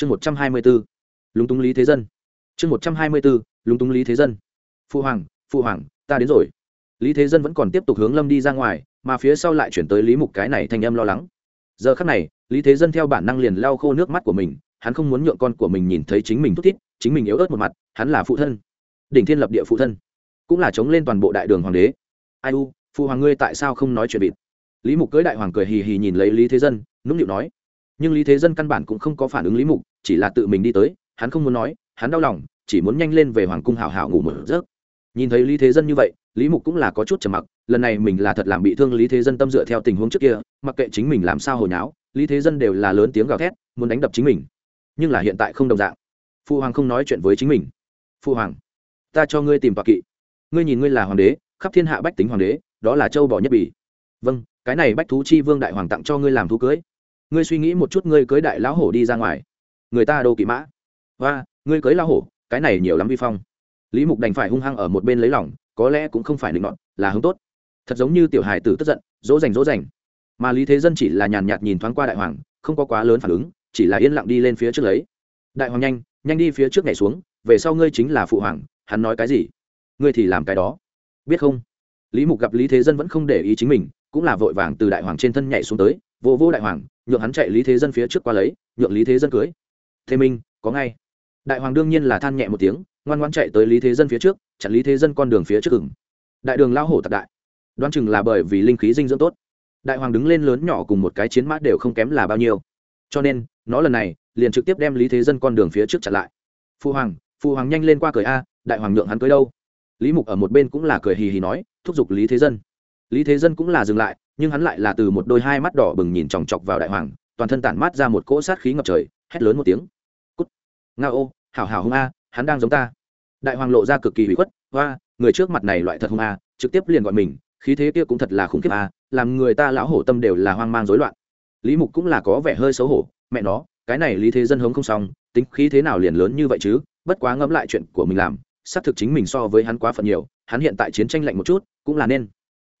chương một trăm hai mươi b ố lúng túng lý thế dân. Chương một trăm hai mươi b ố lúng túng lý thế dân. Phụ hoàng phụ hoàng, ta đến rồi. Lý thế dân vẫn còn tiếp tục hướng lâm đi ra ngoài, mà phía sau lại chuyển tới lý mục cái này thành âm lo lắng. Giờ khắc này, lý thế dân theo bản năng liền lau khô nước mắt của mình, hắn không muốn nhượng con của mình nhìn thấy chính mình thút thít, chính mình yếu ớt một mặt, hắn là phụ thân. Đỉnh thiên lập địa phụ thân, cũng là chống lên toàn bộ đại đường hoàng đế. Ai u phụ hoàng ngươi tại sao không nói chuyện vịt? Lý mục cưới đại hoàng cười hì hì nhìn lấy lý thế dân, nũng nịu nói nhưng lý thế dân căn bản cũng không có phản ứng lý mục, chỉ là tự mình đi tới, hắn không muốn nói, hắn đau lòng, chỉ muốn nhanh lên về hoàng cung hào hào ngủ một giấc. Nhìn thấy lý thế dân như vậy, lý mục cũng là có chút trầm mặc, lần này mình là thật làm bị thương lý thế dân tâm dựa theo tình huống trước kia, mặc kệ chính mình làm sao hồi nháo, lý thế dân đều là lớn tiếng gào thét, muốn đánh đập chính mình. Nhưng là hiện tại không đồng dạng. Phụ hoàng không nói chuyện với chính mình. Phụ hoàng, ta cho ngươi tìm tọa kỵ. Ngươi nhìn ngươi là hoàng đế, khắp thiên hạ bách tính hoàng đế, đó là châu bỏ nhất bỉ. Vâng cái này bách thú chi vương đại hoàng tặng cho ngươi làm thú cưới ngươi suy nghĩ một chút, ngươi cưới đại lão hổ đi ra ngoài. Người ta đô kỵ mã. Và ngươi cưới lão hổ, cái này nhiều lắm vi phong. Lý mục đành phải hung hăng ở một bên lấy lòng, có lẽ cũng không phải định nọt, là hướng tốt. Thật giống như tiểu hài tử tức giận, dỗ dành dỗ dành. Mà lý thế dân chỉ là nhàn nhạt nhìn thoáng qua đại hoàng, không có quá lớn phản ứng, chỉ là yên lặng đi lên phía trước lấy. Đại hoàng nhanh nhanh đi phía trước nhảy xuống, về sau ngươi chính là phụ hoàng, hắn nói cái gì? Ngươi thì làm cái đó. Biết không? Lý mục gặp lý thế dân vẫn không để ý chính mình, cũng là vội vàng từ đại hoàng trên thân nhảy xuống tới, vô vô đại hoàng nhượng hắn chạy lý thế dân phía trước qua lấy, nhượng lý thế dân cưới. Thế minh, có ngay. Đại hoàng đương nhiên là than nhẹ một tiếng, ngoan ngoan chạy tới lý thế dân phía trước, chặn lý thế dân con đường phía trước ửng. Đại đường lao hổ tạc đại. Đoán chừng là bởi vì linh khí dinh dưỡng tốt. Đại hoàng đứng lên lớn nhỏ cùng một cái chiến mã đều không kém là bao nhiêu. Cho nên, nó lần này, liền trực tiếp đem lý thế dân con đường phía trước chặn lại. Phu hoàng phu hoàng nhanh lên qua cười a, đại hoàng nhượng hắn cưới đâu? Lý mục ở một bên cũng là cười hì hì nói, thúc giục lý thế dân. Lý thế dân cũng là dừng lại nhưng hắn lại là từ một đôi hai mắt đỏ bừng nhìn chòng chọc vào đại hoàng, toàn thân tản mát ra một cỗ sát khí ngập trời, hét lớn một tiếng. Cút. Nga ô, hảo hảo hung a, hắn đang giống ta. Đại hoàng lộ ra cực kỳ bị khuất, hoa, người trước mặt này loại thật hung a, trực tiếp liền gọi mình, khí thế kia cũng thật là khủng khiếp a, làm người ta lão hổ tâm đều là hoang mang rối loạn. Lý mục cũng là có vẻ hơi xấu hổ, mẹ nó, cái này lý thế dân hống không xong, tính khí thế nào liền lớn như vậy chứ, bất quá ngẫm lại chuyện của mình làm, xác thực chính mình so với hắn quá phần nhiều, hắn hiện tại chiến tranh lạnh một chút, cũng là nên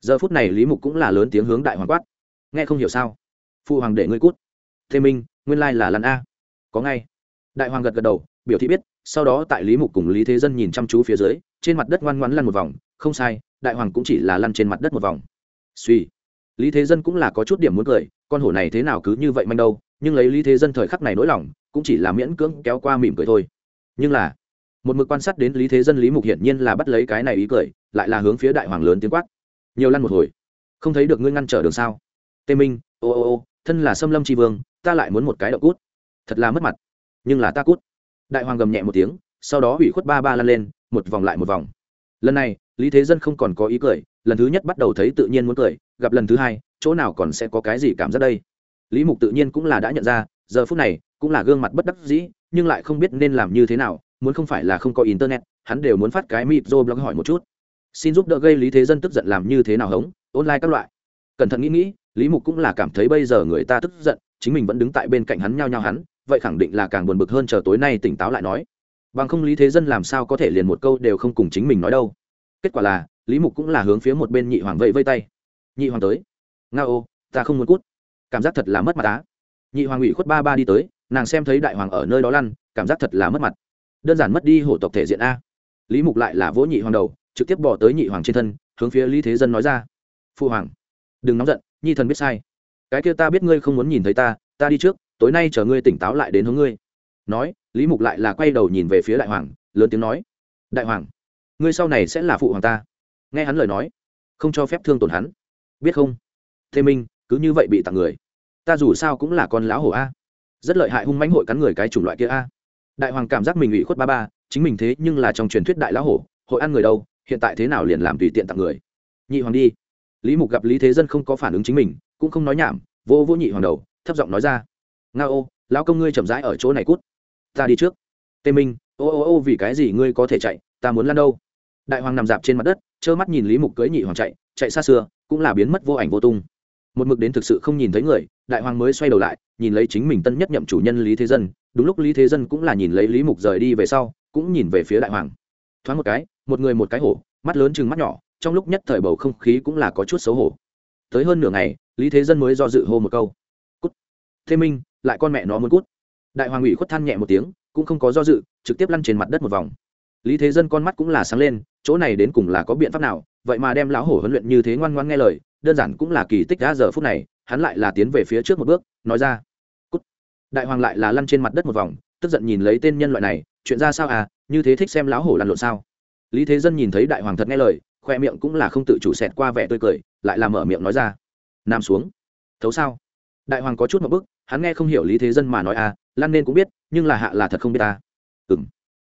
giờ phút này lý mục cũng là lớn tiếng hướng đại hoàng quát. Nghe không hiểu sao? Phụ hoàng để ngươi cút. Thế minh, nguyên lai là lăn a. Có ngay. Đại hoàng gật gật đầu, biểu thị biết, sau đó tại lý mục cùng lý thế dân nhìn chăm chú phía dưới, trên mặt đất ngoan ngoãn lăn một vòng. Không sai, đại hoàng cũng chỉ là lăn trên mặt đất một vòng. Suy lý thế dân cũng là có chút điểm muốn cười, con hổ này thế nào cứ như vậy manh đâu, nhưng lấy lý thế dân thời khắc này nỗi lòng, cũng chỉ là miễn cưỡng kéo qua mỉm cười thôi. Nhưng là, một mực quan sát đến lý thế dân lý mục hiển nhiên là bắt lấy cái này ý cười, lại là hướng phía đại hoàng lớn tiếng quát nhiều lăn một hồi. Không thấy được ngươi ngăn trở đường sao? Tê minh, ô ô ô, thân là xâm lâm tri vương, ta lại muốn một cái đậu cút. Thật là mất mặt. Nhưng là ta cút. Đại hoàng gầm nhẹ một tiếng, sau đó hủy khuất ba ba lăn lên, một vòng lại một vòng. Lần này, lý thế dân không còn có ý cười, lần thứ nhất bắt đầu thấy tự nhiên muốn cười, gặp lần thứ hai, chỗ nào còn sẽ có cái gì cảm giác đây? Lý mục tự nhiên cũng là đã nhận ra, giờ phút này, cũng là gương mặt bất đắc dĩ, nhưng lại không biết nên làm như thế nào, muốn không phải là không có internet, hắn đều muốn phát cái mịp rồi blog hỏi một chút xin giúp đỡ gây lý thế dân tức giận làm như thế nào hống, online các loại. Cẩn thận nghĩ nghĩ, lý mục cũng là cảm thấy bây giờ người ta tức giận, chính mình vẫn đứng tại bên cạnh hắn nhao nhao hắn, vậy khẳng định là càng buồn bực hơn chờ tối nay tỉnh táo lại nói. Bằng không lý thế dân làm sao có thể liền một câu đều không cùng chính mình nói đâu. Kết quả là, lý mục cũng là hướng phía một bên nhị hoàng vẫy vây tay. Nhị hoàng tới. Nga ô, ta không muốn cút. Cảm giác thật là mất mặt á. Nhị hoàng ủy khuất ba ba đi tới, nàng xem thấy đại hoàng ở nơi đó lăn, cảm giác thật là mất mặt. Đơn giản mất đi hổ tộc thể diện a. Lý mục lại là vỗ nhị hoàng đầu trực tiếp bỏ tới nhị hoàng trên thân, hướng phía lý thế dân nói ra. Phụ hoàng, đừng nóng giận, nhi thần biết sai. Cái kia ta biết ngươi không muốn nhìn thấy ta ta đi trước, tối nay chờ ngươi tỉnh táo lại đến hướng ngươi. Nói, lý mục lại là quay đầu nhìn về phía đại hoàng, lớn tiếng nói. Đại hoàng, ngươi sau này sẽ là phụ hoàng ta. Nghe hắn lời nói, không cho phép thương tổn hắn. Biết không? Thế minh, cứ như vậy bị tặng người. Ta dù sao cũng là con lão hổ a. Rất lợi hại hung mãnh hội cắn người cái chủng loại kia a. Đại hoàng cảm giác mình ủy khuất ba ba, chính mình thế nhưng là trong truyền thuyết đại lão hổ, hội ăn người đâu hiện tại thế nào liền làm tùy tiện tặng người. Nhị hoàng đi. Lý mục gặp lý thế dân không có phản ứng chính mình, cũng không nói nhảm vô vô nhị hoàng đầu, thấp giọng nói ra. Nga ô, lão công ngươi chậm rãi ở chỗ này cút. Ta đi trước. Tê minh, ô ô ô, vì cái gì ngươi có thể chạy? Ta muốn lăn đâu? Đại hoàng nằm dạp trên mặt đất, trơ mắt nhìn lý mục cưỡi nhị hoàng chạy chạy xa xưa, cũng là biến mất vô ảnh vô tung. Một mực đến thực sự không nhìn thấy người, đại hoàng mới xoay đầu lại, nhìn lấy chính mình tân nhất nhậm chủ nhân lý thế dân, đúng lúc lý thế dân cũng là nhìn lấy lý mục rời đi về sau, cũng nhìn về phía đại hoàng thoáng một cái, một người một cái hổ, mắt lớn chừng mắt nhỏ, trong lúc nhất thời bầu không khí cũng là có chút xấu hổ. Tới hơn nửa ngày, lý thế dân mới do dự hô một câu. Cút! Thế minh, lại con mẹ nó muốn cút. Đại hoàng ủy khuất than nhẹ một tiếng, cũng không có do dự, trực tiếp lăn trên mặt đất một vòng. Lý thế dân con mắt cũng là sáng lên, chỗ này đến cùng là có biện pháp nào, vậy mà đem lão hổ huấn luyện như thế ngoan ngoan nghe lời, đơn giản cũng là kỳ tích đã giờ phút này, hắn lại là tiến về phía trước một bước, nói ra, Cút. đại hoàng lại là lăn trên mặt đất một vòng, tức giận nhìn lấy tên nhân loại này, chuyện ra sao à như thế thích xem lão hổ lăn lộn sao? Lý thế dân nhìn thấy đại hoàng thật nghe lời, khoe miệng cũng là không tự chủ xẹt qua vẻ tươi cười, lại là mở miệng nói ra. Nằm xuống. Thấu sao? Đại hoàng có chút một bức, hắn nghe không hiểu lý thế dân mà nói à lan nên cũng biết, nhưng là hạ là thật không biết ta. Ừng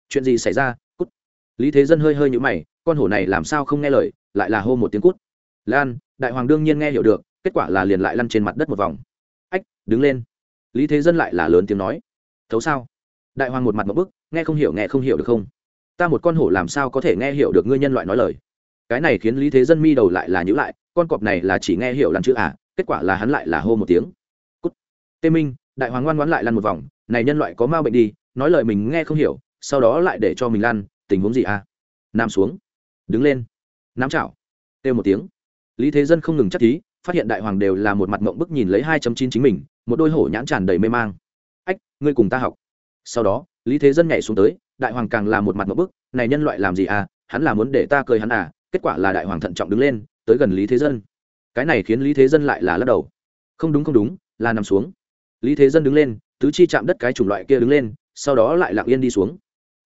chuyện gì xảy ra? Cút. Lý thế dân hơi hơi nhũ mày, con hổ này làm sao không nghe lời, lại là hô một tiếng cút. Lan, đại hoàng đương nhiên nghe hiểu được, kết quả là liền lại lăn trên mặt đất một vòng. Ách, đứng lên. Lý thế dân lại là lớn tiếng nói. Thấu sao? Đại hoàng một mặt một bức, nghe không hiểu, nghe không hiểu được không? Ta một con hổ làm sao có thể nghe hiểu được ngươi nhân loại nói lời? Cái này khiến lý thế dân mi đầu lại là nhữ lại, con cọp này là chỉ nghe hiểu lăn chữ à kết quả là hắn lại là hô một tiếng. Cút. Tê minh, đại hoàng ngoan ngoãn lại lăn một vòng, này nhân loại có ma bệnh đi, nói lời mình nghe không hiểu, sau đó lại để cho mình lăn, tình huống gì à? Nằm xuống. Đứng lên. Nắm chảo. Têu một tiếng. Lý thế dân không ngừng chắc thí phát hiện đại hoàng đều là một mặt mộng bức nhìn lấy hai chấm chín chính mình, một đôi hổ nhãn tràn đầy mê mang. Ách, ngươi cùng ta học sau đó, lý thế dân nhảy xuống tới, đại hoàng càng là một mặt một bức, này nhân loại làm gì à hắn là muốn để ta cười hắn à kết quả là đại hoàng thận trọng đứng lên, tới gần lý thế dân. Cái này khiến lý thế dân lại là lắc đầu. Không đúng không đúng, là nằm xuống. Lý thế dân đứng lên, tứ chi chạm đất cái chủng loại kia đứng lên, sau đó lại lặng yên đi xuống.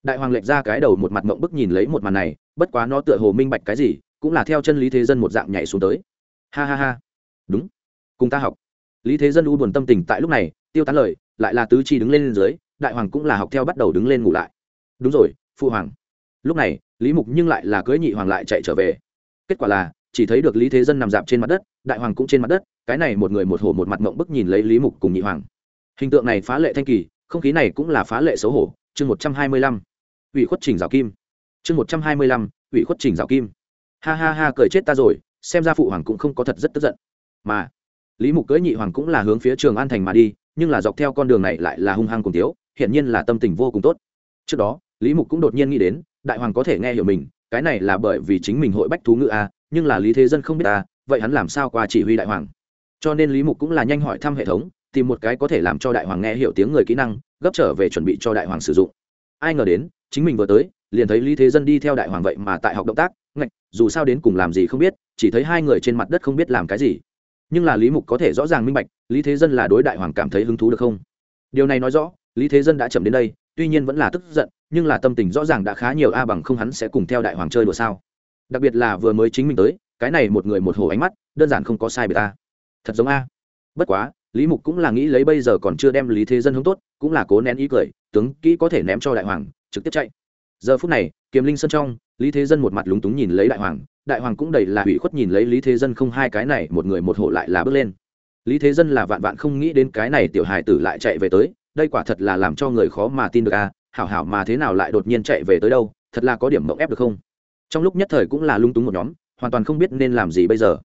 Đại hoàng lệch ra cái đầu một mặt mộng bức nhìn lấy một màn này, bất quá nó tựa hồ minh bạch cái gì, cũng là theo chân lý thế dân một dạng nhảy xuống tới. Ha ha ha. Đúng. Cùng ta học. Lý thế dân u buồn tâm tình tại lúc này, tiêu tán lời, lại là tứ chi đứng lên dưới đại hoàng cũng là học theo bắt đầu đứng lên ngủ lại. Đúng rồi, phụ hoàng. Lúc này, lý mục nhưng lại là cưới nhị hoàng lại chạy trở về. Kết quả là, chỉ thấy được lý thế dân nằm dạp trên mặt đất, đại hoàng cũng trên mặt đất, cái này một người một hổ một mặt mộng bức nhìn lấy lý mục cùng nhị hoàng. Hình tượng này phá lệ thanh kỳ, không khí này cũng là phá lệ xấu hổ. Chương một trăm hai mươi lăm. Ủy khuất trình rào kim. Chương một trăm hai mươi lăm, ủy khuất trình rào kim. Ha ha ha, cười chết ta rồi, xem ra phụ hoàng cũng không có thật rất tức giận. Mà, lý mục cưỡi nhị hoàng cũng là hướng phía trường an thành mà đi, nhưng là dọc theo con đường này lại là hung hăng cùng tiếu hiển nhiên là tâm tình vô cùng tốt. Trước đó, lý mục cũng đột nhiên nghĩ đến, đại hoàng có thể nghe hiểu mình, cái này là bởi vì chính mình hội bách thú ngữ a, nhưng là lý thế dân không biết ta vậy hắn làm sao qua chỉ huy đại hoàng? Cho nên lý mục cũng là nhanh hỏi thăm hệ thống, tìm một cái có thể làm cho đại hoàng nghe hiểu tiếng người kỹ năng, gấp trở về chuẩn bị cho đại hoàng sử dụng. Ai ngờ đến, chính mình vừa tới, liền thấy lý thế dân đi theo đại hoàng vậy mà tại học động tác, ngạch, dù sao đến cùng làm gì không biết, chỉ thấy hai người trên mặt đất không biết làm cái gì. Nhưng là lý mục có thể rõ ràng minh bạch, lý thế dân là đối đại hoàng cảm thấy hứng thú được không? Điều này nói rõ lý thế dân đã chậm đến đây, tuy nhiên vẫn là tức giận, nhưng là tâm tình rõ ràng đã khá nhiều a bằng không hắn sẽ cùng theo đại hoàng chơi đùa sao. Đặc biệt là vừa mới chính mình tới, cái này một người một hồ ánh mắt, đơn giản không có sai bề ta thật giống a. Bất quá, lý mục cũng là nghĩ lấy bây giờ còn chưa đem lý thế dân hướng tốt, cũng là cố nén ý cười, tướng kỹ có thể ném cho đại hoàng, trực tiếp chạy. Giờ phút này, kiềm linh sân trong, lý thế dân một mặt lúng túng nhìn lấy đại hoàng đại hoàng cũng đầy là hủy khuất nhìn lấy lý thế dân không hai cái này, một người một hộ lại là bước lên. Lý thế dân là vạn vạn không nghĩ đến cái này tiểu hài tử lại chạy về tới đây quả thật là làm cho người khó mà tin được à hảo hảo mà thế nào lại đột nhiên chạy về tới đâu, thật là có điểm mộng ép được không? Trong lúc nhất thời cũng là lung túng một nhóm, hoàn toàn không biết nên làm gì bây giờ.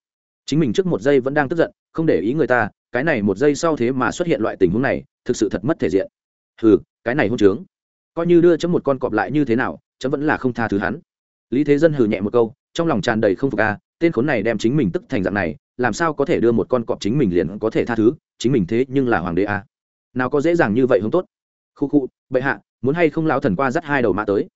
Chính mình trước một giây vẫn đang tức giận, không để ý người ta, cái này một giây sau thế mà xuất hiện loại tình huống này, thực sự thật mất thể diện. Hừ, cái này hôn trướng. Coi như đưa chấm một con cọp lại như thế nào, chấm vẫn là không tha thứ hắn. Lý thế dân hừ nhẹ một câu, trong lòng tràn đầy không phục a tên khốn này đem chính mình tức thành dạng này, làm sao có thể đưa một con cọp chính mình liền có thể tha thứ, chính mình thế nhưng là hoàng đế a nào có dễ dàng như vậy không tốt. Khu khu, bệ hạ, muốn hay không lão thần qua dắt hai đầu mã tới?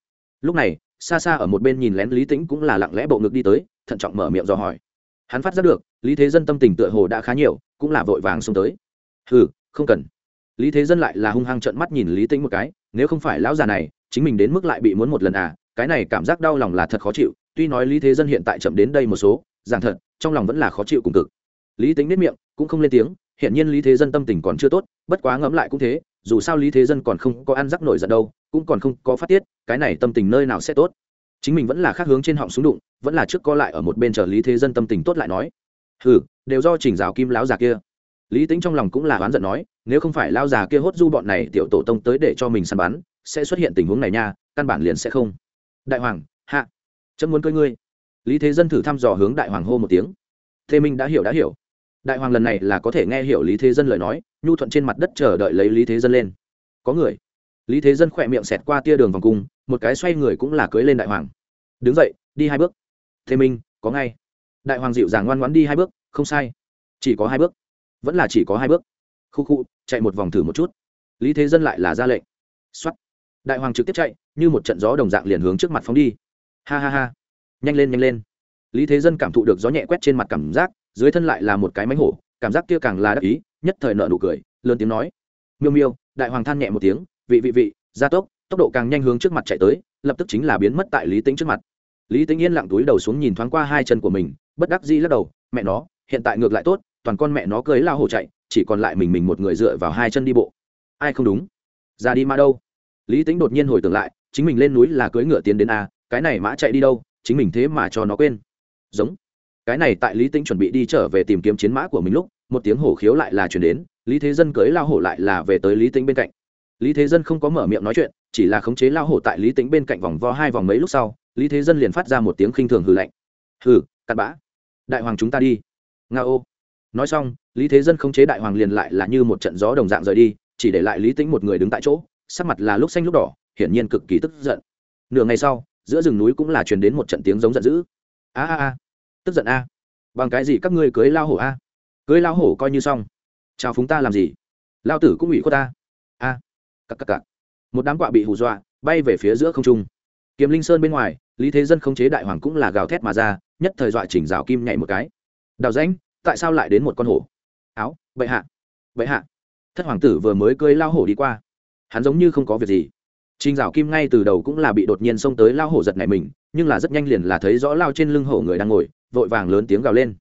Lúc này, xa xa ở một bên nhìn lén lý tĩnh cũng là lặng lẽ bộ ngực đi tới, thận trọng mở miệng dò hỏi. Hắn phát giác được, lý thế dân tâm tình tựa hồ đã khá nhiều, cũng là vội vàng xông tới. Ừ không cần. Lý thế dân lại là hung hăng trợn mắt nhìn lý tĩnh một cái, nếu không phải lão già này, chính mình đến mức lại bị muốn một lần à cái này cảm giác đau lòng là thật khó chịu, tuy nói lý thế dân hiện tại chậm đến đây một số, giảng thật, trong lòng vẫn là khó chịu cùng cực. Lý tính nếp miệng, cũng không lên tiếng hiện nhiên lý thế dân tâm tình còn chưa tốt bất quá ngẫm lại cũng thế, dù sao lý thế dân còn không có ăn rắc nổi giận đâu, cũng còn không có phát tiết, cái này tâm tình nơi nào sẽ tốt. Chính mình vẫn là khác hướng trên họng xuống đụng, vẫn là trước co lại ở một bên chờ lý thế dân tâm tình tốt lại nói. Hừ, đều do chỉnh rào kim lão già kia. Lý tính trong lòng cũng là oán giận nói, nếu không phải lao già kia hốt du bọn này tiểu tổ tông tới để cho mình săn bắn, sẽ xuất hiện tình huống này nha, căn bản liền sẽ không. Đại hoàng, hạ, chấm muốn cưới ngươi. Lý thế dân thử thăm dò hướng đại hoàng hô một tiếng. Thế minh đã hiểu đã hiểu đại hoàng lần này là có thể nghe hiểu lý thế dân lời nói, nhu thuận trên mặt đất chờ đợi lấy lý thế dân lên. Có người. Lý thế dân khỏe miệng xẹt qua tia đường vòng cung, một cái xoay người cũng là cưới lên đại hoàng. Đứng dậy, đi hai bước. Thế minh, có ngay. Đại hoàng dịu dàng ngoan ngoãn đi hai bước, không sai. Chỉ có hai bước. Vẫn là chỉ có hai bước. Khu khu, chạy một vòng thử một chút. Lý thế dân lại là ra lệnh. Xuất đại hoàng trực tiếp chạy, như một trận gió đồng dạng liền hướng trước mặt phóng đi. Ha ha ha. Nhanh lên nhanh lên. Lý thế dân cảm thụ được gió nhẹ quét trên mặt cảm giác dưới thân lại là một cái mánh hổ, cảm giác kia càng là đắc ý, nhất thời nợ nụ cười, lớn tiếng nói. Miêu miêu, đại hoàng than nhẹ một tiếng, vị vị vị, gia tốc tốc độ càng nhanh hướng trước mặt chạy tới, lập tức chính là biến mất tại lý tính trước mặt. Lý tính yên lặng túi đầu xuống nhìn thoáng qua hai chân của mình, bất đắc dĩ lắc đầu, mẹ nó, hiện tại ngược lại tốt, toàn con mẹ nó cưới lao hổ chạy, chỉ còn lại mình mình một người dựa vào hai chân đi bộ. Ai không đúng? Ra đi mà đâu? Lý tính đột nhiên hồi tưởng lại, chính mình lên núi là cưới ngựa tiến đến a, cái này mã chạy đi đâu, chính mình thế mà cho nó quên. Giống cái này tại lý Tĩnh chuẩn bị đi trở về tìm kiếm chiến mã của mình lúc, một tiếng hổ khiếu lại là chuyển đến, lý thế dân cưới lao hổ lại là về tới lý Tĩnh bên cạnh. Lý thế dân không có mở miệng nói chuyện, chỉ là khống chế lao hổ tại lý Tĩnh bên cạnh vòng vo hai vòng mấy lúc sau, lý thế dân liền phát ra một tiếng khinh thường hừ lạnh. Hừ, cặn bã. Đại hoàng chúng ta đi. Nga ô. Nói xong, lý thế dân khống chế đại hoàng liền lại là như một trận gió đồng dạng rời đi, chỉ để lại lý Tĩnh một người đứng tại chỗ, sắc mặt là lúc xanh lúc đỏ, hiển nhiên cực kỳ tức giận. Nửa ngày sau, giữa rừng núi cũng là truyền đến một trận tiếng giống giận dữ. A a a tức giận a. Bằng cái gì các ngươi cưới lao hổ a? Cưới lao hổ coi như xong. Chào phúng ta làm gì? Lao tử cũng ủy khuất ta. A. Cặc cặp cặp cặp một đám quạ bị hù dọa bay về phía giữa không trung. Kiếm linh sơn bên ngoài lý thế dân không chế đại hoàng cũng là gào thét mà ra nhất thời dọa chỉnh rào kim nhảy một cái. Đào rãnh tại sao lại đến một con hổ? Áo bệ hạ. Bệ hạ. Thất hoàng tử vừa mới cưới lao hổ đi qua. Hắn giống như không có việc gì. Trình rào Kim ngay từ đầu cũng là bị đột nhiên xông tới lao hổ giật này mình, nhưng là rất nhanh liền là thấy rõ lao trên lưng hổ người đang ngồi, vội vàng lớn tiếng gào lên.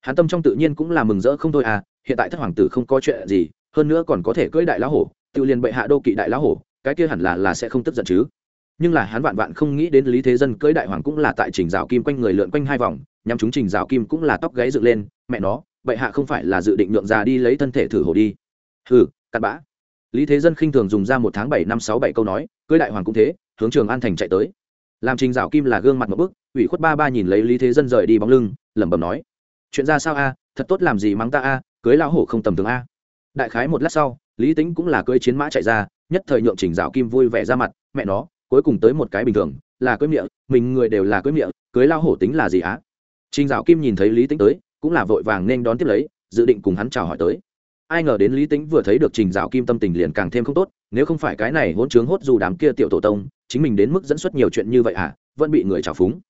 Hắn tâm trong tự nhiên cũng là mừng rỡ không thôi à, hiện tại thất hoàng tử không có chuyện gì, hơn nữa còn có thể cưỡi đại lão hổ, tiêu liền bệ hạ đô kỵ đại lão hổ, cái kia hẳn là là sẽ không tức giận chứ. Nhưng là hắn vạn vạn không nghĩ đến Lý Thế Dân cưỡi đại hoàng cũng là tại Trình rào Kim quanh người lượn quanh hai vòng, nhằm chúng Trình rào Kim cũng là tóc gáy dựng lên, mẹ nó, bệ hạ không phải là dự định nhượng ra đi lấy thân thể thử hổ đi. Hừ, cặn bã. Lý Thế Dân khinh thường dùng ra một tháng bảy năm sáu bảy câu nói, cưỡi đại hoàng cũng thế, hướng trường an thành chạy tới làm trình dạo kim là gương mặt một bức, ủy khuất ba ba nhìn lấy lý thế dân rời đi bóng lưng, lẩm bẩm nói, chuyện ra sao a? Thật tốt làm gì mắng ta a? Cưới lão hổ không tầm thường a. Đại khái một lát sau, lý tính cũng là cưới chiến mã chạy ra, nhất thời nhượng trình dạo kim vui vẻ ra mặt, mẹ nó, cuối cùng tới một cái bình thường, là cưới miệng, mình người đều là cưới miệng, cưới lao hổ tính là gì á trình dạo kim nhìn thấy lý tính tới, cũng là vội vàng nên đón tiếp lấy, dự định cùng hắn chào hỏi tới. Ai ngờ đến lý tính vừa thấy được trình dạo kim tâm tình liền càng thêm không tốt, nếu không phải cái này hỗn trướng hốt dù đám kia tiểu tổ tông chính mình đến mức dẫn xuất nhiều chuyện như vậy à vẫn bị người trào phúng.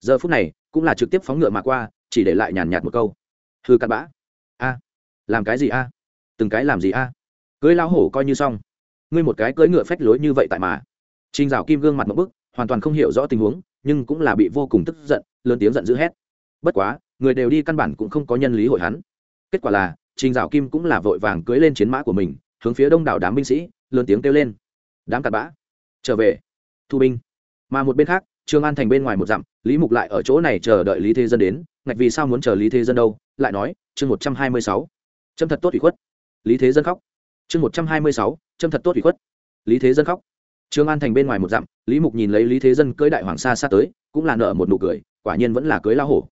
Giờ phút này, cũng là trực tiếp phóng ngựa mà qua, chỉ để lại nhàn nhạt một câu. Hư cặn bã. A. Làm cái gì a? Từng cái làm gì a? Cưới lão hổ coi như xong. Ngươi một cái cưỡi ngựa phách lối như vậy tại mà. Trình dạo kim gương mặt một bức, hoàn toàn không hiểu rõ tình huống, nhưng cũng là bị vô cùng tức giận, lớn tiếng giận dữ hét. Bất quá, người đều đi căn bản cũng không có nhân lý hội hắn. Kết quả là, trình dạo kim cũng là vội vàng cưới lên chiến mã của mình, hướng phía đông đảo đám binh sĩ, lớn tiếng kêu lên. Đám cặn bã. Trở về thu binh. Mà một bên khác, trường an thành bên ngoài một dặm, lý mục lại ở chỗ này chờ đợi lý thế dân đến, ngạch vì sao muốn chờ lý thế dân đâu, lại nói, chương một trăm hai mươi sáu. Châm thật tốt ủy khuất. Lý thế dân khóc. Chương một trăm hai mươi sáu, châm thật tốt ủy khuất. Lý thế dân khóc. Trường an thành bên ngoài một dặm, lý mục nhìn lấy lý thế dân cưới đại hoàng sa xa tới, cũng là nợ một nụ cười, quả nhiên vẫn là cưới lao hổ.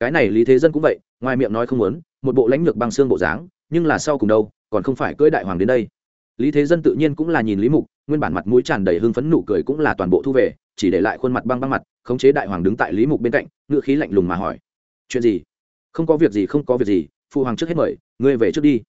Cái này lý thế dân cũng vậy, ngoài miệng nói không muốn, một bộ lãnh lược băng xương bộ dáng, nhưng là sau cùng đâu, còn không phải cưới đại hoàng đến đây lý thế dân tự nhiên cũng là nhìn lý mục, nguyên bản mặt mũi tràn đầy hưng phấn nụ cười cũng là toàn bộ thu về, chỉ để lại khuôn mặt băng băng mặt, khống chế đại hoàng đứng tại lý mục bên cạnh ngựa khí lạnh lùng mà hỏi, chuyện gì? Không có việc gì, không có việc gì, phụ hoàng trước hết mời, ngươi về trước đi.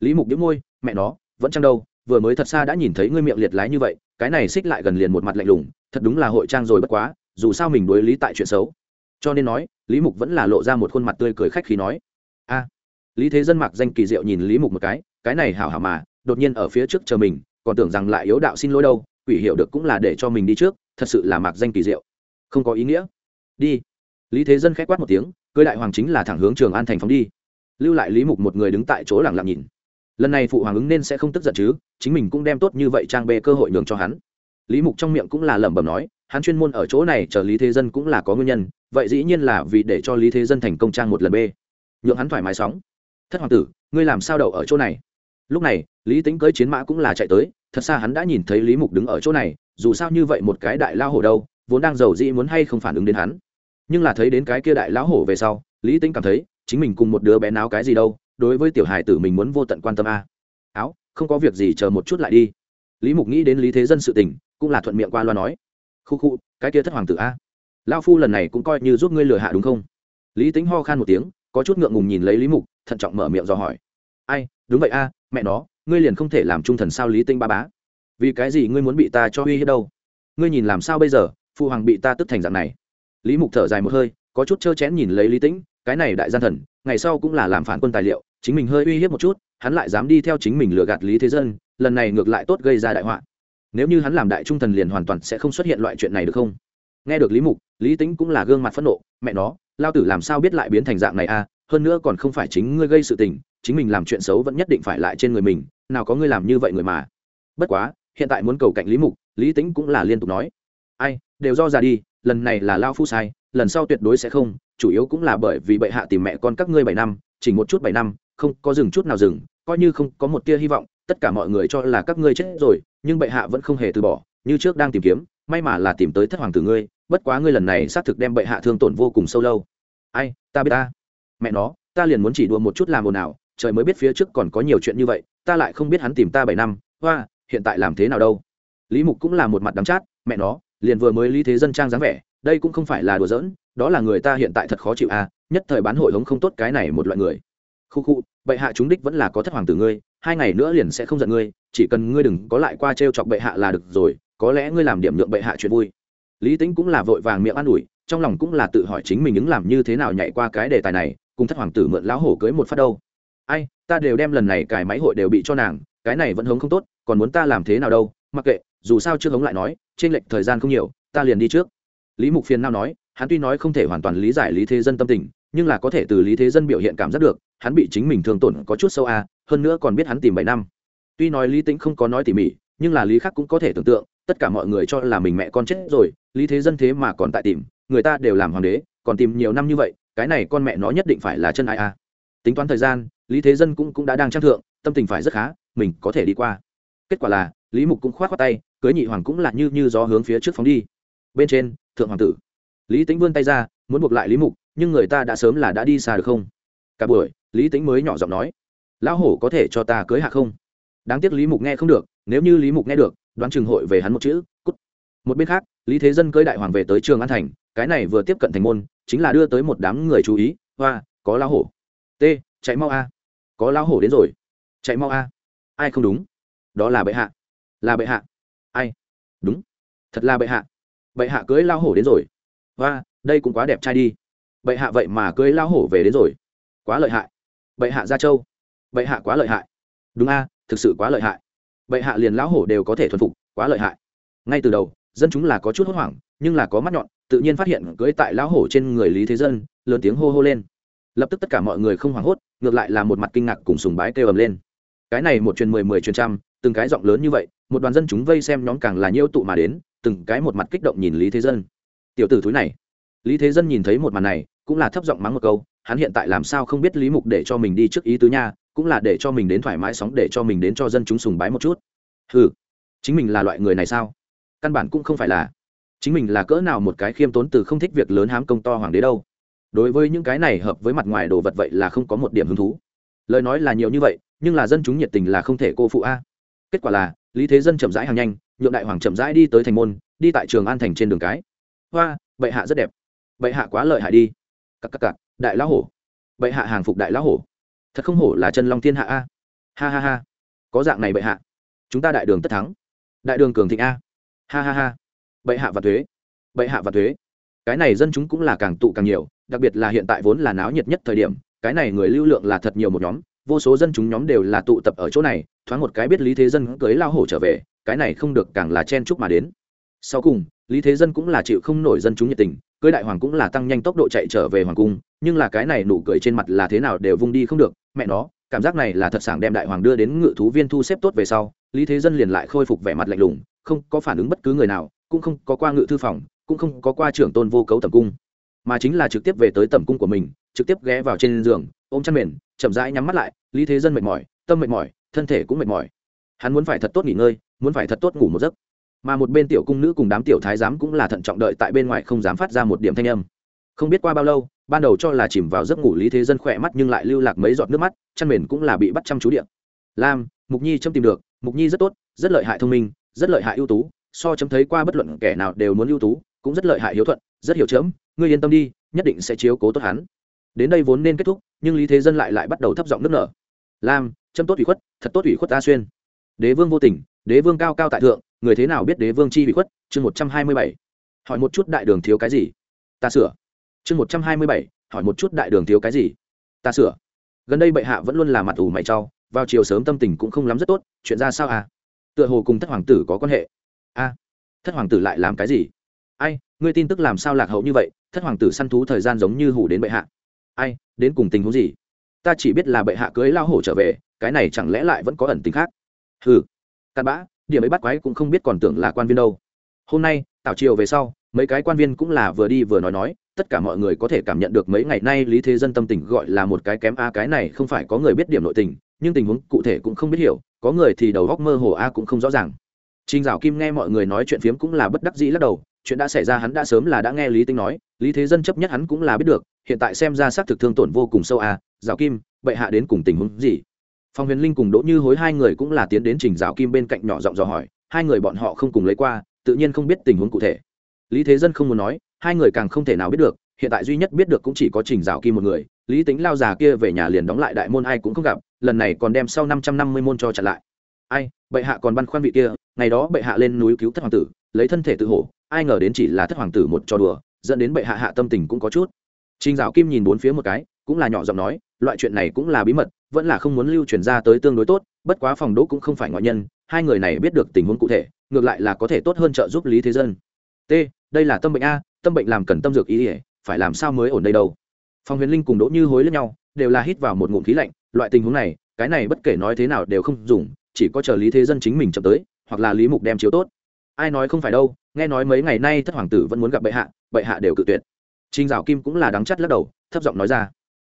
Lý mục đĩu môi, mẹ nó, vẫn chăng đâu, vừa mới thật xa đã nhìn thấy ngươi miệng liệt lái như vậy, cái này xích lại gần liền một mặt lạnh lùng, thật đúng là hội trang rồi bất quá, dù sao mình đối lý tại chuyện xấu. Cho nên nói, lý mục vẫn là lộ ra một khuôn mặt tươi cười khách khí nói, a. Lý thế dân mặc danh kỳ diệu nhìn lý mục một cái cái này hảo hảo mà đột nhiên ở phía trước chờ mình, còn tưởng rằng lại yếu đạo xin lỗi đâu, quỷ hiểu được cũng là để cho mình đi trước, thật sự là mặc danh kỳ diệu. Không có ý nghĩa. Đi. Lý thế dân k h á c quát một tiếng, cưới đại hoàng chính là thẳng hướng trường an thành phóng đi. Lưu lại lý mục một người đứng tại chỗ lẳng lặng nhìn. Lần này phụ hoàng ứng nên sẽ không tức giận chứ, chính mình cũng đem tốt như vậy trang bê cơ hội nhường cho hắn. Lý mục trong miệng cũng là lẩm bẩm nói, hắn chuyên môn ở chỗ này chờ lý thế dân cũng là có nguyên nhân, vậy dĩ nhiên là vì để cho lý thế dân thành công trang một lần b nhượng hắn thoải mái sóng. Thất hoàng tử, ngươi làm sao đậu ở chỗ này? Lúc này lý tính cưới chiến mã cũng là chạy tới, thật xa hắn đã nhìn thấy lý mục đứng ở chỗ này, dù sao như vậy một cái đại lao hổ đâu, vốn đang giàu dĩ muốn hay không phản ứng đến hắn. Nhưng là thấy đến cái kia đại lão hổ về sau, lý tính cảm thấy, chính mình cùng một đứa bé náo cái gì đâu, đối với tiểu hài tử mình muốn vô tận quan tâm a. Áo, không có việc gì chờ một chút lại đi. Lý mục nghĩ đến lý thế dân sự tình, cũng là thuận miệng qua loa nói. Khu khu, cái kia thất hoàng tử a. Lao phu lần này cũng coi như giúp ngươi lừa hạ đúng không? Lý tính ho khan một tiếng, có chút ngượng ngùng nhìn lấy lý mục, thận trọng mở miệng do hỏi. Ai, đúng vậy a, mẹ nó ngươi liền không thể làm trung thần sao lý tinh ba bá. Vì cái gì ngươi muốn bị ta cho uy hiếp đâu? Ngươi nhìn làm sao bây giờ phụ hoàng bị ta tức thành dạng này. Lý mục thở dài một hơi, có chút trơ chén nhìn lấy lý tĩnh, cái này đại gian thần, ngày sau cũng là làm phản quân tài liệu, chính mình hơi uy hiếp một chút, hắn lại dám đi theo chính mình lừa gạt lý thế dân, lần này ngược lại tốt gây ra đại họa. Nếu như hắn làm đại trung thần liền hoàn toàn sẽ không xuất hiện loại chuyện này được không? Nghe được lý mục, lý tính cũng là gương mặt phẫn nộ, mẹ nó, lao tử làm sao biết lại biến thành dạng này a à? hơn nữa còn không phải chính ngươi gây sự tình chính mình làm chuyện xấu vẫn nhất định phải lại trên người mình, nào có ngươi làm như vậy người mà. Bất quá, hiện tại muốn cầu cạnh lý mục, lý tính cũng là liên tục nói. Ai, đều do ra đi, lần này là lao phu sai, lần sau tuyệt đối sẽ không, chủ yếu cũng là bởi vì bệ hạ tìm mẹ con các ngươi bảy năm, chỉ một chút bảy năm, không có dừng chút nào dừng, coi như không có một tia hy vọng, tất cả mọi người cho là các ngươi chết rồi, nhưng bệ hạ vẫn không hề từ bỏ, như trước đang tìm kiếm, may mà là tìm tới thất hoàng tử ngươi, bất quá ngươi lần này xác thực đem bệ hạ thương tổn vô cùng sâu lâu. Ai, ta biết ta. Mẹ nó, ta liền muốn chỉ đùa một chút làm ồn ào trời mới biết phía trước còn có nhiều chuyện như vậy, ta lại không biết hắn tìm ta bảy năm, hoa, hiện tại làm thế nào đâu. Lý mục cũng là một mặt đắng chát, mẹ nó, liền vừa mới lý thế dân trang dáng vẻ, đây cũng không phải là đùa giỡn, đó là người ta hiện tại thật khó chịu à nhất thời bán hội hống không tốt cái này một loại người. Khu khu, bệ hạ chúng đích vẫn là có thất hoàng tử ngươi, hai ngày nữa liền sẽ không giận ngươi, chỉ cần ngươi đừng có lại qua t r e o chọc bệ hạ là được rồi, có lẽ ngươi làm điểm nhượng bệ hạ chuyện vui. Lý tính cũng là vội vàng miệng an ủi, trong lòng cũng là tự hỏi chính mình ứng làm như thế nào nhảy qua cái đề tài này, cùng thất hoàng tử mượn lão hổ cưới một phát đâu ai ta đều đem lần này cải máy hội đều bị cho nàng cái này vẫn hống không tốt còn muốn ta làm thế nào đâu? Mặc kệ dù sao chưa hống lại nói trên lệch thời gian không nhiều ta liền đi trước. Lý mục phiền nào nói hắn tuy nói không thể hoàn toàn lý giải lý thế dân tâm tình nhưng là có thể từ lý thế dân biểu hiện cảm giác được hắn bị chính mình thương tổn có chút sâu a à, hơn nữa còn biết hắn tìm bảy năm. Tuy nói lý Tĩnh không có nói tỉ mỉ nhưng là lý khác cũng có thể tưởng tượng tất cả mọi người cho là mình mẹ con chết rồi lý thế dân thế mà còn tại tìm người ta đều làm hoàng đế còn tìm nhiều năm như vậy cái này con mẹ nó nhất định phải là chân ai a à. tính toán thời gian lý thế dân cũng, cũng đã đang trang thượng tâm tình phải rất khá mình có thể đi qua. Kết quả là lý mục cũng k h o á t khoác tay cưới nhị hoàng cũng là như như gió hướng phía trước phóng đi. Bên trên thượng hoàng tử. Lý tính vươn tay ra muốn buộc lại lý mục nhưng người ta đã sớm là đã đi xa được không? Cả buổi lý tính mới nhỏ giọng nói lão hổ có thể cho ta cưới hạ không? Đáng tiếc lý mục nghe không được nếu như lý mục nghe được đoán chừng hội về hắn một chữ cút. Một bên khác lý thế dân cưới đại hoàng về tới trường an thành cái này vừa tiếp cận thành môn chính là đưa tới một đám người chú ý hoa có lão hổ. T chạy mau a có lão hổ đến rồi. Chạy mau a. Ai không đúng? Đó là bệ hạ. Là bệ hạ. Ai? Đúng. Thật là bệ hạ. Bệ hạ cưới lao hổ đến rồi. Và đây cũng quá đẹp trai đi. Bệ hạ vậy mà cưới lao hổ về đến rồi. Quá lợi hại. Bệ hạ ra châu. Bệ hạ quá lợi hại. Đúng a, thực sự quá lợi hại. Bệ hạ liền lão hổ đều có thể thuần phục, quá lợi hại. Ngay từ đầu, dân chúng là có chút hốt hoảng, nhưng là có mắt nhọn, tự nhiên phát hiện cưới tại lão hổ trên người lý thế dân, lớn tiếng hô hô lên lập tức tất cả mọi người không hoảng hốt, ngược lại là một mặt kinh ngạc cùng sùng bái kêu ầm lên. Cái này một truyền mười mười truyền trăm, từng cái giọng lớn như vậy, một đoàn dân chúng vây xem nhóm càng là nhiêu tụ mà đến, từng cái một mặt kích động nhìn lý thế dân. Tiểu tử thúi này. Lý thế dân nhìn thấy một màn này, cũng là thấp giọng mắng một câu, hắn hiện tại làm sao không biết lý mục để cho mình đi trước ý tứ nha, cũng là để cho mình đến thoải mái sóng, để cho mình đến cho dân chúng sùng bái một chút. Ừ chính mình là loại người này sao? Căn bản cũng không phải là. Chính mình là cỡ nào một cái khiêm tốn từ không thích việc lớn hám công to hoàng đế đâu đối với những cái này hợp với mặt ngoài đồ vật vậy là không có một điểm hứng thú. Lời nói là nhiều như vậy, nhưng là dân chúng nhiệt tình là không thể cô phụ a. Kết quả là, lý thế dân chậm rãi hàng nhanh, nhượng đại hoàng chậm rãi đi tới thành môn, đi tại trường an thành trên đường cái. Hoa, bệ hạ rất đẹp. Bệ hạ quá lợi hại đi. Cặp cặp cặp đại lão hổ. Bệ hạ hàng phục đại lão hổ. Thật không hổ là chân long thiên hạ a. Ha ha ha. Có dạng này bệ hạ. Chúng ta đại đường tất thắng. Đại đường cường thịnh a. Ha ha ha. Bệ hạ và thuế. Bệ hạ và thuế. Cái này dân chúng cũng là càng tụ càng nhiều đặc biệt là hiện tại vốn là náo nhiệt nhất thời điểm, cái này người lưu lượng là thật nhiều một nhóm, vô số dân chúng nhóm đều là tụ tập ở chỗ này, thoáng một cái biết lý thế dân cưới lao hổ trở về, cái này không được càng là chen chúc mà đến. Sau cùng, lý thế dân cũng là chịu không nổi dân chúng nhiệt tình, cưới đại hoàng cũng là tăng nhanh tốc độ chạy trở về hoàng cung, nhưng là cái này nụ cười trên mặt là thế nào đều vung đi không được, mẹ nó, cảm giác này là thật sảng đem đại hoàng đưa đến ngự thú viên thu xếp tốt về sau, lý thế dân liền lại khôi phục vẻ mặt lạnh lùng, không có phản ứng bất cứ người nào, cũng không có qua ngự thư phòng, cũng không có qua trưởng tôn vô cấu tầm cung mà chính là trực tiếp về tới tầm cung của mình, trực tiếp ghé vào trên giường, ôm chăn mền, chậm rãi nhắm mắt lại, lý thế dân mệt mỏi, tâm mệt mỏi, thân thể cũng mệt mỏi. Hắn muốn phải thật tốt nghỉ ngơi, muốn phải thật tốt ngủ một giấc. Mà một bên tiểu cung nữ cùng đám tiểu thái giám cũng là thận trọng đợi tại bên ngoài không dám phát ra một điểm thanh âm. Không biết qua bao lâu, ban đầu cho là chìm vào giấc ngủ lý thế dân khỏe mắt nhưng lại lưu lạc mấy giọt nước mắt, chăn mền cũng là bị bắt chăm chú điện. Lam, mục nhi châm tìm được, mục nhi rất tốt, rất lợi hại thông minh, rất lợi hại ưu tú, so chấm thấy qua bất luận kẻ nào đều muốn ưu tú, cũng rất lợi hại hiếu thuận, rất hiểu chấm ngươi yên tâm đi, nhất định sẽ chiếu cố tốt hắn. Đến đây vốn nên kết thúc, nhưng lý thế dân lại lại bắt đầu thấp giọng nước nở. Lam, châm tốt ủy khuất, thật tốt ủy khuất ta xuyên. Đế vương vô tình, đế vương cao cao tại thượng, người thế nào biết đế vương chi ủy khuất? Chương một trăm hai mươi bảy. Hỏi một chút đại đường thiếu cái gì? Ta sửa. Chương một trăm hai mươi bảy. Hỏi một chút đại đường thiếu cái gì? Ta sửa. Gần đây bệ hạ vẫn luôn là mặt ủ mày trau vào chiều sớm tâm tình cũng không lắm rất tốt, chuyện ra sao à? Tựa hồ cùng thất hoàng tử có quan hệ. A, thất hoàng tử lại làm cái gì? Ai ngươi tin tức làm sao lạc hậu như vậy thất hoàng tử săn thú thời gian giống như hủ đến bệ hạ. Ai đến cùng tình huống gì? Ta chỉ biết là bệ hạ cưới lao hổ trở về cái này chẳng lẽ lại vẫn có ẩn tình khác? Ừ cặn bã điểm ấy bắt quái cũng không biết còn tưởng là quan viên đâu. Hôm nay tảo triều về sau mấy cái quan viên cũng là vừa đi vừa nói nói tất cả mọi người có thể cảm nhận được mấy ngày nay lý thế dân tâm tình gọi là một cái kém a cái này không phải có người biết điểm nội tình nhưng tình huống cụ thể cũng không biết hiểu có người thì đầu góc mơ hồ a cũng không rõ ràng. Trình Dạo Kim nghe mọi người nói chuyện phiếm cũng là bất đắc dĩ lắc đầu, chuyện đã xảy ra hắn đã sớm là đã nghe Lý Tinh nói, Lý Thế Dân chấp nhất hắn cũng là biết được, hiện tại xem ra xác thực thương tổn vô cùng sâu à Dạo Kim, bệ hạ đến cùng tình huống gì? Phong Huyền Linh cùng Đỗ Như Hối hai người cũng là tiến đến Trình Dạo Kim bên cạnh nhỏ giọng dò hỏi, hai người bọn họ không cùng lấy qua, tự nhiên không biết tình huống cụ thể. Lý Thế Dân không muốn nói, hai người càng không thể nào biết được, hiện tại duy nhất biết được cũng chỉ có Trình Dạo Kim một người, Lý Tính lao già kia về nhà liền đóng lại đại môn ai cũng không gặp, lần này còn đem sau năm trăm năm mươi môn cho chặn lại ai bệ hạ còn băn khoăn vị kia ngày đó bệ hạ lên núi cứu thất hoàng tử lấy thân thể tự hổ ai ngờ đến chỉ là thất hoàng tử một trò đùa dẫn đến bệ hạ hạ tâm tình cũng có chút Trình Dạo Kim nhìn bốn phía một cái, cũng là nhỏ giọng nói, loại chuyện này cũng là bí mật, vẫn là không muốn lưu truyền ra tới tương đối tốt, bất quá phòng đỗ cũng không phải ngoại nhân, hai người này biết được tình huống cụ thể, ngược lại là có thể tốt hơn trợ giúp Lý Thế Dân. T, đây là tâm bệnh a, tâm bệnh làm cần tâm dược ý, ỉa phải làm sao mới ổn đây đâu. Phong Huyền Linh cùng Đỗ Như hối lẫn nhau, đều là hít vào một ngụm khí lạnh, loại tình huống này, cái này bất kể nói thế nào đều không dùng, chỉ có chờ lý thế dân chính mình chậm tới hoặc là lý mục đem chiếu tốt ai nói không phải đâu, nghe nói mấy ngày nay thất hoàng tử vẫn muốn gặp bệ hạ bệ hạ đều cự tuyệt. Trinh dạo kim cũng là đắng chắt lắc đầu, thấp giọng nói ra.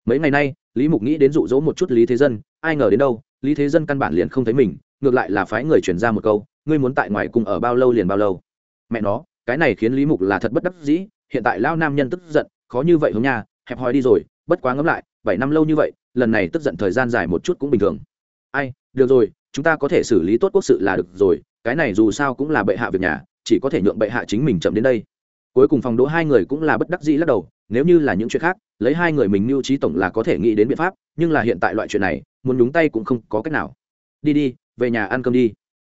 Mấy ngày nay, lý mục nghĩ đến dụ dỗ một chút lý thế dân, ai ngờ đến đâu, lý thế dân căn bản liền không thấy mình, ngược lại là phái người chuyển ra một câu, ngươi muốn tại ngoài cùng ở bao lâu liền bao lâu? Mẹ nó, cái này khiến lý mục là thật bất đắc dĩ, hiện tại lao nam nhân tức giận, khó như vậy hướng nhà hẹp hòi đi rồi, bất quá ngẫm lại, bảy năm lâu như vậy, lần này tức giận thời gian dài một chút cũng bình thường. Ai, được rồi, chúng ta có thể xử lý tốt quốc sự là được rồi cái này dù sao cũng là bệ hạ việc nhà, chỉ có thể nhượng bệ hạ chính mình chậm đến đây. Cuối cùng phòng đỗ hai người cũng là bất đắc dĩ lắc đầu, nếu như là những chuyện khác, lấy hai người mình mưu trí tổng là có thể nghĩ đến biện pháp, nhưng là hiện tại loại chuyện này, muốn nhúng tay cũng không có cách nào. Đi đi, về nhà ăn cơm đi.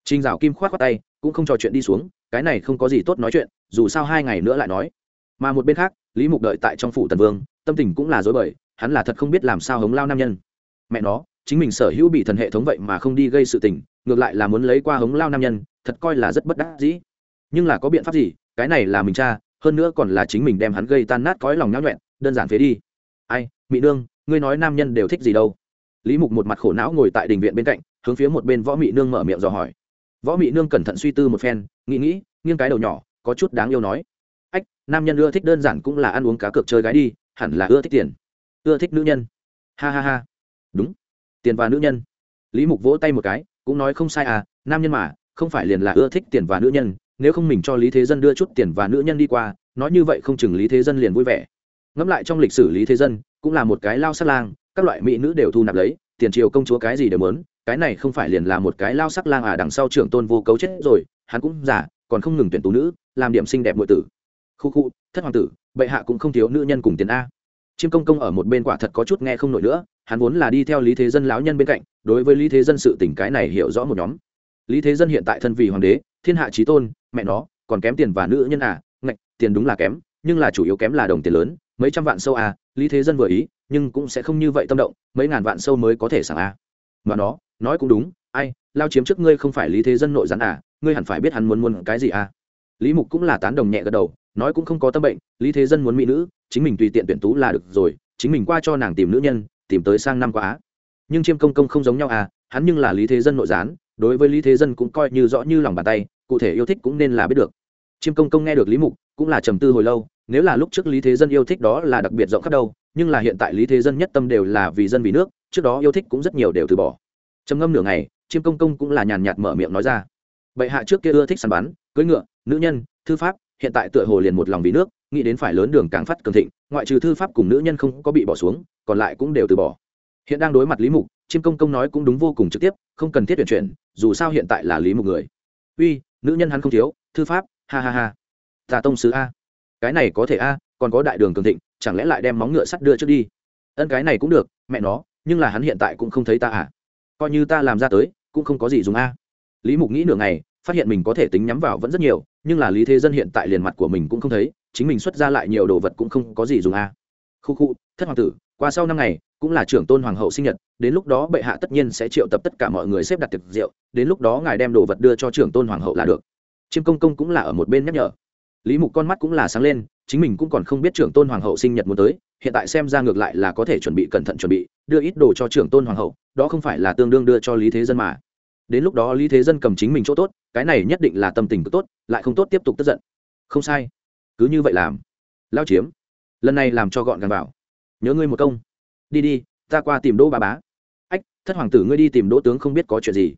Trinh dạo kim khoát khoát tay, cũng không trò chuyện đi xuống, cái này không có gì tốt nói chuyện, dù sao hai ngày nữa lại nói. Mà một bên khác, lý mục đợi tại trong phủ tần vương, tâm tình cũng là dối bời, hắn là thật không biết làm sao hống lao nam nhân. Mẹ nó, chính mình sở hữu bị thần hệ thống vậy mà không đi gây sự tình ngược lại là muốn lấy qua hống lao nam nhân, thật coi là rất bất đắc dĩ. Nhưng là có biện pháp gì? Cái này là mình cha, hơn nữa còn là chính mình đem hắn gây tan nát cõi lòng nhão nhuẹn, đơn giản phế đi. Ai mỹ nương, ngươi nói nam nhân đều thích gì đâu? Lý mục một mặt khổ não ngồi tại đình viện bên cạnh, hướng phía một bên võ mỹ nương mở miệng dò hỏi. Võ mỹ nương cẩn thận suy tư một phen, nghĩ nghĩ, nghiêng cái đầu nhỏ, có chút đáng yêu nói. Ách, nam nhân ưa thích đơn giản cũng là ăn uống cá cược chơi gái đi, hẳn là ưa thích tiền. Ưa thích nữ nhân. Ha ha ha. Đúng. Tiền và nữ nhân. Lý mục vỗ tay một cái cũng nói không sai à nam nhân mà, không phải liền là ưa thích tiền và nữ nhân, nếu không mình cho lý thế dân đưa chút tiền và nữ nhân đi qua, nói như vậy không chừng lý thế dân liền vui vẻ. Ngẫm lại trong lịch sử lý thế dân, cũng là một cái lao sắc lang, các loại mỹ nữ đều thu nạp lấy, tiền triều công chúa cái gì đều muốn, cái này không phải liền là một cái lao sắc lang à đằng sau trưởng tôn vô cấu chết rồi, hắn cũng giả còn không ngừng tuyển tú nữ, làm điểm xinh đẹp nội tử. Khu khu, thất hoàng tử, bệ hạ cũng không thiếu nữ nhân cùng tiền a. Chiêm công công ở một bên quả thật có chút nghe không nổi nữa, hắn vốn là đi theo lý thế dân lão nhân bên cạnh đối với lý thế dân sự tỉnh cái này hiểu rõ một nhóm. Lý thế dân hiện tại thân vì hoàng đế, thiên hạ trí tôn, mẹ nó, còn kém tiền và nữ nhân à ngạch, tiền đúng là kém, nhưng là chủ yếu kém là đồng tiền lớn, mấy trăm vạn sâu à lý thế dân vừa ý, nhưng cũng sẽ không như vậy tâm động, mấy ngàn vạn sâu mới có thể sảng à. Mà nó, nói cũng đúng, ai, lao chiếm trước ngươi không phải lý thế dân nội gián à ngươi hẳn phải biết hắn muốn muốn cái gì à. Lý mục cũng là tán đồng nhẹ gật đầu, nói cũng không có tâm bệnh, lý thế dân muốn mỹ nữ, chính mình tùy tiện tuyển tú là được rồi, chính mình qua cho nàng tìm nữ nhân, tìm tới sang năm qua á nhưng chiêm công công không giống nhau à hắn nhưng là lý thế dân nội gián, đối với lý thế dân cũng coi như rõ như lòng bàn tay, cụ thể yêu thích cũng nên là biết được. Chiêm công công nghe được lý mục, cũng là trầm tư hồi lâu, nếu là lúc trước lý thế dân yêu thích đó là đặc biệt rộng khắp đâu, nhưng là hiện tại lý thế dân nhất tâm đều là vì dân vì nước, trước đó yêu thích cũng rất nhiều đều từ bỏ. Trầm ngâm nửa ngày, chiêm công công cũng là nhàn nhạt mở miệng nói ra. Bệ hạ trước kia ưa thích săn bắn, cưỡi ngựa, nữ nhân, thư pháp, hiện tại tựa hồ liền một lòng vì nước, nghĩ đến phải lớn đường càng phát cường thịnh, ngoại trừ thư pháp cùng nữ nhân không có bị bỏ xuống, còn lại cũng đều từ bỏ hiện đang đối mặt lý mục, chiêm công công nói cũng đúng vô cùng trực tiếp, không cần thiết tuyển chuyển, dù sao hiện tại là lý mục người. Uy, nữ nhân hắn không thiếu, thư pháp, ha ha ha. Tà tông sứ a. Cái này có thể a, còn có đại đường cường thịnh, chẳng lẽ lại đem móng ngựa sắt đưa trước đi? Ân cái này cũng được, mẹ nó, nhưng là hắn hiện tại cũng không thấy ta à. Coi như ta làm ra tới, cũng không có gì dùng a. Lý mục nghĩ nửa ngày, phát hiện mình có thể tính nhắm vào vẫn rất nhiều, nhưng là lý thế dân hiện tại liền mặt của mình cũng không thấy, chính mình xuất ra lại nhiều đồ vật cũng không có gì dùng a. Khu khu, thất hoàng tử, qua sau năm ngày cũng là trưởng tôn hoàng hậu sinh nhật, đến lúc đó bệ hạ tất nhiên sẽ triệu tập tất cả mọi người xếp đặt tiệc rượu, đến lúc đó ngài đem đồ vật đưa cho trưởng tôn hoàng hậu là được. Chiêm công công cũng là ở một bên nhắc nhở. Lý mục con mắt cũng là sáng lên, chính mình cũng còn không biết trưởng tôn hoàng hậu sinh nhật muốn tới, hiện tại xem ra ngược lại là có thể chuẩn bị cẩn thận chuẩn bị, đưa ít đồ cho trưởng tôn hoàng hậu, đó không phải là tương đương đưa cho lý thế dân mà. Đến lúc đó lý thế dân cầm chính mình chỗ tốt, cái này nhất định là tâm tình tốt, lại không tốt tiếp tục tức giận. Không sai. Cứ như vậy làm. Lao chiếm. Lần này làm cho gọn gàng vào. Nhớ ngươi một công đi đi, ta qua tìm đỗ bà bá. Ách, thất hoàng tử ngươi đi tìm đỗ tướng không biết có chuyện gì.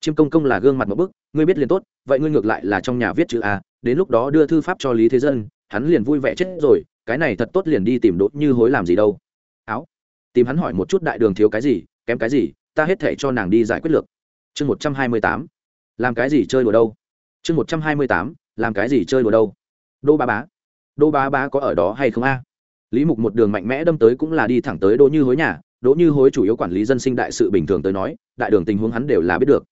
Chiêm công công là gương mặt một bức, ngươi biết liền tốt, vậy ngươi ngược lại là trong nhà viết chữ a, đến lúc đó đưa thư pháp cho lý thế dân, hắn liền vui vẻ chết rồi, cái này thật tốt liền đi tìm đỗ như hối làm gì đâu. Áo. Tìm hắn hỏi một chút đại đường thiếu cái gì, kém cái gì, ta hết thể cho nàng đi giải quyết lược. Chương một trăm hai mươi tám. Làm cái gì chơi đùa đâu? Chương một trăm hai mươi tám. Làm cái gì chơi đùa đâu? Đô ba bá. Đô ba bá có ở đó hay không a? Lý mục một đường mạnh mẽ đâm tới cũng là đi thẳng tới đỗ như hối nhà. Đỗ như hối chủ yếu quản lý dân sinh đại sự bình thường tới nói, đại đường tình huống hắn đều là biết được.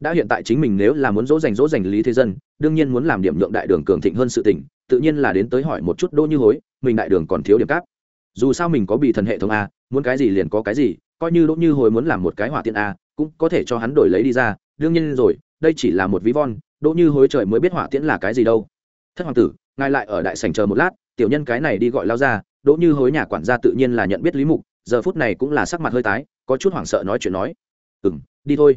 Đã hiện tại chính mình nếu là muốn dỗ dành dỗ dành lý thế dân, đương nhiên muốn làm điểm nhượng đại đường cường thịnh hơn sự tình, tự nhiên là đến tới hỏi một chút đỗ như hối, mình đại đường còn thiếu điểm cáp. Dù sao mình có bị thần hệ thống a, muốn cái gì liền có cái gì, coi như đỗ như hối muốn làm một cái hỏa tiện a, cũng có thể cho hắn đổi lấy đi ra. Đương nhiên rồi, đây chỉ là một ví von, đỗ như hối trời mới biết hỏa tiễn là cái gì đâu. Thất hoàng tử, ngài lại ở đại sảnh chờ một lát, tiểu nhân cái này đi gọi lao ra đỗ như hối nhà quản gia tự nhiên là nhận biết lý mục giờ phút này cũng là sắc mặt hơi tái có chút hoảng sợ nói chuyện nói ừ m đi thôi.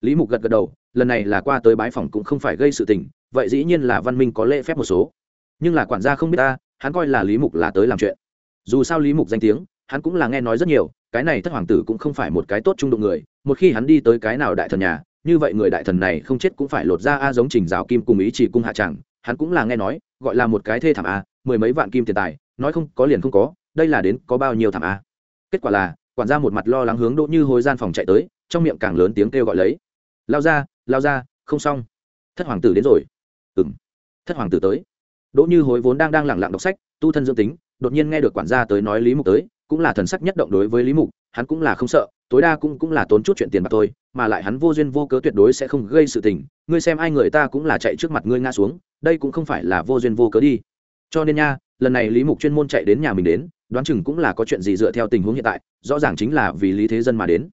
Lý mục gật gật đầu lần này là qua tới bái phòng cũng không phải gây sự tình vậy dĩ nhiên là văn minh có lễ phép một số. Nhưng là quản gia không biết ta hắn coi là lý mục là tới làm chuyện. Dù sao lý mục danh tiếng hắn cũng là nghe nói rất nhiều cái này thất hoàng tử cũng không phải một cái tốt trung đụng người một khi hắn đi tới cái nào đại thần nhà như vậy người đại thần này không chết cũng phải lột ra a giống trình rào kim cùng ý chỉ cung hạ chẳng, hắn cũng là nghe nói gọi là một cái thê thảm a mười mấy vạn kim tiền tài nói không, có liền không có, đây là đến có bao nhiêu thảm a. Kết quả là, quản gia một mặt lo lắng hướng đỗ như hối gian phòng chạy tới, trong miệng càng lớn tiếng kêu gọi lấy. Lao ra lao ra, không xong. Thất hoàng tử đến rồi. Ừng thất hoàng tử tới. Đỗ như hối vốn đang đang lẳng lặng đọc sách, tu thân dương tính, đột nhiên nghe được quản gia tới nói lý mục tới, cũng là thần sắc nhất động đối với lý mục, hắn cũng là không sợ, tối đa cũng cũng là tốn chút chuyện tiền bạc thôi, mà lại hắn vô duyên vô cớ tuyệt đối sẽ không gây sự tình, ngươi xem ai người ta cũng là chạy trước mặt ngươi ngã xuống, đây cũng không phải là vô duyên vô cớ đi. Cho nên nha lần này lý mục chuyên môn chạy đến nhà mình đến, đoán chừng cũng là có chuyện gì dựa theo tình huống hiện tại, rõ ràng chính là vì lý thế dân mà đến.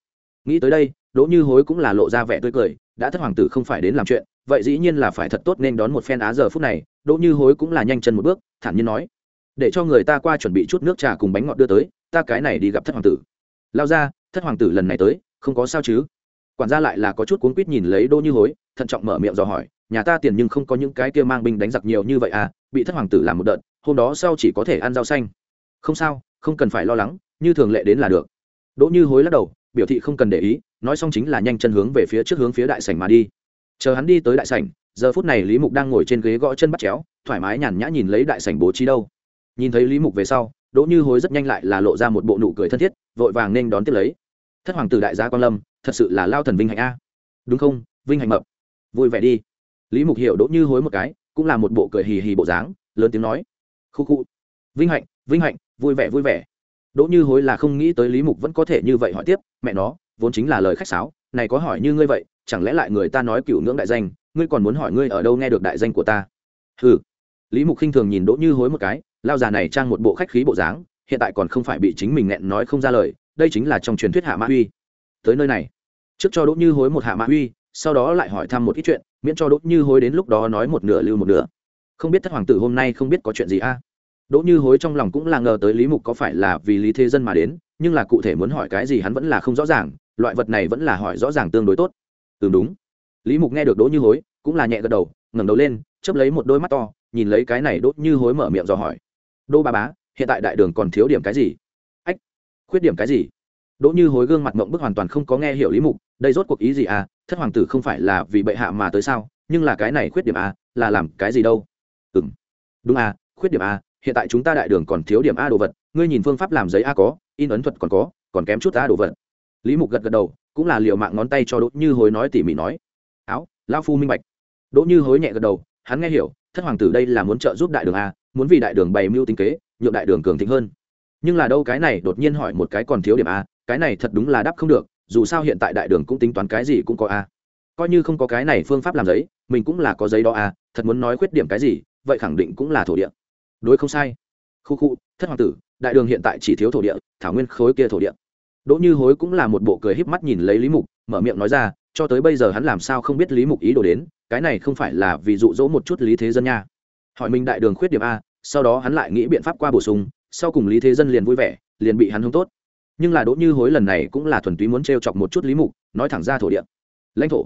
Nghĩ tới đây, đỗ như hối cũng là lộ ra vẻ tươi cười, đã thất hoàng tử không phải đến làm chuyện, vậy dĩ nhiên là phải thật tốt nên đón một phen á giờ phút này, đỗ như hối cũng là nhanh chân một bước, thản nhiên nói. Để cho người ta qua chuẩn bị chút nước trà cùng bánh ngọt đưa tới, ta cái này đi gặp thất hoàng tử. Lao ra, thất hoàng tử lần này tới, không có sao chứ? Quản gia lại là có chút cuốn quýt nhìn lấy đỗ như hối, thận trọng mở miệng dò hỏi, nhà ta tiền nhưng không có những cái kia mang binh đánh giặc nhiều như vậy à bị thất hoàng tử làm một đợt hôm đó sau chỉ có thể ăn rau xanh. Không sao, không cần phải lo lắng, như thường lệ đến là được. Đỗ như hối lắc đầu, biểu thị không cần để ý, nói xong chính là nhanh chân hướng về phía trước hướng phía đại sảnh mà đi. Chờ hắn đi tới đại sảnh, giờ phút này lý mục đang ngồi trên ghế gõ chân bắt chéo, thoải mái nhàn nhã nhìn lấy đại sảnh bố trí đâu. Nhìn thấy lý mục về sau, đỗ như hối rất nhanh lại là lộ ra một bộ nụ cười thân thiết, vội vàng nên đón tiếp lấy. Thất hoàng tử đại gia quan lâm, thật sự là lao thần vinh hạnh a. Đúng không, vinh hạnh mập. Vui vẻ đi. Lý mục hiểu đỗ như hối một cái, cũng là một bộ cười hì hì bộ dáng, lớn tiếng nói khu khu. Vinh hạnh vinh hạnh, vui vẻ vui vẻ. Đỗ như hối là không nghĩ tới lý mục vẫn có thể như vậy hỏi tiếp, mẹ nó, vốn chính là lời khách sáo, này có hỏi như ngươi vậy, chẳng lẽ lại người ta nói cựu ngưỡng đại danh, ngươi còn muốn hỏi ngươi ở đâu nghe được đại danh của ta? Ừ lý mục khinh thường nhìn đỗ như hối một cái, lao già này trang một bộ khách khí bộ dáng, hiện tại còn không phải bị chính mình nghẹn nói không ra lời, đây chính là trong truyền thuyết hạ mã huy. Tới nơi này. Trước cho đỗ như hối một hạ mã huy, sau đó lại hỏi thăm một ít chuyện, miễn cho đỗ như hối đến lúc đó nói một nửa lưu một nửa không biết thất hoàng tử hôm nay không biết có chuyện gì a? Đỗ như hối trong lòng cũng là ngờ tới lý mục có phải là vì lý thế dân mà đến, nhưng là cụ thể muốn hỏi cái gì hắn vẫn là không rõ ràng, loại vật này vẫn là hỏi rõ ràng tương đối tốt. Ừ đúng. Lý mục nghe được đỗ như hối, cũng là nhẹ gật đầu, ngẩng đầu lên chấp lấy một đôi mắt to, nhìn lấy cái này đỗ như hối mở miệng dò hỏi. Đô ba bá, hiện tại đại đường còn thiếu điểm cái gì? Ách, khuyết điểm cái gì? Đỗ như hối gương mặt mộng bức hoàn toàn không có nghe hiểu lý mục, đây rốt cuộc ý gì à? Thất hoàng tử không phải là vì bệ hạ mà tới sao? Nhưng là cái này khuyết điểm à? Là làm cái gì đâu? Ừng đúng à khuyết điểm à hiện tại chúng ta đại đường còn thiếu điểm a đồ vật, ngươi nhìn phương pháp làm giấy a có, in ấn thuật còn có, còn kém chút a đồ vật. Lý mục gật gật đầu, cũng là liệu mạng ngón tay cho đỗ như hối nói tỉ mỉ nói. Áo lao phu minh bạch. Đỗ như hối nhẹ gật đầu, hắn nghe hiểu, thất hoàng tử đây là muốn trợ giúp đại đường a, muốn vì đại đường bày mưu tính kế, nhượng đại đường cường thịnh hơn. Nhưng là đâu cái này đột nhiên hỏi một cái còn thiếu điểm a, cái này thật đúng là đáp không được, dù sao hiện tại đại đường cũng tính toán cái gì cũng có a. Coi như không có cái này phương pháp làm giấy, mình cũng là có giấy đó a, thật muốn nói khuyết điểm cái gì vậy khẳng định cũng là thổ địa. Đối không sai. Khu khu, thất hoàng tử, đại đường hiện tại chỉ thiếu thổ địa, thảo nguyên khối kia thổ địa. Đỗ như hối cũng là một bộ cười híp mắt nhìn lấy lý mục, mở miệng nói ra, cho tới bây giờ hắn làm sao không biết lý mục ý đồ đến, cái này không phải là vì dụ dỗ một chút lý thế dân nha. Hỏi mình đại đường khuyết điểm a, sau đó hắn lại nghĩ biện pháp qua bổ sung, sau cùng lý thế dân liền vui vẻ, liền bị hắn hông tốt. Nhưng là đỗ như hối lần này cũng là thuần túy muốn t r e o chọc một chút lý mục, nói thẳng ra thổ địa. Lãnh thổ.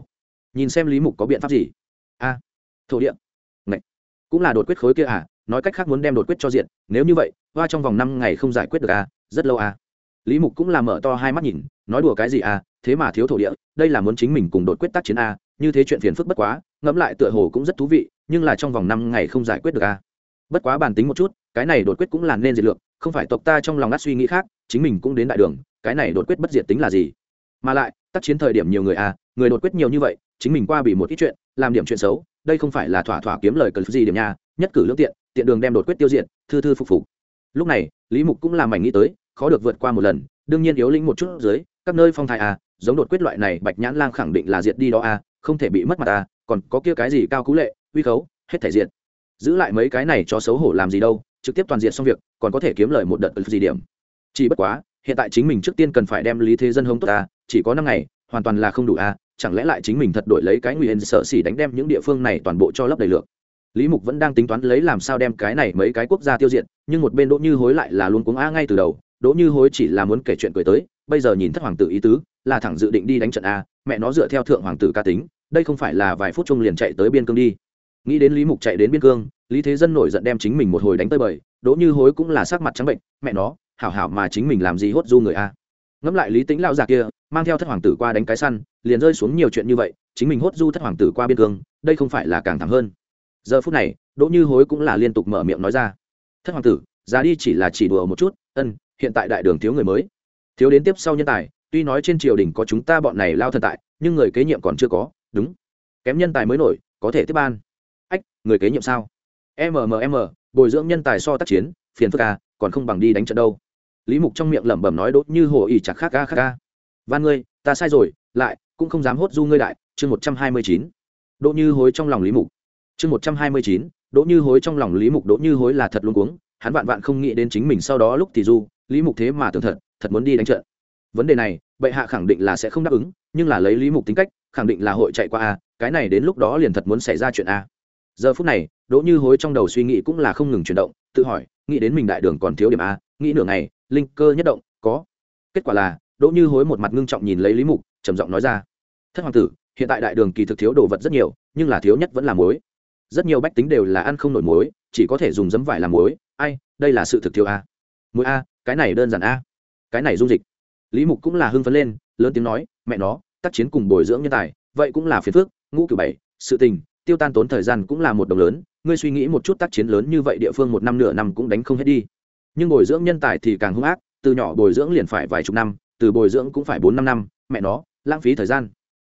Nhìn xem lý mục có biện pháp gì? A, thổ địa cũng là đột quyết khối kia à nói cách khác muốn đem đột quyết cho diện, nếu như vậy, hoa trong vòng năm ngày không giải quyết được à rất lâu à. Lý mục cũng là mở to hai mắt nhìn, nói đùa cái gì à thế mà thiếu thổ địa, đây là muốn chính mình cùng đột quyết tác chiến à như thế chuyện phiền phức bất quá, ngẫm lại tựa hồ cũng rất thú vị, nhưng là trong vòng năm ngày không giải quyết được à. Bất quá bản tính một chút, cái này đột quyết cũng là nên diệt lượng không phải tộc ta trong lòng ngắt suy nghĩ khác, chính mình cũng đến đại đường, cái này đột quyết bất diệt tính là gì? Mà lại, tác chiến thời điểm nhiều người à người đột quyết nhiều như vậy, chính mình qua bị một ít chuyện, làm điểm chuyện xấu đây không phải là thỏa thỏa kiếm lời cần gì điểm nha, nhất cử lương tiện tiện đường đem đột quyết tiêu diệt, thư thư phục phục. Lúc này, lý mục cũng làm mảnh nghĩ tới, khó được vượt qua một lần, đương nhiên yếu lĩnh một chút dưới, các nơi phong thai à giống đột quyết loại này bạch nhãn lang khẳng định là diệt đi đó à không thể bị mất mặt à còn có kia cái gì cao cú lệ, uy khấu, hết thể diện giữ lại mấy cái này cho xấu hổ làm gì đâu, trực tiếp toàn diện xong việc, còn có thể kiếm lời một đợt gì điểm. Chỉ bất quá, hiện tại chính mình trước tiên cần phải đem lý thế dân hống tốt ta chỉ có năm ngày, hoàn toàn là không đủ a chẳng lẽ lại chính mình thật đổi lấy cái nguy sợ xỉ đánh đem những địa phương này toàn bộ cho lấp đầy lượng lý mục vẫn đang tính toán lấy làm sao đem cái này mấy cái quốc gia tiêu diệt, nhưng một bên đỗ như hối lại là luôn cuống a ngay từ đầu. Đỗ như hối chỉ là muốn kể chuyện cười tới, bây giờ nhìn thất hoàng tử ý tứ, là thẳng dự định đi đánh trận a, mẹ nó dựa theo thượng hoàng tử ca tính, đây không phải là vài phút chung liền chạy tới biên cương đi. Nghĩ đến lý mục chạy đến biên cương, lý thế dân nổi giận đem chính mình một hồi đánh tới bời, đỗ như hối cũng là sắc mặt trắng bệnh, mẹ nó, hảo hảo mà chính mình làm gì hốt du người a ngẫm lại lý tính lão già kia, mang theo thất hoàng tử qua đánh cái săn, liền rơi xuống nhiều chuyện như vậy, chính mình hốt du thất hoàng tử qua biên cương, đây không phải là càng thẳng hơn. Giờ phút này, đỗ như hối cũng là liên tục mở miệng nói ra. Thất hoàng tử ra đi chỉ là chỉ đùa một chút, ân, hiện tại đại đường thiếu người mới. Thiếu đến tiếp sau nhân tài, tuy nói trên triều đình có chúng ta bọn này lao thần tại, nhưng người kế nhiệm còn chưa có, đúng. Kém nhân tài mới nổi, có thể tiếp ban. Ách, người kế nhiệm sao? Mmm bồi dưỡng nhân tài so tác chiến, phiền phức à còn không bằng đi đánh trận đâu lý mục trong miệng lẩm bẩm nói đốt như hồ ỉ chặt khác ca khác ca van ngươi, ta sai rồi, lại, cũng không dám hốt du ngươi đại. Chương một trăm hai mươi chín. Đỗ như hối trong lòng lý mục. Chương một trăm hai mươi chín. Đỗ như hối trong lòng lý mục, đỗ như hối là thật luôn cuống, hắn vạn vạn không nghĩ đến chính mình sau đó lúc thì du, lý mục thế mà tưởng thật thật muốn đi đánh trận. Vấn đề này, bệ hạ khẳng định là sẽ không đáp ứng, nhưng là lấy lý mục tính cách, khẳng định là hội chạy qua a, cái này đến lúc đó liền thật muốn xảy ra chuyện a. Giờ phút này, đỗ như hối trong đầu suy nghĩ cũng là không ngừng chuyển động, tự hỏi, nghĩ đến mình đại đường còn thiếu điểm a, nghĩ nửa ngày linh cơ nhất động, có. Kết quả là, đỗ như hối một mặt ngưng trọng nhìn lấy lý mục, trầm giọng nói ra. Thất hoàng tử, hiện tại đại đường kỳ thực thiếu đồ vật rất nhiều, nhưng là thiếu nhất vẫn là muối. Rất nhiều bách tính đều là ăn không nổi muối, chỉ có thể dùng giấm vải làm muối. Ai, đây là sự thực thiếu a. Muối a, cái này đơn giản a. Cái này dung dịch. Lý mục cũng là hưng phấn lên, lớn tiếng nói, mẹ nó, tác chiến cùng bồi dưỡng nhân tài, vậy cũng là phiền phước ngũ cử bảy, sự tình, tiêu tan tốn thời gian cũng là một đồng lớn, ngươi suy nghĩ một chút tác chiến lớn như vậy địa phương một năm nửa năm cũng đánh không hết đi nhưng bồi dưỡng nhân tài thì càng hung ác, từ nhỏ bồi dưỡng liền phải vài chục năm, từ bồi dưỡng cũng phải bốn năm năm, mẹ nó, lãng phí thời gian.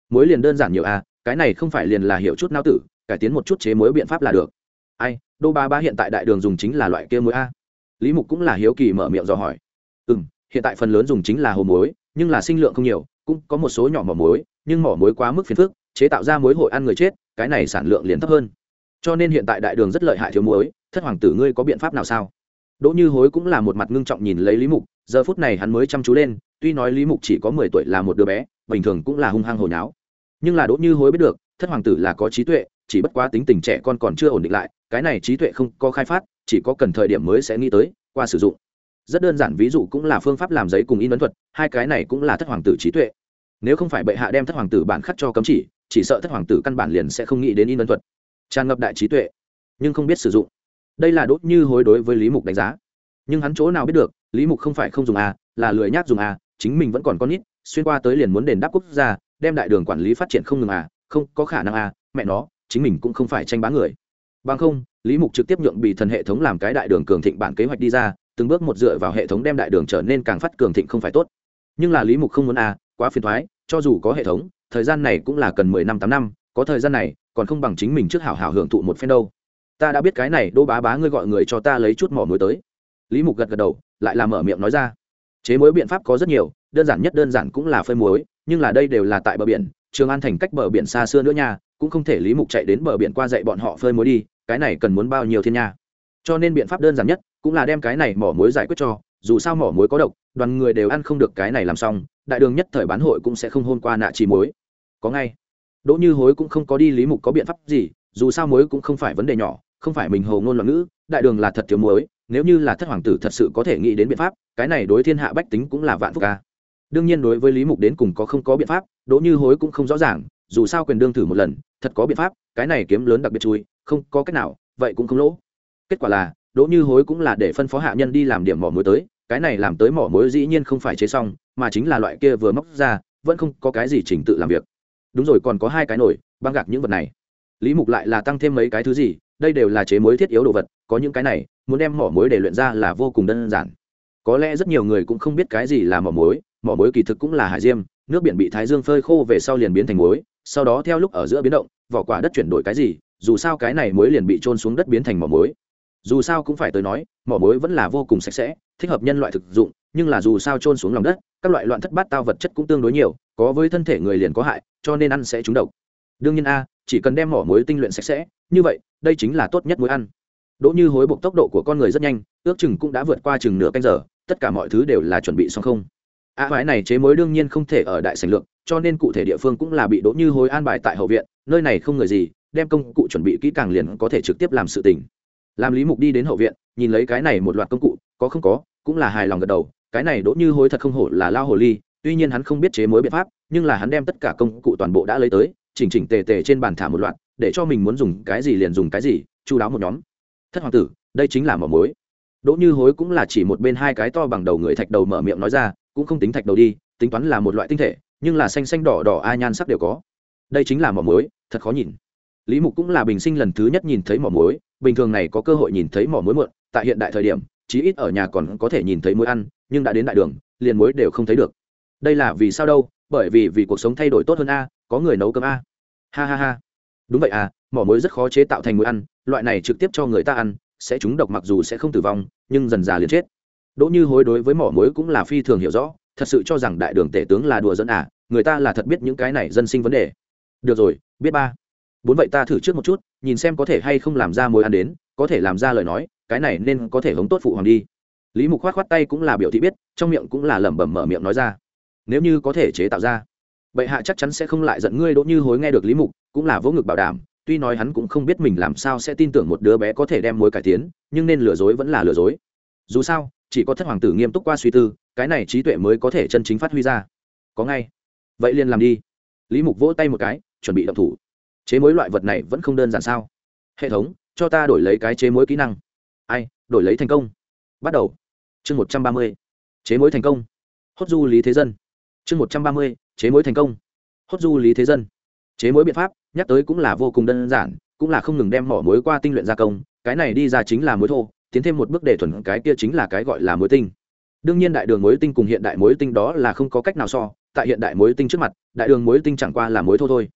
Mối liền đơn giản nhiều à cái này không phải liền là hiểu chút nao tử, cải tiến một chút chế mối biện pháp là được. Ai, đô ba ba hiện tại đại đường dùng chính là loại kia mối a. Lý mục cũng là hiếu kỳ mở miệng dò hỏi. Ừ m hiện tại phần lớn dùng chính là hồ muối, nhưng là sinh lượng không nhiều, cũng có một số nhỏ mỏ muối, nhưng mỏ muối quá mức phiền phức, chế tạo ra muối hội ăn người chết, cái này sản lượng liền thấp hơn. Cho nên hiện tại đại đường rất lợi hại thiếu muối, thất hoàng tử ngươi có biện pháp nào sao? Đỗ như hối cũng là một mặt ngưng trọng nhìn lấy lý mục, giờ phút này hắn mới chăm chú lên, tuy nói lý mục chỉ có mười tuổi là một đứa bé, bình thường cũng là hung hăng hồi nháo. Nhưng là đỗ như hối biết được, thất hoàng tử là có trí tuệ, chỉ bất quá tính tình trẻ con còn chưa ổn định lại, cái này trí tuệ không có khai phát, chỉ có cần thời điểm mới sẽ nghĩ tới, qua sử dụng. Rất đơn giản, ví dụ cũng là phương pháp làm giấy cùng in ấn thuật, hai cái này cũng là thất hoàng tử trí tuệ. Nếu không phải bệ hạ đem thất hoàng tử bản khắc cho cấm chỉ chỉ sợ thất hoàng tử căn bản liền sẽ không nghĩ đến in ấn thuật. Tràn ngập đại trí tuệ, nhưng không biết sử dụng đây là đốt như hối đối với lý mục đánh giá. Nhưng hắn chỗ nào biết được, lý mục không phải không dùng a, là lười nhác dùng a, chính mình vẫn còn con nít, xuyên qua tới liền muốn đền đáp quốc gia, đem đại đường quản lý phát triển không ngừng à không có khả năng à mẹ nó, chính mình cũng không phải tranh bá người. Bằng không, lý mục trực tiếp nhượng bị thần hệ thống làm cái đại đường cường thịnh bản kế hoạch đi ra, từng bước một dựa vào hệ thống đem đại đường trở nên càng phát cường thịnh không phải tốt. Nhưng là lý mục không muốn à quá phiền thoái cho dù có hệ thống, thời gian này cũng là cần mười năm tám năm, có thời gian này, còn không bằng chính mình trước hảo hảo hưởng thụ một phen đâu ta đã biết cái này đô bá bá ngươi gọi người cho ta lấy chút mỏ muối tới. Lý mục gật gật đầu, lại làm mở miệng nói ra. Chế muối biện pháp có rất nhiều, đơn giản nhất đơn giản cũng là phơi muối, nhưng là đây đều là tại bờ biển, trường an thành cách bờ biển xa xưa nữa nha, cũng không thể lý mục chạy đến bờ biển qua dạy bọn họ phơi muối đi, cái này cần muốn bao nhiêu thiên nha. Cho nên biện pháp đơn giản nhất cũng là đem cái này mỏ muối giải quyết cho, dù sao mỏ muối có độc, đoàn người đều ăn không được cái này làm xong, đại đường nhất thời bán hội cũng sẽ không hôn qua nạ chỉ muối. Có ngay. Đỗ như hối cũng không có đi lý mục có biện pháp gì, dù sao muối cũng không phải vấn đề nhỏ không phải mình hồ ngôn loạn ngữ, đại đường là thật thiếu muối, nếu như là thất hoàng tử thật sự có thể nghĩ đến biện pháp, cái này đối thiên hạ bách tính cũng là vạn phúc ca. Đương nhiên đối với lý mục đến cùng có không có biện pháp, đỗ như hối cũng không rõ ràng, dù sao quyền đương thử một lần, thật có biện pháp, cái này kiếm lớn đặc biệt chui, không có cách nào, vậy cũng không lỗ. Kết quả là, đỗ như hối cũng là để phân phó hạ nhân đi làm điểm mỏ muối tới, cái này làm tới mỏ muối dĩ nhiên không phải chế xong, mà chính là loại kia vừa móc ra, vẫn không có cái gì chỉnh tự làm việc. Đúng rồi, còn có hai cái nổi băng gạc những vật này. Lý mục lại là tăng thêm mấy cái thứ gì đây đều là chế muối thiết yếu đồ vật, có những cái này, muốn đem mỏ muối để luyện ra là vô cùng đơn giản. Có lẽ rất nhiều người cũng không biết cái gì là mỏ muối mỏ muối kỳ thực cũng là hải diêm, nước biển bị thái dương phơi khô về sau liền biến thành muối sau đó theo lúc ở giữa biến động, vỏ quả đất chuyển đổi cái gì, dù sao cái này muối liền bị trôn xuống đất biến thành mỏ muối dù sao cũng phải tới nói, mỏ muối vẫn là vô cùng sạch sẽ, thích hợp nhân loại thực dụng, nhưng là dù sao trôn xuống lòng đất, các loại loạn thất bát tao vật chất cũng tương đối nhiều, có với thân thể người liền có hại, cho nên ăn sẽ trúng độc. Đương nhiên a, chỉ cần đem mỏ muối tinh luyện sạch sẽ như vậy đây chính là tốt nhất muối ăn. Đỗ như hối buộc tốc độ của con người rất nhanh ước chừng cũng đã vượt qua chừng nửa canh giờ tất cả mọi thứ đều là chuẩn bị xong không? A à, này chế muối đương nhiên không thể ở đại sành lượng cho nên cụ thể địa phương cũng là bị đỗ như hối an bài tại hậu viện nơi này không người gì đem công cụ chuẩn bị kỹ càng liền có thể trực tiếp làm sự tình. Làm lý mục đi đến hậu viện nhìn lấy cái này một loạt công cụ có không có cũng là hài lòng gật đầu cái này đỗ như hối thật không hổ là lao hồ ly tuy nhiên hắn không biết chế mối biện pháp nhưng là hắn đem tất cả công cụ toàn bộ đã lấy tới chỉnh chỉnh tề tề trên bàn thả một loạt để cho mình muốn dùng cái gì liền dùng cái gì, chu đáo một nhóm. Thất hoàng tử, đây chính là mỏ mối đỗ như hối cũng là chỉ một bên hai cái to bằng đầu người thạch đầu mở miệng nói ra, cũng không tính thạch đầu đi, tính toán là một loại tinh thể, nhưng là xanh xanh đỏ đỏ a nhan sắc đều có. Đây chính là mỏ mối thật khó nhìn. Lý mục cũng là bình sinh lần thứ nhất nhìn thấy mỏ muối, bình thường này có cơ hội nhìn thấy mỏ muối muộn, tại hiện đại thời điểm, chí ít ở nhà còn có thể nhìn thấy muối ăn, nhưng đã đến đại đường, liền muối đều không thấy được. Đây là vì sao đâu? Bởi vì vì cuộc sống thay đổi tốt hơn a, có người nấu cơm a. Ha ha ha đúng vậy à mỏ muối rất khó chế tạo thành muối ăn, loại này trực tiếp cho người ta ăn, sẽ trúng độc mặc dù sẽ không tử vong, nhưng dần già liền chết. Đỗ như hối đối với mỏ muối cũng là phi thường hiểu rõ, thật sự cho rằng đại đường tể tướng là đùa dẫn à người ta là thật biết những cái này dân sinh vấn đề. Được rồi, biết ba. Bốn vậy ta thử trước một chút, nhìn xem có thể hay không làm ra mối ăn đến, có thể làm ra lời nói, cái này nên có thể hống tốt phụ hoàng đi. Lý mục khoát khoát tay cũng là biểu thị biết, trong miệng cũng là lẩm bẩm mở miệng nói ra. Nếu như có thể chế tạo ra bệ hạ chắc chắn sẽ không lại giận ngươi đỗ như hối nghe được lý mục, cũng là vỗ ngực bảo đảm, tuy nói hắn cũng không biết mình làm sao sẽ tin tưởng một đứa bé có thể đem mối cải tiến, nhưng nên lừa dối vẫn là lừa dối. Dù sao, chỉ có thất hoàng tử nghiêm túc qua suy tư, cái này trí tuệ mới có thể chân chính phát huy ra. Có ngay. Vậy liền làm đi. Lý mục vỗ tay một cái, chuẩn bị động thủ. Chế mối loại vật này vẫn không đơn giản sao? Hệ thống, cho ta đổi lấy cái chế mối kỹ năng. Ai, đổi lấy thành công. Bắt đầu. Chương một trăm ba mươi. Chế mối thành công. Hốt du lý thế dân. Chương một trăm ba mươi chế mối thành công. Hốt du lý thế dân. Chế mối biện pháp, nhắc tới cũng là vô cùng đơn giản, cũng là không ngừng đem mỏ muối qua tinh luyện gia công, cái này đi ra chính là muối thô, tiến thêm một bước để thuần cái kia chính là cái gọi là muối tinh. Đương nhiên đại đường muối tinh cùng hiện đại muối tinh đó là không có cách nào so, tại hiện đại muối tinh trước mặt, đại đường muối tinh chẳng qua là muối thô thôi.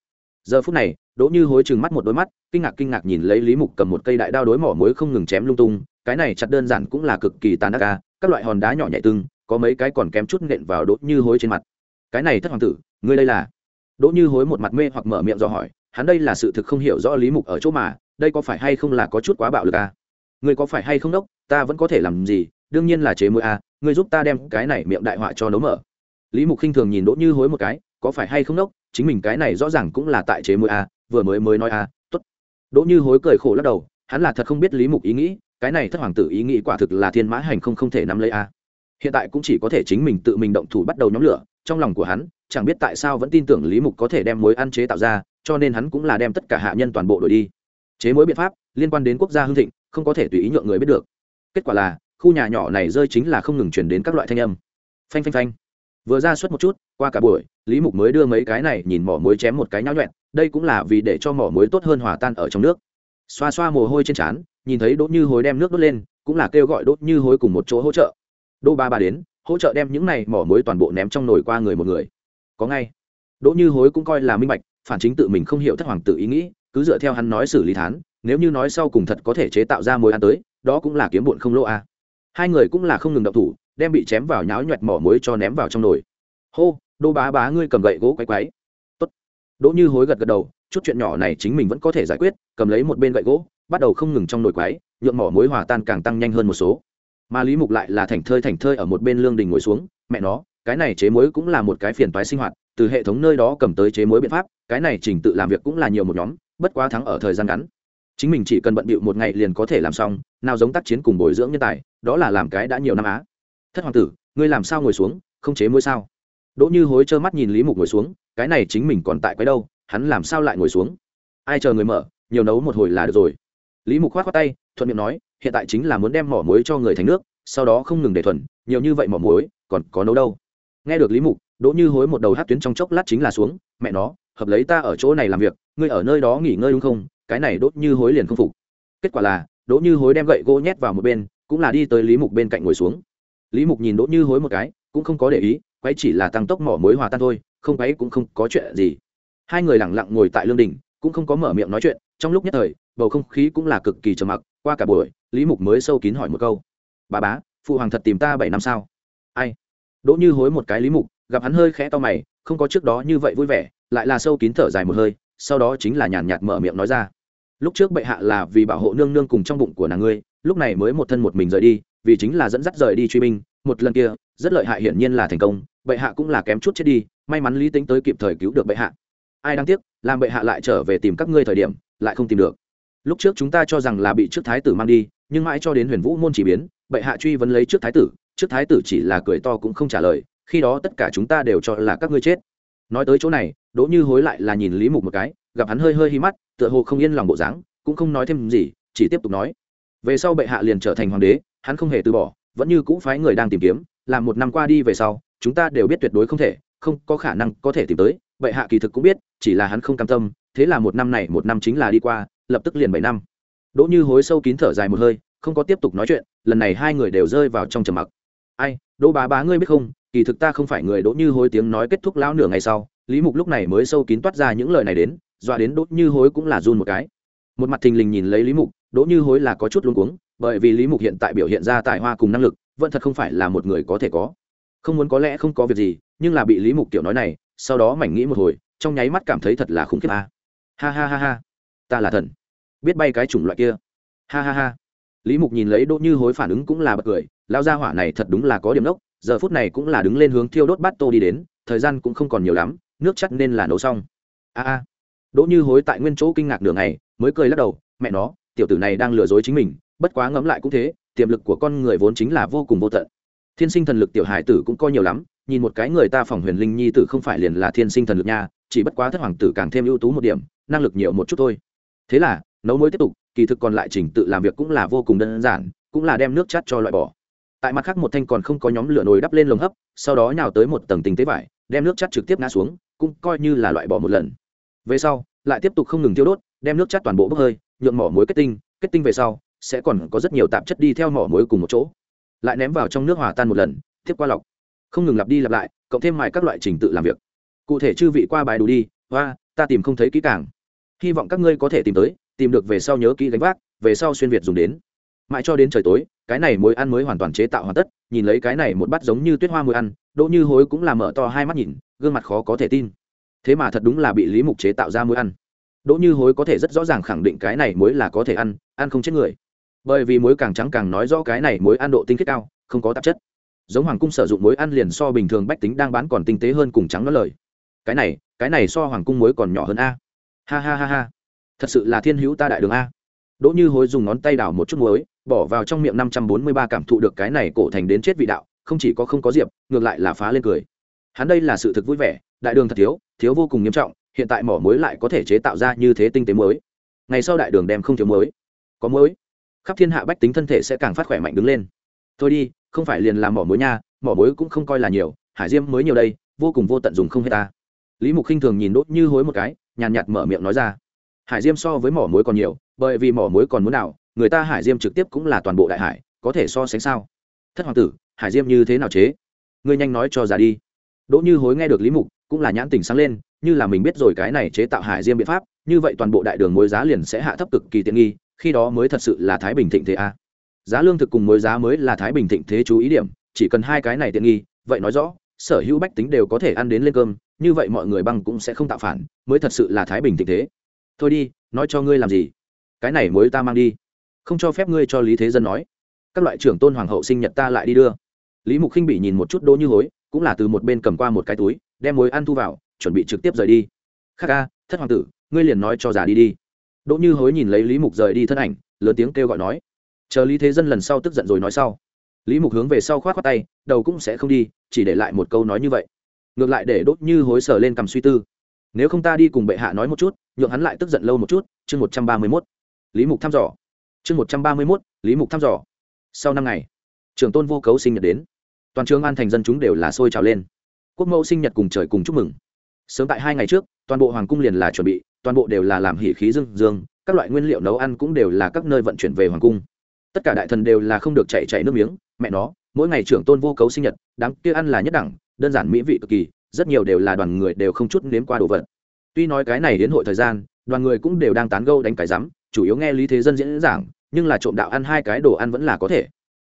Giờ phút này, đỗ như hối chừng mắt một đôi mắt, kinh ngạc kinh ngạc nhìn lấy lý mục cầm một cây đại đao đối mỏ muối không ngừng chém lung tung, cái này chặt đơn giản cũng là cực kỳ tàn ác ca các loại hòn đá nhỏ nhạy tưng có mấy cái còn kém chút nện vào đỗ như hối trên mặt cái này thất hoàng tử ngươi đây là đỗ như hối một mặt mê hoặc mở miệng do hỏi hắn đây là sự thực không hiểu rõ lý mục ở chỗ mà đây có phải hay không là có chút quá bạo lực à? ngươi có phải hay không đốc ta vẫn có thể làm gì đương nhiên là chế mũi à, ngươi giúp ta đem cái này miệng đại họa cho nấu mở lý mục khinh thường nhìn đỗ như hối một cái có phải hay không đốc chính mình cái này rõ ràng cũng là tại chế mũi à, vừa mới mới nói à tốt đỗ như hối cười khổ lắc đầu hắn là thật không biết lý mục ý nghĩ cái này thất hoàng tử ý nghĩ quả thực là thiên mã hành không không thể nắm lấy à. hiện tại cũng chỉ có thể chính mình tự mình động thủ bắt đầu nhóm lửa trong lòng của hắn, chẳng biết tại sao vẫn tin tưởng lý mục có thể đem mối ăn chế tạo ra, cho nên hắn cũng là đem tất cả hạ nhân toàn bộ đổi đi. Chế mối biện pháp liên quan đến quốc gia hưng thịnh, không có thể tùy ý nhượng người biết được. Kết quả là, khu nhà nhỏ này rơi chính là không ngừng chuyển đến các loại thanh âm. Phanh phanh phanh. Vừa ra suốt một chút, qua cả buổi, lý mục mới đưa mấy cái này nhìn mỏ muối chém một cái nhão nhuẹn, đây cũng là vì để cho mỏ muối tốt hơn hòa tan ở trong nước. Xoa xoa mồ hôi trên trán, nhìn thấy đỗ như hối đem nước đốt lên, cũng là kêu gọi đốt như hối cùng một chỗ hỗ trợ. Đỗ ba ba đến hỗ trợ đem những này mỏ muối toàn bộ ném trong nồi qua người một người. Có ngay. Đỗ như hối cũng coi là minh bạch, phản chính tự mình không hiểu thất hoàng tử ý nghĩ, cứ dựa theo hắn nói xử lý thán, nếu như nói sau cùng thật có thể chế tạo ra mối ăn tới, đó cũng là kiếm bụn không lỗ a. Hai người cũng là không ngừng động thủ, đem bị chém vào nháo nhoẹt mỏ muối cho ném vào trong nồi. Hô, đỗ bá bá ngươi cầm gậy gỗ quay quáy tốt. Đỗ như hối gật gật đầu, chút chuyện nhỏ này chính mình vẫn có thể giải quyết, cầm lấy một bên gậy gỗ, bắt đầu không ngừng trong nồi quáy nhuộm mỏ muối hòa tan càng tăng nhanh hơn một số mà lý mục lại là thành thơi thành thơi ở một bên lương đình ngồi xuống, mẹ nó, cái này chế muối cũng là một cái phiền toái sinh hoạt, từ hệ thống nơi đó cầm tới chế muối biện pháp, cái này trình tự làm việc cũng là nhiều một nhóm, bất quá thắng ở thời gian ngắn. Chính mình chỉ cần bận bịu một ngày liền có thể làm xong, nào giống tác chiến cùng bồi dưỡng nhân tài, đó là làm cái đã nhiều năm á. Thất hoàng tử, ngươi làm sao ngồi xuống, không chế muối sao? Đỗ như hối trơ mắt nhìn lý mục ngồi xuống, cái này chính mình còn tại quấy đâu, hắn làm sao lại ngồi xuống? Ai chờ người mở, nhiều nấu một hồi là được rồi. Lý mục khoát khoát tay, thuận miệng nói hiện tại chính là muốn đem mỏ muối cho người thành nước, sau đó không ngừng để thuần, nhiều như vậy mỏ muối, còn có nấu đâu? Nghe được lý mục, đỗ như hối một đầu hát tuyến trong chốc lát chính là xuống, mẹ nó, hợp lấy ta ở chỗ này làm việc, ngươi ở nơi đó nghỉ ngơi đúng không? Cái này đỗ như hối liền không phục. Kết quả là, đỗ như hối đem gậy gỗ nhét vào một bên, cũng là đi tới lý mục bên cạnh ngồi xuống. Lý mục nhìn đỗ như hối một cái, cũng không có để ý, quay chỉ là tăng tốc mỏ muối hòa tan thôi, không quay cũng không có chuyện gì. Hai người lẳng lặng ngồi tại lương đình cũng không có mở miệng nói chuyện, trong lúc nhất thời bầu không khí cũng là cực kỳ trầm mặc, qua cả buổi, lý mục mới sâu kín hỏi một câu, bà bá, phụ hoàng thật tìm ta bảy năm sao? Ai? Đỗ như hối một cái lý mục, gặp hắn hơi khẽ to mày, không có trước đó như vậy vui vẻ, lại là sâu kín thở dài một hơi, sau đó chính là nhàn nhạt mở miệng nói ra, lúc trước bệ hạ là vì bảo hộ nương nương cùng trong bụng của nàng ngươi, lúc này mới một thân một mình rời đi, vì chính là dẫn dắt rời đi truy binh, một lần kia, rất lợi hại hiển nhiên là thành công, bệ hạ cũng là kém chút chết đi, may mắn lý tính tới kịp thời cứu được bệ hạ. Ai đáng tiếc, làm bệ hạ lại trở về tìm các ngươi thời điểm, lại không tìm được lúc trước chúng ta cho rằng là bị trước thái tử mang đi, nhưng mãi cho đến huyền vũ môn chỉ biến, bệ hạ truy vấn lấy trước thái tử, trước thái tử chỉ là cười to cũng không trả lời, khi đó tất cả chúng ta đều cho là các ngươi chết. Nói tới chỗ này, đỗ như hối lại là nhìn lý mục một cái, gặp hắn hơi hơi hi mắt, tựa hồ không yên lòng bộ dáng, cũng không nói thêm gì, chỉ tiếp tục nói. Về sau bệ hạ liền trở thành hoàng đế, hắn không hề từ bỏ, vẫn như cũ phái người đang tìm kiếm, làm một năm qua đi về sau, chúng ta đều biết tuyệt đối không thể, không có khả năng có thể tìm tới, bệ hạ kỳ thực cũng biết, chỉ là hắn không cam tâm, thế là một năm này một năm chính là đi qua lập tức liền bảy năm. Đỗ như hối sâu kín thở dài một hơi, không có tiếp tục nói chuyện, lần này hai người đều rơi vào trong trầm mặc. Ai, đỗ bá bá ngươi biết không, kỳ thực ta không phải người đỗ như hối tiếng nói kết thúc lão nửa ngày sau, lý mục lúc này mới sâu kín toát ra những lời này đến, dọa đến đỗ như hối cũng là run một cái. Một mặt thình lình nhìn lấy lý mục, đỗ như hối là có chút luống cuống, bởi vì lý mục hiện tại biểu hiện ra tài hoa cùng năng lực, vẫn thật không phải là một người có thể có. Không muốn có lẽ không có việc gì, nhưng là bị lý mục tiểu nói này, sau đó mảnh nghĩ một hồi, trong nháy mắt cảm thấy thật là khủng khiếp a. Ha ha ha ha. Ta là thần biết bay cái chủng loại kia. Ha ha ha. Lý mục nhìn lấy đỗ như hối phản ứng cũng là bật cười lao ra hỏa này thật đúng là có điểm đốc, giờ phút này cũng là đứng lên hướng thiêu đốt bát tô đi đến, thời gian cũng không còn nhiều lắm, nước chắc nên là nấu xong. A a. Đỗ như hối tại nguyên chỗ kinh ngạc nửa ngày, mới cười lắc đầu, mẹ nó, tiểu tử này đang lừa dối chính mình, bất quá ngẫm lại cũng thế, tiềm lực của con người vốn chính là vô cùng vô tận. Thiên sinh thần lực tiểu hải tử cũng coi nhiều lắm, nhìn một cái người ta phòng huyền linh nhi tử không phải liền là thiên sinh thần lực nha, chỉ bất quá thất hoàng tử càng thêm ưu tú một điểm, năng lực nhiều một chút thôi. Thế là nấu muối tiếp tục, kỳ thực còn lại trình tự làm việc cũng là vô cùng đơn giản, cũng là đem nước chát cho loại bỏ. Tại mặt khác một thanh còn không có nhóm lửa nồi đắp lên lồng hấp, sau đó nhào tới một tầng tinh tế vải, đem nước chát trực tiếp ngã xuống, cũng coi như là loại bỏ một lần. Về sau, lại tiếp tục không ngừng tiêu đốt, đem nước chát toàn bộ bốc hơi, nhuộm mỏ muối kết tinh kết tinh về sau, sẽ còn có rất nhiều tạp chất đi theo mỏ muối cùng một chỗ. Lại ném vào trong nước hòa tan một lần, tiếp qua lọc. Không ngừng lặp đi lặp lại, cộng thêm mài các loại trình tự làm việc. Cụ thể chư vị qua bài đủ đi và ta tìm không thấy kỹ càng. Hy vọng các ngươi có thể tìm tới tìm được về sau nhớ kỹ gánh vác, về sau xuyên việt dùng đến. Mãi cho đến trời tối, cái này mối ăn mới hoàn toàn chế tạo hoàn tất, nhìn lấy cái này một bát giống như tuyết hoa mối ăn, đỗ như hối cũng làm mở to hai mắt nhìn, gương mặt khó có thể tin. Thế mà thật đúng là bị lý mục chế tạo ra mối ăn. Đỗ như hối có thể rất rõ ràng khẳng định cái này muối là có thể ăn ăn không chết người. Bởi vì muối càng trắng càng nói rõ cái này muối ăn độ tinh khiết cao, không có tạp chất. Giống hoàng cung sử dụng muối ăn liền so bình thường bách tính đang bán còn tinh tế hơn cùng trắng nó lời. Cái này cái này so hoàng cung muối còn nhỏ hơn a. Ha ha ha ha thật sự là thiên hữu ta đại đường a. Đỗ như hối dùng ngón tay đảo một chút muối, bỏ vào trong miệng năm trăm bốn mươi ba cảm thụ được cái này cổ thành đến chết vị đạo, không chỉ có không có diệp, ngược lại là phá lên cười. Hắn đây là sự thực vui vẻ, đại đường thật thiếu thiếu vô cùng nghiêm trọng, hiện tại mỏ muối lại có thể chế tạo ra như thế tinh tế muối. Ngày sau đại đường đem không thiếu muối. Có muối. Khắp thiên hạ bách tính thân thể sẽ càng phát khỏe mạnh đứng lên. Thôi đi, không phải liền làm mỏ muối nha, mỏ muối cũng không coi là nhiều, hải diêm mới nhiều đây, vô cùng vô tận dùng không hết ta. Lý mục khinh thường nhìn đốt như hối một cái, nhàn nhạt mở miệng nói ra hải diêm so với mỏ muối còn nhiều, bởi vì mỏ muối còn muốn nào, người ta hải diêm trực tiếp cũng là toàn bộ đại hải, có thể so sánh sao? Thất hoàng tử, hải diêm như thế nào chế? Ngươi nhanh nói cho ra đi. Đỗ như hối nghe được lý mục, cũng là nhãn tình sáng lên, như là mình biết rồi cái này chế tạo hải diêm biện pháp, như vậy toàn bộ đại đường mối giá liền sẽ hạ thấp cực kỳ tiện nghi, khi đó mới thật sự là thái bình thịnh thế a. Giá lương thực cùng mối giá mới là thái bình thịnh thế chú ý điểm, chỉ cần hai cái này tiện nghi, vậy nói rõ, sở hữu bách tính đều có thể ăn đến lên cơm, như vậy mọi người băng cũng sẽ không tạo phản, mới thật sự là thái bình Thịnh thế thôi đi, nói cho ngươi làm gì. Cái này mới ta mang đi. Không cho phép ngươi cho lý thế dân nói. Các loại trưởng tôn hoàng hậu sinh nhật ta lại đi đưa. Lý mục khinh bị nhìn một chút đỗ như hối, cũng là từ một bên cầm qua một cái túi, đem mối ăn thu vào, chuẩn bị trực tiếp rời đi. Khắc ca, thất hoàng tử, ngươi liền nói cho già đi đi. Đỗ như hối nhìn lấy lý mục rời đi thân ảnh, lớn tiếng kêu gọi nói. Chờ lý thế dân lần sau tức giận rồi nói sau. Lý mục hướng về sau k h o á t khoác tay, đầu cũng sẽ không đi, chỉ để lại một câu nói như vậy. Ngược lại để đốt như hối sở lên cầm suy tư nếu không ta đi cùng bệ hạ nói một chút, nhượng hắn lại tức giận lâu một chút, chương một trăm ba mươi mốt. Lý mục thăm dò. Chương một trăm ba mươi mốt, lý mục thăm dò. Sau năm ngày, trưởng tôn vô cấu sinh nhật đến. Toàn trường an thành dân chúng đều là sôi trào lên. Quốc mẫu sinh nhật cùng trời cùng chúc mừng. Sớm tại hai ngày trước, toàn bộ hoàng cung liền là chuẩn bị, toàn bộ đều là làm hỉ khí dương dương, các loại nguyên liệu nấu ăn cũng đều là các nơi vận chuyển về hoàng cung. Tất cả đại thần đều là không được chạy chạy nước miếng, mẹ nó, mỗi ngày trưởng tôn vô cấu sinh nhật, đám kia ăn là nhất đẳng, đơn giản mỹ vị cực kỳ rất nhiều đều là đoàn người đều không chút nếm qua đồ vật. Tuy nói cái này đến hội thời gian, đoàn người cũng đều đang tán gâu đánh cái rắm, chủ yếu nghe lý thế dân diễn giảng, nhưng là trộm đạo ăn hai cái đồ ăn vẫn là có thể.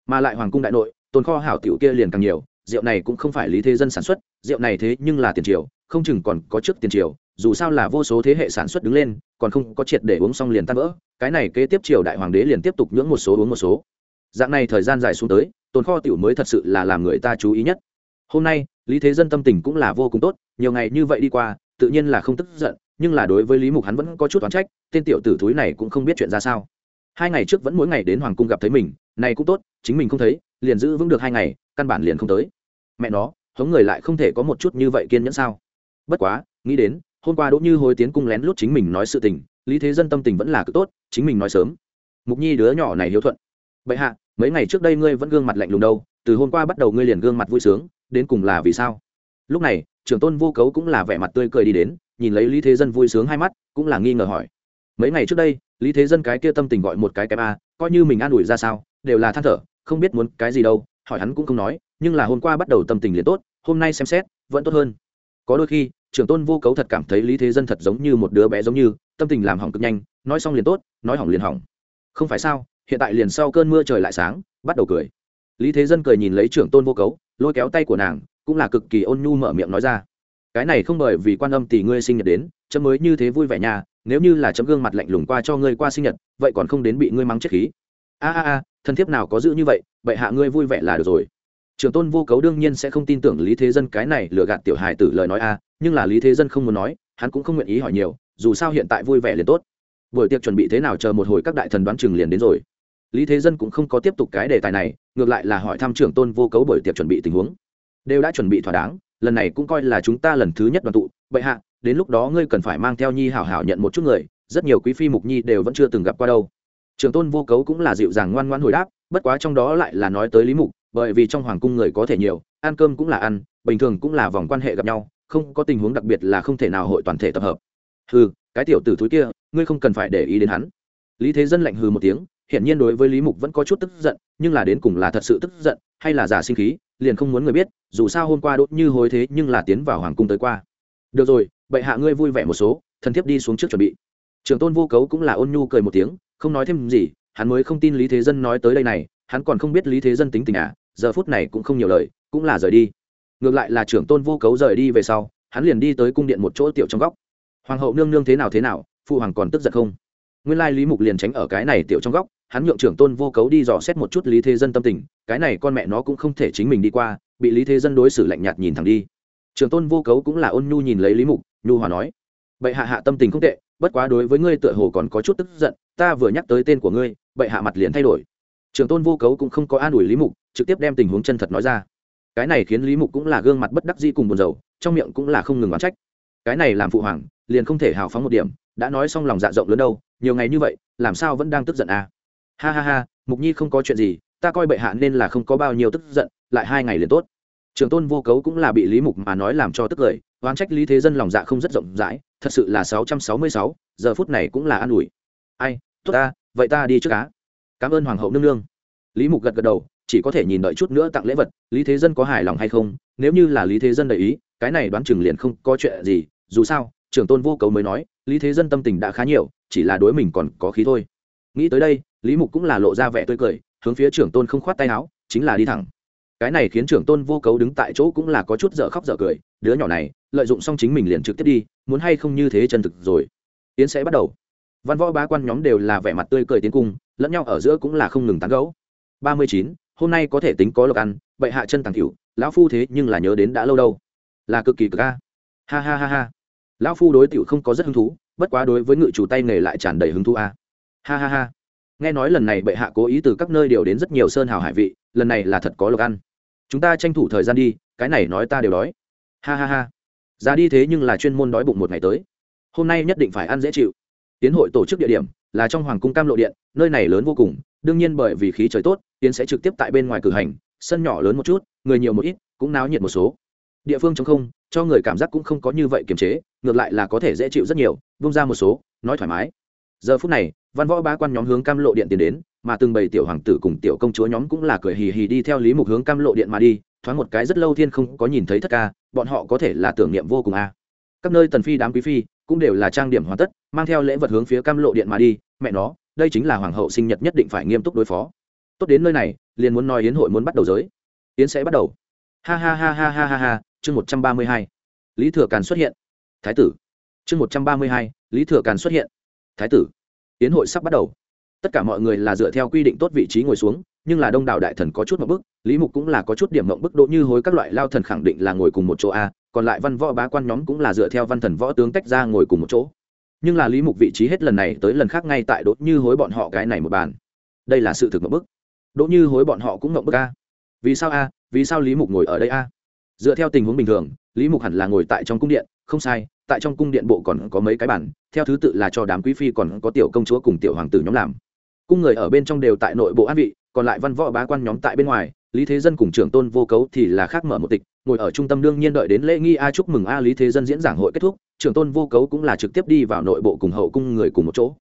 Mà lại hoàng cung đại nội, tồn kho hảo tiểu kia liền càng nhiều, rượu này cũng không phải lý thế dân sản xuất, rượu này thế nhưng là tiền triều, không chừng còn có trước tiền triều, dù sao là vô số thế hệ sản xuất đứng lên, còn không có triệt để uống xong liền tan vỡ, cái này kế tiếp triều đại hoàng đế liền tiếp tục nhưỡng một số uống một số. Dạng này thời gian dài xuống tới, tồn kho tiểu mới thật sự là làm người ta chú ý nhất hôm nay, lý thế dân tâm tình cũng là vô cùng tốt, nhiều ngày như vậy đi qua, tự nhiên là không tức giận, nhưng là đối với lý mục hắn vẫn có chút oán trách, tên tiểu tử thúi này cũng không biết chuyện ra sao. Hai ngày trước vẫn mỗi ngày đến hoàng cung gặp thấy mình này cũng tốt, chính mình không thấy, liền giữ vững được hai ngày, căn bản liền không tới. Mẹ nó, hống người lại không thể có một chút như vậy kiên nhẫn sao? Bất quá, nghĩ đến, hôm qua đỗ như hối tiến cung lén lút chính mình nói sự tình, lý thế dân tâm tình vẫn là cực tốt, chính mình nói sớm. Mục nhi đứa nhỏ này hiếu thuận. Vậy hạ, mấy ngày trước đây ngươi vẫn gương mặt lạnh lùng đâu, từ hôm qua bắt đầu ngươi liền gương mặt vui sướng đến cùng là vì sao? Lúc này, trưởng tôn vô cấu cũng là vẻ mặt tươi cười đi đến, nhìn lấy lý thế dân vui sướng hai mắt, cũng là nghi ngờ hỏi. Mấy ngày trước đây, lý thế dân cái kia tâm tình gọi một cái cái a, coi như mình an ủi ra sao, đều là than thở, không biết muốn cái gì đâu, hỏi hắn cũng không nói, nhưng là hôm qua bắt đầu tâm tình liền tốt, hôm nay xem xét, vẫn tốt hơn. Có đôi khi, trưởng tôn vô cấu thật cảm thấy lý thế dân thật giống như một đứa bé giống như, tâm tình làm hỏng cực nhanh, nói xong liền tốt, nói hỏng liền hỏng. Không phải sao, hiện tại liền sau cơn mưa trời lại sáng, bắt đầu cười. Lý thế dân cười nhìn lấy trưởng tôn vô cấu lôi kéo tay của nàng, cũng là cực kỳ ôn nhu mở miệng nói ra. Cái này không bởi vì quan âm tỷ ngươi sinh nhật đến, chấm mới như thế vui vẻ nhà nếu như là chấm gương mặt lạnh lùng qua cho ngươi qua sinh nhật, vậy còn không đến bị ngươi mắng chết khí. A a a, thân thiếp nào có giữ như vậy vậy hạ ngươi vui vẻ là được rồi. Trường tôn vô cấu đương nhiên sẽ không tin tưởng lý thế dân cái này lừa gạt tiểu hài tử lời nói a, nhưng là lý thế dân không muốn nói, hắn cũng không nguyện ý hỏi nhiều, dù sao hiện tại vui vẻ liền tốt. Buổi tiệc chuẩn bị thế nào chờ một hồi các đại thần đoán chừng liền đến rồi lý thế dân cũng không có tiếp tục cái đề tài này, ngược lại là hỏi thăm trưởng tôn vô cấu bởi tiệc chuẩn bị tình huống. Đều đã chuẩn bị thỏa đáng, lần này cũng coi là chúng ta lần thứ nhất đoàn tụ. Bệ hạ, đến lúc đó ngươi cần phải mang theo nhi hảo hảo nhận một chút người, rất nhiều quý phi mục nhi đều vẫn chưa từng gặp qua đâu. Trường tôn vô cấu cũng là dịu dàng ngoan ngoan hồi đáp, bất quá trong đó lại là nói tới lý mục, bởi vì trong hoàng cung người có thể nhiều, ăn cơm cũng là ăn, bình thường cũng là vòng quan hệ gặp nhau, không có tình huống đặc biệt là không thể nào hội toàn thể tập hợp. Hừ, cái tiểu tử thúi kia, ngươi không cần phải để ý đến hắn. Lý thế dân lạnh hừ một tiếng hiển nhiên đối với lý mục vẫn có chút tức giận, nhưng là đến cùng là thật sự tức giận, hay là giả sinh khí, liền không muốn người biết, dù sao hôm qua đốt như hối thế nhưng là tiến vào hoàng cung tới qua. Được rồi, bệ hạ ngươi vui vẻ một số, thần thiếp đi xuống trước chuẩn bị. Trường tôn vô cấu cũng là ôn nhu cười một tiếng, không nói thêm gì, hắn mới không tin lý thế dân nói tới đây này, hắn còn không biết lý thế dân tính tình à giờ phút này cũng không nhiều lời, cũng là rời đi. Ngược lại là trưởng tôn vô cấu rời đi về sau, hắn liền đi tới cung điện một chỗ tiểu trong góc. Hoàng hậu nương nương thế nào thế nào, phụ hoàng còn tức giận không? Nguyên lai lý mục liền tránh ở cái này tiểu trong góc hắn nhượng trưởng tôn vô cấu đi dò xét một chút lý thế dân tâm tình, cái này con mẹ nó cũng không thể chính mình đi qua, bị lý thế dân đối xử lạnh nhạt nhìn thẳng đi. Trưởng tôn vô cấu cũng là ôn nhu nhìn lấy lý mục, nhu hòa nói, bệ hạ hạ tâm tình không tệ, bất quá đối với ngươi tựa hồ còn có chút tức giận, ta vừa nhắc tới tên của ngươi, bệ hạ mặt liền thay đổi. Trưởng tôn vô cấu cũng không có an ủi lý mục, trực tiếp đem tình huống chân thật nói ra. Cái này khiến lý mục cũng là gương mặt bất đắc dĩ cùng buồn rầu, trong miệng cũng là không ngừng oán trách. Cái này làm phụ hoàng, liền không thể hào phóng một điểm, đã nói xong lòng dạ rộng lớn đâu, nhiều ngày như vậy, làm sao vẫn đang tức giận à? Ha ha ha, mục nhi không có chuyện gì, ta coi bệ hạ nên là không có bao nhiêu tức giận, lại hai ngày liền tốt. Trường tôn vô cấu cũng là bị lý mục mà nói làm cho tức cười, oán trách lý thế dân lòng dạ không rất rộng rãi, thật sự là sáu trăm sáu mươi sáu, giờ phút này cũng là an ủi. Ai, tốt ta, vậy ta đi trước cá cảm ơn hoàng hậu nương nương. Lý mục gật gật đầu, chỉ có thể nhìn đợi chút nữa tặng lễ vật, lý thế dân có hài lòng hay không, nếu như là lý thế dân đầy ý, cái này đoán chừng liền không có chuyện gì, dù sao trưởng tôn vô cấu mới nói, lý thế dân tâm tình đã khá nhiều, chỉ là đối mình còn có khí thôi nghĩ tới đây, lý mục cũng là lộ ra vẻ tươi cười, hướng phía trưởng tôn không khoát tay áo, chính là đi thẳng. Cái này khiến trưởng tôn vô cấu đứng tại chỗ cũng là có chút dở khóc dở cười, đứa nhỏ này, lợi dụng xong chính mình liền trực tiếp đi, muốn hay không như thế chân thực rồi. Tiến sẽ bắt đầu. Văn võ bá quan nhóm đều là vẻ mặt tươi cười tiến cung, lẫn nhau ở giữa cũng là không ngừng tán gấu ba mươi chín, hôm nay có thể tính có lộc ăn, bệ hạ chân tàng cửu, lão phu thế nhưng là nhớ đến đã lâu đâu. Là cực kỳ cực ca ha ha ha ha. Lão phu đối tiểu không có rất hứng thú, bất quá đối với ngự chủ tay nghề lại tràn đầy hứng thú a ha ha ha. Nghe nói lần này bệ hạ cố ý từ các nơi điều đến rất nhiều sơn hào hải vị, lần này là thật có lộc ăn. Chúng ta tranh thủ thời gian đi, cái này nói ta đều đói. Ha ha ha. Ra đi thế nhưng là chuyên môn đói bụng một ngày tới. Hôm nay nhất định phải ăn dễ chịu. Tiến hội tổ chức địa điểm là trong hoàng cung cam lộ điện, nơi này lớn vô cùng, đương nhiên bởi vì khí trời tốt, tiến sẽ trực tiếp tại bên ngoài cử hành, sân nhỏ lớn một chút, người nhiều một ít, cũng náo nhiệt một số. Địa phương chống không, cho người cảm giác cũng không có như vậy kiềm chế, ngược lại là có thể dễ chịu rất nhiều, vung ra một số, nói thoải mái. Giờ phút này văn võ ba quan nhóm hướng cam lộ điện tiến đến, mà từng bầy tiểu hoàng tử cùng tiểu công chúa nhóm cũng là cười hì hì đi theo lý mục hướng cam lộ điện mà đi, thoáng một cái rất lâu thiên không có nhìn thấy thất ca, bọn họ có thể là tưởng niệm vô cùng a. Các nơi tần phi đám quý phi cũng đều là trang điểm hoàn tất, mang theo lễ vật hướng phía cam lộ điện mà đi, mẹ nó, đây chính là hoàng hậu sinh nhật nhất định phải nghiêm túc đối phó. Tốt đến nơi này, liền muốn nói yến hội muốn bắt đầu giới. Yến sẽ bắt đầu. Ha ha ha ha ha ha ha, chương một trăm ba mươi hai. Lý thừa càn xuất hiện. Thái tử. Chương một trăm ba mươi hai, lý thừa càn xuất hiện. Thái tử yến hội sắp bắt đầu. Tất cả mọi người là dựa theo quy định tốt vị trí ngồi xuống, nhưng là đông đảo đại thần có chút mộng bức, lý mục cũng là có chút điểm mộng bức độ như hối các loại lao thần khẳng định là ngồi cùng một chỗ a, còn lại văn võ bá quan nhóm cũng là dựa theo văn thần võ tướng tách ra ngồi cùng một chỗ. Nhưng là lý mục vị trí hết lần này tới lần khác ngay tại đỗ như hối bọn họ cái này một bàn. Đây là sự thực mộng bức. Đỗ như hối bọn họ cũng mộng bức a. Vì sao a? Vì sao lý mục ngồi ở đây a? Dựa theo tình huống bình thường, lý mục hẳn là ngồi tại trong cung điện, không sai tại trong cung điện bộ còn có mấy cái bản theo thứ tự là cho đám quý phi còn có tiểu công chúa cùng tiểu hoàng tử nhóm làm. Cung người ở bên trong đều tại nội bộ an vị, còn lại văn võ bá quan nhóm tại bên ngoài, lý thế dân cùng trưởng tôn vô cấu thì là khác mở một tịch, ngồi ở trung tâm đương nhiên đợi đến lễ nghi a chúc mừng a lý thế dân diễn giảng hội kết thúc, trưởng tôn vô cấu cũng là trực tiếp đi vào nội bộ cùng hậu cung người cùng một chỗ.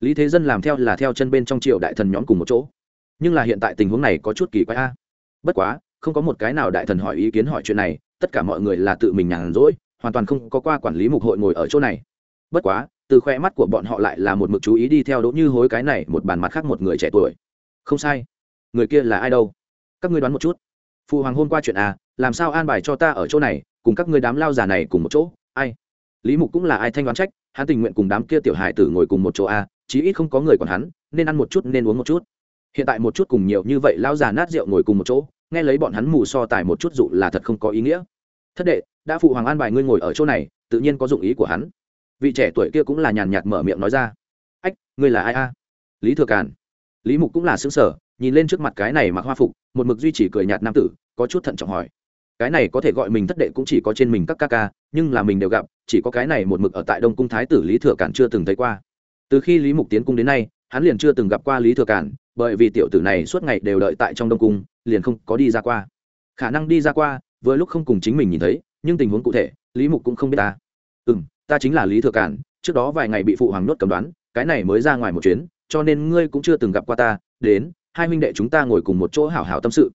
Lý thế dân làm theo là theo chân bên trong triều đại thần nhóm cùng một chỗ. Nhưng là hiện tại tình huống này có chút kỳ quái a. Bất quá, không có một cái nào đại thần hỏi ý kiến hỏi chuyện này, tất cả mọi người là tự mình nhàn rỗi hoàn toàn không có qua quản lý mục hội ngồi ở chỗ này. Bất quá, từ khoe mắt của bọn họ lại là một mực chú ý đi theo đỗ như hối cái này một bàn mặt khác một người trẻ tuổi. Không sai. Người kia là ai đâu? Các ngươi đoán một chút. Phụ hoàng hôn qua chuyện à làm sao an bài cho ta ở chỗ này, cùng các ngươi đám lao già này cùng một chỗ? Ai? Lý mục cũng là ai thanh đoán trách, hắn tình nguyện cùng đám kia tiểu hài tử ngồi cùng một chỗ à chí ít không có người còn hắn, nên ăn một chút, nên uống một chút. Hiện tại một chút cùng nhiều như vậy lao già nát rượu ngồi cùng một chỗ, nghe lấy bọn hắn mù so tài một chút dụ là thật không có ý nghĩa. Thất đệ đã phụ hoàng an bài ngươi ngồi ở chỗ này, tự nhiên có dụng ý của hắn. Vị trẻ tuổi kia cũng là nhàn nhạt mở miệng nói ra. Ách, ngươi là ai a? Lý thừa càn. Lý mục cũng là xứng sở nhìn lên trước mặt cái này mặc hoa phục, một mực duy trì cười nhạt nam tử, có chút thận trọng hỏi. Cái này có thể gọi mình thất đệ cũng chỉ có trên mình các ca ca, nhưng là mình đều gặp, chỉ có cái này một mực ở tại đông cung thái tử lý thừa cản chưa từng thấy qua. Từ khi lý mục tiến cung đến nay, hắn liền chưa từng gặp qua lý thừa cản bởi vì tiểu tử này suốt ngày đều đợi tại trong đông cung, liền không có đi ra qua. Khả năng đi ra qua, vừa lúc không cùng chính mình nhìn thấy nhưng tình huống cụ thể, lý mục cũng không biết ta. Ừ m ta chính là lý thừa cản, trước đó vài ngày bị phụ hoàng nhốt cầm đoán, cái này mới ra ngoài một chuyến, cho nên ngươi cũng chưa từng gặp qua ta, đến, hai huynh đệ chúng ta ngồi cùng một chỗ hảo hảo tâm sự.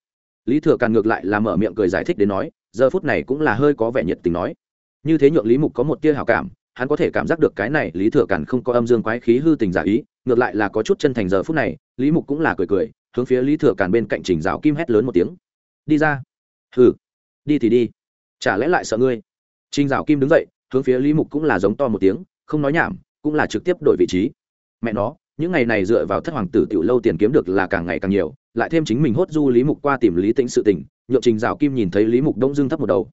Lý thừa càn ngược lại là mở miệng cười giải thích đến nói, giờ phút này cũng là hơi có vẻ nhiệt tình nói. Như thế nhượng lý mục có một tia hảo cảm, hắn có thể cảm giác được cái này lý thừa càn không có âm dương quái khí hư tình giả ý, ngược lại là có chút chân thành giờ phút này, lý mục cũng là cười cười, hướng phía lý thừa càn bên cạnh trình rào kim hét lớn một tiếng. Đi ra. Hừ, đi thì đi chả lẽ lại sợ ngươi? Trình Dạo kim đứng dậy, hướng phía lý mục cũng là giống to một tiếng, không nói nhảm, cũng là trực tiếp đổi vị trí. Mẹ nó, những ngày này dựa vào thất hoàng tử tiểu lâu tiền kiếm được là càng ngày càng nhiều, lại thêm chính mình hốt du lý mục qua tìm lý tĩnh sự tình, nhượng trình Dạo kim nhìn thấy lý mục đông dương thấp một đầu.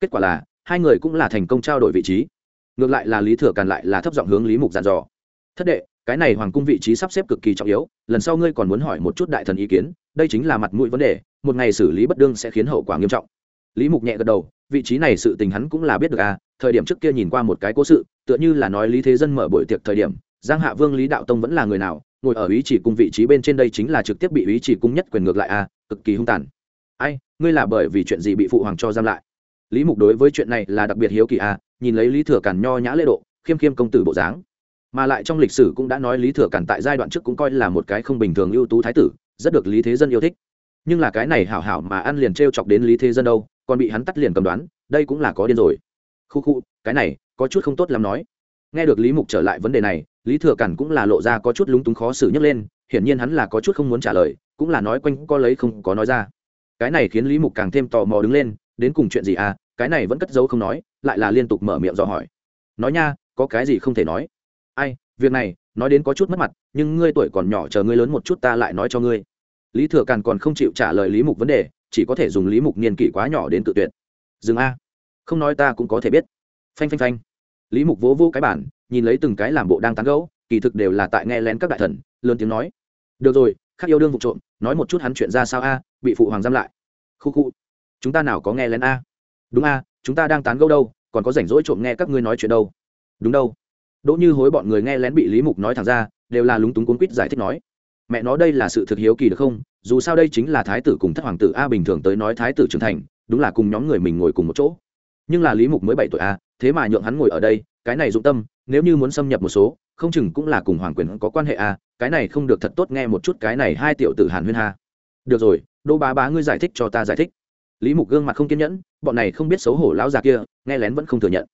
Kết quả là, hai người cũng là thành công trao đổi vị trí. Ngược lại là lý thừa càn lại là thấp giọng hướng lý mục dàn dò. Thất đệ, cái này hoàng cung vị trí sắp xếp cực kỳ trọng yếu, lần sau ngươi còn muốn hỏi một chút đại thần ý kiến, đây chính là mặt mũi vấn đề, một ngày xử lý bất đương sẽ khiến hậu quả nghiêm trọng. Lý mục nhẹ gật đầu vị trí này sự tình hắn cũng là biết được à thời điểm trước kia nhìn qua một cái cố sự tựa như là nói lý thế dân mở buổi tiệc thời điểm giang hạ vương lý đạo tông vẫn là người nào ngồi ở ý chỉ cung vị trí bên trên đây chính là trực tiếp bị ý chỉ cung nhất quyền ngược lại à, cực kỳ hung tàn. Ai ngươi là bởi vì chuyện gì bị phụ hoàng cho giam lại? Lý mục đối với chuyện này là đặc biệt hiếu kỳ à, nhìn lấy lý thừa càn nho nhã lễ độ khiêm khiêm công tử bộ dáng. Mà lại trong lịch sử cũng đã nói lý thừa càn tại giai đoạn trước cũng coi là một cái không bình thường ưu tú thái tử rất được lý thế dân yêu thích. Nhưng là cái này hảo hảo mà ăn liền t chọc đến lý thế dân đâu còn bị hắn tắt liền cầm đoán, đây cũng là có điên rồi. Khu khu, cái này, có chút không tốt lắm nói. Nghe được lý mục trở lại vấn đề này, lý thừa cản cũng là lộ ra có chút lúng túng khó xử nhấc lên, hiển nhiên hắn là có chút không muốn trả lời, cũng là nói quanh co lấy không có nói ra. Cái này khiến lý mục càng thêm tò mò đứng lên, đến cùng chuyện gì à cái này vẫn cất giấu không nói, lại là liên tục mở miệng dò hỏi. Nói nha, có cái gì không thể nói? Ai, việc này, nói đến có chút mất mặt, nhưng ngươi tuổi còn nhỏ chờ ngươi lớn một chút ta lại nói cho ngươi. Lý thừa càn còn không chịu trả lời lý mục vấn đề chỉ có thể dùng lý mục niên kỷ quá nhỏ đến tự tuyệt. Dừng a. Không nói ta cũng có thể biết. Phanh phanh phanh. Lý mục vỗ vỗ cái bản nhìn lấy từng cái làm bộ đang tán gẫu, kỳ thực đều là tại nghe lén các đại thần, lớn tiếng nói. Được rồi khắc yêu đương vụ trộm, nói một chút hắn chuyện ra sao a, bị phụ hoàng giam lại. Khu khu. Chúng ta nào có nghe lén a? Đúng a, chúng ta đang tán gẫu đâu, còn có rảnh rỗi trộm nghe các ngươi nói chuyện đâu. Đúng đâu. Đỗ như hối bọn người nghe lén bị lý mục nói thẳng ra, đều là lúng túng cuốn quýt giải thích nói mẹ nói đây là sự thực hiếu kỳ được không? Dù sao đây chính là thái tử cùng thất hoàng tử a bình thường tới nói thái tử trưởng thành, đúng là cùng nhóm người mình ngồi cùng một chỗ. Nhưng là lý mục mới bảy tuổi a, thế mà nhượng hắn ngồi ở đây, cái này dụng tâm, nếu như muốn xâm nhập một số, không chừng cũng là cùng hoàng quyền có quan hệ a, cái này không được thật tốt nghe một chút cái này hai tiểu tử hàn huyên ha. Được rồi đô bá bá ngươi giải thích cho ta giải thích. Lý mục gương mặt không kiên nhẫn, bọn này không biết xấu hổ lão già kia, nghe lén vẫn không thừa nhận.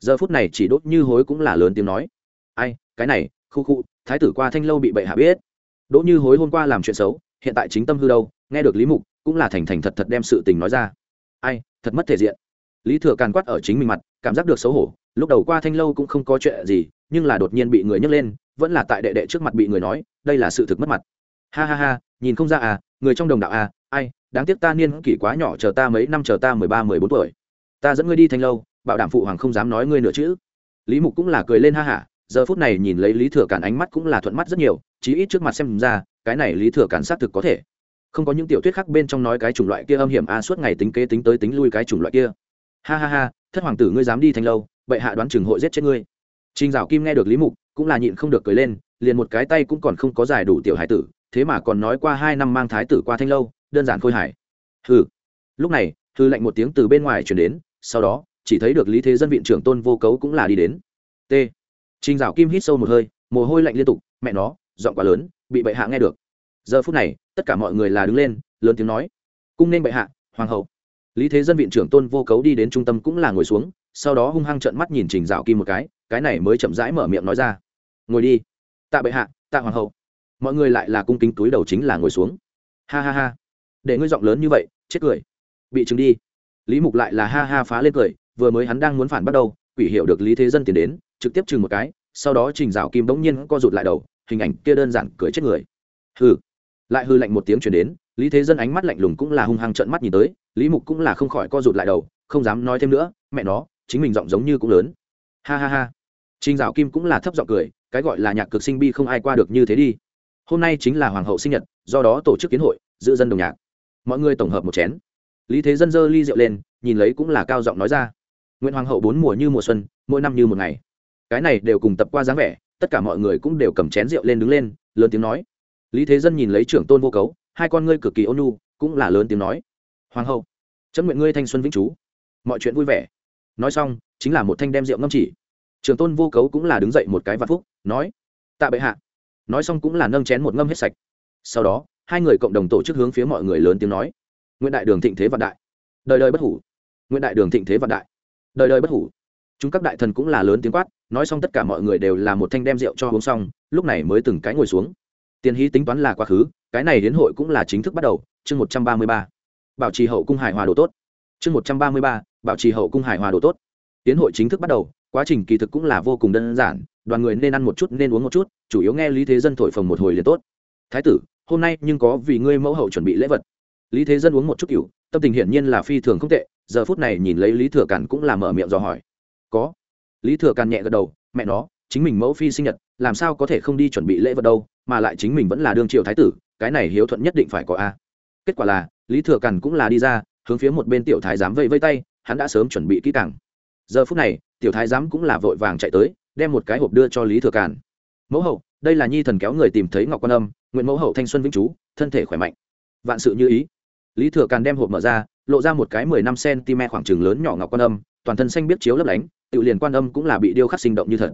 Giờ phút này chỉ đốt như hối cũng là lớn tiếng nói. Ai, cái này, khu khu, thái tử qua thanh lâu bị bệ hạ biết đỗ như hối hôm qua làm chuyện xấu, hiện tại chính tâm hư đâu, nghe được lý mục, cũng là thành thành thật thật đem sự tình nói ra. Ai, thật mất thể diện. Lý thừa càn quát ở chính mình mặt, cảm giác được xấu hổ, lúc đầu qua thanh lâu cũng không có chuyện gì, nhưng là đột nhiên bị người nhấc lên, vẫn là tại đệ đệ trước mặt bị người nói, đây là sự thực mất mặt. Ha ha ha, nhìn không ra à người trong đồng đạo à ai, đáng tiếc ta niên kỷ quá nhỏ chờ ta mấy năm chờ ta mười ba, mười bốn tuổi. Ta dẫn ngươi đi thanh lâu, bảo đảm phụ hoàng không dám nói ngươi nữa chứ. Lý mục cũng là cười lên ha hả giờ phút này nhìn lấy lý thừa cản ánh mắt cũng là thuận mắt rất nhiều chí ít trước mặt xem ra cái này lý thừa cản xác thực có thể không có những tiểu thuyết khác bên trong nói cái chủng loại kia âm hiểm a suốt ngày tính kế tính tới tính lui cái chủng loại kia ha ha ha thất hoàng tử ngươi dám đi thanh lâu bệ hạ đoán chừng hội giết chết ngươi Trình Dạo Kim nghe được Lý Mục, cũng là nhịn không được cười lên, liền một cái tay cũng còn không có giải đủ tiểu hải tử, thế mà còn nói qua hai năm mang thái tử qua thanh lâu, đơn giản khôi hài. Hừ. Lúc này, thư lệnh một tiếng từ bên ngoài truyền đến, sau đó, chỉ thấy được Lý Thế Dân viện trưởng Tôn Vô Cấu cũng là đi đến. T. Trình Dạo Kim hít sâu một hơi, mồ hôi lạnh liên tục, mẹ nó, giọng quá lớn, bị bệ hạ nghe được. Giờ phút này, tất cả mọi người là đứng lên, lớn tiếng nói: "Cung nên bệ hạ, hoàng hậu." Lý Thế Dân viện trưởng Tôn Vô Cấu đi đến trung tâm cũng là ngồi xuống, sau đó hung hăng trợn mắt nhìn Trình Dạo Kim một cái, cái này mới chậm rãi mở miệng nói ra ngồi đi. Tạ bệ hạ tạ hoàng hậu. Mọi người lại là cung kính túi đầu chính là ngồi xuống. Ha ha ha để ngươi giọng lớn như vậy chết cười. Bị chứng đi. Lý mục lại là ha ha phá lên cười vừa mới hắn đang muốn phản bắt đầu quỷ hiểu được lý thế dân tiến đến trực tiếp chừng một cái sau đó trình Rào kim bỗng nhiên co rụt lại đầu hình ảnh kia đơn giản cười chết người hừ lại hư lạnh một tiếng chuyển đến lý thế dân ánh mắt lạnh lùng cũng là hung hăng trợn mắt nhìn tới lý mục cũng là không khỏi co rụt lại đầu không dám nói thêm nữa mẹ nó chính mình giọng giống như cũng lớn ha ha ha Trình Dạo Kim cũng là thấp giọng cười, cái gọi là nhạc cực sinh bi không ai qua được như thế đi. Hôm nay chính là hoàng hậu sinh nhật, do đó tổ chức kiến hội, giữ dân đồng nhạc. Mọi người tổng hợp một chén. Lý Thế Dân giơ ly rượu lên, nhìn lấy cũng là cao giọng nói ra. nguyễn hoàng hậu bốn mùa như mùa xuân, mỗi năm như một ngày. Cái này đều cùng tập qua dáng vẻ, tất cả mọi người cũng đều cầm chén rượu lên đứng lên, lớn tiếng nói. Lý Thế Dân nhìn lấy trưởng tôn vô cấu, hai con ngươi cực kỳ ôn nhu, cũng là lớn tiếng nói. Hoàng hậu, chấm nguyện ngươi thanh xuân vĩnh chú, mọi chuyện vui vẻ. Nói xong, chính là một thanh đem rượu ngâm chỉ. Trường tôn vô cấu cũng là đứng dậy một cái vạn phúc nói. Tạ bệ hạ. Nói xong cũng là nâng chén một ngâm hết sạch. Sau đó hai người cộng đồng tổ chức hướng phía mọi người lớn tiếng nói. Nguyễn đại đường thịnh thế vạn đại. Đời đời bất hủ. Nguyễn đại đường thịnh thế vạn đại. Đời đời bất hủ. Chúng các đại thần cũng là lớn tiếng quát nói xong tất cả mọi người đều là một thanh đem rượu cho uống xong, lúc này mới từng cái ngồi xuống. Tiền hí tính toán là quá khứ, cái này đến hội cũng là chính thức bắt đầu, chương một trăm ba mươi ba. Bảo trì hậu cung hài hòa đồ tốt. Chương một trăm ba mươi ba, bảo trì hậu cung hài hòa đồ tốt. Tiến hội chính thức bắt đầu, quá trình kỳ thực cũng là vô cùng đơn giản, đoàn người nên ăn một chút, nên uống một chút, chủ yếu nghe lý thế dân thổi phồng một hồi liền tốt. Thái tử, hôm nay nhưng có vì ngươi mẫu hậu chuẩn bị lễ vật. Lý thế dân uống một chút cựu tâm tình hiển nhiên là phi thường không tệ, giờ phút này nhìn lấy lý thừa cản cũng là mở miệng dò hỏi. Có lý thừa càn nhẹ gật đầu, mẹ nó, chính mình mẫu phi sinh nhật, làm sao có thể không đi chuẩn bị lễ vật đâu, mà lại chính mình vẫn là đương triều thái tử, cái này hiếu thuận nhất định phải có a. Kết quả là, lý thừa càn cũng là đi ra, hướng phía một bên tiểu thái giám vây vây tay, hắn đã sớm chuẩn bị kỹ càng. Giờ phút này, tiểu thái giám cũng là vội vàng chạy tới, đem một cái hộp đưa cho lý thừa càn mẫu hậu, đây là nhi thần kéo người tìm thấy ngọc quan âm, nguyện mẫu hậu thanh xuân vĩnh chú thân thể khỏe mạnh. Vạn sự như ý. Lý thừa càn đem hộp mở ra, lộ ra một cái mười năm cm khoảng trừng lớn nhỏ ngọc quan âm, toàn thân xanh biết chiếu lấp lánh tự liền quan âm cũng là bị điêu khắc sinh động như thật.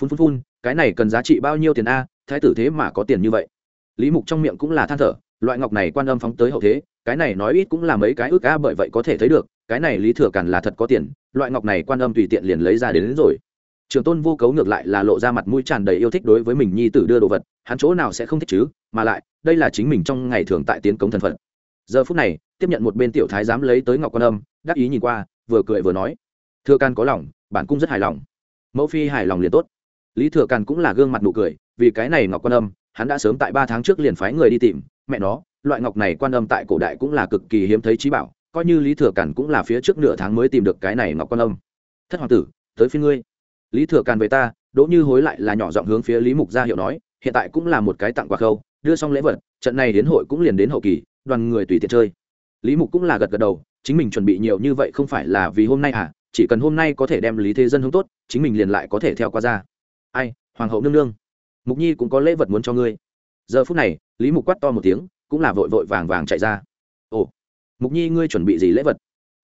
Phun phun phun cái này cần giá trị bao nhiêu tiền a thái tử thế mà có tiền như vậy. Lý mục trong miệng cũng là than thở loại ngọc này quan âm phóng tới hậu thế cái này nói ít cũng là mấy cái ước a bởi vậy có thể thấy được cái này lý thừa càn là thật có tiền loại ngọc này quan âm tùy tiện liền lấy ra đến, đến rồi. Trường tôn vô cấu ngược lại là lộ ra mặt mũi tràn đầy yêu thích đối với mình nhi tử đưa đồ vật hắn chỗ nào sẽ không thích chứ mà lại đây là chính mình trong ngày thường tại tiến cống thần phận giờ phút này tiếp nhận một bên tiểu thái dám lấy tới ngọc quan âm đắc ý nhìn qua vừa cười vừa nói thừa can có lòng bản cung rất hài lòng. Mẫu phi hài lòng liền tốt. Lý thừa càn cũng là gương mặt nụ cười, vì cái này ngọc quan âm, hắn đã sớm tại ba tháng trước liền phái người đi tìm, mẹ nó, loại ngọc này quan âm tại cổ đại cũng là cực kỳ hiếm thấy trí bảo, coi như lý thừa càn cũng là phía trước nửa tháng mới tìm được cái này ngọc quan âm. Thất hoàng tử, tới phía ngươi. Lý thừa càn về ta, đỗ như hối lại là nhỏ giọng hướng phía lý mục gia hiệu nói, hiện tại cũng là một cái tặng quà khâu, đưa xong lễ vật, trận này đến hội cũng liền đến hậu kỳ, đoàn người tùy tiện chơi. Lý mục cũng là gật gật đầu, chính mình chuẩn bị nhiều như vậy không phải là vì hôm nay à chỉ cần hôm nay có thể đem lý thế dân hướng tốt, chính mình liền lại có thể theo qua ra. Ai, hoàng hậu nương nương, mục nhi cũng có lễ vật muốn cho ngươi. Giờ phút này, lý mục quát to một tiếng, cũng là vội vội vàng vàng chạy ra. Ồ, mục nhi ngươi chuẩn bị gì lễ vật?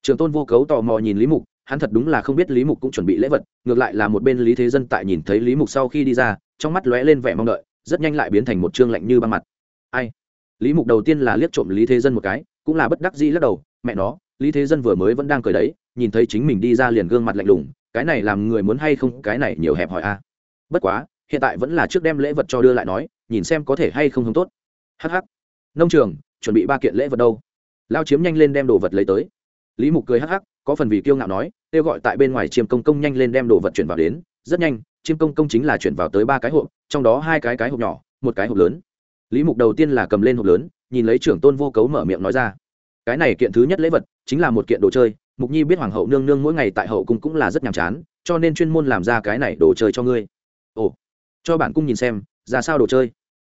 Trường tôn vô cấu tò mò nhìn lý mục, hắn thật đúng là không biết lý mục cũng chuẩn bị lễ vật, ngược lại là một bên lý thế dân tại nhìn thấy lý mục sau khi đi ra, trong mắt lóe lên vẻ mong đợi, rất nhanh lại biến thành một chương lạnh như băng mặt. Ai? Lý mục đầu tiên là liếc trộm lý thế dân một cái, cũng là bất đắc dĩ lắc đầu, mẹ nó, lý thế dân vừa mới vẫn đang cười đấy nhìn thấy chính mình đi ra liền gương mặt lạnh lùng, cái này làm người muốn hay không, cái này nhiều hẹp hỏi a. À. Bất quá, hiện tại vẫn là trước đem lễ vật cho đưa lại nói, nhìn xem có thể hay không hướng tốt. Hh nông trường, chuẩn bị ba kiện lễ vật đâu? Lao chiếm nhanh lên đem đồ vật lấy tới. Lý mục cười hắc hắc, có phần vì kiêu ngạo nói, kêu gọi tại bên ngoài chiêm công công nhanh lên đem đồ vật chuyển vào đến. Rất nhanh, chiêm công công chính là chuyển vào tới ba cái hộp, trong đó hai cái cái hộp nhỏ, một cái hộp lớn. Lý mục đầu tiên là cầm lên hộp lớn, nhìn lấy trưởng tôn vô cấu mở miệng nói ra. Cái này kiện thứ nhất lễ vật chính là một kiện đồ chơi mục nhi biết hoàng hậu nương nương mỗi ngày tại hậu cung cũng là rất nhàm chán, cho nên chuyên môn làm ra cái này đồ chơi cho ngươi. Ồ, cho bản cung nhìn xem, ra sao đồ chơi?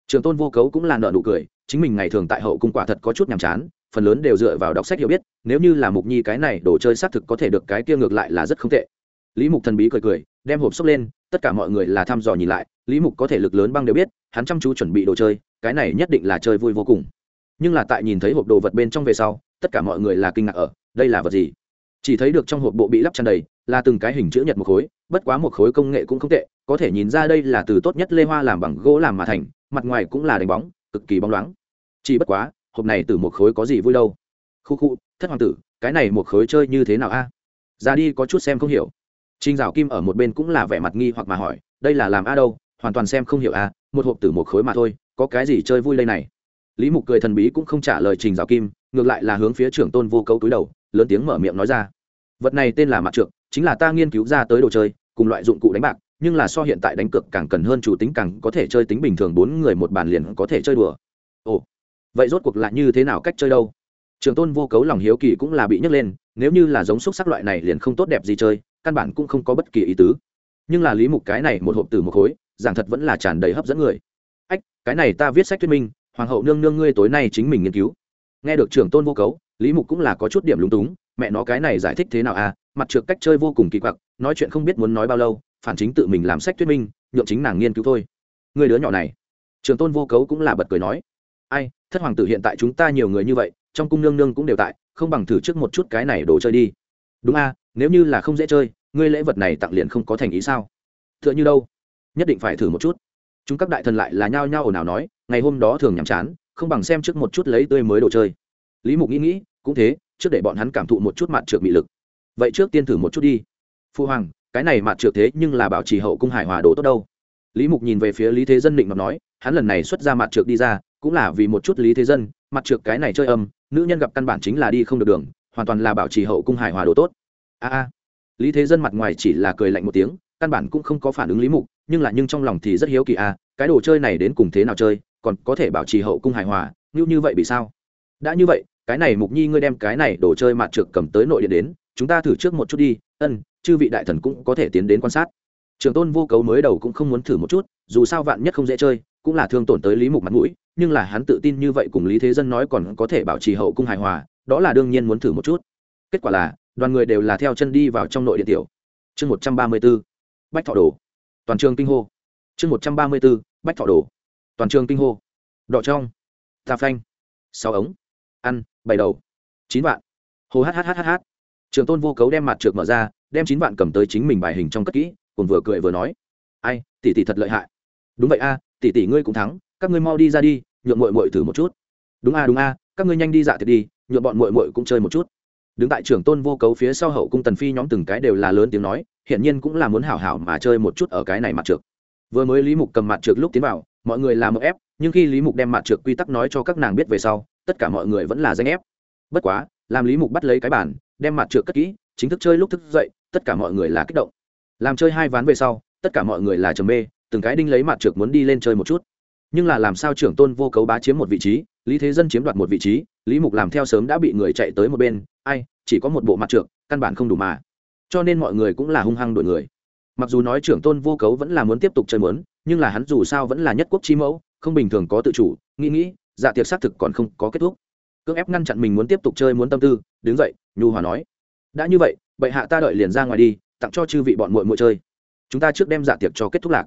Trường tôn vô cấu cũng là nợ nụ cười, chính mình ngày thường tại hậu cung quả thật có chút nhàm chán, phần lớn đều dựa vào đọc sách hiểu biết, nếu như là mục nhi cái này đồ chơi xác thực có thể được cái kia ngược lại là rất không tệ. Lý mục thần bí cười cười, đem hộp xốc lên, tất cả mọi người là thăm dò nhìn lại, lý mục có thể lực lớn băng đều biết, hắn chăm chú chuẩn bị đồ chơi, cái này nhất định là chơi vui vô cùng. Nhưng là tại nhìn thấy hộp đồ vật bên trong về sau, tất cả mọi người là kinh ngạc ở, đây là vật gì? Chỉ thấy được trong hộp bộ bị lắp tràn đầy, là từng cái hình chữ nhật một khối, bất quá một khối công nghệ cũng không tệ, có thể nhìn ra đây là từ tốt nhất lê hoa làm bằng gỗ làm mà thành, mặt ngoài cũng là đánh bóng, cực kỳ bóng loáng. Chỉ bất quá, hộp này từ một khối có gì vui đâu. Khu khu, thất hoàng tử, cái này một khối chơi như thế nào a? Ra đi có chút xem không hiểu. Trinh dạo kim ở một bên cũng là vẻ mặt nghi hoặc mà hỏi, đây là làm a đâu? Hoàn toàn xem không hiểu a, một hộp từ một khối mà thôi, có cái gì chơi vui đây này? Lý mục cười thần bí cũng không trả lời trình dạo kim, ngược lại là hướng phía trưởng tôn vô cấu túi đầu lớn tiếng mở miệng nói ra. Vật này tên là mặt trượng, chính là ta nghiên cứu ra tới đồ chơi, cùng loại dụng cụ đánh bạc, nhưng là so hiện tại đánh cược càng cần hơn chủ tính, càng có thể chơi tính bình thường, bốn người một bàn liền có thể chơi đùa. Ồ, vậy rốt cuộc lại như thế nào cách chơi đâu? Trường tôn vô cấu lòng hiếu kỳ cũng là bị nhấc lên, nếu như là giống xúc sắc loại này liền không tốt đẹp gì chơi, căn bản cũng không có bất kỳ ý tứ. Nhưng là lý mục cái này một hộp từ một khối, giảng thật vẫn là tràn đầy hấp dẫn người. Ách, cái này ta viết sách thuyết minh, hoàng hậu nương nương ngươi tối nay chính mình nghiên cứu. Nghe được trưởng tôn vô cấu lý mục cũng là có chút điểm lúng túng, mẹ nó cái này giải thích thế nào à mặt trượt cách chơi vô cùng kỳ quặc, nói chuyện không biết muốn nói bao lâu, phản chính tự mình làm sách thuyết minh, nhượng chính nàng nghiên cứu thôi. Người đứa nhỏ này. Trường tôn vô cấu cũng là bật cười nói. Ai, thất hoàng tử hiện tại chúng ta nhiều người như vậy, trong cung nương nương cũng đều tại, không bằng thử trước một chút cái này đồ chơi đi. Đúng a nếu như là không dễ chơi, ngươi lễ vật này tặng liền không có thành ý sao? T h ư ợ n h ư đâu? Nhất định phải thử một chút. Chúng các đại thần lại là nhao nhao ồn ào nói, ngày hôm đó thường nhàm chán, không bằng xem trước một chút lấy tươi mới đồ chơi lý mục nghĩ nghĩ, cũng thế, trước để bọn hắn cảm thụ một chút mặt trượt bị lực. Vậy trước tiên thử một chút đi. Phu hoàng, cái này mặt trượt thế nhưng là bảo trì hậu cung hải hòa đồ tốt đâu. Lý mục nhìn về phía lý thế dân định mà nói, hắn lần này xuất ra mặt trượt đi ra, cũng là vì một chút lý thế dân mặt trượt cái này chơi âm, nữ nhân gặp căn bản chính là đi không được đường, hoàn toàn là bảo trì hậu cung hài hòa đồ tốt. A a. Lý thế dân mặt ngoài chỉ là cười lạnh một tiếng, căn bản cũng không có phản ứng lý mục, nhưng là nhưng trong lòng thì rất hiếu kỳ a, cái đồ chơi này đến cùng thế nào chơi, còn có thể bảo trì hậu cung hài hòa, như như vậy bị sao? Đã như vậy cái này mục nhi ngươi đem cái này đồ chơi mặt trượt cầm tới nội điện đến, chúng ta thử trước một chút đi, ân, chư vị đại thần cũng có thể tiến đến quan sát. Trường tôn vô cấu mới đầu cũng không muốn thử một chút, dù sao vạn nhất không dễ chơi, cũng là thương tổn tới lý mục mặt mũi, nhưng là hắn tự tin như vậy cùng lý thế dân nói còn có thể bảo trì hậu cung hài hòa, đó là đương nhiên muốn thử một chút. Kết quả là, đoàn người đều là theo chân đi vào trong nội điện tiểu. Chương một trăm ba mươi b ố bách thọ đồ. Toàn trường kinh hô. Chương một trăm ba mươi b ố bách thọ đồ. Toàn trường kinh hô. Đọ trong. Tà phanh. Sáu ống. Ăn bảy đầu. Chín vạn. Hồ hhhh trường tôn vô cấu đem mặt trượt mở ra, đem chín vạn cầm tới chính mình bài hình trong cất kỹ còn vừa cười vừa nói. Ai, tỷ tỷ thật lợi hại. Đúng vậy a, tỷ tỷ ngươi cũng thắng, các ngươi mau đi ra đi, nhượng mội mội thử một chút. Đúng a đúng a, các ngươi nhanh đi dạ thiệt đi, nhượng bọn mội mội cũng chơi một chút. Đứng tại trường tôn vô cấu phía sau hậu cung tần phi nhóm từng cái đều là lớn tiếng nói, hiển nhiên cũng là muốn hảo hảo mà chơi một chút ở cái này mặt trượt. Vừa mới lý mục cầm mặt trượt lúc tiến vào, mọi người làm một ép nhưng khi lý mục đem mặt trượt quy tắc nói cho các nàng biết về sau, tất cả mọi người vẫn là danh ép. Bất quá, làm lý mục bắt lấy cái bản đem mặt trượt cất kỹ, chính thức chơi lúc thức dậy, tất cả mọi người là kích động. Làm chơi hai ván về sau, tất cả mọi người là trầm mê, từng cái đinh lấy mặt trượt muốn đi lên chơi một chút. Nhưng là làm sao trưởng tôn vô cấu bá chiếm một vị trí, lý thế dân chiếm đoạt một vị trí, lý mục làm theo sớm đã bị người chạy tới một bên, ai, chỉ có một bộ mặt trượt căn bản không đủ mà. Cho nên mọi người cũng là hung hăng đổi người. Mặc dù nói trưởng tôn vô cấu vẫn là muốn tiếp tục chơi muốn, nhưng là hắn dù sao vẫn là nhất quốc chi mẫu không bình thường có tự chủ, nghĩ nghĩ dạ tiệc xác thực còn không có kết thúc. Cưỡng ép ngăn chặn mình muốn tiếp tục chơi muốn tâm tư, đứng dậy, nhu hòa nói. Đã như vậy, bệ hạ ta đợi liền ra ngoài đi, tặng cho chư vị bọn muội muội chơi. Chúng ta trước đem dạ tiệc cho kết thúc lạc.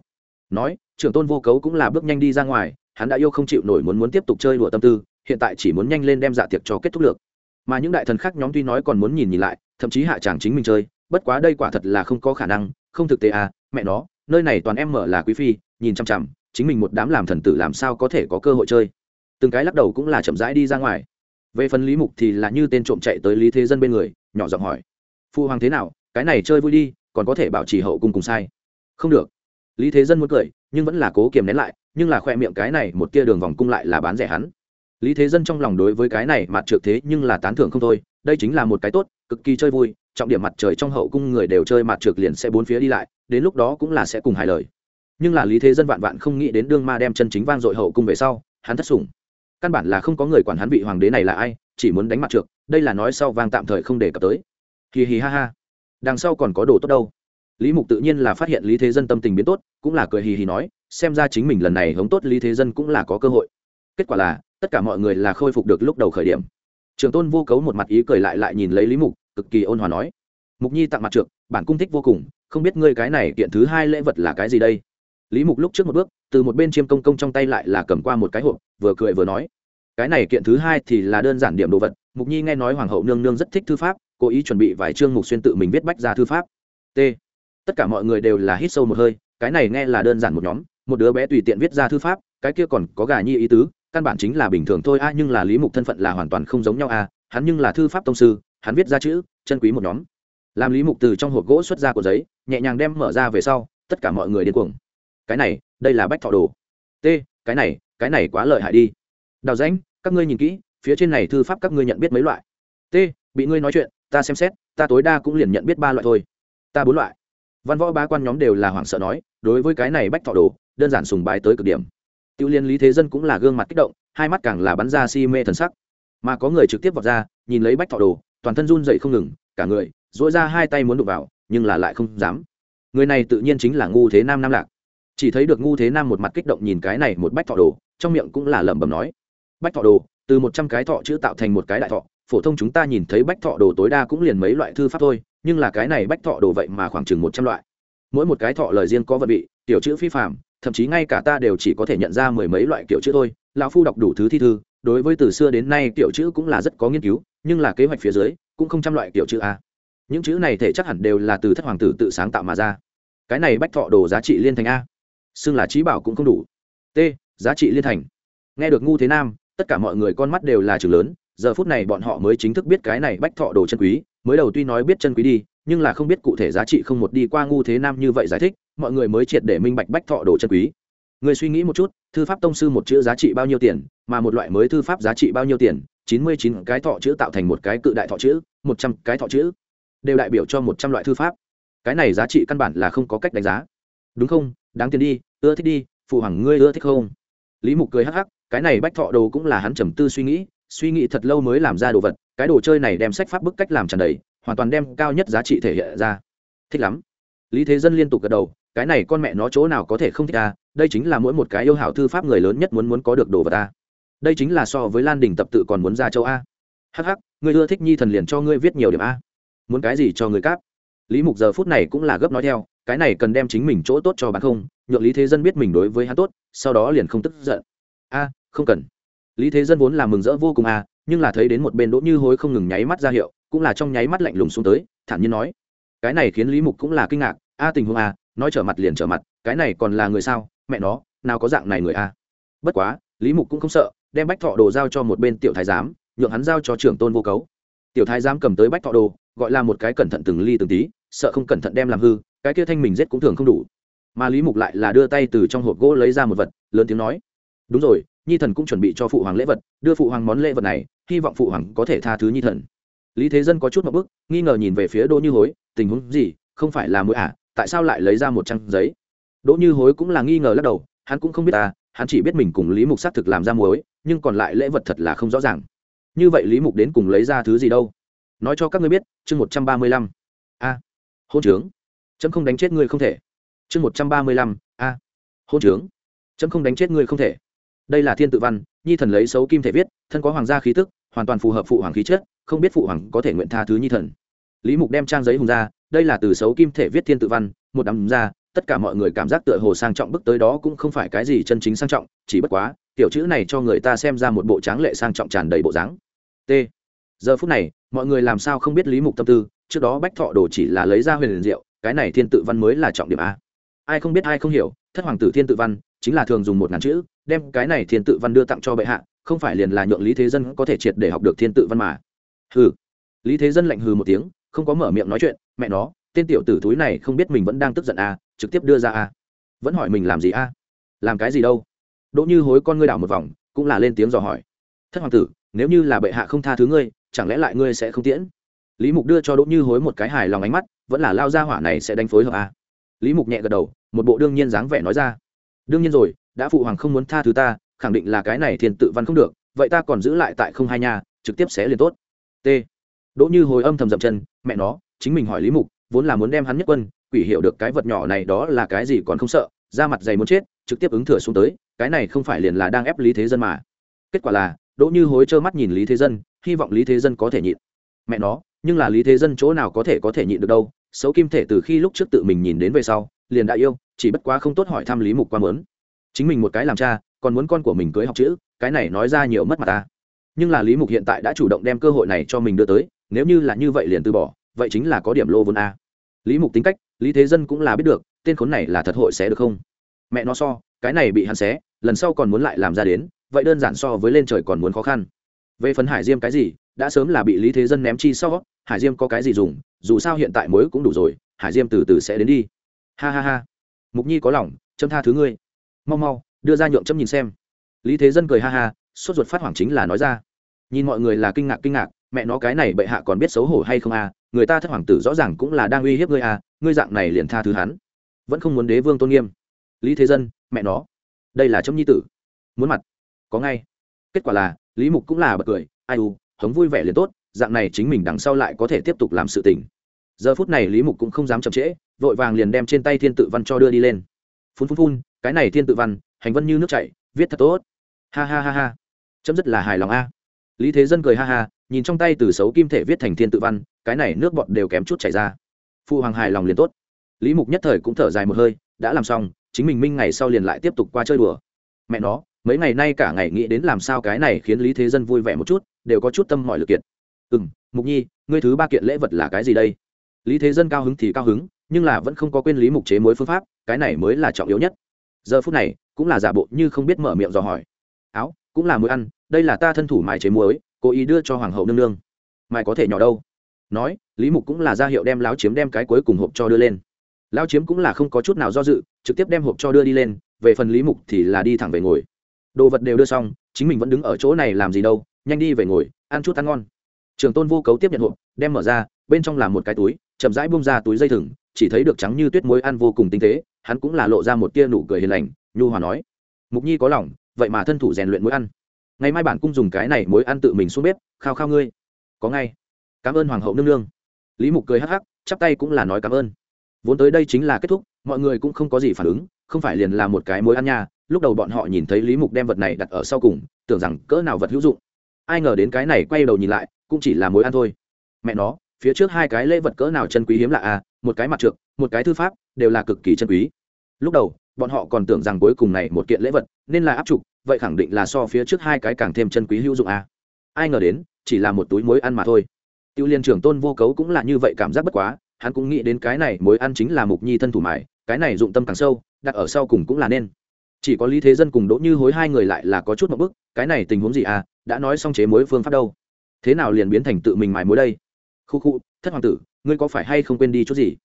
Nói, trưởng tôn vô cấu cũng là bước nhanh đi ra ngoài, hắn đã yêu không chịu nổi muốn muốn tiếp tục chơi đùa tâm tư, hiện tại chỉ muốn nhanh lên đem dạ tiệc cho kết thúc được mà những đại thần khác nhóm tuy nói còn muốn nhìn nhìn lại, thậm chí hạ chàng chính mình chơi, bất quá đây quả thật là không có khả năng, không thực tế à mẹ nó, nơi này toàn em mở là quý phi, nhìn chằm chằm chính mình một đám làm thần tử làm sao có thể có cơ hội chơi. Từng cái lắc đầu cũng là chậm rãi đi ra ngoài. Về phần lý mục thì là như tên trộm chạy tới lý thế dân bên người, nhỏ giọng hỏi, phu hoàng thế nào? Cái này chơi vui đi, còn có thể bảo trì hậu cung cùng sai. Không được. Lý thế dân muốn cười, nhưng vẫn là cố kiềm nén lại, nhưng là khoe miệng cái này một tia đường vòng cung lại là bán rẻ hắn. Lý thế dân trong lòng đối với cái này mặt trượt thế nhưng là tán thưởng không thôi, đây chính là một cái tốt, cực kỳ chơi vui, trọng điểm mặt trời trong hậu cung người đều chơi mặt trượt liền sẽ bốn phía đi lại, đến lúc đó cũng là sẽ cùng hài lời nhưng là lý thế dân vạn vạn không nghĩ đến đương ma đem chân chính vang dội hậu cung về sau, hắn thất sủng. Căn bản là không có người quản hắn vị hoàng đế này là ai, chỉ muốn đánh mặt trượt đây là nói sau vang tạm thời không để cập tới. Hì hì ha ha. Đằng sau còn có đồ tốt đâu. Lý mục tự nhiên là phát hiện lý thế dân tâm tình biến tốt, cũng là cười hì hì nói, xem ra chính mình lần này hống tốt lý thế dân cũng là có cơ hội. Kết quả là, tất cả mọi người là khôi phục được lúc đầu khởi điểm. Trường tôn vô cấu một mặt ý cười lại lại nhìn lấy lý mục, cực kỳ ôn hòa nói, mục nhi tặng mặt trượt bản cung thích vô cùng, không biết ngươi cái này kiện thứ hai lễ vật là cái gì đây? Lý mục lúc trước một bước, từ một bên chiêm công công trong tay lại là cầm qua một cái hộp, vừa cười vừa nói, cái này kiện thứ hai thì là đơn giản điểm đồ vật, mục nhi nghe nói hoàng hậu nương nương rất thích thư pháp, cố ý chuẩn bị vài chương mục xuyên tự mình viết bách ra thư pháp. T. Tất cả mọi người đều là hít sâu một hơi, cái này nghe là đơn giản một nhóm, một đứa bé tùy tiện viết ra thư pháp, cái kia còn có gà nhi ý tứ, căn bản chính là bình thường thôi a, nhưng là lý mục thân phận là hoàn toàn không giống nhau a, hắn nhưng là thư pháp tông sư, hắn viết ra chữ, chân quý một nhóm. Làm lý mục từ trong hộp gỗ xuất ra của giấy, nhẹ nhàng đem mở ra về sau, tất cả mọi người điên cuồng cái này, đây là bách thọ đồ. T, cái này cái này quá lợi hại đi. Đào danh các ngươi nhìn kỹ, phía trên này thư pháp các ngươi nhận biết mấy loại? T, bị ngươi nói chuyện, ta xem xét, ta tối đa cũng liền nhận biết ba loại thôi. Ta bốn loại. Văn võ ba quan nhóm đều là hoảng sợ nói, đối với cái này bách thọ đồ, đơn giản sùng bái tới cực điểm. Tiêu liên lý thế dân cũng là gương mặt kích động, hai mắt càng là bắn ra si mê thần sắc. Mà có người trực tiếp vọt ra, nhìn lấy bách thọ đồ, toàn thân run dậy không ngừng, cả người dỗi ra hai tay muốn đụng vào, nhưng là lại không dám. Người này tự nhiên chính là ngu thế nam nam lạc chỉ thấy được ngu thế nam một mặt kích động nhìn cái này một bách thọ đồ, trong miệng cũng là lẩm bẩm nói, bách thọ đồ, từ một trăm cái thọ chữ tạo thành một cái đại thọ, phổ thông chúng ta nhìn thấy bách thọ đồ tối đa cũng liền mấy loại thư pháp thôi, nhưng là cái này bách thọ đồ vậy mà khoảng chừng một trăm loại. Mỗi một cái thọ lời riêng có vật vị, tiểu chữ phi phạm thậm chí ngay cả ta đều chỉ có thể nhận ra mười mấy loại kiểu chữ thôi, lão phu đọc đủ thứ thi thư, đối với từ xưa đến nay kiểu chữ cũng là rất có nghiên cứu, nhưng là kế hoạch phía dưới, cũng không trăm loại kiểu chữ a. Những chữ này thể chắc hẳn đều là từ thất hoàng tử tự sáng tạo mà ra. Cái này bách thọ đồ giá trị liên thành a xưng là trí bảo cũng không đủ. T, giá trị liên thành. Nghe được ngu thế nam, tất cả mọi người con mắt đều là chừng lớn, giờ phút này bọn họ mới chính thức biết cái này bách thọ đồ chân quý, mới đầu tuy nói biết chân quý đi, nhưng là không biết cụ thể giá trị không một đi qua ngu thế nam như vậy giải thích, mọi người mới triệt để minh bạch bách thọ đồ chân quý. Người suy nghĩ một chút, thư pháp tông sư một chữ giá trị bao nhiêu tiền, mà một loại mới thư pháp giá trị bao nhiêu tiền, chín mươi chín cái thọ chữ tạo thành một cái cự đại thọ chữ, một trăm cái thọ chữ, đều đại biểu cho một trăm loại thư pháp. Cái này giá trị căn bản là không có cách đánh giá đúng không? Đáng tiền đi ưa thích đi phụ hoàng ngươi ưa thích không? Lý mục cười hắc hắc cái này bách thọ đồ cũng là hắn trầm tư suy nghĩ suy nghĩ thật lâu mới làm ra đồ vật cái đồ chơi này đem sách pháp bức cách làm tràn đầy hoàn toàn đem cao nhất giá trị thể hiện ra. Thích lắm. Lý thế dân liên tục gật đầu cái này con mẹ nó chỗ nào có thể không thích ta đây chính là mỗi một cái yêu hảo thư pháp người lớn nhất muốn muốn có được đồ vật ta. Đây chính là so với lan đình tập tự còn muốn ra châu a. Hắc hắc, người ưa thích nhi thần liền cho ngươi viết nhiều điểm a. Muốn cái gì cho người cáp? Lý mục giờ phút này cũng là gấp nói theo cái này cần đem chính mình chỗ tốt cho bạn không, nhượng lý thế dân biết mình đối với hắn tốt, sau đó liền không tức giận. A, không cần. Lý thế dân vốn là mừng rỡ vô cùng a nhưng là thấy đến một bên đỗ như hối không ngừng nháy mắt ra hiệu, cũng là trong nháy mắt lạnh lùng xuống tới, thản nhiên nói. Cái này khiến lý mục cũng là kinh ngạc, a, tình huống a nói trở mặt liền trở mặt, cái này còn là người sao, mẹ nó, nào có dạng này người a bất quá, lý mục cũng không sợ, đem bách thọ đồ giao cho một bên tiểu thái giám, nhượng hắn giao cho trưởng tôn vô cấu. Tiểu thái giám cầm tới bách thọ đồ, gọi là một cái cẩn thận từng ly từng tí, sợ không cẩn thận đem làm hư cái kia thanh mình giết cũng thường không đủ. Mà lý mục lại là đưa tay từ trong hộp gỗ lấy ra một vật, lớn tiếng nói, đúng rồi, nhi thần cũng chuẩn bị cho phụ hoàng lễ vật, đưa phụ hoàng món lễ vật này, hy vọng phụ hoàng có thể tha thứ nhi thần. Lý thế dân có chút một bức, nghi ngờ nhìn về phía đỗ như hối, tình huống gì? Không phải là mũi à tại sao lại lấy ra một trang giấy? Đỗ như hối cũng là nghi ngờ lắc đầu, hắn cũng không biết ta hắn chỉ biết mình cùng lý mục xác thực làm ra muối, nhưng còn lại lễ vật thật là không rõ ràng. Như vậy lý mục đến cùng lấy ra thứ gì đâu? Nói cho các ngươi biết, chương một trăm ba mươi lăm. A, hôn trướng chấm không đánh chết ngươi không thể. Chương một trăm ba mươi lăm, a, hôn trướng. Chấm không đánh chết ngươi không thể. Đây là thiên tự văn, nhi thần lấy xấu kim thể viết, thân có hoàng gia khí tức, hoàn toàn phù hợp phụ hoàng khí chất, không biết phụ hoàng có thể nguyện tha thứ nhi thần. Lý mục đem trang giấy hùng ra, đây là từ xấu kim thể viết thiên tự văn, một đám ra, tất cả mọi người cảm giác tựa hồ sang trọng bước tới đó cũng không phải cái gì chân chính sang trọng, chỉ bất quá, tiểu chữ này cho người ta xem ra một bộ tráng lệ sang trọng tràn đầy bộ dáng. T. Giờ phút này, mọi người làm sao không biết lý mục tâm tư, trước đó bách thọ đồ chỉ là lấy ra huyền liền diệu cái này thiên tự văn mới là trọng điểm a. Ai không biết ai không hiểu thất hoàng tử thiên tự văn chính là thường dùng một ngàn chữ đem cái này thiên tự văn đưa tặng cho bệ hạ không phải liền là nhượng lý thế dân có thể triệt để học được thiên tự văn mà. Hừ. Lý thế dân lạnh hừ một tiếng không có mở miệng nói chuyện mẹ nó tên tiểu tử thúi này không biết mình vẫn đang tức giận à, trực tiếp đưa ra à. vẫn hỏi mình làm gì à? làm cái gì đâu? Đỗ như hối con ngươi đảo một vòng cũng là lên tiếng dò hỏi. Thất hoàng tử nếu như là bệ hạ không tha thứ ngươi chẳng lẽ lại ngươi sẽ không tiễn? Lý mục đưa cho đỗ như hối một cái hài lòng ánh mắt vẫn là lao ra hỏa này sẽ đánh phối hợp à. lý mục nhẹ gật đầu, một bộ đương nhiên dáng vẻ nói ra. Đương nhiên rồi, đã phụ hoàng không muốn tha thứ ta, khẳng định là cái này thiền tự văn không được, vậy ta còn giữ lại tại không hai nhà trực tiếp sẽ liền tốt. T. Đỗ như hồi âm thầm dậm chân, mẹ nó, chính mình hỏi lý mục, vốn là muốn đem hắn nhất quân, quỷ hiểu được cái vật nhỏ này đó là cái gì còn không sợ ra mặt dày muốn chết, trực tiếp ứng thừa xuống tới, cái này không phải liền là đang ép lý thế dân mà. Kết quả là, đỗ như hối trơ mắt nhìn lý thế dân, hy vọng lý thế dân có thể nhịn. Mẹ nó nhưng là lý thế dân chỗ nào có thể có thể nhịn được đâu, xấu kim thể từ khi lúc trước tự mình nhìn đến về sau, liền đã yêu, chỉ bất quá không tốt hỏi thăm lý mục qua mớn. Chính mình một cái làm cha, còn muốn con của mình cưới học chữ, cái này nói ra nhiều mất mặt ta. Nhưng là lý mục hiện tại đã chủ động đem cơ hội này cho mình đưa tới, nếu như là như vậy liền từ bỏ, vậy chính là có điểm lô vốn a. Lý mục tính cách, lý thế dân cũng là biết được, tên khốn này là thật hội sẽ được không? Mẹ nó so, cái này bị hắn xé, lần sau còn muốn lại làm ra đến, vậy đơn giản so với lên trời còn muốn khó khăn. Về phần hải diêm cái gì, đã sớm là bị lý thế dân ném chi sau hải diêm có cái gì dùng, dù sao hiện tại mới cũng đủ rồi, hải diêm từ từ sẽ đến đi. Ha ha ha. Mục nhi có lòng, châm tha thứ ngươi. Mau mau, đưa ra nhượng châm nhìn xem. Lý thế dân cười ha ha, sốt ruột phát hoảng chính là nói ra. Nhìn mọi người là kinh ngạc kinh ngạc, mẹ nó cái này bệ hạ còn biết xấu hổ hay không à người ta thất hoàng tử rõ ràng cũng là đang uy hiếp ngươi à ngươi dạng này liền tha thứ hắn. Vẫn không muốn đế vương tôn nghiêm. Lý thế dân, mẹ nó. Đây là chấm nhi tử. Muốn mặt. Có ngay. Kết quả là, lý mục cũng là bật cười, ai u, hống vui vẻ liền tốt dạng này chính mình đằng sau lại có thể tiếp tục làm sự tình. Giờ phút này lý mục cũng không dám chậm trễ, vội vàng liền đem trên tay thiên tự văn cho đưa đi lên. Phun phun phun, cái này thiên tự văn, hành vân như nước chảy, viết thật tốt. Ha ha ha ha. Chấm dứt là hài lòng a. Lý thế dân cười ha ha, nhìn trong tay từ xấu kim thể viết thành thiên tự văn, cái này nước bọt đều kém chút chảy ra. Phụ hoàng hài lòng liền tốt. Lý mục nhất thời cũng thở dài một hơi, đã làm xong, chính mình minh ngày sau liền lại tiếp tục qua chơi đùa. Mẹ nó, mấy ngày nay cả ngày nghĩ đến làm sao cái này khiến lý thế dân vui vẻ một chút, đều có chút tâm mọi lực kiện ừ m mục nhi, ngươi thứ ba kiện lễ vật là cái gì đây? Lý thế dân cao hứng thì cao hứng, nhưng là vẫn không có quên lý mục chế mối phương pháp, cái này mới là trọng yếu nhất. Giờ phút này, cũng là giả bộ như không biết mở miệng dò hỏi. Áo, cũng là muối ăn, đây là ta thân thủ mài chế muối, cố ý đưa cho hoàng hậu nương nương. Mài có thể nhỏ đâu? Nói, lý mục cũng là ra hiệu đem láo chiếm đem cái cuối cùng hộp cho đưa lên. Lao chiếm cũng là không có chút nào do dự, trực tiếp đem hộp cho đưa đi lên, về phần lý mục thì là đi thẳng về ngồi. Đồ vật đều đưa xong, chính mình vẫn đứng ở chỗ này làm gì đâu, nhanh đi về ngồi, ăn chút ăn ngon trường tôn vô cấu tiếp nhận hộp, đem mở ra, bên trong là một cái túi, chậm rãi bung ra túi dây thừng, chỉ thấy được trắng như tuyết muối ăn vô cùng tinh tế, hắn cũng là lộ ra một tia nụ cười hiền lành, nhu hòa nói, mục nhi có lòng, vậy mà thân thủ rèn luyện muối ăn. Ngày mai bản cung dùng cái này muối ăn tự mình xuống bếp, khao khao ngươi. Có ngay. Cảm ơn hoàng hậu nương nương. Lý mục cười hắc hắc, chắp tay cũng là nói cảm ơn. Vốn tới đây chính là kết thúc, mọi người cũng không có gì phản ứng, không phải liền là một cái muối ăn nha, lúc đầu bọn họ nhìn thấy lý mục đem vật này đặt ở sau cùng, tưởng rằng cỡ nào vật hữu dụng. Ai ngờ đến cái này quay đầu nhìn lại cũng chỉ là muối ăn thôi. Mẹ nó, phía trước hai cái lễ vật cỡ nào chân quý hiếm lạ à một cái mặt trượt một cái thư pháp, đều là cực kỳ chân quý. Lúc đầu, bọn họ còn tưởng rằng cuối cùng này một kiện lễ vật nên là áp trục, vậy khẳng định là so phía trước hai cái càng thêm chân quý hữu dụng à. ai ngờ đến, chỉ là một túi muối ăn mà thôi. Tiêu liên trưởng tôn vô cấu cũng là như vậy cảm giác bất quá, hắn cũng nghĩ đến cái này muối ăn chính là mục nhi thân thủ mại cái này dụng tâm càng sâu, đặt ở sau cùng cũng là nên. Chỉ có lý thế dân cùng đỗ như hối hai người lại là có chút một bức cái này tình huống gì à đã nói xong chế muối phương pháp đâu thế nào liền biến thành tự mình mài mối đây? Khu khu, thất hoàng tử, ngươi có phải hay không quên đi chút gì?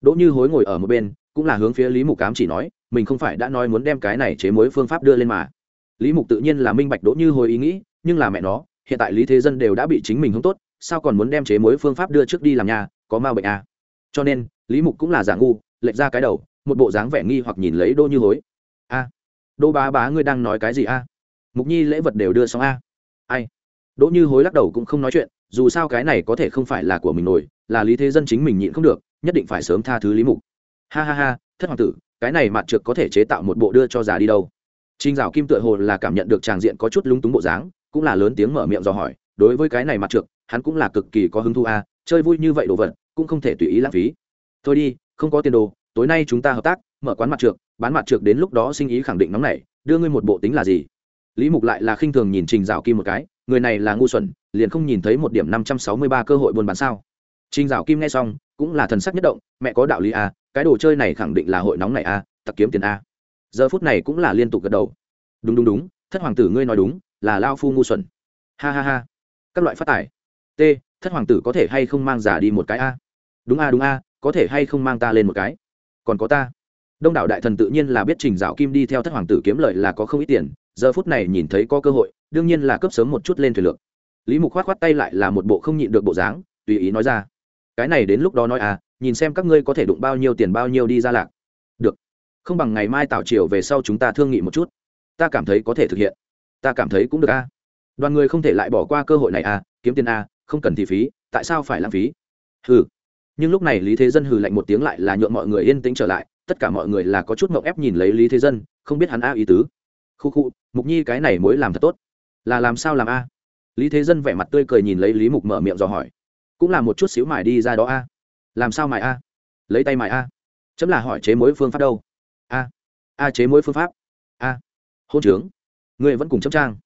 Đỗ như hối ngồi ở một bên, cũng là hướng phía lý mục cám chỉ nói, mình không phải đã nói muốn đem cái này chế mối phương pháp đưa lên mà. Lý mục tự nhiên là minh bạch đỗ như hồi ý nghĩ, nhưng là mẹ nó, hiện tại lý thế dân đều đã bị chính mình không tốt, sao còn muốn đem chế mối phương pháp đưa trước đi làm nhà, có ma bệnh à. cho nên, lý mục cũng là giả ngu, lệch ra cái đầu, một bộ dáng vẻ nghi hoặc nhìn lấy đỗ như hối. A đỗ bá bá ngươi đang nói cái gì a mục nhi lễ vật đều đưa xong a ai? Đỗ như hối lắc đầu cũng không nói chuyện, dù sao cái này có thể không phải là của mình nổi, là lý thế dân chính mình nhịn không được, nhất định phải sớm tha thứ lý mục. Ha ha ha, thất hoàng tử, cái này mặt trượt có thể chế tạo một bộ đưa cho già đi đâu. Trinh dạo kim tựa hồ là cảm nhận được tràng diện có chút lúng túng bộ dáng, cũng là lớn tiếng mở miệng dò hỏi, đối với cái này mặt trượt hắn cũng là cực kỳ có hứng thú a, chơi vui như vậy đồ vật, cũng không thể tùy ý lãng phí. Thôi đi, không có tiền đồ, tối nay chúng ta hợp tác, mở quán mặt trượt bán mặt trượt đến lúc đó sinh ý khẳng định nóng này đưa ngươi một bộ tính là gì? Lý mục lại là khinh thường nhìn trình dạo kim một cái, người này là ngu xuẩn, liền không nhìn thấy một điểm năm trăm sáu mươi ba cơ hội buôn bán sao? Trình dạo kim nghe xong, cũng là thần sắc nhất động, mẹ có đạo lý a cái đồ chơi này khẳng định là hội nóng này a tặc kiếm tiền a giờ phút này cũng là liên tục gật đầu. Đúng đúng đúng, thất hoàng tử ngươi nói đúng, là lao phu ngu xuẩn. Ha ha ha. Các loại phát tải t, thất hoàng tử có thể hay không mang giả đi một cái a? Đúng a đúng a, có thể hay không mang ta lên một cái? Còn có ta. Đông đảo đại thần tự nhiên là biết trình dạo kim đi theo thất hoàng tử kiếm lợi là có không ít tiền giờ phút này nhìn thấy có cơ hội, đương nhiên là cấp sớm một chút lên thuyền lượng lý mục khoát khoát tay lại là một bộ không nhịn được bộ dáng, tùy ý nói ra. Cái này đến lúc đó nói à nhìn xem các ngươi có thể đụng bao nhiêu tiền bao nhiêu đi ra lạc. Được. Không bằng ngày mai tảo chiều về sau chúng ta thương nghị một chút. Ta cảm thấy có thể thực hiện. Ta cảm thấy cũng được a đoàn người không thể lại bỏ qua cơ hội này a kiếm tiền a không cần thì phí, tại sao phải lãng phí? Hừ. Nhưng lúc này lý thế dân hừ lạnh một tiếng lại là nhượng mọi người yên tĩnh trở lại, tất cả mọi người là có chút mộng ép nhìn lấy lý thế dân, không biết hắn a ý tứ khu khu, mục nhi cái này mới làm thật tốt. Là làm sao làm a? Lý thế dân vẻ mặt tươi cười nhìn lấy lý mục mở miệng dò hỏi. Cũng là một chút xíu mải đi ra đó a. Làm sao mải a? Lấy tay mải a? Chấm là hỏi chế mối phương pháp đâu? A. A chế mối phương pháp. A. Hôn trướng. Ngươi vẫn cùng chấm trang.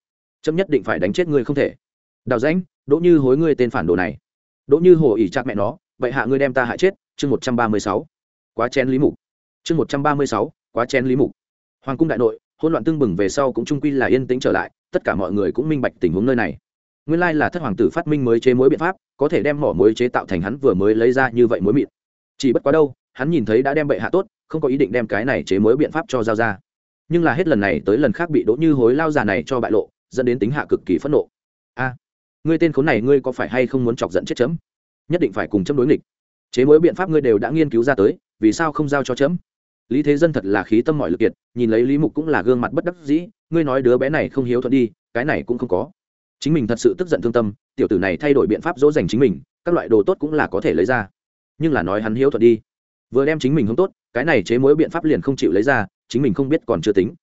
Chấm nhất định phải đánh chết ngươi không thể. Đào rãnh, đỗ như hối ngươi tên phản đồ này. Đỗ như hồ ỉ chặt mẹ nó, vậy hạ ngươi đem ta hại chết, chương một trăm ba mươi sáu. Quá chén lý mục. Chương một trăm ba mươi sáu, quá chén lý mục. Hoàng cung đại nội hỗn loạn tương bừng về sau cũng trung quy là yên tĩnh trở lại, tất cả mọi người cũng minh bạch tình huống nơi này. Nguyên lai là thất hoàng tử phát minh mới chế mối biện pháp, có thể đem mỏ mối chế tạo thành hắn vừa mới lấy ra như vậy mối mịn. Chỉ bất quá đâu, hắn nhìn thấy đã đem bệ hạ tốt, không có ý định đem cái này chế mối biện pháp cho giao ra. Nhưng là hết lần này tới lần khác bị đỗ như hối lao già này cho bại lộ, dẫn đến tính hạ cực kỳ phẫn nộ. A, ngươi tên khốn này ngươi có phải hay không muốn chọc giận chết chấm? Nhất định phải cùng chấm đối nghịch. Chế mối biện pháp ngươi đều đã nghiên cứu ra tới, vì sao không giao cho chấm? Lý thế dân thật là khí tâm mọi lực kiệt, nhìn lấy lý mục cũng là gương mặt bất đắc dĩ, ngươi nói đứa bé này không hiếu thuận đi, cái này cũng không có. Chính mình thật sự tức giận thương tâm, tiểu tử này thay đổi biện pháp dỗ dành chính mình, các loại đồ tốt cũng là có thể lấy ra. Nhưng là nói hắn hiếu thuận đi. Vừa đem chính mình không tốt, cái này chế mối biện pháp liền không chịu lấy ra, chính mình không biết còn chưa tính.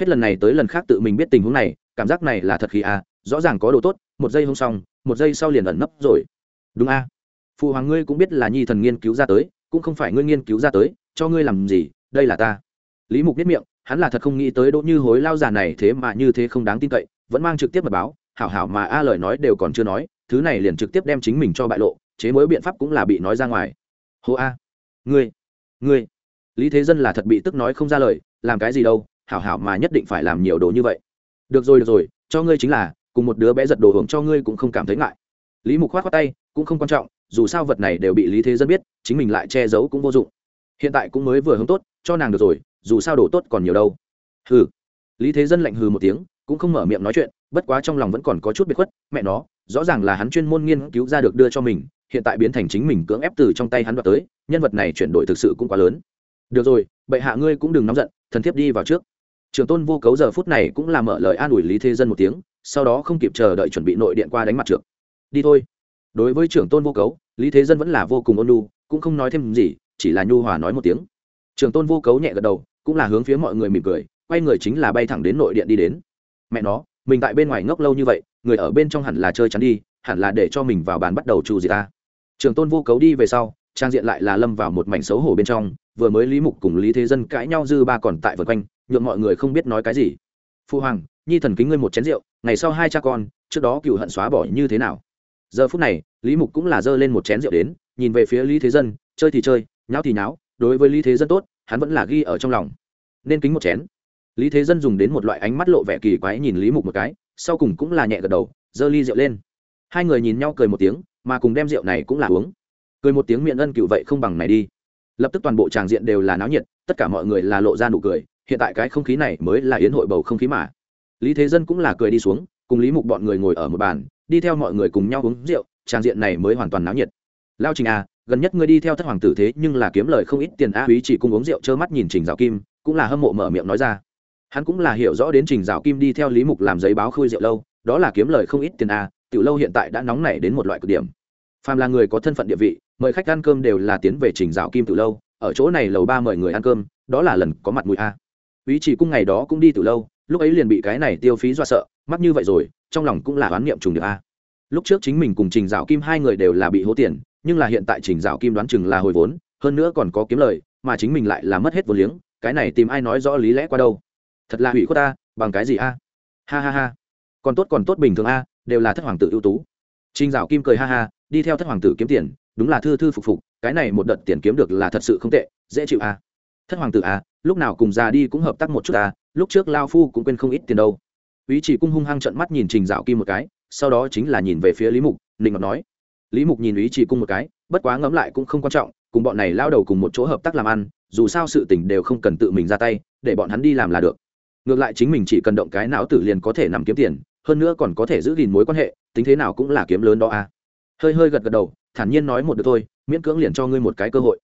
Hết lần này tới lần khác tự mình biết tình huống này, cảm giác này là thật khi à rõ ràng có đồ tốt, một giây không xong, một giây sau liền ẩn nấp rồi. Đúng a phụ hoàng ngươi cũng biết là nhi thần nghiên cứu ra tới, cũng không phải ngươi nghiên cứu ra tới, cho ngươi làm gì đây là ta. Lý mục biết miệng, hắn là thật không nghĩ tới đỗ như hối lao già này thế mà như thế không đáng tin cậy, vẫn mang trực tiếp mật báo, hảo hảo mà a lời nói đều còn chưa nói, thứ này liền trực tiếp đem chính mình cho bại lộ, chế mới biện pháp cũng là bị nói ra ngoài. Hô a. Ngươi ngươi. Lý thế dân là thật bị tức nói không ra lời, làm cái gì đâu, hảo hảo mà nhất định phải làm nhiều đồ như vậy. Được rồi được rồi, cho ngươi chính là, cùng một đứa bé giật đồ hưởng cho ngươi cũng không cảm thấy ngại. Lý mục khoát khoát tay, cũng không quan trọng, dù sao vật này đều bị lý thế dân biết, chính mình lại che giấu cũng vô dụng. Hiện tại cũng mới vừa hướng tốt cho nàng được rồi, dù sao đồ tốt còn nhiều đâu. Hừ. Lý thế dân lạnh hừ một tiếng, cũng không mở miệng nói chuyện, bất quá trong lòng vẫn còn có chút biệt khuất, mẹ nó, rõ ràng là hắn chuyên môn nghiên cứu ra được đưa cho mình, hiện tại biến thành chính mình cưỡng ép từ trong tay hắn đoạt tới, nhân vật này chuyển đổi thực sự cũng quá lớn. Được rồi, bệ hạ ngươi cũng đừng nóng giận, thần thiếp đi vào trước. Trường tôn vô cấu giờ phút này cũng làm mở lời an ủi lý thế dân một tiếng, sau đó không kịp chờ đợi chuẩn bị nội điện qua đánh mặt trượng. Đi thôi. Đối với trưởng tôn vô cấu, lý thế dân vẫn là vô cùng ôn nhu, cũng không nói thêm gì, chỉ là nhu hòa nói một tiếng trường tôn vô cấu nhẹ gật đầu, cũng là hướng phía mọi người mỉm cười, quay người chính là bay thẳng đến nội điện đi đến. Mẹ nó, mình tại bên ngoài ngốc lâu như vậy, người ở bên trong hẳn là chơi chắn đi, hẳn là để cho mình vào bàn bắt đầu trù gì ta. Trường tôn vô cấu đi về sau, trang diện lại là lâm vào một mảnh xấu hổ bên trong, vừa mới lý mục cùng lý thế dân cãi nhau dư ba còn tại vượt quanh nhuộm mọi người không biết nói cái gì. Phu hoàng, nhi thần kính ngươi một chén rượu, ngày sau hai cha con, trước đó cựu hận xóa bỏ như thế nào? Giờ phút này, lý mục cũng là giơ lên một chén rượu đến, nhìn về phía lý thế dân, chơi thì chơi, nháo thì nháo, đối với lý thế dân tốt hắn vẫn là ghi ở trong lòng. Nên kính một chén. Lý thế dân dùng đến một loại ánh mắt lộ vẻ kỳ quái nhìn lý mục một cái, sau cùng cũng là nhẹ gật đầu, giơ ly rượu lên. Hai người nhìn nhau cười một tiếng, mà cùng đem rượu này cũng là uống. Cười một tiếng miệng ân cựu vậy không bằng này đi. Lập tức toàn bộ tràng diện đều là náo nhiệt, tất cả mọi người là lộ ra nụ cười, hiện tại cái không khí này mới là yến hội bầu không khí mà. Lý thế dân cũng là cười đi xuống, cùng lý mục bọn người ngồi ở một bàn, đi theo mọi người cùng nhau uống rượu, tràng diện này mới hoàn toàn náo nhiệt. Lao trình à gần nhất ngươi đi theo thất hoàng tử thế nhưng là kiếm lời không ít tiền a quý chỉ cung uống rượu trơ mắt nhìn trình dạo kim, cũng là hâm mộ mở miệng nói ra. Hắn cũng là hiểu rõ đến trình dạo kim đi theo lý mục làm giấy báo khôi rượu lâu, đó là kiếm lời không ít tiền a tiểu lâu hiện tại đã nóng nảy đến một loại cực điểm. Phàm là người có thân phận địa vị, mời khách ăn cơm đều là tiến về trình dạo kim tiểu lâu, ở chỗ này lầu ba mời người ăn cơm, đó là lần có mặt mũi a. Quý chỉ cung ngày đó cũng đi từ lâu, lúc ấy liền bị cái này tiêu phí do sợ, mắc như vậy rồi, trong lòng cũng là oán niệm trùng được a. Lúc trước chính mình cùng trình dạo kim hai người đều là bị hố tiền nhưng là hiện tại trình dạo kim đoán chừng là hồi vốn, hơn nữa còn có kiếm lời, mà chính mình lại là mất hết vốn liếng, cái này tìm ai nói rõ lý lẽ qua đâu? Thật là hủy khuất ta, bằng cái gì a? Ha ha ha. Còn tốt còn tốt bình thường a, đều là thất hoàng tử ưu tú. Trình dạo kim cười ha ha, đi theo thất hoàng tử kiếm tiền, đúng là thư thư phục phục, cái này một đợt tiền kiếm được là thật sự không tệ, dễ chịu a. Thất hoàng tử a, lúc nào cùng già đi cũng hợp tác một chút a, lúc trước lao phu cũng quên không ít tiền đâu. Ý chỉ cung hung hăng trận mắt nhìn trình dạo kim một cái, sau đó chính là nhìn về phía lý mục ninh ngọc nói lý mục nhìn ý chỉ cung một cái, bất quá ngẫm lại cũng không quan trọng, cùng bọn này lao đầu cùng một chỗ hợp tác làm ăn, dù sao sự tình đều không cần tự mình ra tay, để bọn hắn đi làm là được. Ngược lại chính mình chỉ cần động cái não tử liền có thể nằm kiếm tiền, hơn nữa còn có thể giữ gìn mối quan hệ, tính thế nào cũng là kiếm lớn đó a hơi hơi gật gật đầu, thản nhiên nói một được thôi, miễn cưỡng liền cho ngươi một cái cơ hội.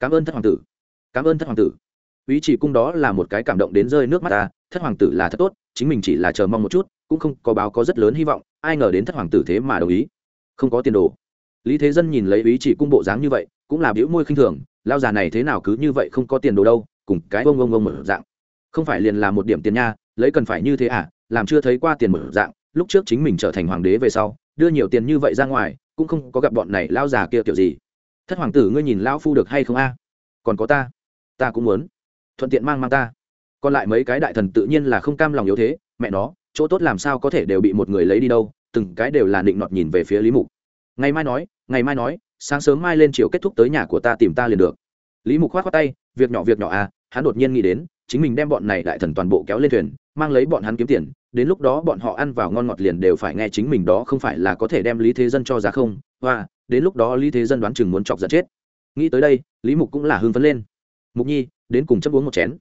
Cảm ơn thất hoàng tử. Cảm ơn thất hoàng tử. Ý chỉ cung đó là một cái cảm động đến rơi nước mắt ta thất hoàng tử là thật tốt, chính mình chỉ là chờ mong một chút, cũng không có báo có rất lớn hy vọng, ai ngờ đến thất hoàng tử thế mà đồng ý. Không có tiền đồ lý thế dân nhìn lấy ý chỉ cung bộ dáng như vậy, cũng là biểu môi khinh thường lao già này thế nào cứ như vậy không có tiền đồ đâu, cùng cái ông ông ông mở dạng. Không phải liền là một điểm tiền nha, lấy cần phải như thế à làm chưa thấy qua tiền mở dạng, lúc trước chính mình trở thành hoàng đế về sau, đưa nhiều tiền như vậy ra ngoài, cũng không có gặp bọn này lao già kia kiểu gì. Thất hoàng tử ngươi nhìn lão phu được hay không a? Còn có ta ta cũng muốn. Thuận tiện mang mang ta. Còn lại mấy cái đại thần tự nhiên là không cam lòng yếu thế, mẹ nó, chỗ tốt làm sao có thể đều bị một người lấy đi đâu, từng cái đều là định nọt nhìn về phía lý mục. Ngày mai nói ngày mai nói, sáng sớm mai lên chiều kết thúc tới nhà của ta tìm ta liền được. Lý mục khoát khoát tay, việc nhỏ việc nhỏ à hắn đột nhiên nghĩ đến, chính mình đem bọn này đại thần toàn bộ kéo lên thuyền, mang lấy bọn hắn kiếm tiền, đến lúc đó bọn họ ăn vào ngon ngọt liền đều phải nghe chính mình đó không phải là có thể đem lý thế dân cho giá không và đến lúc đó lý thế dân đoán chừng muốn chọc giận chết. Nghĩ tới đây, lý mục cũng là hưng phấn lên. Mục nhi, đến cùng chấp uống một chén.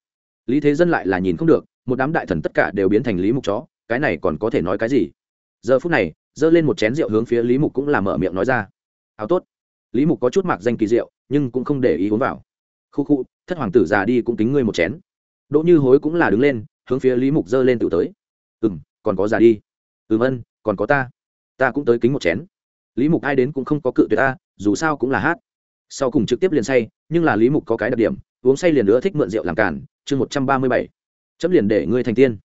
Lý thế dân lại là nhìn không được, một đám đại thần tất cả đều biến thành lý mục chó, cái này còn có thể nói cái gì? Giờ phút này, giơ lên một chén rượu hướng phía lý mục cũng là mở miệng nói ra áo tốt. Lý mục có chút mạc danh kỳ rượu nhưng cũng không để ý uống vào. Khu khu thất hoàng tử già đi cũng tính ngươi một chén. Đỗ như hối cũng là đứng lên hướng phía lý mục giơ lên tự tới. Ừ m còn có già đi. Ừ vân còn có ta. Ta cũng tới kính một chén. Lý mục ai đến cũng không có cự tuyệt ta dù sao cũng là hát. Sau cùng trực tiếp liền say nhưng là lý mục có cái đặc điểm uống say liền nữa thích mượn rượu làm cản chương một trăm ba mươi bảy. Chấm liền để ngươi thành tiên.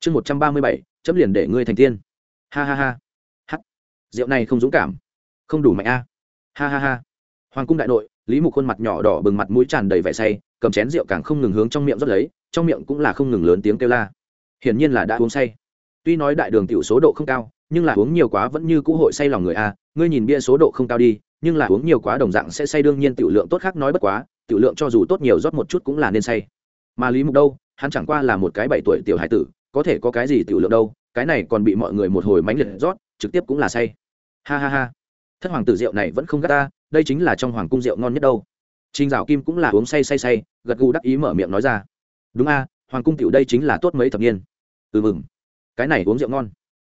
Chương một trăm ba mươi bảy. Chấm liền để ngươi thành tiên. Ha ha ha. Hát, rượu này không dũng cảm. Không đủ mạnh a ha ha ha. Hoàng cung đại nội, lý mục khuôn mặt nhỏ đỏ bừng mặt mũi tràn đầy vẻ say, cầm chén rượu càng không ngừng hướng trong miệng rót lấy, trong miệng cũng là không ngừng lớn tiếng kêu la. Hiển nhiên là đã uống say. Tuy nói đại đường tiểu số độ không cao, nhưng là uống nhiều quá vẫn như cũ hội say lòng người a. Ngươi nhìn bia số độ không cao đi, nhưng là uống nhiều quá đồng dạng sẽ say đương nhiên tiểu lượng tốt khác nói bất quá, tiểu lượng cho dù tốt nhiều rót một chút cũng là nên say. Mà lý mục đâu? Hắn chẳng qua là một cái bảy tuổi tiểu hải tử, có thể có cái gì tiểu lượng đâu? Cái này còn bị mọi người một hồi mánh liệt rót, trực tiếp cũng là say. Ha ha ha thất hoàng tử rượu này vẫn không gắt ta đây chính là trong hoàng cung rượu ngon nhất đâu Trình Dạo Kim cũng là uống say say say, gật gù đắc ý mở miệng nói ra. Đúng a, hoàng cung tiểu đây chính là tốt mấy thập niên. Ừ mừng, cái này uống rượu ngon.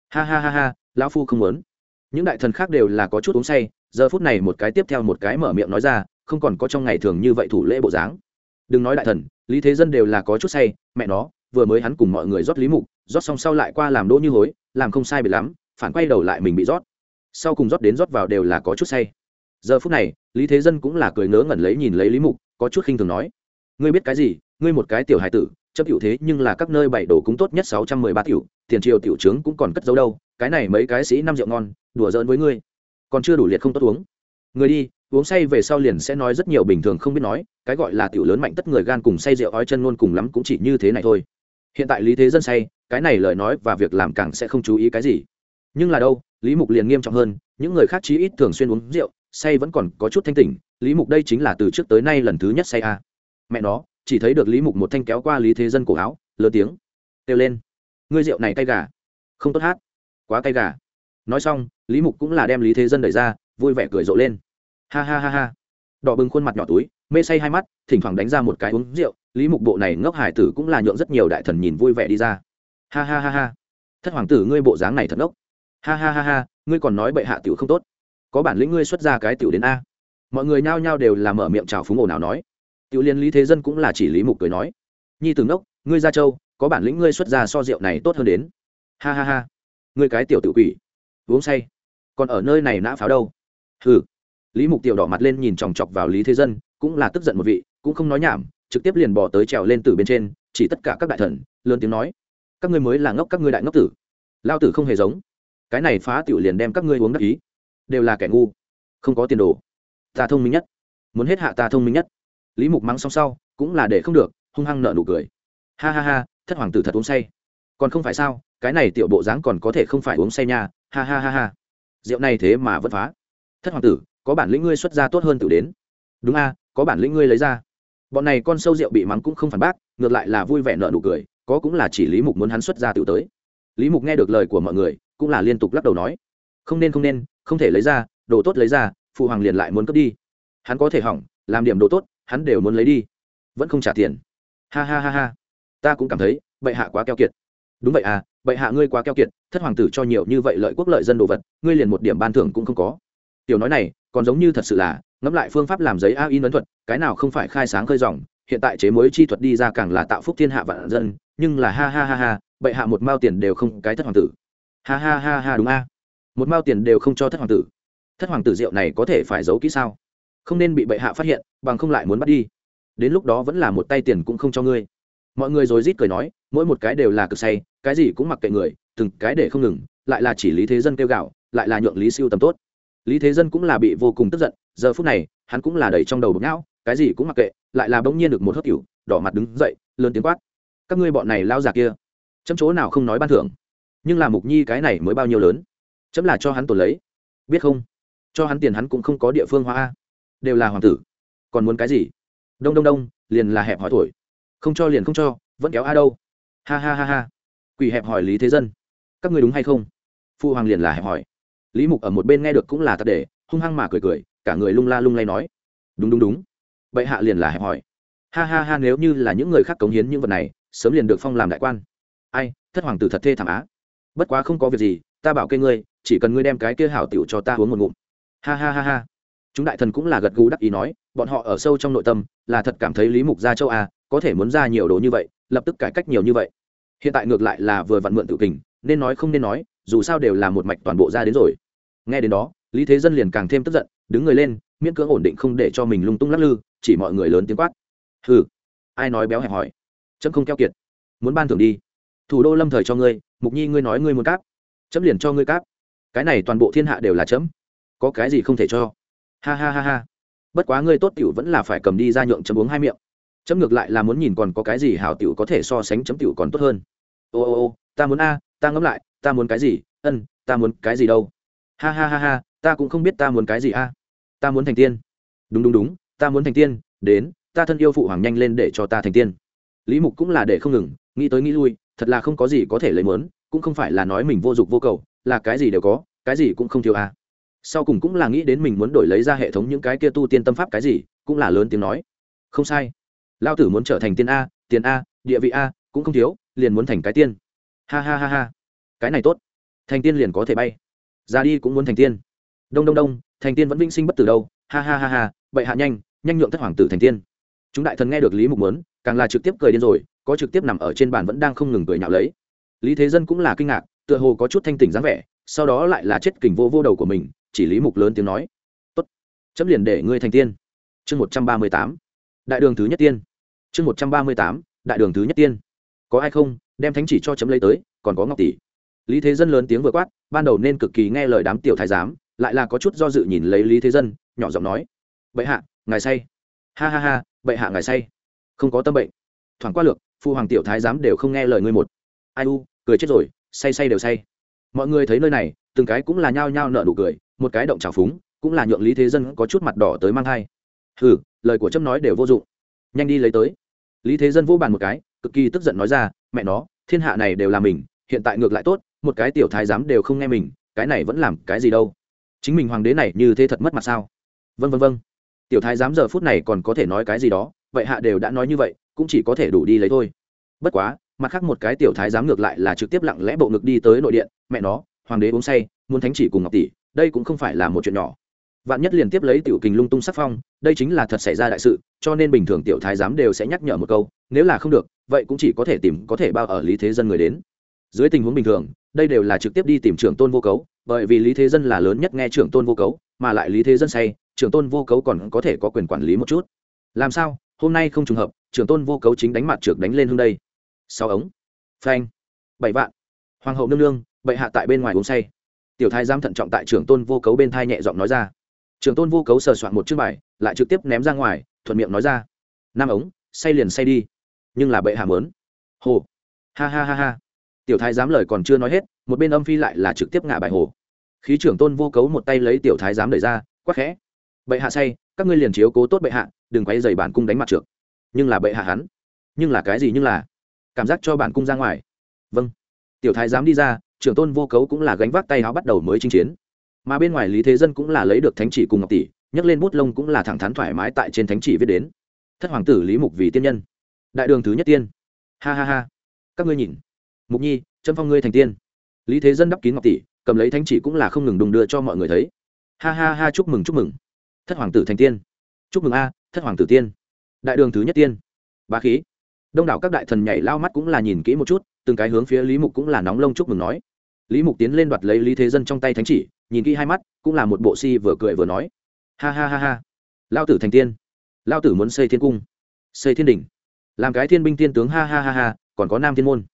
Ha ha ha ha, lão phu không muốn. Những đại thần khác đều là có chút uống say, giờ phút này một cái tiếp theo một cái mở miệng nói ra, không còn có trong ngày thường như vậy thủ lễ bộ dáng. Đừng nói đại thần, lý thế dân đều là có chút say, mẹ nó, vừa mới hắn cùng mọi người rót lý mục, rót xong sau lại qua làm đỗ như hối, làm không sai biệt lắm, phản quay đầu lại mình bị rót. Sau cùng rót đến rót vào đều là có chút say. Giờ phút này, lý thế dân cũng là cười ngớ ngẩn lấy nhìn lấy lý mục, có chút khinh thường nói, ngươi biết cái gì? Ngươi một cái tiểu hài tử, chấp tiểu thế nhưng là các nơi bảy đồ cúng tốt nhất sáu trăm mười ba tiểu, tiền triều tiểu trướng cũng còn cất giấu đâu, cái này mấy cái sĩ năm rượu ngon, đùa giỡn với ngươi. Còn chưa đủ liệt không tốt uống. Người đi, uống say về sau liền sẽ nói rất nhiều bình thường không biết nói, cái gọi là tiểu lớn mạnh tất người gan cùng say rượu ói chân luôn cùng lắm cũng chỉ như thế này thôi. Hiện tại lý thế dân say, cái này lời nói và việc làm càng sẽ không chú ý cái gì. Nhưng là đâu lý mục liền nghiêm trọng hơn, những người khác chí ít thường xuyên uống rượu, say vẫn còn có chút thanh tỉnh, lý mục đây chính là từ trước tới nay lần thứ nhất say a. À. mẹ nó, chỉ thấy được lý mục một thanh kéo qua lý thế dân cổ áo, lớn tiếng, kêu lên, ngươi rượu này cay gà, không tốt hát, quá cay gà. Nói xong, lý mục cũng là đem lý thế dân đẩy ra, vui vẻ cười rộ lên. Ha ha ha ha. Đỏ bừng khuôn mặt nhỏ túi, mê say hai mắt, thỉnh thoảng đánh ra một cái uống rượu, lý mục bộ này ngốc hải tử cũng là nhượng rất nhiều đại thần nhìn vui vẻ đi ra. Ha ha ha ha. Thất hoàng tử ngươi bộ dáng này thật ốc ha ha ha ha, ngươi còn nói bệ hạ tiểu không tốt. Có bản lĩnh ngươi xuất ra cái tiểu đến a. Mọi người nhao nhao đều làm mở miệng chào phúng ồn nào nói. Tiểu liên lý thế dân cũng là chỉ lý mục cười nói. Nhi từng đốc ngươi ra châu, có bản lĩnh ngươi xuất ra so rượu này tốt hơn đến. Ha ha ha. Ngươi cái tiểu tự quỷ. Uống say. Còn ở nơi này nã pháo đâu? Hừ. Lý mục tiểu đỏ mặt lên nhìn chòng chọc vào lý thế dân, cũng là tức giận một vị, cũng không nói nhảm, trực tiếp liền bỏ tới trèo lên từ bên trên, chỉ tất cả các đại thần, lớn tiếng nói. Các ngươi mới là ngốc, các ngươi đại ngốc tử. Lao tử không hề giống cái này phá tiểu liền đem các ngươi uống đắc ý. Đều là kẻ ngu. Không có tiền đồ. Ta thông minh nhất. Muốn hết hạ ta thông minh nhất. Lý mục mắng xong sau, cũng là để không được, hung hăng nợ nụ cười. Ha ha ha, thất hoàng tử thật uống say. Còn không phải sao, cái này tiểu bộ dáng còn có thể không phải uống say nha. Ha ha ha ha. Rượu này thế mà vẫn phá. Thất hoàng tử, có bản lĩnh ngươi xuất ra tốt hơn tử đến. Đúng a, có bản lĩnh ngươi lấy ra. Bọn này con sâu rượu bị mắng cũng không phản bác, ngược lại là vui vẻ nợ nụ cười, có cũng là chỉ lý mục muốn hắn xuất ra tử tới. Lý mục nghe được lời của mọi người cũng là liên tục lắc đầu nói, không nên không nên, không thể lấy ra, đồ tốt lấy ra, phụ hoàng liền lại muốn cướp đi. Hắn có thể hỏng, làm điểm đồ tốt, hắn đều muốn lấy đi, vẫn không trả tiền. Ha ha ha ha. Ta cũng cảm thấy, bệ hạ quá keo kiệt. Đúng vậy à bệ hạ ngươi quá keo kiệt, thất hoàng tử cho nhiều như vậy lợi quốc lợi dân đồ vật, ngươi liền một điểm ban thưởng cũng không có. Tiểu nói này, còn giống như thật sự là, ngẫm lại phương pháp làm giấy a in ấn thuật, cái nào không phải khai sáng khơi dòng, hiện tại chế mối chi thuật đi ra càng là tạo phúc thiên hạ vạn dân, nhưng là ha ha ha ha, bệ hạ một mao tiền đều không cái thất hoàng tử ha ha ha ha, đúng a. Một mao tiền đều không cho thất hoàng tử. Thất hoàng tử rượu này có thể phải giấu kỹ sao? Không nên bị bệ hạ phát hiện, bằng không lại muốn bắt đi. Đến lúc đó vẫn là một tay tiền cũng không cho ngươi. Mọi người rồi rít cười nói, mỗi một cái đều là cực say, cái gì cũng mặc kệ người, từng cái để không ngừng, lại là chỉ lý thế dân kêu gạo, lại là nhượng lý siêu tầm tốt. Lý thế dân cũng là bị vô cùng tức giận, giờ phút này, hắn cũng là đầy trong đầu bực não, cái gì cũng mặc kệ, lại là bỗng nhiên được một hớt cửu đỏ mặt đứng dậy, lớn tiếng quát. Các ngươi bọn này lao già kia, chấm chỗ nào không nói ban thưởng? Nhưng là mục nhi cái này mới bao nhiêu lớn chấm là cho hắn tồn lấy biết không cho hắn tiền hắn cũng không có địa phương hoa đều là hoàng tử còn muốn cái gì đông đông đông liền là hẹp hỏi tuổi không cho liền không cho vẫn kéo a đâu ha ha ha ha quỷ hẹp hỏi lý thế dân các ngươi đúng hay không phu hoàng liền là hẹp hỏi lý mục ở một bên nghe được cũng là tật để hung hăng mà cười cười cả người lung la lung lay nói đúng đúng đúng bệ hạ liền là hẹp hỏi ha ha ha nếu như là những người khác cống hiến những vật này sớm liền được phong làm đại quan ai thất hoàng tử thật thê thảm á bất quá không có việc gì, ta bảo kê ngươi, chỉ cần ngươi đem cái kia hảo tiểu cho ta uống một ngụm. Ha ha ha ha. Chúng đại thần cũng là gật gù đắc ý nói, bọn họ ở sâu trong nội tâm, là thật cảm thấy lý mục gia châu a, có thể muốn ra nhiều đồ như vậy, lập tức cải cách nhiều như vậy. Hiện tại ngược lại là vừa vặn mượn tự kình, nên nói không nên nói, dù sao đều là một mạch toàn bộ ra đến rồi. Nghe đến đó, lý thế dân liền càng thêm tức giận, đứng người lên, miễn cưỡng ổn định không để cho mình lung tung lắc lư, chỉ mọi người lớn tiếng quát. Hừ, ai nói béo hẹp hỏi. Chấm không keo kiệt. Muốn ban thưởng đi thủ đô lâm thời cho ngươi, mục nhi ngươi nói ngươi muốn cáp, chấm liền cho ngươi cáp. Cái này toàn bộ thiên hạ đều là chấm, có cái gì không thể cho. Ha ha ha ha. Bất quá ngươi tốt tiểu vẫn là phải cầm đi ra nhượng chấm uống hai miệng. Chấm ngược lại là muốn nhìn còn có cái gì hảo tiểu có thể so sánh chấm tiểu còn tốt hơn. Ô ô ô, ta muốn a, ta ngẫm lại, ta muốn cái gì? Ân, ta muốn cái gì đâu? Ha ha ha ha, ta cũng không biết ta muốn cái gì a. Ta muốn thành tiên. Đúng đúng đúng, ta muốn thành tiên, đến, ta thân yêu phụ hoàng nhanh lên để cho ta thành tiên. Lý mục cũng là để không ngừng, nghĩ tới nghĩ lui thật là không có gì có thể lấy mớn cũng không phải là nói mình vô dụng vô cầu, là cái gì đều có, cái gì cũng không thiếu a sau cùng cũng là nghĩ đến mình muốn đổi lấy ra hệ thống những cái kia tu tiên tâm pháp cái gì, cũng là lớn tiếng nói. Không sai. Lao tử muốn trở thành tiên a, tiền a, địa vị a, cũng không thiếu, liền muốn thành cái tiên. Ha ha ha ha. Cái này tốt. Thành tiên liền có thể bay. Ra đi cũng muốn thành tiên. Đông đông đông, thành tiên vẫn vinh sinh bất tử đâu. Ha ha ha ha bậy hạ nhanh nhanh nhượng thất hoàng tử thành tiên. Chúng đại thần nghe được lý mục muốn, càng là trực tiếp cười điên rồi có trực tiếp nằm ở trên bàn vẫn đang không ngừng cười nhạo lấy. Lý thế dân cũng là kinh ngạc, tựa hồ có chút thanh tỉnh dáng vẻ, sau đó lại là chết kình vô vô đầu của mình, chỉ lý mục lớn tiếng nói, tốt chấm liền để ngươi thành tiên. Chương một trăm ba mươi tám, đại đường thứ nhất tiên. Chương một trăm ba mươi tám, đại đường thứ nhất tiên. Có ai không, đem thánh chỉ cho chấm lấy tới, còn có ngọc tỷ. Lý thế dân lớn tiếng vừa quát, ban đầu nên cực kỳ nghe lời đám tiểu thái giám, lại là có chút do dự nhìn lấy lý thế dân, nhỏ giọng nói, bệ hạ, ngài say. Ha ha ha, bệ hạ ngài say. Không có tâm bệnh. Thoảng qua lược phu hoàng tiểu thái giám đều không nghe lời ngươi một. Ai u, cười chết rồi, say say đều say. Mọi người thấy nơi này, từng cái cũng là nhao nhao nợ nụ cười, một cái động trào phúng, cũng là nhượng lý thế dân có chút mặt đỏ tới mang thai. Hừ, lời của trâm nói đều vô dụng. Nhanh đi lấy tới. Lý thế dân vô bàn một cái, cực kỳ tức giận nói ra, mẹ nó, thiên hạ này đều là mình, hiện tại ngược lại tốt, một cái tiểu thái giám đều không nghe mình, cái này vẫn làm cái gì đâu. Chính mình hoàng đế này như thế thật mất mặt sao? Vân vân vân tiểu thái giám giờ phút này còn có thể nói cái gì đó? Vậy hạ đều đã nói như vậy, cũng chỉ có thể đủ đi lấy thôi. Bất quá, mặt khác một cái tiểu thái giám ngược lại là trực tiếp lặng lẽ bộ ngực đi tới nội điện, mẹ nó, hoàng đế uống say, muốn thánh chỉ cùng ngọc tỷ, đây cũng không phải là một chuyện nhỏ. Vạn nhất liền tiếp lấy tiểu kình lung tung sắc phong, đây chính là thật xảy ra đại sự, cho nên bình thường tiểu thái giám đều sẽ nhắc nhở một câu, nếu là không được, vậy cũng chỉ có thể tìm, có thể bao ở lý thế dân người đến. Dưới tình huống bình thường, đây đều là trực tiếp đi tìm trưởng tôn vô cấu, bởi vì lý thế dân là lớn nhất nghe trưởng tôn vô cấu, mà lại lý thế dân say, trưởng tôn vô cấu còn có thể có quyền quản lý một chút. Làm sao? Hôm nay không trùng hợp, trưởng tôn vô cấu chính đánh mặt trượt đánh lên hương đây. Sáu ống. Phanh. Bảy vạn. Hoàng hậu nương nương, bệ hạ tại bên ngoài uống say. Tiểu thái giám thận trọng tại trưởng tôn vô cấu bên thai nhẹ giọng nói ra. Trưởng tôn vô cấu sờ soạn một chiếc bài, lại trực tiếp ném ra ngoài, thuận miệng nói ra. Năm ống, say liền say đi. Nhưng là bệ hạ mớn hồ. Ha ha ha ha. Tiểu thái giám lời còn chưa nói hết, một bên âm phi lại là trực tiếp ngả bài hồ. Khí trưởng tôn vô cấu một tay lấy tiểu thái giám đẩy ra, quắc khẽ. Bệ hạ say các ngươi liền chiếu cố tốt bệ hạ, đừng quay dày bản cung đánh mặt trượt nhưng là bệ hạ hắn. Nhưng là cái gì nhưng là? Cảm giác cho bản cung ra ngoài. Vâng. Tiểu thái giám đi ra, trưởng tôn vô cấu cũng là gánh vác tay áo bắt đầu mới chinh chiến. Mà bên ngoài lý thế dân cũng là lấy được thánh chỉ cùng ngọc tỷ, nhấc lên bút lông cũng là thẳng thắn thoải mái tại trên thánh chỉ viết đến. Thất hoàng tử lý mục vì tiên nhân. Đại đường thứ nhất tiên. Ha ha ha. Các ngươi nhìn. Mục nhi chân phong ngươi thành tiên. Lý thế dân đắp kín ngọc tỷ, cầm lấy thánh chỉ cũng là không ngừng đùng đưa cho mọi người thấy. Ha ha ha, chúc mừng chúc mừng thất hoàng tử thành tiên. Chúc mừng a, thất hoàng tử tiên. Đại đường thứ nhất tiên. Bá khí. Đông đảo các đại thần nhảy lao mắt cũng là nhìn kỹ một chút, từng cái hướng phía lý mục cũng là nóng lông chúc mừng nói. Lý mục tiến lên đoạt lấy lý thế dân trong tay thánh chỉ, nhìn kỹ hai mắt, cũng là một bộ si vừa cười vừa nói. Ha ha ha ha. Lao tử thành tiên. Lao tử muốn xây thiên cung. Xây thiên đình làm cái thiên binh tiên tướng ha ha ha ha, còn có nam thiên môn.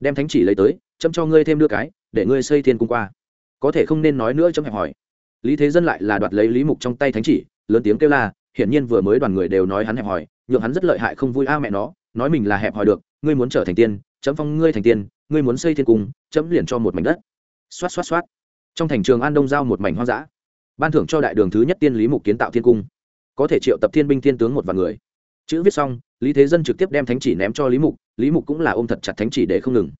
Đem thánh chỉ lấy tới, chấm cho ngươi thêm đưa cái, để ngươi xây thiên cung qua. Có thể không nên nói nữa chấm hẹp hỏi lý thế dân lại là đoạt lấy lý mục trong tay thánh chỉ lớn tiếng kêu la hiển nhiên vừa mới đoàn người đều nói hắn hẹp hòi, nhượng hắn rất lợi hại không vui a à mẹ nó nói mình là hẹp hòi được ngươi muốn trở thành tiên chấm phong ngươi thành tiên ngươi muốn xây thiên cung chấm liền cho một mảnh đất. Xoát xoát xoát. Trong thành trường an đông giao một mảnh hoang dã. Ban thưởng cho đại đường thứ nhất tiên lý mục kiến tạo thiên cung. Có thể triệu tập thiên binh thiên tướng một vài người. Chữ viết xong lý thế dân trực tiếp đem thánh chỉ ném cho lý mục lý mục cũng là ôm thật chặt thánh chỉ để không ngừng.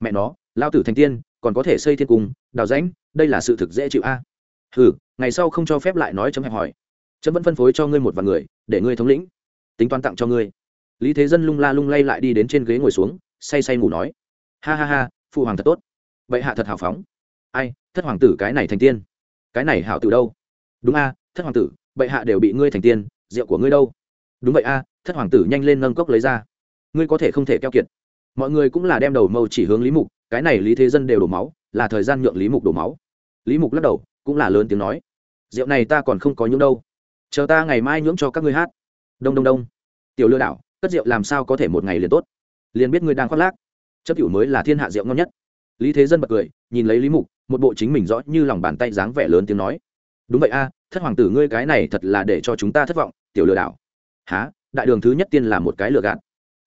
Mẹ nó lao tử thành tiên còn có thể xây thiên cung đào rãnh đây là sự thực dễ chịu a. à? Ừ ngày sau không cho phép lại nói chấm hẹp hỏi. Chấm vẫn phân phối cho ngươi một vài người, để ngươi thống lĩnh. Tính toán tặng cho ngươi. Lý thế dân lung la lung lay lại đi đến trên ghế ngồi xuống, say say ngủ nói. Ha ha ha, phụ hoàng thật tốt. Vậy hạ thật hào phóng. Ai, thất hoàng tử cái này thành tiên. Cái này hảo tử đâu? Đúng a, thất hoàng tử, bệ hạ đều bị ngươi thành tiên, rượu của ngươi đâu? Đúng vậy a, thất hoàng tử nhanh lên nâng cốc lấy ra. Ngươi có thể không thể keo kiệt. Mọi người cũng là đem đầu mâu chỉ hướng lý mục, cái này lý thế dân đều đổ máu, là thời gian nhượng lý mục đổ máu. Lý mục lắc đầu cũng là lớn tiếng nói, rượu này ta còn không có những đâu. Chờ ta ngày mai nhưỡng cho các ngươi hát. Đông đông đông. Tiểu lừa đảo, cất rượu làm sao có thể một ngày liền tốt? Liền biết ngươi đang khoác lác. Chấp rượu mới là thiên hạ rượu ngon nhất. Lý thế dân bật cười, nhìn lấy lý mục, một bộ chính mình rõ như lòng bàn tay dáng vẻ lớn tiếng nói, đúng vậy a, thất hoàng tử ngươi cái này thật là để cho chúng ta thất vọng, tiểu lừa đảo. Há đại đường thứ nhất tiên là một cái lừa gạt.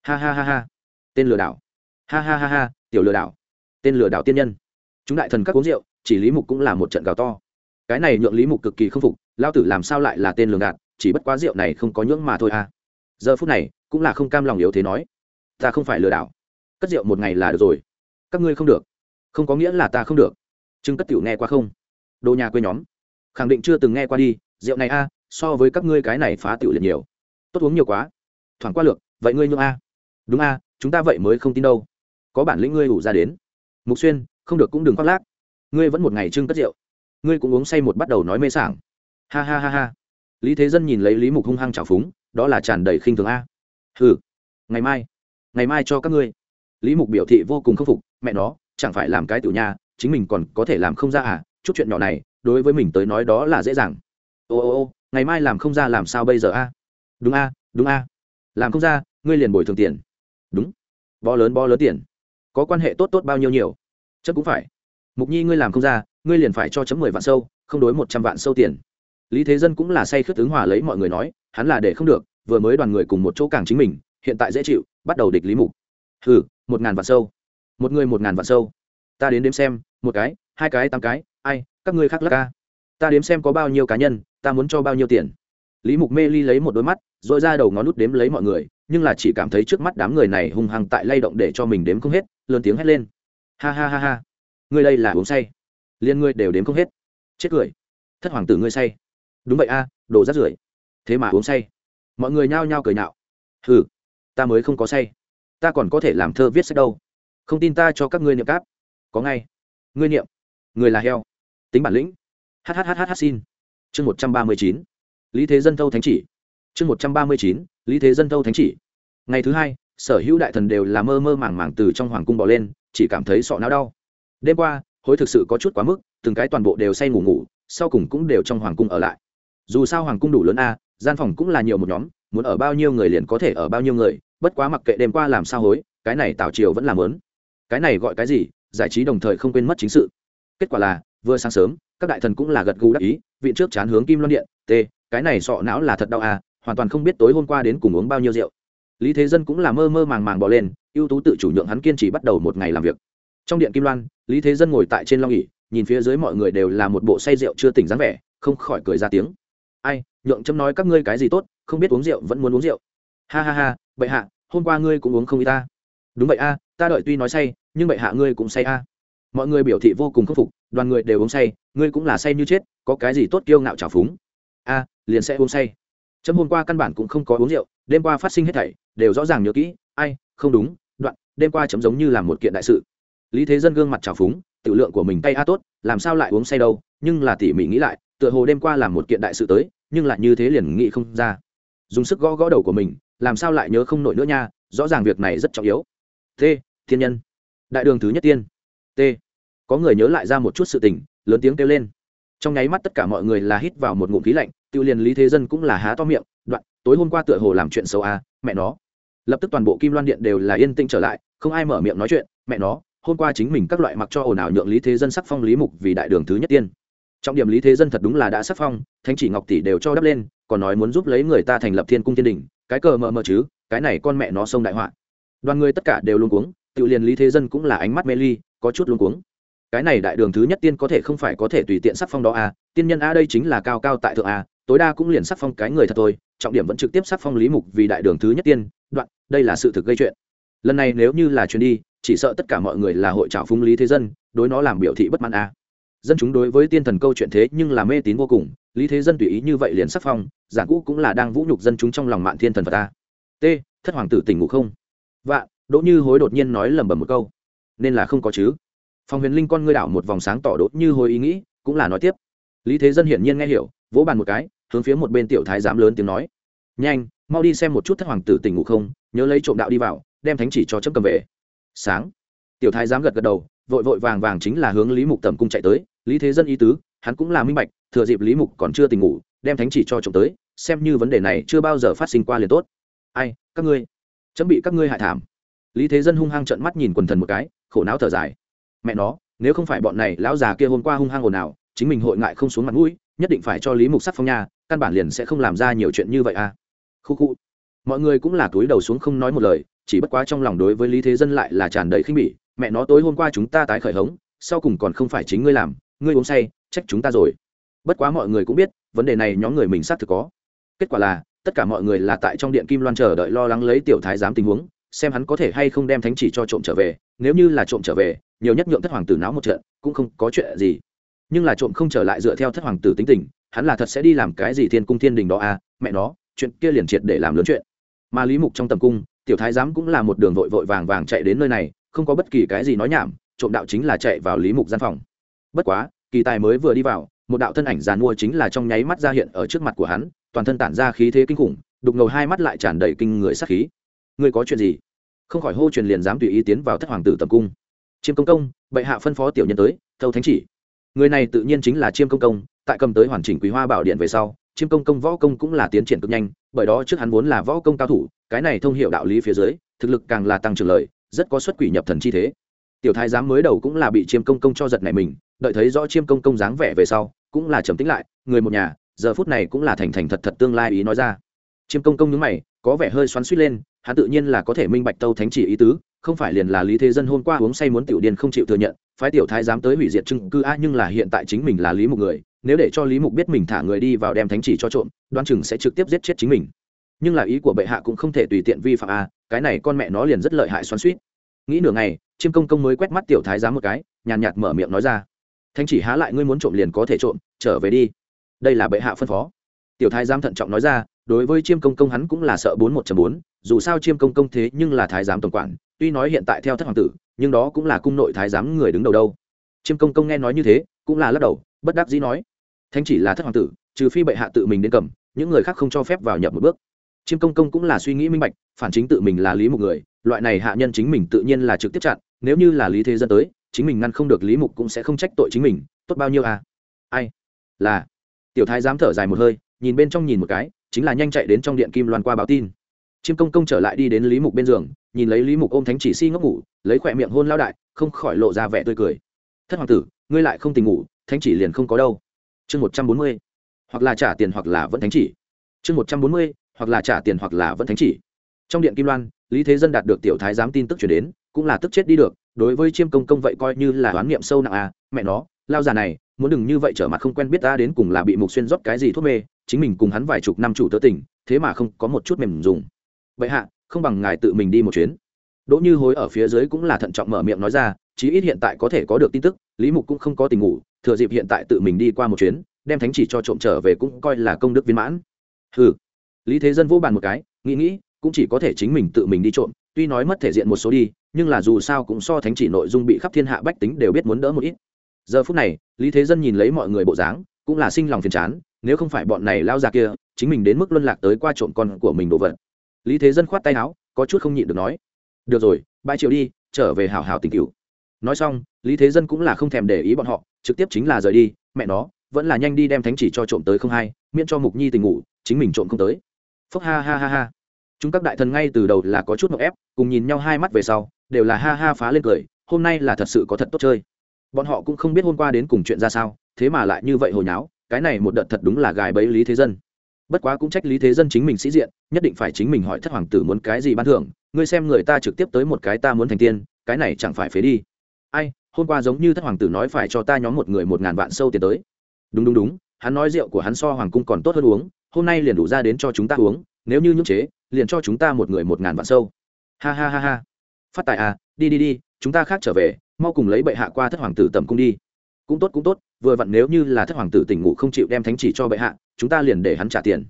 Ha ha ha ha. Tên lừa đảo. Ha ha ha ha, tiểu lừa đảo. Tên lừa đảo tiên nhân. Chúng đại thần các uống rượu, chỉ lý mục cũng là một trận gào to cái này nhượng lý mục cực kỳ không phục, lao tử làm sao lại là tên lừa gạt, chỉ bất quá rượu này không có nhưỡng mà thôi à. Giờ phút này, cũng là không cam lòng yếu thế nói, ta không phải lừa đảo, cất rượu một ngày là được rồi, các ngươi không được, không có nghĩa là ta không được. Chưng cất tiểu nghe qua không? Đồ nhà quê nhóm, khẳng định chưa từng nghe qua đi, rượu này a, so với các ngươi cái này phá tiểu liệt nhiều, tốt uống nhiều quá, thoảng qua lược, vậy ngươi nhượng a. Đúng a, chúng ta vậy mới không tin đâu, có bản lĩnh ngươi ủ ra đến. Mục xuyên, không được cũng đừng khoác lác, ngươi vẫn một ngày trưng cất rượu ngươi cũng uống say một bắt đầu nói mê sảng. Ha ha ha ha. Lý thế dân nhìn lấy lý mục hung hăng trào phúng, đó là tràn đầy khinh thường a. Hừ, ngày mai ngày mai cho các ngươi. Lý mục biểu thị vô cùng khâm phục, mẹ nó, chẳng phải làm cái tiểu nha, chính mình còn có thể làm không ra à? Chút chuyện nhỏ này, đối với mình tới nói đó là dễ dàng. Ô ô ô, ngày mai làm không ra làm sao bây giờ a? Đúng a đúng a. Làm không ra, ngươi liền bồi thường tiền. Đúng. Bo lớn bo lớn tiền. Có quan hệ tốt tốt bao nhiêu nhiều? Chắc cũng phải. Mục nhi ngươi làm không ra ngươi liền phải cho chấm mười vạn sâu, không đối một trăm vạn sâu tiền. Lý thế dân cũng là say khướt ứng hòa lấy mọi người nói, hắn là để không được, vừa mới đoàn người cùng một chỗ càng chính mình, hiện tại dễ chịu, bắt đầu địch lý mục. Hừ, một ngàn vạn sâu. Một người một ngàn vạn sâu. Ta đến đếm xem, một cái, hai cái, tám cái, ai, các ngươi khác lắc ca ta đếm xem có bao nhiêu cá nhân, ta muốn cho bao nhiêu tiền. Lý mục mê ly lấy một đôi mắt, rồi ra đầu ngón nút đếm lấy mọi người, nhưng là chỉ cảm thấy trước mắt đám người này hung hăng tại lay động để cho mình đếm không hết, lớn tiếng hét lên. Ha ha ha ha. Ngươi đây là uống say liên ngươi đều đếm không hết. Chết cười. Thất hoàng tử ngươi say. Đúng vậy a, đồ rát rưởi. Thế mà uống say. Mọi người nhao nhao cười nhạo. Hừ, ta mới không có say. Ta còn có thể làm thơ viết sách đâu. Không tin ta cho các ngươi niệm cáp. Có ngay. Ngươi niệm. Người là heo. Tính bản lĩnh. Hhhh xin. Chương một trăm ba mươi chín. Lý thế dân thâu thánh chỉ. Chương một trăm ba mươi chín. Lý thế dân thâu thánh chỉ. Ngày thứ hai, sở hữu đại thần đều là mơ mơ màng màng từ trong hoàng cung bỏ lên, chỉ cảm thấy sọ não đau. Đêm qua hối thực sự có chút quá mức, từng cái toàn bộ đều say ngủ ngủ, sau cùng cũng đều trong hoàng cung ở lại. Dù sao hoàng cung đủ lớn a, gian phòng cũng là nhiều một nhóm, muốn ở bao nhiêu người liền có thể ở bao nhiêu người, bất quá mặc kệ đêm qua làm sao hối, cái này tào triều vẫn làm lớn. Cái này gọi cái gì, giải trí đồng thời không quên mất chính sự. Kết quả là, vừa sáng sớm, các đại thần cũng là gật gù đắc ý viện trước chán hướng kim loan điện t cái này sọ não là thật đau à hoàn toàn không biết tối hôm qua đến cùng uống bao nhiêu rượu. Lý thế dân cũng là mơ mơ màng màng bỏ lên, ưu tú tự chủ nhượng hắn kiên trì bắt đầu một ngày làm việc trong điện kim loan, lý thế dân ngồi tại trên long ỉ nhìn phía dưới mọi người đều là một bộ say rượu chưa tỉnh dáng vẻ, không khỏi cười ra tiếng. Ai, nhượng chấm nói các ngươi cái gì tốt, không biết uống rượu vẫn muốn uống rượu. Ha ha ha, bệ hạ, hôm qua ngươi cũng uống không y ta. Đúng vậy a, ta đợi tuy nói say, nhưng bệ hạ ngươi cũng say a. Mọi người biểu thị vô cùng khâm phục, đoàn người đều uống say, ngươi cũng là say như chết, có cái gì tốt kiêu ngạo trào phúng? A, liền sẽ uống say. Chấm hôm qua căn bản cũng không có uống rượu, đêm qua phát sinh hết thảy, đều rõ ràng nhớ kỹ. Ai, không đúng, đoạn, đêm qua chấm giống như là một kiện đại sự lý thế dân gương mặt trào phúng tự lượng của mình tay a tốt, làm sao lại uống say đâu, nhưng là tỉ mỉ nghĩ lại, tựa hồ đêm qua làm một kiện đại sự tới, nhưng lại như thế liền nghĩ không ra. Dùng sức gõ gõ đầu của mình, làm sao lại nhớ không nổi nữa nha, rõ ràng việc này rất trọng yếu. T, thiên nhân. Đại đường thứ nhất tiên. T. Có người nhớ lại ra một chút sự tình, lớn tiếng kêu lên. Trong nháy mắt tất cả mọi người là hít vào một ngụm khí lạnh, tiêu liền lý thế dân cũng là há to miệng, đoạn, tối hôm qua tựa hồ làm chuyện xấu à mẹ nó. Lập tức toàn bộ kim loan điện đều là yên tĩnh trở lại, không ai mở miệng nói chuyện, mẹ nó hôm qua chính mình các loại mặc cho ồn ào nhượng lý thế dân sắc phong lý mục vì đại đường thứ nhất tiên. Trọng điểm lý thế dân thật đúng là đã sắc phong, thánh chỉ ngọc tỷ đều cho đắp lên, còn nói muốn giúp lấy người ta thành lập thiên cung thiên đình, cái cờ mờ mờ chứ, cái này con mẹ nó xông đại họa. Đoàn người tất cả đều luôn cuống, tự liền lý thế dân cũng là ánh mắt mê ly, có chút luôn cuống. Cái này đại đường thứ nhất tiên có thể không phải có thể tùy tiện sắc phong đó à tiên nhân a đây chính là cao cao tại thượng a tối đa cũng liền sắc phong cái người thật thôi, trọng điểm vẫn trực tiếp sắc phong lý mục vì đại đường thứ nhất tiên, đoạn, đây là sự thực gây chuyện lần này nếu như là chuyến đi, chỉ sợ tất cả mọi người là hội trào phung lý thế dân, đối nó làm biểu thị bất mãn a dân chúng đối với tiên thần câu chuyện thế nhưng là mê tín vô cùng, lý thế dân tùy ý như vậy liền sắc phong giảng cũ cũng là đang vũ nhục dân chúng trong lòng mạng thiên thần phật ta. T, thất hoàng tử tỉnh ngủ không? Vạ, đỗ như hối đột nhiên nói lẩm bẩm một câu. Nên là không có chứ. Phòng huyền linh con ngươi đảo một vòng sáng tỏ đỗ như hối ý nghĩ, cũng là nói tiếp. Lý thế dân hiển nhiên nghe hiểu, vỗ bàn một cái, hướng phía một bên tiểu thái giám lớn tiếng nói. Nhanh, mau đi xem một chút thất hoàng tử tỉnh ngủ không, nhớ lấy trộm đạo đi vào đem thánh chỉ cho chấm cầm về. Sáng. Tiểu thái giám gật gật đầu, vội vội vàng vàng chính là hướng lý mục tầm cung chạy tới. Lý thế dân ý tứ, hắn cũng là minh bạch, thừa dịp lý mục còn chưa tỉnh ngủ, đem thánh chỉ cho trộm tới, xem như vấn đề này chưa bao giờ phát sinh qua liền tốt. Ai, các ngươi? Chấm bị các ngươi hại thảm. Lý thế dân hung hăng trận mắt nhìn quần thần một cái, khổ não thở dài. Mẹ nó, nếu không phải bọn này lão già kia hôm qua hung hăng ồn ào, chính mình hội ngại không xuống mặt mũi, nhất định phải cho lý mục sắc phong nha, căn bản liền sẽ không làm ra nhiều chuyện như vậy à. Khu khu. Mọi người cũng là túi đầu xuống không nói một lời chỉ bất quá trong lòng đối với lý thế dân lại là tràn đầy khinh bỉ, mẹ nó, tối hôm qua chúng ta tái khởi hống, sau cùng còn không phải chính ngươi làm, ngươi uống say, trách chúng ta rồi. Bất quá mọi người cũng biết, vấn đề này nhóm người mình xác thực có. Kết quả là, tất cả mọi người là tại trong điện kim loan chờ đợi lo lắng lấy tiểu thái giám tình huống, xem hắn có thể hay không đem thánh chỉ cho trộm trở về, nếu như là trộm trở về, nhiều nhất nhượng thất hoàng tử náo một trận, cũng không có chuyện gì. Nhưng là trộm không trở lại dựa theo thất hoàng tử tính tình, hắn là thật sẽ đi làm cái gì thiên cung thiên đình đó à mẹ nó, chuyện kia liền triệt để làm lớn chuyện. Mà lý mục trong tầm cung tiểu thái giám cũng là một đường vội vội vàng vàng chạy đến nơi này, không có bất kỳ cái gì nói nhảm, trộm đạo chính là chạy vào lý mục gian phòng. Bất quá, kỳ tài mới vừa đi vào, một đạo thân ảnh giàn mua chính là trong nháy mắt ra hiện ở trước mặt của hắn, toàn thân tản ra khí thế kinh khủng, đục ngầu hai mắt lại tràn đầy kinh người sát khí. Ngươi có chuyện gì? Không khỏi hô truyền liền dám tùy ý tiến vào thất hoàng tử tầm cung. Chiêm công công, bệ hạ phân phó tiểu nhân tới, thâu thánh chỉ. Người này tự nhiên chính là chiêm công công, tại cầm tới hoàn chỉnh quý hoa bảo điện về sau, chiêm công công võ công cũng là tiến triển cực nhanh, bởi đó trước hắn vốn là võ công cao thủ cái này thông hiệu đạo lý phía dưới, thực lực càng là tăng trưởng lợi rất có xuất quỷ nhập thần chi thế. Tiểu thái giám mới đầu cũng là bị chiêm công công cho giật này mình, đợi thấy rõ chiêm công công dáng vẻ về sau, cũng là trầm tĩnh lại, người một nhà, giờ phút này cũng là thành thành thật thật tương lai ý nói ra. Chiêm công công nhướng mày, có vẻ hơi xoắn suýt lên, hắn tự nhiên là có thể minh bạch tâu thánh chỉ ý tứ, không phải liền là lý thế dân hôm qua uống say muốn tiểu điên không chịu thừa nhận, phái tiểu thái dám tới hủy diệt chứng cư a, nhưng là hiện tại chính mình là lý mục người, nếu để cho lý mục biết mình thả người đi vào đem thánh chỉ cho trộm đoan chừng sẽ trực tiếp giết chết chính mình nhưng là ý của bệ hạ cũng không thể tùy tiện vi phạm a cái này con mẹ nó liền rất lợi hại xoắn suýt. Nghĩ nửa ngày, chiêm công công mới quét mắt tiểu thái giám một cái, nhàn nhạt mở miệng nói ra. Thánh chỉ há lại ngươi muốn trộm liền có thể trộm, trở về đi. Đây là bệ hạ phân phó. Tiểu thái giám thận trọng nói ra, đối với chiêm công công hắn cũng là sợ bốn một bốn, dù sao chiêm công công thế nhưng là thái giám tổng quản, tuy nói hiện tại theo thất hoàng tử, nhưng đó cũng là cung nội thái giám người đứng đầu đâu. Chiêm công công nghe nói như thế, cũng là lắc đầu, bất đắc dĩ nói. Thánh chỉ là thất hoàng tử, trừ phi bệ hạ tự mình đến cầm, những người khác không cho phép vào nhập một bước chiêm công công cũng là suy nghĩ minh bạch, phản chính tự mình là lý Mục người, loại này hạ nhân chính mình tự nhiên là trực tiếp chặn, nếu như là lý thế dân tới, chính mình ngăn không được lý mục cũng sẽ không trách tội chính mình, tốt bao nhiêu à? Ai? Là. Tiểu thái dám thở dài một hơi, nhìn bên trong nhìn một cái, chính là nhanh chạy đến trong điện kim loan qua báo tin. Chiêm công công trở lại đi đến lý mục bên giường, nhìn lấy lý mục ôm thánh chỉ si ngốc ngủ, lấy khỏe miệng hôn lao đại, không khỏi lộ ra vẻ tươi cười. Thất hoàng tử, ngươi lại không tình ngủ, thánh chỉ liền không có đâu. Chương một trăm bốn mươi. Hoặc là trả tiền hoặc là vẫn thánh chỉ. Chương một trăm bốn mươi hoặc là trả tiền hoặc là vẫn thánh chỉ. Trong điện kim loan, lý thế dân đạt được tiểu thái giám tin tức chuyển đến, cũng là tức chết đi được, đối với chiêm công công vậy coi như là đoán niệm sâu nặng à mẹ nó, lao già này, muốn đừng như vậy trở mặt không quen biết ta đến cùng là bị mục xuyên rót cái gì thuốc mê, chính mình cùng hắn vài chục năm chủ tớ tình, thế mà không có một chút mềm dùng. Vậy hạ, không bằng ngài tự mình đi một chuyến. Đỗ như hối ở phía dưới cũng là thận trọng mở miệng nói ra, chí ít hiện tại có thể có được tin tức, lý mục cũng không có tình ngủ, thừa dịp hiện tại tự mình đi qua một chuyến, đem thánh chỉ cho trộm trở về cũng coi là công đức viên mãn. Ừ lý thế dân vô bàn một cái nghĩ nghĩ cũng chỉ có thể chính mình tự mình đi trộm tuy nói mất thể diện một số đi nhưng là dù sao cũng so thánh chỉ nội dung bị khắp thiên hạ bách tính đều biết muốn đỡ một ít. Giờ phút này lý thế dân nhìn lấy mọi người bộ dáng cũng là sinh lòng phiền chán nếu không phải bọn này lao ra kia chính mình đến mức luân lạc tới qua trộm con của mình đồ vật. Lý thế dân khoát tay áo có chút không nhịn được nói được rồi bãi triệu đi trở về hào hào tình cựu nói xong lý thế dân cũng là không thèm để ý bọn họ trực tiếp chính là rời đi mẹ nó vẫn là nhanh đi đem thánh chỉ cho trộm tới không hay, miễn cho mục nhi tình ngủ chính mình trộm không tới phúc ha ha ha ha. Chúng các đại thần ngay từ đầu là có chút ngọc ép, cùng nhìn nhau hai mắt về sau, đều là ha ha phá lên cười, hôm nay là thật sự có thật tốt chơi. Bọn họ cũng không biết hôm qua đến cùng chuyện ra sao, thế mà lại như vậy hồi nháo, cái này một đợt thật đúng là gài bẫy lý thế dân. Bất quá cũng trách lý thế dân chính mình sĩ diện, nhất định phải chính mình hỏi thất hoàng tử muốn cái gì ban thưởng, ngươi xem người ta trực tiếp tới một cái ta muốn thành tiên, cái này chẳng phải phế đi. Ai, hôm qua giống như thất hoàng tử nói phải cho ta nhóm một người một ngàn vạn sâu tiền tới. Đúng đúng đúng, hắn nói rượu của hắn so hoàng cung còn tốt hơn uống hôm nay liền đủ ra đến cho chúng ta uống, nếu như nhưỡng chế, liền cho chúng ta một người một ngàn vạn sâu. Ha ha ha ha. Phát tài à đi đi đi, chúng ta khác trở về, mau cùng lấy bệ hạ qua thất hoàng tử tầm cung đi. Cũng tốt cũng tốt, vừa vặn nếu như là thất hoàng tử tỉnh ngủ không chịu đem thánh chỉ cho bệ hạ, chúng ta liền để hắn trả tiền.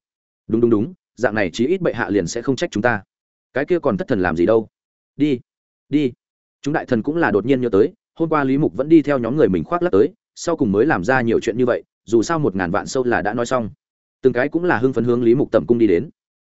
Đúng đúng đúng, dạng này chí ít bệ hạ liền sẽ không trách chúng ta. Cái kia còn thất thần làm gì đâu. Đi đi. Chúng đại thần cũng là đột nhiên nhớ tới, hôm qua lý mục vẫn đi theo nhóm người mình khoác lắc tới, sau cùng mới làm ra nhiều chuyện như vậy, dù sao một ngàn vạn sâu là đã nói xong từng cái cũng là hưng phấn hướng lý mục tầm cung đi đến.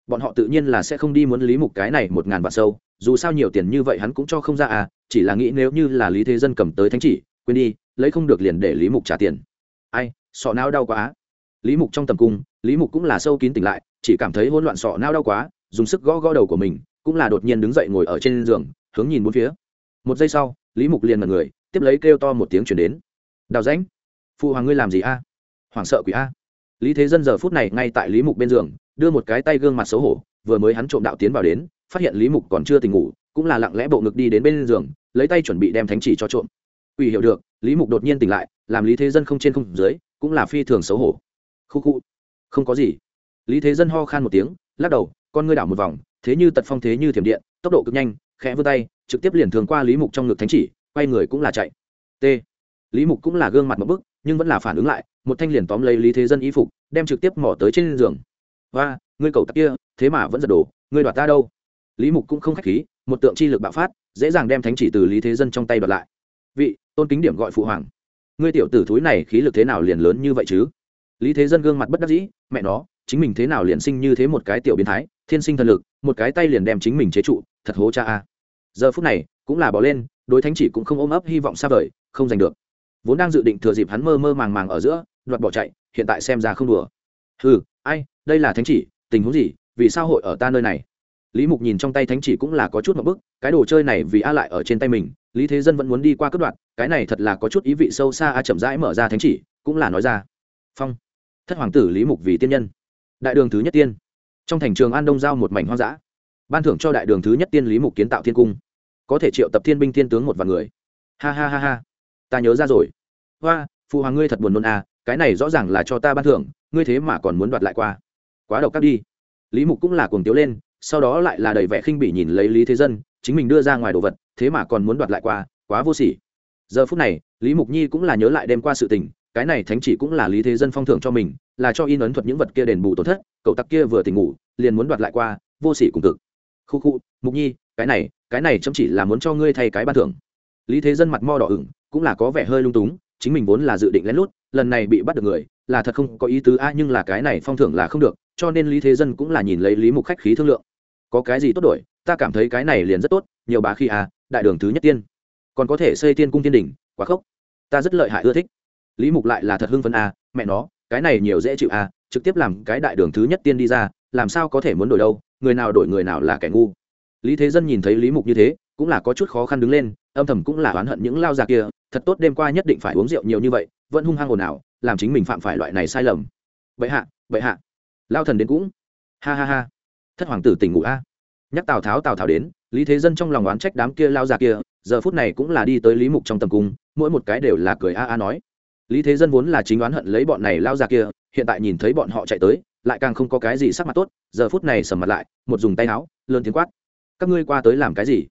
Bọn họ tự nhiên là sẽ không đi muốn lý mục cái này một ngàn vạn sâu, dù sao nhiều tiền như vậy hắn cũng cho không ra à chỉ là nghĩ nếu như là lý thế dân cầm tới thánh chỉ, quên đi, lấy không được liền để lý mục trả tiền. Ai, sọ não đau quá. Lý mục trong tầm cung, lý mục cũng là sâu kín tỉnh lại, chỉ cảm thấy hỗn loạn sọ não đau quá, dùng sức gõ gõ đầu của mình, cũng là đột nhiên đứng dậy ngồi ở trên giường, hướng nhìn bốn phía. Một giây sau, lý mục liền mật người, tiếp lấy kêu to một tiếng chuyển đến. Đào ránh phụ hoàng ngươi làm gì a? Hoàng sợ quỷ a lý thế dân giờ phút này ngay tại lý mục bên giường, đưa một cái tay gương mặt xấu hổ, vừa mới hắn trộm đạo tiến vào đến, phát hiện lý mục còn chưa tỉnh ngủ, cũng là lặng lẽ bộ ngực đi đến bên giường, lấy tay chuẩn bị đem thánh chỉ cho trộm. Ủy hiểu được, lý mục đột nhiên tỉnh lại, làm lý thế dân không trên không dưới, cũng là phi thường xấu hổ. Khu khu, không có gì. Lý thế dân ho khan một tiếng, lắc đầu, con ngươi đảo một vòng, thế như tật phong thế như thiểm điện, tốc độ cực nhanh, khẽ vươn tay, trực tiếp liền thường qua lý mục trong ngực thánh chỉ, quay người cũng là chạy. T. Lý mục cũng là gương mặt một bức, nhưng vẫn là phản ứng lại một thanh liền tóm lấy lý thế dân y phục, đem trực tiếp mỏ tới trên giường. Và ngươi cầu tặc kia, thế mà vẫn giật đổ, ngươi đoạt ta đâu? Lý mục cũng không k h á c h khí, một tượng chi lực bạo phát, dễ dàng đem thánh chỉ từ lý thế dân trong tay đoạt lại. Vị, tôn kính điểm gọi phụ hoàng. Ngươi tiểu tử thúi này khí lực thế nào liền lớn như vậy chứ? Lý thế dân gương mặt bất đắc dĩ, mẹ nó, chính mình thế nào liền sinh như thế một cái tiểu biến thái, thiên sinh thần lực, một cái tay liền đem chính mình chế trụ, thật hố cha a. Giờ phút này, cũng là bỏ lên, đối thánh chỉ cũng không ôm ấp hy vọng xa vời, không giành được. Vốn đang dự định thừa dịp hắn mơ mơ màng màng ở giữa đoạt bỏ chạy, hiện tại xem ra không đùa. Ừ ai, đây là thánh chỉ, tình huống gì, vì sao hội ở ta nơi này? Lý mục nhìn trong tay thánh chỉ cũng là có chút một bức, cái đồ chơi này vì a lại ở trên tay mình, lý thế dân vẫn muốn đi qua cướp đoạt, cái này thật là có chút ý vị sâu xa a chậm rãi mở ra thánh chỉ, cũng là nói ra. Phong. Thất hoàng tử lý mục vì tiên nhân. Đại đường thứ nhất tiên. Trong thành trường an đông giao một mảnh hoang dã. Ban thưởng cho đại đường thứ nhất tiên lý mục kiến tạo thiên cung. Có thể triệu tập thiên binh thiên tướng một vài người. Ha ha ha ha. Ta nhớ ra rồi. Hoa, phụ hoàng ngươi thật buồn nôn à cái này rõ ràng là cho ta ban thưởng, ngươi thế mà còn muốn đoạt lại qua. Quá độc cắt đi. Lý mục cũng là cuồng tiếu lên, sau đó lại là đầy vẻ khinh bỉ nhìn lấy lý thế dân, chính mình đưa ra ngoài đồ vật, thế mà còn muốn đoạt lại qua, quá vô sỉ. Giờ phút này, lý mục nhi cũng là nhớ lại đêm qua sự tình, cái này thánh chỉ cũng là lý thế dân phong thưởng cho mình, là cho in ấn thuật những vật kia đền bù tổn thất, cậu tặc kia vừa tỉnh ngủ, liền muốn đoạt lại qua, vô sỉ cùng cực. Khu khu, mục nhi, cái này cái này chấm chỉ là muốn cho ngươi thay cái ban thưởng. Lý thế dân mặt mo đỏ ửng, cũng là có vẻ hơi lung túng chính mình vốn là dự định lén lút, lần này bị bắt được người, là thật không có ý tứ, a, nhưng là cái này phong thưởng là không được, cho nên lý thế dân cũng là nhìn lấy lý mục khách khí thương lượng. Có cái gì tốt đổi, ta cảm thấy cái này liền rất tốt, nhiều bá khi a à, đại đường thứ nhất tiên. Còn có thể xây tiên cung tiên đỉnh, quá khốc. Ta rất lợi hại ưa thích. Lý mục lại là thật hưng phấn a mẹ nó, cái này nhiều dễ chịu a trực tiếp làm cái đại đường thứ nhất tiên đi ra, làm sao có thể muốn đổi đâu, người nào đổi người nào là kẻ ngu. Lý thế dân nhìn thấy lý mục như thế, cũng là có chút khó khăn đứng lên, âm thầm cũng là oán hận những lao già kia thật tốt đêm qua nhất định phải uống rượu nhiều như vậy, vẫn hung hăng ồn ào, làm chính mình phạm phải loại này sai lầm. Vậy hạ vậy hạ. Lao thần đến cũng. Ha ha ha. Thất hoàng tử tỉnh ngủ a. Nhắc tào tháo tào tháo đến, lý thế dân trong lòng oán trách đám kia lao già kia, giờ phút này cũng là đi tới lý mục trong tầm cung, mỗi một cái đều là cười a a nói. Lý thế dân vốn là chính oán hận lấy bọn này lao già kia, hiện tại nhìn thấy bọn họ chạy tới, lại càng không có cái gì sắc mặt tốt, giờ phút này sầm mặt lại, một dùng tay áo lơn tiếng quát. Các ngươi qua tới làm cái gì?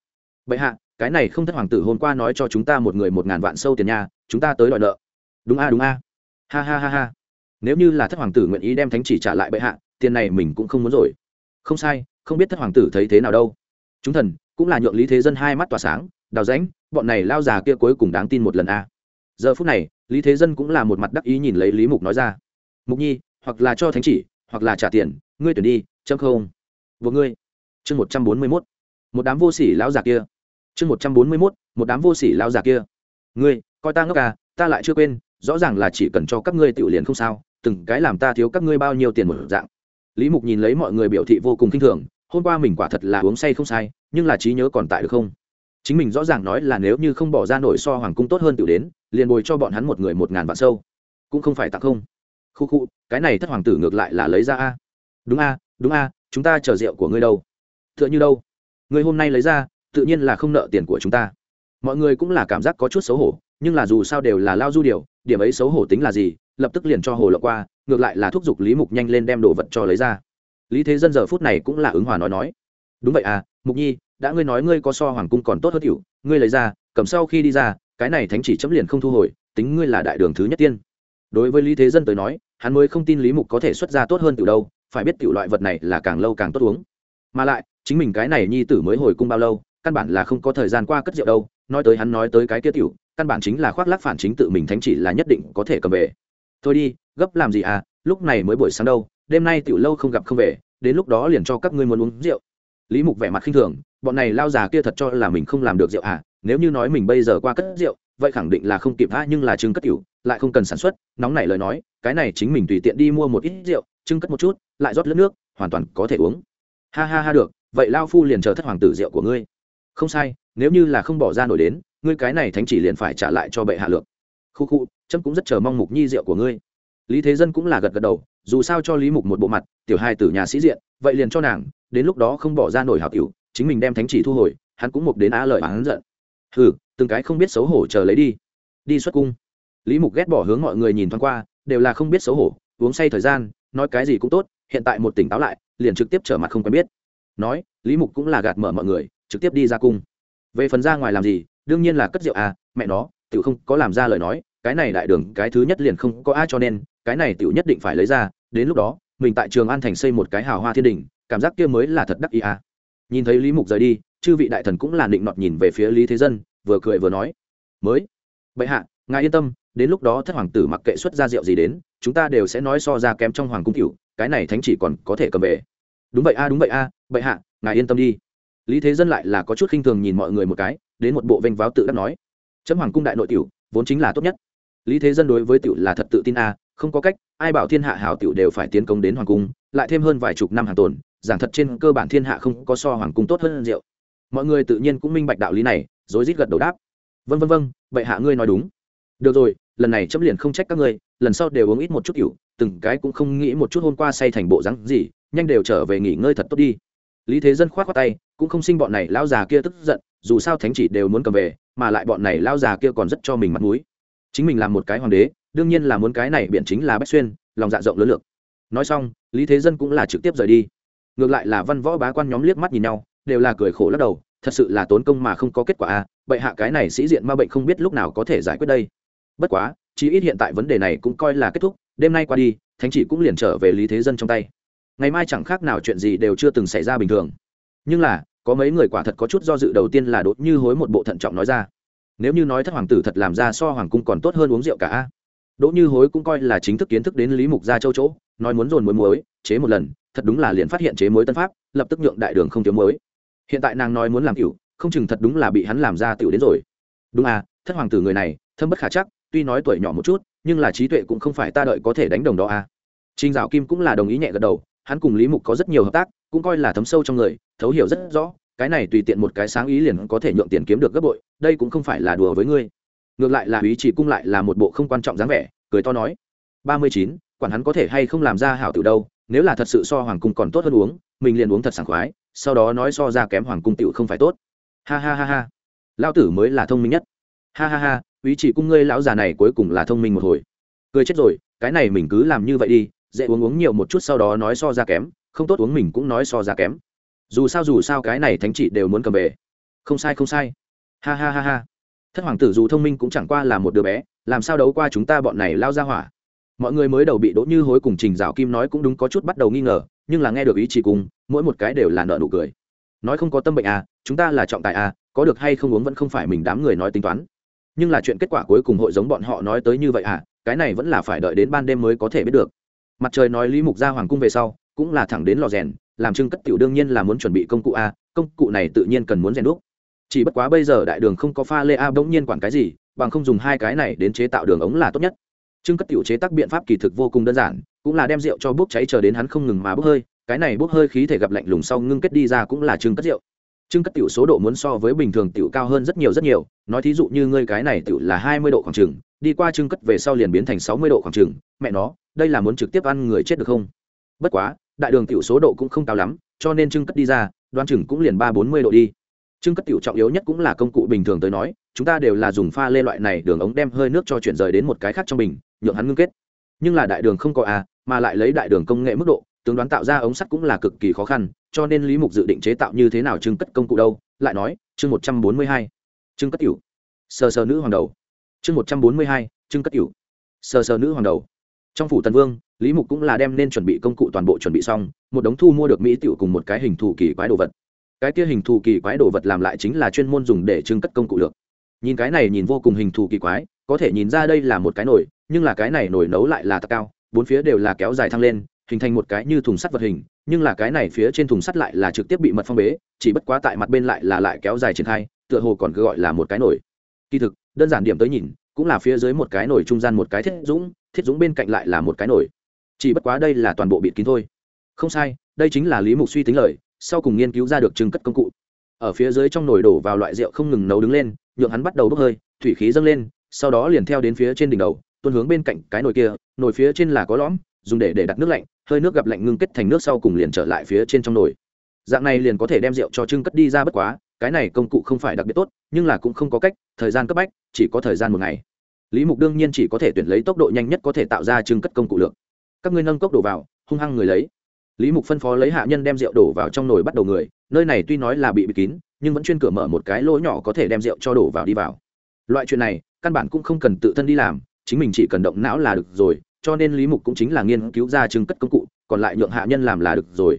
Bệ hạ cái này không thất hoàng tử hôm qua nói cho chúng ta một người một ngàn vạn sâu tiền nhà chúng ta tới đòi nợ. Đúng a đúng a. Ha ha ha ha. Nếu như là thất hoàng tử nguyện ý đem thánh chỉ trả lại bệ hạ, tiền này mình cũng không muốn rồi. Không sai, không biết thất hoàng tử thấy thế nào đâu. Chúng thần, cũng là nhượng lý thế dân hai mắt tỏa sáng, đào rãnh, bọn này lao già kia cuối cùng đáng tin một lần a. Giờ phút này, lý thế dân cũng là một mặt đắc ý nhìn lấy lý mục nói ra. Mục nhi, hoặc là cho thánh chỉ, hoặc là trả tiền, ngươi tuyển đi, chấm không. Vừa ngươi. Chương một trăm bốn mươi mốt. Một đám vô sỉ lão già kia chương một trăm bốn mươi mốt, một đám vô sỉ lão già kia. Ngươi, coi ta ngốc à ta lại chưa quên, rõ ràng là chỉ cần cho các ngươi tự liền không sao, từng cái làm ta thiếu các ngươi bao nhiêu tiền một dạng. Lý mục nhìn lấy mọi người biểu thị vô cùng kinh thường, hôm qua mình quả thật là uống say không sai, nhưng là trí nhớ còn tại được không? Chính mình rõ ràng nói là nếu như không bỏ ra nổi so hoàng cung tốt hơn tự đến, liền bồi cho bọn hắn một người một ngàn vạn sâu. Cũng không phải tặng không. Khu khu, cái này thất hoàng tử ngược lại là lấy ra a. Đúng a đúng a, chúng ta chờ rượu của ngươi đâu. T h ư ợ n h ư đâu? Ngươi hôm nay lấy ra tự nhiên là không nợ tiền của chúng ta. Mọi người cũng là cảm giác có chút xấu hổ, nhưng là dù sao đều là lao du điều, điểm ấy xấu hổ tính là gì, lập tức liền cho hồ lộ qua, ngược lại là thúc giục lý mục nhanh lên đem đồ vật cho lấy ra. Lý thế dân giờ phút này cũng là ứng hòa nói nói. Đúng vậy à mục nhi, đã ngươi nói ngươi có so hoàng cung còn tốt hơn cựu ngươi lấy ra, cầm sau khi đi ra, cái này thánh chỉ chấm liền không thu hồi, tính ngươi là đại đường thứ nhất tiên. Đối với lý thế dân tới nói, hắn mới không tin lý mục có thể xuất ra tốt hơn từ đâu, phải biết tiểu loại vật này là càng lâu càng tốt uống. Mà lại, chính mình cái này nhi tử mới hồi cung bao lâu căn bản là không có thời gian qua cất rượu đâu, nói tới hắn nói tới cái kia tiểu, căn bản chính là khoác lác phản chính tự mình thánh chỉ là nhất định có thể cầm về. Thôi đi, gấp làm gì à lúc này mới buổi sáng đâu, đêm nay tiểu lâu không gặp không về, đến lúc đó liền cho các ngươi muốn uống rượu. Lý mục vẻ mặt khinh thường, bọn này lao già kia thật cho là mình không làm được rượu à nếu như nói mình bây giờ qua cất rượu, vậy khẳng định là không kịp tha nhưng là trưng cất tiểu, lại không cần sản xuất, nóng nảy lời nói, cái này chính mình tùy tiện đi mua một ít rượu trưng cất một chút, lại rót lướt nước, hoàn toàn có thể uống. Ha ha ha được, vậy lao phu liền chờ thất hoàng tử rượu của ngươi không sai, nếu như là không bỏ ra nổi đến, ngươi cái này thánh chỉ liền phải trả lại cho bệ hạ lược. Khu khu, trâm cũng rất chờ mong mục nhi rượu của ngươi. Lý thế dân cũng là gật gật đầu, dù sao cho lý mục một bộ mặt, tiểu hai tử nhà sĩ diện, vậy liền cho nàng, đến lúc đó không bỏ ra nổi hào cựu chính mình đem thánh chỉ thu hồi, hắn cũng mục đến á lời hắn giận. Hừ, từng cái không biết xấu hổ chờ lấy đi. Đi xuất cung. Lý mục ghét bỏ hướng mọi người nhìn thoáng qua, đều là không biết xấu hổ, uống say thời gian, nói cái gì cũng tốt, hiện tại một tỉnh táo lại, liền trực tiếp trở mặt không quen biết. Nói, lý mục cũng là gạt mở mọi người trực tiếp đi ra cung. Về phần ra ngoài làm gì đương nhiên là cất rượu à mẹ nó tiểu không có làm ra lời nói cái này đại đường cái thứ nhất liền không có ai cho nên cái này tiểu nhất định phải lấy ra đến lúc đó mình tại trường an thành xây một cái hào hoa thiên đình cảm giác kia mới là thật đắc ý à. Nhìn thấy lý mục rời đi chư vị đại thần cũng là định nọt nhìn về phía lý thế dân vừa cười vừa nói mới bệ hạ ngài yên tâm đến lúc đó thất hoàng tử mặc kệ xuất ra rượu gì đến chúng ta đều sẽ nói so ra kém trong hoàng cung cựu cái này thánh chỉ còn có thể cầm về. Đúng vậy a đúng vậy a à, bệ hạ ngài yên tâm đi lý thế dân lại là có chút khinh thường nhìn mọi người một cái, đến một bộ vênh váo tự đắc nói. Chấm hoàng cung đại nội tiểu, vốn chính là tốt nhất. Lý thế dân đối với tiểu là thật tự tin a, không có cách, ai bảo thiên hạ hảo tiểu đều phải tiến công đến hoàng cung, lại thêm hơn vài chục năm hàng tồn, giảng thật trên cơ bản thiên hạ không có so hoàng cung tốt hơn rượu. Mọi người tự nhiên cũng minh bạch đạo lý này, rối rít gật đầu đáp. Vân vân vân vậy hạ ngươi nói đúng. Được rồi, lần này chấm liền không trách các ngươi, lần sau đều uống ít một chút cựu từng cái cũng không nghĩ một chút hôm qua say thành bộ rắn gì, nhanh đều trở về nghỉ ngơi thật tốt đi lý thế dân k h o á t khoác tay, cũng không sinh bọn này lão già kia tức giận, dù sao thánh chỉ đều muốn cầm về, mà lại bọn này lão già kia còn rất cho mình mặt m ũ i chính mình làm một cái hoàng đế, đương nhiên là muốn cái này biện chính là bách xuyên, lòng dạ rộng lớn lược. Nói xong, lý thế dân cũng là trực tiếp rời đi. Ngược lại là văn võ bá quan nhóm liếc mắt nhìn nhau, đều là cười khổ lắc đầu, thật sự là tốn công mà không có kết quả à bệ hạ cái này sĩ diện ma bệnh không biết lúc nào có thể giải quyết đây. Bất quá, chí ít hiện tại vấn đề này cũng coi là kết thúc, đêm nay qua đi, thánh chỉ cũng liền trở về lý thế dân trong tay ngày mai chẳng khác nào chuyện gì đều chưa từng xảy ra bình thường. Nhưng là có mấy người quả thật có chút do dự đầu tiên là đốt như hối một bộ thận trọng nói ra. Nếu như nói thất hoàng tử thật làm ra so hoàng cung còn tốt hơn uống rượu cả. A đỗ như hối cũng coi là chính thức kiến thức đến lý mục gia châu chỗ nói muốn dồn muối muối chế một lần thật đúng là liền phát hiện chế muối tân pháp lập tức nhượng đại đường không thiếu muối. Hiện tại nàng nói muốn làm cựu không chừng thật đúng là bị hắn làm ra tiểu đến rồi. Đúng à thất hoàng tử người này thâm bất khả chắc tuy nói tuổi nhỏ một chút nhưng là trí tuệ cũng không phải ta đợi có thể đánh đồng đó à. Trình Dạo Kim cũng là đồng ý nhẹ gật đầu, hắn cùng Lý Mục có rất nhiều hợp tác, cũng coi là thấm sâu trong người, thấu hiểu rất rõ, cái này tùy tiện một cái sáng ý liền có thể nhượng tiền kiếm được gấp bội, đây cũng không phải là đùa với ngươi. Ngược lại là ý Chỉ cung lại là một bộ không quan trọng dáng vẻ, cười to nói: ba mươi chín, quản hắn có thể hay không làm ra hảo tiểu đâu, nếu là thật sự so hoàng cung còn tốt hơn uống, mình liền uống thật sảng khoái, sau đó nói so ra kém hoàng cung tựu không phải tốt. Ha ha ha ha. Lão tử mới là thông minh nhất. Ha ha ha, ý Chỉ cung ngươi lão già này cuối cùng là thông minh một hồi. Cười chết rồi, cái này mình cứ làm như vậy đi, dễ uống uống nhiều một chút sau đó nói so ra kém, không tốt uống mình cũng nói so ra kém. Dù sao dù sao cái này thánh chị đều muốn cầm về. Không sai không sai. Ha ha ha ha. Thất hoàng tử dù thông minh cũng chẳng qua là một đứa bé, làm sao đấu qua chúng ta bọn này lao ra hỏa? Mọi người mới đầu bị đỗ như hối cùng trình dạo kim nói cũng đúng có chút bắt đầu nghi ngờ, nhưng là nghe được ý chỉ cùng, mỗi một cái đều là nợ nụ cười. Nói không có tâm bệnh à chúng ta là trọng tài à có được hay không uống vẫn không phải mình đám người nói tính toán. Nhưng là chuyện kết quả cuối cùng hội giống bọn họ nói tới như vậy à cái này vẫn là phải đợi đến ban đêm mới có thể biết được mặt trời nói lý mục ra hoàng cung về sau, cũng là thẳng đến lò rèn, làm trưng cất tiểu đương nhiên là muốn chuẩn bị công cụ a, công cụ này tự nhiên cần muốn rèn đúc. Chỉ bất quá bây giờ đại đường không có pha lê a bỗng nhiên quản cái gì, bằng không dùng hai cái này đến chế tạo đường ống là tốt nhất. Trưng cất tiểu chế tác biện pháp kỳ thực vô cùng đơn giản, cũng là đem rượu cho bốc cháy chờ đến hắn không ngừng mà bốc hơi, cái này bốc hơi khí thể gặp lạnh lùng sau ngưng kết đi ra cũng là trưng cất rượu trưng cất tiểu số độ muốn so với bình thường tiểu cao hơn rất nhiều rất nhiều, nói thí dụ như ngươi cái này tiểu là hai mươi độ khoảng trừng đi qua trưng cất về sau liền biến thành sáu mươi độ khoảng trừng mẹ nó, đây là muốn trực tiếp ăn người chết được không? Bất quá, đại đường tiểu số độ cũng không cao lắm, cho nên trưng cất đi ra, đoan chừng cũng liền ba bốn mươi độ đi. Trưng cất tiểu trọng yếu nhất cũng là công cụ bình thường tới nói, chúng ta đều là dùng pha lê loại này đường ống đem hơi nước cho chuyển rời đến một cái khác trong bình, nhượng hắn ngưng kết. Nhưng là đại đường không có à mà lại lấy đại đường công nghệ mức độ tướng đoán tạo ra ống sắt cũng là cực kỳ khó khăn, cho nên lý mục dự định chế tạo như thế nào trưng cất công cụ đâu? Lại nói, chương một trăm bốn mươi hai trưng cất tiểu sờ sờ nữ hoàng đầu. Chương một trăm bốn mươi hai trưng cất tiểu sờ sờ nữ hoàng đầu. Trong phủ tần vương, lý mục cũng là đem nên chuẩn bị công cụ toàn bộ chuẩn bị xong, một đống thu mua được mỹ tiểu cùng một cái hình thù kỳ quái đồ vật. Cái kia hình thù kỳ quái đồ vật làm lại chính là chuyên môn dùng để trưng cất công cụ được nhìn cái này nhìn vô cùng hình thù kỳ quái, có thể nhìn ra đây là một cái nồi, nhưng là cái này nồi nấu lại là tạc cao, bốn phía đều là kéo dài thăng lên hình thành một cái như thùng sắt vật hình, nhưng là cái này phía trên thùng sắt lại là trực tiếp bị mật phong bế, chỉ bất quá tại mặt bên lại là lại kéo dài triển khai, tựa hồ còn cứ gọi là một cái nổi kỳ thực, đơn giản điểm tới nhìn, cũng là phía dưới một cái nổi trung gian một cái thiết dũng thiết dũng bên cạnh lại là một cái nổi chỉ bất quá đây là toàn bộ bịt kín thôi. Không sai, đây chính là lý mục suy tính lời, sau cùng nghiên cứu ra được trưng cất công cụ. Ở phía dưới trong nồi đổ vào loại rượu không ngừng nấu đứng lên, nhượng hắn bắt đầu bốc hơi, thủy khí dâng lên, sau đó liền theo đến phía trên đỉnh đầu, tuôn hướng bên cạnh cái nồi kia, nồi phía trên là có lõm dùng để để đặt nước lạnh, hơi nước gặp lạnh ngưng kết thành nước sau cùng liền trở lại phía trên trong nồi. Dạng này liền có thể đem rượu cho trưng cất đi ra bất quá, cái này công cụ không phải đặc biệt tốt, nhưng là cũng không có cách, thời gian cấp bách, chỉ có thời gian một ngày. Lý mục đương nhiên chỉ có thể tuyển lấy tốc độ nhanh nhất có thể tạo ra trưng cất công cụ lượng các ngươi nâng cốc đổ vào, hung hăng người lấy. Lý mục phân phó lấy hạ nhân đem rượu đổ vào trong nồi bắt đầu người, nơi này tuy nói là bị bịt kín, nhưng vẫn chuyên cửa mở một cái lỗ nhỏ có thể đem rượu cho đổ vào đi vào. Loại chuyện này, căn bản cũng không cần tự thân đi làm, chính mình chỉ cần động não là được rồi cho nên lý mục cũng chính là nghiên cứu ra trưng cất công cụ, còn lại nhượng hạ nhân làm là được rồi.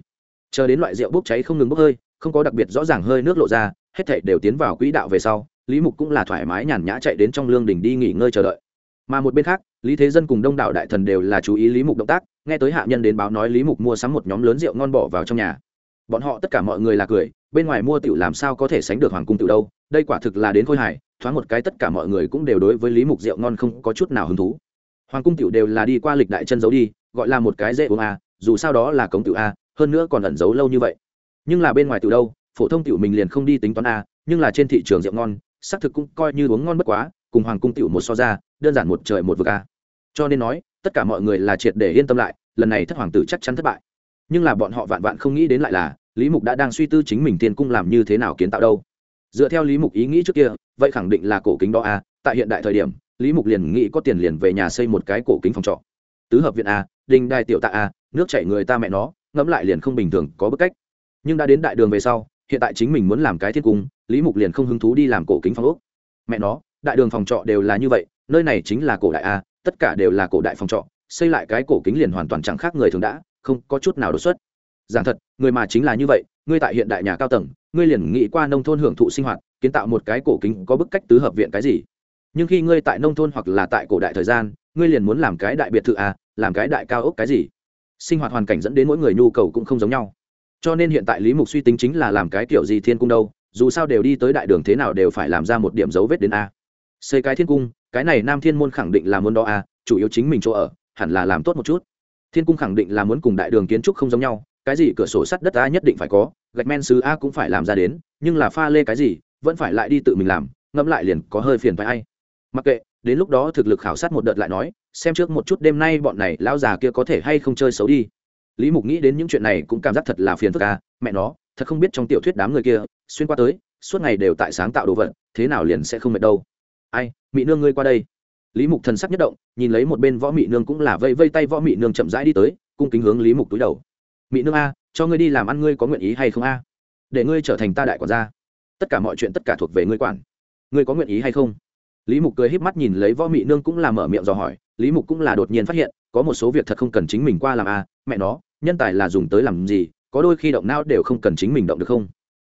Chờ đến loại rượu bốc cháy không ngừng bốc hơi, không có đặc biệt rõ ràng hơi nước lộ ra, hết thảy đều tiến vào quỹ đạo về sau, lý mục cũng là thoải mái nhàn nhã chạy đến trong lương đình đi nghỉ ngơi chờ đợi. Mà một bên khác, lý thế dân cùng đông đảo đại thần đều là chú ý lý mục động tác, nghe tới hạ nhân đến báo nói lý mục mua sắm một nhóm lớn rượu ngon bỏ vào trong nhà. Bọn họ tất cả mọi người là cười, bên ngoài mua tiểu làm sao có thể sánh được hoàng cung tiểu đâu, đây quả thực là đến khôi hài, thoáng một cái tất cả mọi người cũng đều đối với lý mục rượu ngon không có chút nào hứng thú hoàng cung tiểu đều là đi qua lịch đại chân giấu đi, gọi là một cái dễ uống a, dù sao đó là cống tiểu a, hơn nữa còn ẩn giấu lâu như vậy. Nhưng là bên ngoài tiểu đâu, phổ thông tiểu mình liền không đi tính toán a, nhưng là trên thị trường rượu ngon, xác thực cũng coi như uống ngon bất quá, cùng hoàng cung tiểu một so ra, đơn giản một trời một vực a. Cho nên nói, tất cả mọi người là triệt để yên tâm lại, lần này thất hoàng tử chắc chắn thất bại. Nhưng là bọn họ vạn vạn không nghĩ đến lại là, lý mục đã đang suy tư chính mình tiên cung làm như thế nào kiến tạo đâu. Dựa theo lý mục ý nghĩ trước kia, vậy khẳng định là cổ kính đó a, tại hiện đại thời điểm lý mục liền nghĩ có tiền liền về nhà xây một cái cổ kính phòng trọ. Tứ hợp viện a, đình đài tiểu tạ a, nước chảy người ta mẹ nó, ngẫm lại liền không bình thường, có bức cách. Nhưng đã đến đại đường về sau, hiện tại chính mình muốn làm cái thiết cung, lý mục liền không hứng thú đi làm cổ kính phòng ốc. Mẹ nó, đại đường phòng trọ đều là như vậy, nơi này chính là cổ đại a, tất cả đều là cổ đại phòng trọ, xây lại cái cổ kính liền hoàn toàn chẳng khác người thường đã, không có chút nào đột xuất. Giảng thật, người mà chính là như vậy, ngươi tại hiện đại nhà cao tầng, ngươi liền nghĩ qua nông thôn hưởng thụ sinh hoạt, kiến tạo một cái cổ kính có bức cách tứ hợp viện cái gì? Nhưng khi ngươi tại nông thôn hoặc là tại cổ đại thời gian, ngươi liền muốn làm cái đại biệt thự à làm cái đại cao ốc cái gì? Sinh hoạt hoàn cảnh dẫn đến mỗi người nhu cầu cũng không giống nhau. Cho nên hiện tại lý mục suy tính chính là làm cái kiểu gì thiên cung đâu, dù sao đều đi tới đại đường thế nào đều phải làm ra một điểm dấu vết đến a. Xây cái thiên cung, cái này nam thiên môn khẳng định là muốn đó a, chủ yếu chính mình chỗ ở, hẳn là làm tốt một chút. Thiên cung khẳng định là muốn cùng đại đường kiến trúc không giống nhau, cái gì cửa sổ sắt đất a nhất định phải có, gạch men sứ a cũng phải làm ra đến, nhưng là pha lê cái gì, vẫn phải lại đi tự mình làm, ngẫm lại liền có hơi phiền phải ai mặc kệ, đến lúc đó thực lực khảo sát một đợt lại nói, xem trước một chút đêm nay bọn này lão già kia có thể hay không chơi xấu đi. Lý mục nghĩ đến những chuyện này cũng cảm giác thật là phiền phức à mẹ nó, thật không biết trong tiểu thuyết đám người kia, xuyên qua tới, suốt ngày đều tại sáng tạo đồ vật, thế nào liền sẽ không mệt đâu. Ai, mị nương ngươi qua đây. Lý mục thần sắc nhất động, nhìn lấy một bên võ mị nương cũng là vây vây tay võ mị nương chậm rãi đi tới, cung kính hướng lý mục túi đầu. Mị nương a, cho ngươi đi làm ăn ngươi có nguyện ý hay không a? Để ngươi trở thành ta đại quản gia. Tất cả mọi chuyện tất cả thuộc về ngươi quản. Ngươi có nguyện ý hay không? Lý mục cười híp mắt nhìn lấy võ mị nương cũng là mở miệng dò hỏi, lý mục cũng là đột nhiên phát hiện, có một số việc thật không cần chính mình qua làm à? mẹ nó, nhân tài là dùng tới làm gì, có đôi khi động não đều không cần chính mình động được không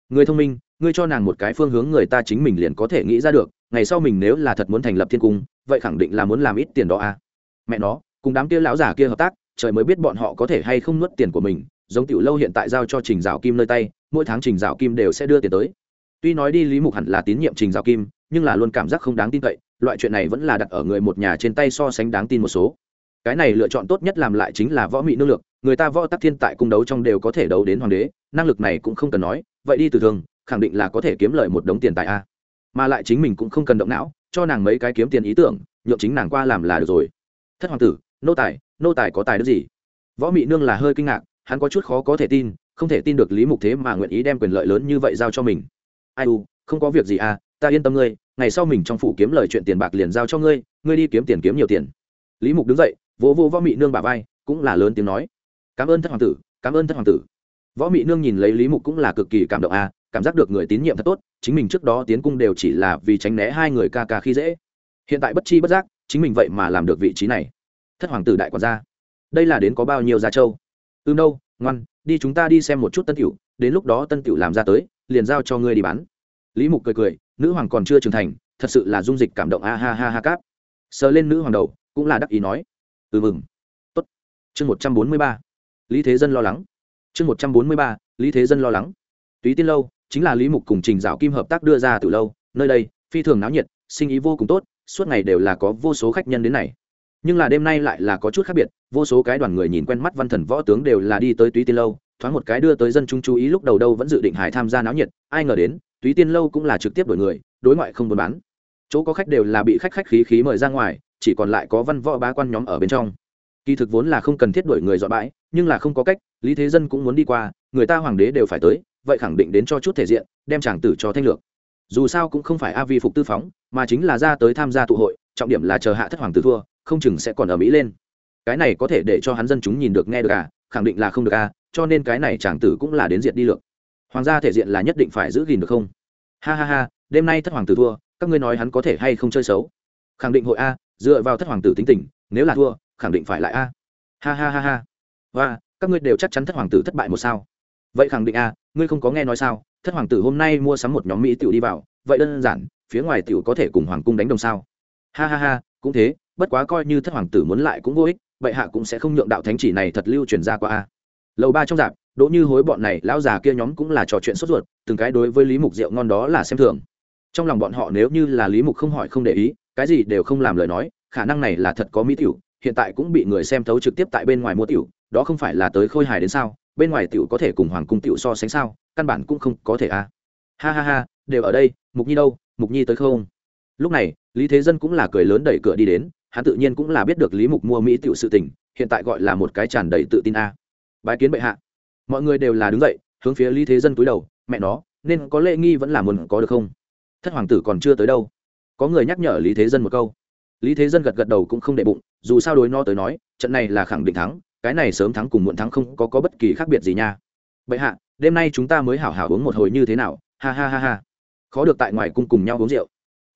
người thông minh, ngươi cho nàng một cái phương hướng người ta chính mình liền có thể nghĩ ra được, ngày sau mình nếu là thật muốn thành lập thiên cung, vậy khẳng định là muốn làm ít tiền đó à mẹ nó, cùng đám kia lão già kia hợp tác, trời mới biết bọn họ có thể hay không nuốt tiền của mình, giống tiểu lâu hiện tại giao cho trình dạo kim nơi tay, mỗi tháng trình dạo kim đều sẽ đưa tiền tới tuy nói đi lý mục hẳn là tín nhiệm trình dạo kim nhưng là luôn cảm giác không đáng tin cậy, loại chuyện này vẫn là đặt ở người một nhà trên tay so sánh đáng tin một số. Cái này lựa chọn tốt nhất làm lại chính là võ mị nương lược, người ta võ tắc thiên tại cung đấu trong đều có thể đấu đến hoàng đế, năng lực này cũng không cần nói, vậy đi từ thường, khẳng định là có thể kiếm lời một đống tiền tại a. Mà lại chính mình cũng không cần động não, cho nàng mấy cái kiếm tiền ý tưởng nhộn chính nàng qua làm là được rồi. Thất hoàng tử, nô tài nô tài có tài đức gì? Võ mị nương là hơi kinh ngạc, hắn có chút khó có thể tin, không thể tin được lý mục thế mà nguyện ý đem quyền lợi lớn như vậy giao cho mình. Ai u, không có việc gì à ta yên tâm ngươi, ngày sau mình trong phủ kiếm lời chuyện tiền bạc liền giao cho ngươi ngươi đi kiếm tiền kiếm nhiều tiền. Lý mục đứng dậy, vỗ vỗ võ mị nương bà vai, cũng là lớn tiếng nói. Cảm ơn thất hoàng tử, cảm ơn thất hoàng tử. Võ mị nương nhìn lấy lý mục cũng là cực kỳ cảm động à cảm giác được người tín nhiệm thật tốt, chính mình trước đó tiến cung đều chỉ là vì tránh né hai người ca ca khi dễ. Hiện tại bất chi bất giác, chính mình vậy mà làm được vị trí này. Thất hoàng tử đại quản gia, đây là đến có bao nhiêu gia châu? Ư đâu, ngoan, đi chúng ta đi xem một chút tân tiểu, đến lúc đó tân tiểu làm ra tới, liền giao cho ngươi đi bán. Lý mục cười cười nữ hoàng còn chưa trưởng thành, thật sự là dung dịch cảm động, a ha ha ha cáp. Sờ lên nữ hoàng đầu, cũng là đắc ý nói. Ừ mừng. Tốt. Chương một trăm bốn mươi ba. Lý thế dân lo lắng. Chương một trăm bốn mươi ba, lý thế dân lo lắng. Túy tiên lâu, chính là lý mục cùng trình dạo kim hợp tác đưa ra từ lâu, nơi đây, phi thường náo nhiệt, sinh ý vô cùng tốt, suốt ngày đều là có vô số khách nhân đến này. Nhưng là đêm nay lại là có chút khác biệt, vô số cái đoàn người nhìn quen mắt văn thần võ tướng đều là đi tới túy tiên lâu thoáng một cái đưa tới dân chúng chú ý lúc đầu đâu vẫn dự định hải tham gia náo nhiệt, ai ngờ đến, túy tiên lâu cũng là trực tiếp đổi người, đối ngoại không buôn bán. Chỗ có khách đều là bị khách khách khí khí mời ra ngoài, chỉ còn lại có văn võ bá quan nhóm ở bên trong. Kỳ thực vốn là không cần thiết đổi người dọn bãi, nhưng là không có cách, lý thế dân cũng muốn đi qua, người ta hoàng đế đều phải tới, vậy khẳng định đến cho chút thể diện, đem chàng tử cho thanh lược. Dù sao cũng không phải a vi phục tư phóng, mà chính là ra tới tham gia tụ hội, trọng điểm là chờ hạ thất hoàng tử thua, không chừng sẽ còn ở mỹ lên. Cái này có thể để cho hắn dân chúng nhìn được nghe được à khẳng định là không được à cho nên cái này chàng tử cũng là đến diện đi lược. Hoàng gia thể diện là nhất định phải giữ gìn được không? Ha ha ha, đêm nay thất hoàng tử thua, các ngươi nói hắn có thể hay không chơi xấu? Khẳng định hội a, dựa vào thất hoàng tử tính tình, nếu là thua, khẳng định phải lại a. Ha ha ha ha. Và, các ngươi đều chắc chắn thất hoàng tử thất bại một sao. Vậy khẳng định a, ngươi không có nghe nói sao, thất hoàng tử hôm nay mua sắm một nhóm mỹ tiểu đi vào, vậy đơn giản, phía ngoài tiểu có thể cùng hoàng cung đánh đồng sao? Ha ha ha, cũng thế, bất quá coi như thất hoàng tử muốn lại cũng vô ích vậy hạ cũng sẽ không nhượng đạo thánh chỉ này thật lưu truyền ra qua a lầu ba trong dạp, đỗ như hối bọn này, lão già kia nhóm cũng là trò chuyện sốt ruột, từng cái đối với lý mục rượu ngon đó là xem thường. Trong lòng bọn họ nếu như là lý mục không hỏi không để ý, cái gì đều không làm lời nói, khả năng này là thật có mỹ tiểu, hiện tại cũng bị người xem thấu trực tiếp tại bên ngoài mua tiểu, đó không phải là tới khôi hài đến sao, bên ngoài tiểu có thể cùng hoàng cung tiểu so sánh sao, căn bản cũng không có thể a ha ha ha, đều ở đây, mục nhi đâu, mục nhi tới không? Lúc này, lý thế dân cũng là cười lớn đẩy cửa đi đến, hắn tự nhiên cũng là biết được lý mục mua mỹ tiểu sự tình, hiện tại gọi là một cái tràn đầy tự tin a bái kiến bệ hạ. Mọi người đều là đứng dậy hướng phía lý thế dân túi đầu mẹ nó nên có lễ nghi vẫn là muốn có được không? Thất hoàng tử còn chưa tới đâu. Có người nhắc nhở lý thế dân một câu. Lý thế dân gật gật đầu cũng không đệ bụng dù sao đối no tới nói trận này là khẳng định thắng cái này sớm thắng cùng muộn thắng không có, có bất kỳ khác biệt gì nha. Bệ hạ đêm nay chúng ta mới hảo hảo uống một hồi như thế nào? Ha ha ha ha. Khó được tại ngoài cung cùng nhau uống rượu.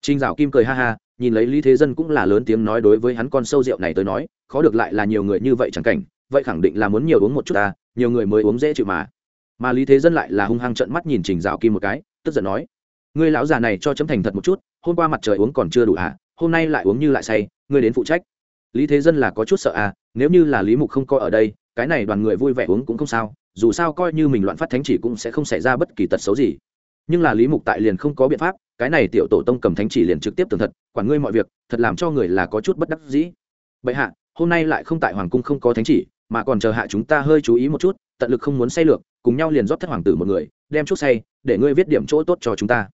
Trinh dạo kim cười ha ha nhìn lấy lý thế dân cũng là lớn tiếng nói đối với hắn con sâu rượu này tới nói khó được lại là nhiều người như vậy chẳng cảnh vậy khẳng định là muốn nhiều uống một chút ta, nhiều người mới uống dễ chịu mà. Mà lý thế dân lại là hung hăng trận mắt nhìn trình dạo kim một cái, tức giận nói, ngươi lão già này cho chấm thành thật một chút, hôm qua mặt trời uống còn chưa đủ à hôm nay lại uống như lại say, ngươi đến phụ trách. Lý thế dân là có chút sợ à nếu như là lý mục không coi ở đây, cái này đoàn người vui vẻ uống cũng không sao, dù sao coi như mình loạn phát thánh chỉ cũng sẽ không xảy ra bất kỳ tật xấu gì. Nhưng là lý mục tại liền không có biện pháp, cái này tiểu tổ tông cầm thánh chỉ liền trực tiếp tường thật, quản ngươi mọi việc, thật làm cho người là có chút bất đắc dĩ. Bệ hạ, hôm nay lại không tại hoàng cung không có thánh chỉ mà còn chờ hạ chúng ta hơi chú ý một chút, tận lực không muốn say lược, cùng nhau liền rót thất hoàng tử một người, đem chút say, để ngươi viết điểm chỗ tốt cho chúng ta.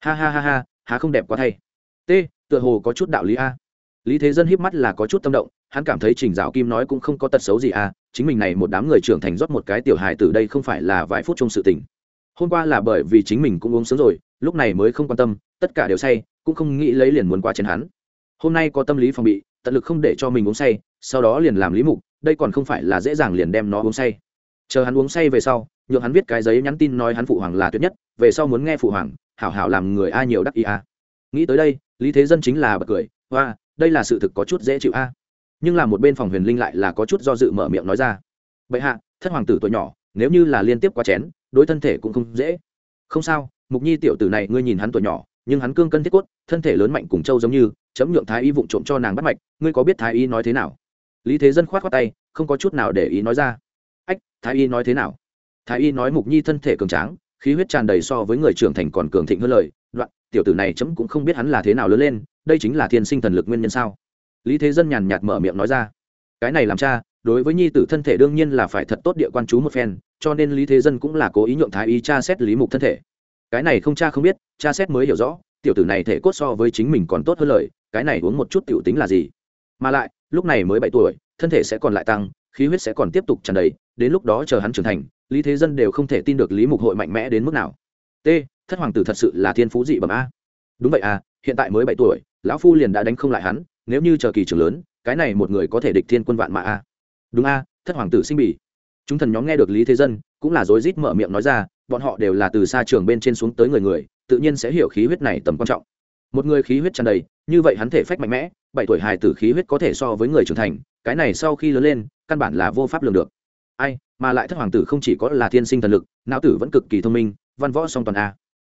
Ha ha ha ha, há không đẹp quá thay. T, tựa hồ có chút đạo lý a. Lý thế dân híp mắt là có chút tâm động, hắn cảm thấy trình dạo kim nói cũng không có tật xấu gì a, chính mình này một đám người trưởng thành rót một cái tiểu hài từ đây không phải là vài phút trong sự tình. Hôm qua là bởi vì chính mình cũng uống sớm rồi, lúc này mới không quan tâm, tất cả đều say, cũng không nghĩ lấy liền muốn qua chén hắn. Hôm nay có tâm lý phòng bị, tận lực không để cho mình uống say, sau đó liền làm lý mục đây còn không phải là dễ dàng liền đem nó uống say. Chờ hắn uống say về sau, nhượng hắn viết cái giấy nhắn tin nói hắn phụ hoàng là tuyệt nhất, về sau muốn nghe phụ hoàng, hảo hảo làm người a nhiều đắc ý a. Nghĩ tới đây, lý thế dân chính là bật cười hoa đây là sự thực có chút dễ chịu a. Nhưng là một bên phòng huyền linh lại là có chút do dự mở miệng nói ra, bệ hạ, thất hoàng tử tuổi nhỏ, nếu như là liên tiếp qua chén, đối thân thể cũng không dễ. Không sao, mục nhi tiểu tử này ngươi nhìn hắn tuổi nhỏ, nhưng hắn cương cân thiết cốt, thân thể lớn mạnh cùng châu giống như, chấm nhượng thái y vụng trộm cho nàng bắt mạch, ngươi có biết thái y nói thế nào? Lý thế dân khoát khoát tay, không có chút nào để ý nói ra. Ách, thái y nói thế nào? Thái y nói mục nhi thân thể cường tráng, khí huyết tràn đầy so với người trưởng thành còn cường thịnh hơn lời, đoạn, tiểu tử này chấm cũng không biết hắn là thế nào lớn lên, đây chính là thiên sinh thần lực nguyên nhân sao? Lý thế dân nhàn nhạt mở miệng nói ra. Cái này làm cha, đối với nhi tử thân thể đương nhiên là phải thật tốt địa quan chú một phen, cho nên lý thế dân cũng là cố ý nhượng thái y cha xét lý mục thân thể. Cái này không cha không biết cha xét mới hiểu rõ, tiểu tử này thể cốt so với chính mình còn tốt hơn lời, cái này uống một chút tiểu tính là gì? Mà lại lúc này mới bảy tuổi, thân thể sẽ còn lại tăng, khí huyết sẽ còn tiếp tục tràn đầy, đến lúc đó chờ hắn trưởng thành, lý thế dân đều không thể tin được lý mục hội mạnh mẽ đến mức nào. T, thất hoàng tử thật sự là thiên phú dị bẩm a. Đúng vậy à hiện tại mới bảy tuổi, lão phu liền đã đánh không lại hắn, nếu như chờ kỳ trưởng lớn, cái này một người có thể địch thiên quân vạn mà a. Đúng a, thất hoàng tử sinh bỉ chúng thần nhóm nghe được lý thế dân, cũng là rối rít mở miệng nói ra, bọn họ đều là từ xa trường bên trên xuống tới người người, tự nhiên sẽ hiểu khí huyết này tầm quan trọng một người khí huyết tràn đầy, như vậy hắn thể phách mạnh mẽ, bảy tuổi hài tử khí huyết có thể so với người trưởng thành, cái này sau khi lớn lên, căn bản là vô pháp lường được. Ai, mà lại thất hoàng tử không chỉ có là thiên sinh thần lực, não tử vẫn cực kỳ thông minh, văn võ song toàn a.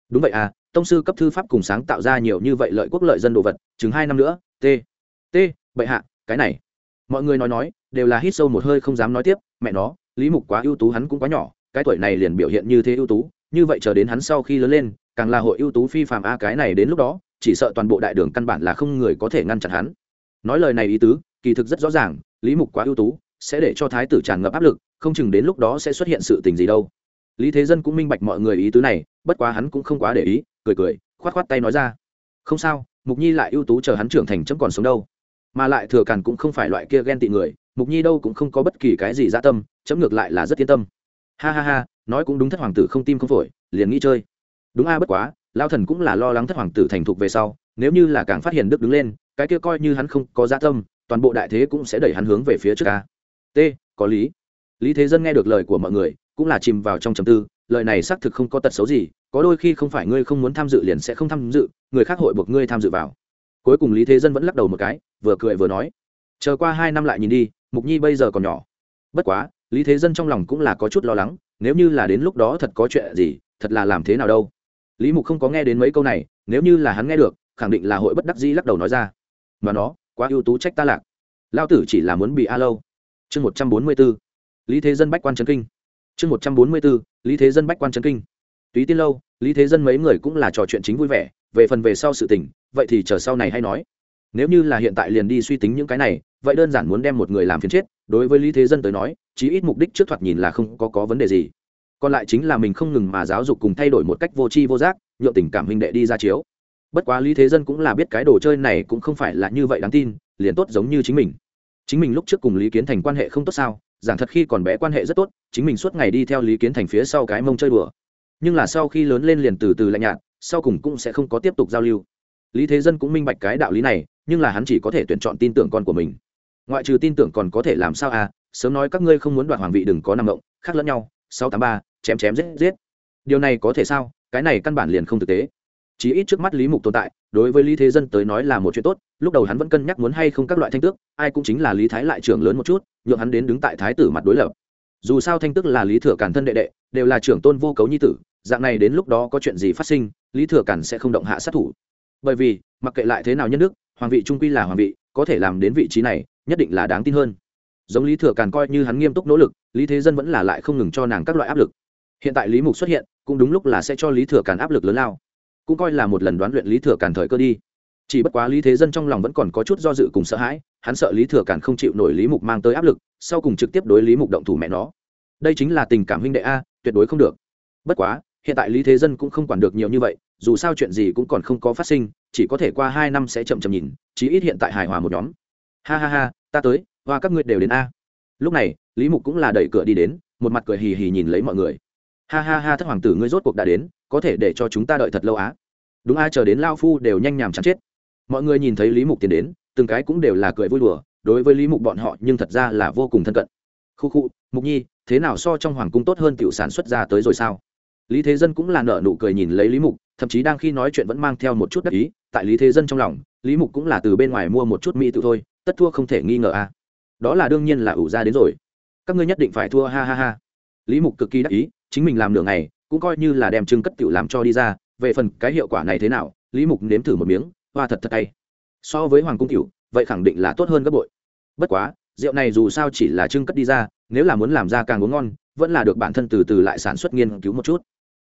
Đúng vậy à tông sư cấp thư pháp cùng sáng tạo ra nhiều như vậy lợi quốc lợi dân đồ vật chứng hai năm nữa, t t, bệ hạ, cái này. Mọi người nói nói, đều là hít sâu một hơi không dám nói tiếp, mẹ nó, lý mục quá ưu tú hắn cũng quá nhỏ, cái tuổi này liền biểu hiện như thế ưu tú, như vậy chờ đến hắn sau khi lớn lên, càng là hội ưu tú phi phạm a, cái này đến lúc đó chỉ sợ toàn bộ đại đường căn bản là không người có thể ngăn chặn hắn. Nói lời này ý tứ, kỳ thực rất rõ ràng, lý mục quá ưu tú, sẽ để cho thái tử tràn ngập áp lực, không chừng đến lúc đó sẽ xuất hiện sự tình gì đâu. Lý thế dân cũng minh bạch mọi người ý tứ này, bất quá hắn cũng không quá để ý, cười cười, khoát khoát tay nói ra. Không sao, mục nhi lại ưu tú chờ hắn trưởng thành chấm còn sống đâu. Mà lại thừa càn cũng không phải loại kia ghen tị người, mục nhi đâu cũng không có bất kỳ cái gì dã tâm, chấm ngược lại là rất yên tâm. Ha ha ha, nói cũng đúng thất hoàng tử không tim không phổi, liền nghĩ chơi. Đúng a, bất quá lao thần cũng là lo lắng thất hoàng tử thành thục về sau, nếu như là càng phát hiện đức đứng lên, cái kia coi như hắn không có gia tâm, toàn bộ đại thế cũng sẽ đẩy hắn hướng về phía trước ca t, có lý. Lý thế dân nghe được lời của mọi người, cũng là chìm vào trong trầm tư, lời này xác thực không có tật xấu gì, có đôi khi không phải ngươi không muốn tham dự liền sẽ không tham dự, người khác hội buộc ngươi tham dự vào. Cuối cùng lý thế dân vẫn lắc đầu một cái, vừa cười vừa nói, chờ qua hai năm lại nhìn đi, mục nhi bây giờ còn nhỏ. Bất quá, lý thế dân trong lòng cũng là có chút lo lắng, nếu như là đến lúc đó thật có chuyện gì, thật là làm thế nào đâu lý mục không có nghe đến mấy câu này nếu như là hắn nghe được khẳng định là hội bất đắc dĩ lắc đầu nói ra. Mà nó quá ưu tú trách ta lạc. Lao tử chỉ là muốn bị a lâu. Chương một trăm bốn mươi b ố lý thế dân bách quan trấn kinh. Chương một trăm bốn mươi b ố lý thế dân bách quan trấn kinh. Túy tiên lâu lý thế dân mấy người cũng là trò chuyện chính vui vẻ về phần về sau sự tình vậy thì chờ sau này hay nói. Nếu như là hiện tại liền đi suy tính những cái này vậy đơn giản muốn đem một người làm phiền chết đối với lý thế dân tới nói chí ít mục đích trước thoạt nhìn là không có, có vấn đề gì còn lại chính là mình không ngừng mà giáo dục cùng thay đổi một cách vô tri vô giác, nhượng tình cảm huynh đệ đi ra chiếu. Bất quá lý thế dân cũng là biết cái đồ chơi này cũng không phải là như vậy đáng tin, liền tốt giống như chính mình. Chính mình lúc trước cùng lý kiến thành quan hệ không tốt sao, giảng thật khi còn bé quan hệ rất tốt, chính mình suốt ngày đi theo lý kiến thành phía sau cái mông chơi đùa. Nhưng là sau khi lớn lên liền từ từ lạnh nhạt, sau cùng cũng sẽ không có tiếp tục giao lưu. Lý thế dân cũng minh bạch cái đạo lý này, nhưng là hắn chỉ có thể tuyển chọn tin tưởng con của mình. Ngoại trừ tin tưởng còn có thể làm sao à sớm nói các ngươi không muốn đoạt hoàng vị đừng có nằm động, khác lẫn nhau sáu tám ba, chém chém giết giết. Điều này có thể sao? Cái này căn bản liền không thực tế. Chỉ ít trước mắt lý mục tồn tại, đối với lý thế dân tới nói là một chuyện tốt, lúc đầu hắn vẫn cân nhắc muốn hay không các loại thanh tước, ai cũng chính là lý thái lại trưởng lớn một chút, nhượng hắn đến đứng tại thái tử mặt đối lập. Dù sao thanh tước là lý thừa Cản thân đệ đệ, đều là trưởng tôn vô cấu nhi tử, dạng này đến lúc đó có chuyện gì phát sinh, lý thừa cản sẽ không động hạ sát thủ. Bởi vì, mặc kệ lại thế nào nhân đức, hoàng vị trung quy là hoàng vị, có thể làm đến vị trí này, nhất định là đáng tin hơn giống lý thừa càn coi như hắn nghiêm túc nỗ lực, lý thế dân vẫn là lại không ngừng cho nàng các loại áp lực. Hiện tại lý mục xuất hiện, cũng đúng lúc là sẽ cho lý thừa càn áp lực lớn lao. Cũng coi là một lần đoán luyện lý thừa càn thời cơ đi. Chỉ bất quá lý thế dân trong lòng vẫn còn có chút do dự cùng sợ hãi, hắn sợ lý thừa càn không chịu nổi lý mục mang tới áp lực, sau cùng trực tiếp đối lý mục động thủ mẹ nó. Đây chính là tình cảm huynh đệ a, tuyệt đối không được. Bất quá, hiện tại lý thế dân cũng không quản được nhiều như vậy, dù sao chuyện gì cũng còn không có phát sinh, chỉ có thể qua hai năm sẽ chậm chậm nhìn, chí ít hiện tại hài hòa một nhóm. Ha ha ha, ta tới và các ngươi đều đến a. Lúc này, lý mục cũng là đẩy cửa đi đến, một mặt cười hì hì nhìn lấy mọi người. Ha ha ha, thất hoàng tử ngươi rốt cuộc đã đến, có thể để cho chúng ta đợi thật lâu á. Đúng ai chờ đến lao phu đều nhanh nhàm chán chết. Mọi người nhìn thấy lý mục tiến đến, từng cái cũng đều là cười vui đùa, đối với lý mục bọn họ, nhưng thật ra là vô cùng thân cận. Khu khu, mục nhi, thế nào so trong hoàng cung tốt hơn tiểu sản xuất ra tới rồi sao? Lý thế dân cũng là nở nụ cười nhìn lấy lý mục, thậm chí đang khi nói chuyện vẫn mang theo một chút đắc ý, tại lý thế dân trong lòng, lý mục cũng là từ bên ngoài mua một chút mỹ tự thôi, tất thua không thể nghi ngờ a. à đó là đương nhiên là ủ ra đến rồi. Các ngươi nhất định phải thua, ha ha ha. Lý mục cực kỳ đắc ý, chính mình làm nửa ngày, cũng coi như là đem trưng cất tiểu làm cho đi ra, về phần cái hiệu quả này thế nào, lý mục nếm thử một miếng, hoa thật thật tay so với hoàng cung tiểu, vậy khẳng định là tốt hơn gấp bội. Bất quá, rượu này dù sao chỉ là trưng cất đi ra, nếu là muốn làm ra càng uống ngon, vẫn là được bản thân từ từ lại sản xuất nghiên cứu một chút.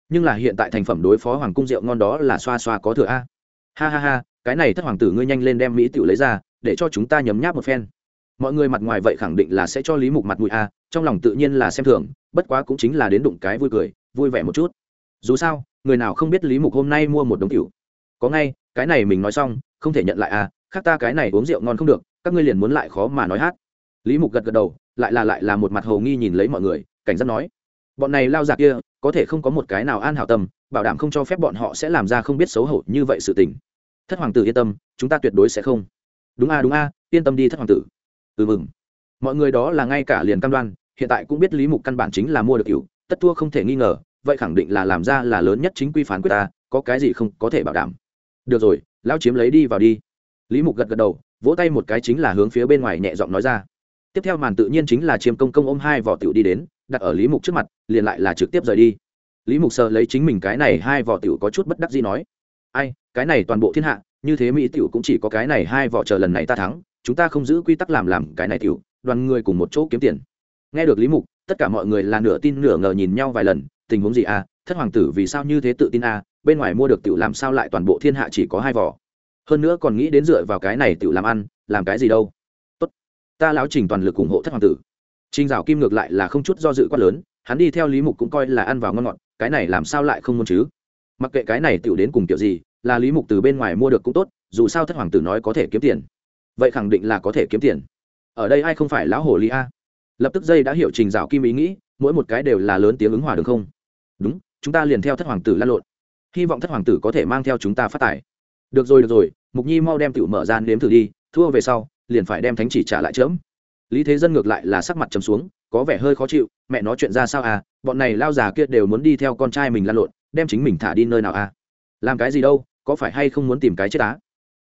Nhưng là hiện tại thành phẩm đối phó hoàng cung rượu ngon đó là xoa xoa có thừa a. Ha ha ha, cái này thất hoàng tử ngươi nhanh lên đem mỹ tiểu lấy ra, để cho chúng ta nhấm nháp một phen mọi người mặt ngoài vậy khẳng định là sẽ cho lý mục mặt mũi a, trong lòng tự nhiên là xem thường, bất quá cũng chính là đến đụng cái vui cười, vui vẻ một chút. Dù sao, người nào không biết lý mục hôm nay mua một đống cựu có ngay, cái này mình nói xong, không thể nhận lại à khác ta cái này uống rượu ngon không được, các ngươi liền muốn lại khó mà nói hát. Lý mục gật gật đầu, lại là lại là một mặt hầu nghi nhìn lấy mọi người, cảnh giác nói, bọn này lao giặc kia, có thể không có một cái nào an hảo tâm, bảo đảm không cho phép bọn họ sẽ làm ra không biết xấu hổ như vậy sự tình. Thất hoàng tử yên tâm, chúng ta tuyệt đối sẽ không. Đúng a đúng a, yên tâm đi thất hoàng tử ừ mừng. Mọi người đó là ngay cả liền cam đoan, hiện tại cũng biết lý mục căn bản chính là mua được cựu tất thua không thể nghi ngờ, vậy khẳng định là làm ra là lớn nhất chính quy phán quyết ta, có cái gì không có thể bảo đảm. Được rồi, lão chiếm lấy đi vào đi. Lý mục gật gật đầu, vỗ tay một cái chính là hướng phía bên ngoài nhẹ giọng nói ra. Tiếp theo màn tự nhiên chính là chiêm công công ôm hai vỏ tiểu đi đến, đặt ở lý mục trước mặt, liền lại là trực tiếp rời đi. Lý mục sợ lấy chính mình cái này hai vỏ tiểu có chút bất đắc gì nói. Ai, cái này toàn bộ thiên hạ, như thế mỹ tiểu cũng chỉ có cái này hai vỏ chờ lần này ta thắng chúng ta không giữ quy tắc làm làm cái này tiểu đoàn người cùng một chỗ kiếm tiền. Nghe được lý mục tất cả mọi người là nửa tin nửa ngờ nhìn nhau vài lần tình huống gì à? Thất hoàng tử vì sao như thế tự tin à? Bên ngoài mua được tiểu làm sao lại toàn bộ thiên hạ chỉ có hai vỏ? Hơn nữa còn nghĩ đến dựa vào cái này tiểu làm ăn làm cái gì đâu? Tốt ta lão trình toàn lực ủng hộ thất hoàng tử. Trình Giảo Kim ngược lại là không chút do dự quá lớn, hắn đi theo Lý Mục cũng coi là ăn vào ngon ngọt, cái này làm sao lại không muốn chứ? Mặc kệ cái này tiểu đến cùng tiểu gì, là Lý Mục từ bên ngoài mua được cũng tốt, dù sao thất hoàng tử nói có thể kiếm tiền. Vậy khẳng định là có thể kiếm tiền. Ở đây ai không phải lão hồ ly a? Lập tức dây đã hiểu Trình Dạo Kim ý nghĩ, mỗi một cái đều là lớn tiếng ứng hòa được không? Đúng, chúng ta liền theo thất hoàng tử lan lộn. Hy vọng thất hoàng tử có thể mang theo chúng ta phát tài. Được rồi được rồi, Mục Nhi mau đem tiểu mở ra nếm thử đi, thua về sau, liền phải đem thánh chỉ trả lại chớm lý thế dân ngược lại là sắc mặt trầm xuống có vẻ hơi khó chịu mẹ nói chuyện ra sao à bọn này lao già kia đều muốn đi theo con trai mình lan lộn đem chính mình thả đi nơi nào à làm cái gì đâu có phải hay không muốn tìm cái chết á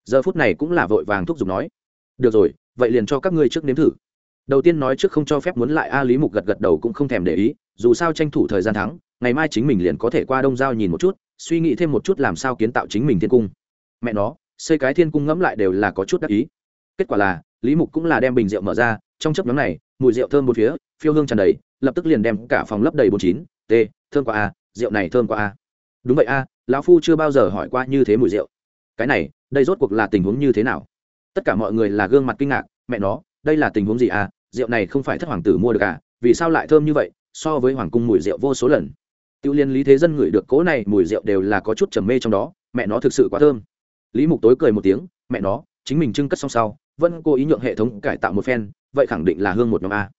giờ phút này cũng là vội vàng thúc giục nói được rồi, vậy liền cho các ngươi trước nếm thử. Đầu tiên nói trước không cho phép muốn lại a lý mục gật gật đầu cũng không thèm để ý, dù sao tranh thủ thời gian thắng, ngày mai chính mình liền có thể qua đông giao nhìn một chút, suy nghĩ thêm một chút làm sao kiến tạo chính mình thiên cung. Mẹ nó, xây cái thiên cung ngẫm lại đều là có chút đắc ý. Kết quả là, lý mục cũng là đem bình rượu mở ra, trong chấp nhóm này, mùi rượu thơm một phía, phiêu hương tràn đầy, lập tức liền đem cả phòng lấp đầy bốn chín, t, thơm qua a, rượu này thơm qua a. Đúng vậy a, lão phu chưa bao giờ hỏi qua như thế mùi rượu. Cái này, đây rốt cuộc là tình huống như thế nào? Tất cả mọi người là gương mặt kinh ngạc, mẹ nó, đây là tình huống gì à? Rượu này không phải thất hoàng tử mua được à? Vì sao lại thơm như vậy, so với hoàng cung mùi rượu vô số lần? Tiêu liên lý thế dân ngửi được cỗ này mùi rượu đều là có chút trầm mê trong đó, mẹ nó thực sự quá thơm. Lý mục tối cười một tiếng, mẹ nó, chính mình trưng cất xong sau, vẫn cố ý nhượng hệ thống cải tạo một phen, vậy khẳng định là hương một nhóm a.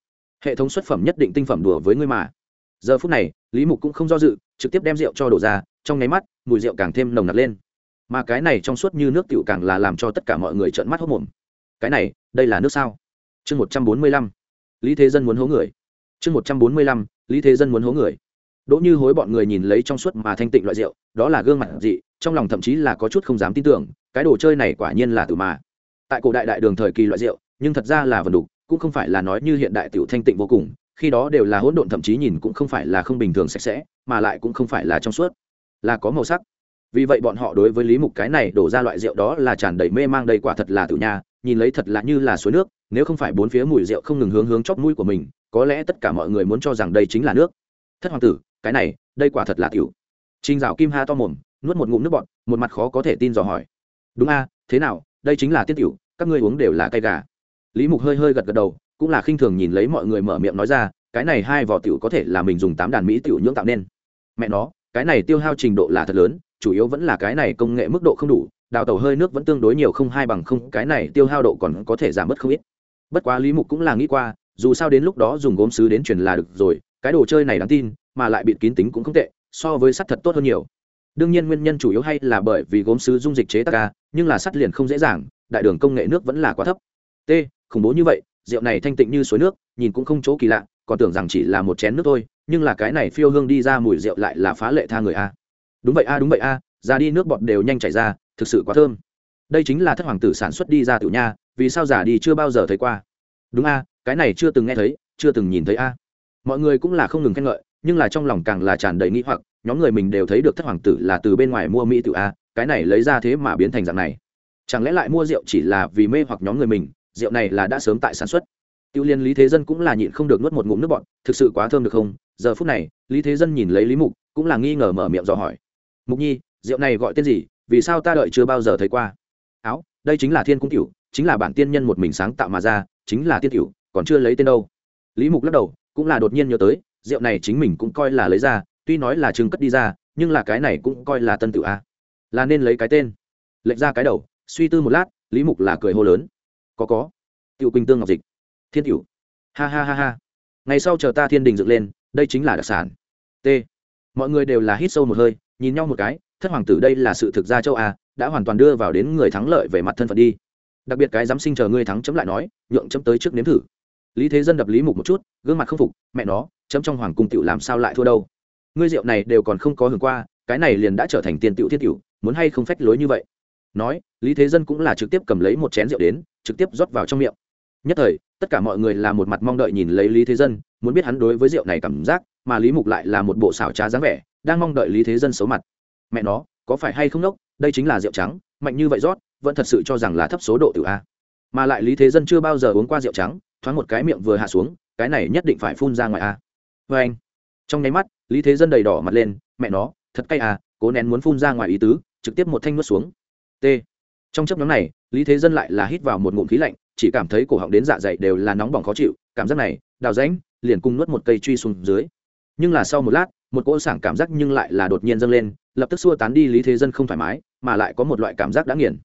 Hệ thống xuất phẩm nhất định tinh phẩm đùa với ngươi mà. Giờ phút này, lý mục cũng không do dự, trực tiếp đem rượu cho đổ ra, trong nháy mắt, mùi rượu càng thêm nồng nặc lên mà cái này trong suốt như nước tiểu càng là làm cho tất cả mọi người trợn mắt hốc mồm. Cái này, đây là nước sao? Chương một trăm bốn mươi lăm. Lý thế dân muốn hố người. Chương một trăm bốn mươi lăm. Lý thế dân muốn hố người. Đỗ như hối bọn người nhìn lấy trong suốt mà thanh tịnh loại rượu, đó là gương mặt dị, trong lòng thậm chí là có chút không dám tin tưởng, cái đồ chơi này quả nhiên là từ mà. Tại cổ đại đại đường thời kỳ loại rượu, nhưng thật ra là vần đục, cũng không phải là nói như hiện đại tiểu thanh tịnh vô cùng, khi đó đều là hỗn độn thậm chí nhìn cũng không phải là không bình thường sạch sẽ, mà lại cũng không phải là trong suốt, là có màu sắc vì vậy bọn họ đối với lý mục cái này đổ ra loại rượu đó là tràn đầy mê mang đầy quả thật là tử nha, nhìn lấy thật là như là suối nước, nếu không phải bốn phía mùi rượu không ngừng hướng hướng chóp mũi của mình, có lẽ tất cả mọi người muốn cho rằng đây chính là nước. Thất hoàng tử, cái này, đây quả thật là tiểu. Trinh dạo kim ha to mồm, nuốt một ngụm nước bọt, một mặt khó có thể tin dò hỏi. Đúng a, thế nào, đây chính là tiết tiểu, các ngươi uống đều là cay gà. Lý mục hơi hơi gật gật đầu, cũng là khinh thường nhìn lấy mọi người mở miệng nói ra, cái này hai vỏ tiểu có thể là mình dùng tám đàn mỹ tiểu nhưỡng tạo nên. Mẹ nó, cái này tiêu hao trình độ là thật lớn chủ yếu vẫn là cái này công nghệ mức độ không đủ, đào tàu hơi nước vẫn tương đối nhiều không hai bằng không, cái này tiêu hao độ còn có thể giảm bớt không ít. Bất quá lý mục cũng là nghĩ qua, dù sao đến lúc đó dùng gốm sứ đến truyền là được rồi, cái đồ chơi này đáng tin, mà lại bịt kín tính cũng không tệ, so với sắt thật tốt hơn nhiều. Đương nhiên nguyên nhân chủ yếu hay là bởi vì gốm sứ dung dịch chế tác ca nhưng là sắt liền không dễ dàng, đại đường công nghệ nước vẫn là quá thấp. T, khủng bố như vậy, rượu này thanh tịnh như suối nước, nhìn cũng không chỗ kỳ lạ, còn tưởng rằng chỉ là một chén nước thôi, nhưng là cái này phiêu hương đi ra mùi rượu lại là phá lệ tha người a đúng vậy a, đúng vậy a, ra đi, nước bọt đều nhanh chảy ra, thực sự quá thơm. Đây chính là thất hoàng tử sản xuất đi ra tiểu nha, vì sao giả đi chưa bao giờ thấy qua? Đúng a, cái này chưa từng nghe thấy, chưa từng nhìn thấy a. Mọi người cũng là không ngừng khen ngợi, nhưng là trong lòng càng là tràn đầy nghĩ hoặc, nhóm người mình đều thấy được thất hoàng tử là từ bên ngoài mua mỹ tự a, cái này lấy ra thế mà biến thành dạng này. Chẳng lẽ lại mua rượu chỉ là vì mê hoặc nhóm người mình, rượu này là đã sớm tại sản xuất. Tiêu liên lý thế dân cũng là nhịn không được nuốt một ngụm nước bọn thực sự quá thơm được không? Giờ phút này, lý thế dân nhìn lấy lý mục, cũng là nghi ngờ mở miệng dò hỏi mục nhi, rượu này gọi tên gì? Vì sao ta đợi chưa bao giờ thấy qua? Áo, đây chính là thiên cung cửu, chính là bản tiên nhân một mình sáng tạo mà ra, chính là tiên cửu, còn chưa lấy tên đâu. Lý mục lắc đầu, cũng là đột nhiên nhớ tới, rượu này chính mình cũng coi là lấy ra, tuy nói là chừng cất đi ra, nhưng là cái này cũng coi là tân tự a. Là nên lấy cái tên. Lệnh ra cái đầu, suy tư một lát, lý mục là cười hô lớn. Có có. Tiểu quỳnh tương ngọc dịch. Thiên tiểu ha ha ha ha. Ngày sau chờ ta thiên đình dựng lên, đây chính là đặc sản. T. Mọi người đều là hít sâu một hơi nhìn nhau một cái, thất hoàng tử đây là sự thực ra châu a đã hoàn toàn đưa vào đến người thắng lợi về mặt thân phận đi. Đặc biệt cái dám sinh chờ ngươi thắng chấm lại nói, nhượng chấm tới trước nếm thử. Lý thế dân đập lý mục một chút, gương mặt không phục, mẹ nó, chấm trong hoàng cung tiểu làm sao lại thua đâu? Ngươi rượu này đều còn không có hưởng qua, cái này liền đã trở thành tiền tiểu thiết tiểu, muốn hay không phách lối như vậy? Nói, lý thế dân cũng là trực tiếp cầm lấy một chén rượu đến, trực tiếp rót vào trong miệng. Nhất thời, tất cả mọi người là một mặt mong đợi nhìn lấy lý thế dân, muốn biết hắn đối với rượu này cảm giác, mà lý mục lại là một bộ xảo trá dáng vẻ đang mong đợi lý thế dân xấu mặt. Mẹ nó, có phải hay không nốc đây chính là rượu trắng, mạnh như vậy rót, vẫn thật sự cho rằng là thấp số độ tự a. Mà lại lý thế dân chưa bao giờ uống qua rượu trắng, thoáng một cái miệng vừa hạ xuống, cái này nhất định phải phun ra ngoài a. Vê anh. Trong nháy mắt, lý thế dân đầy đỏ mặt lên, mẹ nó, thật cay à cố nén muốn phun ra ngoài ý tứ, trực tiếp một thanh nuốt xuống. T. Trong chấp nhóm này, lý thế dân lại là hít vào một ngụm khí lạnh, chỉ cảm thấy cổ họng đến dạ dày đều là nóng bỏng khó chịu, cảm giác này, đào rãnh, liền cung nuốt một cây truy xuống dưới. Nhưng là sau một lát một cỗ sảng cảm giác nhưng lại là đột nhiên dâng lên, lập tức xua tán đi lý thế dân không thoải mái, mà lại có một loại cảm giác đã nghiền.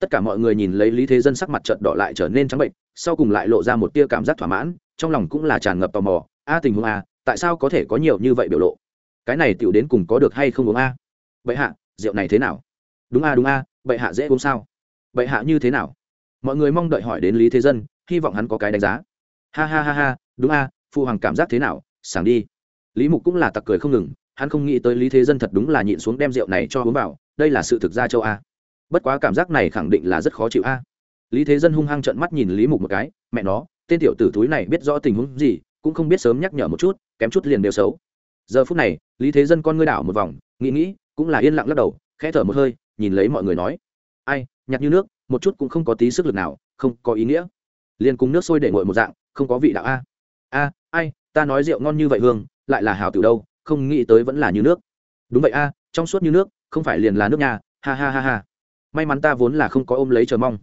Tất cả mọi người nhìn lấy lý thế dân sắc mặt trợn đỏ lại trở nên trắng bệnh, sau cùng lại lộ ra một tia cảm giác thỏa mãn, trong lòng cũng là tràn ngập tò mò, a, tình huống a, tại sao có thể có nhiều như vậy biểu lộ? Cái này tựu đến cùng có được hay không uống a? Bệ hạ, rượu này thế nào? Đúng a đúng a, bệ hạ dễ uống sao? Bệ hạ như thế nào? Mọi người mong đợi hỏi đến lý thế dân, hy vọng hắn có cái đánh giá. Ha ha ha ha, đúng a, phụ hoàng cảm giác thế nào? Sảng đi lý mục cũng là tặc cười không ngừng, hắn không nghĩ tới lý thế dân thật đúng là nhịn xuống đem rượu này cho uống vào, đây là sự thực ra châu a. Bất quá cảm giác này khẳng định là rất khó chịu a. Lý thế dân hung hăng trợn mắt nhìn lý mục một cái, mẹ nó, tên tiểu tử túi này biết rõ tình huống gì, cũng không biết sớm nhắc nhở một chút, kém chút liền đều xấu. Giờ phút này, lý thế dân con ngươi đảo một vòng, nghĩ nghĩ, cũng là yên lặng lắc đầu, khẽ thở một hơi, nhìn lấy mọi người nói, ai, nhặt như nước, một chút cũng không có tí sức lực nào, không có ý nghĩa. Liền cùng nước sôi để ngồi một dạng, không có vị đạo a. A, ai, ta nói rượu ngon như vậy hương lại là hào tiểu đâu, không nghĩ tới vẫn là như nước. Đúng vậy a, trong suốt như nước, không phải liền là nước nhà, ha ha ha ha. May mắn ta vốn là không có ôm lấy chờ mong.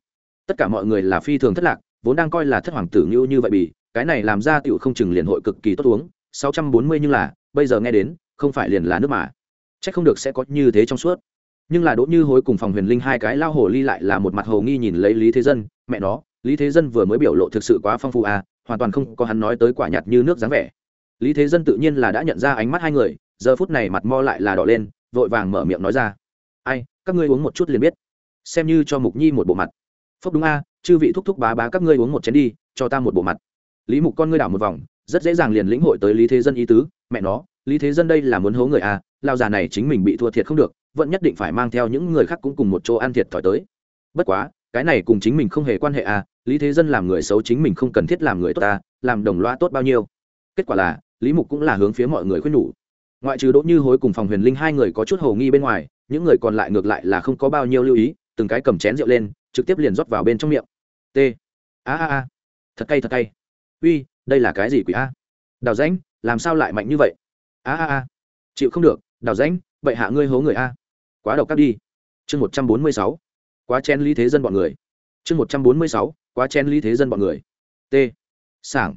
Tất cả mọi người là phi thường thất lạc, vốn đang coi là thất hoàng tử như như vậy bì, cái này làm ra tiểu không chừng liền hội cực kỳ tốt uống, sáu trăm bốn mươi nhưng là, bây giờ nghe đến, không phải liền là nước mà. Chắc không được sẽ có như thế trong suốt. Nhưng là đỗ như hối cùng phòng huyền linh hai cái lao hồ ly lại là một mặt hồ nghi nhìn lấy lý thế dân, mẹ nó, lý thế dân vừa mới biểu lộ thực sự quá phong phú à hoàn toàn không có hắn nói tới quả nhạt như nước dáng vẻ lý thế dân tự nhiên là đã nhận ra ánh mắt hai người, giờ phút này mặt mo lại là đỏ lên, vội vàng mở miệng nói ra. Ai, các ngươi uống một chút liền biết. Xem như cho mục nhi một bộ mặt. Phúc đúng a, chư vị thúc thúc bá bá các ngươi uống một chén đi, cho ta một bộ mặt. Lý mục con ngươi đảo một vòng, rất dễ dàng liền lĩnh hội tới lý thế dân ý tứ. Mẹ nó, lý thế dân đây là muốn hố người a lao già này chính mình bị thua thiệt không được, vẫn nhất định phải mang theo những người khác cũng cùng một chỗ ăn thiệt thòi tới. Bất quá, cái này cùng chính mình không hề quan hệ a, lý thế dân làm người xấu chính mình không cần thiết làm người tốt ta, làm đồng loa tốt bao nhiêu. Kết quả là lý mục cũng là hướng phía mọi người khuyên nhủ. Ngoại trừ đỗ như hối cùng phòng huyền linh hai người có chút hầu nghi bên ngoài, những người còn lại ngược lại là không có bao nhiêu lưu ý, từng cái cầm chén rượu lên, trực tiếp liền rót vào bên trong miệng. T. A a a. Thật cay thật cay. Uy, đây là cái gì quỷ a? Đào rãnh, làm sao lại mạnh như vậy? A a a. Chịu không được, đào rãnh vậy hạ ngươi hố người a. Quá độc cắt đi. Chương một trăm bốn mươi sáu. Quá chen ly thế dân bọn người. Chương một trăm bốn mươi sáu. Quá chen ly thế dân bọn người. T. Sảng.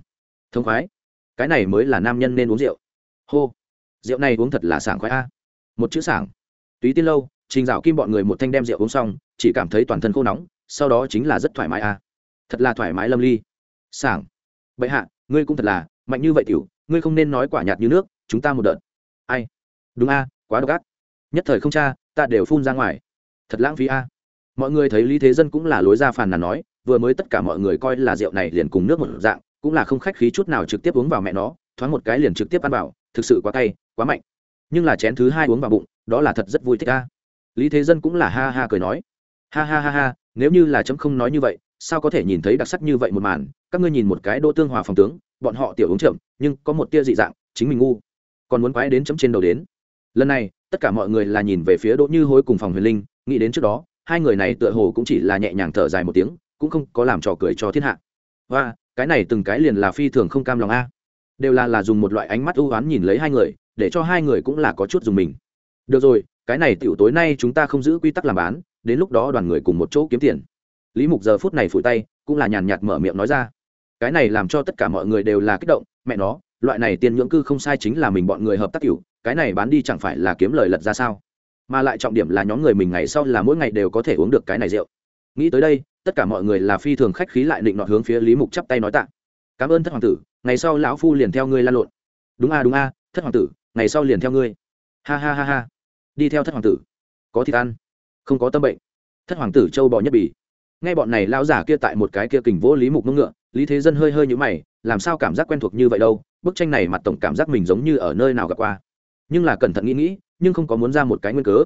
Thông khoái cái này mới là nam nhân nên uống rượu. Hô, rượu này uống thật là sảng khoái a. Một chữ sảng. Túy tiên lâu, trình dạo kim bọn người một thanh đem rượu uống xong, chỉ cảm thấy toàn thân khô nóng, sau đó chính là rất thoải mái a. Thật là thoải mái lâm ly. Sảng. Bệ hạ, ngươi cũng thật là, mạnh như vậy tiểu, ngươi không nên nói quả nhạt như nước, chúng ta một đợt. Ai? Đúng a, quá độc ác. Nhất thời không cha, ta đều phun ra ngoài. Thật lãng phí a. Mọi người thấy lý thế dân cũng là lối ra phàn nàn nói, vừa mới tất cả mọi người coi là rượu này liền cùng nước một dạng cũng là không khách khí chút nào trực tiếp uống vào mẹ nó thoáng một cái liền trực tiếp ăn vào thực sự quá tay, quá mạnh. Nhưng là chén thứ hai uống vào bụng đó là thật rất vui thích ca lý thế dân cũng là ha ha cười nói. Ha ha ha ha nếu như là chấm không nói như vậy sao có thể nhìn thấy đặc sắc như vậy một màn? Các ngươi nhìn một cái đô tương hòa phòng tướng bọn họ tiểu uống chậm nhưng có một tia dị dạng chính mình ngu. Còn muốn quái đến chấm trên đầu đến. Lần này tất cả mọi người là nhìn về phía đỗ như hối cùng phòng huyền linh nghĩ đến trước đó hai người này tựa hồ cũng chỉ là nhẹ nhàng thở dài một tiếng cũng không có làm trò cười cho thiên hạ. Và cái này từng cái liền là phi thường không cam lòng a. Đều là là dùng một loại ánh mắt ưu oán nhìn lấy hai người, để cho hai người cũng là có chút dùng mình. Được rồi, cái này tiểu tối nay chúng ta không giữ quy tắc làm bán, đến lúc đó đoàn người cùng một chỗ kiếm tiền. Lý mục giờ phút này phủi tay, cũng là nhàn nhạt mở miệng nói ra. Cái này làm cho tất cả mọi người đều là kích động, mẹ nó, loại này tiền nhưỡng cư không sai chính là mình bọn người hợp tác cửu cái này bán đi chẳng phải là kiếm lời lật ra sao? Mà lại trọng điểm là nhóm người mình ngày sau là mỗi ngày đều có thể uống được cái này rượu. Nghĩ tới đây tất cả mọi người là phi thường khách khí lại định nọ hướng phía lý mục chắp tay nói tạ. Cảm ơn thất hoàng tử, ngày sau lão phu liền theo ngươi lan lộn. Đúng a đúng a, thất hoàng tử, ngày sau liền theo ngươi. Ha ha ha ha. Đi theo thất hoàng tử. Có thịt ăn, không có tâm bệnh. Thất hoàng tử châu bò nhất bỉ nghe bọn này lao giả kia tại một cái kia kình vỗ lý mục mông ngựa, lý thế dân hơi hơi nhũ mày, làm sao cảm giác quen thuộc như vậy đâu, bức tranh này mặt tổng cảm giác mình giống như ở nơi nào gặp qua. Nhưng là cẩn thận nghĩ nghĩ, nhưng không có muốn ra một cái nguyên cớ.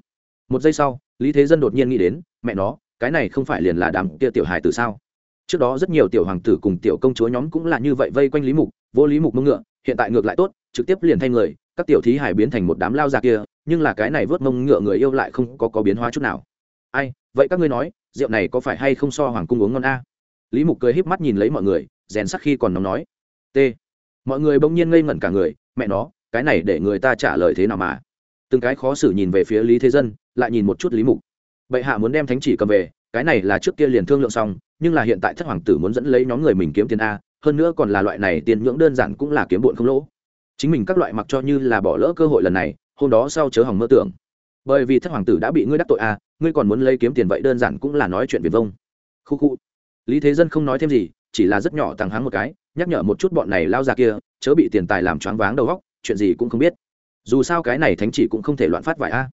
Một giây sau, lý thế dân đột nhiên nghĩ đến, mẹ nó cái này không phải liền là đám kia tiểu hài từ sao? Trước đó rất nhiều tiểu hoàng tử cùng tiểu công chúa nhóm cũng là như vậy vây quanh lý mục, vô lý mục mông ngựa, hiện tại ngược lại tốt, trực tiếp liền thay người, các tiểu thí hải biến thành một đám lao già kia, nhưng là cái này vớt mông ngựa người yêu lại không có có biến hóa chút nào. Ai, vậy các ngươi nói, rượu này có phải hay không so hoàng cung uống ngon a? Lý mục cười híp mắt nhìn lấy mọi người, rèn sắc khi còn nóng nói. T. Mọi người bỗng nhiên ngây ngẩn cả người, mẹ nó, cái này để người ta trả lời thế nào mà? Từng cái khó xử nhìn về phía lý thế dân, lại nhìn một chút lý mục bệ hạ muốn đem thánh chỉ cầm về, cái này là trước kia liền thương lượng xong, nhưng là hiện tại thất hoàng tử muốn dẫn lấy nhóm người mình kiếm tiền a, hơn nữa còn là loại này tiền nhưỡng đơn giản cũng là kiếm bụn không lỗ. Chính mình các loại mặc cho như là bỏ lỡ cơ hội lần này, hôm đó sau chớ hỏng mơ tưởng. Bởi vì thất hoàng tử đã bị ngươi đắc tội a, ngươi còn muốn lấy kiếm tiền vậy đơn giản cũng là nói chuyện viền vông. Khu khu. Lý thế dân không nói thêm gì, chỉ là rất nhỏ thằng hắng một cái, nhắc nhở một chút bọn này lao ra kia, chớ bị tiền tài làm choáng váng đầu góc chuyện gì cũng không biết. Dù sao cái này thánh chỉ cũng không thể loạn phát vải a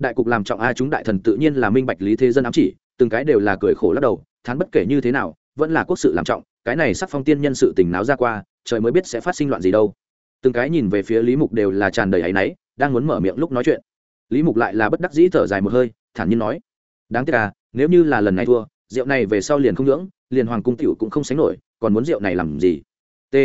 đại cục làm trọng a chúng đại thần tự nhiên là minh bạch lý thế dân ám chỉ, từng cái đều là cười khổ lắc đầu, thán bất kể như thế nào, vẫn là quốc sự làm trọng, cái này sắc phong tiên nhân sự tình náo ra qua, trời mới biết sẽ phát sinh loạn gì đâu. Từng cái nhìn về phía lý mục đều là tràn đầy áy náy, đang muốn mở miệng lúc nói chuyện. Lý mục lại là bất đắc dĩ thở dài một hơi, thản nhiên nói, đáng tiếc à nếu như là lần này thua, rượu này về sau liền không nhưỡng liền hoàng cung tiểu cũng không sánh nổi, còn muốn rượu này làm gì? T.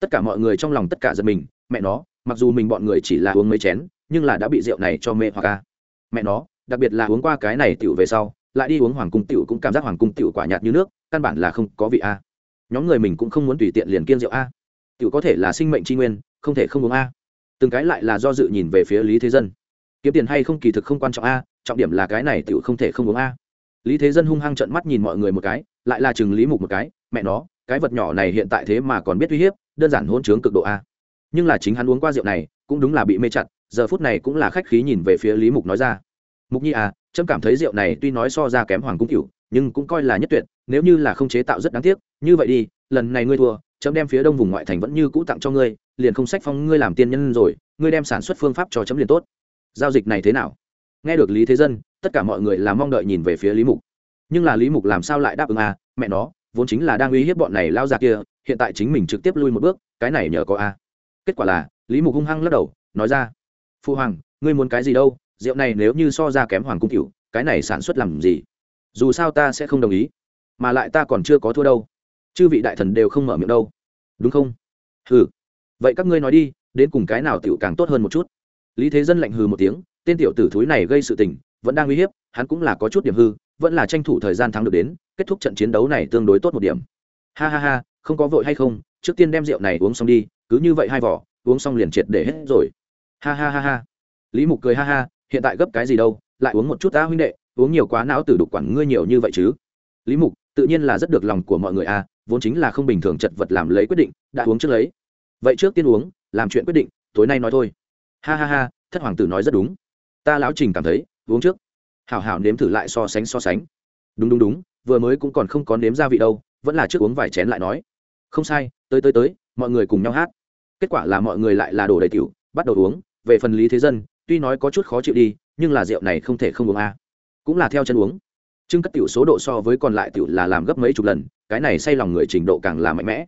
Tất cả mọi người trong lòng tất cả giật mình, mẹ nó, mặc dù mình bọn người chỉ là uống mấy chén, nhưng là đã bị rượu này cho mê hoặc ca mẹ nó, đặc biệt là uống qua cái này tiểu về sau, lại đi uống hoàng cung tiểu cũng cảm giác hoàng cung tiểu quả nhạt như nước, căn bản là không có vị a. Nhóm người mình cũng không muốn tùy tiện liền kiên rượu a. Tiểu có thể là sinh mệnh tri nguyên, không thể không uống a. Từng cái lại là do dự nhìn về phía lý thế dân. Kiếm tiền hay không kỳ thực không quan trọng a, trọng điểm là cái này tiểu không thể không uống a. Lý thế dân hung hăng trợn mắt nhìn mọi người một cái, lại là chừng lý mục một cái, mẹ nó, cái vật nhỏ này hiện tại thế mà còn biết uy hiếp, đơn giản hôn chướng cực độ a. Nhưng là chính hắn uống qua rượu này, cũng đúng là bị mê chặt giờ phút này cũng là khách khí nhìn về phía lý mục nói ra. Mục nhi à trâm cảm thấy rượu này tuy nói so ra kém hoàng cung cựu nhưng cũng coi là nhất tuyệt, nếu như là không chế tạo rất đáng tiếc, như vậy đi, lần này ngươi thua, trâm đem phía đông vùng ngoại thành vẫn như cũ tặng cho ngươi, liền không sách phong ngươi làm tiên nhân rồi, ngươi đem sản xuất phương pháp cho chấm liền tốt. Giao dịch này thế nào? Nghe được lý thế dân, tất cả mọi người là mong đợi nhìn về phía lý mục. Nhưng là lý mục làm sao lại đáp ứng à mẹ nó, vốn chính là đang uy hiếp bọn này lao ra kia, hiện tại chính mình trực tiếp lui một bước, cái này nhờ có a kết quả là, lý mục hung hăng lắc đầu, nói ra phu hoàng ngươi muốn cái gì đâu rượu này nếu như so ra kém hoàng cung cựu cái này sản xuất làm gì? Dù sao ta sẽ không đồng ý mà lại ta còn chưa có thua đâu. Chư vị đại thần đều không mở miệng đâu. Đúng không? Hừ, vậy các ngươi nói đi đến cùng cái nào tiểu càng tốt hơn một chút? Lý thế dân lạnh hừ một tiếng tên tiểu tử thúi này gây sự tình vẫn đang uy hiếp hắn cũng là có chút điểm hư vẫn là tranh thủ thời gian thắng được đến kết thúc trận chiến đấu này tương đối tốt một điểm. Ha ha ha không có vội hay không trước tiên đem rượu này uống xong đi cứ như vậy hai vỏ uống xong liền triệt để hết rồi ha ha ha ha. Lý mục cười ha ha hiện tại gấp cái gì đâu lại uống một chút ta huynh đệ uống nhiều quá não tử đục quản ngươi nhiều như vậy chứ. Lý mục tự nhiên là rất được lòng của mọi người à, vốn chính là không bình thường chật vật làm lấy quyết định đã uống trước lấy. Vậy trước tiên uống làm chuyện quyết định tối nay nói thôi. Ha ha ha thất hoàng tử nói rất đúng. Ta lão trình cảm thấy uống trước. Hảo hảo nếm thử lại so sánh so sánh. Đúng đúng đúng vừa mới cũng còn không có nếm gia vị đâu vẫn là trước uống vài chén lại nói. Không sai tới tới tới mọi người cùng nhau hát. Kết quả là mọi người lại là đổ đầy tiểu bắt đầu uống về phần lý thế dân, tuy nói có chút khó chịu đi, nhưng là rượu này không thể không uống a. Cũng là theo chân uống. Trưng cất tiểu số độ so với còn lại tiểu là làm gấp mấy chục lần, cái này say lòng người trình độ càng là mạnh mẽ.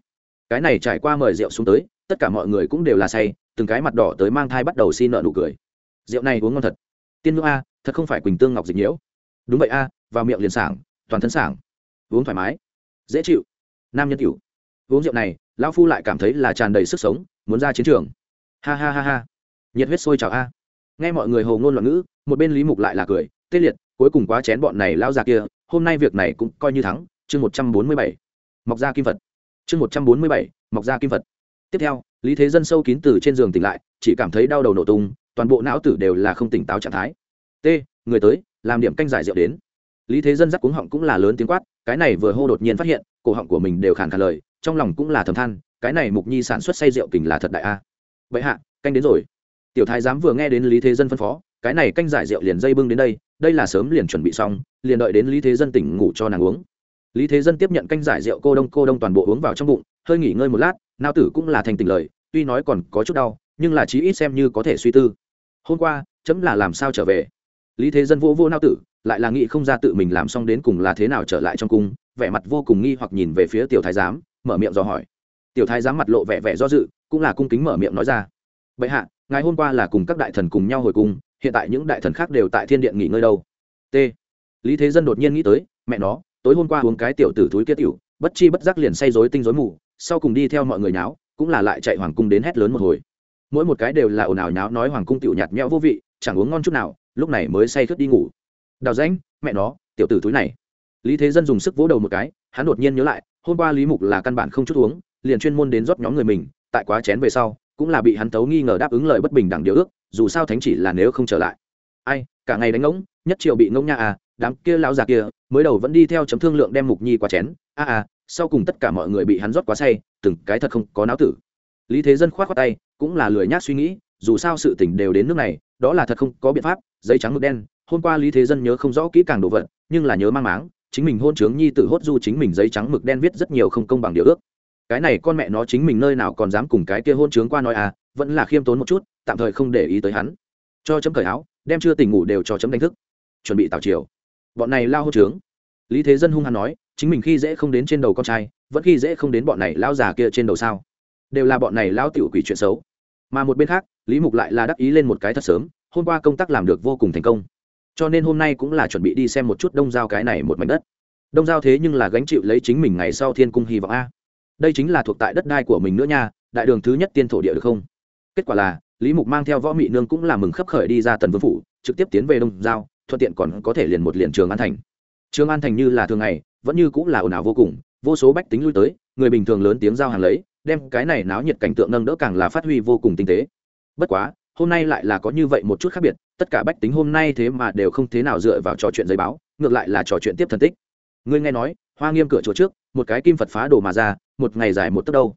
Cái này trải qua mời rượu xuống tới, tất cả mọi người cũng đều là say, từng cái mặt đỏ tới mang thai bắt đầu xin nợ nụ cười. Rượu này uống ngon thật. Tiên ngưỡng a, thật không phải quỳnh tương ngọc dịch nhiễu. Đúng vậy a, vào miệng liền sảng, toàn thân sảng. Uống thoải mái. Dễ chịu. Nam nhân tiểu. Uống rượu này, lão phu lại cảm thấy là tràn đầy sức sống, muốn ra chiến trường. Ha ha ha ha nhiệt huyết sôi trào a. Nghe mọi người hồ ngôn loạn ngữ, một bên lý mục lại là cười, tê liệt, cuối cùng quá chén bọn này lao ra kia, hôm nay việc này cũng coi như thắng. Chương một trăm bốn mươi bảy mọc ra kim vật chương một trăm bốn mươi bảy mọc ra kim vật tiếp theo, lý thế dân sâu kín từ trên giường tỉnh lại, chỉ cảm thấy đau đầu nổ tung, toàn bộ não tử đều là không tỉnh táo trạng thái. T, người tới, làm điểm canh giải rượu đến. Lý thế dân dắt cuống họng cũng là lớn tiếng quát, cái này vừa hô đột nhiên phát hiện, cổ họng của mình đều khàn khàn lời, trong lòng cũng là thầm than, cái này mục nhi sản xuất say rượu kình là thật đại a. Vậy hạ, canh đến rồi tiểu thái giám vừa nghe đến lý thế dân phân phó, cái này canh giải rượu liền dây bưng đến đây đây là sớm liền chuẩn bị xong, liền đợi đến lý thế dân tỉnh ngủ cho nàng uống. Lý thế dân tiếp nhận canh giải rượu cô đông cô đông toàn bộ uống vào trong bụng, hơi nghỉ ngơi một lát nao tử cũng là thành tình lời, tuy nói còn có chút đau, nhưng là chí ít xem như có thể suy tư. Hôm qua, chấm là làm sao trở về? Lý thế dân vô vô nao tử, lại là nghĩ không ra tự mình làm xong đến cùng là thế nào trở lại trong cung, vẻ mặt vô cùng nghi hoặc nhìn về phía tiểu thái giám, mở miệng dò hỏi. Tiểu thái giám mặt lộ vẻ vẻ do dự, cũng là cung kính mở miệng nói ra. Bệ hạ ngày hôm qua là cùng các đại thần cùng nhau hồi cung, hiện tại những đại thần khác đều tại thiên điện nghỉ ngơi đâu. T. Lý thế dân đột nhiên nghĩ tới, mẹ nó, tối hôm qua uống cái tiểu tử túi kia tiểu, bất chi bất giác liền say rối tinh rối mù, sau cùng đi theo mọi người nháo, cũng là lại chạy hoàng cung đến hét lớn một hồi. Mỗi một cái đều là ồn ào nháo nói hoàng cung tiểu nhạt nhẽo vô vị, chẳng uống ngon chút nào, lúc này mới say khướt đi ngủ. Đào danh mẹ nó, tiểu tử túi này. Lý thế dân dùng sức vỗ đầu một cái, hắn đột nhiên nhớ lại, hôm qua lý mục là căn bản không chút uống, liền chuyên môn đến rót nhóm người mình, tại quá chén về sau cũng là bị hắn tấu nghi ngờ đáp ứng lời bất bình đẳng điều ước dù sao thánh chỉ là nếu không trở lại. Ai cả ngày đánh ngỗng nhất triệu bị ngỗng nha à đám kia lão già kia mới đầu vẫn đi theo chấm thương lượng đem mục nhi qua chén. A à, à sau cùng tất cả mọi người bị hắn rót quá say từng cái thật không có não tử. Lý thế dân khoát khoát tay cũng là lười nhác suy nghĩ dù sao sự tình đều đến nước này đó là thật không có biện pháp giấy trắng mực đen. Hôm qua lý thế dân nhớ không rõ kỹ càng đồ vật nhưng là nhớ mang máng chính mình hôn trướng nhi tự hốt du chính mình giấy trắng mực đen viết rất nhiều không công bằng điều ước cái này con mẹ nó chính mình nơi nào còn dám cùng cái kia hôn trướng qua nói à vẫn là khiêm tốn một chút, tạm thời không để ý tới hắn. Cho chấm cởi áo, đem chưa tỉnh ngủ đều cho chấm đánh thức. Chuẩn bị tào chiều bọn này lao hôn trướng lý thế dân hung hăng nói, chính mình khi dễ không đến trên đầu con trai, vẫn khi dễ không đến bọn này lao già kia trên đầu sao? Đều là bọn này lao tiểu quỷ chuyện xấu. Mà một bên khác, lý mục lại là đắc ý lên một cái thật sớm, hôm qua công tác làm được vô cùng thành công. Cho nên hôm nay cũng là chuẩn bị đi xem một chút đông giao cái này một mảnh đất. Đông giao thế nhưng là gánh chịu lấy chính mình ngày sau thiên cung hy vọng a đây chính là thuộc tại đất đai của mình nữa nha, đại đường thứ nhất tiên thổ địa được không? Kết quả là, lý mục mang theo võ mị nương cũng là mừng khấp khởi đi ra tần vương phủ, trực tiếp tiến về đông giao, thuận tiện còn có thể liền một liền trường an thành. Trường an thành như là thường ngày, vẫn như cũng là ồn ào vô cùng, vô số bách tính lui tới, người bình thường lớn tiếng giao hàng lấy, đem cái này náo nhiệt cảnh tượng nâng đỡ càng là phát huy vô cùng tinh tế. Bất quá, hôm nay lại là có như vậy một chút khác biệt, tất cả bách tính hôm nay thế mà đều không thế nào dựa vào trò chuyện giấy báo, ngược lại là trò chuyện tiếp thần tích. Ngươi nghe nói hoa nghiêm cửa chùa trước, một cái kim phật phá đồ mà ra, một ngày dài một tấc đâu.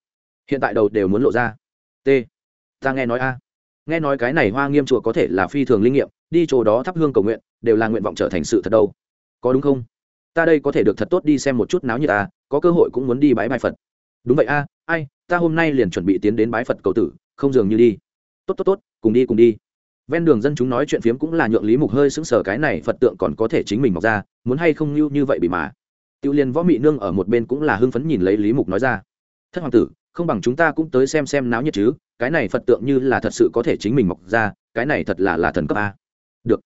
Hiện tại đầu đều muốn lộ ra. T. Ta nghe nói a. Nghe nói cái này hoa nghiêm chùa có thể là phi thường linh nghiệm, đi chỗ đó thắp hương cầu nguyện, đều là nguyện vọng trở thành sự thật đâu. Có đúng không? Ta đây có thể được thật tốt đi xem một chút náo như ta à, có cơ hội cũng muốn đi bái bài phật. Đúng vậy a, ai, ta hôm nay liền chuẩn bị tiến đến bái phật cầu tử, không dường như đi. Tốt tốt tốt, cùng đi cùng đi. Ven đường dân chúng nói chuyện phiếm cũng là nhượng lý mục hơi sững sờ cái này phật tượng còn có thể chính mình mọc ra, muốn hay không như như vậy bị mà tiêu liên võ mị nương ở một bên cũng là hưng phấn nhìn lấy lý mục nói ra. Thất hoàng tử không bằng chúng ta cũng tới xem xem náo nhiệt chứ cái này phật tượng như là thật sự có thể chính mình mọc ra cái này thật là là thần cấp a. Được.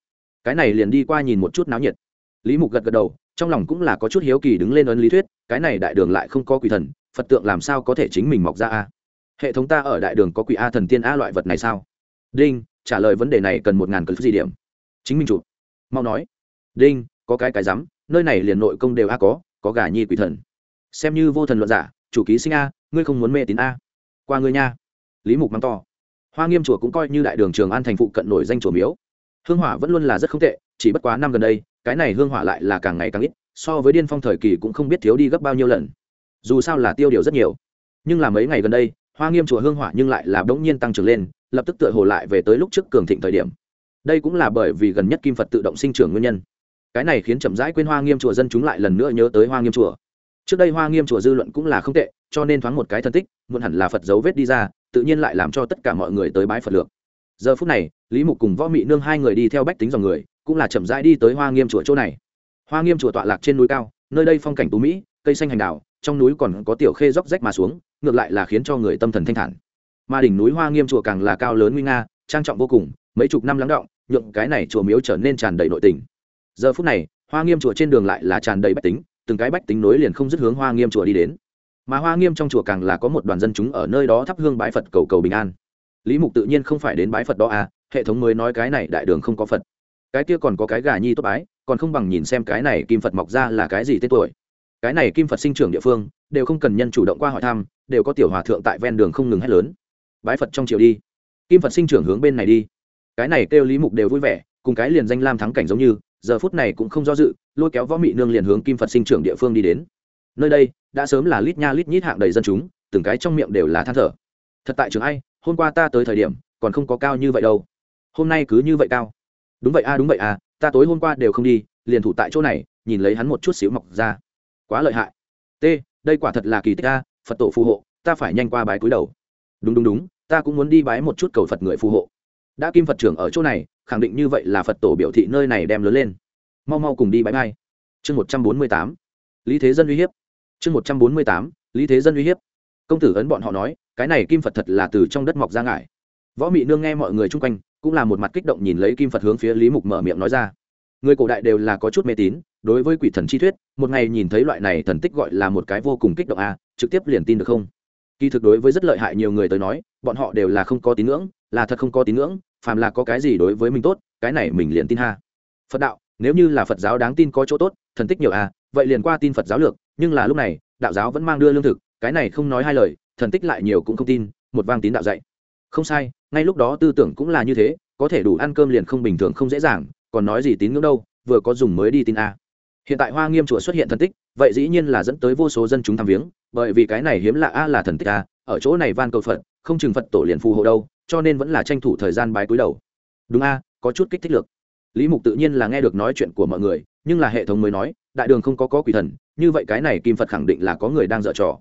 Cái này liền đi qua nhìn một chút náo nhiệt. Lý mục gật gật đầu trong lòng cũng là có chút hiếu kỳ đứng lên ấn lý thuyết cái này đại đường lại không có quỷ thần phật tượng làm sao có thể chính mình mọc ra a? Hệ thống ta ở đại đường có quỷ a thần tiên a loại vật này sao? Đinh trả lời vấn đề này cần một ngàn cân gì điểm? Chính minh chủ, mau nói. Đinh có cái cái rắm nơi này liền nội công đều a có có gà nhi quỷ thần. Xem như vô thần luận giả, chủ ký sinh a, ngươi không muốn mê tín a. Qua ngươi nha. Lý mục mắng to. Hoa nghiêm chùa cũng coi như đại đường trường an thành phụ cận nổi danh chùa miếu. Hương hỏa vẫn luôn là rất không tệ, chỉ bất quá năm gần đây, cái này hương hỏa lại là càng ngày càng ít, so với điên phong thời kỳ cũng không biết thiếu đi gấp bao nhiêu lần. Dù sao là tiêu điều rất nhiều. Nhưng là mấy ngày gần đây, hoa nghiêm chùa hương hỏa nhưng lại là bỗng nhiên tăng trưởng lên, lập tức tựa hồ lại về tới lúc trước cường thịnh thời điểm. Đây cũng là bởi vì gần nhất kim phật tự động sinh trưởng nguyên nhân cái này khiến chậm rãi quên hoa nghiêm chùa dân chúng lại lần nữa nhớ tới hoa nghiêm chùa. Trước đây hoa nghiêm chùa dư luận cũng là không tệ, cho nên thoáng một cái thân tích, muộn hẳn là phật dấu vết đi ra, tự nhiên lại làm cho tất cả mọi người tới bái phật lược. Giờ phút này, lý mục cùng võ mị nương hai người đi theo bách tính dòng người, cũng là chậm rãi đi tới hoa nghiêm chùa chỗ này. Hoa nghiêm chùa tọa lạc trên núi cao, nơi đây phong cảnh tú mỹ, cây xanh hành đào, trong núi còn có tiểu khê róc rách mà xuống, ngược lại là khiến cho người tâm thần thanh thản. Mà đỉnh núi hoa nghiêm chùa càng là cao lớn nguy nga, trang trọng vô cùng, mấy chục năm lắng động, nhượng cái này chùa miếu trở nên tràn đầy nội tình giờ phút này, hoa nghiêm chùa trên đường lại là tràn đầy bách tính, từng cái bách tính nối liền không dứt hướng hoa nghiêm chùa đi đến. Mà hoa nghiêm trong chùa càng là có một đoàn dân chúng ở nơi đó thắp hương bái phật cầu cầu bình an. Lý mục tự nhiên không phải đến bái phật đó à hệ thống mới nói cái này đại đường không có phật. Cái kia còn có cái gà nhi tốt bái, còn không bằng nhìn xem cái này kim phật mọc ra là cái gì tên tuổi. Cái này kim phật sinh trưởng địa phương, đều không cần nhân chủ động qua hỏi thăm, đều có tiểu hòa thượng tại ven đường không ngừng hét lớn. Bái phật trong chiều đi. Kim phật sinh trưởng hướng bên này đi. Cái này kêu lý mục đều vui vẻ, cùng cái liền danh lam thắng cảnh giống như giờ phút này cũng không do dự, lôi kéo võ mị nương liền hướng kim phật sinh trưởng địa phương đi đến. Nơi đây, đã sớm là lít nha lít nhít hạng đầy dân chúng, từng cái trong miệng đều là than thở. Thật tại trường ai, hôm qua ta tới thời điểm, còn không có cao như vậy đâu. Hôm nay cứ như vậy cao. Đúng vậy a, đúng vậy a, ta tối hôm qua đều không đi, liền thủ tại chỗ này, nhìn lấy hắn một chút xíu mọc ra. Quá lợi hại. T, đây quả thật là kỳ tích a, phật tổ phù hộ, ta phải nhanh qua bái cúi đầu. Đúng đúng đúng, ta cũng muốn đi bái một chút cầu phật người phù hộ đã kim phật trưởng ở chỗ này, khẳng định như vậy là phật tổ biểu thị nơi này đem lớn lên. Mau mau cùng đi bãi bay chương một trăm bốn mươi tám. Lý thế dân uy hiếp. Chương một trăm bốn mươi tám. Lý thế dân uy hiếp. Công tử ấn bọn họ nói, cái này kim phật thật là từ trong đất mọc ra ngải. Võ mị nương nghe mọi người chung quanh, cũng là một mặt kích động nhìn lấy kim phật hướng phía lý mục mở miệng nói ra. Người cổ đại đều là có chút mê tín, đối với quỷ thần chi thuyết, một ngày nhìn thấy loại này thần tích gọi là một cái vô cùng kích động a, trực tiếp liền tin được không? Kỳ thực đối với rất lợi hại nhiều người tới nói, bọn họ đều là không có tín ngưỡng, là thật không có tín ngưỡng phàm là có cái gì đối với mình tốt cái này mình liền tin ha. Phật đạo nếu như là phật giáo đáng tin có chỗ tốt thần tích nhiều à, vậy liền qua tin phật giáo lược nhưng là lúc này đạo giáo vẫn mang đưa lương thực cái này không nói hai lời thần tích lại nhiều cũng không tin một vang tín đạo dạy. Không sai ngay lúc đó tư tưởng cũng là như thế có thể đủ ăn cơm liền không bình thường không dễ dàng còn nói gì tín ngưỡng đâu vừa có dùng mới đi tin a. Hiện tại hoa nghiêm chùa xuất hiện thần tích vậy dĩ nhiên là dẫn tới vô số dân chúng tham viếng bởi vì cái này hiếm lạ a là thần tích a ở chỗ này van cầu phật không chừng phật tổ liền phù hộ đâu cho nên vẫn là tranh thủ thời gian bái cúi đầu. Đúng a, có chút kích thích lực lý mục tự nhiên là nghe được nói chuyện của mọi người, nhưng là hệ thống mới nói, đại đường không có có quỷ thần, như vậy cái này kim phật khẳng định là có người đang dở trò.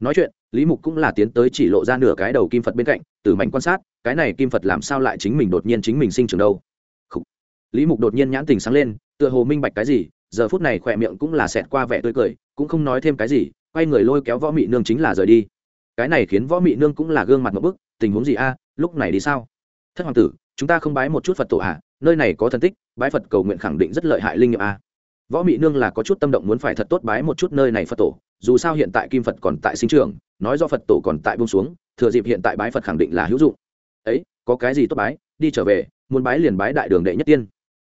Nói chuyện, lý mục cũng là tiến tới chỉ lộ ra nửa cái đầu kim phật bên cạnh, từ mạnh quan sát, cái này kim phật làm sao lại chính mình đột nhiên chính mình sinh trưởng đâu? Khủ. lý mục đột nhiên nhãn tình sáng lên, tựa hồ minh bạch cái gì, giờ phút này khỏe miệng cũng là xẹt qua vẻ tươi cười, cũng không nói thêm cái gì, quay người lôi kéo võ mị nương chính là rời đi. Cái này khiến võ mị nương cũng là gương mặt một bức, tình huống gì a lúc này đi sao? Thất hoàng tử, chúng ta không bái một chút phật tổ à? nơi này có thần tích, bái phật cầu nguyện khẳng định rất lợi hại linh nghiệm à? võ mị nương là có chút tâm động muốn phải thật tốt bái một chút nơi này phật tổ, dù sao hiện tại kim phật còn tại sinh trường nói do phật tổ còn tại bông xuống, thừa dịp hiện tại bái phật khẳng định là hữu dụng. Ấy, có cái gì tốt bái? Đi trở về, muốn bái liền bái đại đường đệ nhất tiên.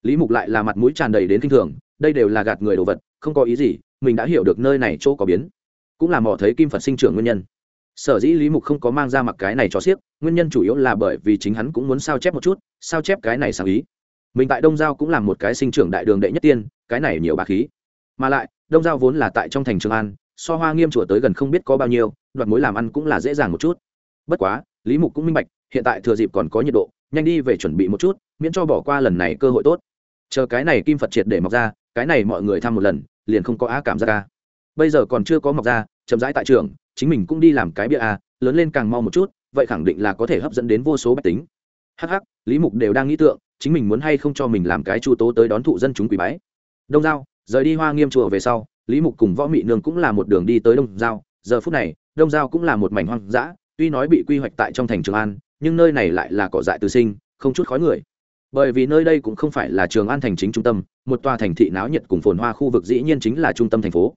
Lý mục lại là mặt mũi tràn đầy đến kinh thường, đây đều là gạt người đồ vật, không có ý gì, mình đã hiểu được nơi này chỗ có biến. Cũng là mò thấy kim phật sinh trưởng nguyên nhân sở dĩ lý mục không có mang ra mặc cái này cho siếc nguyên nhân chủ yếu là bởi vì chính hắn cũng muốn sao chép một chút, sao chép cái này sáng ý. Mình tại đông giao cũng là một cái sinh trưởng đại đường đệ nhất tiên, cái này nhiều bà khí. Mà lại, đông giao vốn là tại trong thành trường an, so hoa nghiêm chùa tới gần không biết có bao nhiêu, đoạt mối làm ăn cũng là dễ dàng một chút. Bất quá, lý mục cũng minh bạch, hiện tại thừa dịp còn có nhiệt độ, nhanh đi về chuẩn bị một chút, miễn cho bỏ qua lần này cơ hội tốt. Chờ cái này kim phật triệt để mọc ra, cái này mọi người thăm một lần, liền không có á cảm giác ca. Bây giờ còn chưa có mọc ra, chậm rãi tại trường chính mình cũng đi làm cái bia a lớn lên càng mau một chút, vậy khẳng định là có thể hấp dẫn đến vô số bách tính. Hh lý mục đều đang nghĩ tượng, chính mình muốn hay không cho mình làm cái chu tố tới đón thụ dân chúng quý bái. Đông giao, rời đi hoa nghiêm chùa về sau, lý mục cùng võ mị nương cũng là một đường đi tới đông giao. Giờ phút này, đông giao cũng là một mảnh hoang dã, tuy nói bị quy hoạch tại trong thành trường an, nhưng nơi này lại là cỏ dại từ sinh, không chút khói người. Bởi vì nơi đây cũng không phải là trường an thành chính trung tâm, một tòa thành thị náo nhiệt cùng phồn hoa khu vực dĩ nhiên chính là trung tâm thành phố.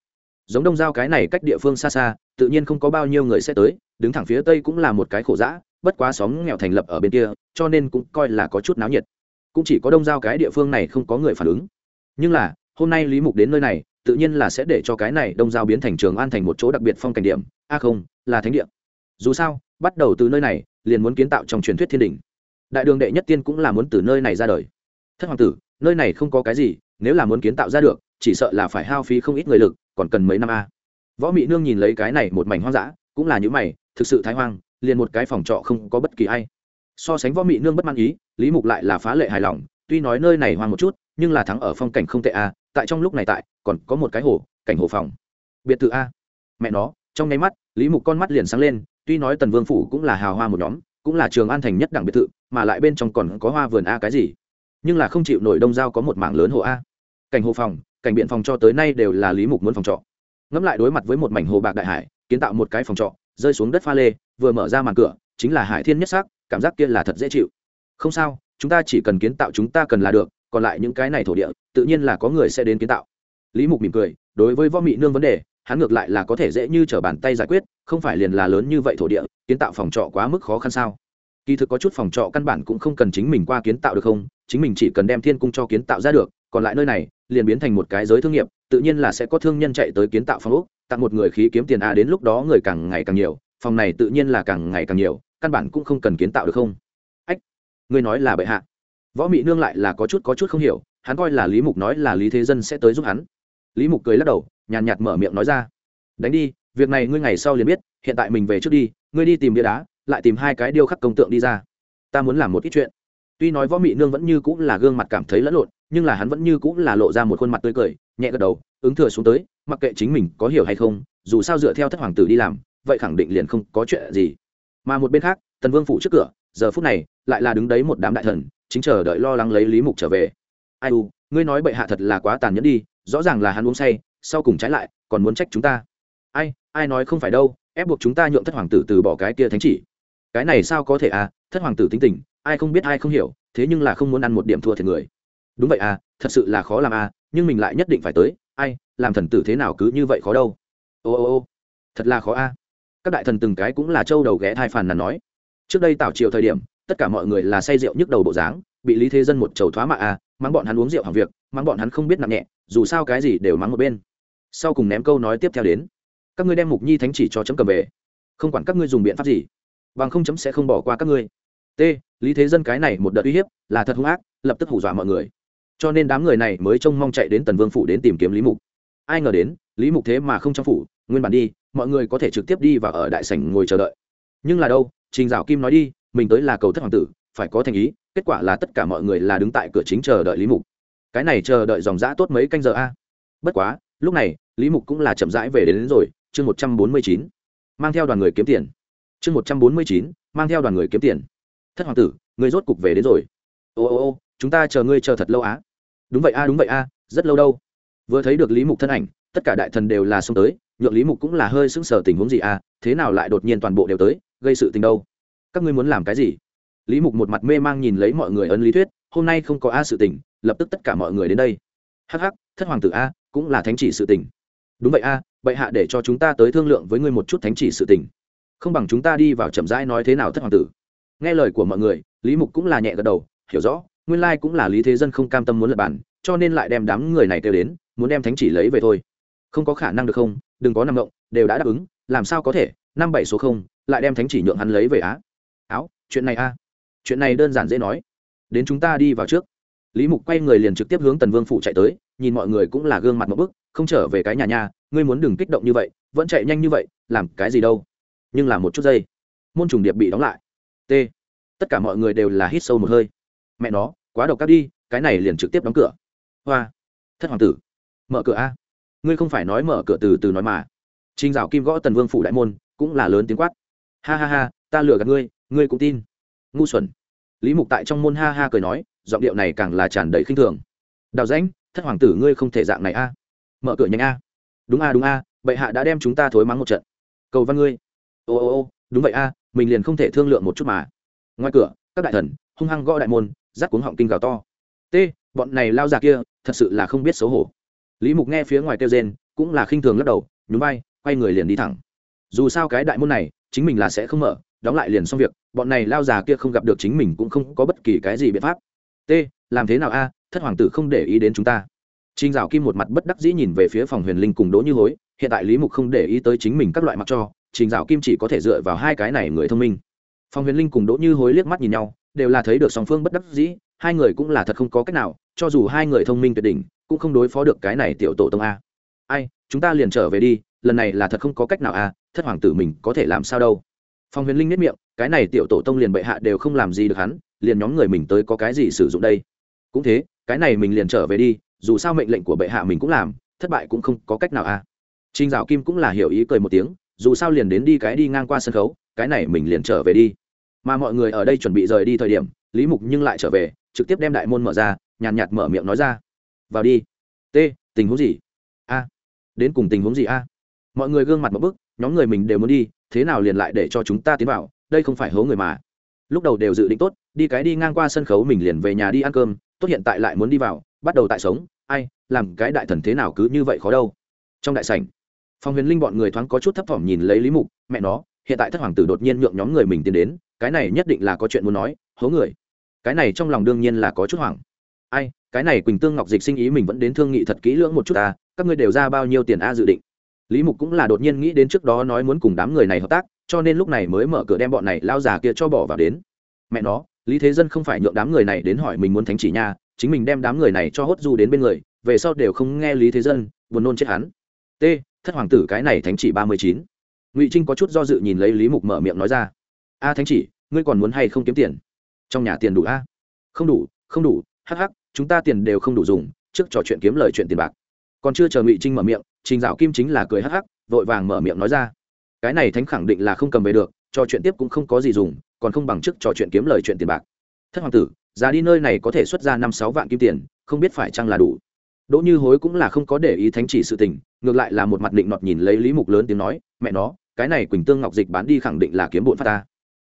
Giống đông giao cái này cách địa phương xa xa tự nhiên không có bao nhiêu người sẽ tới, đứng thẳng phía tây cũng là một cái khổ dã, bất quá xóm nghèo thành lập ở bên kia, cho nên cũng coi là có chút náo nhiệt. Cũng chỉ có đông giao cái địa phương này không có người phản ứng. Nhưng là, hôm nay lý mục đến nơi này, tự nhiên là sẽ để cho cái này đông giao biến thành trường an thành một chỗ đặc biệt phong cảnh điểm, a không, là thánh địa. Dù sao, bắt đầu từ nơi này, liền muốn kiến tạo trong truyền thuyết thiên đình đại đường đệ nhất tiên cũng là muốn từ nơi này ra đời. Thất hoàng tử, nơi này không có cái gì, nếu là muốn kiến tạo ra được, chỉ sợ là phải hao phí không ít người lực, còn cần mấy năm a võ mị nương nhìn lấy cái này một mảnh hoang dã, cũng là những mày, thực sự thái hoang, liền một cái phòng trọ không có bất kỳ ai. So sánh võ mị nương bất mãn ý, lý mục lại là phá lệ hài lòng, tuy nói nơi này hoang một chút, nhưng là thắng ở phong cảnh không tệ a tại trong lúc này tại, còn có một cái hồ, cảnh hồ phòng. Biệt thự a. Mẹ nó, trong nháy mắt, lý mục con mắt liền sáng lên, tuy nói tần vương phủ cũng là hào hoa một nhóm, cũng là trường an thành nhất đẳng biệt thự, mà lại bên trong còn có hoa vườn a cái gì. Nhưng là không chịu nổi đông giao có một mảng lớn hồ a. Cảnh hồ phòng, cảnh biện phòng cho tới nay đều là lý mục muốn phòng trọ ngẫm lại đối mặt với một mảnh hồ bạc đại hải, kiến tạo một cái phòng trọ, rơi xuống đất pha lê, vừa mở ra màn cửa, chính là hải thiên nhất xác cảm giác kia là thật dễ chịu. Không sao, chúng ta chỉ cần kiến tạo chúng ta cần là được, còn lại những cái này thổ địa, tự nhiên là có người sẽ đến kiến tạo. Lý mục mỉm cười, đối với võ mị nương vấn đề, hắn ngược lại là có thể dễ như t r ở bàn tay giải quyết, không phải liền là lớn như vậy thổ địa, kiến tạo phòng trọ quá mức khó khăn sao? Kỳ thực có chút phòng trọ căn bản cũng không cần chính mình qua kiến tạo được không, chính mình chỉ cần đem thiên cung cho kiến tạo ra được, còn lại nơi này, liền biến thành một cái giới thương nghiệp tự nhiên là sẽ có thương nhân chạy tới kiến tạo phòng ốc, tặng một người khí kiếm tiền a đến lúc đó người càng ngày càng nhiều, phòng này tự nhiên là càng ngày càng nhiều, căn bản cũng không cần kiến tạo được không? Ách, ngươi nói là bệ hạ. Võ mị nương lại là có chút có chút không hiểu, hắn coi là lý mục nói là lý thế dân sẽ tới giúp hắn. Lý mục cười lắc đầu, nhàn nhạt mở miệng nói ra. Đánh đi, việc này ngươi ngày sau liền biết, hiện tại mình về trước đi, ngươi đi tìm bia đá, lại tìm hai cái điêu khắc công tượng đi ra. Ta muốn làm một ít chuyện. Tuy nói võ mị nương vẫn như cũng là gương mặt cảm thấy lẫn lộn, nhưng là hắn vẫn như cũng là lộ ra một khuôn mặt tươi cười nhẹ gật đầu, ứng thừa xuống tới, mặc kệ chính mình có hiểu hay không, dù sao dựa theo thất hoàng tử đi làm, vậy khẳng định liền không có chuyện gì. Mà một bên khác, tần vương phủ trước cửa, giờ phút này, lại là đứng đấy một đám đại thần, chính chờ đợi lo lắng lấy lý mục trở về. Ai u, ngươi nói bệ hạ thật là quá tàn nhẫn đi, rõ ràng là hắn uống say, sau cùng trái lại, còn muốn trách chúng ta. Ai ai nói không phải đâu, ép buộc chúng ta nhượng thất hoàng tử từ bỏ cái kia thánh chỉ. Cái này sao có thể à thất hoàng tử tính tình, ai không biết ai không hiểu, thế nhưng là không muốn ăn một điểm thua thiệt người đúng vậy à thật sự là khó làm à nhưng mình lại nhất định phải tới. Ai làm thần tử thế nào cứ như vậy khó đâu. Ô ô ô thật là khó a các đại thần từng cái cũng là châu đầu ghé thai phàn nàn nói. Trước đây tảo triều thời điểm tất cả mọi người là say rượu nhức đầu bộ dáng bị lý thế dân một chầu thoá mạ à, mắng bọn hắn uống rượu hàng việc mắng bọn hắn không biết nặng nhẹ dù sao cái gì đều mắng một bên. Sau cùng ném câu nói tiếp theo đến. Các ngươi đem mục nhi thánh chỉ cho chấm cầm về. Không quản các ngươi dùng biện pháp gì bằng không chấm sẽ không bỏ qua các ngươi. T lý thế dân cái này một đợt uy hiếp là thật hung ác lập tức hù dọa mọi người cho nên đám người này mới trông mong chạy đến tần vương phủ đến tìm kiếm lý mục. Ai ngờ đến lý mục thế mà không trong phủ nguyên bản đi mọi người có thể trực tiếp đi và ở đại sảnh ngồi chờ đợi. Nhưng là đâu trình dạo kim nói đi mình tới là cầu thất hoàng tử phải có thành ý kết quả là tất cả mọi người là đứng tại cửa chính chờ đợi lý mục. Cái này chờ đợi dòng dã tốt mấy canh giờ a? Bất quá lúc này lý mục cũng là chậm rãi về đến, đến rồi chương một trăm bốn mươi chín mang theo đoàn người kiếm tiền. Chương một trăm bốn mươi chín mang theo đoàn người kiếm tiền. Thất hoàng tử người rốt cục về đến rồi. Ô ô ô chúng ta chờ ngươi chờ thật lâu á. Đúng vậy a, đúng vậy a, rất lâu đâu. Vừa thấy được lý mục thân ảnh, tất cả đại thần đều là xông tới, nhượng lý mục cũng là hơi sững sờ tình huống gì a, thế nào lại đột nhiên toàn bộ đều tới, gây sự tình đâu? Các ngươi muốn làm cái gì? Lý mục một mặt mê mang nhìn lấy mọi người ấn lý thuyết, hôm nay không có a sự tình, lập tức tất cả mọi người đến đây. Hắc hắc, thất hoàng tử a, cũng là thánh chỉ sự tình. Đúng vậy a, bệ hạ để cho chúng ta tới thương lượng với ngươi một chút thánh chỉ sự tình. Không bằng chúng ta đi vào chậm rãi nói thế nào thất hoàng tử. Nghe lời của mọi người, lý mục cũng là nhẹ gật đầu, hiểu rõ nguyên lai cũng là lý thế dân không cam tâm muốn lập bản, cho nên lại đem đám người này kêu đến, muốn đem thánh chỉ lấy về thôi. Không có khả năng được không? Đừng có nằm ngộng đều đã đáp ứng, làm sao có thể? Năm bảy số không, lại đem thánh chỉ nhượng hắn lấy về á. Áo, chuyện này a. Chuyện này đơn giản dễ nói. Đến chúng ta đi vào trước. Lý mục quay người liền trực tiếp hướng tần vương phụ chạy tới, nhìn mọi người cũng là gương mặt một bức, không trở về cái nhà nhà, ngươi muốn đừng kích động như vậy, vẫn chạy nhanh như vậy, làm cái gì đâu. Nhưng là một chút giây, môn trùng điệp bị đóng lại. T. Tất cả mọi người đều là hít sâu một hơi mẹ nó, quá độc cắt đi, cái này liền trực tiếp đóng cửa. Hoa, thất hoàng tử, mở cửa a. Ngươi không phải nói mở cửa từ từ nói mà. Trinh dạo kim gõ tần vương phủ đại môn, cũng là lớn tiếng quát. Ha ha ha, ta lừa gạt ngươi ngươi cũng tin. Ngu xuẩn. Lý mục tại trong môn ha ha cười nói, giọng điệu này càng là tràn đầy khinh thường. Đào rãnh, thất hoàng tử ngươi không thể dạng này a. Mở cửa nhanh a. Đúng a đúng a, bệ hạ đã đem chúng ta thối mắng một trận. Cầu văn ngươi. Ô ô ô, đúng vậy a, mình liền không thể thương lượng một chút mà. Ngoài cửa, các đại thần, hung hăng gõ đại môn rắc cuống họng kinh gào to. T bọn này lao già kia thật sự là không biết xấu hổ. Lý mục nghe phía ngoài kêu rên cũng là khinh thường lắc đầu nhún vai quay người liền đi thẳng. Dù sao cái đại môn này chính mình là sẽ không mở đóng lại liền xong việc bọn này lao già kia không gặp được chính mình cũng không có bất kỳ cái gì biện pháp. T làm thế nào a thất hoàng tử không để ý đến chúng ta. Trình Dạo Kim một mặt bất đắc dĩ nhìn về phía phòng Huyền Linh cùng Đỗ Như Hối, hiện tại Lý Mục không để ý tới chính mình các loại mặc cho, Trình Dạo Kim chỉ có thể dựa vào hai cái này người thông minh. Phòng Huyền Linh cùng Đỗ Như Hối liếc mắt nhìn nhau, đều là thấy được song phương bất đắc dĩ, hai người cũng là thật không có cách nào, cho dù hai người thông minh tuyệt đỉnh, cũng không đối phó được cái này tiểu tổ tông a. Ai, chúng ta liền trở về đi, lần này là thật không có cách nào a, thất hoàng tử mình có thể làm sao đâu. phong Huyền Linh nhếch miệng, cái này tiểu tổ tông liền bệ hạ đều không làm gì được hắn, liền nhóm người mình tới có cái gì sử dụng đây. Cũng thế, cái này mình liền trở về đi, dù sao mệnh lệnh của bệ hạ mình cũng làm thất bại cũng không có cách nào a à. trinh dạo kim cũng là hiểu ý cười một tiếng dù sao liền đến đi cái đi ngang qua sân khấu cái này mình liền trở về đi mà mọi người ở đây chuẩn bị rời đi thời điểm, lý mục nhưng lại trở về, trực tiếp đem đại môn mở ra, nhàn nhạt mở miệng nói ra. Vào đi. T tình huống gì? A. Đến cùng tình huống gì a? Mọi người gương mặt một bức, nhóm người mình đều muốn đi, thế nào liền lại để cho chúng ta tiến vào, đây không phải hố người mà. Lúc đầu đều dự định tốt, đi cái đi ngang qua sân khấu mình liền về nhà đi ăn cơm, tốt hiện tại lại muốn đi vào, bắt đầu tại sống, ai, làm cái đại thần thế nào cứ như vậy khó đâu. Trong đại sảnh, phong huyền linh bọn người thoáng có chút thấp thỏm nhìn lấy lý mục, mẹ nó, hiện tại thất hoàng tử đột nhiên nhượng nhóm người mình tiến đến cái này nhất định là có chuyện muốn nói, hố người. Cái này trong lòng đương nhiên là có chút hoảng. Ai, cái này quỳnh tương ngọc dịch sinh ý mình vẫn đến thương nghị thật kỹ lưỡng một chút ta, các ngươi đều ra bao nhiêu tiền a dự định. Lý mục cũng là đột nhiên nghĩ đến trước đó nói muốn cùng đám người này hợp tác, cho nên lúc này mới mở cửa đem bọn này lao già kia cho bỏ vào đến. Mẹ nó, lý thế dân không phải nhượng đám người này đến hỏi mình muốn thánh chỉ nha, chính mình đem đám người này cho hốt du đến bên người, về sau đều không nghe lý thế dân, buồn nôn chết hắn. T, thất hoàng tử cái này thánh chỉ ba mươi chín. Ngụy trinh có chút do dự nhìn lấy lý mục mở miệng nói ra a thánh chỉ, ngươi còn muốn hay không kiếm tiền? Trong nhà tiền đủ a? Không đủ không đủ hh chúng ta tiền đều không đủ dùng, trước trò chuyện kiếm lời chuyện tiền bạc. Còn chưa chờ ngụy trinh mở miệng, trình dạo kim chính là cười hh vội vàng mở miệng nói ra. Cái này thánh khẳng định là không cầm về được, trò chuyện tiếp cũng không có gì dùng, còn không bằng chức trò chuyện kiếm lời chuyện tiền bạc. Thất hoàng tử giá đi nơi này có thể xuất ra năm sáu vạn kim tiền, không biết phải chăng là đủ. Đỗ như hối cũng là không có để ý thánh chỉ sự tình, ngược lại là một mặt định nọt nhìn lấy lý mục lớn tiếng nói, mẹ nó, cái này quỳnh tương ngọc dịch bán đi khẳng định là kiếm bộn phát ta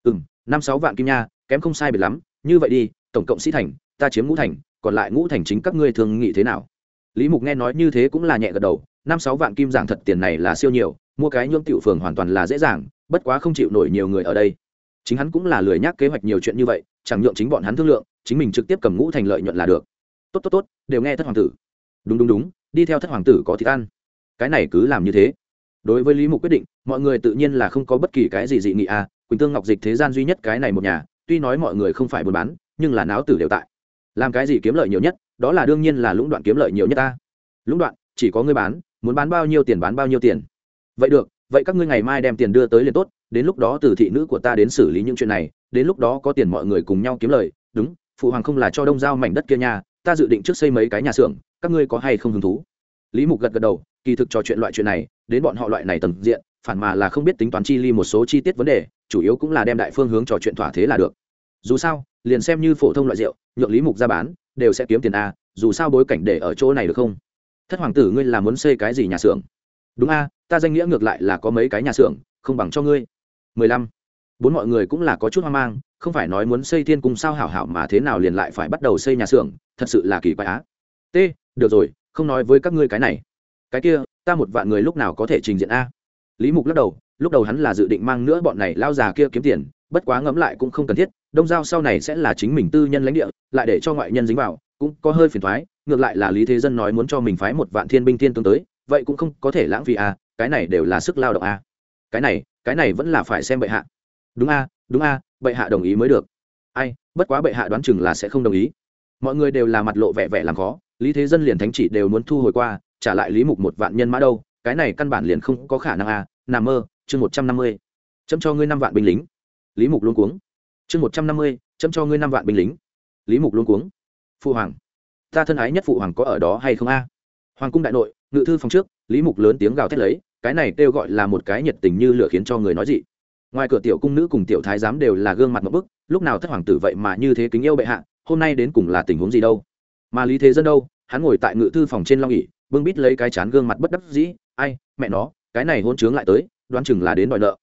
ừ m năm sáu vạn kim nha, kém không sai biệt lắm, như vậy đi, tổng cộng sĩ thành, ta chiếm ngũ thành, còn lại ngũ thành chính các ngươi thường nghĩ thế nào? Lý mục nghe nói như thế cũng là nhẹ gật đầu, năm sáu vạn kim giảng thật tiền này là siêu nhiều, mua cái nhuộm tiểu phường hoàn toàn là dễ dàng, bất quá không chịu nổi nhiều người ở đây. Chính hắn cũng là lười nhắc kế hoạch nhiều chuyện như vậy, chẳng nhượng chính bọn hắn thương lượng, chính mình trực tiếp cầm ngũ thành lợi nhuận là được. Tốt tốt tốt, đều nghe thất hoàng tử. Đúng đúng đúng, đi theo thất hoàng tử có thịt ăn. Cái này cứ làm như thế. Đối với lý mục quyết định, mọi người tự nhiên là không có bất kỳ cái gì dị nghị à quỳnh tương ngọc dịch thế gian duy nhất cái này một nhà, tuy nói mọi người không phải buôn bán, nhưng là náo tử đều tại. Làm cái gì kiếm lợi nhiều nhất, đó là đương nhiên là lũng đoạn kiếm lợi nhiều nhất ta. Lũng đoạn, chỉ có người bán, muốn bán bao nhiêu tiền bán bao nhiêu tiền. Vậy được, vậy các ngươi ngày mai đem tiền đưa tới liền tốt, đến lúc đó từ thị nữ của ta đến xử lý những chuyện này, đến lúc đó có tiền mọi người cùng nhau kiếm lời, đúng, phụ hoàng không là cho đông giao mảnh đất kia nhà, ta dự định trước xây mấy cái nhà xưởng, các ngươi có hay không hứng thú? Lý mục gật gật đầu, kỳ thực trò chuyện loại chuyện này, đến bọn họ loại này tầng diện phản mà là không biết tính toán chi ly một số chi tiết vấn đề, chủ yếu cũng là đem đại phương hướng trò chuyện thỏa thế là được. Dù sao, liền xem như phổ thông loại rượu, nhượng lý mục ra bán, đều sẽ kiếm tiền a, dù sao bối cảnh để ở chỗ này được không? Thất hoàng tử ngươi là muốn xây cái gì nhà xưởng? Đúng a, ta danh nghĩa ngược lại là có mấy cái nhà xưởng, không bằng cho ngươi. Mười lăm. Bốn mọi người cũng là có chút hoang mang, không phải nói muốn xây thiên cung sao hảo hảo mà thế nào liền lại phải bắt đầu xây nhà xưởng, thật sự là kỳ quái á. T, được rồi, không nói với các ngươi cái này. Cái kia, ta một vạn người lúc nào có thể trình diện a? Lý mục lắc đầu, lúc đầu hắn là dự định mang nữa bọn này lao già kia kiếm tiền, bất quá ngẫm lại cũng không cần thiết, đông giao sau này sẽ là chính mình tư nhân lãnh địa, lại để cho ngoại nhân dính vào, cũng có hơi phiền thoái ngược lại là lý thế dân nói muốn cho mình phái một vạn thiên binh thiên tướng tới, vậy cũng không có thể lãng phí à? cái này đều là sức lao động à? cái này cái này vẫn là phải xem bệ hạ đúng a đúng a bệ hạ đồng ý mới được ai, bất quá bệ hạ đoán chừng là sẽ không đồng ý mọi người đều là mặt lộ vẻ vẻ làm khó, lý thế dân liền thánh chỉ đều muốn thu hồi qua, trả lại lý mục một vạn nhân mã đâu cái này căn bản liền không có khả năng à nằm mơ, chương một trăm năm mươi. Chấm cho ngươi năm vạn binh lính. Lý mục luôn cuống. Chương một trăm năm mươi, chấm cho ngươi năm vạn binh lính. Lý mục luôn cuống. Phụ hoàng. Ta thân ái nhất phụ hoàng có ở đó hay không a? Hoàng cung đại nội, ngự thư phòng trước, lý mục lớn tiếng gào thét lấy, cái này kêu gọi là một cái nhiệt tình như lửa khiến cho người nói dị. Ngoài cửa tiểu cung nữ cùng tiểu thái giám đều là gương mặt một bức, lúc nào thất hoàng tử vậy mà như thế kính yêu bệ hạ, hôm nay đến cùng là tình huống gì đâu? Mà lý thế dân đâu? Hắn ngồi tại ngự thư phòng trên long ỉ bưng bít lấy cái chán gương mặt bất đắc dĩ ai, mẹ nó, cái này hôn chướng lại tới, đoán chừng là đến đòi nợ.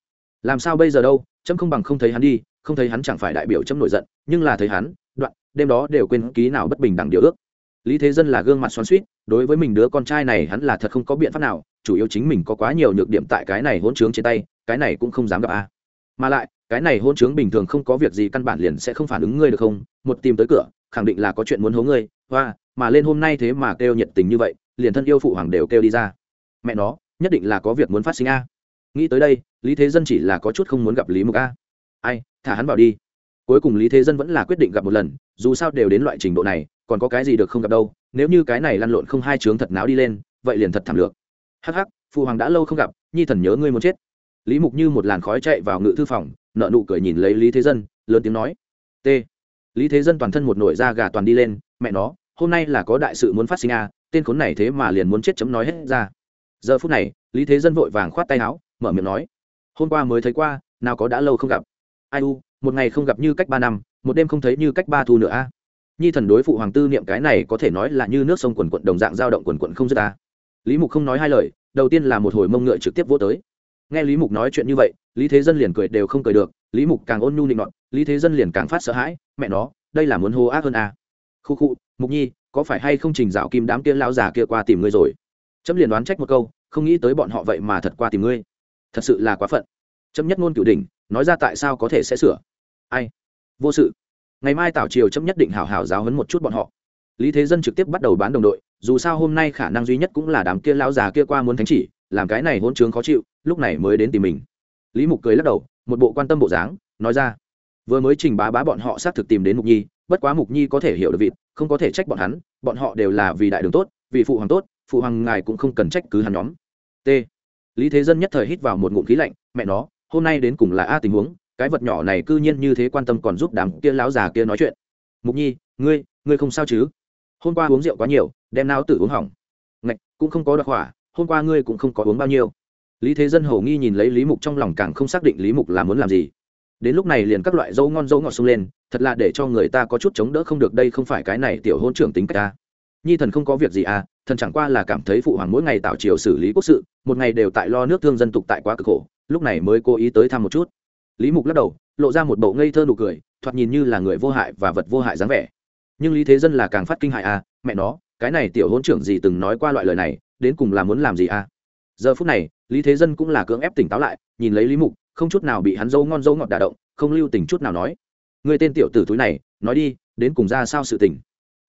Làm sao bây giờ đâu trâm không bằng không thấy hắn đi, không thấy hắn chẳng phải đại biểu trâm nổi giận, nhưng là thấy hắn, đoạn, đêm đó đều quên ký nào bất bình đẳng điều ước. Lý thế dân là gương mặt xoắn suýt đối với mình đứa con trai này hắn là thật không có biện pháp nào, chủ yếu chính mình có quá nhiều nhược điểm tại cái này hôn chướng trên tay, cái này cũng không dám gặp a. Mà lại, cái này hôn chướng bình thường không có việc gì căn bản liền sẽ không phản ứng ngươi được không? Một tìm tới cửa, khẳng định là có chuyện muốn hố ngươi, hoa, mà lên hôm nay thế mà kêu nhiệt tình như vậy, liền thân yêu phụ hoàng đều kêu đi ra mẹ nó, nhất định là có việc muốn phát sinh a. Nghĩ tới đây, lý thế dân chỉ là có chút không muốn gặp lý mục a. Ai, thả hắn vào đi. Cuối cùng lý thế dân vẫn là quyết định gặp một lần, dù sao đều đến loại trình độ này, còn có cái gì được không gặp đâu, nếu như cái này lăn lộn không hai chướng thật náo đi lên, vậy liền thật thảm lược. Hắc hắc phụ hoàng đã lâu không gặp, nhi thần nhớ ngươi muốn chết. Lý mục như một làn khói chạy vào ngự thư phòng nợ nụ cười nhìn lấy lý thế dân, lớn tiếng nói. T. Lý thế dân toàn thân một nổi da gà toàn đi lên, mẹ nó, hôm nay là có đại sự muốn phát sinh à tên khốn này thế mà liền muốn chết chấm nói hết ra giờ phút này, lý thế dân vội vàng khoát tay áo, mở miệng nói, hôm qua mới thấy qua, nào có đã lâu không gặp ai u, một ngày không gặp như cách ba năm, một đêm không thấy như cách ba thu nữa a à? nhi thần đối phụ hoàng tư niệm cái này có thể nói là như nước sông quần quận đồng dạng dao động quần quận không dứt ta lý mục không nói hai lời, đầu tiên là một hồi mông ngựa trực tiếp vô tới nghe lý mục nói chuyện như vậy, lý thế dân liền cười đều không cười được, lý mục càng ôn nhu nịnh nọt, lý thế dân liền càng phát sợ hãi, mẹ nó, đây là muốn hô ác hơn à. khu khu, mục nhi, có phải hay không trình dạo kim đám kia lão già kia qua tìm ngươi rồi chấm liền đoán trách một câu, không nghĩ tới bọn họ vậy mà thật qua tìm ngươi. Thật sự là quá phận. Chấm nhất ngôn cửu đỉnh, nói ra tại sao có thể sẽ sửa. Ai? Vô sự. Ngày mai tảo triều chấm nhất định hảo hảo giáo hấn một chút bọn họ. Lý thế dân trực tiếp bắt đầu bán đồng đội, dù sao hôm nay khả năng duy nhất cũng là đám kia lão già kia qua muốn thánh chỉ, làm cái này hôn chướng khó chịu, lúc này mới đến tìm mình. Lý mục cười lắc đầu, một bộ quan tâm bộ dáng, nói ra. Vừa mới trình bá bá bọn họ xác thực tìm đến mục nhi, bất quá mục nhi có thể hiểu được vịt, không có thể trách bọn hắn, bọn họ đều là vì đại đường tốt, vì phụ hoàng tốt phụ hoàng ngài cũng không cần trách cứ hắn nhóm. T. Lý thế dân nhất thời hít vào một ngụm khí lạnh, mẹ nó, hôm nay đến cùng là a tình huống, cái vật nhỏ này cư nhiên như thế quan tâm còn giúp đám kia láo già kia nói chuyện. Mục nhi, ngươi ngươi không sao chứ? Hôm qua uống rượu quá nhiều, đem nao tự uống hỏng. Ngạch, cũng không có đặc hỏa, hôm qua ngươi cũng không có uống bao nhiêu. Lý thế dân hầu nghi nhìn lấy lý mục trong lòng càng không xác định lý mục là muốn làm gì. Đến lúc này liền các loại dâu ngon dâu ngọt xông lên, thật là để cho người ta có chút chống đỡ không được, đây không phải cái này tiểu hôn trưởng tính cách ta nhi thần không có việc gì à thần chẳng qua là cảm thấy phụ hoàng mỗi ngày tạo chiều xử lý quốc sự, một ngày đều tại lo nước thương dân tục tại quá cực khổ, lúc này mới cố ý tới thăm một chút. Lý mục lắc đầu, lộ ra một bộ ngây thơ nụ cười, thoạt nhìn như là người vô hại và vật vô hại dáng vẻ. Nhưng lý thế dân là càng phát kinh hại à mẹ nó, cái này tiểu hôn trưởng gì từng nói qua loại lời này, đến cùng là muốn làm gì à? Giờ phút này, lý thế dân cũng là cưỡng ép tỉnh táo lại, nhìn lấy lý mục, không chút nào bị hắn dâu ngon dâu ngọt đả động, không lưu tình chút nào nói. Người tên tiểu tử túi này, nói đi, đến cùng ra sao sự tình?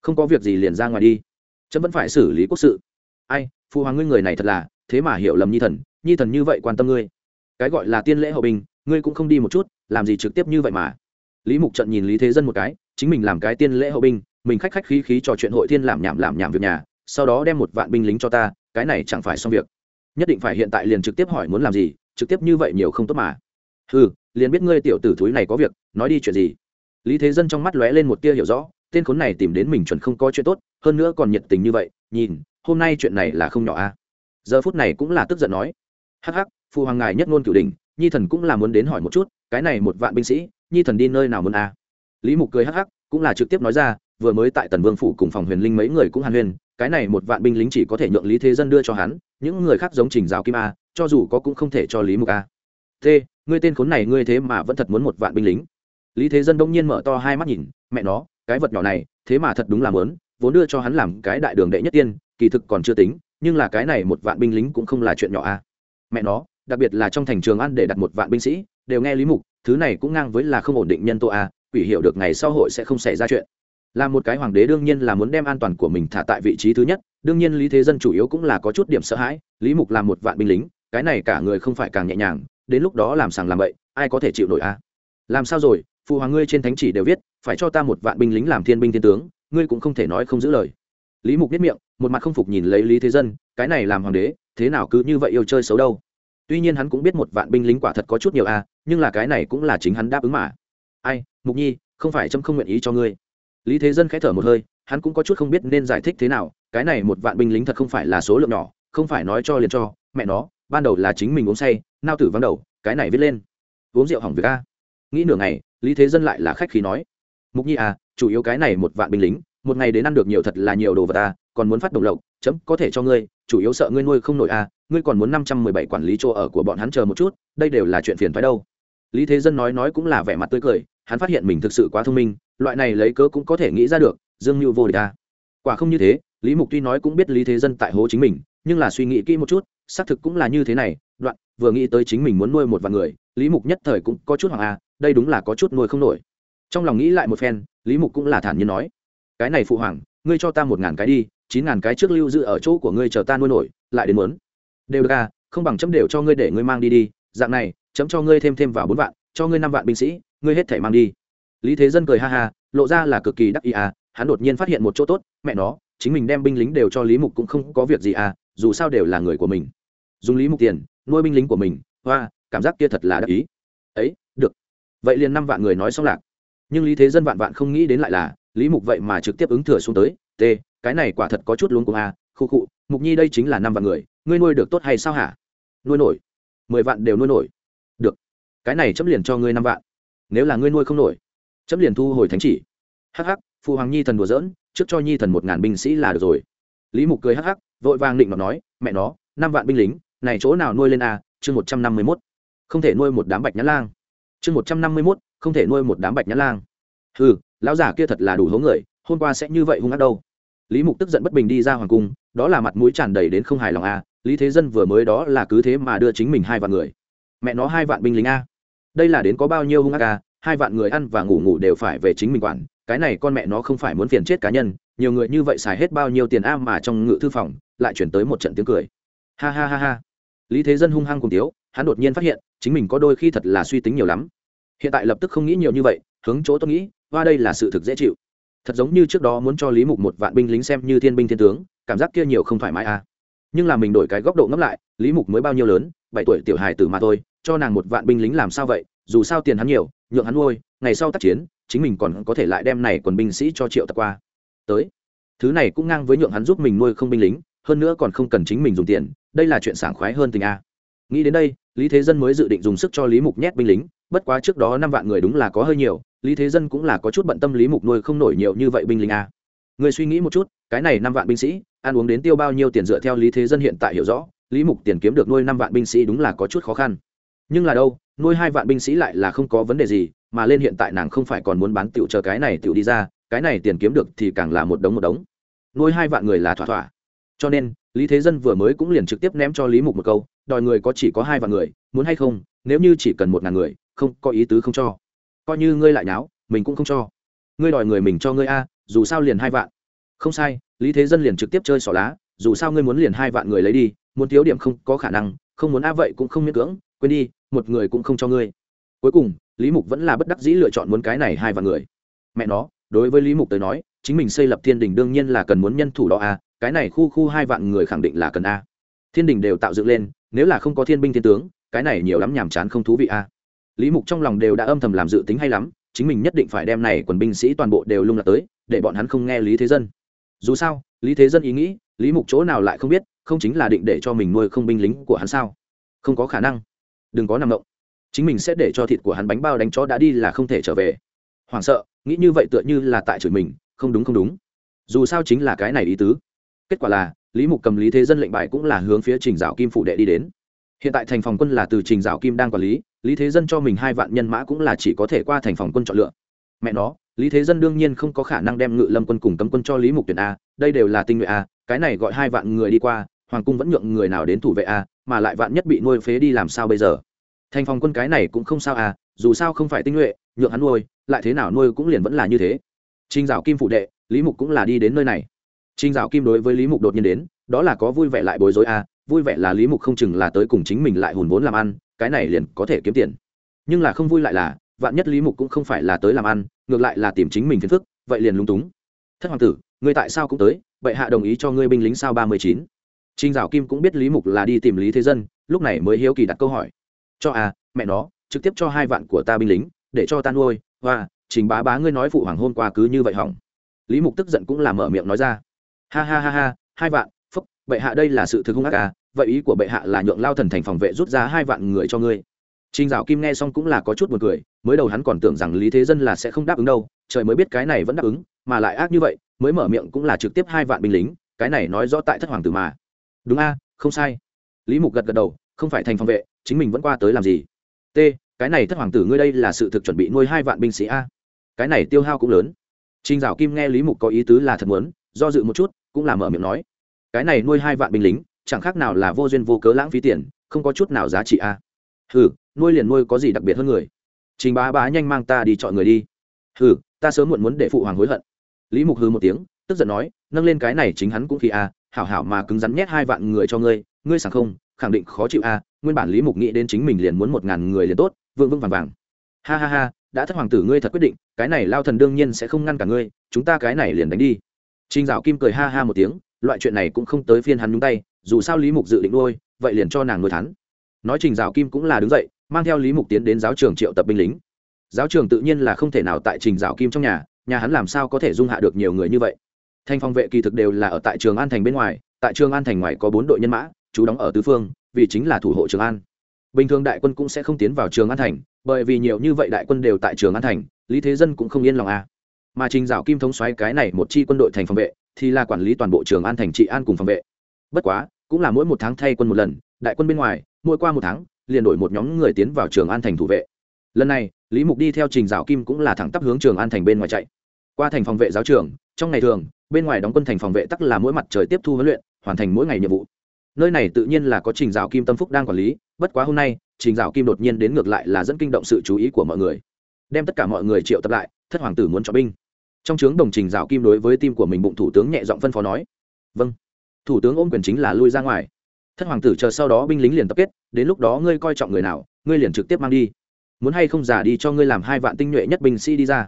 Không có việc gì liền ra ngoài đi. Chấm vẫn phải xử lý quốc sự. Ai, phụ hoàng ngươi người này thật là, thế mà hiểu lầm nhi thần nhi thần như vậy quan tâm ngươi. Cái gọi là tiên lễ hậu bình, ngươi cũng không đi một chút, làm gì trực tiếp như vậy mà. Lý mục trận nhìn lý thế dân một cái, chính mình làm cái tiên lễ hậu binh mình khách khách khí khí trò chuyện hội thiên làm nhảm làm nhảm việc nhà, sau đó đem một vạn binh lính cho ta, cái này chẳng phải xong việc. Nhất định phải hiện tại liền trực tiếp hỏi muốn làm gì, trực tiếp như vậy nhiều không tốt mà. Ừ liền biết ngươi tiểu tử thúi này có việc, nói đi chuyện gì. Lý thế dân trong mắt lóe lên một tia hiểu rõ tên khốn này tìm đến mình chuẩn không có chuyện tốt, hơn nữa còn nhiệt tình như vậy, nhìn, hôm nay chuyện này là không nhỏ a à? giờ phút này cũng là tức giận nói hắc hắc phụ hoàng ngài nhất ngôn cửu đình nhi thần cũng là muốn đến hỏi một chút, cái này một vạn binh sĩ, nhi thần đi nơi nào muốn a à? lý mục cười hắc hắc, cũng là trực tiếp nói ra, vừa mới tại tần vương phủ cùng phòng huyền linh mấy người cũng hàn huyền, cái này một vạn binh lính chỉ có thể nhượng lý thế dân đưa cho hắn, những người khác giống trình giáo kim a, cho dù có cũng không thể cho lý mục a t, ngươi tên khốn này ngươi thế mà vẫn thật muốn một vạn binh lính lý thế dân đông nhiên mở to hai mắt nhìn, mẹ nó cái vật nhỏ này, thế mà thật đúng là lớn vốn đưa cho hắn làm cái đại đường đệ nhất tiên, kỳ thực còn chưa tính, nhưng là cái này một vạn binh lính cũng không là chuyện nhỏ a mẹ nó, đặc biệt là trong thành trường ăn để đặt một vạn binh sĩ, đều nghe lý mục, thứ này cũng ngang với là không ổn định nhân tố a quỷ hiểu được ngày sau hội sẽ không xảy ra chuyện là một cái hoàng đế đương nhiên là muốn đem an toàn của mình thả tại vị trí thứ nhất, đương nhiên lý thế dân chủ yếu cũng là có chút điểm sợ hãi, lý mục làm một vạn binh lính, cái này cả người không phải càng nhẹ nhàng, đến lúc đó làm sàng làm bậy, ai có thể chịu nổi a à? làm sao rồi phụ hoàng ngươi trên thánh chỉ đều viết phải cho ta một vạn binh lính làm thiên binh thiên tướng ngươi cũng không thể nói không giữ lời. Lý mục biết miệng một mặt không phục nhìn lấy lý thế dân cái này làm hoàng đế thế nào cứ như vậy yêu chơi xấu đâu. Tuy nhiên hắn cũng biết một vạn binh lính quả thật có chút nhiều a à, nhưng là cái này cũng là chính hắn đáp ứng mà. Ai mục nhi không phải trâm không nguyện ý cho ngươi. Lý thế dân khẽ thở một hơi hắn cũng có chút không biết nên giải thích thế nào cái này một vạn binh lính thật không phải là số lượng nhỏ không phải nói cho liền cho mẹ nó ban đầu là chính mình uống say nao tử vắng đầu cái này viết lên. Uống rượu hỏng việc a. Nghĩ nửa ngày lý thế dân lại là khách khí nói, mục nhi à chủ yếu cái này một vạn binh lính, một ngày đến ăn được nhiều thật là nhiều đồ vật à còn muốn phát đồng lộc, chấm, có thể cho ngươi, chủ yếu sợ ngươi nuôi không nổi à ngươi còn muốn năm trăm mười bảy quản lý chỗ ở của bọn hắn chờ một chút, đây đều là chuyện phiền phái đâu lý thế dân nói nói cũng là vẻ mặt tươi cười, hắn phát hiện mình thực sự quá thông minh, loại này lấy cớ cũng có thể nghĩ ra được, dương mưu vô địch à? quả không như thế, lý mục tuy nói cũng biết lý thế dân tại hố chính mình, nhưng là suy nghĩ kỹ một chút, xác thực cũng là như thế này, đoạn vừa nghĩ tới chính mình muốn nuôi một vạn người, lý mục nhất thời cũng có chút hoàng à đây đúng là có chút nuôi không nổi. Trong lòng nghĩ lại một phen, lý mục cũng là thản nhiên nói, cái này phụ hoàng, ngươi cho ta một ngàn cái đi, chín ngàn cái trước lưu giữ ở chỗ của ngươi chờ ta nuôi nổi, lại đến muốn. Đều được à không bằng chấm đều cho ngươi để ngươi mang đi đi, dạng này, chấm cho ngươi thêm thêm vào bốn vạn, cho ngươi năm vạn binh sĩ, ngươi hết thể mang đi. Lý thế dân cười ha ha, lộ ra là cực kỳ đắc ý à hắn đột nhiên phát hiện một chỗ tốt, mẹ nó, chính mình đem binh lính đều cho lý mục cũng không có việc gì à dù sao đều là người của mình. Dùng lý mục tiền nuôi binh lính của mình hoa cảm giác kia thật là đắc ý. Ấy được. Vậy liền năm vạn người nói xong lạc. Nhưng lý thế dân vạn vạn không nghĩ đến lại là lý mục vậy mà trực tiếp ứng thừa xuống tới t cái này quả thật có chút luống cuống à khu khu, mục nhi đây chính là năm vạn người ngươi nuôi được tốt hay sao hả? Nuôi nổi. Mười vạn đều nuôi nổi. Được. Cái này chấm liền cho ngươi năm vạn. Nếu là ngươi nuôi không nổi chấm liền thu hồi thánh chỉ. Hắc hắc phụ hoàng nhi thần đùa dỡn trước cho nhi thần một ngàn binh sĩ là được rồi. Lý mục cười hắc hắc vội vàng định mà nói mẹ nó năm vạn binh lính này chỗ nào nuôi lên a, chương một trăm năm mươi mốt. Không thể nuôi một đám bạch nhã lang. Chương một trăm năm mươi mốt, không thể nuôi một đám bạch nhã lang. Ừ lão giả kia thật là đủ hố người, hôm qua sẽ như vậy hung ác đâu. Lý mục tức giận bất bình đi ra hoàng cung, đó là mặt mũi tràn đầy đến không hài lòng a, lý thế dân vừa mới đó là cứ thế mà đưa chính mình hai vạn người. Mẹ nó hai vạn binh lính a. Đây là đến có bao nhiêu hung ác a, hai vạn người ăn và ngủ ngủ đều phải về chính mình quản, cái này con mẹ nó không phải muốn phiền chết cá nhân, nhiều người như vậy xài hết bao nhiêu tiền a mà trong ngự thư phòng, lại chuyển tới một trận tiếng cười. Ha ha ha ha lý thế dân hung hăng cùng tiếu, hắn đột nhiên phát hiện, chính mình có đôi khi thật là suy tính nhiều lắm. Hiện tại lập tức không nghĩ nhiều như vậy, hướng chỗ tôi nghĩ qua đây là sự thực dễ chịu. Thật giống như trước đó muốn cho lý mục một vạn binh lính xem như thiên binh thiên tướng, cảm giác kia nhiều không thoải mái à. Nhưng là mình đổi cái góc độ ngấp lại, lý mục mới bao nhiêu lớn, bảy tuổi tiểu hài tử mà thôi, cho nàng một vạn binh lính làm sao vậy, dù sao tiền hắn nhiều, nhượng hắn nuôi, ngày sau tác chiến, chính mình còn có thể lại đem này quần binh sĩ cho triệu tập qua. Tới. Thứ này cũng ngang với nhượng hắn giúp mình nuôi không binh lính, hơn nữa còn không cần chính mình dùng tiền đây là chuyện sảng khoái hơn tình a. Nghĩ đến đây, lý thế dân mới dự định dùng sức cho lý mục nhét binh lính, bất quá trước đó năm vạn người đúng là có hơi nhiều, lý thế dân cũng là có chút bận tâm lý mục nuôi không nổi nhiều như vậy binh lính a. Người suy nghĩ một chút, cái này năm vạn binh sĩ, ăn uống đến tiêu bao nhiêu tiền dựa theo lý thế dân hiện tại hiểu rõ, lý mục tiền kiếm được nuôi năm vạn binh sĩ đúng là có chút khó khăn. Nhưng là đâu, nuôi hai vạn binh sĩ lại là không có vấn đề gì, mà lên hiện tại nàng không phải còn muốn bán tiểu chờ cái này tiểu đi ra, cái này tiền kiếm được thì càng là một đống một đống. Nuôi hai vạn người là thỏa thỏa. Cho nên lý thế dân vừa mới cũng liền trực tiếp ném cho lý mục một câu, đòi người có chỉ có hai vạn người, muốn hay không, nếu như chỉ cần một ngàn người, không, có ý tứ không cho. Coi như ngươi lại náo mình cũng không cho. Ngươi đòi người mình cho ngươi a, dù sao liền hai vạn. Không sai, lý thế dân liền trực tiếp chơi xỏ lá, dù sao ngươi muốn liền hai vạn người lấy đi, muốn thiếu điểm không có khả năng, không muốn a vậy cũng không miễn cưỡng, quên đi, một người cũng không cho ngươi. Cuối cùng, lý mục vẫn là bất đắc dĩ lựa chọn muốn cái này hai vạn người. Mẹ nó, đối với lý mục tới nói, chính mình xây lập thiên đình đương nhiên là cần muốn nhân thủ đó a cái này khu khu hai vạn người khẳng định là cần a. Thiên đình đều tạo dựng lên, nếu là không có thiên binh thiên tướng, cái này nhiều lắm nhàm chán không thú vị a. Lý mục trong lòng đều đã âm thầm làm dự tính hay lắm, chính mình nhất định phải đem này quần binh sĩ toàn bộ đều lung lạc tới, để bọn hắn không nghe lý thế dân. Dù sao, lý thế dân ý nghĩ, lý mục chỗ nào lại không biết, không chính là định để cho mình nuôi không binh lính của hắn sao? Không có khả năng. Đừng có nằm động. Chính mình sẽ để cho thịt của hắn bánh bao đánh chó đã đi là không thể trở về. Hoảng sợ, nghĩ như vậy tựa như là tại chửi mình, không đúng không đúng. Dù sao chính là cái này ý tứ kết quả là, lý mục cầm lý thế dân lệnh bài cũng là hướng phía trình dạo kim phụ đệ đi đến. Hiện tại thành phòng quân là từ trình dạo kim đang quản lý lý thế dân cho mình hai vạn nhân mã cũng là chỉ có thể qua thành phòng quân chọn lựa. Mẹ nó, lý thế dân đương nhiên không có khả năng đem ngự lâm quân cùng cấm quân cho lý mục tuyển a, đây đều là tinh nhuệ a, cái này gọi hai vạn người đi qua, hoàng cung vẫn nhượng người nào đến thủ vệ a, mà lại vạn nhất bị nuôi phế đi làm sao bây giờ? Thành phòng quân cái này cũng không sao à dù sao không phải tinh nhuệ, nhượng hắn nuôi, lại thế nào nuôi cũng liền vẫn là như thế. Trinh dạo kim phụ đệ, lý mục cũng là đi đến nơi này trinh dạo kim đối với lý mục đột nhiên đến, đó là có vui vẻ lại bối rối à vui vẻ là lý mục không chừng là tới cùng chính mình lại hùn vốn làm ăn, cái này liền có thể kiếm tiền. Nhưng là không vui lại là, vạn nhất lý mục cũng không phải là tới làm ăn, ngược lại là tìm chính mình phiền phức, vậy liền lúng túng. Thất hoàng tử, ngươi tại sao cũng tới, vậy hạ đồng ý cho ngươi binh lính sao ba mươi chín? Trinh dạo kim cũng biết lý mục là đi tìm lý thế dân, lúc này mới hiếu kỳ đặt câu hỏi. Cho à mẹ nó, trực tiếp cho hai vạn của ta binh lính, để cho ta nuôi và trình bá bá ngươi nói phụ hoàng hôn qua cứ như vậy hỏng. Lý mục tức giận cũng là mở miệng nói ra ha ha ha ha hai vạn phúc bệ hạ đây là sự thực hung ác à vậy ý của bệ hạ là nhượng lao thần thành phòng vệ rút ra hai vạn người cho ngươi Trình Dạo Kim nghe xong cũng là có chút buồn cười, mới đầu hắn còn tưởng rằng Lý Thế Dân là sẽ không đáp ứng đâu, trời mới biết cái này vẫn đáp ứng, mà lại ác như vậy, mới mở miệng cũng là trực tiếp hai vạn binh lính, cái này nói rõ tại thất hoàng tử mà. Đúng a, không sai. Lý Mục gật gật đầu, không phải thành phòng vệ, chính mình vẫn qua tới làm gì? T, cái này thất hoàng tử ngươi đây là sự thực chuẩn bị nuôi hai vạn binh sĩ a. Cái này tiêu hao cũng lớn. Trình Dạo Kim nghe Lý Mục có ý tứ là thật muốn, do dự một chút cũng là mở miệng nói, cái này nuôi hai vạn binh lính, chẳng khác nào là vô duyên vô cớ lãng phí tiền, không có chút nào giá trị a à. nuôi liền nuôi có gì đặc biệt hơn người? Trình bá bá nhanh mang ta đi chọn người đi. Hừ, ta sớm muộn muốn để phụ hoàng hối hận. Lý mục hừ một tiếng, tức giận nói, nâng lên cái này chính hắn cũng khi a hảo hảo mà cứng rắn nhét hai vạn người cho ngươi ngươi sảng không, khẳng định khó chịu a nguyên bản lý mục nghĩ đến chính mình liền muốn một ngàn người liền tốt vương vương vàng vàng. Ha ha ha, đã thất hoàng tử ngươi thật quyết định, cái này lao thần đương nhiên sẽ không ngăn cả ngươi, chúng ta cái này liền đánh đi. Trình Dạo Kim cười ha ha một tiếng, loại chuyện này cũng không tới phiên hắn nhúng tay, dù sao Lý Mục dự định nuôi, vậy liền cho nàng nuôi thắn. Nói Trình Dạo Kim cũng là đứng dậy, mang theo Lý Mục tiến đến giáo trường triệu tập binh lính. Giáo trường tự nhiên là không thể nào tại Trình Dạo Kim trong nhà, nhà hắn làm sao có thể dung hạ được nhiều người như vậy. Thanh phong vệ kỳ thực đều là ở tại trường An thành bên ngoài, tại trường An thành ngoài có bốn đội nhân mã, chú đóng ở tứ phương, vì chính là thủ hộ trường An. Bình thường đại quân cũng sẽ không tiến vào trường An thành, bởi vì nhiều như vậy đại quân đều tại trường An thành, Lý Thế Dân cũng không yên lòng à mà trình dạo kim thống xoáy cái này một chi quân đội thành phòng vệ, thì là quản lý toàn bộ trường an thành trị an cùng phòng vệ. Bất quá, cũng là mỗi một tháng thay quân một lần, đại quân bên ngoài, mỗi qua một tháng, liền đổi một nhóm người tiến vào trường an thành thủ vệ. Lần này, lý mục đi theo trình dạo kim cũng là thẳng tắp hướng trường an thành bên ngoài chạy. Qua thành phòng vệ giáo trường, trong ngày thường, bên ngoài đóng quân thành phòng vệ tắc là mỗi mặt trời tiếp thu huấn luyện, hoàn thành mỗi ngày nhiệm vụ. Nơi này tự nhiên là có trình dạo kim tâm phúc đang quản lý, bất quá hôm nay, trình dạo kim đột nhiên đến ngược lại là dẫn kinh động sự chú ý của mọi người. Đem tất cả mọi người triệu tập lại, thất hoàng tử muốn cho binh trong trướng đồng trình dạo kim đối với tim của mình bụng thủ tướng nhẹ giọng phân phó nói. Vâng. Thủ tướng ôm quyền chính là lui ra ngoài. Thất hoàng tử chờ sau đó binh lính liền tập kết, đến lúc đó ngươi coi trọng người nào, ngươi liền trực tiếp mang đi. Muốn hay không giả đi cho ngươi làm hai vạn tinh nhuệ nhất binh sĩ đi ra.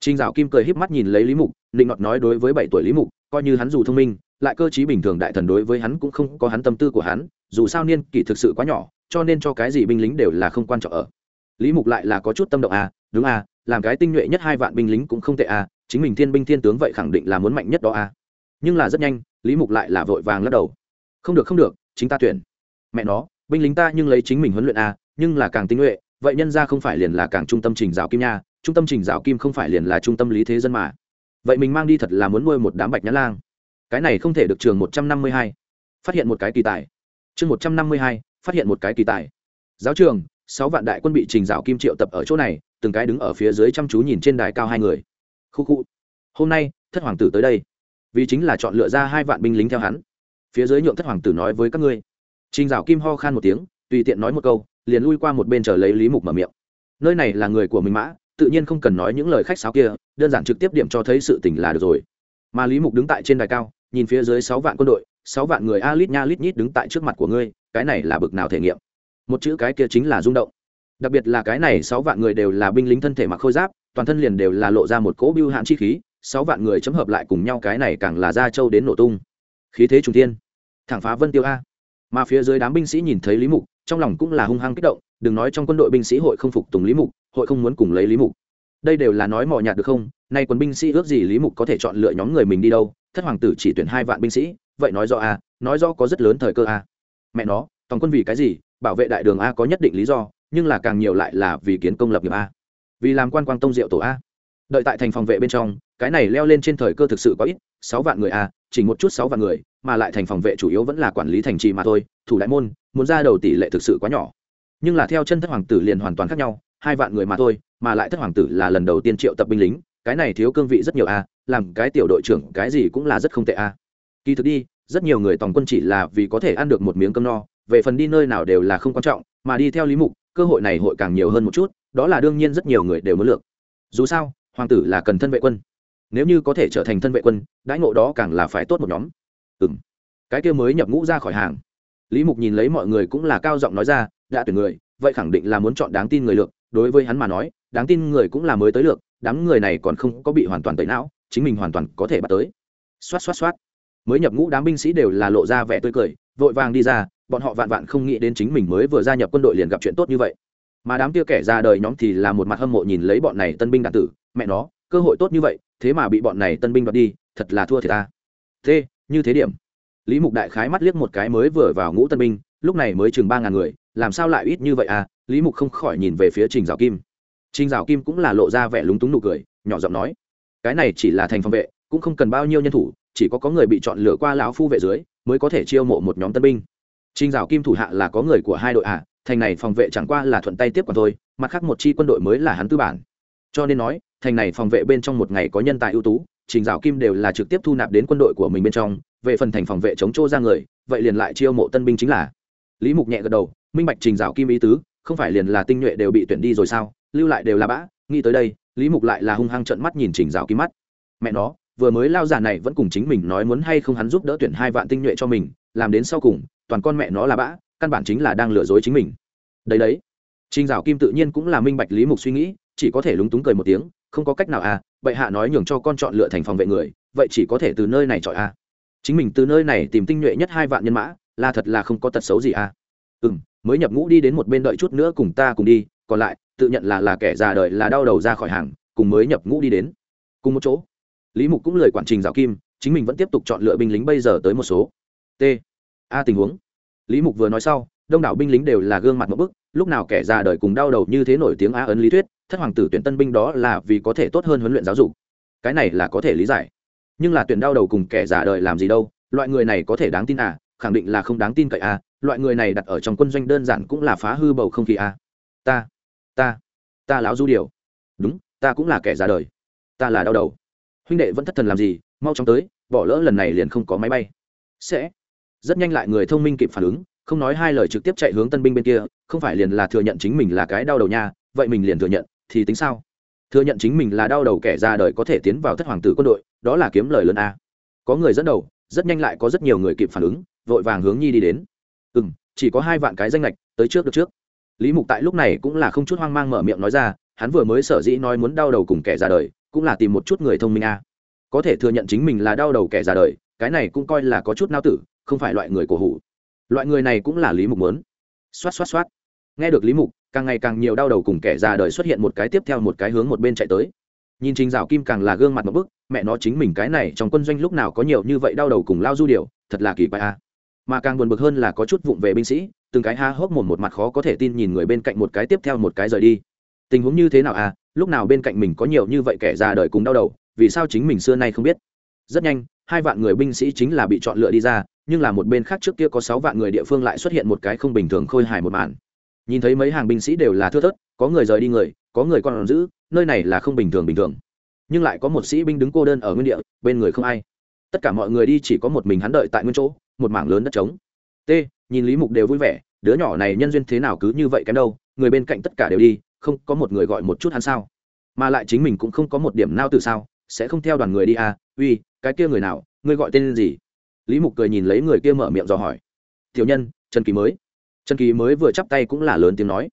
Trình dạo kim cười híp mắt nhìn lấy lý mục định ngọt nói đối với bảy tuổi lý mục, coi như hắn dù thông minh, lại cơ chí bình thường đại thần đối với hắn cũng không có hắn tâm tư của hắn, dù sao niên kỷ thực sự quá nhỏ, cho nên cho cái gì binh lính đều là không quan trọng ở. Lý mục lại là có chút tâm động à đúng à làm cái tinh nhuệ nhất hai vạn binh lính cũng không tệ à chính mình thiên binh thiên tướng vậy khẳng định là muốn mạnh nhất đó à. Nhưng là rất nhanh, lý mục lại là vội vàng lắc đầu. Không được không được, chính ta tuyển. Mẹ nó, binh lính ta nhưng lấy chính mình huấn luyện à nhưng là càng tinh nhuệ, vậy nhân ra không phải liền là càng trung tâm trình giáo kim nha, trung tâm trình giáo kim không phải liền là trung tâm lý thế dân mà. Vậy mình mang đi thật là muốn nuôi một đám bạch nhã lang. Cái này không thể được trường một trăm năm mươi hai. Phát hiện một cái kỳ tài. Chương một trăm năm mươi hai, phát hiện một cái kỳ tài. Giáo trường, sáu vạn đại quân bị trình rào kim triệu tập ở chỗ này, từng cái đứng ở phía dưới chăm chú nhìn trên đài cao hai người khu khu. Hôm nay, thất hoàng tử tới đây. Vì chính là chọn lựa ra hai vạn binh lính theo hắn. Phía dưới nhượng thất hoàng tử nói với các ngươi. Trình dạo kim ho khan một tiếng, tùy tiện nói một câu, liền lui qua một bên chờ lấy lý mục mở miệng. Nơi này là người của minh mã, tự nhiên không cần nói những lời khách sáo kia, đơn giản trực tiếp điểm cho thấy sự tình là được rồi. Mà lý mục đứng tại trên đài cao, nhìn phía dưới sáu vạn quân đội, sáu vạn người a lít nha lít nhít đứng tại trước mặt của ngươi, cái này là bực nào thể nghiệm. Một chữ cái kia chính là rung động. Đặc biệt là cái này sáu vạn người đều là binh lính thân thể mặc khôi giáp toàn thân liền đều là lộ ra một cỗ biêu hạn chi khí, sáu vạn người chấm hợp lại cùng nhau cái này càng là ra châu đến nổ tung. Khí thế trung tiên thẳng phá vân tiêu a. Mà phía dưới đám binh sĩ nhìn thấy lý mục, trong lòng cũng là hung hăng kích động, đừng nói trong quân đội binh sĩ hội không phục tùng lý mục, hội không muốn cùng lấy lý mục. Đây đều là nói mò nhạt được không? Nay quân binh sĩ ước gì lý mục có thể chọn lựa nhóm người mình đi đâu? Thất hoàng tử chỉ tuyển hai vạn binh sĩ, vậy nói rõ a, nói rõ có rất lớn thời cơ a. Mẹ nó, toàn quân vì cái gì? Bảo vệ đại đường a có nhất định lý do, nhưng là càng nhiều lại là vì kiến công lập nghiệp a vì làm quan quang tông diệu tổ a. Đợi tại thành phòng vệ bên trong, cái này leo lên trên thời cơ thực sự có ít, sáu vạn người a, chỉ một chút sáu vạn người, mà lại thành phòng vệ chủ yếu vẫn là quản lý thành trì mà thôi, thủ đại môn, muốn ra đầu tỷ lệ thực sự quá nhỏ. Nhưng là theo chân thất hoàng tử liền hoàn toàn khác nhau, hai vạn người mà thôi, mà lại thất hoàng tử là lần đầu tiên triệu tập binh lính, cái này thiếu cương vị rất nhiều a, làm cái tiểu đội trưởng cái gì cũng là rất không tệ a. Kỳ thực đi, rất nhiều người tòng quân chỉ là vì có thể ăn được một miếng cơm no, về phần đi nơi nào đều là không quan trọng, mà đi theo lý mục, cơ hội này hội càng nhiều hơn một chút đó là đương nhiên rất nhiều người đều muốn lược. Dù sao, hoàng tử là cần thân vệ quân. Nếu như có thể trở thành thân vệ quân, đãi ngộ đó càng là phải tốt một nhóm. Ừ m cái kia mới nhập ngũ ra khỏi hàng. Lý mục nhìn lấy mọi người cũng là cao giọng nói ra, đã tuyển người, vậy khẳng định là muốn chọn đáng tin người lược. Đối với hắn mà nói, đáng tin người cũng là mới tới lược, đám người này còn không có bị hoàn toàn tẩy não, chính mình hoàn toàn có thể bắt tới. Xoát xoát xoát. Mới nhập ngũ đám binh sĩ đều là lộ ra vẻ tươi cười, vội vàng đi ra, bọn họ vạn vạn không nghĩ đến chính mình mới vừa gia nhập quân đội liền gặp chuyện tốt như vậy mà đám kia kẻ ra đời nhóm thì là một mặt hâm mộ nhìn lấy bọn này tân binh đạn tử. Mẹ nó cơ hội tốt như vậy thế mà bị bọn này tân binh đoạt đi thật là thua thiệt ta. Thế như thế điểm. Lý mục đại khái mắt liếc một cái mới vừa vào ngũ tân binh lúc này mới chừng ba ngàn người làm sao lại ít như vậy à? Lý mục không khỏi nhìn về phía trình dạo kim. Trình dạo kim cũng là lộ ra vẻ lúng túng nụ cười nhỏ giọng nói cái này chỉ là thành phòng vệ cũng không cần bao nhiêu nhân thủ chỉ có có người bị chọn lựa qua lão phu vệ dưới mới có thể chiêu mộ một nhóm tân binh. Trình Dạo Kim thủ hạ là có người của hai đội à, thành này phòng vệ chẳng qua là thuận tay tiếp quản thôi, mặt khác một chi quân đội mới là hắn tư bản. Cho nên nói, thành này phòng vệ bên trong một ngày có nhân tài ưu tú, trình dạo kim đều là trực tiếp thu nạp đến quân đội của mình bên trong về phần thành phòng vệ chống chỗ ra người vậy liền lại chiêu mộ tân binh chính là lý mục nhẹ gật đầu minh bạch trình dạo kim ý tứ không phải liền là tinh nhuệ đều bị tuyển đi rồi sao lưu lại đều là bã nghĩ tới đây lý mục lại là hung hăng trận mắt nhìn trình dạo kim mắt mẹ nó vừa mới lao giả này vẫn cùng chính mình nói muốn hay không hắn giúp đỡ tuyển hai vạn tinh nhuệ cho mình làm đến sau cùng toàn con mẹ nó là bã căn bản chính là đang lừa dối chính mình. Đấy đấy. Trình dạo kim tự nhiên cũng là minh bạch lý mục suy nghĩ, chỉ có thể lúng túng cười một tiếng, không có cách nào à bệ hạ nói nhường cho con chọn lựa thành phòng vệ người, vậy chỉ có thể từ nơi này chọn à. Chính mình từ nơi này tìm tinh nhuệ nhất hai vạn nhân mã, là thật là không có tật xấu gì à. Ừ m mới nhập ngũ đi đến một bên đợi chút nữa cùng ta cùng đi, còn lại, tự nhận là là kẻ già đời là đau đầu ra khỏi hàng, cùng mới nhập ngũ đi đến. Cùng một chỗ. Lý mục cũng lời quản trình giáo kim, chính mình vẫn tiếp tục chọn lựa binh lính bây giờ tới một số. T. A tình huống lý mục vừa nói sau, đông đảo binh lính đều là gương mặt một bức, lúc nào kẻ già đời cùng đau đầu như thế nổi tiếng a ấn lý thuyết, thất hoàng tử tuyển tân binh đó là vì có thể tốt hơn huấn luyện giáo dục. Cái này là có thể lý giải. Nhưng là tuyển đau đầu cùng kẻ già đời làm gì đâu, loại người này có thể đáng tin à khẳng định là không đáng tin cậy à loại người này đặt ở trong quân doanh đơn giản cũng là phá hư bầu không khí à. Ta ta ta lão du điều. Đúng, ta cũng là kẻ già đời. Ta là đau đầu. Huynh đệ vẫn thất thần làm gì, mau chóng tới, bỏ lỡ lần này liền không có máy bay. Sẽ rất nhanh lại người thông minh kịp phản ứng, không nói hai lời trực tiếp chạy hướng tân binh bên kia, không phải liền là thừa nhận chính mình là cái đau đầu nha, vậy mình liền thừa nhận, thì tính sao? Thừa nhận chính mình là đau đầu kẻ ra đời có thể tiến vào thất hoàng tử quân đội, đó là kiếm lời lớn a. Có người dẫn đầu, rất nhanh lại có rất nhiều người kịp phản ứng, vội vàng hướng nhi đi đến. Ừ m chỉ có hai vạn cái danh lệch, tới trước được trước. Lý mục tại lúc này cũng là không chút hoang mang mở miệng nói ra, hắn vừa mới sở dĩ nói muốn đau đầu cùng kẻ ra đời, cũng là tìm một chút người thông minh a. Có thể thừa nhận chính mình là đau đầu kẻ ra đời, cái này cũng coi là có chút nao tử không phải loại người cổ hủ. Loại người này cũng là lý mục muốn. Xoát xoát xoát. Nghe được lý mục, càng ngày càng nhiều đau đầu cùng kẻ già đời xuất hiện một cái tiếp theo một cái hướng một bên chạy tới. Nhìn trình dạo kim càng là gương mặt một bức, mẹ nó chính mình cái này trong quân doanh lúc nào có nhiều như vậy đau đầu cùng lao du điều thật là kỳ quái a mà càng buồn bực hơn là có chút vụng về binh sĩ, từng cái ha hốc mồm một mặt khó có thể tin nhìn người bên cạnh một cái tiếp theo một cái rời đi. Tình huống như thế nào à lúc nào bên cạnh mình có nhiều như vậy kẻ già đời cùng đau đầu, vì sao chính mình xưa nay không biết. Rất nhanh, hai vạn người binh sĩ chính là bị chọn lựa đi ra nhưng là một bên khác trước kia có sáu vạn người địa phương lại xuất hiện một cái không bình thường khôi hài một màn. Nhìn thấy mấy hàng binh sĩ đều là thưa thớt, có người rời đi người, có người còn giữ, nơi này là không bình thường bình thường. Nhưng lại có một sĩ binh đứng cô đơn ở nguyên địa, bên người không ai. Tất cả mọi người đi chỉ có một mình hắn đợi tại nguyên chỗ, một mảng lớn đất trống. T, nhìn lý mục đều vui vẻ, đứa nhỏ này nhân duyên thế nào cứ như vậy kém đâu, người bên cạnh tất cả đều đi, không có một người gọi một chút hắn sao. Mà lại chính mình cũng không có một điểm nao từ sao, sẽ không theo đoàn người đi à uy, cái kia người nào ngươi gọi tên gì? Lý mục cười nhìn lấy người kia mở miệng dò hỏi. Tiểu nhân, trần kỳ mới. Trần kỳ mới vừa chắp tay cũng là lớn tiếng nói.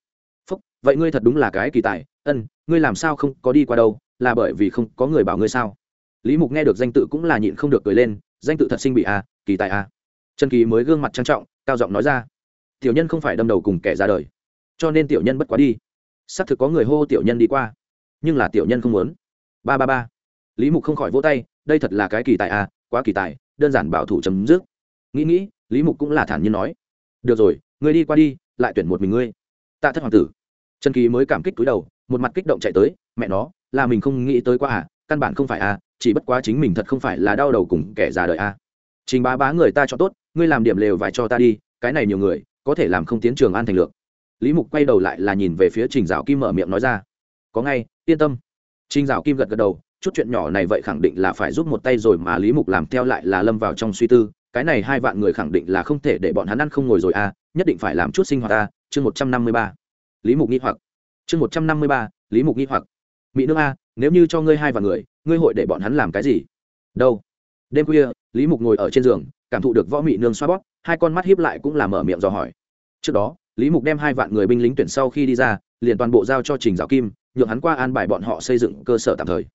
Phúc, vậy ngươi thật đúng là cái kỳ tài. Ân, ngươi làm sao không có đi qua đâu? Là bởi vì không có người bảo ngươi sao? Lý mục nghe được danh tự cũng là nhịn không được cười lên. Danh tự thật sinh bị à kỳ tài à. Trần kỳ mới gương mặt trang trọng, cao giọng nói ra. Tiểu nhân không phải đâm đầu cùng kẻ ra đời, cho nên tiểu nhân bất quá đi. Xác thực có người hô tiểu nhân đi qua, nhưng là tiểu nhân không muốn. Ba ba ba. Lý mục không khỏi vỗ tay. Đây thật là cái kỳ tài à quá kỳ tài đơn giản bảo thủ chấm dứt. Nghĩ nghĩ, lý mục cũng là thản nhiên nói, được rồi, ngươi đi qua đi, lại tuyển một mình ngươi. Tạ thất hoàng tử, trần kỳ mới cảm kích túi đầu, một mặt kích động chạy tới, mẹ nó, là mình không nghĩ tới qua à căn bản không phải à chỉ bất quá chính mình thật không phải là đau đầu cùng kẻ già đời à. Trình bá bá người ta cho tốt, ngươi làm điểm lều vải cho ta đi, cái này nhiều người, có thể làm không tiến trường an thành lượng lý mục quay đầu lại là nhìn về phía trình dạo kim mở miệng nói ra, có ngay, yên tâm. Trình dạo kim gật gật đầu chút chuyện nhỏ này vậy khẳng định là phải giúp một tay rồi mà lý mục làm theo lại là lâm vào trong suy tư. Cái này hai vạn người khẳng định là không thể để bọn hắn ăn không ngồi rồi à nhất định phải làm chút sinh hoạt ta. chương một trăm năm mươi ba. Lý mục nghi hoặc. Chương một trăm năm mươi ba, lý mục nghi hoặc. Mỹ nương a nếu như cho ngươi hai vạn người, ngươi hội để bọn hắn làm cái gì? Đâu? Đêm khuya, lý mục ngồi ở trên giường, cảm thụ được võ mị nương xoa bóp, hai con mắt hiếp lại cũng là mở miệng dò hỏi. Trước đó, lý mục đem hai vạn người binh lính tuyển sau khi đi ra, liền toàn bộ giao cho trình giáo kim, nhượng hắn qua an bài bọn họ xây dựng cơ sở tạm thời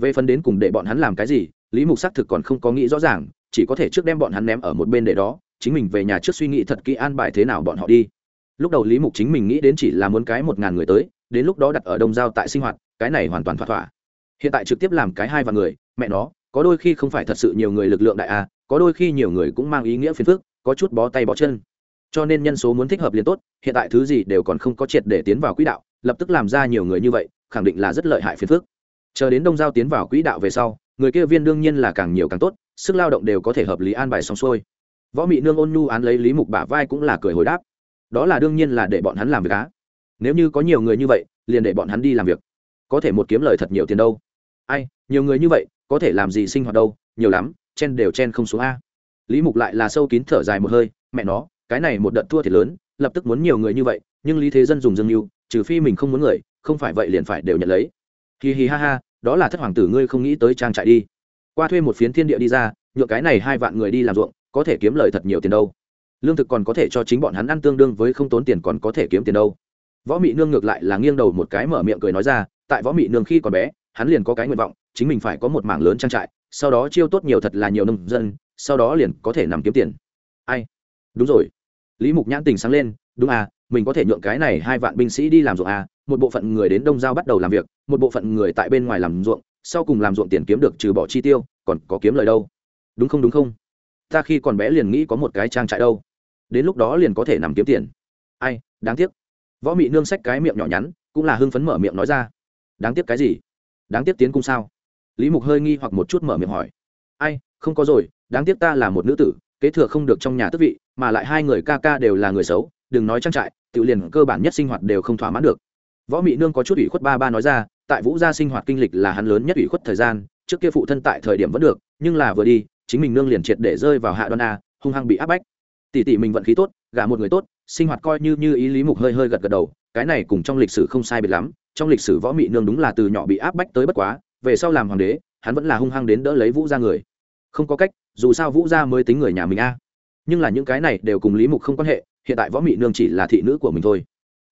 về phần đến cùng để bọn hắn làm cái gì, lý mục xác thực còn không có nghĩ rõ ràng, chỉ có thể trước đem bọn hắn ném ở một bên để đó, chính mình về nhà trước suy nghĩ thật kỹ an bài thế nào bọn họ đi. Lúc đầu lý mục chính mình nghĩ đến chỉ là muốn cái một ngàn người tới, đến lúc đó đặt ở đông giao tại sinh hoạt, cái này hoàn toàn thỏa thỏa. Hiện tại trực tiếp làm cái hai vạn người, mẹ nó, có đôi khi không phải thật sự nhiều người lực lượng đại a, có đôi khi nhiều người cũng mang ý nghĩa phiền phức, có chút bó tay bó chân. Cho nên nhân số muốn thích hợp liền tốt, hiện tại thứ gì đều còn không có triệt để tiến vào quỹ đạo, lập tức làm ra nhiều người như vậy, khẳng định là rất lợi hại phiền phức chờ đến đông giao tiến vào quỹ đạo về sau, người kia viên đương nhiên là càng nhiều càng tốt, sức lao động đều có thể hợp lý an bài xong xuôi. Võ mị nương ôn nhu án lấy lý mục bả vai cũng là cười hồi đáp. Đó là đương nhiên là để bọn hắn làm việc á. Nếu như có nhiều người như vậy, liền để bọn hắn đi làm việc. Có thể một kiếm lời thật nhiều tiền đâu. Ai, nhiều người như vậy, có thể làm gì sinh hoạt đâu, nhiều lắm, chen đều chen không xuống a. Lý mục lại là sâu kín thở dài một hơi, mẹ nó, cái này một đợt thua thì lớn, lập tức muốn nhiều người như vậy, nhưng lý thế dân dùng dương mưu, trừ phi mình không muốn người, không phải vậy liền phải đều nhận lấy hì hì ha ha, đó là thất hoàng tử ngươi không nghĩ tới trang trại đi. Qua thuê một phiến thiên địa đi ra nhựa cái này hai vạn người đi làm ruộng, có thể kiếm lời thật nhiều tiền đâu. Lương thực còn có thể cho chính bọn hắn ăn tương đương với không tốn tiền còn có thể kiếm tiền đâu. Võ mị nương ngược lại là nghiêng đầu một cái mở miệng cười nói ra, tại võ mị nương khi còn bé, hắn liền có cái nguyện vọng, chính mình phải có một mảng lớn trang trại, sau đó chiêu tốt nhiều thật là nhiều nông dân, sau đó liền có thể nằm kiếm tiền. Ai? Đúng rồi. Lý mục nhãn tình sáng lên, đúng à mình có thể nhượng cái này hai vạn binh sĩ đi làm ruộng à một bộ phận người đến đông giao bắt đầu làm việc, một bộ phận người tại bên ngoài làm ruộng, sau cùng làm ruộng tiền kiếm được trừ bỏ chi tiêu, còn có kiếm lời đâu? Đúng không đúng không? Ta khi còn bé liền nghĩ có một cái trang trại đâu. Đến lúc đó liền có thể nằm kiếm tiền. Ai, đáng tiếc. Võ mị nương xách cái miệng nhỏ nhắn, cũng là hưng phấn mở miệng nói ra. Đáng tiếc cái gì? Đáng tiếc tiến cung sao? Lý mục hơi nghi hoặc một chút mở miệng hỏi. Ai, không có rồi, đáng tiếc ta là một nữ tử, kế thừa không được trong nhà tước vị, mà lại hai người ca ca đều là người xấu đừng nói trang trại tự liền cơ bản nhất sinh hoạt đều không thỏa mãn được. Võ mị nương có chút ủy khuất ba ba nói ra, tại vũ gia sinh hoạt kinh lịch là hắn lớn nhất ủy khuất thời gian, trước kia phụ thân tại thời điểm vẫn được, nhưng là vừa đi, chính mình nương liền triệt để rơi vào hạ đoan a, hung hăng bị áp bách. Tỷ tỷ mình vận khí tốt, gả một người tốt, sinh hoạt coi như như ý lý mục hơi hơi gật gật đầu, cái này cùng trong lịch sử không sai biệt lắm, trong lịch sử võ mị nương đúng là từ nhỏ bị áp bách tới bất quá, về sau làm hoàng đế, hắn vẫn là hung hăng đến đỡ lấy vũ gia người. Không có cách, dù sao vũ gia mới tính người nhà mình a. Nhưng là những cái này đều cùng lý mục không quan hệ hiện tại võ mị nương chỉ là thị nữ của mình thôi.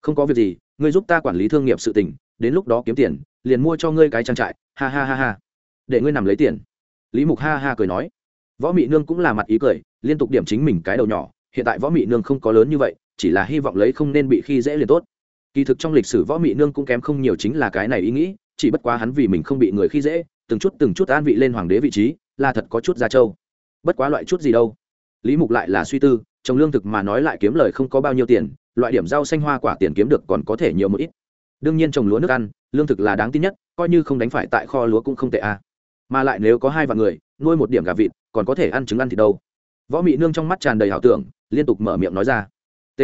Không có việc gì, ngươi giúp ta quản lý thương nghiệp sự tình, đến lúc đó kiếm tiền, liền mua cho ngươi cái trang trại, ha ha ha ha. Để ngươi nằm lấy tiền. Lý mục ha ha cười nói. Võ mị nương cũng là mặt ý cười, liên tục điểm chính mình cái đầu nhỏ, hiện tại võ mị nương không có lớn như vậy, chỉ là hy vọng lấy không nên bị khi dễ liền tốt. Kỳ thực trong lịch sử võ mị nương cũng kém không nhiều chính là cái này ý nghĩ, chỉ bất quá hắn vì mình không bị người khi dễ, từng chút từng chút an vị lên hoàng đế vị trí, là thật có chút ra châu bất quá loại chút gì đâu. Lý mục lại là suy tư trồng lương thực mà nói lại kiếm lời không có bao nhiêu tiền, loại điểm rau xanh hoa quả tiền kiếm được còn có thể nhiều một ít. Đương nhiên trồng lúa nước ăn, lương thực là đáng tin nhất, coi như không đánh phải tại kho lúa cũng không tệ a à. mà lại nếu có hai vạn người, nuôi một điểm gà vịt, còn có thể ăn trứng ăn thì đâu. Võ mị nương trong mắt tràn đầy ảo tưởng, liên tục mở miệng nói ra. T.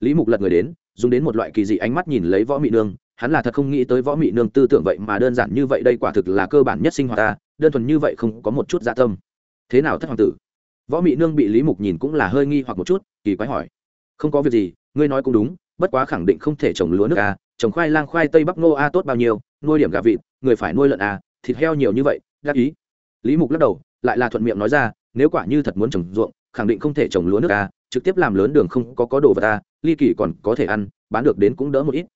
Lý mục lật người đến, dùng đến một loại kỳ dị ánh mắt nhìn lấy võ mị nương, hắn là thật không nghĩ tới võ mị nương tư tưởng vậy mà đơn giản như vậy, đây quả thực là cơ bản nhất sinh hoạt ta, đơn thuần như vậy không có một chút dạ tâm. Thế nào thất hoàng tử? Võ mị nương bị lý mục nhìn cũng là hơi nghi hoặc một chút, kỳ quái hỏi. Không có việc gì, ngươi nói cũng đúng, bất quá khẳng định không thể trồng lúa nước a trồng khoai lang khoai tây bắc ngô a tốt bao nhiêu, nuôi điểm gà vịt, người phải nuôi lợn a thịt heo nhiều như vậy, đắc ý. Lý mục lắc đầu, lại là thuận miệng nói ra, nếu quả như thật muốn trồng ruộng, khẳng định không thể trồng lúa nước a trực tiếp làm lớn đường không có có đồ vật a ly kỳ còn có thể ăn, bán được đến cũng đỡ một ít.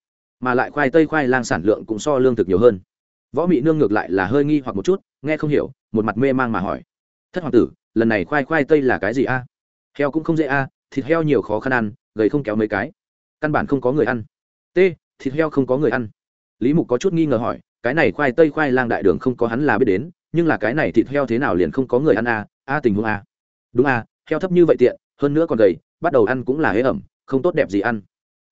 Mà lại khoai tây khoai lang sản lượng cũng so lương thực nhiều hơn. Võ mị nương ngược lại là hơi nghi hoặc một chút, nghe không hiểu, một mặt mê mang mà hỏi. Thất hoàng tử lần này khoai khoai tây là cái gì a? Heo cũng không dễ a, thịt heo nhiều khó khăn ăn, gầy không kéo mấy cái. Căn bản không có người ăn. T, thịt heo không có người ăn. Lý mục có chút nghi ngờ hỏi, cái này khoai tây khoai lang đại đường không có hắn là biết đến, nhưng là cái này thịt heo thế nào liền không có người ăn a a tình huống a. Đúng a, heo thấp như vậy tiện, hơn nữa còn gầy, bắt đầu ăn cũng là hế ẩm, không tốt đẹp gì ăn.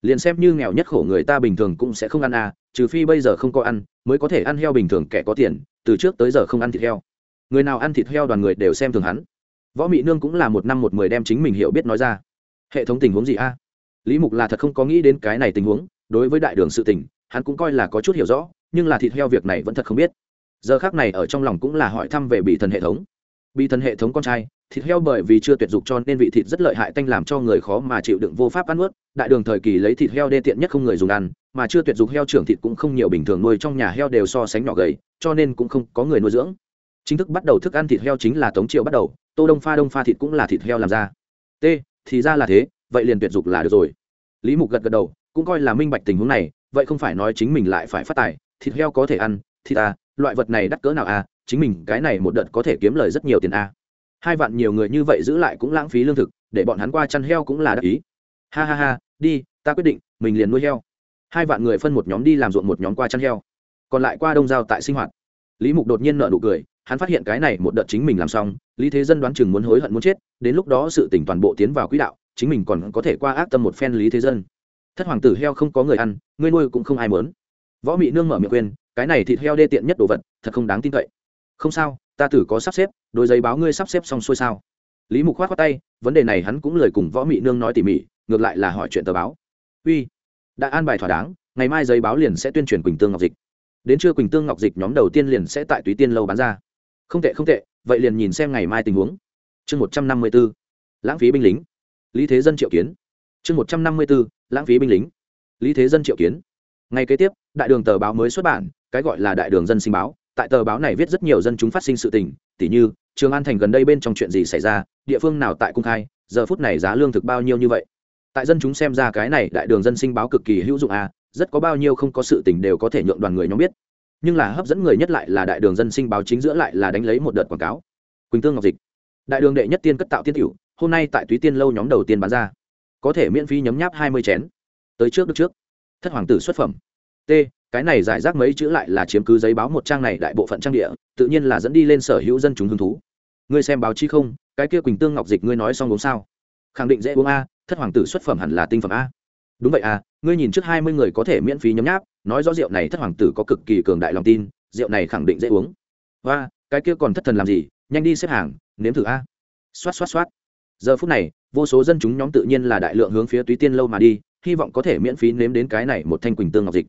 Liền xem như nghèo nhất khổ người ta bình thường cũng sẽ không ăn a, trừ phi bây giờ không có ăn, mới có thể ăn heo bình thường kẻ có tiền, từ trước tới giờ không ăn thịt heo. Người nào ăn thịt heo đoàn người đều xem thường hắn võ mị nương cũng là một năm một mười đem chính mình hiểu biết nói ra. Hệ thống tình huống gì a? Lý mục là thật không có nghĩ đến cái này tình huống, đối với đại đường sự tình, hắn cũng coi là có chút hiểu rõ, nhưng là thịt heo việc này vẫn thật không biết. Giờ khác này ở trong lòng cũng là hỏi thăm về bị thần hệ thống. Bị thần hệ thống con trai, thịt heo bởi vì chưa tuyệt dục cho nên vị thịt rất lợi hại tanh làm cho người khó mà chịu đựng vô pháp ăn ướt đại đường thời kỳ lấy thịt heo đê tiện nhất không người dùng ăn, mà chưa tuyệt dục heo trưởng thịt cũng không nhiều bình thường nuôi, trong nhà heo đều so sánh nhỏ gầy, cho nên cũng không có người nuôi dưỡng chính thức bắt đầu thức ăn thịt heo chính là tống triệu bắt đầu, tô đông pha đông pha thịt cũng là thịt heo làm ra. T, thì ra là thế, vậy liền tuyệt dục là được rồi. Lý mục gật gật đầu, cũng coi là minh bạch tình huống này, vậy không phải nói chính mình lại phải phát tài, thịt heo có thể ăn, thịt à loại vật này đắt cỡ nào à chính mình cái này một đợt có thể kiếm lời rất nhiều tiền à. Hai vạn nhiều người như vậy giữ lại cũng lãng phí lương thực, để bọn hắn qua chăn heo cũng là đắc ý. Ha ha ha, đi, ta quyết định, mình liền nuôi heo. Hai vạn người phân một nhóm đi làm ruộng một nhóm qua chăn heo. Còn lại qua đông giao tại sinh hoạt. Lý mục đột nhiên nợ nụ cười hắn phát hiện cái này một đợt chính mình làm xong, lý thế dân đoán chừng muốn hối hận muốn chết, đến lúc đó sự tỉnh toàn bộ tiến vào quỹ đạo, chính mình còn có thể qua ác tâm một phen lý thế dân. Thất hoàng tử heo không có người ăn, ngươi nuôi cũng không ai mớn võ mị nương mở miệng quên cái này thịt heo đê tiện nhất đồ vật, thật không đáng tin cậy. Không sao, ta tử có sắp xếp, đôi giấy báo ngươi sắp xếp xong xuôi sao? Lý mục khoát khoát tay, vấn đề này hắn cũng lời cùng võ mị nương nói tỉ mỉ, ngược lại là hỏi chuyện tờ báo. Uy, đã an bài thỏa đáng, ngày mai giấy báo liền sẽ tuyên truyền quỳnh tương ngọc dịch. Đến trưa quỳnh tương ngọc dịch nhóm đầu tiên liền sẽ tại túy tiên lâu bán ra không tệ không tệ, vậy liền nhìn xem ngày mai tình huống. Chương một trăm năm mươi b ố lãng phí binh lính. Lý thế dân triệu kiến. Chương một trăm năm mươi b ố lãng phí binh lính. Lý thế dân triệu kiến. Ngay kế tiếp, đại đường tờ báo mới xuất bản, cái gọi là đại đường dân sinh báo. Tại tờ báo này viết rất nhiều dân chúng phát sinh sự tình, tỉ như, trường an thành gần đây bên trong chuyện gì xảy ra, địa phương nào tại cung khai, giờ phút này giá lương thực bao nhiêu như vậy. Tại dân chúng xem ra cái này đại đường dân sinh báo cực kỳ hữu dụng à rất có bao nhiêu không có sự tình đều có thể nhượng đoàn người nhóm biết nhưng là hấp dẫn người nhất lại là đại đường dân sinh báo chính giữa lại là đánh lấy một đợt quảng cáo. Quỳnh tương ngọc dịch. Đại đường đệ nhất tiên cất tạo tiên tiểu, hôm nay tại túy tiên lâu nhóm đầu tiên bán ra. Có thể miễn phí nhấm nháp hai mươi chén. Tới trước được trước. Thất hoàng tử xuất phẩm. T, cái này giải rác mấy chữ lại là chiếm cứ giấy báo một trang này đại bộ phận trang địa, tự nhiên là dẫn đi lên sở hữu dân chúng hứng thú. Ngươi xem báo chí không, cái kia quỳnh tương ngọc dịch ngươi nói xong uống sao? Khẳng định dễ uống a, thất hoàng tử xuất phẩm hẳn là tinh phẩm a. Đúng vậy à ngươi nhìn trước hai mươi người có thể miễn phí nhấm nháp nói rõ rượu này thất hoàng tử có cực kỳ cường đại lòng tin, rượu này khẳng định dễ uống. Và cái kia còn thất thần làm gì, nhanh đi xếp hàng, nếm thử a. Xoát xoát xoát. Giờ phút này, vô số dân chúng nhóm tự nhiên là đại lượng hướng phía túy tiên lâu mà đi, hy vọng có thể miễn phí nếm đến cái này một thanh quỳnh tương ngọc dịch.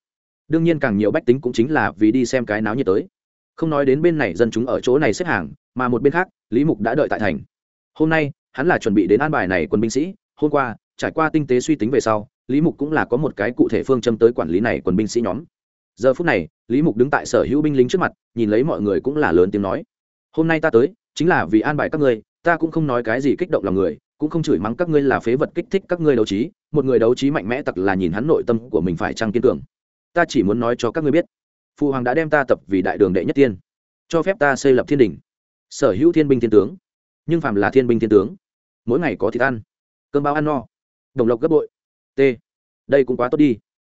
Đương nhiên càng nhiều bách tính cũng chính là vì đi xem cái náo nhiệt tới. Không nói đến bên này dân chúng ở chỗ này xếp hàng, mà một bên khác, lý mục đã đợi tại thành. Hôm nay, hắn là chuẩn bị đến an bài này quân binh sĩ. Hôm qua, trải qua tinh tế suy tính về sau lý mục cũng là có một cái cụ thể phương châm tới quản lý này quân binh sĩ nhóm. Giờ phút này, lý mục đứng tại sở hữu binh lính trước mặt, nhìn lấy mọi người cũng là lớn tiếng nói. Hôm nay ta tới, chính là vì an bài các ngươi, ta cũng không nói cái gì kích động lòng người, cũng không chửi mắng các ngươi là phế vật kích thích các ngươi đấu trí, một người đấu trí mạnh mẽ tặc là nhìn hắn nội tâm của mình phải trăng kiên cường. Ta chỉ muốn nói cho các ngươi biết phụ hoàng đã đem ta tập vì đại đường đệ nhất tiên, cho phép ta xây lập thiên đình, sở hữu thiên binh thiên tướng, nhưng phàm là thiên binh thiên tướng, mỗi ngày có thịt ăn, cơm bao ăn no, đồng lộc gấp bội t. Đây cũng quá tốt đi.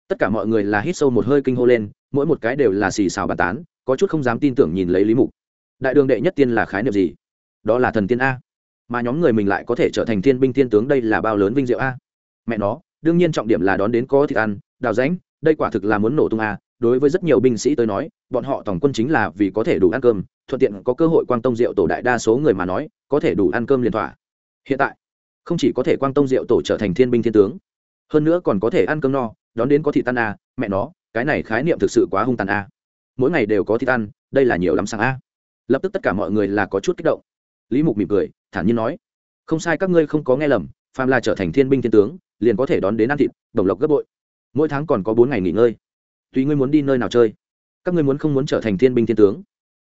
Tất cả mọi người là hít sâu một hơi kinh hô lên mỗi một cái đều là xì xào bàn tán có chút không dám tin tưởng nhìn lấy lý mục. Đại đường đệ nhất tiên là khái niệm gì? Đó là thần tiên a. Mà nhóm người mình lại có thể trở thành thiên binh thiên tướng đây là bao lớn vinh diệu a. Mẹ nó đương nhiên trọng điểm là đón đến có thịt ăn đào ránh, đây quả thực là muốn nổ tung a. Đối với rất nhiều binh sĩ tới nói bọn họ tổng quân chính là vì có thể đủ ăn cơm thuận tiện có cơ hội quang tông rượu tổ đại đa số người mà nói có thể đủ ăn cơm liền thỏa. Hiện tại không chỉ có thể quang tông rượu tổ trở thành thiên binh thiên tướng hơn nữa còn có thể ăn cơm no, đón đến có thị tan a, mẹ nó, cái này khái niệm thực sự quá hung tàn a. Mỗi ngày đều có thị tan đây là nhiều lắm sáng a. Lập tức tất cả mọi người là có chút kích động. Lý mục mỉm cười, thản nhiên nói, không sai, các ngươi không có nghe lầm phàm là trở thành thiên binh thiên tướng, liền có thể đón đến ăn thịt, đồng lộc gấp bội. Mỗi tháng còn có bốn ngày nghỉ ngơi. Tùy ngươi muốn đi nơi nào chơi, các ngươi muốn không muốn trở thành thiên binh thiên tướng?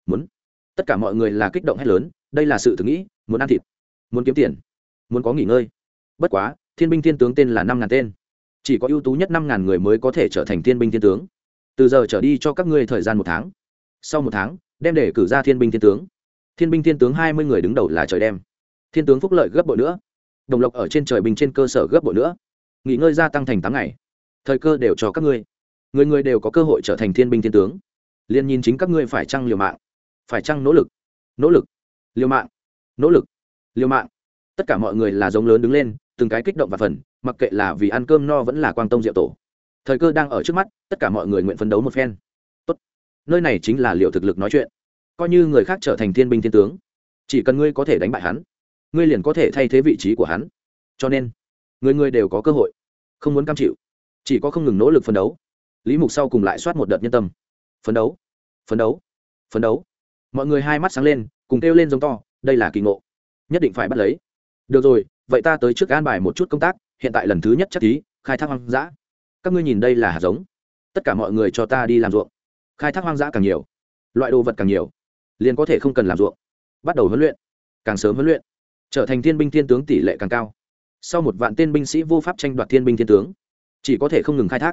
Muốn. Tất cả mọi người là kích động hết lớn, đây là sự thử nghĩ, muốn ăn thịt, muốn kiếm tiền, muốn có nghỉ ngơi. Bất quá thiên binh thiên tướng tên là năm ngàn tên. Chỉ có ưu tú nhất năm ngàn người mới có thể trở thành thiên binh thiên tướng. Từ giờ trở đi cho các ngươi thời gian một tháng. Sau một tháng, đem để cử ra thiên binh thiên tướng. Thiên binh thiên tướng hai mươi người đứng đầu là trời đem. Thiên tướng phúc lợi gấp bội nữa. Đồng lộc ở trên trời bình trên cơ sở gấp bội nữa. Nghỉ ngơi gia tăng thành tám ngày. Thời cơ đều cho các ngươi. Người người đều có cơ hội trở thành thiên binh thiên tướng. Liền nhìn chính các ngươi phải chăng liều mạng. Phải chăng nỗ lực. Nỗ lực. Liều mạng. Nỗ lực. Liều mạng. Tất cả mọi người là giống lớn đứng lên từng cái kích động và phần, mặc kệ là vì ăn cơm no vẫn là quang tông diệu tổ. Thời cơ đang ở trước mắt, tất cả mọi người nguyện phấn đấu một phen. Tốt. nơi này chính là liệu thực lực nói chuyện. Coi như người khác trở thành thiên binh thiên tướng, chỉ cần ngươi có thể đánh bại hắn, ngươi liền có thể thay thế vị trí của hắn. Cho nên, người người đều có cơ hội, không muốn cam chịu, chỉ có không ngừng nỗ lực phấn đấu. Lý mục sau cùng lại soát một đợt nhân tâm. Phấn đấu phấn đấu phấn đấu. Mọi người hai mắt sáng lên, cùng kêu lên giống to, đây là kỳ ngộ, nhất định phải bắt lấy. Được rồi vậy ta tới trước an bài một chút công tác, hiện tại lần thứ nhất chắc tí, khai thác hoang dã. Các ngươi nhìn đây là hạt giống. Tất cả mọi người cho ta đi làm ruộng. Khai thác hoang dã càng nhiều, loại đồ vật càng nhiều, liền có thể không cần làm ruộng. Bắt đầu huấn luyện, càng sớm huấn luyện, trở thành thiên binh thiên tướng tỷ lệ càng cao. Sau một vạn tên binh sĩ vô pháp tranh đoạt thiên binh thiên tướng, chỉ có thể không ngừng khai thác.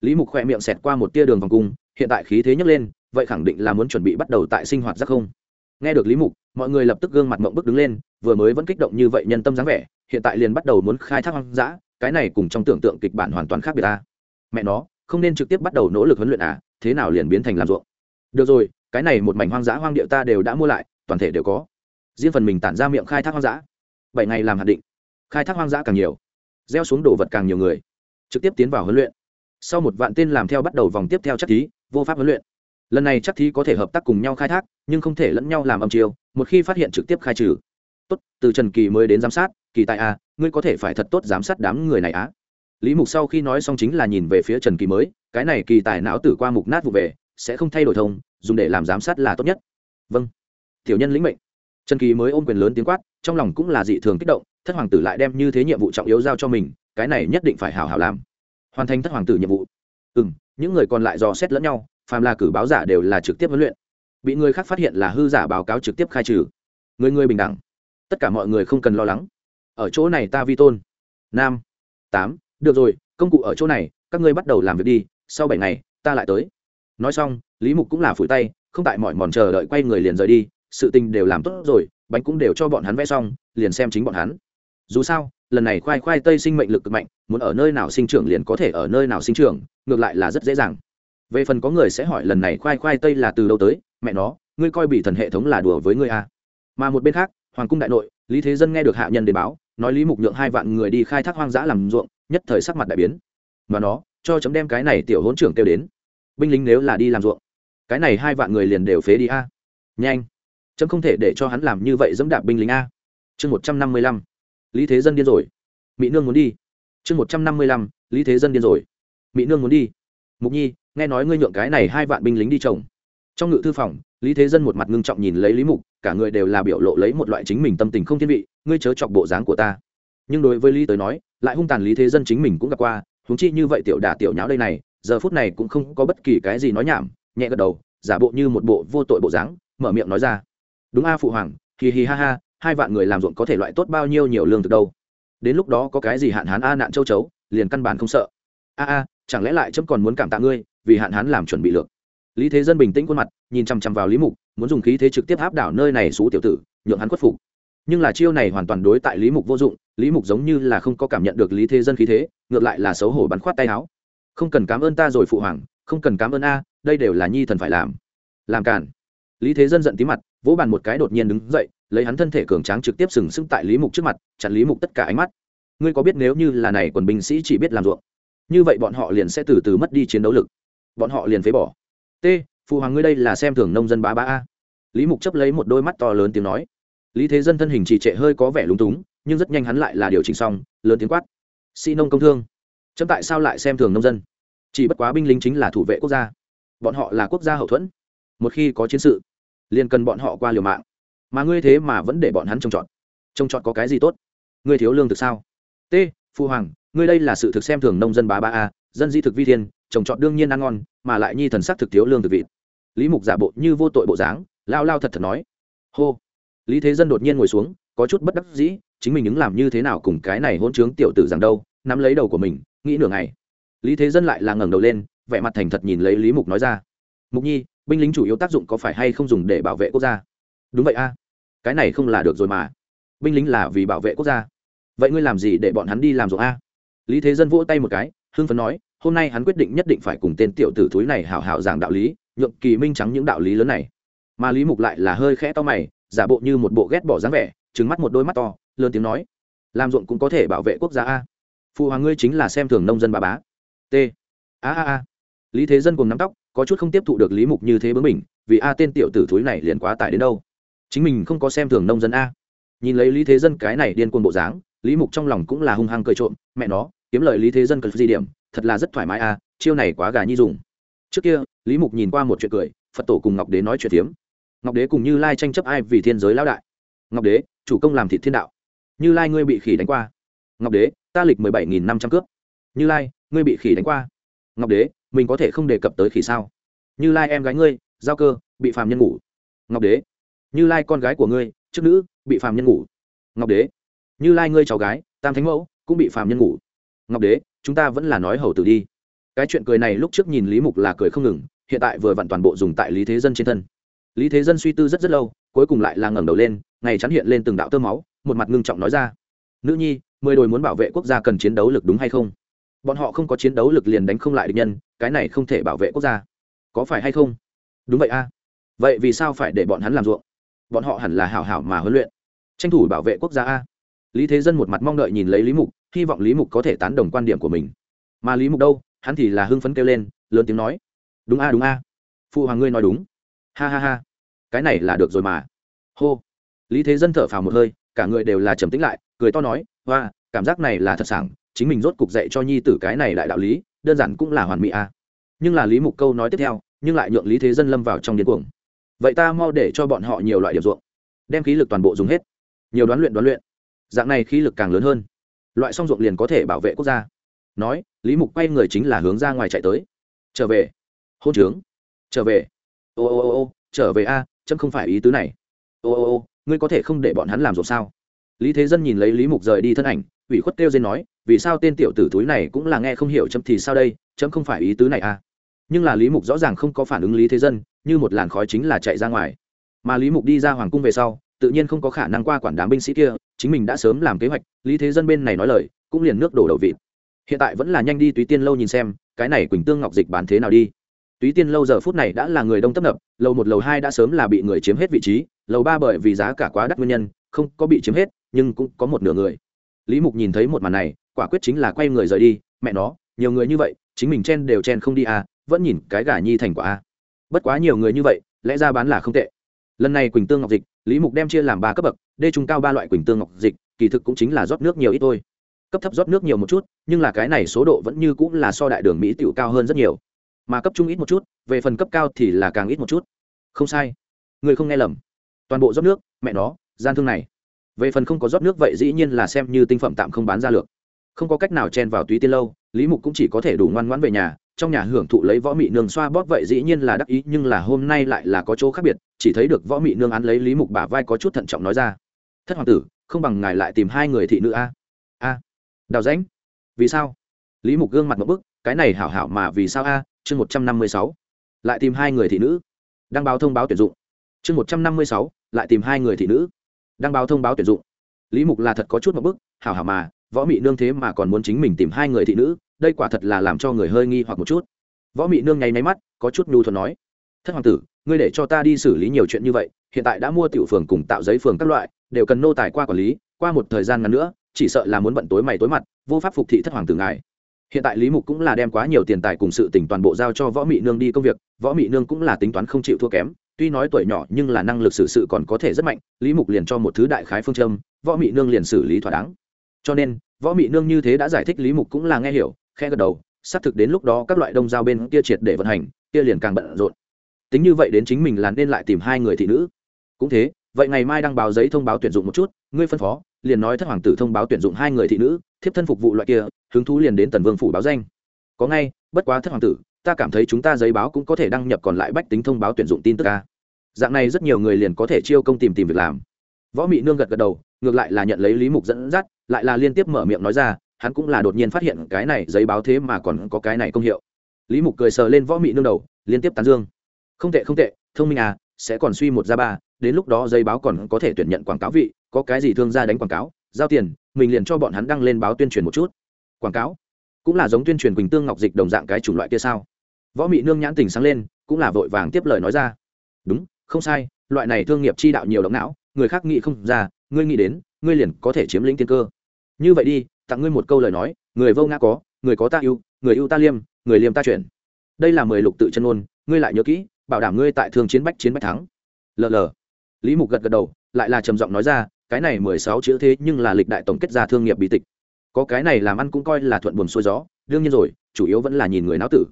Lý mục khỏe miệng xẹt qua một tia đường vòng cung, hiện tại khí thế nhấc lên, vậy khẳng định là muốn chuẩn bị bắt đầu tại sinh hoạt giác không. Nghe được lý mục, mọi người lập tức gương mặt mộng bức đứng lên vừa mới vẫn kích động như vậy nhân tâm dáng vẻ, hiện tại liền bắt đầu muốn khai thác hoang dã, cái này cùng trong tưởng tượng kịch bản hoàn toàn khác biệt ta. Mẹ nó, không nên trực tiếp bắt đầu nỗ lực huấn luyện à thế nào liền biến thành làm ruộng. Được rồi, cái này một mảnh hoang dã hoang địa ta đều đã mua lại, toàn thể đều có. Riêng phần mình tản ra miệng khai thác hoang dã. Bảy ngày làm hạt định. Khai thác hoang dã càng nhiều, gieo xuống đồ vật càng nhiều người. Trực tiếp tiến vào huấn luyện. Sau một vạn tên làm theo bắt đầu vòng tiếp theo chắc thí, vô pháp huấn luyện. Lần này chắc thí có thể hợp tác cùng nhau khai thác, nhưng không thể lẫn nhau làm âm chiêu, một khi phát hiện trực tiếp khai trừ tốt, từ trần kỳ mới đến giám sát, kỳ tại a à, ngươi có thể phải thật tốt giám sát đám người này á. Lý mục sau khi nói xong chính là nhìn về phía trần kỳ mới, cái này kỳ tài não tử qua mục nát vụ về, sẽ không thay đổi thông, dùng để làm giám sát là tốt nhất. Vâng. Tiểu nhân lĩnh mệnh. Trần kỳ mới ôm quyền lớn tiếng quát, trong lòng cũng là dị thường kích động, thất hoàng tử lại đem như thế nhiệm vụ trọng yếu giao cho mình, cái này nhất định phải hào hào làm. Hoàn thành thất hoàng tử nhiệm vụ. Ừ m những người còn lại dò xét lẫn nhau, phàm là cử báo giả đều là trực tiếp huấn luyện. Bị người khác phát hiện là hư giả báo cáo trực tiếp khai trừ. Người người bình đẳng tất cả mọi người không cần lo lắng. Ở chỗ này ta vi tôn. Năm tám. Được rồi, công cụ ở chỗ này, các ngươi bắt đầu làm việc đi, sau bảy ngày, ta lại tới. Nói xong, lý mục cũng là phủi tay, không tại mọi mòn chờ đợi quay người liền rời đi, sự tình đều làm tốt rồi, bánh cũng đều cho bọn hắn vẽ xong, liền xem chính bọn hắn. Dù sao, lần này khoai khoai tây sinh mệnh lực cực mạnh, muốn ở nơi nào sinh trưởng liền có thể ở nơi nào sinh trưởng, ngược lại là rất dễ dàng. Về phần có người sẽ hỏi lần này khoai khoai tây là từ đâu tới, mẹ nó, ngươi coi bị thần hệ thống là đùa với ngươi à. mà một bên khác hoàng cung đại nội, lý thế dân nghe được hạ nhân đến báo, nói lý mục nhượng hai vạn người đi khai thác hoang dã làm ruộng, nhất thời sắc mặt đại biến. Và nó, cho chấm đem cái này tiểu hỗn trưởng kêu đến. Binh lính nếu là đi làm ruộng, cái này hai vạn người liền đều phế đi a. Nhanh. Chấm không thể để cho hắn làm như vậy dẫm đạp binh lính a. Chương một trăm năm mươi lăm. Lý thế dân điên rồi. Mỹ nương muốn đi. Chương một trăm năm mươi lăm. Lý thế dân điên rồi. Mỹ nương muốn đi. Mục nhi, nghe nói ngươi nhượng cái này hai vạn binh lính đi trồng. Trong ngự thư phòng lý thế dân một mặt ngưng trọng nhìn lấy lý mục, cả người đều là biểu lộ lấy một loại chính mình tâm tình không thiên vị, ngươi chớ chọc bộ dáng của ta. Nhưng đối với lý tới nói, lại hung tàn lý thế dân chính mình cũng gặp qua húng chi như vậy tiểu đả tiểu nháo đây này, giờ phút này cũng không có bất kỳ cái gì nói nhảm, nhẹ gật đầu, giả bộ như một bộ vô tội bộ dáng, mở miệng nói ra. Đúng a phụ hoàng hì hì ha ha, hai vạn người làm ruộng có thể loại tốt bao nhiêu nhiều lương thực đâu. Đến lúc đó có cái gì hạn hán a nạn châu chấu, liền căn bản không sợ. A a, chẳng lẽ lại chấm còn muốn cảm tạ ngươi, vì hạn hán làm chuẩn bị lược lý thế dân bình tĩnh khuôn mặt, nhìn chằm chằm vào lý mục, muốn dùng khí thế trực tiếp áp đảo nơi này xú tiểu tử, nhượng hắn khuất phục. Nhưng là chiêu này hoàn toàn đối tại lý mục vô dụng, lý mục giống như là không có cảm nhận được lý thế dân khí thế, ngược lại là xấu hổ bắn khoát tay áo. Không cần cảm ơn ta rồi phụ hoàng, không cần cảm ơn a, đây đều là nhi thần phải làm. Làm cản lý thế dân giận tí mặt, vỗ bàn một cái đột nhiên đứng dậy, lấy hắn thân thể cường tráng trực tiếp sừng sững tại lý mục trước mặt, chặn lý mục tất cả ánh mắt. Ngươi có biết nếu như là này quần binh sĩ chỉ biết làm ruộng, như vậy bọn họ liền sẽ từ từ mất đi chiến đấu lực. Bọn họ liền phế bỏ t, phụ hoàng ngươi đây là xem thường nông dân bá bá a. Lý mục chấp lấy một đôi mắt to lớn tiếng nói. Lý thế dân thân hình trì trệ hơi có vẻ lúng túng, nhưng rất nhanh hắn lại là điều chỉnh xong, lớn tiếng quát. Sĩ nông công thương, chấm tại sao lại xem thường nông dân? Chỉ bất quá binh lính chính là thủ vệ quốc gia. Bọn họ là quốc gia hậu thuẫn. Một khi có chiến sự, liền cần bọn họ qua liều mạng. Mà ngươi thế mà vẫn để bọn hắn trông trọt. Trông trọt có cái gì tốt? Ngươi thiếu lương thực sao? T phu hoàng, ngươi đây là sự thực xem thường nông dân bá ba a, dân di thực vi thiên trồng trọt đương nhiên ăn ngon, mà lại nhi thần sắc thực thiếu lương thực vịt. Lý mục giả bộ như vô tội bộ dáng, lao lao thật thật nói. Hô. Lý thế dân đột nhiên ngồi xuống, có chút bất đắc dĩ, chính mình ứng làm như thế nào cùng cái này hôn chướng tiểu tử rằng đâu, nắm lấy đầu của mình, nghĩ nửa ngày. Lý thế dân lại là ngẩng đầu lên, vẻ mặt thành thật nhìn lấy lý mục nói ra. Mục nhi, binh lính chủ yếu tác dụng có phải hay không dùng để bảo vệ quốc gia? Đúng vậy a. Cái này không là được rồi mà. Binh lính là vì bảo vệ quốc gia. Vậy ngươi làm gì để bọn hắn đi làm ruộng a? Lý thế dân vỗ tay một cái, hưng phấn nói hôm nay hắn quyết định nhất định phải cùng tên tiểu tử thúi này hào hào giảng đạo lý, nhượng kỳ minh trắng những đạo lý lớn này. Mà lý mục lại là hơi khẽ to mày, giả bộ như một bộ ghét bỏ dáng vẻ trứng mắt một đôi mắt to, lớn tiếng nói, làm ruộng cũng có thể bảo vệ quốc gia a. Phụ hoàng ngươi chính là xem thường nông dân bà bá. T. A a a. Lý thế dân cùng nắm tóc, có chút không tiếp thụ được lý mục như thế bướng mình vì a tên tiểu tử thúi này liền quá tải đến đâu. Chính mình không có xem thường nông dân a. Nhìn lấy lý thế dân cái này điên cuồng bộ dáng, lý mục trong lòng cũng là hung hăng cười trộm, mẹ nó, kiếm lời lý thế dân cần gì điểm thật là rất thoải mái à chiêu này quá gà nhi dùng. Trước kia, lý mục nhìn qua một chuyện cười, phật tổ cùng ngọc đế nói chuyện tiếm ngọc đế cùng như lai tranh chấp ai vì thiên giới lão đại? Ngọc đế, chủ công làm thị thiên đạo. Như lai ngươi bị khỉ đánh qua. Ngọc đế, ta lịch mười bảy nghìn năm trăm cướp. Như lai, ngươi bị khỉ đánh qua. Ngọc đế, mình có thể không đề cập tới khỉ sao? Như lai em gái ngươi, giao cơ, bị phàm nhân ngủ. Ngọc đế, như lai con gái của ngươi, trước nữ, bị phàm nhân ngủ. Ngọc đế, như lai ngươi cháu gái, tam thánh mẫu, cũng bị phàm nhân ngủ. Ngọc đế chúng ta vẫn là nói hầu tử đi. Cái chuyện cười này lúc trước nhìn lý mục là cười không ngừng, hiện tại vừa vặn toàn bộ dùng tại lý thế dân trên thân. Lý thế dân suy tư rất rất lâu, cuối cùng lại là ngẩng đầu lên, ngày chắn hiện lên từng đạo tơ máu, một mặt ngưng trọng nói ra. Nữ nhi, mười đồi muốn bảo vệ quốc gia cần chiến đấu lực đúng hay không? Bọn họ không có chiến đấu lực liền đánh không lại địch nhân, cái này không thể bảo vệ quốc gia. Có phải hay không? Đúng vậy a. Vậy vì sao phải để bọn hắn làm ruộng? Bọn họ hẳn là hảo hảo mà huấn luyện. Tranh thủ bảo vệ quốc gia a. Lý thế dân một mặt mong đợi nhìn lấy lý mục hy vọng lý mục có thể tán đồng quan điểm của mình. Mà lý mục đâu? Hắn thì là hưng phấn kêu lên, lớn tiếng nói. Đúng a đúng a. Phụ hoàng ngươi nói đúng. Ha ha ha. Cái này là được rồi mà. Hô. Lý thế dân thở phào một hơi, cả người đều là trầm tĩnh lại, cười to nói, hoa, cảm giác này là thật sảng, chính mình rốt cục dạy cho nhi tử cái này lại đạo lý, đơn giản cũng là hoàn mỹ a. Nhưng là lý mục câu nói tiếp theo, nhưng lại nhượng lý thế dân lâm vào trong điên cuồng. Vậy ta mau để cho bọn họ nhiều loại điểm ruộng, đem khí lực toàn bộ dùng hết. Nhiều đoán luyện đoán luyện. Dạng này khí lực càng lớn hơn loại song ruộng liền có thể bảo vệ quốc gia. Nói, lý mục quay người chính là hướng ra ngoài chạy tới. Trở về. Hôn trướng. Trở về. Ô ô ô ô, trở về a, chấm không phải ý tứ này. Ô ô ô, ngươi có thể không để bọn hắn làm ruộng sao? Lý thế dân nhìn lấy lý mục rời đi thân ảnh, ủy khuất kêu dên nói, vì sao tên tiểu tử túi này cũng là nghe không hiểu chấm thì sao đây, chấm không phải ý tứ này à nhưng là lý mục rõ ràng không có phản ứng lý thế dân, như một làn khói chính là chạy ra ngoài. Mà lý mục đi ra hoàng cung về sau, tự nhiên không có khả năng qua quản đám binh sĩ kia chính mình đã sớm làm kế hoạch, lý thế dân bên này nói lời, cũng liền nước đổ đầu vịt. Hiện tại vẫn là nhanh đi túy tiên lâu nhìn xem, cái này quỳnh tương ngọc dịch bán thế nào đi. Túy tiên lâu giờ phút này đã là người đông tấp nập, lầu một, lầu hai đã sớm là bị người chiếm hết vị trí, lầu ba bởi vì giá cả quá đắt nguyên nhân, không có bị chiếm hết, nhưng cũng có một nửa người. Lý mục nhìn thấy một màn này, quả quyết chính là quay người rời đi, mẹ nó, nhiều người như vậy, chính mình chen đều chen không đi à vẫn nhìn cái gà nhi thành quả a bất quá nhiều người như vậy, lẽ ra bán là không tệ. Lần này quỳnh tương ngọc dịch lý mục đem chia làm ba cấp bậc, đê trung cao ba loại quỳnh tương ngọc dịch, kỳ thực cũng chính là rót nước nhiều ít thôi. Cấp thấp rót nước nhiều một chút, nhưng là cái này số độ vẫn như cũng là so đại đường mỹ tiểu cao hơn rất nhiều. Mà cấp trung ít một chút, về phần cấp cao thì là càng ít một chút. Không sai. Người không nghe lầm. Toàn bộ rót nước, mẹ nó, gian thương này. Về phần không có rót nước vậy dĩ nhiên là xem như tinh phẩm tạm không bán ra được. Không có cách nào chen vào túy tiên lâu, lý mục cũng chỉ có thể đủ ngoan ngoãn về nhà trong nhà hưởng thụ lấy võ mị nương xoa bóp vậy dĩ nhiên là đắc ý, nhưng là hôm nay lại là có chỗ khác biệt, chỉ thấy được võ mị nương án lấy lý mục bả vai có chút thận trọng nói ra, thất hoàng tử, không bằng ngài lại tìm hai người thị nữ a. A, đào rãnh, vì sao? Lý mục gương mặt một bức, cái này hảo hảo mà vì sao a? Chương một trăm năm mươi sáu, lại tìm hai người thị nữ. Đăng báo thông báo tuyển dụng. Chương một trăm năm mươi sáu, lại tìm hai người thị nữ. Đăng báo thông báo tuyển dụng. Lý mục là thật có chút một bức, hảo hảo mà võ mị nương thế mà còn muốn chính mình tìm hai người thị nữ, đây quả thật là làm cho người hơi nghi hoặc một chút. Võ mị nương nháy máy mắt, có chút nhu thuận nói, thất hoàng tử, ngươi để cho ta đi xử lý nhiều chuyện như vậy, hiện tại đã mua tiểu phường cùng tạo giấy phường các loại, đều cần nô tài qua quản lý, qua một thời gian ngắn nữa, chỉ sợ là muốn bận tối mày tối mặt, vô pháp phục thị thất hoàng tử ngài. Hiện tại lý mục cũng là đem quá nhiều tiền tài cùng sự tỉnh toàn bộ giao cho võ mị nương đi công việc, võ mị nương cũng là tính toán không chịu thua kém, tuy nói tuổi nhỏ nhưng là năng lực xử sự còn có thể rất mạnh, lý mục liền cho một thứ đại khái phương châm, võ mị nương liền xử lý thỏa đáng. Cho nên võ mị nương như thế đã giải thích lý mục cũng là nghe hiểu khe gật đầu, xác thực đến lúc đó các loại đông giao bên kia triệt để vận hành, kia liền càng bận rộn. Tính như vậy đến chính mình là nên lại tìm hai người thị nữ. Cũng thế, vậy ngày mai đăng báo giấy thông báo tuyển dụng một chút, ngươi phân phó, liền nói thất hoàng tử thông báo tuyển dụng hai người thị nữ, thiếp thân phục vụ loại kia, hứng thú liền đến tần vương phủ báo danh. Có ngay, bất quá thất hoàng tử, ta cảm thấy chúng ta giấy báo cũng có thể đăng nhập còn lại bách tính thông báo tuyển dụng tin tức ca dạng này rất nhiều người liền có thể chiêu công tìm tìm việc làm. Võ mị nương gật gật đầu, ngược lại là nhận lấy lý mục dẫn dắt lại là liên tiếp mở miệng nói ra, hắn cũng là đột nhiên phát hiện cái này giấy báo thế mà còn có cái này công hiệu. Lý mục cười sờ lên võ mị nương đầu, liên tiếp tán dương. Không tệ không tệ, thông minh à sẽ còn suy một ra ba, đến lúc đó giấy báo còn có thể tuyển nhận quảng cáo vị, có cái gì thương gia đánh quảng cáo, giao tiền, mình liền cho bọn hắn đăng lên báo tuyên truyền một chút. Quảng cáo? Cũng là giống tuyên truyền quỳnh tương ngọc dịch đồng dạng cái chủng loại kia sao? Võ mị nương nhãn tình sáng lên, cũng là vội vàng tiếp lời nói ra. Đúng, không sai, loại này thương nghiệp chi đạo nhiều động não, người khác nghĩ không ra, ngươi nghĩ đến, ngươi liền có thể chiếm lĩnh tiên cơ như vậy đi, tặng ngươi một câu lời nói, người vô ngã có, người có ta yêu người yêu ta liêm, người liêm ta chuyển. Đây là mười lục tự chân ôn ngươi lại nhớ kỹ, bảo đảm ngươi tại thương chiến bách chiến bách thắng. Lờ lờ. Lý mục gật gật đầu, lại là trầm giọng nói ra, cái này mười sáu chữ thế nhưng là lịch đại tổng kết ra thương nghiệp bí tịch. Có cái này làm ăn cũng coi là thuận buồm xuôi gió, đương nhiên rồi, chủ yếu vẫn là nhìn người náo tử.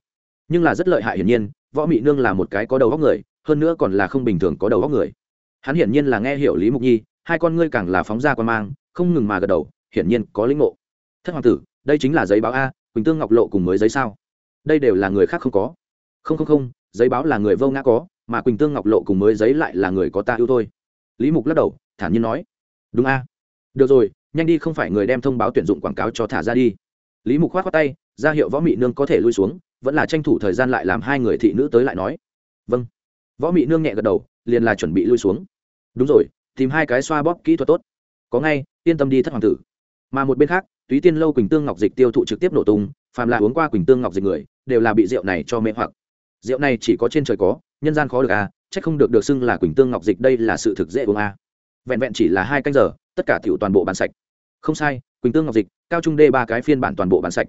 Nhưng là rất lợi hại hiển nhiên, võ mị nương là một cái có đầu góc người, hơn nữa còn là không bình thường có đầu góc người. Hắn hiển nhiên là nghe hiểu lý mục nhi, hai con ngươi càng là phóng ra quan mang, không ngừng mà gật đầu hiển nhiên có lĩnh ngộ. Thất hoàng tử, đây chính là giấy báo a, quỳnh tương ngọc lộ cùng mới giấy sao? Đây đều là người khác không có. Không không không, giấy báo là người vô ngã có, mà quỳnh tương ngọc lộ cùng mới giấy lại là người có ta yêu thôi. Lý mục lắc đầu, thản nhiên nói. Đúng a. Được rồi, nhanh đi không phải người đem thông báo tuyển dụng quảng cáo cho thả ra đi. Lý mục khoát khoát tay, ra hiệu võ mị nương có thể lui xuống, vẫn là tranh thủ thời gian lại làm hai người thị nữ tới lại nói. Vâng. Võ mị nương nhẹ gật đầu, liền là chuẩn bị lui xuống. Đúng rồi, tìm hai cái xoa bóp kỹ thuật tốt. Có ngay, yên tâm đi thất hoàng tử mà một bên khác, túy tiên lâu quỳnh tương ngọc dịch tiêu thụ trực tiếp nổ tung, phàm là uống qua quỳnh tương ngọc dịch người, đều là bị rượu này cho mê hoặc. Rượu này chỉ có trên trời có, nhân gian khó được à c h ắ c không được được xưng là quỳnh tương ngọc dịch đây là sự thực dễ uống à. vẹn vẹn chỉ là hai canh giờ, tất cả tiểu toàn bộ bán sạch. Không sai, quỳnh tương ngọc dịch, cao trung đê ba cái phiên bản toàn bộ bán sạch.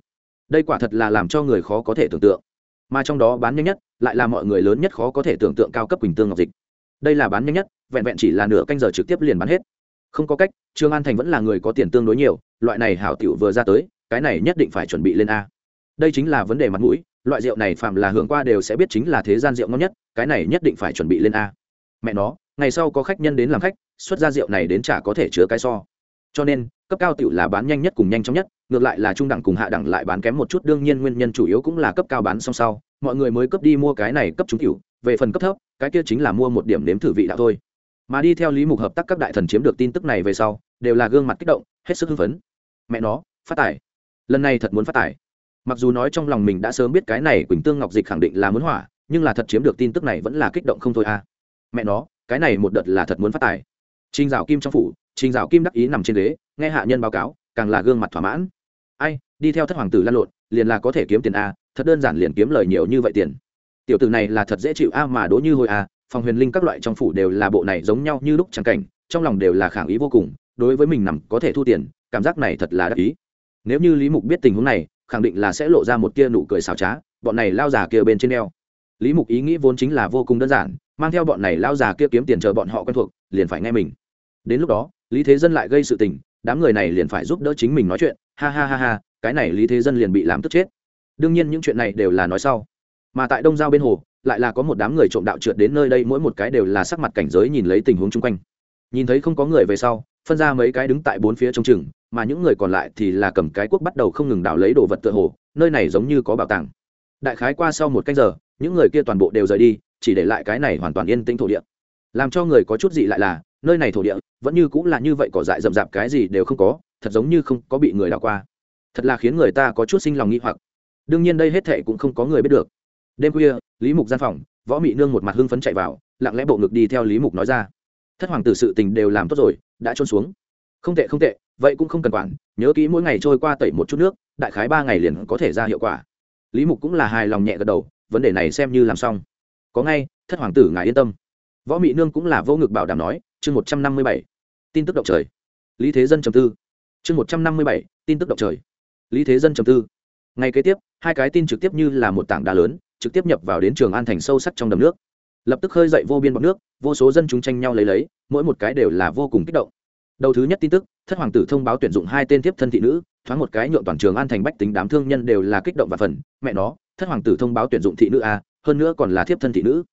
Đây quả thật là làm cho người khó có thể tưởng tượng. Mà trong đó bán nhanh nhất, lại là mọi người lớn nhất khó có thể tưởng tượng cao cấp quỳnh tương ngọc dịch. Đây là bán nhanh nhất, vẹn vẹn chỉ là nửa canh giờ trực tiếp liền bán hết. Không có cách, trương an thành vẫn là người có tiền tương đối nhiều loại này hảo tiểu vừa ra tới, cái này nhất định phải chuẩn bị lên a. Đây chính là vấn đề mặt mũi, loại rượu này phạm là hưởng qua đều sẽ biết chính là thế gian rượu ngon nhất, cái này nhất định phải chuẩn bị lên a. Mẹ nó, ngày sau có khách nhân đến làm khách, xuất ra rượu này đến chả có thể chứa cái so. Cho nên, cấp cao tiểu là bán nhanh nhất cùng nhanh chóng nhất, ngược lại là trung đẳng cùng hạ đẳng lại bán kém một chút, đương nhiên nguyên nhân chủ yếu cũng là cấp cao bán xong sau, mọi người mới cấp đi mua cái này cấp trung tiểu, về phần cấp thấp, cái kia chính là mua một điểm nếm thử vị đạo thôi. Mà đi theo lý mục hợp tác các đại thần chiếm được tin tức này về sau, đều là gương mặt kích động, hết sức hưng phấn mẹ nó phát tài lần này thật muốn phát tài mặc dù nói trong lòng mình đã sớm biết cái này quỳnh tương ngọc dịch khẳng định là muốn hỏa nhưng là thật chiếm được tin tức này vẫn là kích động không thôi à mẹ nó cái này một đợt là thật muốn phát tài Trình Dạo Kim trong phủ, Trình Dạo Kim đắc ý nằm trên ghế, nghe hạ nhân báo cáo, càng là gương mặt thỏa mãn. Ai, đi theo thất hoàng tử lăn lộn, liền là có thể kiếm tiền a, thật đơn giản liền kiếm lời nhiều như vậy tiền. Tiểu tử này là thật dễ chịu a mà đố như hồi à, a, phòng huyền linh các loại trong phủ đều là bộ này giống nhau như lúc trắng cảnh, trong lòng đều là khảng ý vô cùng, đối với mình nằm có thể thu tiền, cảm giác này thật là đắc ý. Nếu như Lý Mục biết tình huống này, khẳng định là sẽ lộ ra một tia nụ cười xảo trá, bọn này lao già kia bên trên eo. Lý Mục ý nghĩ vốn chính là vô cùng đơn giản, mang theo bọn này lao già kia kiếm tiền chờ bọn họ quen thuộc, liền phải nghe mình. Đến lúc đó lý thế dân lại gây sự tình đám người này liền phải giúp đỡ chính mình nói chuyện. Ha ha ha ha cái này lý thế dân liền bị làm tức chết. Đương nhiên những chuyện này đều là nói sau. Mà tại đông giao bên hồ lại là có một đám người trộm đạo trượt đến nơi đây mỗi một cái đều là sắc mặt cảnh giới nhìn lấy tình huống chung quanh. Nhìn thấy không có người về sau phân ra mấy cái đứng tại bốn phía trong chừng, mà những người còn lại thì là cầm cái cuốc bắt đầu không ngừng đào lấy đồ vật tựa hồ, nơi này giống như có bảo tàng. Đại khái qua sau một canh giờ, những người kia toàn bộ đều rời đi, chỉ để lại cái này hoàn toàn yên tĩnh thổ địa. Làm cho người có chút gì lại là, nơi này thổ địa vẫn như cũng là như vậy, cỏ dại rậm rạp cái gì đều không có, thật giống như không có bị người đào qua. Thật là khiến người ta có chút sinh lòng nghi hoặc. Đương nhiên đây hết thệ cũng không có người biết được. Đêm khuya, lý mục gian phòng, võ mị nương một mặt hưng phấn chạy vào, lặng lẽ bộ ngực đi theo lý mục nói ra thất hoàng tử sự tình đều làm tốt rồi, đã trôn xuống. Không tệ không tệ, vậy cũng không cần quản, nhớ kỹ mỗi ngày trôi qua tẩy một chút nước, đại khái ba ngày liền có thể ra hiệu quả. Lý mục cũng là hài lòng nhẹ gật đầu, vấn đề này xem như làm xong. Có ngay, thất hoàng tử ngài yên tâm. Võ mị nương cũng là vô ngực bảo đảm nói, chương một trăm năm mươi bảy, tin tức động trời. Lý thế dân trầm tư. Chương một trăm năm mươi bảy, tin tức động trời. Lý thế dân trầm tư. Ngay kế tiếp, hai cái tin trực tiếp như là một tảng đá lớn, trực tiếp nhập vào đến trường an thành sâu sắc trong đầm nước lập tức khơi dậy vô biên bọn nước, vô số dân chúng tranh nhau lấy lấy, mỗi một cái đều là vô cùng kích động. Đầu thứ nhất tin tức, thất hoàng tử thông báo tuyển dụng hai tên thiếp thân thị nữ, thoáng một cái nhượng toàn trường an thành bách tính đám thương nhân đều là kích động và phần, mẹ nó, thất hoàng tử thông báo tuyển dụng thị nữ a, hơn nữa còn là thiếp thân thị nữ.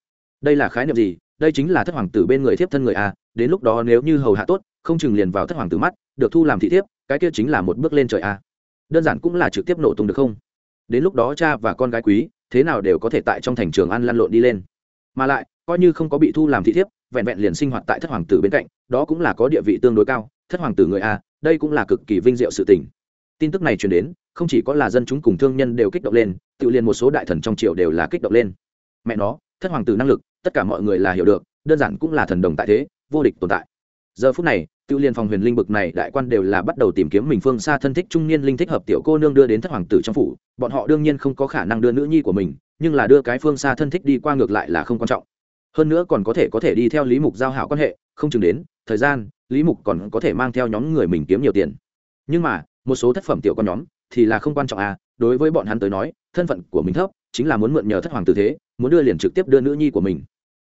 Đây là khái niệm gì? Đây chính là thất hoàng tử bên người thiếp thân người a, đến lúc đó nếu như hầu hạ tốt, không chừng liền vào thất hoàng tử mắt, được thu làm thị thiếp, cái kia chính là một bước lên trời a. Đơn giản cũng là trực tiếp nổ tung được không? Đến lúc đó cha và con gái quý, thế nào đều có thể tại trong thành trường ăn lăn lộn đi lên mà lại, coi như không có bị thu làm thị thiếp, vẹn vẹn liền sinh hoạt tại thất hoàng tử bên cạnh, đó cũng là có địa vị tương đối cao, thất hoàng tử người a, đây cũng là cực kỳ vinh diệu sự tình. Tin tức này truyền đến, không chỉ có là dân chúng cùng thương nhân đều kích động lên, tự liền một số đại thần trong triều đều là kích động lên. Mẹ nó, thất hoàng tử năng lực, tất cả mọi người là hiểu được, đơn giản cũng là thần đồng tại thế, vô địch tồn tại. Giờ phút này tiêu liên phòng huyền linh bực này đại quan đều là bắt đầu tìm kiếm mình phương xa thân thích trung niên linh thích hợp tiểu cô nương đưa đến thất hoàng tử trong phủ, bọn họ đương nhiên không có khả năng đưa nữ nhi của mình nhưng là đưa cái phương xa thân thích đi qua ngược lại là không quan trọng. Hơn nữa còn có thể có thể đi theo lý mục giao hảo quan hệ, không chừng đến, thời gian, lý mục còn có thể mang theo nhóm người mình kiếm nhiều tiền. Nhưng mà, một số thất phẩm tiểu con nhóm thì là không quan trọng à đối với bọn hắn tới nói, thân phận của mình thấp, chính là muốn mượn nhờ thất hoàng tử thế, muốn đưa liền trực tiếp đưa nữ nhi của mình.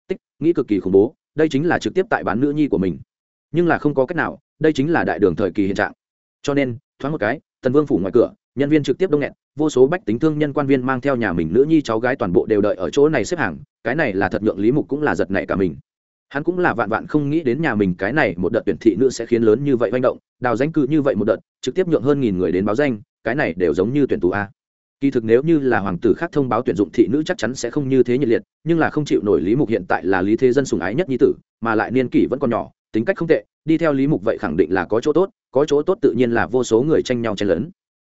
Tích, nghĩ cực kỳ khủng bố, đây chính là trực tiếp tại bán nữ nhi của mình. Nhưng là không có cách nào, đây chính là đại đường thời kỳ hiện trạng. Cho nên, thoáng một cái, tần vương phủ ngoài cửa nhân viên trực tiếp đông nghẹt, vô số bách tính thương nhân quan viên mang theo nhà mình nữ nhi cháu gái toàn bộ đều đợi ở chỗ này xếp hàng, cái này là thật nhượng lý mục cũng là giật nảy cả mình. Hắn cũng là vạn vạn không nghĩ đến nhà mình cái này một đợt tuyển thị nữ sẽ khiến lớn như vậy manh động, đào danh cự như vậy một đợt, trực tiếp nhượng hơn nghìn người đến báo danh, cái này đều giống như tuyển tù a. Kỳ thực nếu như là hoàng tử khác thông báo tuyển dụng thị nữ chắc chắn sẽ không như thế nhiệt liệt, nhưng là không chịu nổi lý mục hiện tại là lý thế dân sùng ái nhất nhi tử, mà lại niên kỷ vẫn còn nhỏ, tính cách không tệ, đi theo lý mục vậy khẳng định là có chỗ tốt, có chỗ tốt tự nhiên là vô số người tranh nhau chen lấn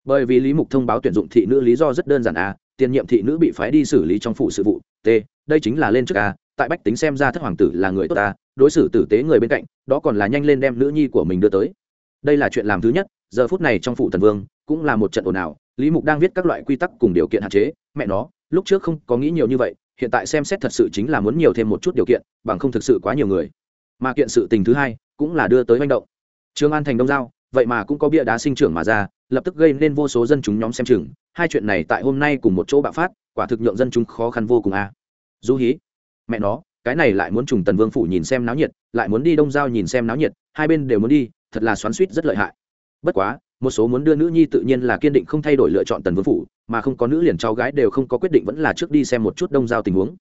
bởi vì lý mục thông báo tuyển dụng thị nữ lý do rất đơn giản a tiền nhiệm thị nữ bị phái đi xử lý trong phụ sự vụ. T, đây chính là lên trước a tại bách tính xem ra thất hoàng tử là người tốt a đối xử tử tế người bên cạnh, đó còn là nhanh lên đem nữ nhi của mình đưa tới. Đây là chuyện làm thứ nhất, giờ phút này trong phụ thần vương cũng là một trận ồn ào, lý mục đang viết các loại quy tắc cùng điều kiện hạn chế, mẹ nó, lúc trước không có nghĩ nhiều như vậy, hiện tại xem xét thật sự chính là muốn nhiều thêm một chút điều kiện, bằng không thực sự quá nhiều người. Mà kiện sự tình thứ hai cũng là đưa tới manh động. Trường an thành đông giao vậy mà cũng có bia đá sinh trưởng mà ra, lập tức gây nên vô số dân chúng nhóm xem chừng. Hai chuyện này tại hôm nay cùng một chỗ bạo phát, quả thực nhượng dân chúng khó khăn vô cùng a. À. du hí, mẹ nó, cái này lại muốn trùng tần vương phủ nhìn xem náo nhiệt, lại muốn đi đông giao nhìn xem náo nhiệt, hai bên đều muốn đi, thật là xoắn suýt rất lợi hại. Bất quá, một số muốn đưa nữ nhi tự nhiên là kiên định không thay đổi lựa chọn tần vương phủ, mà không có nữ liền cháu gái đều không có quyết định vẫn là trước đi xem một chút đông giao tình huống.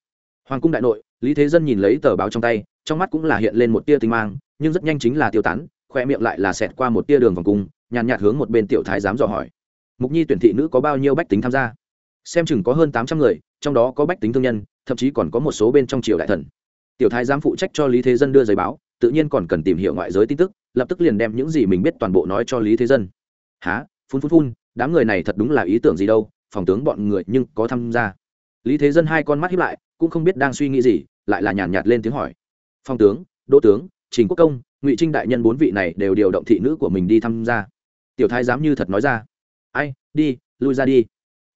Hoàng cung đại nội, lý thế dân nhìn lấy tờ báo trong tay, trong mắt cũng là hiện lên một tia tinh mang, nhưng rất nhanh chính là tiêu tán khoe miệng lại là xẹt qua một tia đường vòng cung nhàn nhạt hướng một bên tiểu thái dám dò hỏi. Mục nhi tuyển thị nữ có bao nhiêu bách tính tham gia? Xem chừng có hơn tám trăm người trong đó có bách tính thương nhân thậm chí còn có một số bên trong triều đại thần. Tiểu thái giám phụ trách cho lý thế dân đưa giấy báo tự nhiên còn cần tìm hiểu ngoại giới tin tức lập tức liền đem những gì mình biết toàn bộ nói cho lý thế dân. Há phun phun phun đám người này thật đúng là ý tưởng gì đâu phòng tướng bọn người nhưng có tham gia. Lý thế dân hai con mắt hiếp lại cũng không biết đang suy nghĩ gì lại là nhàn nhạt, nhạt lên tiếng hỏi. Phong tướng đỗ tướng trình quốc công ngụy trinh đại nhân bốn vị này đều điều động thị nữ của mình đi tham gia. Tiểu thái giám như thật nói ra. Ai, đi, lui ra đi.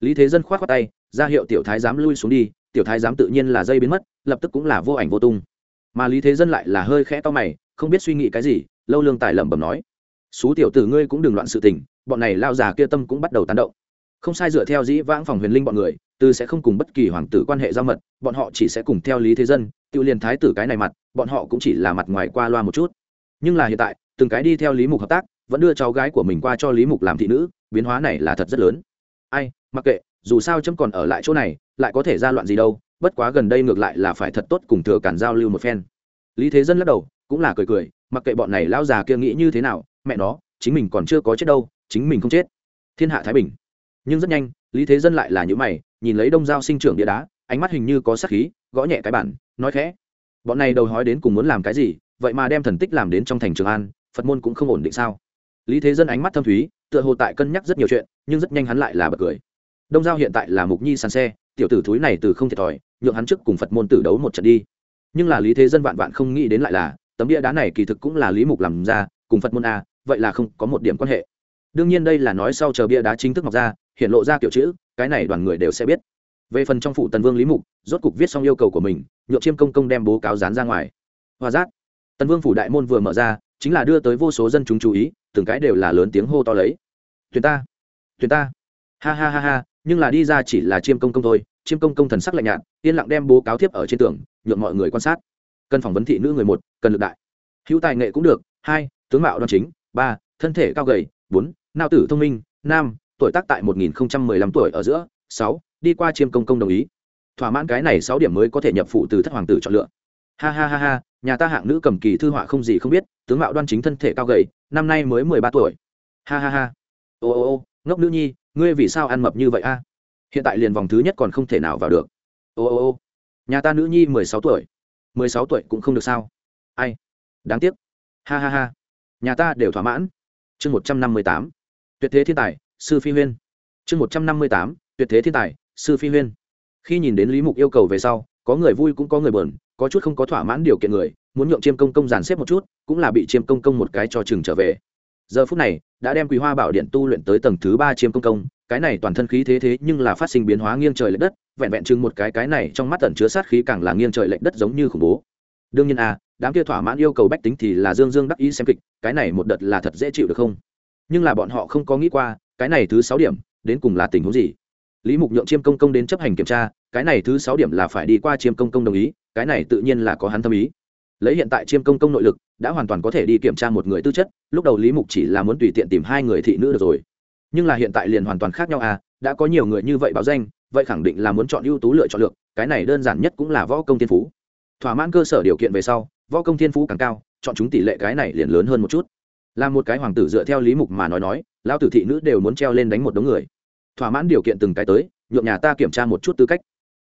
Lý thế dân k h o á t khoác tay, ra hiệu tiểu thái giám lui xuống đi, tiểu thái giám tự nhiên là dây biến mất, lập tức cũng là vô ảnh vô tung. Mà lý thế dân lại là hơi khẽ to mày, không biết suy nghĩ cái gì, lâu lương tài lẩm bẩm nói. Xú tiểu tử ngươi cũng đừng loạn sự tình, bọn này lao già kia tâm cũng bắt đầu tán động. Không sai dựa theo dĩ vãng phòng huyền linh bọn người tư sẽ không cùng bất kỳ hoàng tử quan hệ giao mật, bọn họ chỉ sẽ cùng theo lý thế dân tự liền thái tử cái này mặt, bọn họ cũng chỉ là mặt ngoài qua loa một chút nhưng là hiện tại, từng cái đi theo lý mục hợp tác, vẫn đưa cháu gái của mình qua cho lý mục làm thị nữ, biến hóa này là thật rất lớn. Ai, mặc kệ, dù sao chấm còn ở lại chỗ này, lại có thể ra loạn gì đâu, bất quá gần đây ngược lại là phải thật tốt cùng thừa cản giao lưu một phen. Lý thế dân lắc đầu, cũng là cười cười, mặc kệ bọn này lão già kia nghĩ như thế nào, mẹ nó, chính mình còn chưa có chết đâu, chính mình không chết. Thiên hạ thái bình. Nhưng rất nhanh, lý thế dân lại là những mày, nhìn lấy đông giao sinh trưởng địa đá, ánh mắt hình như có sắc khí, gõ nhẹ cái bản, nói khẽ. Bọn này đầu hói đến cùng muốn làm cái gì vậy mà đem thần tích làm đến trong thành trường an, phật môn cũng không ổn định sao? Lý thế dân ánh mắt thâm thúy, tựa hồ tại cân nhắc rất nhiều chuyện, nhưng rất nhanh hắn lại là bật cười. Đông giao hiện tại là mục nhi sàn xe, tiểu tử thúi này từ không thiệt thòi, nhượng hắn trước cùng phật môn tử đấu một trận đi. Nhưng là lý thế dân vạn vạn không nghĩ đến lại là, tấm bia đá này kỳ thực cũng là lý mục làm ra, cùng phật môn a, vậy là không có một điểm quan hệ. Đương nhiên đây là nói sau chờ bia đá chính thức mọc ra, hiện lộ ra kiểu chữ, cái này đoàn người đều sẽ biết. Về phần trong phủ tần vương lý mục, rốt cục viết xong yêu cầu của mình, nhượng chiêm công công đem bố cáo dán ra ngoài. Hoa giác tần vương phủ đại môn vừa mở ra chính là đưa tới vô số dân chúng chú ý từng cái đều là lớn tiếng hô to lấy tuyển ta tuyển ta ha ha ha ha nhưng là đi ra chỉ là chiêm công công thôi chiêm công công thần sắc lạnh nhạt yên lặng đem bố cáo thiếp ở trên tường nhượng mọi người quan sát cần phỏng vấn thị nữ người một cần lực đại hữu tài nghệ cũng được hai tướng mạo đoan chính ba thân thể cao gầy bốn nao tử thông minh năm tuổi tác tại 1015 tuổi ở giữa, sáu, đi qua chiêm công công đồng ý. Thỏa mãn cái này sáu điểm mới có thể nhập phụ từ thất hoàng tử chọn lựa. Ha ha ha ha, nhà ta hạng nữ cầm kỳ thư họa không gì không biết, tướng mạo đoan chính thân thể cao gầy, năm nay mới 13 tuổi. Ha ha ha. Ô ô ô, ngốc nữ nhi, ngươi vì sao ăn mập như vậy a? Hiện tại liền vòng thứ nhất còn không thể nào vào được. Ô ô ô. Nhà ta nữ nhi 16 tuổi. 16 tuổi cũng không được sao? Ai? Đáng tiếc. Ha ha ha. Nhà ta đều thỏa mãn. Chương 158. Tuyệt thế thiên tài, sư phi huyên chương một trăm năm mươi tám tuyệt thế thiên tài sư phi huyên khi nhìn đến lý mục yêu cầu về sau có người vui cũng có người buồn, có chút không có thỏa mãn điều kiện người muốn nhượng chiêm công công dàn xếp một chút cũng là bị chiêm công công một cái cho chừng trở về. Giờ phút này đã đem quý hoa bảo điện tu luyện tới tầng thứ ba chiêm công công cái này toàn thân khí thế thế nhưng là phát sinh biến hóa nghiêng trời lệch đất vẹn vẹn chừng một cái cái này trong mắt tẩn chứa sát khí càng là nghiêng trời lệch đất giống như khủng bố. Đương nhiên a à, đám kia thỏa mãn yêu cầu bách tính thì là dương dương đắc ý xem kịch cái này một đợt là thật dễ chịu được không? Nhưng là bọn họ không có nghĩ qua cái này thứ sáu điểm đến cùng là tình huống gì? Lý mục nhượng chiêm công công đến chấp hành kiểm tra, cái này thứ sáu điểm là phải đi qua chiêm công công đồng ý, cái này tự nhiên là có hắn tâm ý. Lấy hiện tại chiêm công công nội lực, đã hoàn toàn có thể đi kiểm tra một người tư chất, lúc đầu lý mục chỉ là muốn tùy tiện tìm hai người thị nữ được rồi. Nhưng là hiện tại liền hoàn toàn khác nhau à đã có nhiều người như vậy báo danh, vậy khẳng định là muốn chọn ưu tú lựa chọn lược, cái này đơn giản nhất cũng là võ công thiên phú. Thỏa mãn cơ sở điều kiện về sau, võ công thiên phú càng cao, chọn chúng tỷ lệ cái này liền lớn hơn một chút. Là một cái hoàng tử dựa theo lý mục mà nói nói, lão tử thị nữ đều muốn treo lên đánh một đống người thỏa mãn điều kiện từng cái tới, nhượng nhà ta kiểm tra một chút tư cách.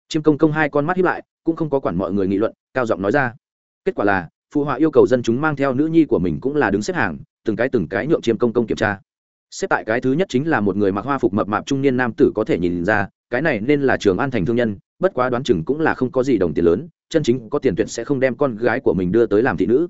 Chiêm công công hai con mắt hiếp lại, cũng không có quản mọi người nghị luận, cao giọng nói ra. Kết quả là, phụ họa yêu cầu dân chúng mang theo nữ nhi của mình cũng là đứng xếp hàng, từng cái từng cái nhượng chiêm công công kiểm tra. Xếp tại cái thứ nhất chính là một người mặc hoa phục mập mạp trung niên nam tử có thể nhìn ra, cái này nên là trường an thành thương nhân, bất quá đoán chừng cũng là không có gì đồng tiền lớn, chân chính có tiền tuyệt sẽ không đem con gái của mình đưa tới làm thị nữ.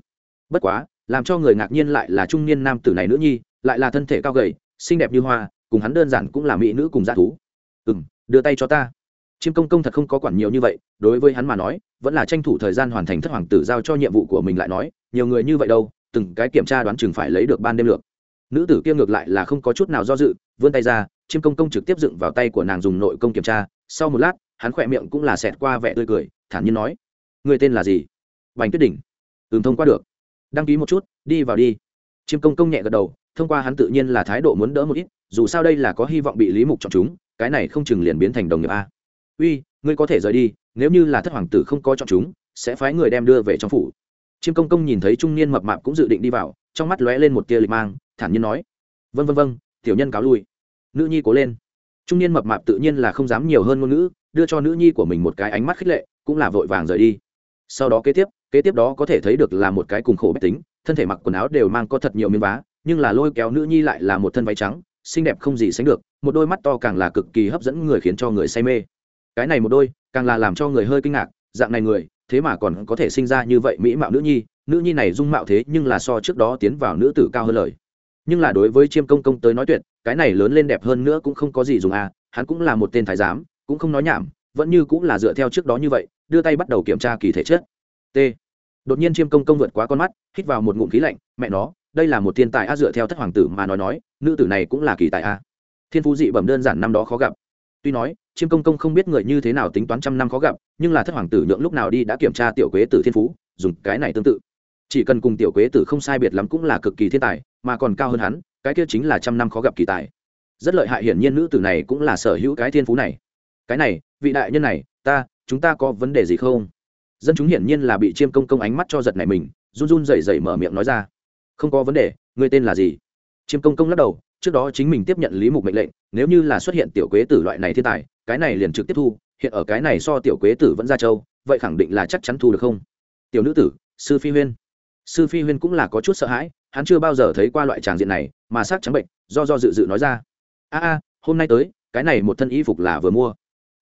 Bất quá, làm cho người ngạc nhiên lại là trung niên nam tử này nữ nhi, lại là thân thể cao gầy, xinh đẹp như hoa cùng hắn đơn giản cũng là mỹ nữ cùng gia thú. Ừ m đưa tay cho ta. Chiêm công công thật không có quản nhiều như vậy, đối với hắn mà nói, vẫn là tranh thủ thời gian hoàn thành thất hoàng tử giao cho nhiệm vụ của mình lại nói, nhiều người như vậy đâu, từng cái kiểm tra đoán chừng phải lấy được ban đêm lược. Nữ tử kia ngược lại là không có chút nào do dự, vươn tay ra, chiêm công công trực tiếp dựng vào tay của nàng dùng nội công kiểm tra. Sau một lát, hắn khỏe miệng cũng là xẹt qua vẻ tươi cười, thản nhiên nói, người tên là gì? Bành tuyết đỉnh. Ừm, thông qua được. Đăng ký một chút, đi vào đi. Chiêm công công nhẹ gật đầu, thông qua hắn tự nhiên là thái độ muốn đỡ một ít dù sao đây là có hy vọng bị lý mục chọn chúng, cái này không chừng liền biến thành đồng nghiệp a. Uy, ngươi có thể rời đi, nếu như là thất hoàng tử không có chọn chúng, sẽ phái người đem đưa về trong phủ. Chiêm công công nhìn thấy trung niên mập mạp cũng dự định đi vào, trong mắt lóe lên một tia lịch mang, thản nhiên nói vân vân vân tiểu nhân cáo lui. Nữ nhi cố lên. Trung niên mập mạp tự nhiên là không dám nhiều hơn ngôn ngữ, đưa cho nữ nhi của mình một cái ánh mắt khích lệ, cũng là vội vàng rời đi. Sau đó kế tiếp kế tiếp đó có thể thấy được là một cái cùng khổ bách tính, thân thể mặc quần áo đều mang có thật nhiều miếng vá, nhưng là lôi kéo nữ nhi lại là một thân váy trắng xinh đẹp không gì sánh được, một đôi mắt to càng là cực kỳ hấp dẫn người khiến cho người say mê. Cái này một đôi, càng là làm cho người hơi kinh ngạc, dạng này người, thế mà còn có thể sinh ra như vậy mỹ mạo nữ nhi nữ nhi này dung mạo thế nhưng là so trước đó tiến vào nữ tử cao hơn lời. Nhưng là đối với chiêm công công tới nói tuyệt, cái này lớn lên đẹp hơn nữa cũng không có gì dùng à hắn cũng là một tên thái giám, cũng không nói nhảm, vẫn như cũng là dựa theo trước đó như vậy, đưa tay bắt đầu kiểm tra kỳ thể chất. T. Đột nhiên chiêm công công vượt quá con mắt, hít vào một ngụm khí lạnh, mẹ nó đây là một thiên tài a dựa theo thất hoàng tử mà nói nói, nữ tử này cũng là kỳ tài a thiên phú dị bẩm đơn giản năm đó khó gặp. Tuy nói, chiêm công công không biết người như thế nào tính toán trăm năm khó gặp, nhưng là thất hoàng tử nhượng lúc nào đi đã kiểm tra tiểu quế tử thiên phú, dùng cái này tương tự. Chỉ cần cùng tiểu quế tử không sai biệt lắm cũng là cực kỳ thiên tài, mà còn cao hơn hắn, cái kia chính là trăm năm khó gặp kỳ tài. Rất lợi hại hiển nhiên nữ tử này cũng là sở hữu cái thiên phú này. Cái này, vị đại nhân này, ta, chúng ta có vấn đề gì không? Dân chúng hiển nhiên là bị chiêm công công ánh mắt cho giật này mình, run run rẩy rẩy mở miệng nói ra không có vấn đề người tên là gì? Chiêm công công lắc đầu, trước đó chính mình tiếp nhận lý mục mệnh lệnh, nếu như là xuất hiện tiểu quế tử loại này thiên tài, cái này liền trực tiếp thu, hiện ở cái này so tiểu quế tử vẫn ra châu, vậy khẳng định là chắc chắn thu được không? Tiểu nữ tử, sư phi huyên. Sư phi huyên cũng là có chút sợ hãi, hắn chưa bao giờ thấy qua loại tràng diện này, mà sắc trắng bệnh, do do dự dự nói ra. A a, hôm nay tới, cái này một thân y phục là vừa mua.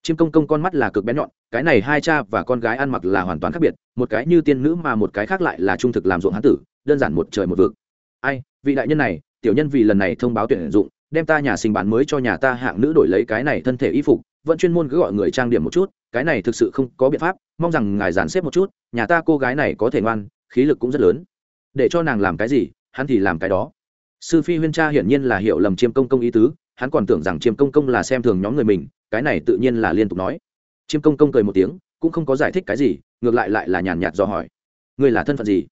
Chiêm công công con mắt là cực bén nhọn, cái này hai cha và con gái ăn mặc là hoàn toàn khác biệt, một cái như tiên nữ mà một cái khác lại là trung thực làm ruộng hán tử đơn giản một trời một vực. Ai, vị đại nhân này, tiểu nhân vì lần này thông báo tuyển dụng, đem ta nhà sinh bán mới cho nhà ta hạng nữ đổi lấy cái này thân thể y phục, vẫn chuyên môn cứ gọi người trang điểm một chút, cái này thực sự không có biện pháp, mong rằng ngài giàn xếp một chút, nhà ta cô gái này có thể ngoan, khí lực cũng rất lớn. Để cho nàng làm cái gì, hắn thì làm cái đó. Sư phi huyên cha hiển nhiên là hiểu lầm chiêm công công ý tứ, hắn còn tưởng rằng chiêm công công là xem thường nhóm người mình, cái này tự nhiên là liên tục nói. Chiêm công công cười một tiếng, cũng không có giải thích cái gì, ngược lại lại là nhàn nhạt do hỏi. Người là thân phận gì?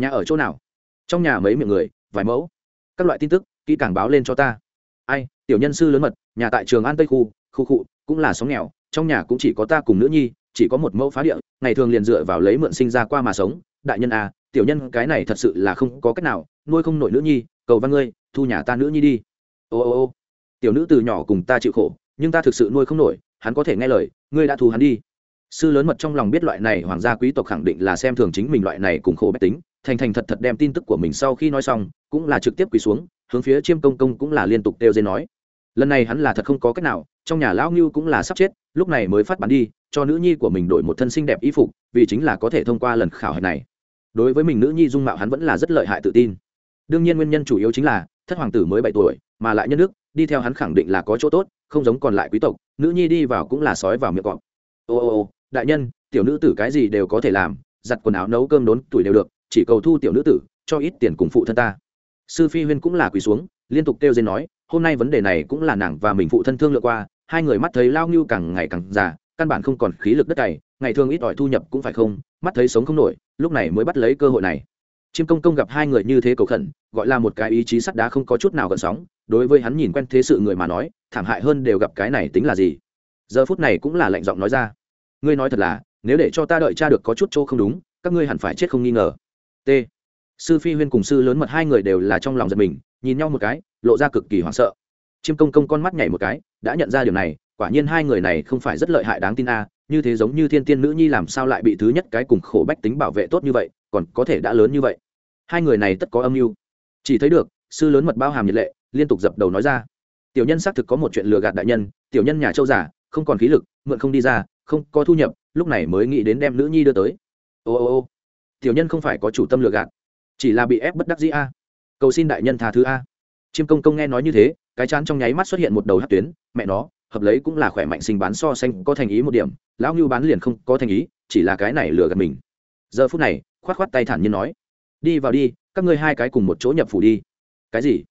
Nhà ở chỗ nào? Trong nhà mấy miệng người, vài mẫu. Các loại tin tức, kỹ càng báo lên cho ta. Ai, tiểu nhân sư lớn mật, nhà tại trường an tây khu khu cụ cũng là xóm nghèo, trong nhà cũng chỉ có ta cùng nữ nhi, chỉ có một mẫu phá địa, ngày thường liền dựa vào lấy mượn sinh ra qua mà sống. Đại nhân à tiểu nhân, cái này thật sự là không có cách nào, nuôi không nổi nữ nhi, cầu văn ngươi, thu nhà ta nữ nhi đi. Ô ô ô. Tiểu nữ từ nhỏ cùng ta chịu khổ, nhưng ta thực sự nuôi không nổi, hắn có thể nghe lời, ngươi đã thu hắn đi. Sư lớn mật trong lòng biết loại này, hoàng gia quý tộc khẳng định là xem thường chính mình loại này cùng khổ bách tính thành thành thật thật đem tin tức của mình sau khi nói xong, cũng là trực tiếp quỳ xuống, hướng phía chiêm công công cũng là liên tục đều dây nói. Lần này hắn là thật không có cách nào, trong nhà lão ngưu cũng là sắp chết, lúc này mới phát bán đi, cho nữ nhi của mình đổi một thân xinh đẹp y phục, vì chính là có thể thông qua lần khảo hạch này. Đối với mình nữ nhi dung mạo hắn vẫn là rất lợi hại tự tin. Đương nhiên nguyên nhân chủ yếu chính là, thất hoàng tử mới bảy tuổi, mà lại nhân đức, đi theo hắn khẳng định là có chỗ tốt, không giống còn lại quý tộc, nữ nhi đi vào cũng là sói vào miệng cọp. Ô ô ô, đại nhân, tiểu nữ tử cái gì đều có thể làm, giặt quần áo nấu cơm đốn tuổi đều được chỉ cầu thu tiểu nữ tử, cho ít tiền cùng phụ thân ta. Sư phi huyên cũng là quỳ xuống, liên tục kêu dên nói, hôm nay vấn đề này cũng là nàng và mình phụ thân thương lượng qua, hai người mắt thấy lao ngưu càng ngày càng già, căn bản không còn khí lực đất cày, ngày thường ít ỏi thu nhập cũng phải không, mắt thấy sống không nổi, lúc này mới bắt lấy cơ hội này. Chiêm công công gặp hai người như thế cầu khẩn, gọi là một cái ý chí sắt đá không có chút nào gần sóng, đối với hắn nhìn quen thế sự người mà nói, thảm hại hơn đều gặp cái này tính là gì. Giờ phút này cũng là lạnh giọng nói ra, ngươi nói thật là, nếu để cho ta đợi cha được có chút chỗ không đúng, các ngươi hẳn phải chết không nghi ngờ t. Sư phi huyên cùng sư lớn mật hai người đều là trong lòng giật mình, nhìn nhau một cái, lộ ra cực kỳ hoảng sợ. Chiêm công công con mắt nhảy một cái, đã nhận ra điều này, quả nhiên hai người này không phải rất lợi hại đáng tin a, như thế giống như thiên tiên nữ nhi làm sao lại bị thứ nhất cái cùng khổ bách tính bảo vệ tốt như vậy, còn có thể đã lớn như vậy. Hai người này tất có âm mưu. Chỉ thấy được, sư lớn mật bao hàm nhiệt lệ, liên tục dập đầu nói ra. Tiểu nhân xác thực có một chuyện lừa gạt đại nhân, tiểu nhân nhà châu giả không còn khí lực, mượn không đi ra, không có thu nhập, lúc này mới nghĩ đến đem nữ nhi đưa tới. Ô ô ô tiểu nhân không phải có chủ tâm lừa gạt, chỉ là bị ép bất đắc dĩ a. Cầu xin đại nhân tha thứ a. Chiêm công công nghe nói như thế, cái chán trong nháy mắt xuất hiện một đầu hát tuyến, mẹ nó, hợp lấy cũng là khỏe mạnh sinh bán so sánh, có thành ý một điểm, lão ngưu bán liền không có thành ý, chỉ là cái này lừa gạt mình. Giờ phút này, khoát khoát tay thản nhiên nói, đi vào đi, các ngươi hai cái cùng một chỗ nhập phủ đi. Cái gì?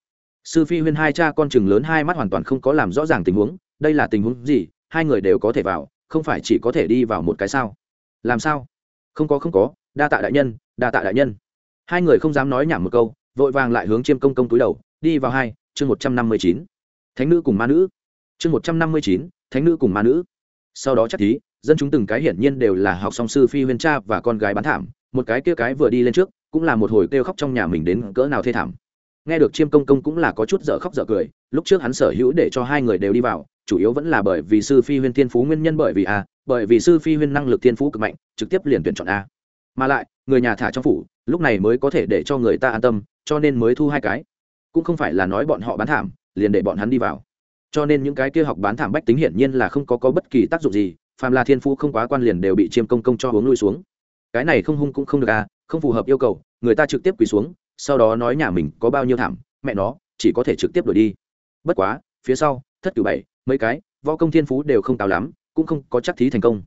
Sư phi huyên hai cha con chừng lớn hai mắt hoàn toàn không có làm rõ ràng tình huống, đây là tình huống gì? Hai người đều có thể vào, không phải chỉ có thể đi vào một cái sao? Làm sao? Không có không có đa tạ đại nhân, đa tạ đại nhân. Hai người không dám nói nhảm một câu, vội vàng lại hướng chiêm công công túi đầu, đi vào hai, chương một trăm năm mươi chín. Thánh nữ cùng ma nữ. Chương một trăm năm mươi chín, thánh nữ cùng ma nữ. Sau đó chắc thí, dân chúng từng cái hiển nhiên đều là học song sư phi huyên cha và con gái bán thảm, một cái kia cái vừa đi lên trước, cũng là một hồi kêu khóc trong nhà mình đến cỡ nào thê thảm. Nghe được chiêm công công cũng là có chút dở khóc dở cười, lúc trước hắn sở hữu để cho hai người đều đi vào, chủ yếu vẫn là bởi vì sư phi huyên thiên phú nguyên nhân bởi vì a, bởi vì sư phi huyên năng lực thiên phú cực mạnh, trực tiếp liền tuyển chọn a mà lại người nhà thả trong phủ lúc này mới có thể để cho người ta an tâm cho nên mới thu hai cái. Cũng không phải là nói bọn họ bán thảm liền để bọn hắn đi vào. Cho nên những cái kia học bán thảm bách tính hiển nhiên là không có, có bất kỳ tác dụng gì phàm là thiên phú không quá quan liền đều bị chiêm công công cho hướng lui xuống. Cái này không hung cũng không được à không phù hợp yêu cầu người ta trực tiếp quỳ xuống sau đó nói nhà mình có bao nhiêu thảm mẹ nó chỉ có thể trực tiếp đổi đi. Bất quá phía sau thất cửu bảy mấy cái võ công thiên phú đều không cao lắm cũng không có chắc thí thành công.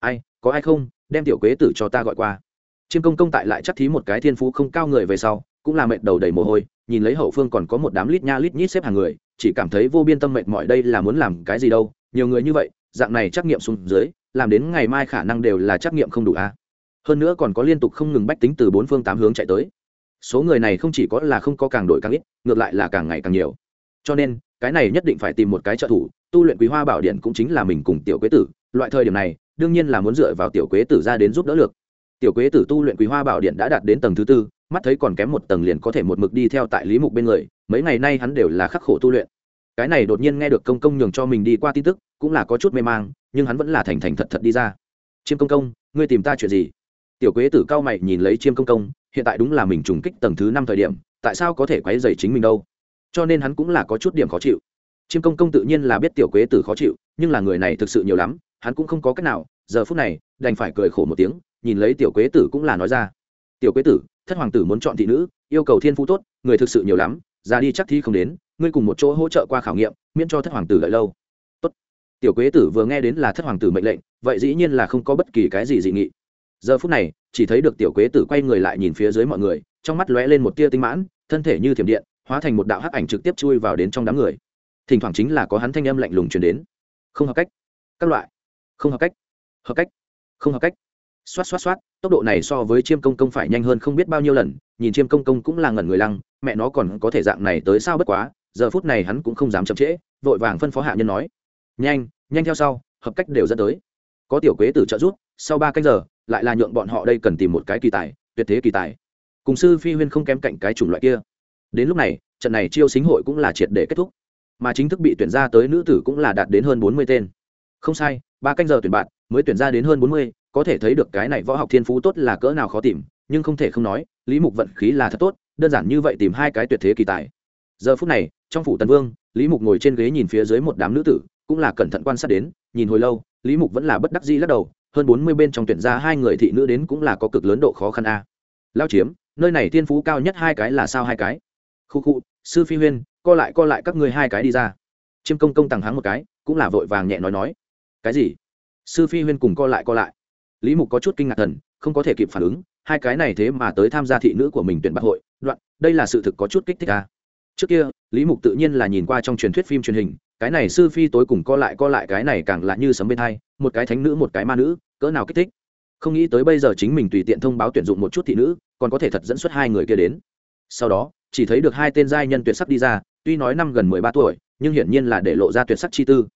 Ai có ai không? Đem tiểu quế tử cho ta gọi qua chiêm công công tại lại chắc thí một cái thiên phú không cao người về sau, cũng là mệt đầu đầy mồ hôi, nhìn lấy hậu phương còn có một đám lít nha lít nhít xếp hàng người, chỉ cảm thấy vô biên tâm mệt mỏi đây là muốn làm cái gì đâu, nhiều người như vậy, dạng này trắc nghiệm xuống dưới, làm đến ngày mai khả năng đều là trắc nghiệm không đủ a. Hơn nữa còn có liên tục không ngừng bách tính từ bốn phương tám hướng chạy tới. Số người này không chỉ có là không có càng đổi càng ít, ngược lại là càng ngày càng nhiều. Cho nên, cái này nhất định phải tìm một cái trợ thủ, tu luyện quý hoa bảo điện cũng chính là mình cùng tiểu quế tử, loại thời điểm này, đương nhiên là muốn dựa vào tiểu quế tử ra đến giúp đỡ được tiểu quế tử tu luyện quý hoa bảo điện đã đạt đến tầng thứ tư, mắt thấy còn kém một tầng liền có thể một mực đi theo tại lý mục bên người, mấy ngày nay hắn đều là khắc khổ tu luyện. Cái này đột nhiên nghe được công công nhường cho mình đi qua tin tức, cũng là có chút mê mang, nhưng hắn vẫn là thành thành thật thật đi ra. Chiêm công công, ngươi tìm ta chuyện gì? Tiểu quế tử cao mày nhìn lấy chiêm công công, hiện tại đúng là mình trùng kích tầng thứ năm thời điểm, tại sao có thể quấy dày chính mình đâu? Cho nên hắn cũng là có chút điểm khó chịu. Chiêm công công tự nhiên là biết tiểu quế tử khó chịu, nhưng là người này thực sự nhiều lắm, hắn cũng không có cách nào, giờ phút này, đành phải cười khổ một tiếng nhìn lấy tiểu quế tử cũng là nói ra. Tiểu quế tử, thất hoàng tử muốn chọn thị nữ, yêu cầu thiên phú tốt, người thực sự nhiều lắm ra đi chắc thi không đến, ngươi cùng một chỗ hỗ trợ qua khảo nghiệm, miễn cho thất hoàng tử đợi lâu. Tốt. Tiểu quế tử vừa nghe đến là thất hoàng tử mệnh lệnh, vậy dĩ nhiên là không có bất kỳ cái gì dị nghị. Giờ phút này, chỉ thấy được tiểu quế tử quay người lại nhìn phía dưới mọi người, trong mắt lóe lên một tia tinh mãn, thân thể như thiểm điện, hóa thành một đạo hắc ảnh trực tiếp chui vào đến trong đám người. Thỉnh thoảng chính là có hắn thanh âm lạnh lùng truyền đến. Không hợp cách. Các loại. Không hợp cách. Hợp cách. Không hợp cách xoát xoát xoát, tốc độ này so với chiêm công công phải nhanh hơn không biết bao nhiêu lần, nhìn chiêm công công cũng là ngẩn người lăng, mẹ nó còn có thể dạng này tới sao bất quá, giờ phút này hắn cũng không dám chậm trễ, vội vàng phân phó hạ nhân nói. Nhanh nhanh theo sau, hợp cách đều dẫn tới. Có tiểu quế tử trợ giúp, sau ba canh giờ, lại là nhượng bọn họ đây cần tìm một cái kỳ tài, tuyệt thế kỳ tài. Cùng sư phi huyên không kém cạnh cái chủng loại kia. Đến lúc này, trận này chiêu xính hội cũng là triệt để kết thúc. Mà chính thức bị tuyển ra tới nữ tử cũng là đạt đến hơn bốn mươi tên. Không sai ba canh giờ tuyển bạn, mới tuyển ra đến hơn bốn mươi, có thể thấy được cái này võ học thiên phú tốt là cỡ nào khó tìm, nhưng không thể không nói, lý mục vận khí là thật tốt, đơn giản như vậy tìm hai cái tuyệt thế kỳ tài. Giờ phút này, trong phủ tần vương, lý mục ngồi trên ghế nhìn phía dưới một đám nữ tử, cũng là cẩn thận quan sát đến, nhìn hồi lâu, lý mục vẫn là bất đắc dĩ lắc đầu, hơn bốn mươi bên trong tuyển ra hai người thị nữ đến cũng là có cực lớn độ khó khăn a. Lao chiếm, nơi này thiên phú cao nhất hai cái là sao hai cái? Khu khu, sư phi huyên, co lại co lại các người hai cái đi ra. Chiêm công công tàng hắng một cái, cũng là vội vàng nhẹ nói nói cái gì? Sư phi huyên cùng co lại co lại. Lý mục có chút kinh ngạc thần, không có thể kịp phản ứng, hai cái này thế mà tới tham gia thị nữ của mình tuyển bạc hội, đoạn, đây là sự thực có chút kích thích à. trước kia, lý mục tự nhiên là nhìn qua trong truyền thuyết phim truyền hình, cái này sư phi tối cùng co lại co lại cái này càng là như sấm bên hai, một cái thánh nữ, một cái ma nữ, cỡ nào kích thích? Không nghĩ tới bây giờ chính mình tùy tiện thông báo tuyển dụng một chút thị nữ, còn có thể thật dẫn xuất hai người kia đến. Sau đó, chỉ thấy được hai tên giai nhân tuyệt sắc đi ra, tuy nói năm gần mười ba tuổi, nhưng hiển nhiên là để lộ ra tuyệt sắc chi tư.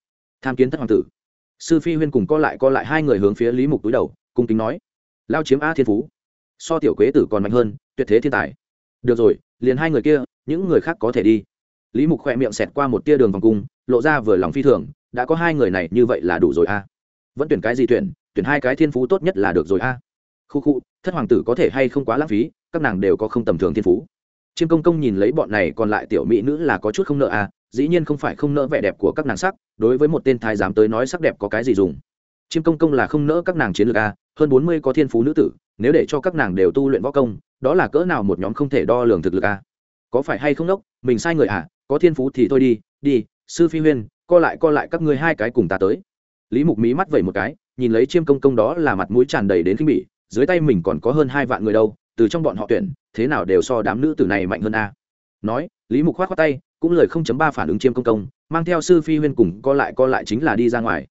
Tham kiến thất hoàng tử sư phi huyên cùng co lại co lại hai người hướng phía lý mục túi đầu, cung kính nói, lao chiếm a thiên phú, so tiểu quế tử còn mạnh hơn, tuyệt thế thiên tài. Được rồi, liền hai người kia, những người khác có thể đi. Lý mục khỏe miệng xẹt qua một tia đường vòng cung, lộ ra vừa lòng phi thường, đã có hai người này, như vậy là đủ rồi a. Vẫn tuyển cái gì tuyển tuyển hai cái thiên phú tốt nhất là được rồi a. Khu khu, thất hoàng tử có thể hay không quá lãng phí, các nàng đều có không tầm thường thiên phú. Chiêm công công nhìn lấy bọn này còn lại tiểu mỹ nữ là có chút không nợ a dĩ nhiên không phải không nỡ vẻ đẹp của các nàng sắc, đối với một tên thái giám tới nói sắc đẹp có cái gì dùng? Chiêm công công là không nỡ các nàng chiến lược a, hơn bốn mươi có thiên phú nữ tử, nếu để cho các nàng đều tu luyện võ công, đó là cỡ nào một nhóm không thể đo lường thực lực a? Có phải hay không đốc, mình sai người à có thiên phú thì thôi đi đi, sư phi huyên, co lại co lại các ngươi hai cái cùng ta tới. Lý mục mí mắt vẩy một cái, nhìn lấy chiêm công công đó là mặt mũi tràn đầy đến khinh bỉ, dưới tay mình còn có hơn hai vạn người đâu, từ trong bọn họ tuyển, thế nào đều so đám nữ tử này mạnh hơn a? Nói, lý mục khoát khoát tay cũng lời không chấm ba phản ứng chiêm công công, mang theo sư phi huyên cùng co lại co lại chính là đi ra ngoài.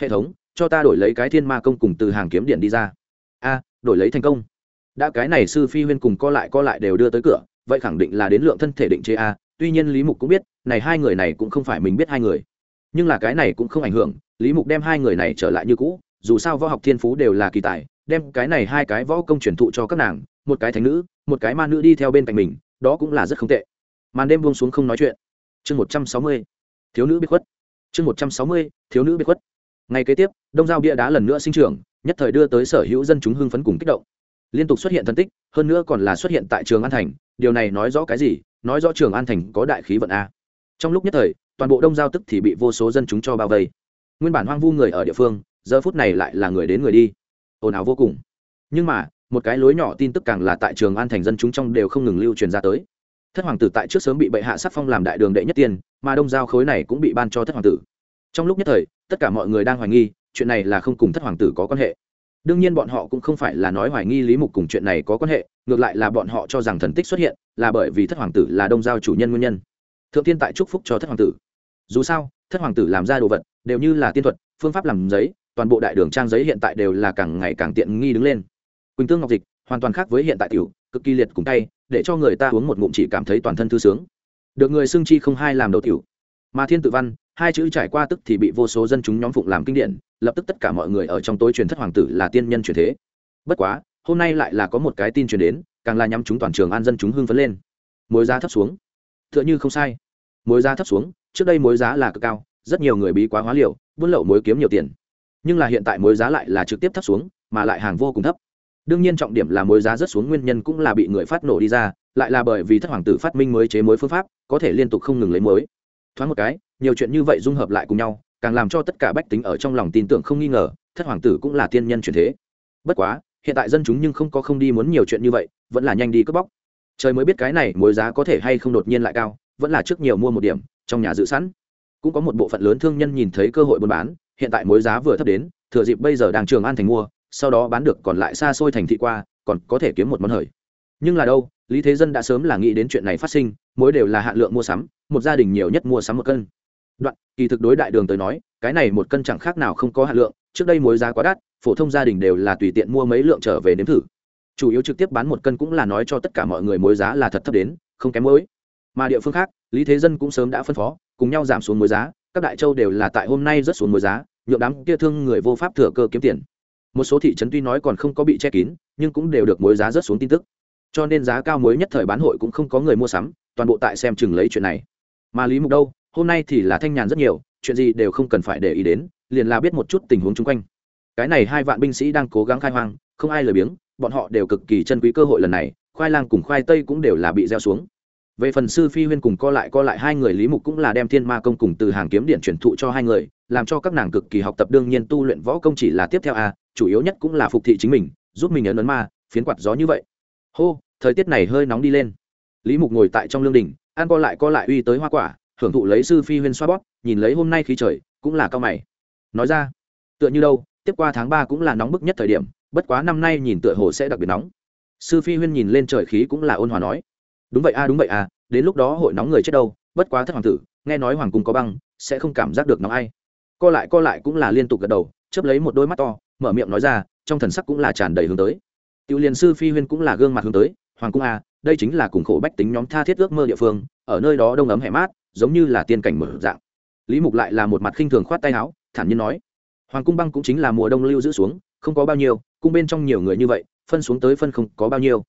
Hệ thống, cho ta đổi lấy cái thiên ma công cùng từ hàng kiếm điện đi ra. A, đổi lấy thành công. Đã cái này sư phi huyên cùng co lại co lại đều đưa tới cửa, vậy khẳng định là đến lượng thân thể định chế a. Tuy nhiên lý mục cũng biết, này hai người này cũng không phải mình biết hai người. Nhưng là cái này cũng không ảnh hưởng, lý mục đem hai người này trở lại như cũ, dù sao võ học thiên phú đều là kỳ tài, đem cái này hai cái võ công truyền thụ cho các nàng, một cái thánh nữ, một cái ma nữ đi theo bên cạnh mình, đó cũng là rất không tệ màn đêm buông xuống không nói chuyện. Chương một trăm sáu mươi, thiếu nữ biết khuất. Chương một trăm sáu mươi, thiếu nữ biết khuất. Ngày kế tiếp, đông giao bia đá lần nữa sinh trưởng, nhất thời đưa tới sở hữu dân chúng hưng phấn cùng kích động. Liên tục xuất hiện thân tích, hơn nữa còn là xuất hiện tại trường an thành, điều này nói rõ cái gì? Nói rõ trường an thành có đại khí vận a. Trong lúc nhất thời, toàn bộ đông giao tức thì bị vô số dân chúng cho bao vây. Nguyên bản hoang vu người ở địa phương, giờ phút này lại là người đến người đi. Ồn ào vô cùng. Nhưng mà, một cái lối nhỏ tin tức càng là tại trường an thành dân chúng trong đều không ngừng lưu truyền ra tới thất hoàng tử tại trước sớm bị bệ hạ sắc phong làm đại đường đệ nhất tiên, mà đông giao khối này cũng bị ban cho thất hoàng tử. Trong lúc nhất thời, tất cả mọi người đang hoài nghi, chuyện này là không cùng thất hoàng tử có quan hệ. Đương nhiên bọn họ cũng không phải là nói hoài nghi lý mục cùng chuyện này có quan hệ, ngược lại là bọn họ cho rằng thần tích xuất hiện là bởi vì thất hoàng tử là đông giao chủ nhân nguyên nhân. Thượng tiên tại chúc phúc cho thất hoàng tử. Dù sao, thất hoàng tử làm ra đồ vật, đều như là tiên thuật, phương pháp làm giấy, toàn bộ đại đường trang giấy hiện tại đều là càng ngày càng tiện nghi đứng lên. Quỳnh tương ngọc dịch, hoàn toàn khác với hiện tại tiểu, cực kỳ liệt cùng tay để cho người ta uống một ngụm chỉ cảm thấy toàn thân thư sướng. Được người xưng chi không hai làm đầu tiểu. Mà thiên tự văn, hai chữ trải qua tức thì bị vô số dân chúng nhóm phụng làm kinh điển, lập tức tất cả mọi người ở trong tối truyền thất hoàng tử là tiên nhân truyền thế. Bất quá, hôm nay lại là có một cái tin truyền đến, càng là nhắm chúng toàn trường an dân chúng hưng phấn lên. Mối giá thấp xuống. T h ư ợ n h ư không sai. Mối giá thấp xuống, trước đây mối giá là cực cao, rất nhiều người bí quá hóa liệu buôn lậu mối kiếm nhiều tiền. Nhưng là hiện tại mối giá lại là trực tiếp thấp xuống, mà lại hàng vô cùng thấp đương nhiên trọng điểm là mối giá rất xuống nguyên nhân cũng là bị người phát nổ đi ra, lại là bởi vì thất hoàng tử phát minh mới chế mối phương pháp, có thể liên tục không ngừng lấy mối. Thoáng một cái, nhiều chuyện như vậy dung hợp lại cùng nhau, càng làm cho tất cả bách tính ở trong lòng tin tưởng không nghi ngờ, thất hoàng tử cũng là tiên nhân truyền thế. Bất quá, hiện tại dân chúng nhưng không có không đi muốn nhiều chuyện như vậy, vẫn là nhanh đi cướp bóc. Trời mới biết cái này mối giá có thể hay không đột nhiên lại cao, vẫn là trước nhiều mua một điểm, trong nhà dự sẵn. Cũng có một bộ phận lớn thương nhân nhìn thấy cơ hội buôn bán, hiện tại mối giá vừa thấp đến, thừa dịp bây giờ đang trường an thành mua sau đó bán được còn lại xa xôi thành thị qua, còn có thể kiếm một món hời. Nhưng là đâu, lý thế dân đã sớm là nghĩ đến chuyện này phát sinh, mối đều là hạn lượng mua sắm, một gia đình nhiều nhất mua sắm một cân. Đoạn, kỳ thực đối đại đường tới nói, cái này một cân chẳng khác nào không có hạn lượng, trước đây mối giá quá đắt, phổ thông gia đình đều là tùy tiện mua mấy lượng trở về nếm thử. Chủ yếu trực tiếp bán một cân cũng là nói cho tất cả mọi người mối giá là thật thấp đến, không kém mối. Mà địa phương khác, lý thế dân cũng sớm đã phân phó, cùng nhau giảm xuống mối giá, các đại châu đều là tại hôm nay rất xuống mối giá, nhượng đám kia thương người vô pháp thừa cơ kiếm tiền một số thị trấn tuy nói còn không có bị che kín, nhưng cũng đều được mối giá rất xuống tin tức. Cho nên giá cao mới nhất thời bán hội cũng không có người mua sắm, toàn bộ tại xem chừng lấy chuyện này. Mà lý mục đâu? Hôm nay thì là thanh nhàn rất nhiều, chuyện gì đều không cần phải để ý đến, liền là biết một chút tình huống chung quanh. Cái này hai vạn binh sĩ đang cố gắng khai hoang, không ai lười biếng, bọn họ đều cực kỳ chân quý cơ hội lần này, khoai lang cùng khoai tây cũng đều là bị gieo xuống về phần sư phi huyên cùng co lại co lại hai người, lý mục cũng là đem thiên ma công cùng từ hàng kiếm điện truyền thụ cho hai người, làm cho các nàng cực kỳ học tập đương nhiên tu luyện võ công chỉ là tiếp theo a, chủ yếu nhất cũng là phục thị chính mình, giúp mình ấn ấn ma, phiến quạt gió như vậy. Hô, thời tiết này hơi nóng đi lên. Lý mục ngồi tại trong lương đình ăn co lại co lại uy tới hoa quả, hưởng thụ lấy sư phi huyên xoa bóp, nhìn lấy hôm nay khí trời, cũng là cao mày. Nói ra, tựa như đâu, tiếp qua tháng ba cũng là nóng bức nhất thời điểm, bất quá năm nay nhìn tựa hồ sẽ đặc biệt nóng. Sư phi huyên nhìn lên trời khí cũng là ôn hòa nói đúng vậy a, đúng vậy a, đến lúc đó hội nóng người chết đâu, bất quá thất hoàng tử, nghe nói hoàng cung có băng, sẽ không cảm giác được nóng ai. Co lại co lại cũng là liên tục gật đầu chấp lấy một đôi mắt to, mở miệng nói ra, trong thần sắc cũng là tràn đầy hướng tới. Tiểu liền sư phi huyên cũng là gương mặt hướng tới, hoàng cung a, đây chính là cùng khổ bách tính nhóm tha thiết ước mơ địa phương, ở nơi đó đông ấm hẻ mát, giống như là tiên cảnh mở dạng. Lý mục lại là một mặt khinh thường khoát tay áo, thản nhiên nói, hoàng cung băng cũng chính là mùa đông lưu giữ xuống, không có bao nhiêu, cung bên trong nhiều người như vậy, phân xuống tới phân không có bao nhiêu.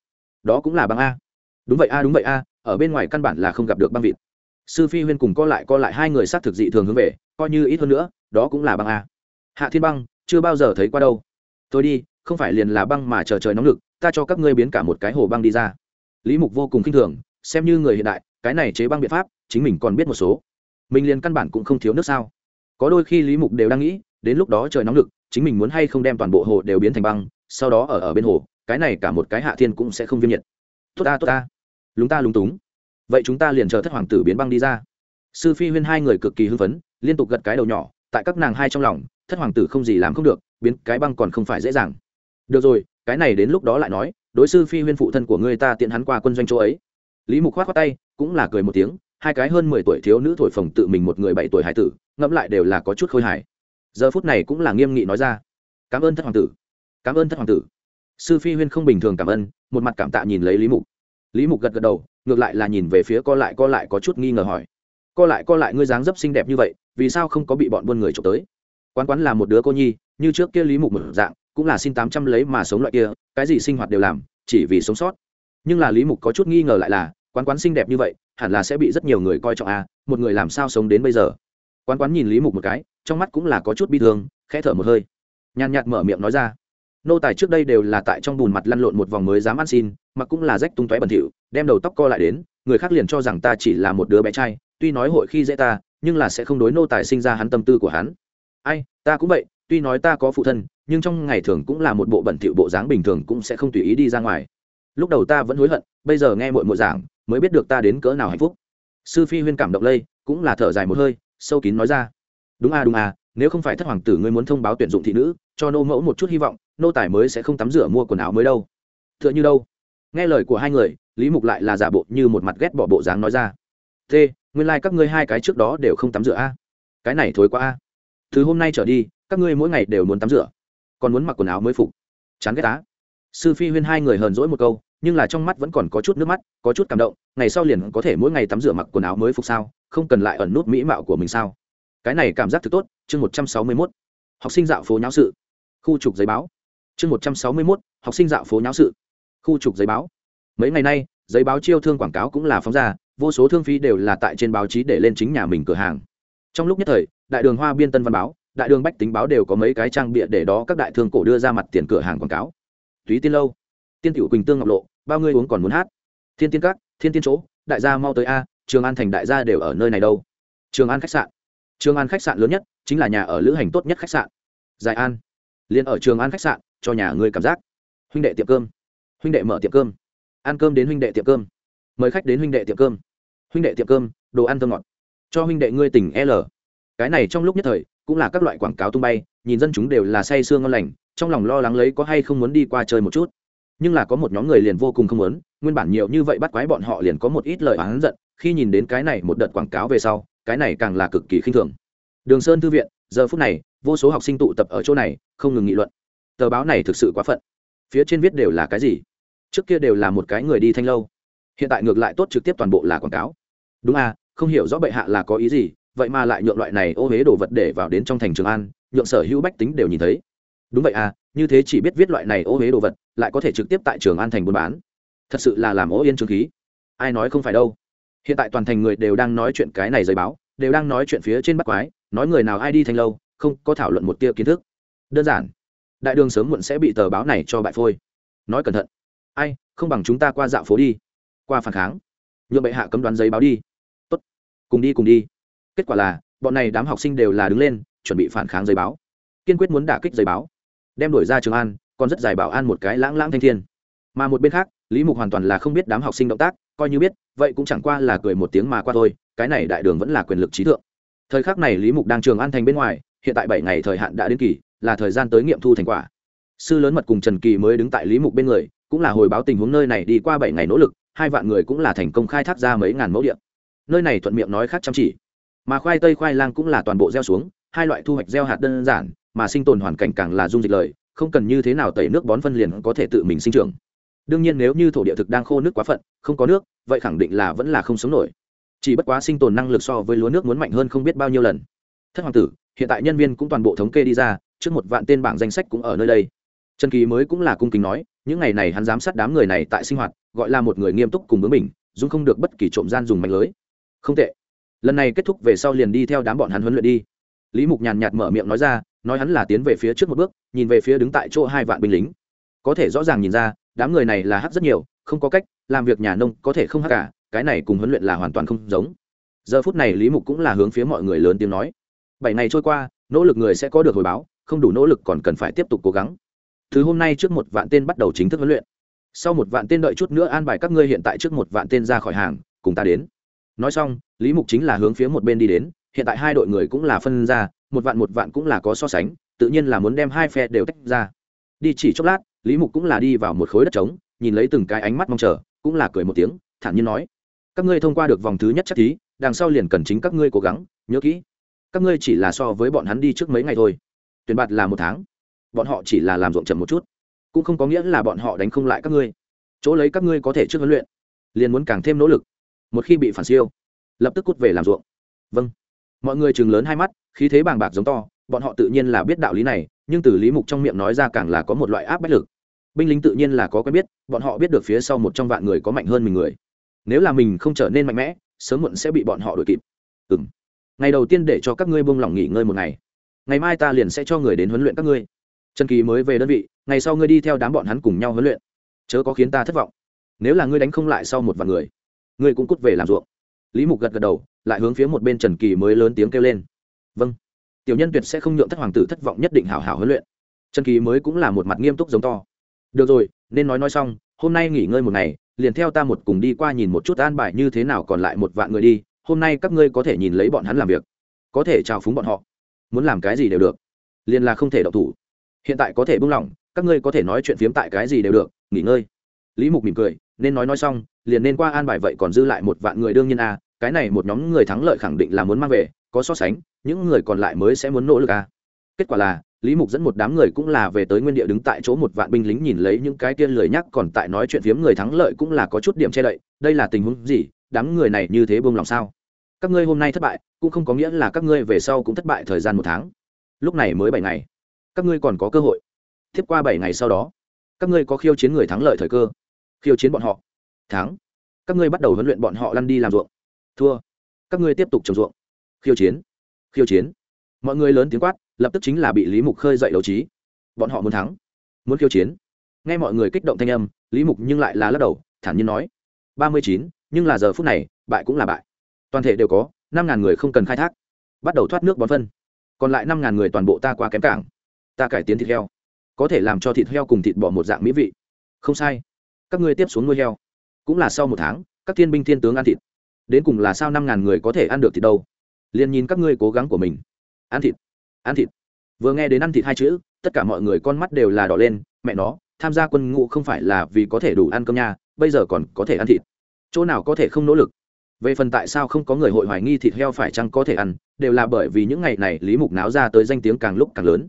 Đó cũng là băng a đúng vậy a, đúng vậy a, ở bên ngoài căn bản là không gặp được băng vịt. Sư phi huyên cùng co lại co lại hai người sát thực dị thường hướng về, coi như ít hơn nữa, đó cũng là băng a. Hạ thiên băng, chưa bao giờ thấy qua đâu. Tôi đi, không phải liền là băng mà chờ trời nóng lực, ta cho các ngươi biến cả một cái hồ băng đi ra. Lý mục vô cùng k i n h thường, xem như người hiện đại, cái này chế băng biện pháp, chính mình còn biết một số. Mình liền căn bản cũng không thiếu nước sao. Có đôi khi lý mục đều đang nghĩ, đến lúc đó trời nóng lực, chính mình muốn hay không đem toàn bộ hồ đều biến thành băng, sau đó ở ở bên hồ, cái này cả một cái hạ thiên cũng sẽ không viêm nhiệt. Tốt ta tốt ta lúng ta lúng túng. Vậy chúng ta liền chờ thất hoàng tử biến băng đi ra. Sư phi huyên hai người cực kỳ hưng phấn, liên tục gật cái đầu nhỏ, tại các nàng hai trong lòng, thất hoàng tử không gì làm không được, biến cái băng còn không phải dễ dàng. Được rồi, cái này đến lúc đó lại nói, đối sư phi huyên phụ thân của ngươi ta tiện hắn qua quân doanh chỗ ấy. Lý mục khoát khoát tay, cũng là cười một tiếng, hai cái hơn mười tuổi thiếu nữ thổi phồng tự mình một người bảy tuổi hải tử, ngẫm lại đều là có chút khôi hài. Giờ phút này cũng là nghiêm nghị nói ra, cảm ơn thất hoàng tử, cảm ơn thất hoàng tử. Sư phi huyên không bình thường cảm ơn, một mặt cảm tạ nhìn lấy lý mục lý mục gật gật đầu, ngược lại là nhìn về phía co lại co lại có chút nghi ngờ hỏi. Co lại co lại ngươi dáng dấp xinh đẹp như vậy, vì sao không có bị bọn buôn người trộm tới? Quán quán là một đứa cô nhi, như trước kia lý mục một dạng, cũng là xin tám trăm lấy mà sống loại kia, cái gì sinh hoạt đều làm, chỉ vì sống sót. Nhưng là lý mục có chút nghi ngờ lại là, quán quán xinh đẹp như vậy, hẳn là sẽ bị rất nhiều người coi trọng à một người làm sao sống đến bây giờ? Quán quán nhìn lý mục một cái, trong mắt cũng là có chút bi thương, khẽ thở một hơi. Nhàn nhạt mở miệng nói ra nô tài trước đây đều là tại trong bùn mặt lăn lộn một vòng mới dám ăn xin, mà cũng là rách tung tóe bẩn thỉu, đem đầu tóc co lại đến, người khác liền cho rằng ta chỉ là một đứa bé trai, tuy nói hội khi dễ ta, nhưng là sẽ không đối nô tài sinh ra hắn tâm tư của hắn. Ai, ta cũng vậy, tuy nói ta có phụ thân, nhưng trong ngày thường cũng là một bộ bẩn thỉu bộ dáng bình thường cũng sẽ không tùy ý đi ra ngoài. Lúc đầu ta vẫn hối hận, bây giờ nghe mội mội giảng, mới biết được ta đến cỡ nào hạnh phúc. Sư phi huyên cảm động lây, cũng là thở dài một hơi, sâu kín nói ra. Đúng à đúng à nếu không phải thất hoàng tử ngươi muốn thông báo tuyển dụng thị nữ cho nô mẫu một chút hy vọng, nô tài mới sẽ không tắm rửa mua quần áo mới đâu. T h ư ợ n h ư đâu? Nghe lời của hai người, lý mục lại là giả bộ như một mặt ghét bỏ bộ dáng nói ra. T nguyên lai、like、các ngươi hai cái trước đó đều không tắm rửa a. Cái này thối quá a. Từ hôm nay trở đi, các ngươi mỗi ngày đều muốn tắm rửa. Còn muốn mặc quần áo mới phục. Chán ghét á. Sư phi huyên hai người hờn dỗi một câu, nhưng là trong mắt vẫn còn có chút nước mắt, có chút cảm động. Ngày sau liền có thể mỗi ngày tắm rửa mặc quần áo mới phục sao? Không cần lại ẩn nút mỹ mạo của mình sao? Cái này cảm giác thực tốt, chương một trăm sáu mươi mốt. Học sinh dạo phố nháo sự khu trục giấy báo. Chương một trăm sáu mươi mốt, học sinh dạo phố nháo sự. Khu trục giấy báo. Mấy ngày nay, giấy báo chiêu thương quảng cáo cũng là phóng ra, vô số thương phí đều là tại trên báo chí để lên chính nhà mình cửa hàng. Trong lúc nhất thời, đại đường hoa biên tân văn báo, đại đường bách tính báo đều có mấy cái trang bịa để đó các đại thương cổ đưa ra mặt tiền cửa hàng quảng cáo. Túy tiên lâu, tiên tiểu quỳnh tương ngọc lộ, bao ngươi uống còn muốn hát. Thiên tiên các, thiên tiên chỗ, đại gia mau tới a, trường an thành đại gia đều ở nơi này đâu. Trường an khách sạn. Trường an khách sạn lớn nhất chính là nhà ở lữ hành tốt nhất khách sạn. Giải an liền ở trường an khách sạn, cho nhà ngươi cảm giác. Huynh đệ tiệm cơm. Huynh đệ mở tiệm cơm. Ăn cơm đến huynh đệ tiệm cơm. Mời khách đến huynh đệ tiệm cơm. Huynh đệ tiệm cơm, đồ ăn thơm ngọt. Cho huynh đệ ngươi tỉnh l. Cái này trong lúc nhất thời, cũng là các loại quảng cáo tung bay, nhìn dân chúng đều là say sương ngon lành, trong lòng lo lắng lấy có hay không muốn đi qua chơi một chút. Nhưng là có một nhóm người liền vô cùng không muốn, nguyên bản nhiều như vậy bắt quái bọn họ liền có một ít lời oán giận, khi nhìn đến cái này một đợt quảng cáo về sau, cái này càng là cực kỳ khinh thường. Đường sơn thư viện, giờ phút này vô số học sinh tụ tập ở chỗ này, không ngừng nghị luận. Tờ báo này thực sự quá phận. Phía trên viết đều là cái gì? Trước kia đều là một cái người đi thanh lâu. Hiện tại ngược lại tốt trực tiếp toàn bộ là quảng cáo. Đúng à không hiểu rõ bệ hạ là có ý gì, vậy mà lại nhượng loại này ô huế đồ vật để vào đến trong thành trường an, nhượng sở hữu bách tính đều nhìn thấy. Đúng vậy à như thế chỉ biết viết loại này ô huế đồ vật, lại có thể trực tiếp tại trường an thành buôn bán. Thật sự là làm ô yên trường khí. Ai nói không phải đâu. Hiện tại toàn thành người đều đang nói chuyện cái này giấy báo, đều đang nói chuyện phía trên bắc quái, nói người nào ai đi thanh lâu không có thảo luận một tia kiến thức. Đơn giản, đại đường sớm muộn sẽ bị tờ báo này cho bại phôi. Nói cẩn thận. Ai, không bằng chúng ta qua dạo phố đi. Qua phản kháng. Nhượng bệ hạ cấm đoán giấy báo đi. Tốt. Cùng đi cùng đi. Kết quả là, bọn này đám học sinh đều là đứng lên, chuẩn bị phản kháng giấy báo. Kiên quyết muốn đả kích giấy báo. Đem đổi ra trường an, còn rất giải bảo an một cái lãng lãng thanh thiên. Mà một bên khác, lý mục hoàn toàn là không biết đám học sinh động tác, coi như biết, vậy cũng chẳng qua là cười một tiếng mà qua thôi, cái này đại đường vẫn là quyền lực trí thượng. Thời khắc này lý mục đang trường an thành bên ngoài hiện tại bảy ngày thời hạn đã đến kỳ, là thời gian tới nghiệm thu thành quả. Sư lớn mật cùng trần kỳ mới đứng tại lý mục bên người, cũng là hồi báo tình huống nơi này đi qua bảy ngày nỗ lực, hai vạn người cũng là thành công khai thác ra mấy ngàn mẫu điện. Nơi này thuận miệng nói khác chăm chỉ. Mà khoai tây khoai lang cũng là toàn bộ gieo xuống, hai loại thu hoạch gieo hạt đơn giản, mà sinh tồn hoàn cảnh càng là dung dịch lời, không cần như thế nào tẩy nước bón phân liền có thể tự mình sinh trưởng. Đương nhiên nếu như thổ địa thực đang khô nước quá phận, không có nước, vậy khẳng định là vẫn là không sống nổi. Chỉ bất quá sinh tồn năng lực so với lúa nước muốn mạnh hơn không biết bao nhiêu lần thất hoàng tử, hiện tại nhân viên cũng toàn bộ thống kê đi ra, trước một vạn tên bảng danh sách cũng ở nơi đây. Trần kỳ mới cũng là cung kính nói, những ngày này hắn giám sát đám người này tại sinh hoạt, gọi là một người nghiêm túc cùng bướng mình dung không được bất kỳ trộm gian dùng mạnh lưới. Không tệ. Lần này kết thúc về sau liền đi theo đám bọn hắn huấn luyện đi. Lý mục nhàn nhạt mở miệng nói ra, nói hắn là tiến về phía trước một bước, nhìn về phía đứng tại chỗ hai vạn binh lính. Có thể rõ ràng nhìn ra, đám người này là hắc rất nhiều, không có cách, làm việc nhà nông có thể không hắc cả, cái này cùng huấn luyện là hoàn toàn không giống. Giờ phút này lý mục cũng là hướng phía mọi người lớn tiếng nói bảy ngày trôi qua, nỗ lực người sẽ có được hồi báo, không đủ nỗ lực còn cần phải tiếp tục cố gắng. Thứ hôm nay trước một vạn tên bắt đầu chính thức huấn luyện. Sau một vạn tên đợi chút nữa an bài các ngươi hiện tại trước một vạn tên ra khỏi hàng, cùng ta đến. Nói xong, lý mục chính là hướng phía một bên đi đến, hiện tại hai đội người cũng là phân ra, một vạn một vạn cũng là có so sánh, tự nhiên là muốn đem hai phe đều tách ra. Đi chỉ chốc lát, lý mục cũng là đi vào một khối đất trống, nhìn lấy từng cái ánh mắt mong chờ, cũng là cười một tiếng, thản nhiên nói. Các ngươi thông qua được vòng thứ nhất chắc thí, đằng sau liền cần chính các ngươi cố gắng, nhớ kỹ các ngươi chỉ là so với bọn hắn đi trước mấy ngày thôi. Tuyển bạt là một tháng. Bọn họ chỉ là làm ruộng chậm một chút. Cũng không có nghĩa là bọn họ đánh không lại các ngươi. Chỗ lấy các ngươi có thể trước huấn luyện, liền muốn càng thêm nỗ lực. Một khi bị phản siêu, lập tức cút về làm ruộng. Vâng. Mọi người chừng lớn hai mắt, khí thế bàng bạc giống to, bọn họ tự nhiên là biết đạo lý này, nhưng từ lý mục trong miệng nói ra càng là có một loại áp bách lực. Binh lính tự nhiên là có quen biết, bọn họ biết được phía sau một trong vạn người có mạnh hơn mình người. Nếu là mình không trở nên mạnh mẽ, sớm muộn sẽ bị bọn họ đuổi kịp. Ừ m ngày đầu tiên để cho các ngươi buông lỏng nghỉ ngơi một ngày. Ngày mai ta liền sẽ cho người đến huấn luyện các ngươi. Trần kỳ mới về đơn vị, ngày sau ngươi đi theo đám bọn hắn cùng nhau huấn luyện. Chớ có khiến ta thất vọng. Nếu là ngươi đánh không lại sau một vạn người, ngươi cũng cút về làm ruộng. Lý mục gật gật đầu, lại hướng phía một bên trần kỳ mới lớn tiếng kêu lên. Vâng. Tiểu nhân tuyệt sẽ không nhượng thất hoàng tử thất vọng nhất định hảo hảo huấn luyện. Trần kỳ mới cũng là một mặt nghiêm túc giống to. Được rồi, nên nói nói xong, hôm nay nghỉ ngơi một ngày, liền theo ta một cùng đi qua nhìn một chút an bài như thế nào còn lại một vạn người đi hôm nay các ngươi có thể nhìn lấy bọn hắn làm việc, có thể trào phúng bọn họ, muốn làm cái gì đều được, liền là không thể độc thủ. Hiện tại có thể buông lỏng, các ngươi có thể nói chuyện phiếm tại cái gì đều được, nghỉ ngơi. Lý mục mỉm cười, nên nói nói xong, liền nên qua an bài vậy còn dư lại một vạn người đương nhiên a, cái này một nhóm người thắng lợi khẳng định là muốn mang về, có so sánh, những người còn lại mới sẽ muốn nỗ lực a. Kết quả là, lý mục dẫn một đám người cũng là về tới nguyên địa đứng tại chỗ một vạn binh lính nhìn lấy những cái tiên lười nhắc còn tại nói chuyện phiếm người thắng lợi cũng là có chút điểm che đậy, đây là tình huống gì? Đám người này như thế buông lòng sao? Các ngươi hôm nay thất bại, cũng không có nghĩa là các ngươi về sau cũng thất bại thời gian một tháng. Lúc này mới bảy ngày. Các ngươi còn có cơ hội. Tiếp qua bảy ngày sau đó, các ngươi có khiêu chiến người thắng lợi thời cơ. Khiêu chiến bọn họ. Thắng. Các ngươi bắt đầu huấn luyện bọn họ lăn đi làm ruộng. Thua. Các ngươi tiếp tục trồng ruộng. Khiêu chiến. Khiêu chiến. Mọi người lớn tiếng quát, lập tức chính là bị lý mục khơi dậy đấu trí. Bọn họ muốn thắng. Muốn khiêu chiến. Nghe mọi người kích động thanh âm, lý mục nhưng lại là lắc đầu, thản nhiên nói. ba mươi chín nhưng là giờ phút này, bại cũng là bại. Toàn thể đều có, năm ngàn người không cần khai thác. Bắt đầu thoát nước bón phân. Còn lại năm ngàn người toàn bộ ta qua kém cảng. Ta cải tiến thịt heo. Có thể làm cho thịt heo cùng thịt bò một dạng mỹ vị. Không sai. Các ngươi tiếp xuống nuôi heo. Cũng là sau một tháng, các thiên binh thiên tướng ăn thịt. Đến cùng là sao năm ngàn người có thể ăn được thịt đâu? Liền nhìn các ngươi cố gắng của mình. Ăn thịt. Ăn thịt. Vừa nghe đến ăn thịt hai chữ, tất cả mọi người con mắt đều là đỏ lên. Mẹ nó, tham gia quân ngũ không phải là vì có thể đủ ăn cơm nha, bây giờ còn có thể ăn thịt chỗ nào có thể không nỗ lực. Về phần tại sao không có người hội hoài nghi thịt heo phải chăng có thể ăn, đều là bởi vì những ngày này lý mục náo ra tới danh tiếng càng lúc càng lớn.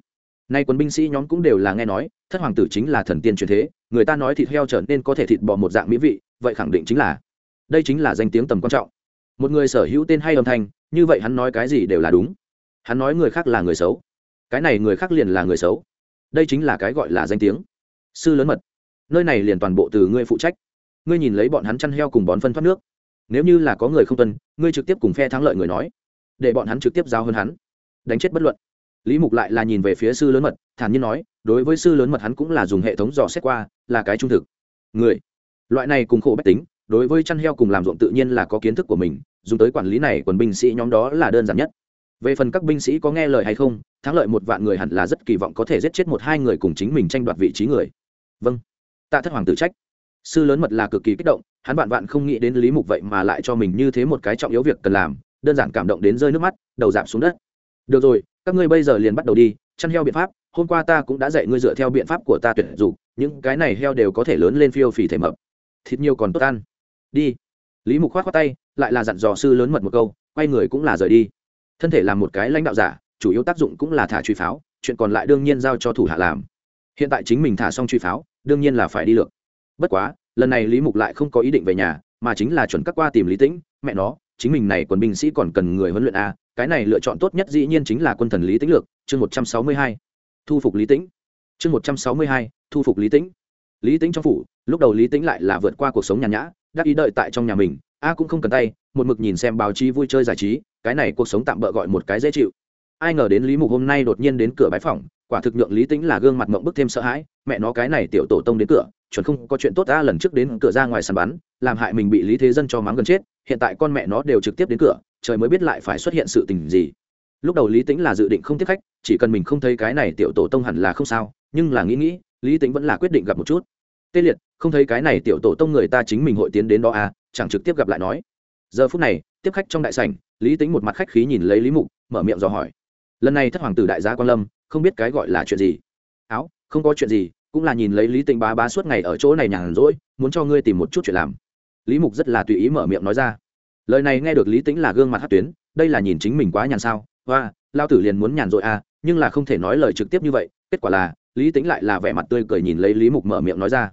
Nay quân binh sĩ nhóm cũng đều là nghe nói, thất hoàng tử chính là thần tiên truyền thế, người ta nói thịt heo trở nên có thể thịt bò một dạng mỹ vị, vậy khẳng định chính là, đây chính là danh tiếng tầm quan trọng. Một người sở hữu tên hay âm thanh, như vậy hắn nói cái gì đều là đúng. Hắn nói người khác là người xấu, cái này người khác liền là người xấu. Đây chính là cái gọi là danh tiếng. Sư lớn mật, nơi này liền toàn bộ từ ngươi phụ trách ngươi nhìn lấy bọn hắn chăn heo cùng bón phân thoát nước. Nếu như là có người không tuân, ngươi trực tiếp cùng phe thắng lợi người nói, để bọn hắn trực tiếp giao hơn hắn. Đánh chết bất luận. Lý mục lại là nhìn về phía sư lớn mật, thản nhiên nói, đối với sư lớn mật hắn cũng là dùng hệ thống dò xét qua, là cái trung thực. Người, loại này cùng khổ bách tính, đối với chăn heo cùng làm ruộng tự nhiên là có kiến thức của mình, dùng tới quản lý này quần binh sĩ nhóm đó là đơn giản nhất. Về phần các binh sĩ có nghe lời hay không, thắng lợi một vạn người hẳn là rất kỳ vọng có thể giết chết một hai người cùng chính mình tranh đoạt vị trí người. Vâng. Tạ thất hoàng tự trách sư lớn mật là cực kỳ kích động, hắn vạn vạn không nghĩ đến lý mục vậy mà lại cho mình như thế một cái trọng yếu việc cần làm, đơn giản cảm động đến rơi nước mắt, đầu giảm xuống đất. Được rồi, các ngươi bây giờ liền bắt đầu đi, chăn heo biện pháp, hôm qua ta cũng đã dạy ngươi dựa theo biện pháp của ta tuyển dụng, những cái này heo đều có thể lớn lên phiêu phì thể mập. Thịt nhiều còn tốt ăn. Đi. Lý mục khoát khoát tay, lại là dặn dò sư lớn mật một câu, quay người cũng là rời đi. Thân thể làm một cái lãnh đạo giả, chủ yếu tác dụng cũng là thả truy pháo, chuyện còn lại đương nhiên giao cho thủ hạ làm. Hiện tại chính mình thả xong truy pháo, đương nhiên là phải đi lược bất quá, lần này lý mục lại không có ý định về nhà, mà chính là chuẩn các qua tìm lý tĩnh. Mẹ nó, chính mình này quân binh sĩ còn cần người huấn luyện a cái này lựa chọn tốt nhất dĩ nhiên chính là quân thần lý tĩnh lược. Chương một trăm sáu mươi hai. Thu phục lý tĩnh. Chương một trăm sáu mươi hai. Thu phục lý tĩnh. Lý tĩnh trong phủ, lúc đầu lý tĩnh lại là vượt qua cuộc sống nhàn nhã, đắc ý đợi tại trong nhà mình. A cũng không cần tay, một mực nhìn xem báo chí vui chơi giải trí, cái này cuộc sống tạm bỡ gọi một cái dễ chịu ai ngờ đến lý mục hôm nay đột nhiên đến cửa bái phòng quả thực nhượng lý tĩnh là gương mặt mộng bức thêm sợ hãi, mẹ nó cái này tiểu tổ tông đến cửa, chuẩn không có chuyện tốt ta lần trước đến cửa ra ngoài sàn bắn, làm hại mình bị lý thế dân cho mắng gần chết, hiện tại con mẹ nó đều trực tiếp đến cửa, trời mới biết lại phải xuất hiện sự tình gì. Lúc đầu lý tĩnh là dự định không tiếp khách, chỉ cần mình không thấy cái này tiểu tổ tông hẳn là không sao, nhưng là nghĩ nghĩ, lý tĩnh vẫn là quyết định gặp một chút. Tê liệt, không thấy cái này tiểu tổ tông người ta chính mình hội tiến đến đó à chẳng trực tiếp gặp lại nói. Giờ phút này, tiếp khách trong đại sảnh, lý tính một mặt khách khí nhìn lấy lý mục, mở miệng dò hỏi lần này thất hoàng tử đại gia quan lâm, không biết cái gọi là chuyện gì. Áo, không có chuyện gì, cũng là nhìn lấy lý tịnh bá bá suốt ngày ở chỗ này nhàn rỗi, muốn cho ngươi tìm một chút chuyện làm. Lý mục rất là tùy ý mở miệng nói ra. Lời này nghe được lý tĩnh là gương mặt hát tuyến, đây là nhìn chính mình quá nhàn sao. Hoa lao tử liền muốn nhàn rỗi à nhưng là không thể nói lời trực tiếp như vậy, kết quả là, lý tĩnh lại là vẻ mặt tươi cười nhìn lấy lý mục mở miệng nói ra.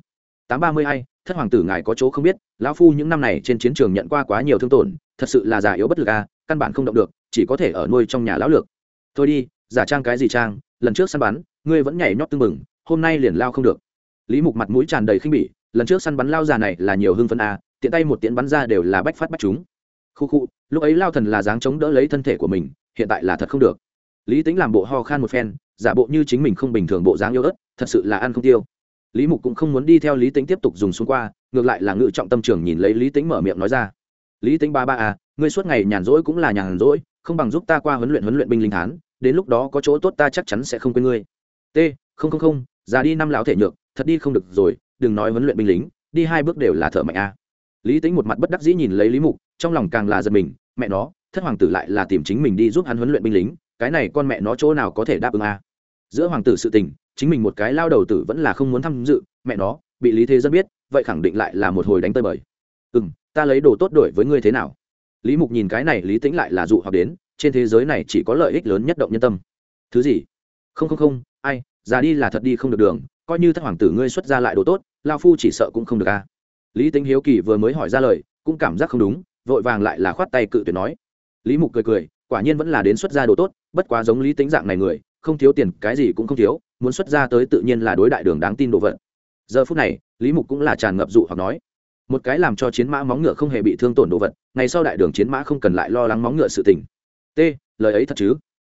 Tám ba mươi hai, thất hoàng tử ngài có chỗ không biết, lão phu những năm này trên chiến trường nhận qua quá nhiều thương tổn, thật sự là già yếu bất lực à căn bản không động được, chỉ có thể ở nuôi trong nhà lão lược thôi đi, giả trang cái gì trang, lần trước săn bắn, ngươi vẫn nhảy nhót tưng bừng, hôm nay liền lao không được. Lý mục mặt mũi tràn đầy khinh bỉ, lần trước săn bắn lao già này là nhiều hưng phân a, tiện tay một tiện bắn ra đều là bách phát bách chúng. Khu khu, lúc ấy lao thần là dáng chống đỡ lấy thân thể của mình, hiện tại là thật không được. Lý tính làm bộ ho khan một phen, giả bộ như chính mình không bình thường bộ dáng yêu ớt, thật sự là ăn không tiêu. Lý mục cũng không muốn đi theo lý tính tiếp tục dùng xuống qua, ngược lại là ngự trọng tâm trường nhìn lấy lý tính mở miệng nói ra. Lý tính ba ba à ngươi suốt ngày nhàn rỗi cũng là nhàn rỗi không bằng giúp ta qua huấn luyện huấn luyện binh linh thán, đến lúc đó có chỗ tốt ta chắc chắn sẽ không quên ngươi. T, không không không, già đi năm lão thể nhược, thật đi không được rồi, đừng nói huấn luyện binh lính, đi hai bước đều là thợ mạnh a. Lý tính một mặt bất đắc dĩ nhìn lấy lý mục, trong lòng càng là giật mình, mẹ nó, thất hoàng tử lại là tìm chính mình đi giúp hắn huấn luyện binh lính, cái này con mẹ nó chỗ nào có thể đáp ứng a? Giữa hoàng tử sự tình, chính mình một cái lao đầu tử vẫn là không muốn tham dự, mẹ nó, bị lý thế dân biết, vậy khẳng định lại là một hồi đánh tơi bời. Ừ m ta lấy đồ tốt đổi với ngươi thế nào? Lý mục nhìn cái này lý tĩnh lại là dụ hoặc đến, trên thế giới này chỉ có lợi ích lớn nhất động nhân tâm. Thứ gì? Không không không, ai, già đi là thật đi không được đường, coi như thất hoàng tử ngươi xuất ra lại đồ tốt, lao phu chỉ sợ cũng không được a lý tính hiếu kỳ vừa mới hỏi ra lời, cũng cảm giác không đúng, vội vàng lại là khoát tay cự tuyệt nói. Lý mục cười cười, quả nhiên vẫn là đến xuất ra đồ tốt, bất quá giống lý tính dạng này người, không thiếu tiền, cái gì cũng không thiếu, muốn xuất ra tới tự nhiên là đối đại đường đáng tin đồ vật. Giờ phút này, lý mục cũng là tràn ngập dụ hoặc nói. Một cái làm cho chiến mã móng ngựa không hề bị thương tổn đồ vật ngày sau đại đường chiến mã không cần lại lo lắng móng ngựa sự tình. T, lời ấy thật chứ?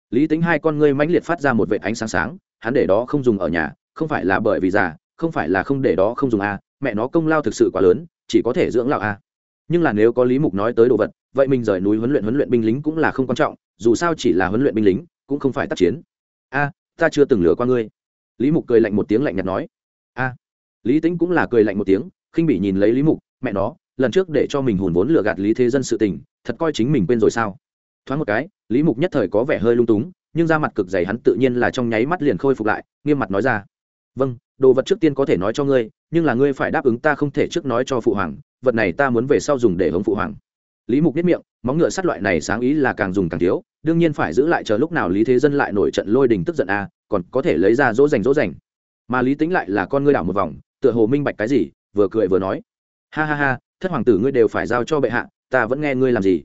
Lý tính hai con ngươi mãnh liệt phát ra một vệ ánh sáng sáng, hắn để đó không dùng ở nhà, không phải là bởi vì già, không phải là không để đó không dùng a mẹ nó công lao thực sự quá lớn, chỉ có thể dưỡng lão a nhưng là nếu có lý mục nói tới đồ vật, vậy mình rời núi huấn luyện huấn luyện binh lính cũng là không quan trọng, dù sao chỉ là huấn luyện binh lính, cũng không phải tác chiến. A ta chưa từng lừa qua ngươi. Lý mục cười lạnh một tiếng lạnh nhạt nói. A lý tính cũng là cười lạnh một tiếng, khinh Bỉ nhìn lấy lý mục, mẹ nó lần trước để cho mình hùn vốn lừa gạt lý thế dân sự tình, thật coi chính mình quên rồi sao? Thoáng một cái, lý mục nhất thời có vẻ hơi lung túng, nhưng ra mặt cực dày hắn tự nhiên là trong nháy mắt liền khôi phục lại, nghiêm mặt nói ra. Vâng đồ vật trước tiên có thể nói cho ngươi, nhưng là ngươi phải đáp ứng ta không thể trước nói cho phụ hoàng, vật này ta muốn về sau dùng để hống phụ hoàng. Lý mục biết miệng, móng ngựa sắt loại này sáng ý là càng dùng càng thiếu, đương nhiên phải giữ lại chờ lúc nào lý thế dân lại nổi trận lôi đình tức giận a, còn có thể lấy ra dỗ dành dỗ dành. Mà lý tính lại là con ngươi đảo một vòng, tựa hồ minh bạch cái gì, vừa cười vừa nói. Ha ha ha thất hoàng tử ngươi đều phải giao cho bệ hạ, ta vẫn nghe ngươi làm gì?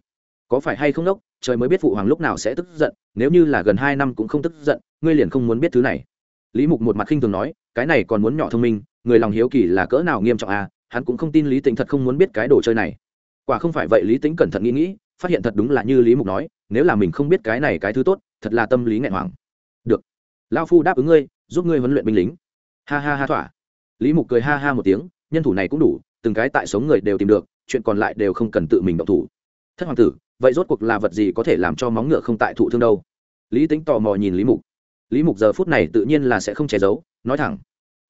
Có phải hay không đốc, trời mới biết phụ hoàng lúc nào sẽ tức giận, nếu như là gần hai năm cũng không tức giận, ngươi liền không muốn biết thứ này. Lý mục một mặt khinh thường nói, cái này còn muốn nhỏ thông minh, người lòng hiếu kỳ là cỡ nào nghiêm trọng à hắn cũng không tin lý tính thật không muốn biết cái đồ chơi này. Quả không phải vậy lý tính cẩn thận nghĩ nghĩ, phát hiện thật đúng là như lý mục nói, nếu là mình không biết cái này cái thứ tốt, thật là tâm lý nghẹn hoàng. được lao phu đáp ứng ngươi, giúp ngươi huấn luyện binh lính. Ha ha ha thỏa. Lý mục cười ha ha một tiếng, nhân thủ này cũng đủ từng cái tại sống người đều tìm được, chuyện còn lại đều không cần tự mình động thủ. Thất hoàng tử, vậy rốt cuộc là vật gì có thể làm cho móng ngựa không tại thụ thương đâu? Lý tính tò mò nhìn lý mục. Lý mục giờ phút này tự nhiên là sẽ không che giấu, nói thẳng.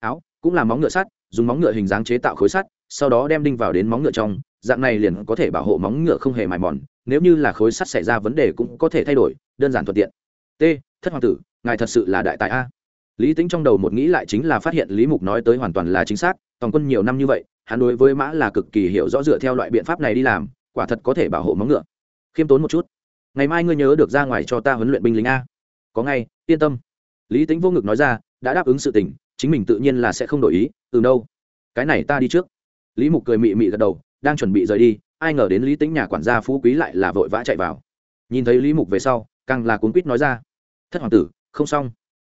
Áo, cũng là móng ngựa sắt, dùng móng ngựa hình dáng chế tạo khối sắt, sau đó đem đinh vào đến móng ngựa trong, dạng này liền có thể bảo hộ móng ngựa không hề mài mòn, nếu như là khối sắt xảy ra vấn đề cũng có thể thay đổi, đơn giản thuận tiện. T, thất hoàng tử, ngài thật sự là đại tài a. Lý tính trong đầu một nghĩ lại chính là phát hiện lý mục nói tới hoàn toàn là chính xác toàn quân nhiều năm như vậy hắn đối với mã là cực kỳ hiểu rõ dựa theo loại biện pháp này đi làm, quả thật có thể bảo hộ móng ngựa. Khiêm tốn một chút. Ngày mai ngươi nhớ được ra ngoài cho ta huấn luyện binh lính a. Có ngay, yên tâm. Lý tính vô ngực nói ra, đã đáp ứng sự tình, chính mình tự nhiên là sẽ không đổi ý, từ đâu? Cái này ta đi trước. Lý mục cười mị mị gật đầu, đang chuẩn bị rời đi, ai ngờ đến lý tính nhà quản gia phú quý lại là vội vã chạy vào. Nhìn thấy lý mục về sau, càng là cuốn quýt nói ra, thất hoàng tử, không xong.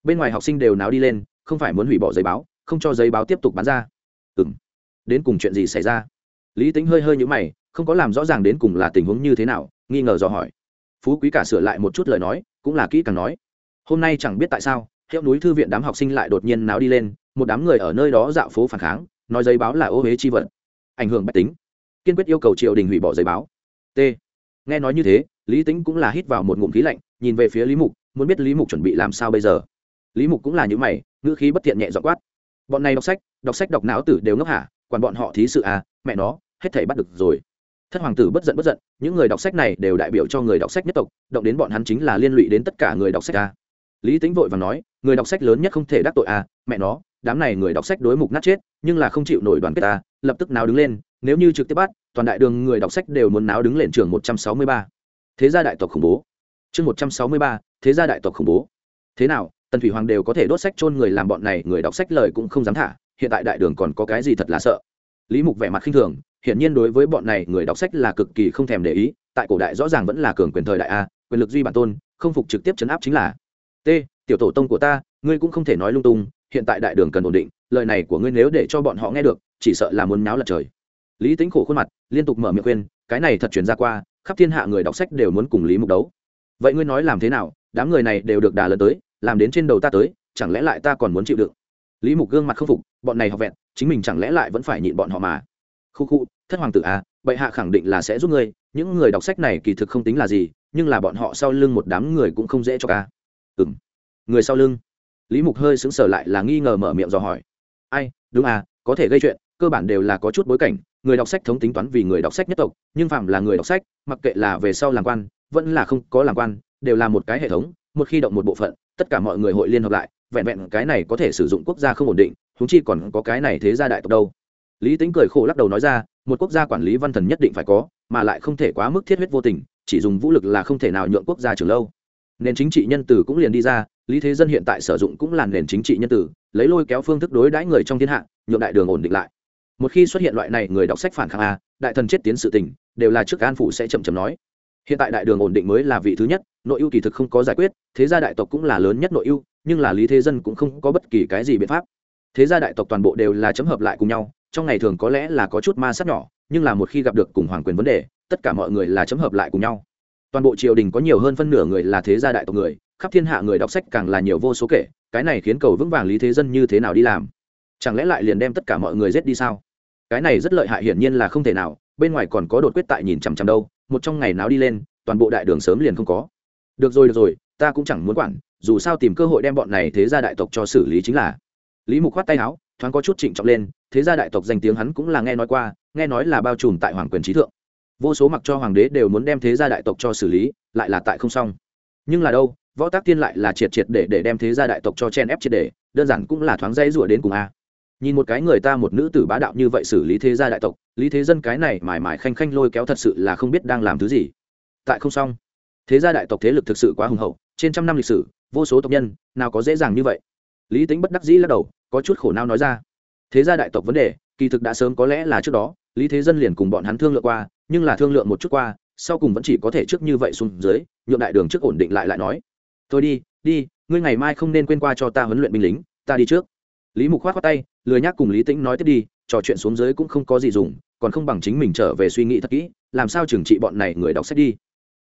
Bên ngoài học sinh đều náo đi lên, không phải muốn hủy bỏ giấy báo, không cho giấy báo tiếp tục bán ra. Ừ m đến cùng chuyện gì xảy ra? Lý tính hơi hơi nhữ mày, không có làm rõ ràng đến cùng là tình huống như thế nào, nghi ngờ dò hỏi. Phú quý cả sửa lại một chút lời nói, cũng là kỹ càng nói. Hôm nay chẳng biết tại sao, hiệu núi thư viện đám học sinh lại đột nhiên náo đi lên, một đám người ở nơi đó dạo phố phản kháng, nói giấy báo là ô huế chi vật. Ảnh hưởng bách tính. Kiên quyết yêu cầu triều đình hủy bỏ giấy báo. T. Nghe nói như thế, lý tính cũng là hít vào một ngụm khí lạnh, nhìn về phía lý mục, muốn biết lý mục chuẩn bị làm sao bây giờ. Lý mục cũng là những mày, ngữ khí bất thiện nhẹ dọ quát. Bọn này đọc sách đọc sách đọc não tử đều ngốc hả? Quản bọn họ thí sự à mẹ nó, hết thảy bắt được rồi. Thất hoàng tử bất giận bất giận, những người đọc sách này đều đại biểu cho người đọc sách nhất tộc, động đến bọn hắn chính là liên lụy đến tất cả người đọc sách à. lý tính vội và nói, người đọc sách lớn nhất không thể đắc tội à mẹ nó, đám này người đọc sách đối mục nát chết, nhưng là không chịu nổi đoàn kết ta lập tức nào đứng lên, nếu như trực tiếp bắt, toàn đại đường người đọc sách đều muốn náo đứng lên trường một trăm sáu mươi ba. Thế gia đại tộc khủng bố. Chương một trăm sáu mươi ba, thế gia đại tộc khủng bố. Thế nào, tần thủy hoàng đều có thể đốt sách chôn người làm bọn này, người đọc sách lời cũng không dám thả hiện tại đại đường còn có cái gì thật là sợ? Lý mục vẻ mặt khinh thường, hiển nhiên đối với bọn này người đọc sách là cực kỳ không thèm để ý, tại cổ đại rõ ràng vẫn là cường quyền thời đại a, quyền lực duy bản tôn, không phục trực tiếp chấn áp chính là. T, tiểu tổ tông của ta, ngươi cũng không thể nói lung tung, hiện tại đại đường cần ổn định, lời này của ngươi nếu để cho bọn họ nghe được, chỉ sợ là muốn náo lật trời. Lý tính khổ khuôn mặt, liên tục mở miệng khuyên, cái này thật chuyển ra qua, khắp thiên hạ người đọc sách đều muốn cùng lý mục đấu. Vậy ngươi nói làm thế nào, đám người này đều được đà lần tới, làm đến trên đầu ta tới, chẳng lẽ lại ta còn muốn chịu đựng? Lý mục gương mặt không phục bọn này học vẹn, chính mình chẳng lẽ lại vẫn phải nhịn bọn họ mà? Khu khu, thất hoàng tử à bệ hạ khẳng định là sẽ giúp ngươi, những người đọc sách này kỳ thực không tính là gì, nhưng là bọn họ sau lưng một đám người cũng không dễ cho ca ừ m người sau lưng? Lý mục hơi sững sờ lại là nghi ngờ mở miệng dò hỏi. Ai, đúng à có thể gây chuyện, cơ bản đều là có chút bối cảnh, người đọc sách thống tính toán vì người đọc sách nhất tộc, nhưng phạm là người đọc sách, mặc kệ là về sau làm quan, vẫn là không có làm quan, đều là một cái hệ thống, một khi động một bộ phận, tất cả mọi người hội liên hợp lại vẹn vẹn cái này có thể sử dụng quốc gia không ổn định húng chi còn có cái này thế gia đại tộc đâu. Lý tính cười khổ lắc đầu nói ra, một quốc gia quản lý văn thần nhất định phải có, mà lại không thể quá mức thiết huyết vô tình, chỉ dùng vũ lực là không thể nào nhượng quốc gia trường lâu. Nền chính trị nhân tử cũng liền đi ra, lý thế dân hiện tại sử dụng cũng là nền chính trị nhân tử, lấy lôi kéo phương thức đối đãi người trong thiên hạ, nhượng đại đường ổn định lại. Một khi xuất hiện loại này người đọc sách phản kháng a, đại thần chết tiến sự tình, đều là trước an phủ sẽ chậm chậm nói. Hiện tại đại đường ổn định mới là vị thứ nhất, nội ưu kỳ thực không có giải quyết, thế gia đại tộc cũng là lớn nhất nội ưu nhưng là lý thế dân cũng không có bất kỳ cái gì biện pháp. Thế gia đại tộc toàn bộ đều là chấm hợp lại cùng nhau, trong ngày thường có lẽ là có chút ma sát nhỏ, nhưng là một khi gặp được cùng hoàng quyền vấn đề, tất cả mọi người là chấm hợp lại cùng nhau. Toàn bộ triều đình có nhiều hơn phân nửa người là thế gia đại tộc người, khắp thiên hạ người đọc sách càng là nhiều vô số kể, cái này khiến cầu vững vàng lý thế dân như thế nào đi làm? Chẳng lẽ lại liền đem tất cả mọi người giết đi sao? Cái này rất lợi hại hiển nhiên là không thể nào, bên ngoài còn có đột quyết tại nhìn chằm chằm đâu, một trong ngày nào đi lên, toàn bộ đại đường sớm liền không có. Được rồi được rồi, ta cũng chẳng muốn quản dù sao tìm cơ hội đem bọn này thế gia đại tộc cho xử lý chính là. Lý mục khoát tay áo, thoáng có chút trịnh trọng lên, thế gia đại tộc danh tiếng hắn cũng là nghe nói qua, nghe nói là bao trùm tại hoàng quyền trí thượng. Vô số mặc cho hoàng đế đều muốn đem thế gia đại tộc cho xử lý, lại là tại không xong. Nhưng là đâu, võ tác tiên lại là triệt triệt để để đem thế gia đại tộc cho chen ép triệt để, đơn giản cũng là thoáng dây rủa đến cùng a. Nhìn một cái người ta một nữ tử bá đạo như vậy xử lý thế gia đại tộc, lý thế dân cái này mải mải khanh khanh lôi kéo thật sự là không biết đang làm thứ gì. Tại không xong, thế gia đại tộc thế lực thực sự quá hùng hậu trên trăm năm lịch sử, vô số tộc nhân, nào có dễ dàng như vậy? Lý tính bất đắc dĩ lắc đầu, có chút khổ não nói ra. Thế gia đại tộc vấn đề, kỳ thực đã sớm có lẽ là trước đó, lý thế dân liền cùng bọn hắn thương lượng qua, nhưng là thương lượng một chút qua, sau cùng vẫn chỉ có thể trước như vậy xuống dưới, nhượng đại đường trước ổn định lại lại nói. Thôi đi đi, ngươi ngày mai không nên quên qua cho ta huấn luyện binh lính, ta đi trước. Lý mục khoát khoát tay, lười nhác cùng lý tĩnh nói tiếp đi, trò chuyện xuống dưới cũng không có gì dùng, còn không bằng chính mình trở về suy nghĩ thật kỹ, làm sao trừng trị bọn này người đọc sách đi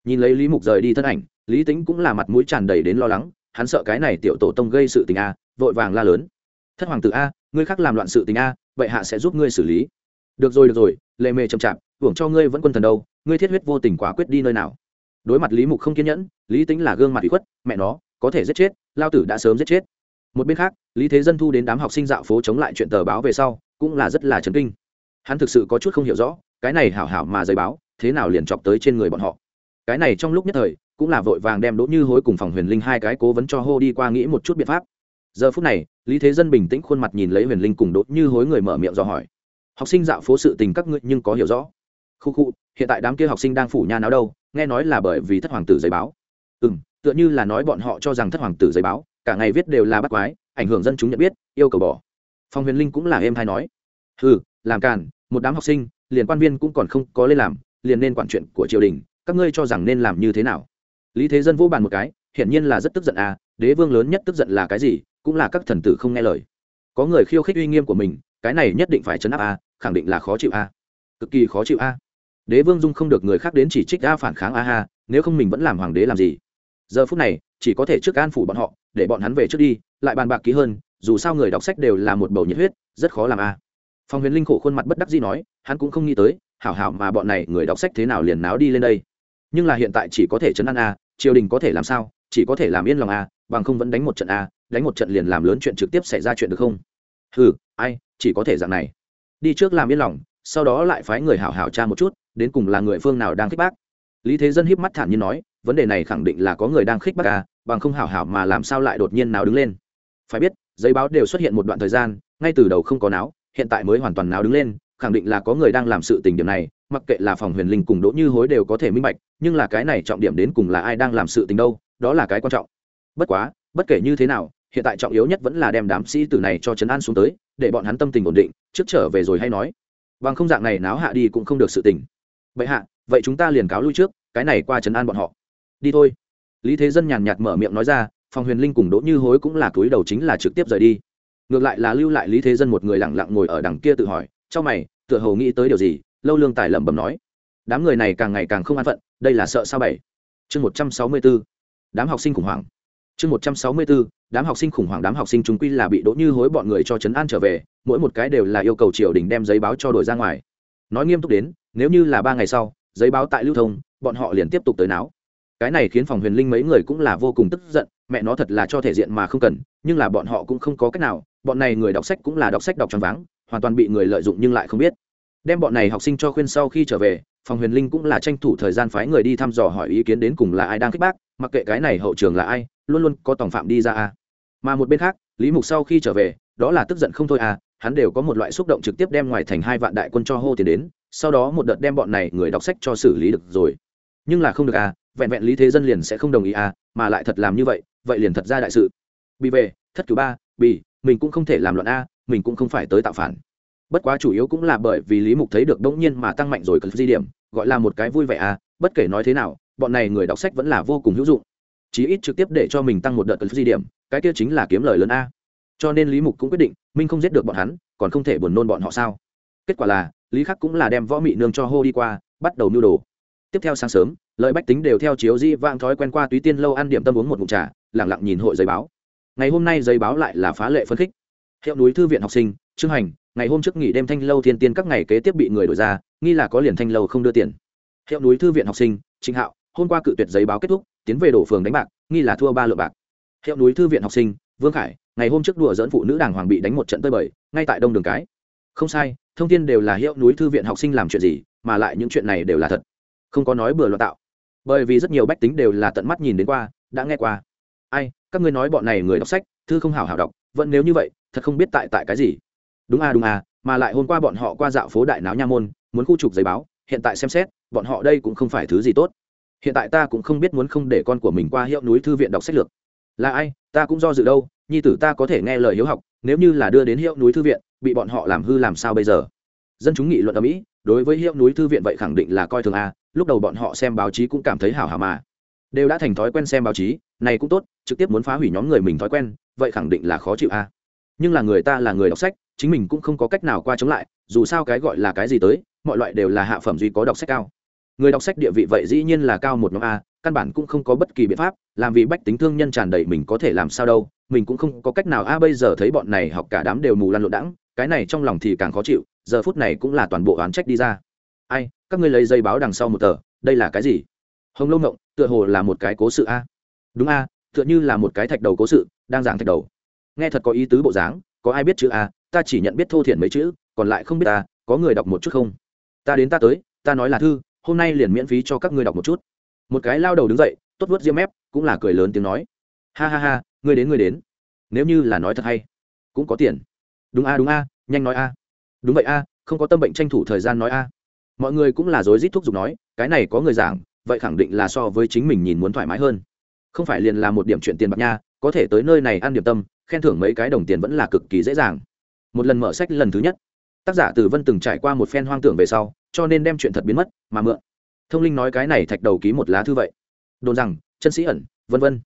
nhìn lấy lý mục rời đi thân ảnh, lý tĩnh cũng là mặt mũi tràn đầy đến lo lắng, hắn sợ cái này tiểu tổ tông gây sự tình a, vội vàng la lớn. Thất hoàng tử a, ngươi khác làm loạn sự tình a, vậy hạ sẽ giúp ngươi xử lý. Được rồi được rồi, lệ mề chậm chạp, hưởng cho ngươi vẫn quân thần đâu, ngươi thiết huyết vô tình quả quyết đi nơi nào. Đối mặt lý mục không kiên nhẫn, lý tính là gương mặt bị khuất, mẹ nó, có thể giết chết, lao tử đã sớm giết chết. Một bên khác, lý thế dân thu đến đám học sinh dạo phố chống lại chuyện tờ báo về sau, cũng là rất là chấn kinh. Hắn thực sự có chút không hiểu rõ, cái này hảo hảo mà giấy báo, thế nào liền chọc tới trên người bọn họ cái này trong lúc nhất thời, cũng là vội vàng đem đỗ như hối cùng phòng huyền linh hai cái cố vấn cho hô đi qua nghĩ một chút biện pháp. Giờ phút này, lý thế dân bình tĩnh khuôn mặt nhìn lấy huyền linh cùng đỗ như hối người mở miệng do hỏi. Học sinh dạo phố sự tình các ngươi nhưng có hiểu rõ. Khu khu, hiện tại đám kia học sinh đang phủ nhà nào đâu, nghe nói là bởi vì thất hoàng tử giấy báo. Ừ m tựa như là nói bọn họ cho rằng thất hoàng tử giấy báo, cả ngày viết đều là bắt quái, ảnh hưởng dân chúng nhận biết, yêu cầu bỏ. Phong huyền linh cũng là em hay nói. Ừ làm càn, một đám học sinh, liền quan viên cũng còn không có lên làm, liền nên quản chuyện của triều đình các ngươi cho rằng nên làm như thế nào? Lý thế dân vô bàn một cái, hiển nhiên là rất tức giận à đế vương lớn nhất tức giận là cái gì, cũng là các thần tử không nghe lời. Có người khiêu khích uy nghiêm của mình, cái này nhất định phải chấn áp a khẳng định là khó chịu a cực kỳ khó chịu a đế vương dung không được người khác đến chỉ trích a phản kháng a ha, nếu không mình vẫn làm hoàng đế làm gì? Giờ phút này, chỉ có thể trước an phủ bọn họ, để bọn hắn về trước đi, lại bàn bạc kỹ hơn, dù sao người đọc sách đều là một bầu nhiệt huyết, rất khó làm a phong huyền linh khổ khuôn mặt bất đắc dĩ nói, hắn cũng không nghĩ tới, hảo hảo mà bọn này người đọc sách thế nào liền náo đi lên đây nhưng là hiện tại chỉ có thể chấn an a, triều đình có thể làm sao, chỉ có thể làm yên lòng a, bằng không vẫn đánh một trận a, đánh một trận liền làm lớn chuyện trực tiếp xảy ra chuyện được không? Ừ ai, chỉ có thể dạng này. Đi trước làm yên lòng, sau đó lại phái người hảo hảo tra một chút, đến cùng là người phương nào đang khích bác. Lý thế dân híp mắt thản nhiên nói, vấn đề này khẳng định là có người đang khích bác a, bằng không hảo hảo mà làm sao lại đột nhiên nào đứng lên. Phải biết, giấy báo đều xuất hiện một đoạn thời gian, ngay từ đầu không có náo, hiện tại mới hoàn toàn náo đứng lên, khẳng định là có người đang làm sự tình điểm này mặc kệ là phòng huyền linh cùng đỗ như hối đều có thể minh bạch, nhưng là cái này trọng điểm đến cùng là ai đang làm sự tình đâu, đó là cái quan trọng. Bất quá, bất kể như thế nào, hiện tại trọng yếu nhất vẫn là đem đám sĩ tử này cho trấn an xuống tới, để bọn hắn tâm tình ổn định, trước trở về rồi hay nói. Bằng không dạng này náo hạ đi cũng không được sự tình. Vậy hạ, vậy chúng ta liền cáo lui trước, cái này qua trấn an bọn họ. Đi thôi. Lý thế dân nhàn nhạt mở miệng nói ra, phòng huyền linh cùng đỗ như hối cũng là túi đầu chính là trực tiếp rời đi. Ngược lại là lưu lại lý thế dân một người lẳng lặng ngồi ở đằng kia tự hỏi trong mày, tựa hồ nghĩ tới điều gì? Lâu lương tài lẩm bẩm nói, đám người này càng ngày càng không an phận, đây là sợ sao bảy? Chương một trăm sáu mươi bốn đám học sinh khủng hoảng. Chương một trăm sáu mươi bốn đám học sinh khủng hoảng, đám học sinh chúng quy là bị đỗ như hối bọn người cho trấn an trở về, mỗi một cái đều là yêu cầu triều đình đem giấy báo cho đổi ra ngoài. Nói nghiêm túc đến, nếu như là ba ngày sau, giấy báo tại lưu thông, bọn họ liền tiếp tục tới não cái này khiến phòng huyền linh mấy người cũng là vô cùng tức giận, mẹ nó thật là cho thể diện mà không cần, nhưng là bọn họ cũng không có cách nào, bọn này người đọc sách cũng là đọc sách đọc tròn váng, hoàn toàn bị người lợi dụng nhưng lại không biết đem bọn này học sinh cho khuyên sau khi trở về, phòng huyền linh cũng là tranh thủ thời gian phái người đi thăm dò hỏi ý kiến đến cùng là ai đang kích bác, mặc kệ cái này hậu trường là ai, luôn luôn có tổng phạm đi ra a. Mà một bên khác, lý mục sau khi trở về, đó là tức giận không thôi à hắn đều có một loại xúc động trực tiếp đem ngoài thành hai vạn đại quân cho hô tiền đến, sau đó một đợt đem bọn này người đọc sách cho xử lý được rồi. Nhưng là không được à vẹn vẹn lý thế dân liền sẽ không đồng ý à mà lại thật làm như vậy vậy liền thật ra đại sự. Bị về, thất cứu ba bị mình cũng không thể làm loạn a, mình cũng không phải tới tạo phản bất quá chủ yếu cũng là bởi vì lý mục thấy được đống nhiên mà tăng mạnh rồi cần di điểm, gọi là một cái vui vẻ à bất kể nói thế nào, bọn này người đọc sách vẫn là vô cùng hữu dụng. Chí ít trực tiếp để cho mình tăng một đợt cần di điểm, cái kia chính là kiếm lời lớn a. Cho nên lý mục cũng quyết định minh không giết được bọn hắn, còn không thể buồn nôn bọn họ sao? Kết quả là, lý khắc cũng là đem võ mị nương cho hô đi qua, bắt đầu mưu đồ. Tiếp theo sáng sớm, lợi bách tính đều theo chiếu di vang thói quen qua túy tiên lâu ăn điểm tâm uống một mụn trà lẳng lặng nhìn hội giấy báo. Ngày hôm nay giấy báo lại là phá lệ phấn khích. Hiệu núi thư viện học sinh, trương hành ngày hôm trước nghỉ đêm thanh lâu thiên tiên các ngày kế tiếp bị người đổi ra, nghi là có liền thanh lâu không đưa tiền. Hiệu núi thư viện học sinh, trịnh hạo, hôm qua cự tuyệt giấy báo kết thúc, tiến về đổ phường đánh bạc, nghi là thua ba lượng bạc. Hiệu núi thư viện học sinh, vương khải, ngày hôm trước đùa dẫn phụ nữ đàng hoàng bị đánh một trận tơi bời, ngay tại đông đường cái. Không sai, thông tin đều là hiệu núi thư viện học sinh làm chuyện gì, mà lại những chuyện này đều là thật. Không có nói bừa loạn tạo. Bởi vì rất nhiều bách tính đều là tận mắt nhìn đến qua, đã nghe qua. Ai, các ngươi nói bọn này người đọc sách, thư không hảo hảo đọc, vẫn nếu như vậy, thật không biết tại tại cái gì đúng à đúng à mà lại hôm qua bọn họ qua dạo phố đại náo nha môn, muốn khu trục giấy báo, hiện tại xem xét, bọn họ đây cũng không phải thứ gì tốt. Hiện tại ta cũng không biết muốn không để con của mình qua hiệu núi thư viện đọc sách lược. Là ai, ta cũng do dự đâu, nhi tử ta có thể nghe lời hiếu học, nếu như là đưa đến hiệu núi thư viện, bị bọn họ làm hư làm sao bây giờ? Dân chúng nghị luận ở mỹ, đối với hiệu núi thư viện vậy khẳng định là coi thường a lúc đầu bọn họ xem báo chí cũng cảm thấy hảo hảo mà. Đều đã thành thói quen xem báo chí, này cũng tốt, trực tiếp muốn phá hủy nhóm người mình thói quen, vậy khẳng định là khó chịu a nhưng là người ta là người đọc sách chính mình cũng không có cách nào qua chống lại, dù sao cái gọi là cái gì tới, mọi loại đều là hạ phẩm duy có đọc sách cao. Người đọc sách địa vị vậy dĩ nhiên là cao một nhóm a, căn bản cũng không có bất kỳ biện pháp, làm vì bách tính thương nhân tràn đầy mình có thể làm sao đâu, mình cũng không có cách nào a bây giờ thấy bọn này học cả đám đều mù lăn lộn đãng, cái này trong lòng thì càng khó chịu, giờ phút này cũng là toàn bộ oán trách đi ra. Ai, các ngươi lấy dây báo đằng sau một tờ, đây là cái gì? Hồng lâu mộng tựa hồ là một cái cố sự a. Đúng a, tựa như là một cái thạch đầu cố sự, đang giảng thạch đầu. Nghe thật có ý tứ bộ dáng, có ai biết chữ a ta chỉ nhận biết thô thiển mấy chữ, còn lại không biết ta, có người đọc một chút không? Ta đến ta tới, ta nói là thư, hôm nay liền miễn phí cho các ngươi đọc một chút. Một cái lao đầu đứng dậy, tốt vớt diêm mép cũng là cười lớn tiếng nói. Ha ha ha, ngươi đến ngươi đến. Nếu như là nói thật hay, cũng có tiền. Đúng a đúng a, nhanh nói a. Đúng vậy a, không có tâm bệnh tranh thủ thời gian nói a. Mọi người cũng là rối rít thuốc giục nói, cái này có người giảng, vậy khẳng định là so với chính mình nhìn muốn thoải mái hơn. Không phải liền là một điểm chuyện tiền bạc nha, có thể tới nơi này ăn điểm tâm, khen thưởng mấy cái đồng tiền vẫn là cực kỳ dễ dàng một lần mở sách lần thứ nhất. Tác giả từ vân từng trải qua một phen hoang tưởng về sau, cho nên đem chuyện thật biến mất, mà mượn. Thông linh nói cái này thạch đầu ký một lá thư vậy. Đồn rằng, chân sĩ ẩn, vân vân.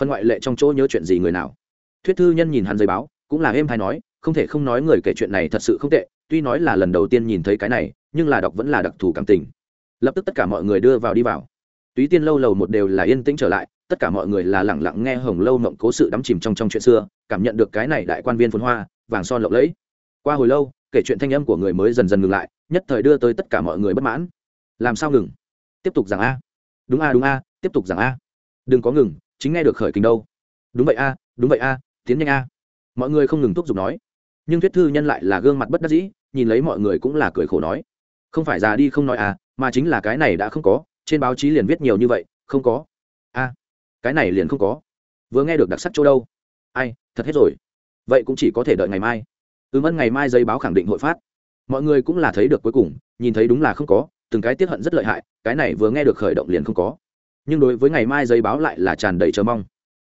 Phân ngoại lệ trong chỗ nhớ chuyện gì người nào? Thuyết thư nhân nhìn hắn giấy báo, cũng là êm hay nói, không thể không nói người kể chuyện này thật sự không tệ, tuy nói là lần đầu tiên nhìn thấy cái này, nhưng là đọc vẫn là đặc thù cảm tình. Lập tức tất cả mọi người đưa vào đi vào. Túy tiên lâu lầu một đều là yên tĩnh trở lại, tất cả mọi người là lẳng lặng nghe hồng lâu mộng cố sự đắm chìm trong trong chuyện xưa, cảm nhận được cái này đại quan viên phồn hoa vàng son lộng lẫy. Qua hồi lâu, kể chuyện thanh âm của người mới dần dần ngừng lại, nhất thời đưa tới tất cả mọi người bất mãn. Làm sao ngừng? Tiếp tục rằng a. Đúng a đúng a, tiếp tục rằng a. Đừng có ngừng, chính nghe được khởi kinh đâu. Đúng vậy a, đúng vậy a, tiến nhanh a. Mọi người không ngừng thúc giục nói. Nhưng thuyết thư nhân lại là gương mặt bất đắc dĩ, nhìn lấy mọi người cũng là cười khổ nói. Không phải già đi không nói à mà chính là cái này đã không có, trên báo chí liền viết nhiều như vậy, không có. A, cái này liền không có. Vừa nghe được đặc sắc chỗ đâu? Ai, thật hết rồi vậy cũng chỉ có thể đợi ngày mai. Ừm ân ngày mai giấy báo khẳng định hội phát. Mọi người cũng là thấy được cuối cùng, nhìn thấy đúng là không có, từng cái tiết hận rất lợi hại, cái này vừa nghe được khởi động liền không có. Nhưng đối với ngày mai giấy báo lại là tràn đầy chờ mong.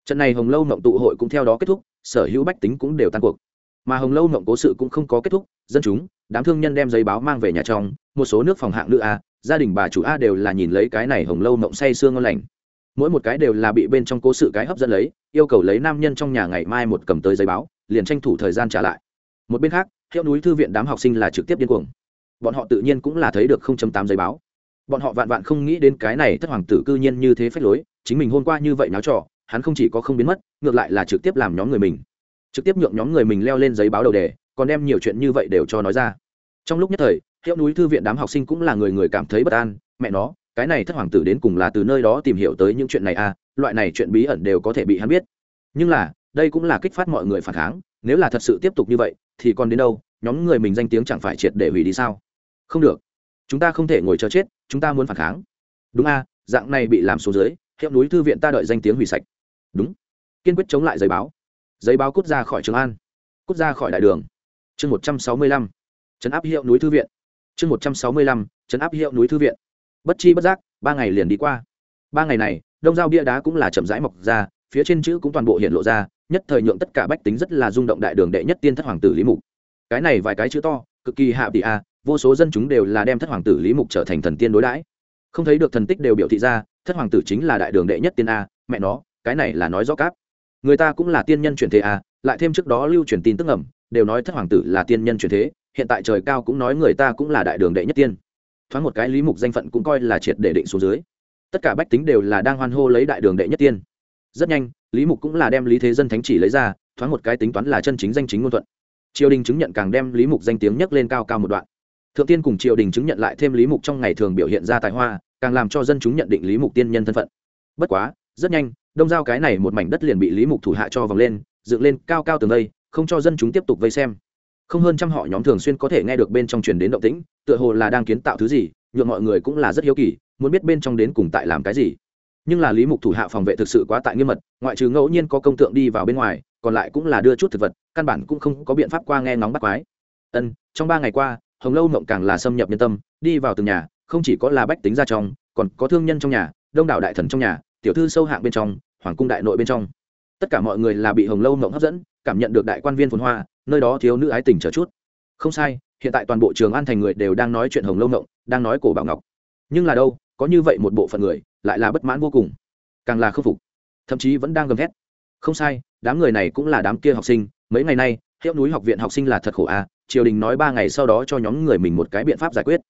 Trận này hồng lâu mộng tụ hội cũng theo đó kết thúc, sở hữu bách tính cũng đều tan cuộc. Mà hồng lâu mộng cố sự cũng không có kết thúc, dân chúng, đám thương nhân đem giấy báo mang về nhà trong, một số nước phòng hạng nữ a, gia đình bà chủ a đều là nhìn lấy cái này hồng lâu mộng say sương ngon lành. Mỗi một cái đều là bị bên trong cố sự cái hấp dẫn lấy, yêu cầu lấy nam nhân trong nhà ngày mai một cầm tới giấy báo liền tranh thủ thời gian trả lại. Một bên khác, hiệu núi thư viện đám học sinh là trực tiếp điên cuồng. Bọn họ tự nhiên cũng là thấy được 0.8 giấy báo. Bọn họ vạn vạn không nghĩ đến cái này thất hoàng tử cư nhiên như thế phách lối, chính mình hôm qua như vậy náo trò, hắn không chỉ có không biến mất, ngược lại là trực tiếp làm nhóm người mình. Trực tiếp nhượng nhóm người mình leo lên giấy báo đầu đề, còn đem nhiều chuyện như vậy đều cho nói ra. Trong lúc nhất thời, hiệu núi thư viện đám học sinh cũng là người người cảm thấy bất an, mẹ nó, cái này thất hoàng tử đến cùng là từ nơi đó tìm hiểu tới những chuyện này à loại này chuyện bí ẩn đều có thể bị hắn biết. Nhưng là đây cũng là kích phát mọi người phản kháng, nếu là thật sự tiếp tục như vậy, thì còn đến đâu, nhóm người mình danh tiếng chẳng phải triệt để hủy đi sao? Không được. Chúng ta không thể ngồi chờ chết, chúng ta muốn phản kháng. Đúng a, dạng này bị làm xuống dưới, hiệu núi thư viện ta đợi danh tiếng hủy sạch. Đúng. Kiên quyết chống lại giấy báo. Giấy báo cút ra khỏi trường an. Cút ra khỏi đại đường. Chương một trăm sáu mươi lăm. Chấn áp hiệu núi thư viện. Chương một trăm sáu mươi lăm. Chấn áp hiệu núi thư viện. Bất chi bất giác, ba ngày liền đi qua. Ba ngày này, đông giao bia đá cũng là chậm rãi mọc ra, phía trên chữ cũng toàn bộ hiện lộ ra nhất thời nhượng tất cả bách tính rất là rung động đại đường đệ nhất tiên thất hoàng tử lý mục. Cái này vài cái chữ to, cực kỳ hạ tỷ a, vô số dân chúng đều là đem thất hoàng tử lý mục trở thành thần tiên đối đãi. Không thấy được thần tích đều biểu thị ra, thất hoàng tử chính là đại đường đệ nhất tiên a, mẹ nó, cái này là nói rõ cáp. Người ta cũng là tiên nhân truyền thế a, lại thêm trước đó lưu truyền tin tức ẩm đều nói thất hoàng tử là tiên nhân truyền thế, hiện tại trời cao cũng nói người ta cũng là đại đường đệ nhất tiên. Thoáng một cái lý mục danh phận cũng coi là triệt để định xuống dưới. Tất cả bách tính đều là đang hoan hô lấy đại đường đệ nhất tiên. Rất nhanh lý mục cũng là đem lý thế dân thánh chỉ lấy ra, thoáng một cái tính toán là chân chính danh chính ngôn thuận. Triều đình chứng nhận càng đem lý mục danh tiếng nhấc lên cao cao một đoạn. Thượng tiên cùng triều đình chứng nhận lại thêm lý mục trong ngày thường biểu hiện ra tài hoa, càng làm cho dân chúng nhận định lý mục tiên nhân thân phận. Bất quá, rất nhanh, đông giao cái này một mảnh đất liền bị lý mục thủ hạ cho vòng lên, dựng lên cao cao tường đây, không cho dân chúng tiếp tục vây xem. Không hơn trăm họ nhóm thường xuyên có thể nghe được bên trong truyền đến động tĩnh, tựa hồ là đang kiến tạo thứ gì, nhượng mọi người cũng là rất hiếu kỳ, muốn biết bên trong đến cùng tại làm cái gì nhưng là lý mục thủ hạ phòng vệ thực sự quá tại nghiêm mật, ngoại trừ ngẫu nhiên có công tượng đi vào bên ngoài, còn lại cũng là đưa chút thực vật, căn bản cũng không có biện pháp qua nghe ngóng bắt quái. Ân, trong ba ngày qua, hồng lâu mộng càng là xâm nhập nhân tâm, đi vào từng nhà, không chỉ có là bách tính ra trong, còn có thương nhân trong nhà, đông đảo đại thần trong nhà, tiểu thư sâu hạng bên trong, hoàng cung đại nội bên trong. Tất cả mọi người là bị hồng lâu mộng hấp dẫn, cảm nhận được đại quan viên phồn hoa, nơi đó thiếu nữ ái tình trở chút. Không sai, hiện tại toàn bộ trường an thành người đều đang nói chuyện hồng lâu mộng, đang nói cổ bảo ngọc. Nhưng là đâu, có như vậy một bộ phận người lại là bất mãn vô cùng. Càng là khâm phục thậm chí vẫn đang gầm thét. Không sai đám người này cũng là đám kia học sinh. Mấy ngày nay hiệu núi học viện học sinh là thật khổ à triều đình nói ba ngày sau đó cho nhóm người mình một cái biện pháp giải quyết.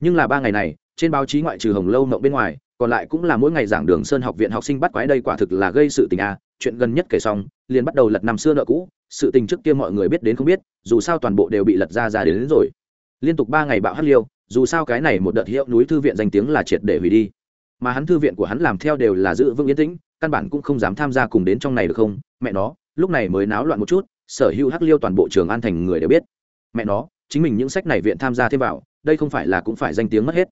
Nhưng là ba ngày này trên báo chí ngoại trừ hồng lâu mộng bên ngoài còn lại cũng là mỗi ngày giảng đường sơn học viện học sinh bắt quái đây quả thực là gây sự tình à chuyện gần nhất kể xong liền bắt đầu lật năm xưa nợ cũ. Sự tình trước kia mọi người biết đến không biết dù sao toàn bộ đều bị lật ra ra đến, đến rồi. Liên tục ba ngày bạo hắt liêu dù sao cái này một đợt hiệu núi thư viện danh tiếng là triệt để hủy đi mà hắn thư viện của hắn làm theo đều là giữ vững yên tĩnh, căn bản cũng không dám tham gia cùng đến trong này được không? Mẹ nó, lúc này mới náo loạn một chút, sở hữu hắc liêu toàn bộ trường an thành người đều biết. Mẹ nó, chính mình những sách này viện tham gia thêm vào, đây không phải là cũng phải danh tiếng mất hết.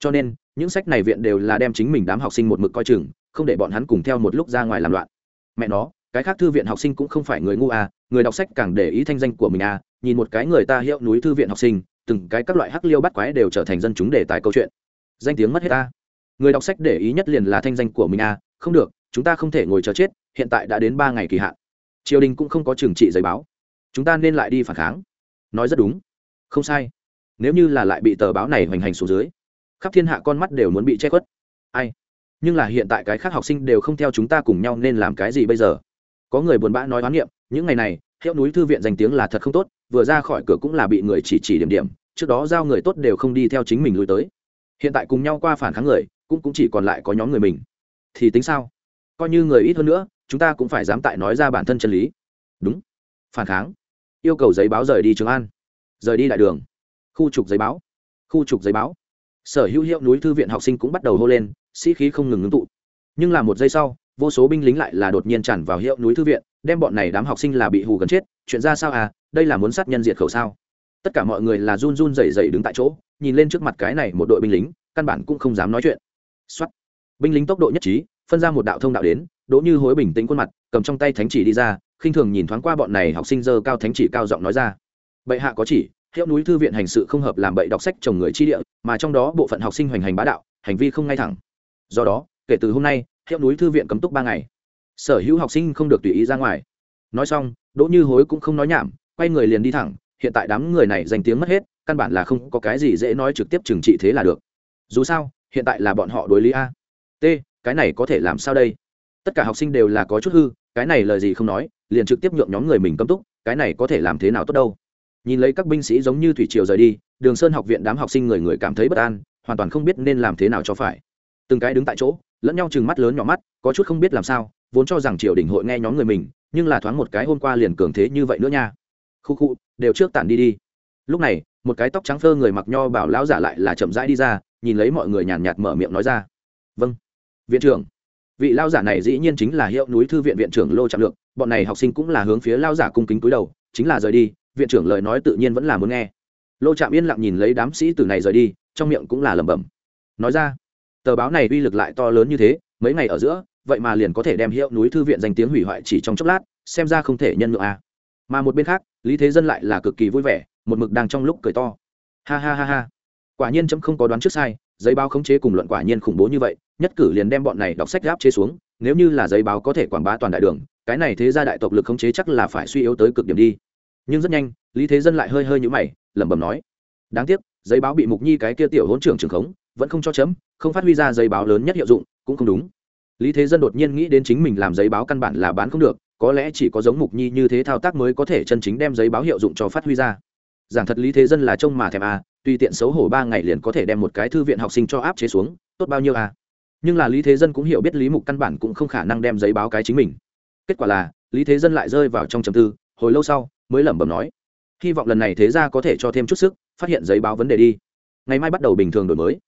Cho nên, những sách này viện đều là đem chính mình đám học sinh một mực coi chừng, không để bọn hắn cùng theo một lúc ra ngoài làm loạn. Mẹ nó, cái khác thư viện học sinh cũng không phải người ngu à người đọc sách càng để ý thanh danh của mình à nhìn một cái người ta hiệu núi thư viện học sinh, từng cái các loại hắc liêu bắt quái đều trở thành dân chúng đề tài câu chuyện. Danh tiếng mất hết ta người đọc sách để ý nhất liền là thanh danh của mình à không được, chúng ta không thể ngồi chờ chết, hiện tại đã đến ba ngày kỳ hạn. Triều đình cũng không có trừng trị giấy báo. Chúng ta nên lại đi phản kháng. Nói rất đúng. Không sai. Nếu như là lại bị tờ báo này hoành hành xuống dưới, khắp thiên hạ con mắt đều muốn bị che khuất. Ai? Nhưng là hiện tại cái khác học sinh đều không theo chúng ta cùng nhau nên làm cái gì bây giờ? Có người buồn bã nói oán niệm, những ngày này, hiệu núi thư viện danh tiếng là thật không tốt, vừa ra khỏi cửa cũng là bị người chỉ chỉ điểm điểm, trước đó giao người tốt đều không đi theo chính mình lui tới. Hiện tại cùng nhau qua phản kháng người cũng cũng chỉ còn lại có nhóm người mình. Thì tính sao? Coi như người ít hơn nữa, chúng ta cũng phải dám tại nói ra bản thân chân lý. Đúng. Phản kháng. Yêu cầu giấy báo rời đi trường an. Rời đi đại đường. Khu trục giấy báo. Khu trục giấy báo. Sở hữu hiệu núi thư viện học sinh cũng bắt đầu hô lên, sĩ khí không ngừng ngưng tụ. Nhưng là một giây sau, vô số binh lính lại là đột nhiên tràn vào hiệu núi thư viện, đem bọn này đám học sinh là bị hù gần chết, chuyện ra sao à đây là muốn sát nhân diệt khẩu sao? Tất cả mọi người là run run rẩy rẩy đứng tại chỗ, nhìn lên trước mặt cái này một đội binh lính, căn bản cũng không dám nói chuyện xuất binh lính tốc độ nhất trí, phân ra một đạo thông đạo đến, đỗ như hối bình tĩnh khuôn mặt, cầm trong tay thánh chỉ đi ra, khinh thường nhìn thoáng qua bọn này học sinh dơ cao thánh chỉ cao giọng nói ra. Bệ hạ có chỉ, hiệu núi thư viện hành sự không hợp làm bậy đọc sách chồng người chi địa, mà trong đó bộ phận học sinh hoành hành bá đạo, hành vi không ngay thẳng. Do đó, kể từ hôm nay, hiệu núi thư viện cấm túc ba ngày. Sở hữu học sinh không được tùy ý ra ngoài. Nói xong, đỗ như hối cũng không nói nhảm, quay người liền đi thẳng, hiện tại đám người này danh tiếng mất hết, căn bản là không có cái gì dễ nói trực tiếp trừng trị thế là được. Dù sao hiện tại là bọn họ đối lý a. T, cái này có thể làm sao đây? Tất cả học sinh đều là có chút hư, cái này lời gì không nói, liền trực tiếp nhượng nhóm người mình cấm túc, cái này có thể làm thế nào tốt đâu? Nhìn lấy các binh sĩ giống như thủy triều rời đi, đường sơn học viện đám học sinh người người cảm thấy bất an, hoàn toàn không biết nên làm thế nào cho phải. Từng cái đứng tại chỗ, lẫn nhau chừng mắt lớn nhỏ mắt, có chút không biết làm sao, vốn cho rằng triều đình hội nghe nhóm người mình, nhưng là thoáng một cái hôm qua liền cường thế như vậy nữa nha. Khu khu, đều trước tản đi đi. Lúc này, một cái tóc trắng phơ người mặc nho bảo lão giả lại là chậm rãi đi ra nhìn lấy mọi người nhàn nhạt mở miệng nói ra. Vâng. Viện trưởng. Vị lao giả này dĩ nhiên chính là hiệu núi thư viện viện trưởng lô trạm lượng bọn này học sinh cũng là hướng phía lao giả cung kính cúi đầu, chính là rời đi. Viện trưởng lời nói tự nhiên vẫn là muốn nghe. Lô trạm yên lặng nhìn lấy đám sĩ từ này rời đi, trong miệng cũng là lẩm bẩm. Nói ra, tờ báo này uy lực lại to lớn như thế, mấy ngày ở giữa, vậy mà liền có thể đem hiệu núi thư viện danh tiếng hủy hoại chỉ trong chốc lát, xem ra không thể nhân ngựa à. mà một bên khác, lý thế dân lại là cực kỳ vui vẻ, một mực đang trong lúc cười to. Ha ha ha ha quả nhiên chấm không có đoán trước sai, giấy báo khống chế cùng luận quả nhiên khủng bố như vậy, nhất cử liền đem bọn này đọc sách gáp chế xuống, nếu như là giấy báo có thể quảng bá toàn đại đường, cái này thế ra đại tộc lực khống chế chắc là phải suy yếu tới cực điểm đi. Nhưng rất nhanh, lý thế dân lại hơi hơi nhũ mày, lẩm bẩm nói, đáng tiếc, giấy báo bị mục nhi cái kia tiểu hỗn trưởng trường khống, vẫn không cho chấm, không phát huy ra giấy báo lớn nhất hiệu dụng, cũng không đúng. Lý thế dân đột nhiên nghĩ đến chính mình làm giấy báo căn bản là bán không được, có lẽ chỉ có giống mục nhi như thế thao tác mới có thể chân chính đem giấy báo hiệu dụng cho phát huy ra. Giảng thật lý thế dân là trông mà thèm à tùy tiện xấu hổ ba ngày liền có thể đem một cái thư viện học sinh cho áp chế xuống, tốt bao nhiêu à? Nhưng là lý thế dân cũng hiểu biết lý mục căn bản cũng không khả năng đem giấy báo cái chính mình. Kết quả là, lý thế dân lại rơi vào trong trầm tư, hồi lâu sau, mới lẩm bẩm nói, hy vọng lần này thế ra có thể cho thêm chút sức, phát hiện giấy báo vấn đề đi. Ngày mai bắt đầu bình thường đổi mới.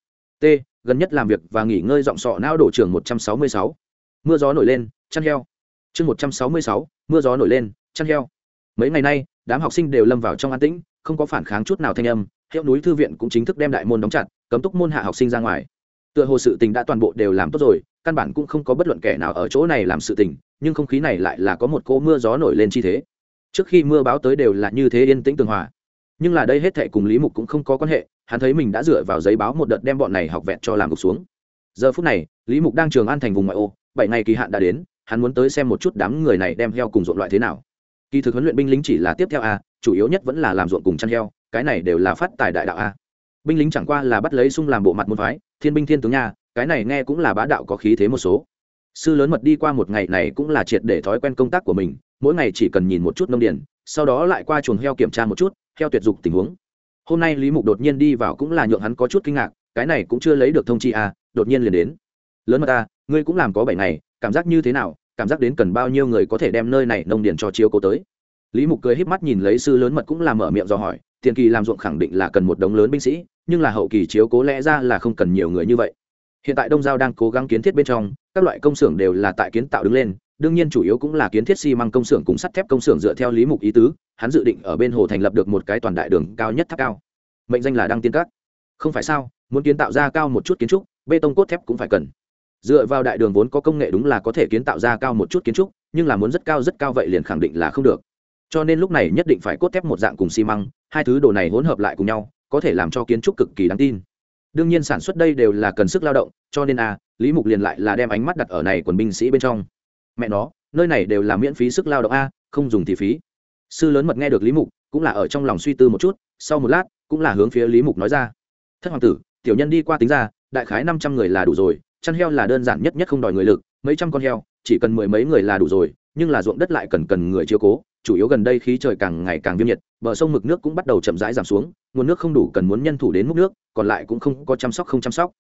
T, gần nhất làm việc và nghỉ ngơi giọng sọ não đổ trường một trăm sáu mươi sáu. Mưa gió nổi lên, chăn heo. Chương một trăm sáu mươi sáu, mưa gió nổi lên, chăn heo. Mấy ngày nay, đám học sinh đều lâm vào trong an tĩnh, không có phản kháng chút nào thanh âm hiệu núi thư viện cũng chính thức đem đại môn đóng chặt, cấm túc môn hạ học sinh ra ngoài. Tựa hồ sự tình đã toàn bộ đều làm tốt rồi, căn bản cũng không có bất luận kẻ nào ở chỗ này làm sự tình, nhưng không khí này lại là có một cỗ mưa gió nổi lên chi thế. Trước khi mưa báo tới đều là như thế yên tĩnh tường hòa. Nhưng là đây hết thệ cùng lý mục cũng không có quan hệ, hắn thấy mình đã dựa vào giấy báo một đợt đem bọn này học vẹn cho làm gục xuống. Giờ phút này, lý mục đang trường an thành vùng ngoại ô, bảy ngày kỳ hạn đã đến, hắn muốn tới xem một chút đám người này đem heo cùng ruộng loại thế nào. Kỳ thực huấn luyện binh lính chỉ là tiếp theo a, chủ yếu nhất vẫn là làm ruộng cùng chăn heo cái này đều là phát tài đại đạo a. Binh lính chẳng qua là bắt lấy sung làm bộ mặt môn phái, thiên binh thiên tướng nha, cái này nghe cũng là bá đạo có khí thế một số. Sư lớn mật đi qua một ngày này cũng là triệt để thói quen công tác của mình, mỗi ngày chỉ cần nhìn một chút nông điển, sau đó lại qua chuồng heo kiểm tra một chút, heo tuyệt dục tình huống. Hôm nay lý mục đột nhiên đi vào cũng là nhượng hắn có chút kinh ngạc, cái này cũng chưa lấy được thông chi à đột nhiên liền đến. Lớn mật ta ngươi cũng làm có bảy ngày, cảm giác như thế nào, cảm giác đến cần bao nhiêu người có thể đem nơi này nông điển cho chiếu cố tới? Lý mục cười híp mắt nhìn lấy sư lớn mật cũng làm mở miệng do hỏi tiền kỳ làm ruộng khẳng định là cần một đống lớn binh sĩ, nhưng là hậu kỳ chiếu cố lẽ ra là không cần nhiều người như vậy. Hiện tại đông giao đang cố gắng kiến thiết bên trong, các loại công xưởng đều là tại kiến tạo đứng lên, đương nhiên chủ yếu cũng là kiến thiết xi măng công xưởng cùng sắt thép công xưởng dựa theo lý mục ý tứ, hắn dự định ở bên hồ thành lập được một cái toàn đại đường cao nhất tháp cao. Mệnh danh là đăng tiên các. Không phải sao, muốn kiến tạo ra cao một chút kiến trúc, bê tông cốt thép cũng phải cần. Dựa vào đại đường vốn có công nghệ đúng là có thể kiến tạo ra cao một chút kiến trúc, nhưng là muốn rất cao rất cao vậy liền khẳng định là không được cho nên lúc này nhất định phải cốt thép một dạng cùng xi măng, hai thứ đồ này hỗn hợp lại cùng nhau, có thể làm cho kiến trúc cực kỳ đáng tin. Đương nhiên sản xuất đây đều là cần sức lao động, cho nên a lý mục liền lại là đem ánh mắt đặt ở này quần binh sĩ bên trong. Mẹ nó, nơi này đều là miễn phí sức lao động a, không dùng thì phí. Sư lớn mật nghe được lý mục, cũng là ở trong lòng suy tư một chút, sau một lát, cũng là hướng phía lý mục nói ra. Thất hoàng tử, tiểu nhân đi qua tính ra, đại khái năm trăm người là đủ rồi, chăn heo là đơn giản nhất nhất không đòi người lực, mấy trăm con heo, chỉ cần mười mấy người là đủ rồi nhưng là ruộng đất lại cần cần người chiếu cố, chủ yếu gần đây khí trời càng ngày càng viêm nhiệt, bờ sông mực nước cũng bắt đầu chậm rãi giảm xuống, nguồn nước không đủ cần muốn nhân thủ đến múc nước, còn lại cũng không có chăm sóc không chăm sóc.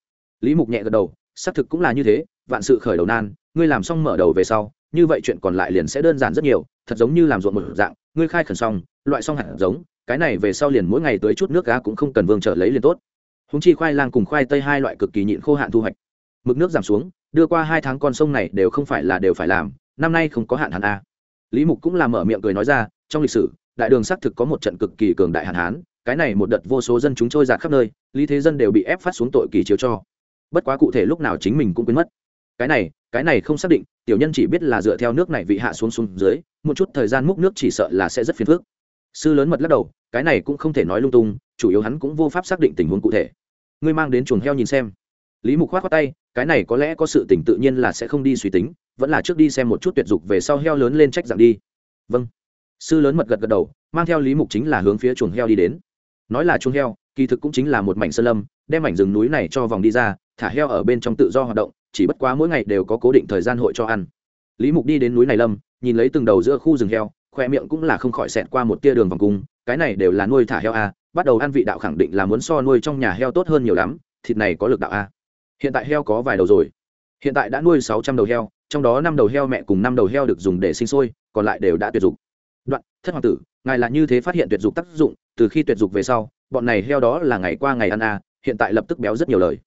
Lý mục nhẹ gật đầu, xác thực cũng là như thế, vạn sự khởi đầu nan, ngươi làm xong mở đầu về sau, như vậy chuyện còn lại liền sẽ đơn giản rất nhiều, thật giống như làm ruộng một dạng, ngươi khai khẩn xong, loại xong hạt giống, cái này về sau liền mỗi ngày tới chút nước cá cũng không cần vương trở lấy liền tốt. Húng chi khoai lang cùng khoai tây hai loại cực kỳ nhịn khô hạn thu hoạch. Mực nước giảm xuống, đưa qua hai tháng con sông này đều không phải là đều phải làm năm nay không có hạn hán a. Lý mục cũng làm mở miệng cười nói ra, trong lịch sử, đại đường xác thực có một trận cực kỳ cường đại hạn hán, cái này một đợt vô số dân chúng trôi giạt khắp nơi, lý thế dân đều bị ép phát xuống tội kỳ chiếu cho. Bất quá cụ thể lúc nào chính mình cũng quên mất. Cái này cái này không xác định, tiểu nhân chỉ biết là dựa theo nước này vị hạ xuống xuống dưới, một chút thời gian múc nước chỉ sợ là sẽ rất phiền phức. Sư lớn mật lắc đầu, cái này cũng không thể nói lung tung, chủ yếu hắn cũng vô pháp xác định tình huống cụ thể. Ngươi mang đến chuồng heo nhìn xem. Lý mục khoát khoát tay, cái này có lẽ có sự tỉnh tự nhiên là sẽ không đi suy tính vẫn là trước đi xem một chút tuyệt dục về sau heo lớn lên trách dạng đi. Vâng. Sư lớn mật gật gật đầu, mang theo lý mục chính là hướng phía chuồng heo đi đến. Nói là chuồng heo, kỳ thực cũng chính là một mảnh sơn lâm, đem mảnh rừng núi này cho vòng đi ra, thả heo ở bên trong tự do hoạt động, chỉ bất quá mỗi ngày đều có cố định thời gian hội cho ăn. Lý mục đi đến núi này lâm, nhìn lấy từng đầu giữa khu rừng heo, khoe miệng cũng là không khỏi xẹt qua một tia đường vòng cung, cái này đều là nuôi thả heo a, bắt đầu ăn vị đạo khẳng định là muốn so nuôi trong nhà heo tốt hơn nhiều lắm, thịt này có lực đạo a. Hiện tại heo có vài đầu rồi. Hiện tại đã nuôi sáu trăm đầu heo trong đó năm đầu heo mẹ cùng năm đầu heo được dùng để sinh sôi, còn lại đều đã tuyệt dục. Đoạn, thất hoàng tử, ngài là như thế phát hiện tuyệt dục tác dụng, từ khi tuyệt dục về sau, bọn này heo đó là ngày qua ngày ăn a hiện tại lập tức béo rất nhiều lời.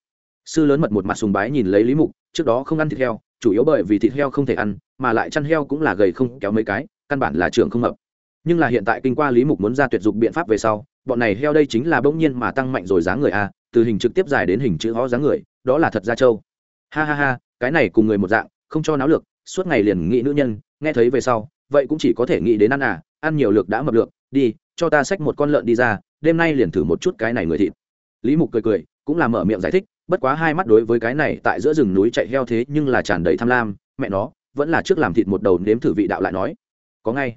Sư lớn mật một mặt sùng bái nhìn lấy lý mục, trước đó không ăn thịt heo, chủ yếu bởi vì thịt heo không thể ăn, mà lại chăn heo cũng là gầy không kéo mấy cái, căn bản là trường không hợp. Nhưng là hiện tại kinh qua lý mục muốn ra tuyệt dục biện pháp về sau, bọn này heo đây chính là bỗng nhiên mà tăng mạnh rồi dáng người a từ hình trực tiếp dài đến hình chữ ho dáng người, đó là thật ra trâu. Ha ha ha, cái này cùng người một dạng không cho náo lược, suốt ngày liền nghĩ nữ nhân, nghe thấy về sau, vậy cũng chỉ có thể nghĩ đến ăn à ăn nhiều lược đã mập lược, đi, cho ta xách một con lợn đi ra, đêm nay liền thử một chút cái này người thịt. Lý mục cười cười, cũng là mở miệng giải thích, bất quá hai mắt đối với cái này tại giữa rừng núi chạy heo thế nhưng là tràn đầy tham lam, mẹ nó, vẫn là trước làm thịt một đầu nếm thử vị đạo lại nói. Có ngay.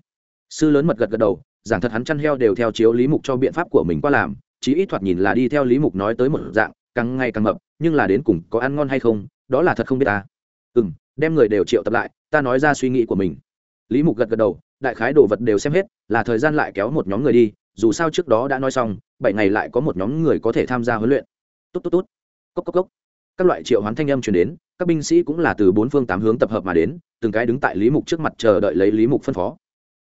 Sư lớn mật gật gật đầu, giảng thật hắn chăn heo đều theo chiếu lý mục cho biện pháp của mình qua làm, chí ít thoạt nhìn là đi theo lý mục nói tới một dạng, càng ngày càng mập, nhưng là đến cùng có ăn ngon hay không, đó là thật không biết ta. Ừ m đem người đều triệu tập lại, ta nói ra suy nghĩ của mình. Lý mục gật gật đầu, đại khái đồ vật đều xem hết, là thời gian lại kéo một nhóm người đi, dù sao trước đó đã nói xong, bảy ngày lại có một nhóm người có thể tham gia huấn luyện. Tốt tốt tốt. Cốc cốc cốc. Các loại triệu hoán thanh âm chuyển đến, các binh sĩ cũng là từ bốn phương tám hướng tập hợp mà đến, từng cái đứng tại lý mục trước mặt chờ đợi lấy lý mục phân phó.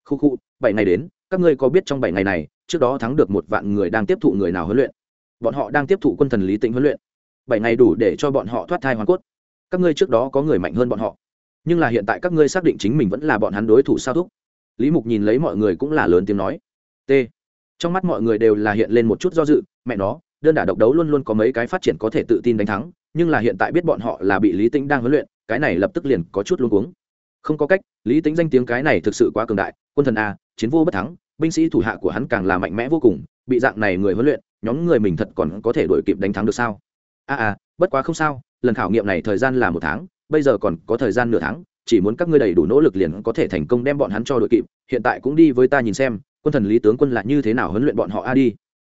Khu khu, bảy ngày đến, các ngươi có biết trong bảy ngày này, trước đó thắng được một vạn người đang tiếp thụ người nào huấn luyện? Bọn họ đang tiếp thụ quân thần lý tĩnh huấn luyện. Bảy ngày đủ để cho bọn họ thoát thai hoàn cốt các ngươi trước đó có người mạnh hơn bọn họ. Nhưng là hiện tại các ngươi xác định chính mình vẫn là bọn hắn đối thủ sao thúc? Lý mục nhìn lấy mọi người cũng là lớn tiếng nói. T. Trong mắt mọi người đều là hiện lên một chút do dự mẹ nó đơn đả độc đấu luôn luôn có mấy cái phát triển có thể tự tin đánh thắng nhưng là hiện tại biết bọn họ là bị lý tĩnh đang huấn luyện cái này lập tức liền có chút luôn cuống. Không có cách lý tĩnh danh tiếng cái này thực sự quá cường đại quân thần a chiến vô bất thắng binh sĩ thủ hạ của hắn càng là mạnh mẽ vô cùng bị dạng này người huấn luyện nhóm người mình thật còn có thể đuổi kịp đánh thắng được sao? A à, à bất quá không sao lần khảo nghiệm này thời gian là một tháng, bây giờ còn có thời gian nửa tháng, chỉ muốn các ngươi đầy đủ nỗ lực liền có thể thành công đem bọn hắn cho đội kịp, hiện tại cũng đi với ta nhìn xem, quân thần lý tướng quân là như thế nào huấn luyện bọn họ a đi.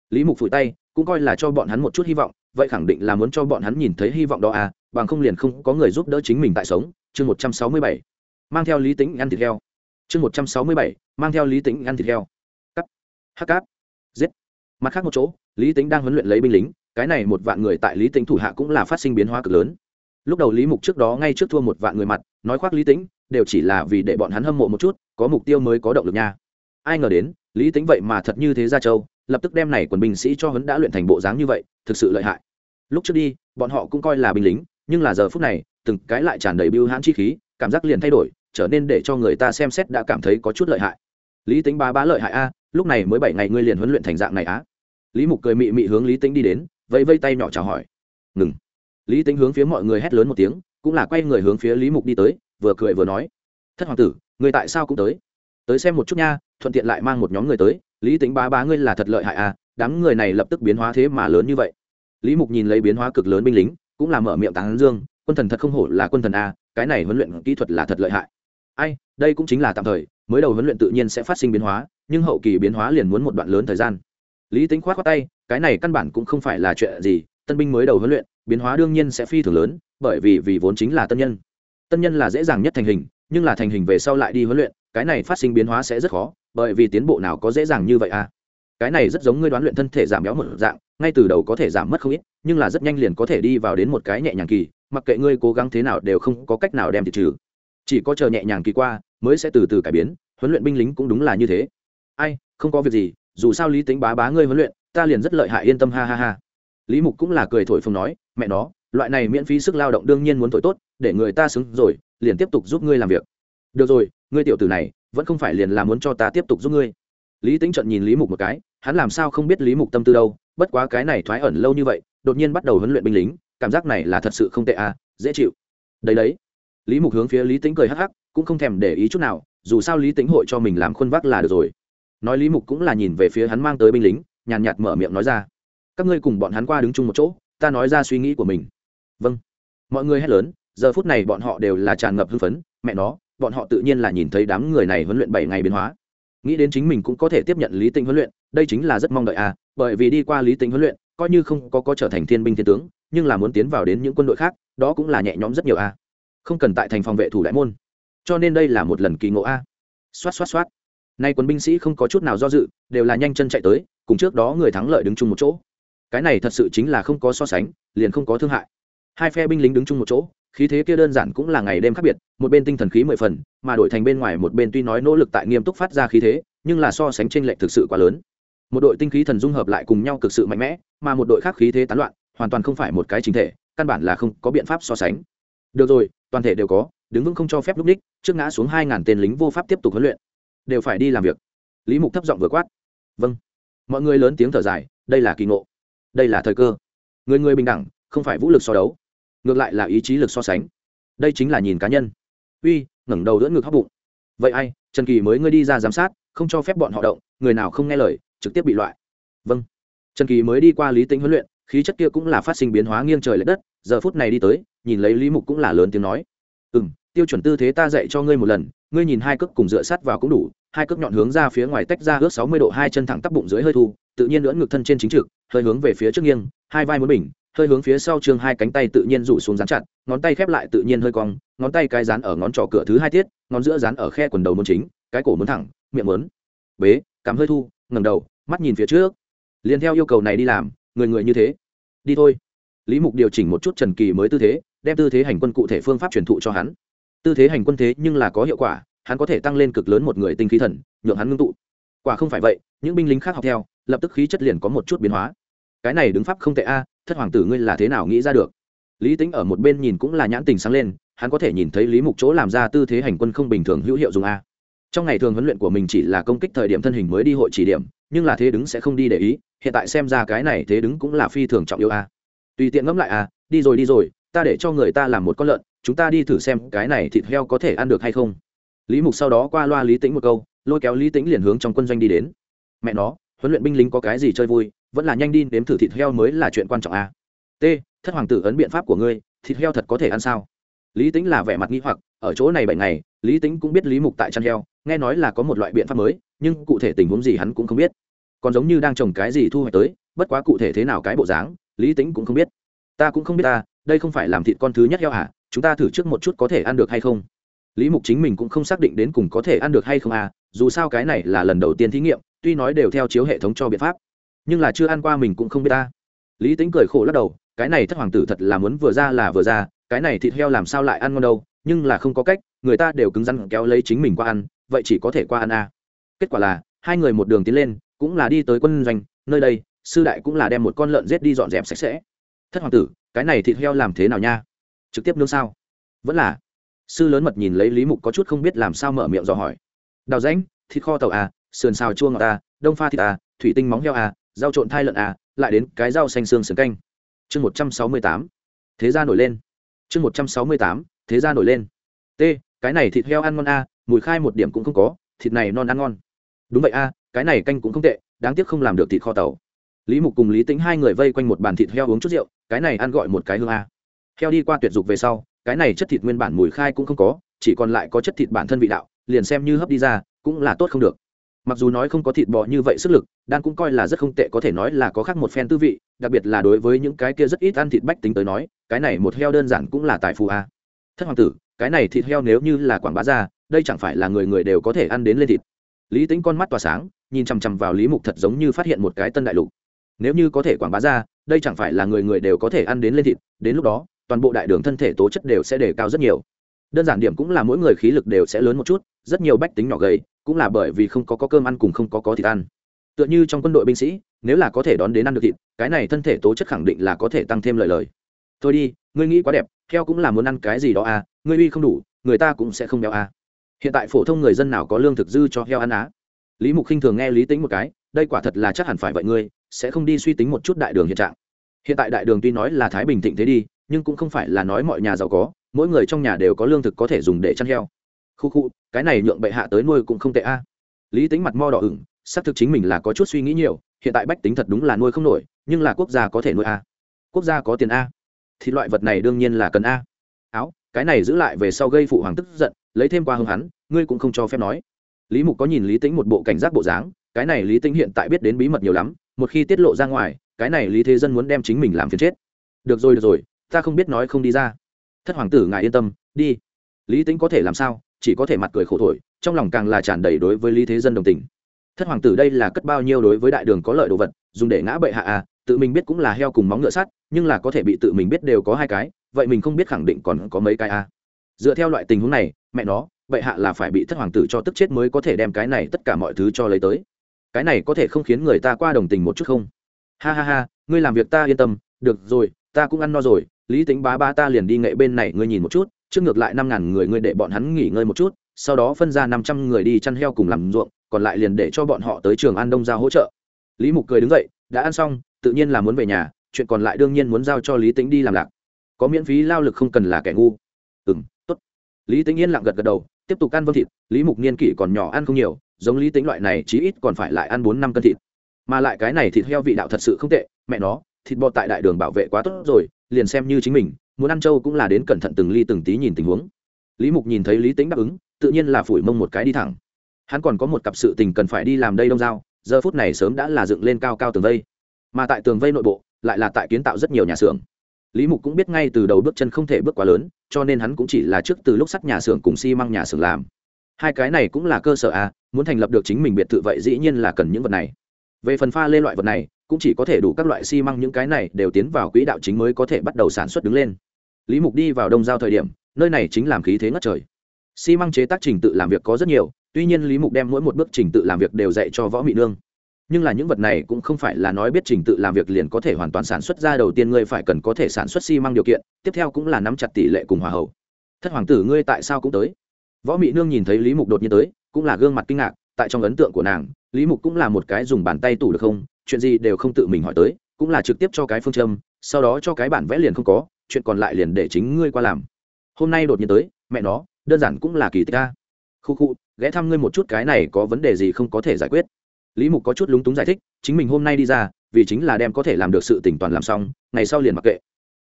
Lý mục phủi tay, cũng coi là cho bọn hắn một chút hy vọng, vậy khẳng định là muốn cho bọn hắn nhìn thấy hy vọng đó à bằng không liền không có người giúp đỡ chính mình tại sống. Chương một trăm sáu mươi bảy, mang theo lý tính ăn thịt heo. Chương một trăm sáu mươi bảy, mang theo lý tính ăn thịt heo. Cắp hắc cáp. Giết. Mặt khác một chỗ, lý tính đang huấn luyện lấy binh lính cái này một vạn người tại lý tính thủ hạ cũng là phát sinh biến hóa cực lớn. Lúc đầu lý mục trước đó ngay trước thua một vạn người mặt, nói khoác lý tính đều chỉ là vì để bọn hắn hâm mộ một chút, có mục tiêu mới có động lực nha. Ai ngờ đến, lý tính vậy mà thật như thế ra châu, lập tức đem này quần binh sĩ cho hấn đã luyện thành bộ dáng như vậy, thực sự lợi hại. Lúc trước đi, bọn họ cũng coi là binh lính, nhưng là giờ phút này, từng cái lại tràn đầy bưu hãn chi khí, cảm giác liền thay đổi, trở nên để cho người ta xem xét đã cảm thấy có chút lợi hại. Lý tính bá bá lợi hại a, lúc này mới bảy ngày ngươi liền huấn luyện thành dạng này á. Lý mục cười mị mị hướng lý tính đi đến vẫy vây tay nhỏ chào hỏi. Ngừng. Lý tính hướng phía mọi người hét lớn một tiếng, cũng là quay người hướng phía lý mục đi tới, vừa cười vừa nói. Thất hoàng tử, người tại sao cũng tới? Tới xem một chút nha, thuận tiện lại mang một nhóm người tới. Lý tính bá bá ngươi là thật lợi hại à đám người này lập tức biến hóa thế mà lớn như vậy. Lý mục nhìn lấy biến hóa cực lớn binh lính, cũng là mở miệng tán dương, quân thần thật không hổ là quân thần a cái này huấn luyện kỹ thuật là thật lợi hại. Ai, đây cũng chính là tạm thời, mới đầu huấn luyện tự nhiên sẽ phát sinh biến hóa, nhưng hậu kỳ biến hóa liền muốn một đoạn lớn thời gian. Lý tính khoát khoát tay cái này căn bản cũng không phải là chuyện gì, tân binh mới đầu huấn luyện, biến hóa đương nhiên sẽ phi thường lớn, bởi vì vì vốn chính là tân nhân. Tân nhân là dễ dàng nhất thành hình, nhưng là thành hình về sau lại đi huấn luyện, cái này phát sinh biến hóa sẽ rất khó, bởi vì tiến bộ nào có dễ dàng như vậy à? Cái này rất giống ngươi đoán luyện thân thể giảm béo một dạng, ngay từ đầu có thể giảm mất không ít, nhưng là rất nhanh liền có thể đi vào đến một cái nhẹ nhàng kỳ, mặc kệ ngươi cố gắng thế nào đều không có cách nào đem thiệt trừ. Chỉ có chờ nhẹ nhàng kỳ qua, mới sẽ từ từ cải biến, huấn luyện binh lính cũng đúng là như thế. Ai, không có việc gì, dù sao lý tính bá bá ngươi huấn luyện ta liền rất lợi hại, yên tâm, ha ha ha. Lý mục cũng là cười thổi phồng nói, mẹ nó, loại này miễn phí sức lao động đương nhiên muốn thổi tốt, để người ta xứng rồi, liền tiếp tục giúp ngươi làm việc. Được rồi, ngươi tiểu tử này, vẫn không phải liền là muốn cho ta tiếp tục giúp ngươi. Lý tính trận nhìn lý mục một cái, hắn làm sao không biết lý mục tâm tư đâu, bất quá cái này thoái ẩn lâu như vậy, đột nhiên bắt đầu huấn luyện binh lính, cảm giác này là thật sự không tệ à dễ chịu. Đấy đấy. Lý mục hướng phía lý tính cười hắc hắc, cũng không thèm để ý chút nào, dù sao lý tính hội cho mình làm khuôn vác là được rồi. Nói lý mục cũng là nhìn về phía hắn mang tới binh lính nhàn nhạt mở miệng nói ra. Các ngươi cùng bọn hắn qua đứng chung một chỗ, ta nói ra suy nghĩ của mình. Vâng. Mọi người hét lớn, giờ phút này bọn họ đều là tràn ngập hưng phấn, mẹ nó, bọn họ tự nhiên là nhìn thấy đám người này huấn luyện bảy ngày biến hóa. Nghĩ đến chính mình cũng có thể tiếp nhận lý tính huấn luyện, đây chính là rất mong đợi à bởi vì đi qua lý tính huấn luyện, coi như không có có trở thành thiên binh thiên tướng, nhưng là muốn tiến vào đến những quân đội khác, đó cũng là nhẹ nhõm rất nhiều à. Không cần tại thành phòng vệ thủ đại môn. Cho nên đây là một lần kỳ ngộ a xoát xoát xoát. Nay quân binh sĩ không có chút nào do dự, đều là nhanh chân chạy tới cùng trước đó người thắng lợi đứng chung một chỗ. Cái này thật sự chính là không có so sánh, liền không có thương hại. Hai phe binh lính đứng chung một chỗ, khí thế kia đơn giản cũng là ngày đêm khác biệt, một bên tinh thần khí mười phần, mà đổi thành bên ngoài một bên tuy nói nỗ lực tại nghiêm túc phát ra khí thế, nhưng là so sánh tranh lệch thực sự quá lớn. Một đội tinh khí thần dung hợp lại cùng nhau cực sự mạnh mẽ, mà một đội khác khí thế tán loạn, hoàn toàn không phải một cái chính thể, căn bản là không có biện pháp so sánh. Được rồi, toàn thể đều có, đứng vững không cho phép lúc ních, trước ngã xuống hai ngàn tên lính vô pháp tiếp tục huấn luyện. Đều phải đi làm việc. Lý mục thấp giọng vừa quát. Vâng mọi người lớn tiếng thở dài, đây là kỳ ngộ. Đây là thời cơ. Người người bình đẳng, không phải vũ lực so đấu. Ngược lại là ý chí lực so sánh. Đây chính là nhìn cá nhân. Uy, ngẩng đầu đỡ ngực hóc bụng. Vậy ai, trần kỳ mới ngươi đi ra giám sát, không cho phép bọn họ động, người nào không nghe lời, trực tiếp bị loại. Vâng. Trần kỳ mới đi qua lý tính huấn luyện, khí chất kia cũng là phát sinh biến hóa nghiêng trời l ệ đất, giờ phút này đi tới, nhìn lấy lý mục cũng là lớn tiếng nói. Ừ m tiêu chuẩn tư thế ta dạy cho ngươi một lần, ngươi nhìn hai cước cùng dựa sát vào cũng đủ hai cước nhọn hướng ra phía ngoài tách ra ước sáu mươi độ, hai chân thẳng tắp bụng dưới hơi thu, tự nhiên lưỡn ngực thân trên chính trực, hơi hướng về phía trước nghiêng, hai vai muốn bình, hơi hướng phía sau trường hai cánh tay tự nhiên rủ xuống dán chặt, ngón tay khép lại tự nhiên hơi cong, ngón tay cái dán ở ngón trỏ cửa thứ hai tiết, ngón giữa dán ở khe quần đầu muốn chính, cái cổ muốn thẳng, miệng muốn. Bế cắm hơi thu, ngẩng đầu, mắt nhìn phía trước. Liền theo yêu cầu này đi làm, người người như thế. Đi thôi. Lý mục điều chỉnh một chút trần kỳ mới tư thế, đem tư thế hành quân cụ thể phương pháp truyền thụ cho hắn. Tư thế hành quân thế nhưng là có hiệu quả hắn có thể tăng lên cực lớn một người tinh khí thần, nhượng hắn ngưng tụ. Quả không phải vậy, những binh lính khác học theo, lập tức khí chất liền có một chút biến hóa. Cái này đứng pháp không tệ a, thất hoàng tử ngươi là thế nào nghĩ ra được? Lý tính ở một bên nhìn cũng là nhãn tình sáng lên, hắn có thể nhìn thấy lý mục chỗ làm ra tư thế hành quân không bình thường hữu hiệu dùng a. Trong ngày thường huấn luyện của mình chỉ là công kích thời điểm thân hình mới đi hội chỉ điểm, nhưng là thế đứng sẽ không đi để ý, hiện tại xem ra cái này thế đứng cũng là phi thường trọng yêu a. Tùy tiện ngẫm lại a, đi rồi đi rồi, ta để cho người ta làm một con lợn, chúng ta đi thử xem cái này thịt heo có thể ăn được hay không lý mục sau đó qua loa lý tĩnh một câu, lôi kéo lý tĩnh liền hướng trong quân doanh đi đến. Mẹ nó, huấn luyện binh lính có cái gì chơi vui, vẫn là nhanh đi nếm thử thịt heo mới là chuyện quan trọng a t, thất hoàng tử ấn biện pháp của ngươi, thịt heo thật có thể ăn sao? Lý tính là vẻ mặt nghi hoặc, ở chỗ này bảy ngày, lý tính cũng biết lý mục tại chăn heo, nghe nói là có một loại biện pháp mới, nhưng cụ thể tình huống gì hắn cũng không biết. Còn giống như đang trồng cái gì thu hoạch tới, bất quá cụ thể thế nào cái bộ dáng, lý tính cũng không biết. Ta cũng không biết ta, đây không phải làm thịt con thứ nhất heo à chúng ta thử trước một chút có thể ăn được hay không? Lý mục chính mình cũng không xác định đến cùng có thể ăn được hay không à dù sao cái này là lần đầu tiên thí nghiệm, tuy nói đều theo chiếu hệ thống cho biện pháp, nhưng là chưa ăn qua mình cũng không biết ta. Lý tính cười khổ lắc đầu, cái này thất hoàng tử thật là muốn vừa ra là vừa ra, cái này thịt heo làm sao lại ăn ngon đâu, nhưng là không có cách, người ta đều cứng rắn kéo lấy chính mình qua ăn, vậy chỉ có thể qua ăn à. kết quả là, hai người một đường tiến lên, cũng là đi tới quân doanh, nơi đây, sư đại cũng là đem một con lợn rết đi dọn dẹp sạch sẽ. Thất hoàng tử, cái này thịt heo làm thế nào nha? Trực tiếp nướng sao? Vẫn là sư lớn mật nhìn lấy lý mục có chút không biết làm sao mở miệng dò hỏi. Đào rãnh, thịt kho tàu à sườn xào chua ngọt à đông pha thịt à thủy tinh móng heo à rau trộn thai lợn à lại đến cái rau xanh xương sườn canh. Chương một trăm sáu mươi tám. Thế gia nổi lên. Chương một trăm sáu mươi tám, thế gia nổi lên. T, cái này thịt heo ăn ngon à? mùi khai một điểm cũng không có, thịt này non ăn ngon. Đúng vậy à? cái này canh cũng không tệ, đáng tiếc không làm được thịt kho tàu. Lý mục cùng lý tính hai người vây quanh một bàn thịt heo uống chút rượu, cái này ăn gọi một cái hương a heo đi qua tuyệt dục về sau cái này chất thịt nguyên bản mùi khai cũng không có, chỉ còn lại có chất thịt bản thân vị đạo, liền xem như hấp đi ra, cũng là tốt không được. Mặc dù nói không có thịt bò như vậy sức lực, đan cũng coi là rất không tệ, có thể nói là có khác một phen tư vị, đặc biệt là đối với những cái kia rất ít ăn thịt bách tính tới nói, cái này một heo đơn giản cũng là tài phù a. Thất hoàng tử, cái này thịt heo nếu như là quảng bá ra, đây chẳng phải là người người đều có thể ăn đến lên thịt. Lý tính con mắt tỏa sáng, nhìn chằm chằm vào lý mục thật giống như phát hiện một cái tân đại lục. Nếu như có thể quảng bá ra, đây chẳng phải là người người đều có thể ăn đến lên thịt, đến lúc đó toàn bộ đại đường thân thể tố chất đều sẽ đề cao rất nhiều. Đơn giản điểm cũng là mỗi người khí lực đều sẽ lớn một chút rất nhiều bách tính nhỏ gầy cũng là bởi vì không có, có cơm ăn cùng không có có thịt ăn. Tựa như trong quân đội binh sĩ nếu là có thể đón đến ăn được thịt cái này thân thể tố chất khẳng định là có thể tăng thêm lời lời. Thôi đi ngươi nghĩ quá đẹp heo cũng là muốn ăn cái gì đó à ngươi uy không đủ người ta cũng sẽ không béo à. Hiện tại phổ thông người dân nào có lương thực dư cho heo ăn á? Lý mục khinh thường nghe lý tính một cái đây quả thật là chắc hẳn phải vậy ngươi sẽ không đi suy tính một chút đại đường hiện trạng. Hiện tại đại đường tuy nói là thái bình thịnh thế đi nhưng cũng không phải là nói mọi nhà giàu có, mỗi người trong nhà đều có lương thực có thể dùng để chăn heo. Khu khu, cái này nhượng bệ hạ tới nuôi cũng không tệ a. Lý tính mặt mo đỏ ửng, xác thực chính mình là có chút suy nghĩ nhiều, hiện tại bách tính thật đúng là nuôi không nổi, nhưng là quốc gia có thể nuôi a. Quốc gia có tiền a. Thì loại vật này đương nhiên là cần a. Áo, cái này giữ lại về sau gây phụ hoàng tức giận, lấy thêm qua hưng hắn, ngươi cũng không cho phép nói. Lý mục có nhìn lý tính một bộ cảnh giác bộ dáng, cái này lý tính hiện tại biết đến bí mật nhiều lắm, một khi tiết lộ ra ngoài, cái này lý thế dân muốn đem chính mình làm phiền chết. Được rồi được rồi ta không biết nói không đi ra. Thất hoàng tử, ngài yên tâm, đi. Lý tính có thể làm sao, chỉ có thể mặt cười khổ thổi, trong lòng càng là tràn đầy đối với lý thế dân đồng tình. Thất hoàng tử đây là cất bao nhiêu đối với đại đường có lợi đồ vật, dùng để ngã bệ hạ à tự mình biết cũng là heo cùng móng ngựa sắt, nhưng là có thể bị tự mình biết đều có hai cái, vậy mình không biết khẳng định còn có mấy cái à. Dựa theo loại tình huống này, mẹ nó, bệ hạ là phải bị thất hoàng tử cho tức chết mới có thể đem cái này tất cả mọi thứ cho lấy tới. Cái này có thể không khiến người ta qua đồng tình một chút không? Ha ha ha, ngươi làm việc ta yên tâm, được rồi ta cũng ăn no rồi, lý tính bá ba ta liền đi nghệ bên này, ngươi nhìn một chút, trước ngược lại năm ngàn người ngươi để bọn hắn nghỉ ngơi một chút, sau đó phân ra năm trăm người đi chăn heo cùng làm ruộng, còn lại liền để cho bọn họ tới trường an đông giao hỗ trợ. Lý mục cười đứng dậy, đã ăn xong, tự nhiên là muốn về nhà, chuyện còn lại đương nhiên muốn giao cho lý tính đi làm lạc. Có miễn phí lao lực không cần là kẻ ngu. Ừ m t ố t lý tính yên lặng gật gật đầu, tiếp tục ăn vân thịt, lý mục niên kỷ còn nhỏ ăn không nhiều, giống lý tính loại này chí ít còn phải lại ăn bốn năm cân thịt. Mà lại cái này thịt heo vị đạo thật sự không tệ, mẹ nó thịt bò tại đại đường bảo vệ quá tốt rồi, liền xem như chính mình, muốn ăn trâu cũng là đến cẩn thận từng ly từng tí nhìn tình huống. Lý mục nhìn thấy lý tính đáp ứng, tự nhiên là phủi mông một cái đi thẳng. Hắn còn có một cặp sự tình cần phải đi làm đây đông giao, giờ phút này sớm đã là dựng lên cao cao tường vây. Mà tại tường vây nội bộ, lại là tại kiến tạo rất nhiều nhà xưởng. Lý mục cũng biết ngay từ đầu bước chân không thể bước quá lớn, cho nên hắn cũng chỉ là trước từ lúc sắt nhà xưởng cùng xi măng nhà xưởng làm. Hai cái này cũng là cơ sở à muốn thành lập được chính mình biệt thự vậy dĩ nhiên là cần những vật này. Về phần pha lê loại vật này cũng chỉ có thể đủ các loại xi măng những cái này đều tiến vào quỹ đạo chính mới có thể bắt đầu sản xuất đứng lên. Lý mục đi vào đông giao thời điểm, nơi này chính làm khí thế ngất trời. Xi măng chế tác trình tự làm việc có rất nhiều, tuy nhiên lý mục đem mỗi một bước trình tự làm việc đều dạy cho võ mị nương. Nhưng là những vật này cũng không phải là nói biết trình tự làm việc liền có thể hoàn toàn sản xuất ra, đầu tiên ngươi phải cần có thể sản xuất xi măng điều kiện, tiếp theo cũng là nắm chặt tỷ lệ cùng hòa hậu. Thất hoàng tử ngươi tại sao cũng tới? Võ mị nương nhìn thấy lý mục đột nhiên tới, cũng là gương mặt kinh ngạc, tại trong ấn tượng của nàng, lý mục cũng là một cái dùng bàn tay tủ được không? Chuyện gì đều không tự mình hỏi tới, cũng là trực tiếp cho cái phương châm, sau đó cho cái bản vẽ liền không có, chuyện còn lại liền để chính ngươi qua làm. Hôm nay đột nhiên tới, mẹ nó, đơn giản cũng là kỳ tích ca khu khu, ghé thăm ngươi một chút cái này có vấn đề gì không có thể giải quyết. Lý mục có chút lúng túng giải thích, chính mình hôm nay đi ra, vì chính là đem có thể làm được sự tỉnh toàn làm xong, ngày sau liền mặc kệ.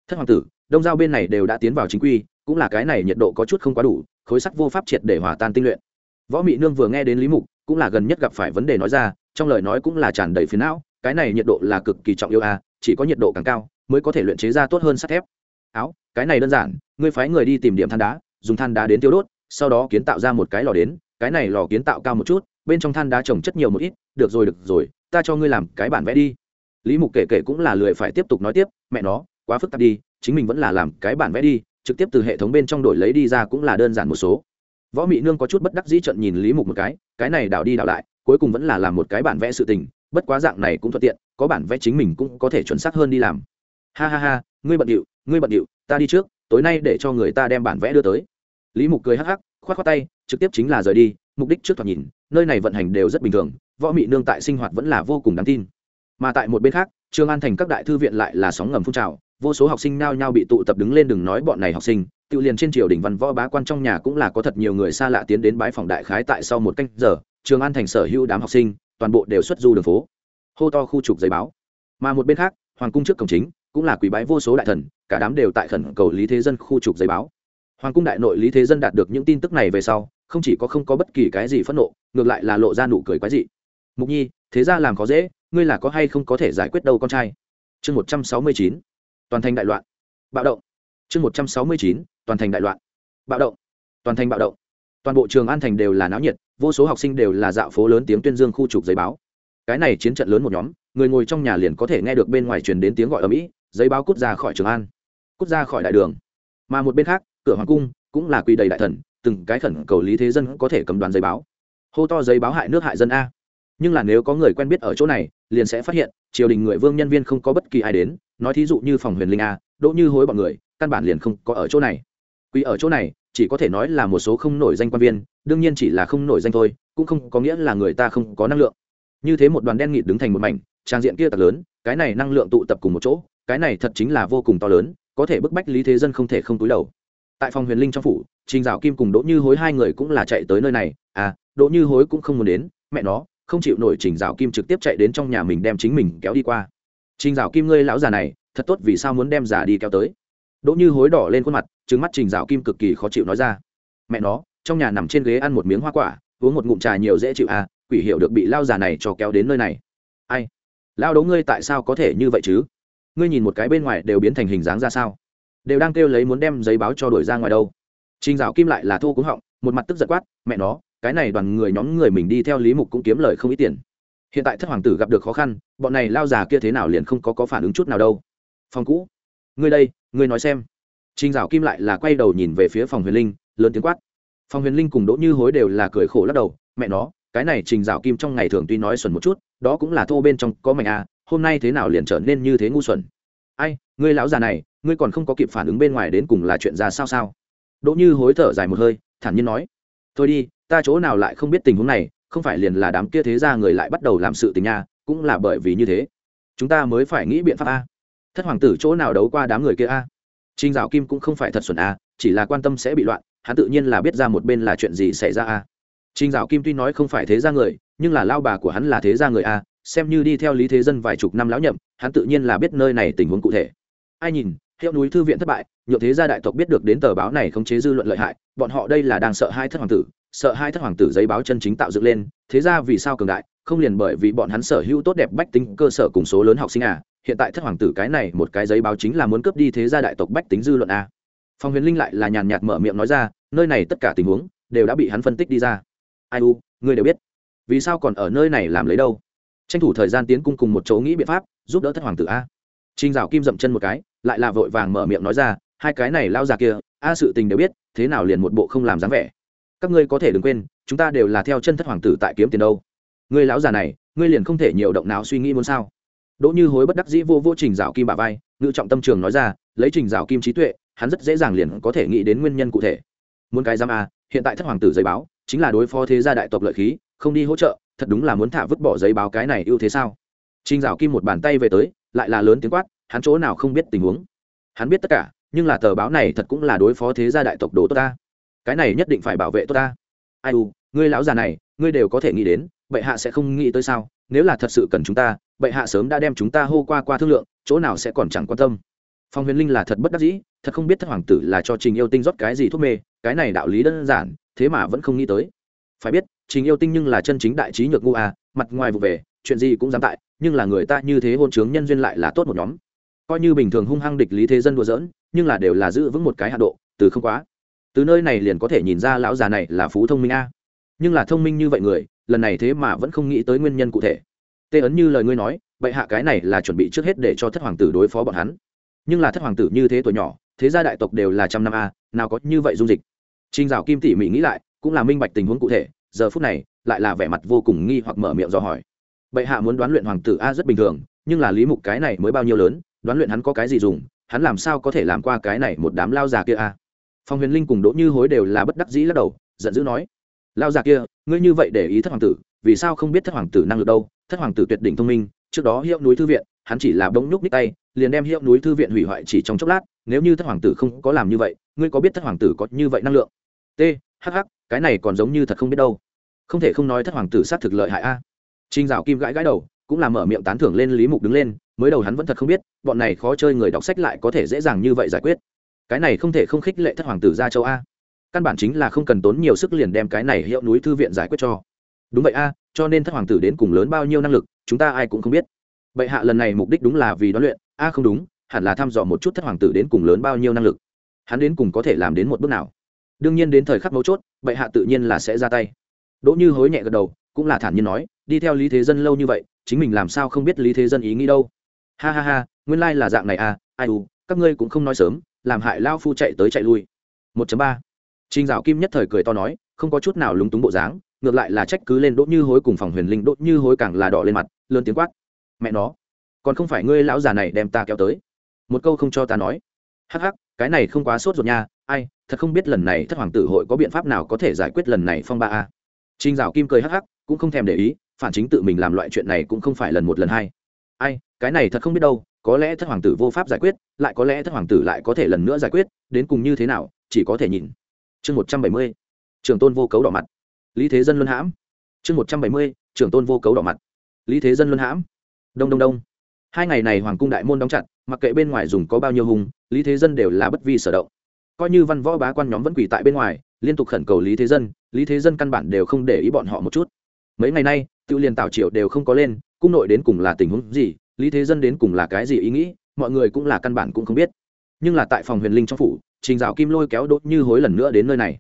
Thất hoàng tử, đông giao bên này đều đã tiến vào chính quy, cũng là cái này nhiệt độ có chút không quá đủ, khối sắt vô pháp triệt để hòa tan tinh luyện. Võ mị nương vừa nghe đến lý mục, cũng là gần nhất gặp phải vấn đề nói ra, trong lời nói cũng là tràn đầy phiến não cái này nhiệt độ là cực kỳ trọng yêu a à, chỉ có nhiệt độ càng cao mới có thể luyện chế ra tốt hơn sắt thép. Áo, cái này đơn giản, ngươi phái người đi tìm điểm than đá, dùng than đá đến tiêu đốt, sau đó kiến tạo ra một cái lò đến, cái này lò kiến tạo cao một chút, bên trong than đá trồng chất nhiều một ít, được rồi được rồi, ta cho ngươi làm cái bản vẽ đi. Lý mục kể kể cũng là lười phải tiếp tục nói tiếp, mẹ nó, quá phức tạp đi, chính mình vẫn là làm cái bản vẽ đi, trực tiếp từ hệ thống bên trong đổi lấy đi ra cũng là đơn giản một số. Võ mị nương có chút bất đắc dĩ trận nhìn lý mục một cái cái này đảo đi đảo lại, cuối cùng vẫn là làm một cái bản vẽ sự tình bất quá dạng này cũng thuận tiện, có bản vẽ chính mình cũng có thể chuẩn xác hơn đi làm. Ha ha ha, ngươi bận điệu, ngươi bận điệu, ta đi trước, tối nay để cho người ta đem bản vẽ đưa tới. Lý mục cười hắc hắc, khoát khoát tay, trực tiếp chính là rời đi, mục đích trước thoạt nhìn, nơi này vận hành đều rất bình thường, võ mị nương tại sinh hoạt vẫn là vô cùng đáng tin. Mà tại một bên khác, trường an thành các đại thư viện lại là sóng ngầm phun trào, vô số học sinh nao nhao bị tụ tập đứng lên đừng nói bọn này học sinh, tự liền trên triều đình văn võ bá quan trong nhà cũng là có thật nhiều người xa lạ tiến đến bái phòng đại khái tại sau một canh giờ, trường an thành sở hữu đám học sinh toàn bộ đều xuất du đường phố. Hô to khu trục giấy báo. Mà một bên khác, hoàng cung trước cổng chính, cũng là quý bái vô số đại thần, cả đám đều tại khẩn cầu lý thế dân khu trục giấy báo. Hoàng cung đại nội lý thế dân đạt được những tin tức này về sau, không chỉ có không có bất kỳ cái gì phẫn nộ, ngược lại là lộ ra nụ cười quái dị. Mục nhi, thế ra làm khó dễ, ngươi là có hay không có thể giải quyết đâu con trai? Chương một trăm sáu mươi chín, toàn thành đại loạn. Bạo động. Chương một trăm sáu mươi chín, toàn thành đại loạn. Bạo động. Toàn thành bạo động toàn bộ trường an thành đều là náo nhiệt, vô số học sinh đều là dạo phố lớn tiếng tuyên dương khu trục giấy báo. Cái này chiến trận lớn một nhóm, người ngồi trong nhà liền có thể nghe được bên ngoài truyền đến tiếng gọi ở mỹ giấy báo cút ra khỏi trường an, cút ra khỏi đại đường. Mà một bên khác, cửa hoàng cung cũng là quy đầy đại thần, từng cái khẩn cầu lý thế dân có thể cầm đoàn giấy báo. Hô to giấy báo hại nước hại dân a. Nhưng là nếu có người quen biết ở chỗ này, liền sẽ phát hiện, triều đình người vương nhân viên không có bất kỳ ai đến, nói thí dụ như phòng huyền linh a, đỗ như hối bọn người, căn bản liền không có ở chỗ này. Quỳ ở chỗ này chỉ có thể nói là một số không nổi danh quan viên, đương nhiên chỉ là không nổi danh thôi, cũng không có nghĩa là người ta không có năng lượng. Như thế một đoàn đen nghịt đứng thành một mảnh, trang diện kia thật lớn, cái này năng lượng tụ tập cùng một chỗ, cái này thật chính là vô cùng to lớn, có thể bức bách lý thế dân không thể không túi đầu. Tại phòng huyền linh trong phủ, trình dạo kim cùng đỗ như hối hai người cũng là chạy tới nơi này à đỗ như hối cũng không muốn đến, mẹ nó, không chịu nổi trình dạo kim trực tiếp chạy đến trong nhà mình đem chính mình kéo đi qua. Trình dạo kim ngươi lão già này, thật tốt vì sao muốn đem già đi kéo tới? Đỗ như hối đỏ lên khuôn mặt trứng mắt trình dạo kim cực kỳ khó chịu nói ra. Mẹ nó, trong nhà nằm trên ghế ăn một miếng hoa quả, uống một ngụm trà nhiều dễ chịu à quỷ hiệu được bị lao già này cho kéo đến nơi này. Ai? Lao đấu ngươi tại sao có thể như vậy chứ? Ngươi nhìn một cái bên ngoài đều biến thành hình dáng ra sao? Đều đang kêu lấy muốn đem giấy báo cho đổi ra ngoài đâu. Trình dạo kim lại là thô cúng họng, một mặt tức giận quát, mẹ nó, cái này đoàn người nhóm người mình đi theo lý mục cũng kiếm lời không ít tiền. Hiện tại thất hoàng tử gặp được khó khăn, bọn này lao già kia thế nào liền không có có phản ứng chút nào đâu. Phòng cũ ngươi đây ngươi nói xem Trình Dạo Kim lại là quay đầu nhìn về phía phòng Huyền Linh, lớn tiếng quát. Phòng Huyền Linh cùng Đỗ Như Hối đều là cười khổ lắc đầu, mẹ nó, cái này Trình Dạo Kim trong ngày thường tuy nói xuẩn một chút, đó cũng là thô bên trong có mệnh à, hôm nay thế nào liền trở nên như thế ngu xuẩn. Ai, ngươi lão già này, ngươi còn không có kịp phản ứng bên ngoài đến cùng là chuyện ra sao sao? Đỗ Như Hối thở dài một hơi, thản nhiên nói, thôi đi, ta chỗ nào lại không biết tình huống này, không phải liền là đám kia thế gia người lại bắt đầu làm sự tình nha, cũng là bởi vì như thế, chúng ta mới phải nghĩ biện pháp a. Thất hoàng tử chỗ nào đấu qua đám người kia a? trinh Dạo Kim cũng không phải thật xuẩn a, chỉ là quan tâm sẽ bị loạn, hắn tự nhiên là biết ra một bên là chuyện gì xảy ra a. trinh Dạo Kim tuy nói không phải thế gia người, nhưng là lao bà của hắn là thế gia người a, xem như đi theo Lý Thế Dân vài chục năm lão nhậm, hắn tự nhiên là biết nơi này tình huống cụ thể. Ai nhìn, hiệu núi thư viện thất bại, nhựa thế gia đại tộc biết được đến tờ báo này không chế dư luận lợi hại, bọn họ đây là đang sợ hai thất hoàng tử, sợ hai thất hoàng tử giấy báo chân chính tạo dựng lên, thế gia vì sao cường đại, không liền bởi vì bọn hắn sở hữu tốt đẹp bách tính cơ sở cùng số lớn học sinh à, hiện tại thất hoàng tử cái này một cái giấy báo chính là muốn cướp đi thế gia đại tộc bách tính dư luận a. Phong huyền linh lại là nhàn nhạt mở miệng nói ra, nơi này tất cả tình huống đều đã bị hắn phân tích đi ra. Ai u, ngươi đều biết. Vì sao còn ở nơi này làm lấy đâu? Tranh thủ thời gian tiến cung cùng một chỗ nghĩ biện pháp, giúp đỡ thất hoàng tử a. Trinh dạo kim dậm chân một cái, lại là vội vàng mở miệng nói ra, hai cái này lao già kia, a sự tình đều biết, thế nào liền một bộ không làm dáng vẻ. Các ngươi có thể đừng quên, chúng ta đều là theo chân thất hoàng tử tại kiếm tiền đâu. Ngươi lão già này, ngươi liền không thể nhiều động não suy nghĩ muốn sao? Đỗ như hối bất đắc dĩ vô vô trình dạo kim bà vai, ngự trọng tâm trường nói ra, lấy trình dạo kim trí tuệ, hắn rất dễ dàng liền có thể nghĩ đến nguyên nhân cụ thể. Muốn cái giam a, hiện tại thất hoàng tử giấy báo, chính là đối phó thế gia đại tộc lợi khí, không đi hỗ trợ, thật đúng là muốn thả vứt bỏ giấy báo cái này ưu thế sao? Trình dạo kim một bàn tay về tới, lại là lớn tiếng quát, hắn chỗ nào không biết tình huống. Hắn biết tất cả, nhưng là tờ báo này thật cũng là đối phó thế gia đại tộc đồ tốt ta. Cái này nhất định phải bảo vệ tốt ta. Ai u, ngươi lão già này, ngươi đều có thể nghĩ đến, bệ hạ sẽ không nghĩ tới sao? Nếu là thật sự cần chúng ta bệ hạ sớm đã đem chúng ta hô qua qua thương lượng, chỗ nào sẽ còn chẳng quan tâm. Phong huyền linh là thật bất đắc dĩ, thật không biết thất hoàng tử là cho trình yêu tinh rót cái gì thuốc mê, cái này đạo lý đơn giản, thế mà vẫn không nghĩ tới. Phải biết, trình yêu tinh nhưng là chân chính đại trí nhược ngu à mặt ngoài vụ về, chuyện gì cũng dám tại, nhưng là người ta như thế hôn chướng nhân duyên lại là tốt một nhóm. Coi như bình thường hung hăng địch lý thế dân đùa giỡn, nhưng là đều là giữ vững một cái hạ độ, từ không quá. Từ nơi này liền có thể nhìn ra lão già này là phú thông minh a. Nhưng là thông minh như vậy người, lần này thế mà vẫn không nghĩ tới nguyên nhân cụ thể tê ấn như lời ngươi nói vậy hạ cái này là chuẩn bị trước hết để cho thất hoàng tử đối phó bọn hắn. Nhưng là thất hoàng tử như thế tuổi nhỏ, thế gia đại tộc đều là trăm năm a, nào có như vậy dung dịch. Trinh dạo kim tỉ mỉ nghĩ lại, cũng là minh bạch tình huống cụ thể, giờ phút này, lại là vẻ mặt vô cùng nghi hoặc mở miệng dò hỏi. Bệ hạ muốn đoán luyện hoàng tử a rất bình thường, nhưng là lý mục cái này mới bao nhiêu lớn, đoán luyện hắn có cái gì dùng, hắn làm sao có thể làm qua cái này một đám lao già kia a? Phong huyền linh cùng đỗ như hối đều là bất đắc dĩ lắc đầu, giận dữ nói. Lao già kia, ngươi như vậy để ý thất hoàng tử vì sao không biết thất hoàng tử năng lực đâu? Thất hoàng tử tuyệt đỉnh thông minh, trước đó hiệu núi thư viện, hắn chỉ là bỗng nhúc ních tay, liền đem hiệu núi thư viện hủy hoại chỉ trong chốc lát, nếu như thất hoàng tử không có làm như vậy, ngươi có biết thất hoàng tử có như vậy năng lượng? T hh cái này còn giống như thật không biết đâu. Không thể không nói thất hoàng tử sát thực lợi hại a. Trinh dạo kim gãi gãi đầu, cũng là mở miệng tán thưởng lên lý mục đứng lên, mới đầu hắn vẫn thật không biết, bọn này khó chơi người đọc sách lại có thể dễ dàng như vậy giải quyết. Cái này không thể không khích lệ thất hoàng tử ra châu a. Căn bản chính là không cần tốn nhiều sức liền đem cái này hiệu núi thư viện giải quyết cho đúng vậy a cho nên thất hoàng tử đến cùng lớn bao nhiêu năng lực chúng ta ai cũng không biết. Bệ hạ lần này mục đích đúng là vì đoán luyện a không đúng hẳn là thăm dò một chút thất hoàng tử đến cùng lớn bao nhiêu năng lực. Hắn đến cùng có thể làm đến một bước nào? Đương nhiên đến thời khắc mấu chốt bệ hạ tự nhiên là sẽ ra tay. Đỗ như hối nhẹ gật đầu cũng là thản nhiên nói đi theo lý thế dân lâu như vậy chính mình làm sao không biết lý thế dân ý nghĩ đâu. Ha ha ha nguyên lai là dạng này à ai u các ngươi cũng không nói sớm làm hại lao phu chạy tới chạy lui. Một ba. Trình Dạo Kim nhất thời cười to nói, không có chút nào lúng túng bộ dáng, ngược lại là trách cứ lên Đỗ Như Hối cùng phòng Huyền Linh Đỗ Như Hối càng là đỏ lên mặt, lớn tiếng quát: "Mẹ nó, còn không phải ngươi lão già này đem ta kéo tới?" Một câu không cho ta nói. Hắc hắc, cái này không quá sốt ruột nha, ai, thật không biết lần này Thất hoàng tử hội có biện pháp nào có thể giải quyết lần này phong ba a. trinh Dạo Kim cười hắc hắc, cũng không thèm để ý, phản chính tự mình làm loại chuyện này cũng không phải lần một lần hai. Ai, cái này thật không biết đâu, có lẽ Thất hoàng tử vô pháp giải quyết, lại có lẽ Thất hoàng tử lại có thể lần nữa giải quyết, đến cùng như thế nào, chỉ có thể nhìn chương một trăm bảy mươi trường tôn vô cấu đỏ mặt lý thế dân luân hãm. Chương một trăm bảy mươi, trưởng tôn vô cấu đỏ mặt. Lý thế dân luân hãm. Đông đông đông. Hai ngày này hoàng cung đại môn đóng chặt, mặc kệ bên ngoài dùng có bao nhiêu hùng, lý thế dân đều là bất vi sở động. Coi như văn võ bá quan nhóm vẫn quỳ tại bên ngoài, liên tục khẩn cầu lý thế dân, lý thế dân căn bản đều không để ý bọn họ một chút. Mấy ngày nay, tự liền tào triệu đều không có lên, cung nội đến cùng là tình huống gì, lý thế dân đến cùng là cái gì ý nghĩ, mọi người cũng là căn bản cũng không biết. Nhưng là tại phòng huyền linh trong phủ, trình dạo kim lôi kéo đốt như hối lần nữa đến nơi này.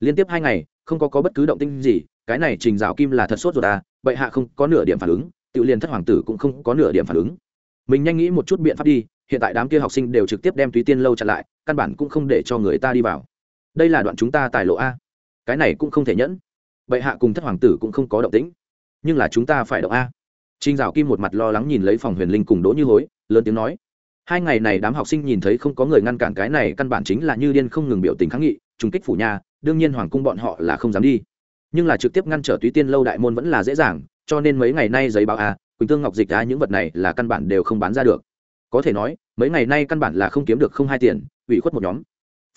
Liên tiếp hai ngày không có, có bất cứ động tinh gì cái này trình dạo kim là thật sốt rồi à bệ hạ không có nửa điểm phản ứng tự liền thất hoàng tử cũng không có nửa điểm phản ứng. Mình nhanh nghĩ một chút biện pháp đi hiện tại đám kia học sinh đều trực tiếp đem túy tiên lâu chặn lại căn bản cũng không để cho người ta đi vào. Đây là đoạn chúng ta tài lộ a. Cái này cũng không thể nhẫn. Bệ hạ cùng thất hoàng tử cũng không có động tĩnh nhưng là chúng ta phải động a. Trình dạo kim một mặt lo lắng nhìn lấy phòng huyền linh cùng đỗ như hối lớn tiếng nói. Hai ngày này đám học sinh nhìn thấy không có người ngăn cản cái này căn bản chính là như điên không ngừng biểu tình kháng nghị trùng kích phủ nhà đương nhiên hoàng cung bọn họ là không dám đi. Nhưng là trực tiếp ngăn trở túy tiên lâu đại môn vẫn là dễ dàng, cho nên mấy ngày nay giấy báo a quỳnh tương ngọc dịch á những vật này là căn bản đều không bán ra được. Có thể nói, mấy ngày nay căn bản là không kiếm được không hai tiền, ủy khuất một nhóm.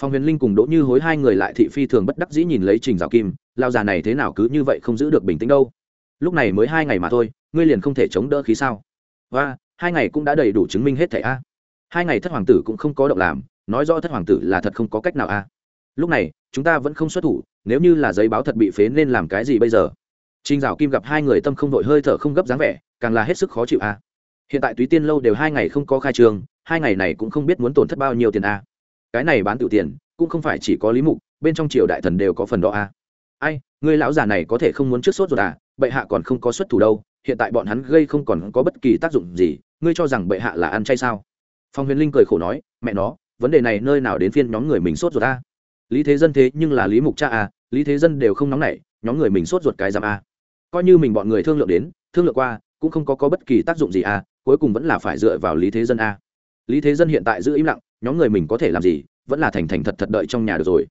Phong huyền linh cùng đỗ như hối hai người lại thị phi thường bất đắc dĩ nhìn lấy trình rào kim lao già này thế nào cứ như vậy không giữ được bình tĩnh đâu? Lúc này mới hai ngày mà thôi, ngươi liền không thể chống đỡ khí sao? Và hai ngày cũng đã đầy đủ chứng minh hết thẻ a. Hai ngày thất hoàng tử cũng không có động làm, nói rõ thất hoàng tử là thật không có cách nào a. Lúc này chúng ta vẫn không xuất thủ nếu như là giấy báo thật bị phế nên làm cái gì bây giờ Trình Dạo Kim gặp hai người tâm không đội hơi thở không gấp dáng vẻ, càng là hết sức khó chịu a. Hiện tại Túy Tiên lâu đều hai ngày không có khai trương, hai ngày này cũng không biết muốn tổn thất bao nhiêu tiền a. Cái này bán tự tiền, cũng không phải chỉ có Lý Mục, bên trong triều đại thần đều có phần đó a. Ai, người lão già này có thể không muốn trước sốt rồi à, bệ hạ còn không có xuất thủ đâu, hiện tại bọn hắn gây không còn có bất kỳ tác dụng gì, ngươi cho rằng bệ hạ là ăn chay sao? Phong Huyền Linh cười khổ nói, mẹ nó, vấn đề này nơi nào đến phiên nhóm người mình sốt rồi ta. Lý Thế Dân thế nhưng là Lý Mục cha à, Lý Thế Dân đều không nóng nảy, nhóm người mình sốt ruột cái giam à? coi như mình bọn người thương lượng đến thương lượng qua cũng không có, có bất kỳ tác dụng gì à cuối cùng vẫn là phải dựa vào lý thế dân à. lý thế dân hiện tại giữ im lặng nhóm người mình có thể làm gì vẫn là thành thành thật thật đợi trong nhà được rồi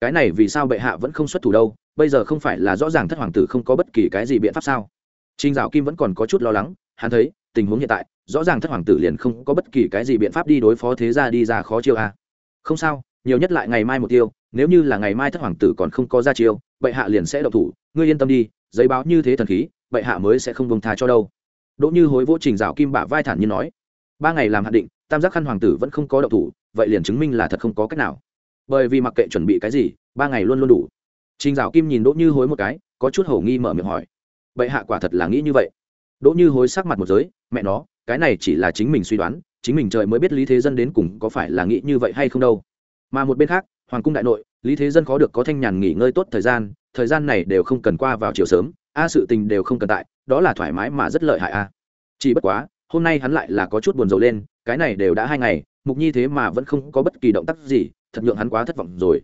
cái này vì sao bệ hạ vẫn không xuất thủ đâu bây giờ không phải là rõ ràng thất hoàng tử không có bất kỳ cái gì biện pháp sao trinh dạo kim vẫn còn có chút lo lắng hắn thấy tình huống hiện tại rõ ràng thất hoàng tử liền không có bất kỳ cái gì biện pháp đi đối phó thế gia đi ra khó chiêu a không sao nhiều nhất lại ngày mai một tiêu, nếu như là ngày mai thất hoàng tử còn không có ra chiêu, bệ hạ liền sẽ độc thủ, ngươi yên tâm đi, giấy báo như thế thần khí, bệ hạ mới sẽ không bông tha cho đâu. Đỗ như hối vỗ trình rào kim bả vai thản như nói. Ba ngày làm hạn định, tam giác khăn hoàng tử vẫn không có độc thủ, vậy liền chứng minh là thật không có cách nào. Bởi vì mặc kệ chuẩn bị cái gì, ba ngày luôn luôn đủ. Trình rào kim nhìn đỗ như hối một cái, có chút hầu nghi mở miệng hỏi. Bệ hạ quả thật là nghĩ như vậy? Đỗ như hối sắc mặt một giới, mẹ nó, cái này chỉ là chính mình suy đoán, chính mình trời mới biết lý thế dân đến cùng có phải là nghĩ như vậy hay không đâu mà một bên khác, hoàng cung đại nội, lý thế dân khó được có thanh nhàn nghỉ ngơi tốt thời gian thời gian này đều không cần qua vào chiều sớm, a sự tình đều không cần tại, đó là thoải mái mà rất lợi hại a. Chỉ bất quá, hôm nay hắn lại là có chút buồn rầu lên, cái này đều đã hai ngày, mục nhi thế mà vẫn không có bất kỳ động tác gì, thật nhượng hắn quá thất vọng rồi.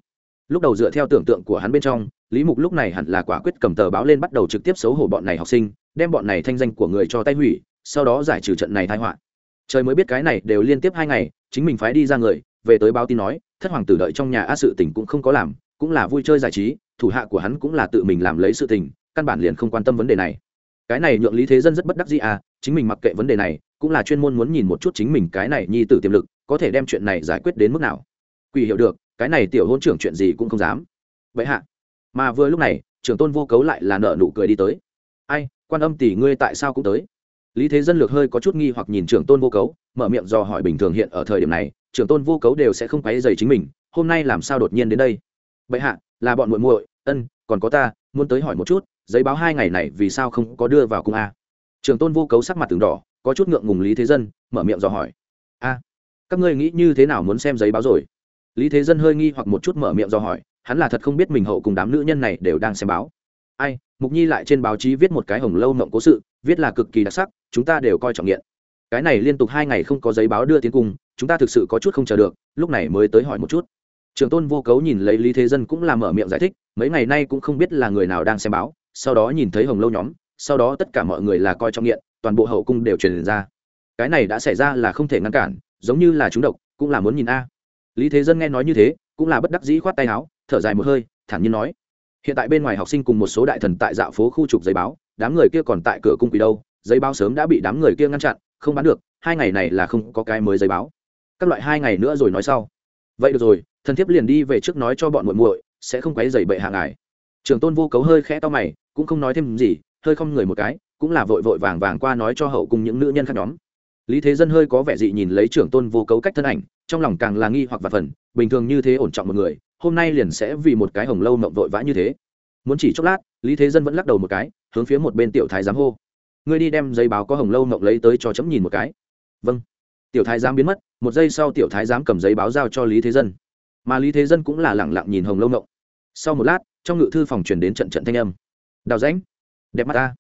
Lúc đầu dựa theo tưởng tượng của hắn bên trong, lý mục lúc này hẳn là quả quyết cầm tờ báo lên bắt đầu trực tiếp xấu hổ bọn này học sinh, đem bọn này thanh danh của người cho tay hủy, sau đó giải trừ trận này thai họa. Trời mới biết cái này đều liên tiếp hai ngày, chính mình phái đi ra người, về tới báo tin nói thất hoàng tử đợi trong nhà a sự tình cũng không có làm, cũng là vui chơi giải trí, thủ hạ của hắn cũng là tự mình làm lấy sự tình, căn bản liền không quan tâm vấn đề này. Cái này nhượng lý thế dân rất bất đắc dĩ à chính mình mặc kệ vấn đề này, cũng là chuyên môn muốn nhìn một chút chính mình cái này nhi tử tiềm lực, có thể đem chuyện này giải quyết đến mức nào. Quỷ hiểu được, cái này tiểu hôn trưởng chuyện gì cũng không dám. Vậy hạ, mà vừa lúc này, trưởng tôn vô cấu lại là nợ nụ cười đi tới. Ai, quan âm tỷ ngươi tại sao cũng tới? Lý thế dân lược hơi có chút nghi hoặc nhìn trưởng tôn vô cấu, mở miệng do hỏi bình thường hiện ở thời điểm này trưởng tôn vô cấu đều sẽ không quấy dày chính mình, hôm nay làm sao đột nhiên đến đây? Bệ hạ, là bọn muội muội, ân, còn có ta, muốn tới hỏi một chút, giấy báo hai ngày này vì sao không có đưa vào cung a? Trường tôn vô cấu sắc mặt từng đỏ, có chút ngượng ngùng lý thế dân, mở miệng dò hỏi. A, các ngươi nghĩ như thế nào muốn xem giấy báo rồi? Lý thế dân hơi nghi hoặc một chút mở miệng dò hỏi, hắn là thật không biết mình hậu cùng đám nữ nhân này đều đang xem báo. Ai, mục nhi lại trên báo chí viết một cái hồng lâu mộng cố sự, viết là cực kỳ đặc sắc, chúng ta đều coi trọng nghiện. Cái này liên tục hai ngày không có giấy báo đưa tiến cung chúng ta thực sự có chút không chờ được, lúc này mới tới hỏi một chút. Trường tôn vô cấu nhìn lấy lý thế dân cũng làm mở miệng giải thích, mấy ngày nay cũng không biết là người nào đang xem báo, sau đó nhìn thấy hồng lâu nhóm, sau đó tất cả mọi người là coi trọng nghiện, toàn bộ hậu cung đều truyền ra. Cái này đã xảy ra là không thể ngăn cản, giống như là chúng độc, cũng là muốn nhìn a. Lý thế dân nghe nói như thế, cũng là bất đắc dĩ khoát tay áo, thở dài một hơi, thản nhiên nói. Hiện tại bên ngoài học sinh cùng một số đại thần tại dạo phố khu trục giấy báo, đám người kia còn tại cửa cung quỳ đâu, giấy báo sớm đã bị đám người kia ngăn chặn, không bán được, hai ngày này là không có cái mới giấy báo các loại hai ngày nữa rồi nói sau. Vậy được rồi, thần thiếp liền đi về trước nói cho bọn muội muội, sẽ không quấy dày bệ hạ ngài. Trường tôn vô cấu hơi khẽ to mày, cũng không nói thêm gì, hơi không người một cái, cũng là vội vội vàng vàng qua nói cho hậu cùng những nữ nhân khác nhóm. Lý thế dân hơi có vẻ dị nhìn lấy trưởng tôn vô cấu cách thân ảnh, trong lòng càng là nghi hoặc và phần, bình thường như thế ổn trọng một người, hôm nay liền sẽ vì một cái hồng lâu mộng vội vã như thế. Muốn chỉ chốc lát, lý thế dân vẫn lắc đầu một cái, hướng phía một bên tiểu thái giám hô. Ngươi đi đem giấy báo có hồng lâu mộng lấy tới cho chấm nhìn một cái. Vâng. Tiểu thái giám biến mất một giây sau tiểu thái giám cầm giấy báo giao cho lý thế dân. Mà lý thế dân cũng là lẳng lặng nhìn hồng lâu mộng sau một lát, trong ngự thư phòng truyền đến trận trận thanh âm. Đào rãnh, đẹp mắt ta.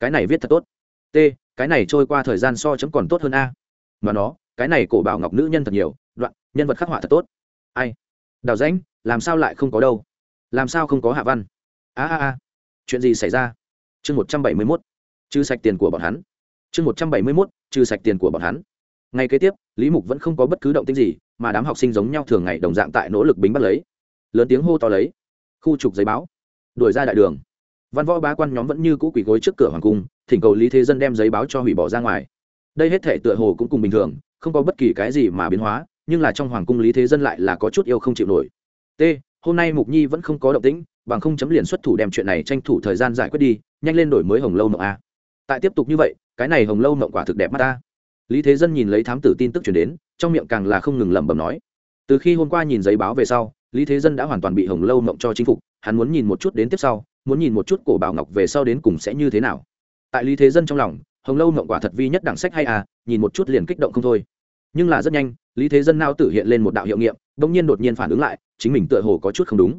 Cái này viết thật tốt. T, cái này trôi qua thời gian so chấm còn tốt hơn a. Mà nó, cái này cổ bảo ngọc nữ nhân thật nhiều, đoạn, nhân vật khắc họa thật tốt. Ai? Đào rãnh, làm sao lại không có đâu? Làm sao không có hạ văn? A a a. Chuyện gì xảy ra? Chương một trăm bảy mươi mốt. Trừ sạch tiền của bọn hắn. Chương một trăm bảy mươi mốt, trừ sạch tiền của bọn hắn ngay kế tiếp, lý mục vẫn không có bất cứ động tĩnh gì, mà đám học sinh giống nhau thường ngày đồng dạng tại nỗ lực bính bắt lấy. Lớn tiếng hô to lấy. Khu trục giấy báo. Đuổi ra đại đường. Văn võ bá quan nhóm vẫn như cũ quỳ gối trước cửa hoàng cung, thỉnh cầu lý thế dân đem giấy báo cho hủy bỏ ra ngoài. Đây hết thể tựa hồ cũng cùng bình thường, không có bất kỳ cái gì mà biến hóa, nhưng là trong hoàng cung lý thế dân lại là có chút yêu không chịu nổi. T, hôm nay mục nhi vẫn không có động tĩnh, bằng không chấm liền xuất thủ đem chuyện này tranh thủ thời gian giải quyết đi, nhanh lên đổi mới hồng lâu mộng a. Tại tiếp tục như vậy, cái này hồng lâu mộng quả thực đẹp mắt ta lý thế dân nhìn lấy thám tử tin tức chuyển đến, trong miệng càng là không ngừng lẩm bẩm nói. Từ khi hôm qua nhìn giấy báo về sau, lý thế dân đã hoàn toàn bị hồng lâu mộng cho chính phục, hắn muốn nhìn một chút đến tiếp sau, muốn nhìn một chút cổ bảo ngọc về sau đến cùng sẽ như thế nào. Tại lý thế dân trong lòng, hồng lâu mộng quả thật vi nhất đẳng sách hay à nhìn một chút liền kích động không thôi. Nhưng là rất nhanh, lý thế dân nao tử hiện lên một đạo hiệu nghiệm đ ỗ n g nhiên đột nhiên phản ứng lại, chính mình tựa hồ có chút không đúng.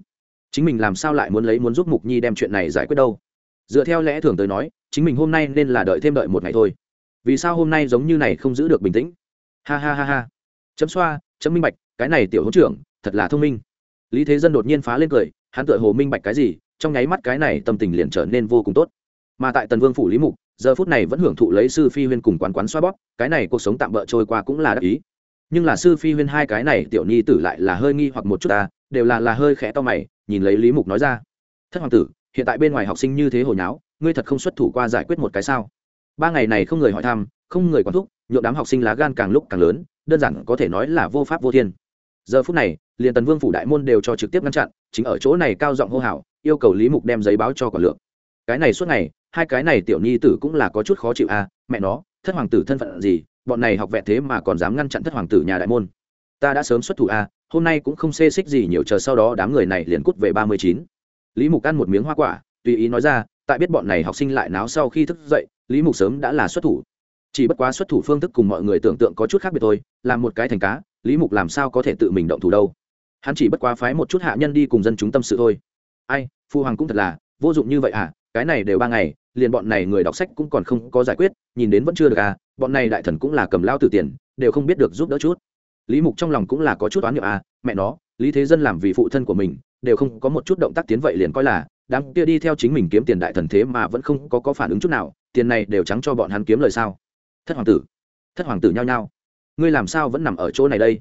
Chính mình làm sao lại muốn lấy muốn giúp mục nhi đem chuyện này giải quyết đâu? Dựa theo lẽ thường tới nói, chính mình hôm nay nên là đợi thêm đợi một ngày thôi vì sao hôm nay giống như này không giữ được bình tĩnh? Ha ha ha ha. Chấm xoa, chấm minh bạch, cái này tiểu hữu trưởng, thật là thông minh. Lý thế dân đột nhiên phá lên cười, hắn tựa hồ minh bạch cái gì, trong nháy mắt cái này tâm tình liền trở nên vô cùng tốt. Mà tại tần vương phủ lý mục, giờ phút này vẫn hưởng thụ lấy sư phi huyên cùng quán quán xoa bóp, cái này cuộc sống tạm bỡ trôi qua cũng là đắc ý. Nhưng là sư phi huyên hai cái này tiểu nhi tử lại là hơi nghi hoặc một chút ta, đều là là hơi khẽ to mày, nhìn lấy lý mục nói ra. Thất hoàng tử, hiện tại bên ngoài học sinh như thế hồi nháo, ngươi thật không xuất thủ qua giải quyết một cái sao? Ba ngày này không người hỏi thăm, không người quản thúc nhộn đám học sinh lá gan càng lúc càng lớn, đơn giản có thể nói là vô pháp vô thiên. Giờ phút này, liền tần vương phủ đại môn đều cho trực tiếp ngăn chặn, chính ở chỗ này cao giọng hô hào, yêu cầu lý mục đem giấy báo cho quản lượng cái này suốt ngày, hai cái này tiểu nhi tử cũng là có chút khó chịu à mẹ nó, thất hoàng tử thân phận gì, bọn này học vẹn thế mà còn dám ngăn chặn thất hoàng tử nhà đại môn. Ta đã sớm xuất thủ à hôm nay cũng không xê xích gì nhiều, chờ sau đó đám người này liền cút về ba mươi chín. Lý mục ăn một miếng hoa quả, tùy ý nói ra tại biết bọn này học sinh lại náo sau khi thức dậy, lý mục sớm đã là xuất thủ. Chỉ bất quá xuất thủ phương thức cùng mọi người tưởng tượng có chút khác biệt thôi, làm một cái thành cá, lý mục làm sao có thể tự mình động thủ đâu? Hắn chỉ bất quá phái một chút hạ nhân đi cùng dân chúng tâm sự thôi. Ai, phu hoàng cũng thật là, vô dụng như vậy à cái này đều ba ngày, liền bọn này người đọc sách cũng còn không có giải quyết, nhìn đến vẫn chưa được à bọn này đại thần cũng là cầm lao từ tiền, đều không biết được giúp đỡ chút. Lý mục trong lòng cũng là có chút oán niệm à mẹ nó, lý thế dân làm vì phụ thân của mình, đều không có một chút động tác tiến vậy liền coi là đám kia đi theo chính mình kiếm tiền đại thần thế mà vẫn không có, có phản ứng chút nào tiền này đều trắng cho bọn hắn kiếm lời sao? Thất hoàng tử thất hoàng tử nhao nhao. Ngươi làm sao vẫn nằm ở chỗ này đây?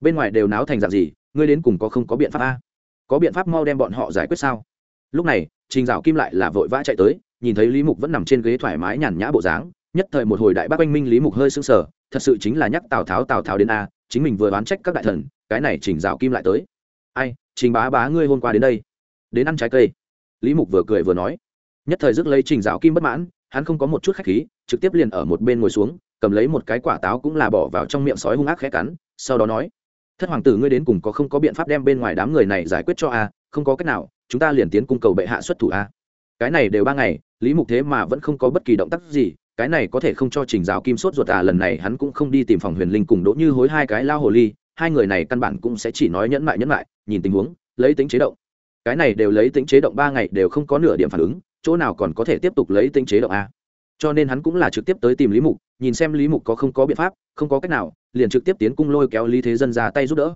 Bên ngoài đều náo thành dạng gì ngươi đến cùng có không có biện pháp a? Có biện pháp mau đem bọn họ giải quyết sao? Lúc này trình dạo kim lại là vội vã chạy tới nhìn thấy lý mục vẫn nằm trên ghế thoải mái nhàn nhã bộ dáng nhất thời một hồi đại bác oanh minh lý mục hơi sưng sờ thật sự chính là nhắc tào tháo tào tháo đến a chính mình vừa đoán trách các đại thần cái này trình dạo kim lại tới. Ai trình bá bá ngươi hôm qua đến đây đến ăn trái cây lý mục vừa cười vừa nói. Nhất thời dứt lấy trình dạo kim bất mãn, hắn không có một chút khách khí, trực tiếp liền ở một bên ngồi xuống, cầm lấy một cái quả táo cũng là bỏ vào trong miệng sói hung ác khẽ cắn, sau đó nói, thất hoàng tử ngươi đến cùng có không có biện pháp đem bên ngoài đám người này giải quyết cho a, không có cách nào, chúng ta liền tiến cung cầu bệ hạ xuất thủ a. Cái này đều ba ngày, lý mục thế mà vẫn không có bất kỳ động tác gì, cái này có thể không cho trình giáo kim sốt ruột à lần này hắn cũng không đi tìm phòng huyền linh cùng đỗ như hối hai cái lao hồ ly, hai người này căn bản cũng sẽ chỉ nói nhẫn mại nhẫn mại, nhìn tình huống, lấy tính chế động cái này đều lấy tính chế động ba ngày đều không có nửa điểm phản ứng, chỗ nào còn có thể tiếp tục lấy tính chế động a? Cho nên hắn cũng là trực tiếp tới tìm lý mục, nhìn xem lý mục có không có biện pháp, không có cách nào, liền trực tiếp tiến cung lôi kéo lý thế dân ra tay giúp đỡ.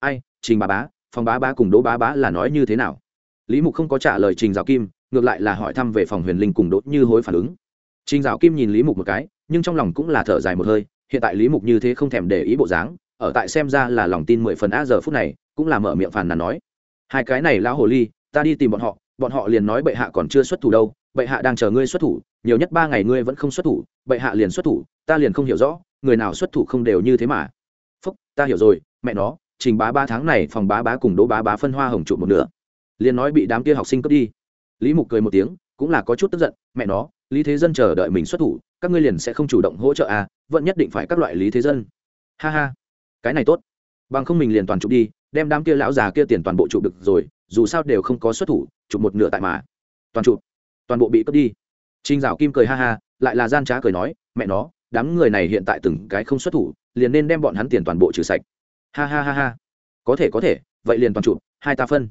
Ai, trình bà bá, phòng bá bá cùng đỗ bá bá là nói như thế nào? Lý mục không có trả lời trình dạo kim, ngược lại là hỏi thăm về phòng huyền linh cùng đỗ như hối phản ứng. Trình dạo kim nhìn lý mục một cái, nhưng trong lòng cũng là thở dài một hơi, hiện tại lý mục như thế không thèm để ý bộ dáng, ở tại xem ra là lòng tin mười phần a giờ phút này, cũng là mở miệng phàn nàn nói hai cái này lão hồ ly, ta đi tìm bọn họ bọn họ liền nói bệ hạ còn chưa xuất thủ đâu, bệ hạ đang chờ ngươi xuất thủ, nhiều nhất ba ngày ngươi vẫn không xuất thủ, bệ hạ liền xuất thủ, ta liền không hiểu rõ, người nào xuất thủ không đều như thế mà. Phúc, ta hiểu rồi, mẹ nó, trình bá ba tháng này phòng bá bá cùng đỗ bá bá phân hoa hồng trụ một nửa. Liền nói bị đám kia học sinh cướp đi. Lý mục cười một tiếng, cũng là có chút tức giận, mẹ nó, lý thế dân chờ đợi mình xuất thủ, các ngươi liền sẽ không chủ động hỗ trợ à vẫn nhất định phải các loại lý thế dân. Ha ha, cái này tốt. Bằng không mình liền toàn chụp đi đem đám kia lão già kia tiền toàn bộ chụp được rồi, dù sao đều không có xuất thủ, chụp một nửa tại mà. Toàn chụp. Toàn bộ bị cướp đi. Trinh dạo kim cười ha ha, lại là gian trá cười nói, mẹ nó, đám người này hiện tại từng cái không xuất thủ, liền nên đem bọn hắn tiền toàn bộ trừ sạch. Ha ha ha ha. Có thể có thể, vậy liền toàn chụp, hai ta phân.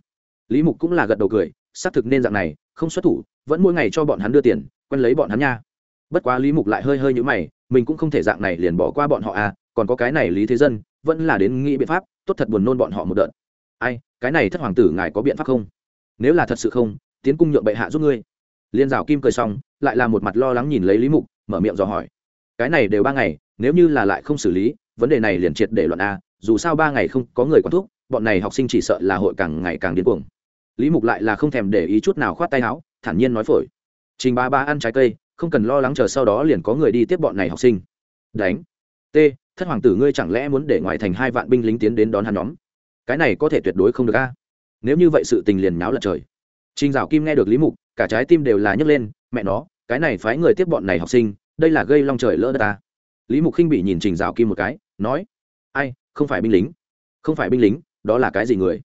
Lý mục cũng là gật đầu cười, xác thực nên dạng này, không xuất thủ, vẫn mỗi ngày cho bọn hắn đưa tiền, quen lấy bọn hắn nha. Bất quá lý mục lại hơi hơi như mày, mình cũng không thể dạng này liền bỏ qua bọn họ à còn có cái này lý thế dân vẫn là đến nghĩ biện pháp, tốt thật buồn nôn bọn họ một đợt. Ai, cái này thất hoàng tử ngài có biện pháp không? Nếu là thật sự không, tiến cung nhượng bệ hạ giúp ngươi. Liên rào kim cười xong, lại là một mặt lo lắng nhìn lấy lý mục, mở miệng dò hỏi. Cái này đều ba ngày, nếu như là lại không xử lý, vấn đề này liền triệt để luận a, dù sao ba ngày không có người quản thuốc bọn này học sinh chỉ sợ là hội càng ngày càng điên cuồng. Lý mục lại là không thèm để ý chút nào khoát tay áo, thản nhiên nói phổi. Trình ba ba ăn trái cây, không cần lo lắng chờ sau đó liền có người đi tiếp bọn này học sinh. Đánh t, thất hoàng tử ngươi chẳng lẽ muốn để ngoại thành hai vạn binh lính tiến đến đón hắn nhóm? Cái này có thể tuyệt đối không được a. Nếu như vậy sự tình liền nháo lật trời. Trình dạo kim nghe được lý mục, cả trái tim đều là nhấc lên, mẹ nó, cái này phái người tiếp bọn này học sinh, đây là gây long trời lỡ đất ta. Lý mục khinh bị nhìn trình dạo kim một cái, nói, ai, không phải binh lính. Không phải binh lính, đó là cái gì người?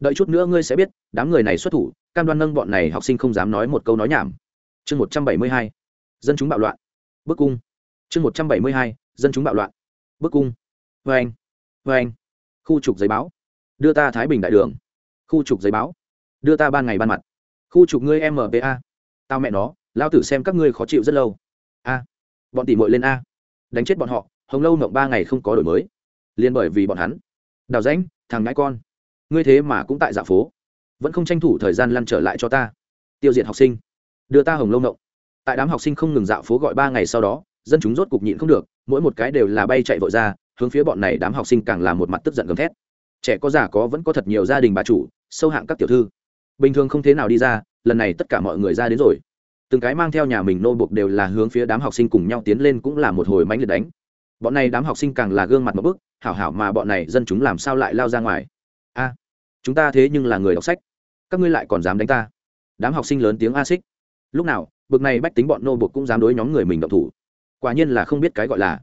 Đợi chút nữa ngươi sẽ biết, đám người này xuất thủ, cam đoan nâng bọn này học sinh không dám nói một câu nói nhảm. Chương một trăm bảy mươi hai, dân chúng bạo loạn. Bức cung. Chương một trăm bảy mươi hai, dân chúng bạo loạn bức cung. Vê anh. Vê anh. Khu trục giấy báo. Đưa ta thái bình đại đường. Khu trục giấy báo. Đưa ta ban ngày ban mặt. Khu trục ngươi mpa tao mẹ nó lao tử xem các ngươi khó chịu rất lâu. A. Bọn tỉ mội lên a. Đánh chết bọn họ, hồng lâu mộng ba ngày không có đổi mới. Liền bởi vì bọn hắn. Đào rãnh, thằng ngãi con. Ngươi thế mà cũng tại dạ phố. Vẫn không tranh thủ thời gian lăn trở lại cho ta. Tiêu diệt học sinh. Đưa ta hồng lâu mộng tại đám học sinh không ngừng dạo phố gọi ba ngày sau đó dân chúng rốt cục nhịn không được, mỗi một cái đều là bay chạy vội ra, hướng phía bọn này đám học sinh càng là một mặt tức giận gầm thét. Trẻ có già có vẫn có thật nhiều gia đình bà chủ, sâu hạng các tiểu thư. Bình thường không thế nào đi ra, lần này tất cả mọi người ra đến rồi. Từng cái mang theo nhà mình nô buộc đều là hướng phía đám học sinh cùng nhau tiến lên cũng là một hồi mãnh liệt đánh. Bọn này đám học sinh càng là gương mặt một bức, hảo hảo mà bọn này dân chúng làm sao lại lao ra ngoài? A, chúng ta thế nhưng là người đọc sách. Các ngươi lại còn dám đánh ta? Đám học sinh lớn tiếng a xích. Lúc nào, bực này bách tính bọn nô buộc cũng dám đối nhóm người mình động thủ quả nhiên là không biết cái gọi là.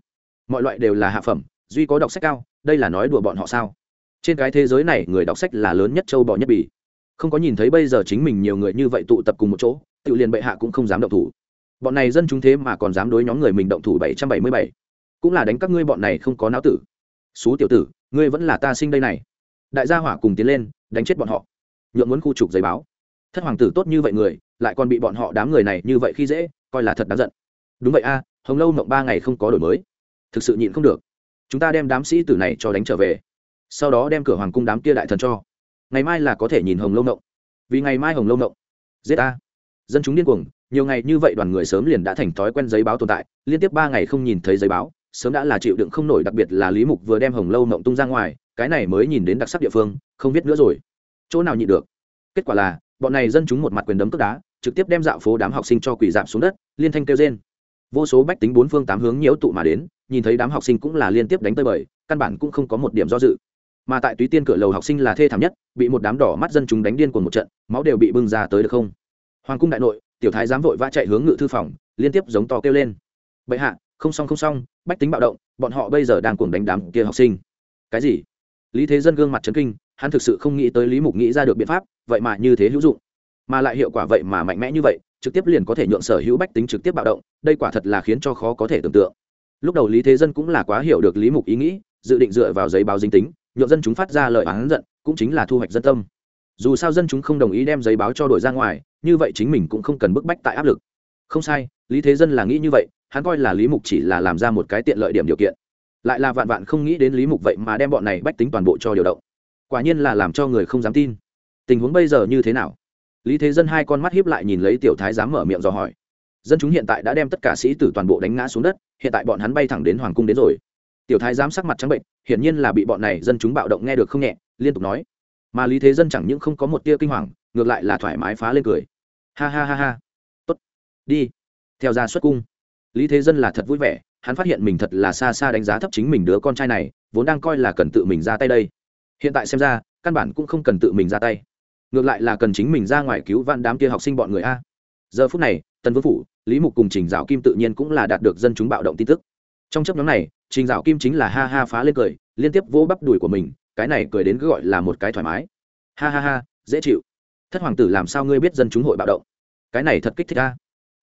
Mọi loại đều là hạ phẩm, duy có đọc sách cao, đây là nói đùa bọn họ sao? Trên cái thế giới này, người đọc sách là lớn nhất châu bò nhất bỉ không có nhìn thấy bây giờ chính mình nhiều người như vậy tụ tập cùng một chỗ tự liền bệ hạ cũng không dám động thủ. Bọn này dân chúng thế mà còn dám đối nhóm người mình động thủ bảy trăm bảy mươi bảy. Cũng là đánh các ngươi bọn này không có não tử. Xú tiểu tử, ngươi vẫn là ta sinh đây này. Đại gia hỏa cùng tiến lên, đánh chết bọn họ. Nhượng muốn khu trục giấy báo. Thất hoàng tử tốt như vậy người, lại còn bị bọn họ đám người này như vậy khi dễ, coi là thật đáng giận. Đúng vậy a hồng lâu mộng ba ngày không có đổi mới. Thực sự nhịn không được. Chúng ta đem đám sĩ tử này cho đánh trở về. Sau đó đem cửa hoàng cung đám kia đại thần cho. Ngày mai là có thể nhìn hồng lâu mộng. Vì ngày mai hồng lâu mộng. Giết ta, dân chúng điên cuồng nhiều ngày như vậy đoàn người sớm liền đã thành thói quen giấy báo tồn tại liên tiếp ba ngày không nhìn thấy giấy báo sớm đã là chịu đựng không nổi đặc biệt là lý mục vừa đem hồng lâu mộng tung ra ngoài cái này mới nhìn đến đặc sắc địa phương không biết nữa rồi. Chỗ nào nhịn được? Kết quả là bọn này dân chúng một mặt quyền đấm cướp đá trực tiếp đem dạo phố đám học sinh cho quỷ giảm xuống đất liên thanh kêu trên vô số bách tính bốn phương tám hướng nhiễu tụ mà đến, nhìn thấy đám học sinh cũng là liên tiếp đánh tơi bời, căn bản cũng không có một điểm do dự. Mà tại túy tiên cửa lầu học sinh là thê thảm nhất, bị một đám đỏ mắt dân chúng đánh điên cuồng một trận, máu đều bị bưng ra tới được không? Hoàng cung đại nội, tiểu thái dám vội vã chạy hướng ngự thư phòng, liên tiếp giống to kêu lên. Bệ hạ, không xong không xong, bách tính bạo động, bọn họ bây giờ đang cuồng đánh đám kia học sinh. Cái gì? Lý thế dân gương mặt trấn kinh, hắn thực sự không nghĩ tới lý mục nghĩ ra được biện pháp, vậy mà như thế hữu dụng mà lại hiệu quả vậy mà mạnh mẽ như vậy, trực tiếp liền có thể nhượng sở hữu bách tính trực tiếp bạo động, đây quả thật là khiến cho khó có thể tưởng tượng. Lúc đầu lý thế dân cũng là quá hiểu được lý mục ý nghĩ, dự định dựa vào giấy báo dính tính, nhượng dân chúng phát ra lời oán giận, cũng chính là thu hoạch dân tâm. Dù sao dân chúng không đồng ý đem giấy báo cho đổi ra ngoài, như vậy chính mình cũng không cần bức bách tại áp lực. Không sai, lý thế dân là nghĩ như vậy, hắn coi là lý mục chỉ là làm ra một cái tiện lợi điểm điều kiện. Lại là vạn vạn không nghĩ đến lý mục vậy mà đem bọn này bách tính toàn bộ cho điều động. Quả nhiên là làm cho người không dám tin. Tình huống bây giờ như thế nào? Lý thế dân hai con mắt hiếp lại nhìn lấy tiểu thái dám mở miệng dò hỏi. Dân chúng hiện tại đã đem tất cả sĩ tử toàn bộ đánh ngã xuống đất, hiện tại bọn hắn bay thẳng đến hoàng cung đến rồi. Tiểu thái giám sắc mặt trắng bệnh, hiển nhiên là bị bọn này dân chúng bạo động nghe được không nhẹ, liên tục nói. Mà lý thế dân chẳng những không có một tia kinh hoàng, ngược lại là thoải mái phá lên cười. Ha ha ha ha. Tốt. Đi. Theo ra xuất cung. Lý thế dân là thật vui vẻ, hắn phát hiện mình thật là xa xa đánh giá thấp chính mình đứa con trai này, vốn đang coi là cần tự mình ra tay đây. Hiện tại xem ra, căn bản cũng không cần tự mình ra tay ngược lại là cần chính mình ra ngoài cứu vạn đám kia học sinh bọn người a. Giờ phút này, tần vương phủ, lý mục cùng trình dạo kim tự nhiên cũng là đạt được dân chúng bạo động tin tức. Trong chấp nhóm này, trình dạo kim chính là ha ha phá lên cười, liên tiếp vỗ bắp đùi của mình, cái này cười đến cứ gọi là một cái thoải mái. Ha ha ha, dễ chịu. Thất hoàng tử làm sao ngươi biết dân chúng hội bạo động? Cái này thật kích thích a.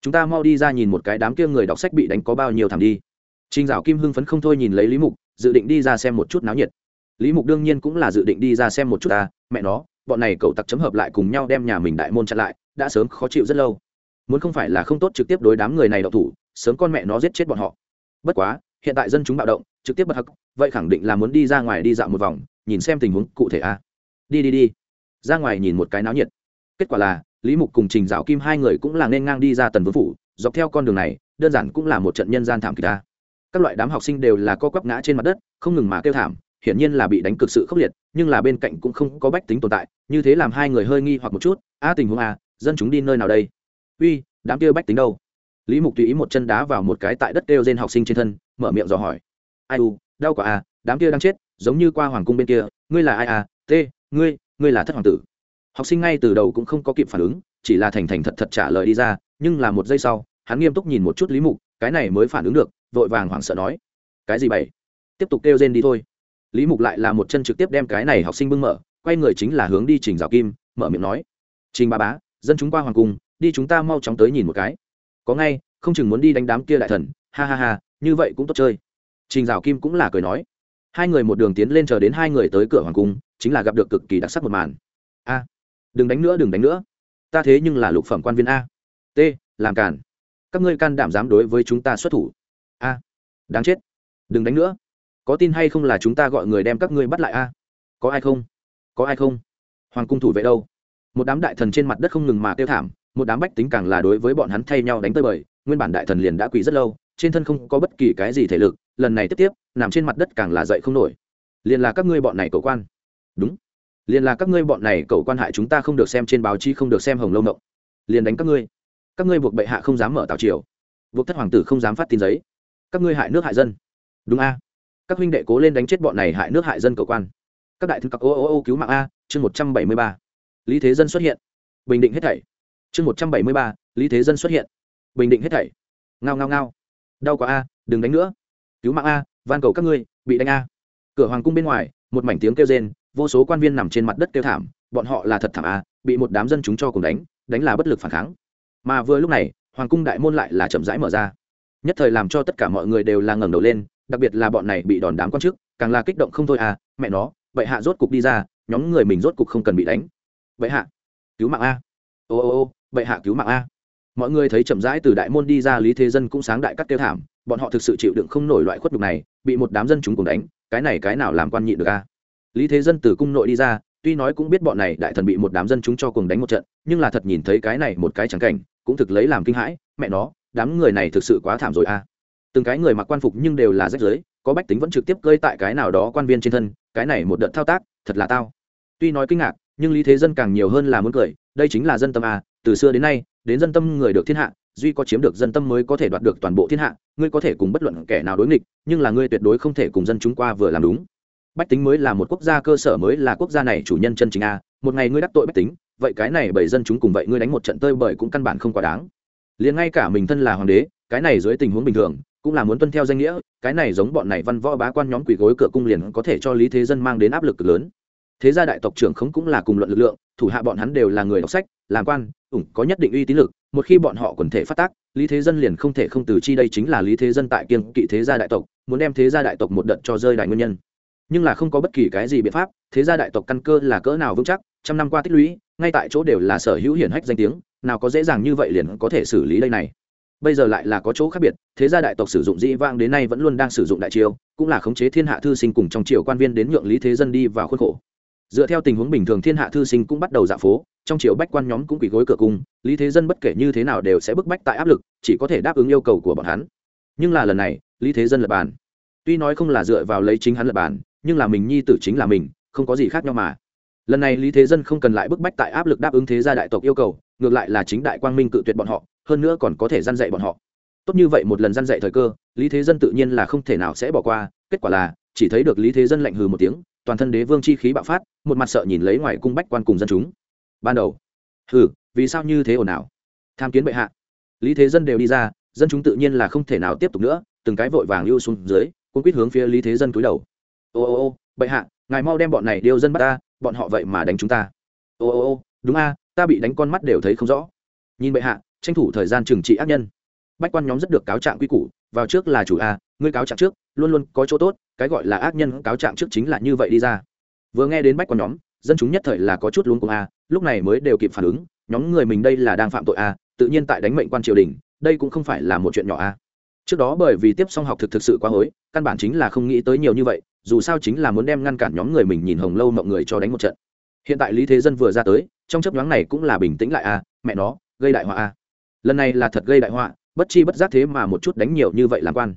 Chúng ta mau đi ra nhìn một cái đám kia người đọc sách bị đánh có bao nhiêu thảm đi. Trình dạo kim hưng phấn không thôi nhìn lấy lý mục, dự định đi ra xem một chút náo nhiệt. Lý mục đương nhiên cũng là dự định đi ra xem một chút ta, mẹ nó bọn này cậu tặc chấm hợp lại cùng nhau đem nhà mình đại môn chặn lại, đã sớm khó chịu rất lâu. Muốn không phải là không tốt trực tiếp đối đám người này đậu thủ, sớm con mẹ nó giết chết bọn họ. Bất quá, hiện tại dân chúng bạo động, trực tiếp bật hắc, vậy khẳng định là muốn đi ra ngoài đi dạo một vòng, nhìn xem tình huống cụ thể a. Đi đi đi. Ra ngoài nhìn một cái náo nhiệt. Kết quả là, lý mục cùng trình dạo kim hai người cũng là nên ngang đi ra tần vương phủ, dọc theo con đường này, đơn giản cũng là một trận nhân gian thảm kịch ta các loại đám học sinh đều là co quắp ngã trên mặt đất, không ngừng mà kêu thảm hiển nhiên là bị đánh cực sự khốc liệt, nhưng là bên cạnh cũng không có bách tính tồn tại, như thế làm hai người hơi nghi hoặc một chút, a tình huống a, dân chúng đi nơi nào đây? Uy, đám kia bách tính đâu? Lý mục tùy ý một chân đá vào một cái tại đất kêu trên học sinh trên thân, mở miệng dò hỏi. Ai u, đau quả a, đám kia đang chết, giống như qua hoàng cung bên kia, ngươi là ai a, t, ngươi ngươi là thất hoàng tử. Học sinh ngay từ đầu cũng không có kịp phản ứng, chỉ là thành thành thật thật trả lời đi ra, nhưng là một giây sau, hắn nghiêm túc nhìn một chút lý mục, cái này mới phản ứng được, vội vàng hoảng sợ nói. Cái gì bảy tiếp tục kêu rên đi thôi lý mục lại là một chân trực tiếp đem cái này học sinh bưng mở, quay người chính là hướng đi trình rào kim, mở miệng nói, trình ba bá, dân chúng qua hoàng cung, đi chúng ta mau chóng tới nhìn một cái. Có ngay, không chừng muốn đi đánh đám kia đại thần, ha ha ha, như vậy cũng tốt chơi. Trình rào kim cũng là cười nói. Hai người một đường tiến lên chờ đến hai người tới cửa hoàng cung, chính là gặp được cực kỳ đặc sắc một màn. A, đừng đánh nữa, đừng đánh nữa. Ta thế nhưng là lục phẩm quan viên a. T, làm cản các ngươi can đảm dám đối với chúng ta xuất thủ. A, đáng chết. Đừng đánh nữa có tin hay không là chúng ta gọi người đem các ngươi bắt lại a? Có ai không? Có ai không? Hoàng cung thủ vệ đâu? Một đám đại thần trên mặt đất không ngừng mà kêu thảm, một đám bách tính càng là đối với bọn hắn thay nhau đánh tơi bời, nguyên bản đại thần liền đã quỳ rất lâu, trên thân không có bất kỳ cái gì thể lực, lần này tiếp tiếp, nằm trên mặt đất càng là dậy không nổi. Liền là các ngươi bọn này cầu quan. Đúng. Liền là các ngươi bọn này cầu quan hại chúng ta không được xem trên báo chí, không được xem hồng lâu mộng liền đánh các ngươi. Các ngươi buộc bệ hạ không dám mở tàu triều. Buộc thất hoàng tử không dám phát tin giấy. Các ngươi hại nước hại dân. Đúng a? Các huynh đệ cố lên đánh chết bọn này hại nước hại dân cầu quan. Các đại thư các ô ô ô cứu mạng a, chương một trăm bảy mươi ba. Lý thế dân xuất hiện. Bình định hết thảy. Chương một trăm bảy mươi ba, lý thế dân xuất hiện. Bình định hết thảy. Ngao ngao ngao. Đau quá a, đừng đánh nữa. Cứu mạng a, van cầu các ngươi, bị đánh a. Cửa hoàng cung bên ngoài, một mảnh tiếng kêu rên, vô số quan viên nằm trên mặt đất kêu thảm, bọn họ là thật thảm a, bị một đám dân chúng cho cùng đánh đánh là bất lực phản kháng. Mà vừa lúc này, hoàng cung đại môn lại là chậm rãi mở ra. Nhất thời làm cho tất cả mọi người đều là ngẩng đầu lên đặc biệt là bọn này bị đòn đám quan chức càng là kích động không thôi à mẹ nó, vậy hạ rốt cục đi ra, nhóm người mình rốt cục không cần bị đánh. Vậy hạ, cứu mạng a. Ô ô ô, vậy hạ cứu mạng a. Mọi người thấy chậm rãi từ đại môn đi ra lý thế dân cũng sáng đại cắt tiêu thảm, bọn họ thực sự chịu đựng không nổi loại khuất đục này, bị một đám dân chúng cùng đánh, cái này cái nào làm quan nhị được a. Lý thế dân từ cung nội đi ra, tuy nói cũng biết bọn này đại thần bị một đám dân chúng cho cùng đánh một trận, nhưng là thật nhìn thấy cái này một cái trắng cảnh, cũng thực lấy làm kinh hãi, mẹ nó, đám người này thực sự quá thảm rồi a từng cái người mặc quan phục nhưng đều là rách giới có bách tính vẫn trực tiếp cơi tại cái nào đó quan viên trên thân, cái này một đợt thao tác, thật là tao. Tuy nói kinh ngạc, nhưng lý thế dân càng nhiều hơn là muốn cười, đây chính là dân tâm à từ xưa đến nay, đến dân tâm người được thiên hạ, duy có chiếm được dân tâm mới có thể đoạt được toàn bộ thiên hạ, ngươi có thể cùng bất luận kẻ nào đối nghịch, nhưng là ngươi tuyệt đối không thể cùng dân chúng qua vừa làm đúng. Bách tính mới là một quốc gia cơ sở mới là quốc gia này chủ nhân chân chính a một ngày ngươi đắc tội bách tính, vậy cái này bởi dân chúng cùng vậy ngươi đánh một trận tơi bởi cũng căn bản không quá đáng. Liền ngay cả mình thân là hoàng đế, cái này dưới tình huống bình thường cũng là muốn tuân theo danh nghĩa, cái này giống bọn này văn võ bá quan nhóm quỷ gối cửa cung liền có thể cho lý thế dân mang đến áp lực cực lớn. Thế gia đại tộc trưởng không cũng là cùng luận lực lượng, thủ hạ bọn hắn đều là người đọc sách, làm quan, ủng có nhất định uy tín lực, một khi bọn họ quần thể phát tác, lý thế dân liền không thể không từ chi đây chính là lý thế dân tại kiên kỵ thế gia đại tộc, muốn đem thế gia đại tộc một đợt cho rơi đại nguyên nhân. Nhưng là không có bất kỳ cái gì biện pháp, thế gia đại tộc căn cơ là cỡ nào vững chắc, trăm năm qua tích lũy, ngay tại chỗ đều là sở hữu hiển hách danh tiếng, nào có dễ dàng như vậy liền có thể xử lý đây này bây giờ lại là có chỗ khác biệt, thế gia đại tộc sử dụng dĩ vang đến nay vẫn luôn đang sử dụng đại chiêu, cũng là khống chế thiên hạ thư sinh cùng trong triều quan viên đến nhượng lý thế dân đi vào khuôn khổ. Dựa theo tình huống bình thường thiên hạ thư sinh cũng bắt đầu dạ phố, trong triều bách quan nhóm cũng quỳ gối cửa cung, lý thế dân bất kể như thế nào đều sẽ bức bách tại áp lực, chỉ có thể đáp ứng yêu cầu của bọn hắn. Nhưng là lần này, lý thế dân lập bàn. Tuy nói không là dựa vào lấy chính hắn lập bàn, nhưng là mình nhi tử chính là mình, không có gì khác nhau mà. Lần này lý thế dân không cần lại bức bách tại áp lực đáp ứng thế gia đại tộc yêu cầu, ngược lại là chính đại quang minh cự tuyệt bọn họ hơn nữa còn có thể gian dạy bọn họ. Tốt như vậy một lần gian dạy thời cơ, lý thế dân tự nhiên là không thể nào sẽ bỏ qua, kết quả là, chỉ thấy được lý thế dân lạnh hừ một tiếng, toàn thân đế vương chi khí bạo phát, một mặt sợ nhìn lấy ngoài cung bách quan cùng dân chúng. Ban đầu, hừ, vì sao như thế ồn ào? Tham kiến bệ hạ. Lý thế dân đều đi ra, dân chúng tự nhiên là không thể nào tiếp tục nữa, từng cái vội vàng lưu xuống dưới cũng quýt hướng phía lý thế dân cúi đầu. Ô ô ô, bệ hạ, ngài mau đem bọn này điêu dân bắt ta, bọn họ vậy mà đánh chúng ta. Ô ô ô, đúng a, ta bị đánh con mắt đều thấy không rõ. Nhìn bệ hạ tranh thủ thời gian trừng trị ác nhân. Bách quan nhóm rất được cáo trạng quy củ, vào trước là chủ a, ngươi cáo trạng trước, luôn luôn có chỗ tốt, cái gọi là ác nhân cáo trạng trước chính là như vậy đi ra. Vừa nghe đến bách quan nhóm, dân chúng nhất thời là có chút luống cuống a, lúc này mới đều kịp phản ứng, nhóm người mình đây là đang phạm tội a, tự nhiên tại đánh mệnh quan triều đình, đây cũng không phải là một chuyện nhỏ a. Trước đó bởi vì tiếp xong học thực thực sự quá hối, căn bản chính là không nghĩ tới nhiều như vậy, dù sao chính là muốn đem ngăn cản nhóm người mình nhìn hồng lâu mộng người cho đánh một trận. Hiện tại lý thế dân vừa ra tới, trong chấp nhoáng này cũng là bình tĩnh lại a, mẹ nó, gây đại họa a lần này là thật gây đại họa, bất chi bất giác thế mà một chút đánh nhiều như vậy làm quan.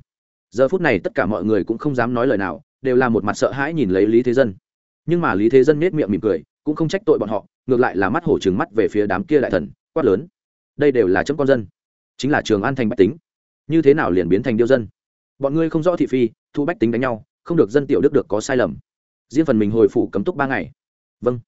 Giờ phút này tất cả mọi người cũng không dám nói lời nào, đều là một mặt sợ hãi nhìn lấy lý thế dân. Nhưng mà lý thế dân nết miệng mỉm cười, cũng không trách tội bọn họ, ngược lại là mắt hổ trừng mắt về phía đám kia đại thần, quát lớn. Đây đều là chấm con dân. Chính là trường an thành bách tính. Như thế nào liền biến thành điêu dân? Bọn ngươi không rõ thị phi, thu bách tính đánh nhau, không được dân tiểu đức được có sai lầm. Riêng phần mình hồi phủ cấm túc ba ngày. Vâng.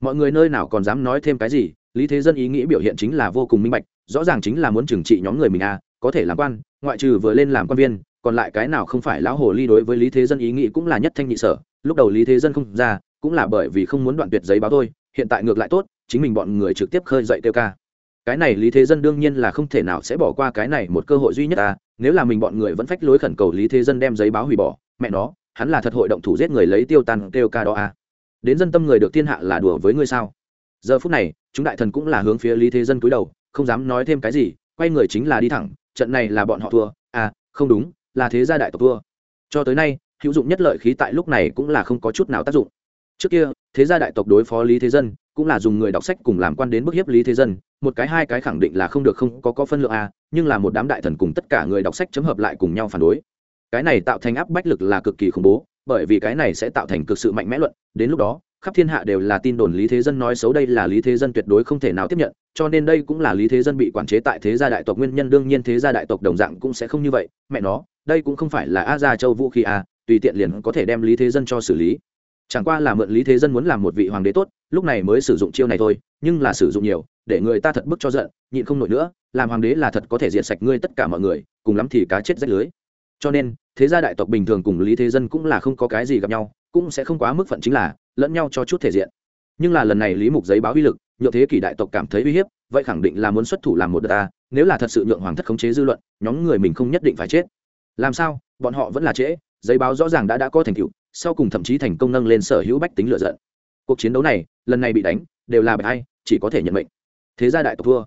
Mọi người nơi nào còn dám nói thêm cái gì? Lý thế dân ý nghĩ biểu hiện chính là vô cùng minh bạch, rõ ràng chính là muốn trừng trị nhóm người mình à có thể làm quan, ngoại trừ vừa lên làm quan viên, còn lại cái nào không phải lão hồ ly đối với lý thế dân ý nghĩ cũng là nhất thanh nhị sở, lúc đầu lý thế dân không ra, cũng là bởi vì không muốn đoạn tuyệt giấy báo thôi, hiện tại ngược lại tốt, chính mình bọn người trực tiếp khơi dậy tiêu ca. Cái này lý thế dân đương nhiên là không thể nào sẽ bỏ qua cái này một cơ hội duy nhất à nếu là mình bọn người vẫn phách lối khẩn cầu lý thế dân đem giấy báo hủy bỏ, mẹ nó, hắn là thật hội động thủ giết người lấy tiêu tan tiêu ca đó à. Đến dân tâm người được thiên hạ là đùa với ngươi sao? Giờ phút này, chúng đại thần cũng là hướng phía lý thế dân cúi đầu, không dám nói thêm cái gì, quay người chính là đi thẳng, trận này là bọn họ thua. À không đúng, là thế gia đại tộc thua. Cho tới nay, hữu dụng nhất lợi khí tại lúc này cũng là không có chút nào tác dụng. Trước kia, thế gia đại tộc đối phó lý thế dân, cũng là dùng người đọc sách cùng làm quan đến bức hiếp lý thế dân, một cái hai cái khẳng định là không được, không có có phân lượng a nhưng là một đám đại thần cùng tất cả người đọc sách chấm hợp lại cùng nhau phản đối. Cái này tạo thành áp bách lực là cực kỳ khủng bố, bởi vì cái này sẽ tạo thành cực sự mạnh mẽ luận, đến lúc đó khắp thiên hạ đều là tin đồn lý thế dân nói xấu đây là lý thế dân tuyệt đối không thể nào tiếp nhận, cho nên đây cũng là lý thế dân bị quản chế tại thế gia đại tộc, nguyên nhân đương nhiên thế gia đại tộc đồng dạng cũng sẽ không như vậy. Mẹ nó, đây cũng không phải là a gia châu vũ khí a tùy tiện liền có thể đem lý thế dân cho xử lý. Chẳng qua là mượn lý thế dân muốn làm một vị hoàng đế tốt, lúc này mới sử dụng chiêu này thôi, nhưng là sử dụng nhiều, để người ta thật bức cho giận, nhịn không nổi nữa, làm hoàng đế là thật có thể diệt sạch ngươi tất cả mọi người, cùng lắm thì cá chết rách lưới cho nên, thế gia đại tộc bình thường cùng lý thế dân cũng là không có cái gì gặp nhau, cũng sẽ không quá mức phận chính là lẫn nhau cho chút thể diện. Nhưng là lần này lý mục giấy báo uy lực, nhượng thế kỷ đại tộc cảm thấy uy hiếp, vậy khẳng định là muốn xuất thủ làm một đợt ta, nếu là thật sự nhượng hoàng thất khống chế dư luận, nhóm người mình không nhất định phải chết. Làm sao? Bọn họ vẫn là trễ, giấy báo rõ ràng đã đã có thành tựu, sau cùng thậm chí thành công nâng lên sở hữu bách tính lựa giận. Cuộc chiến đấu này, lần này bị đánh, đều là bởi hay chỉ có thể nhận mệnh. Thế gia đại tộc thua.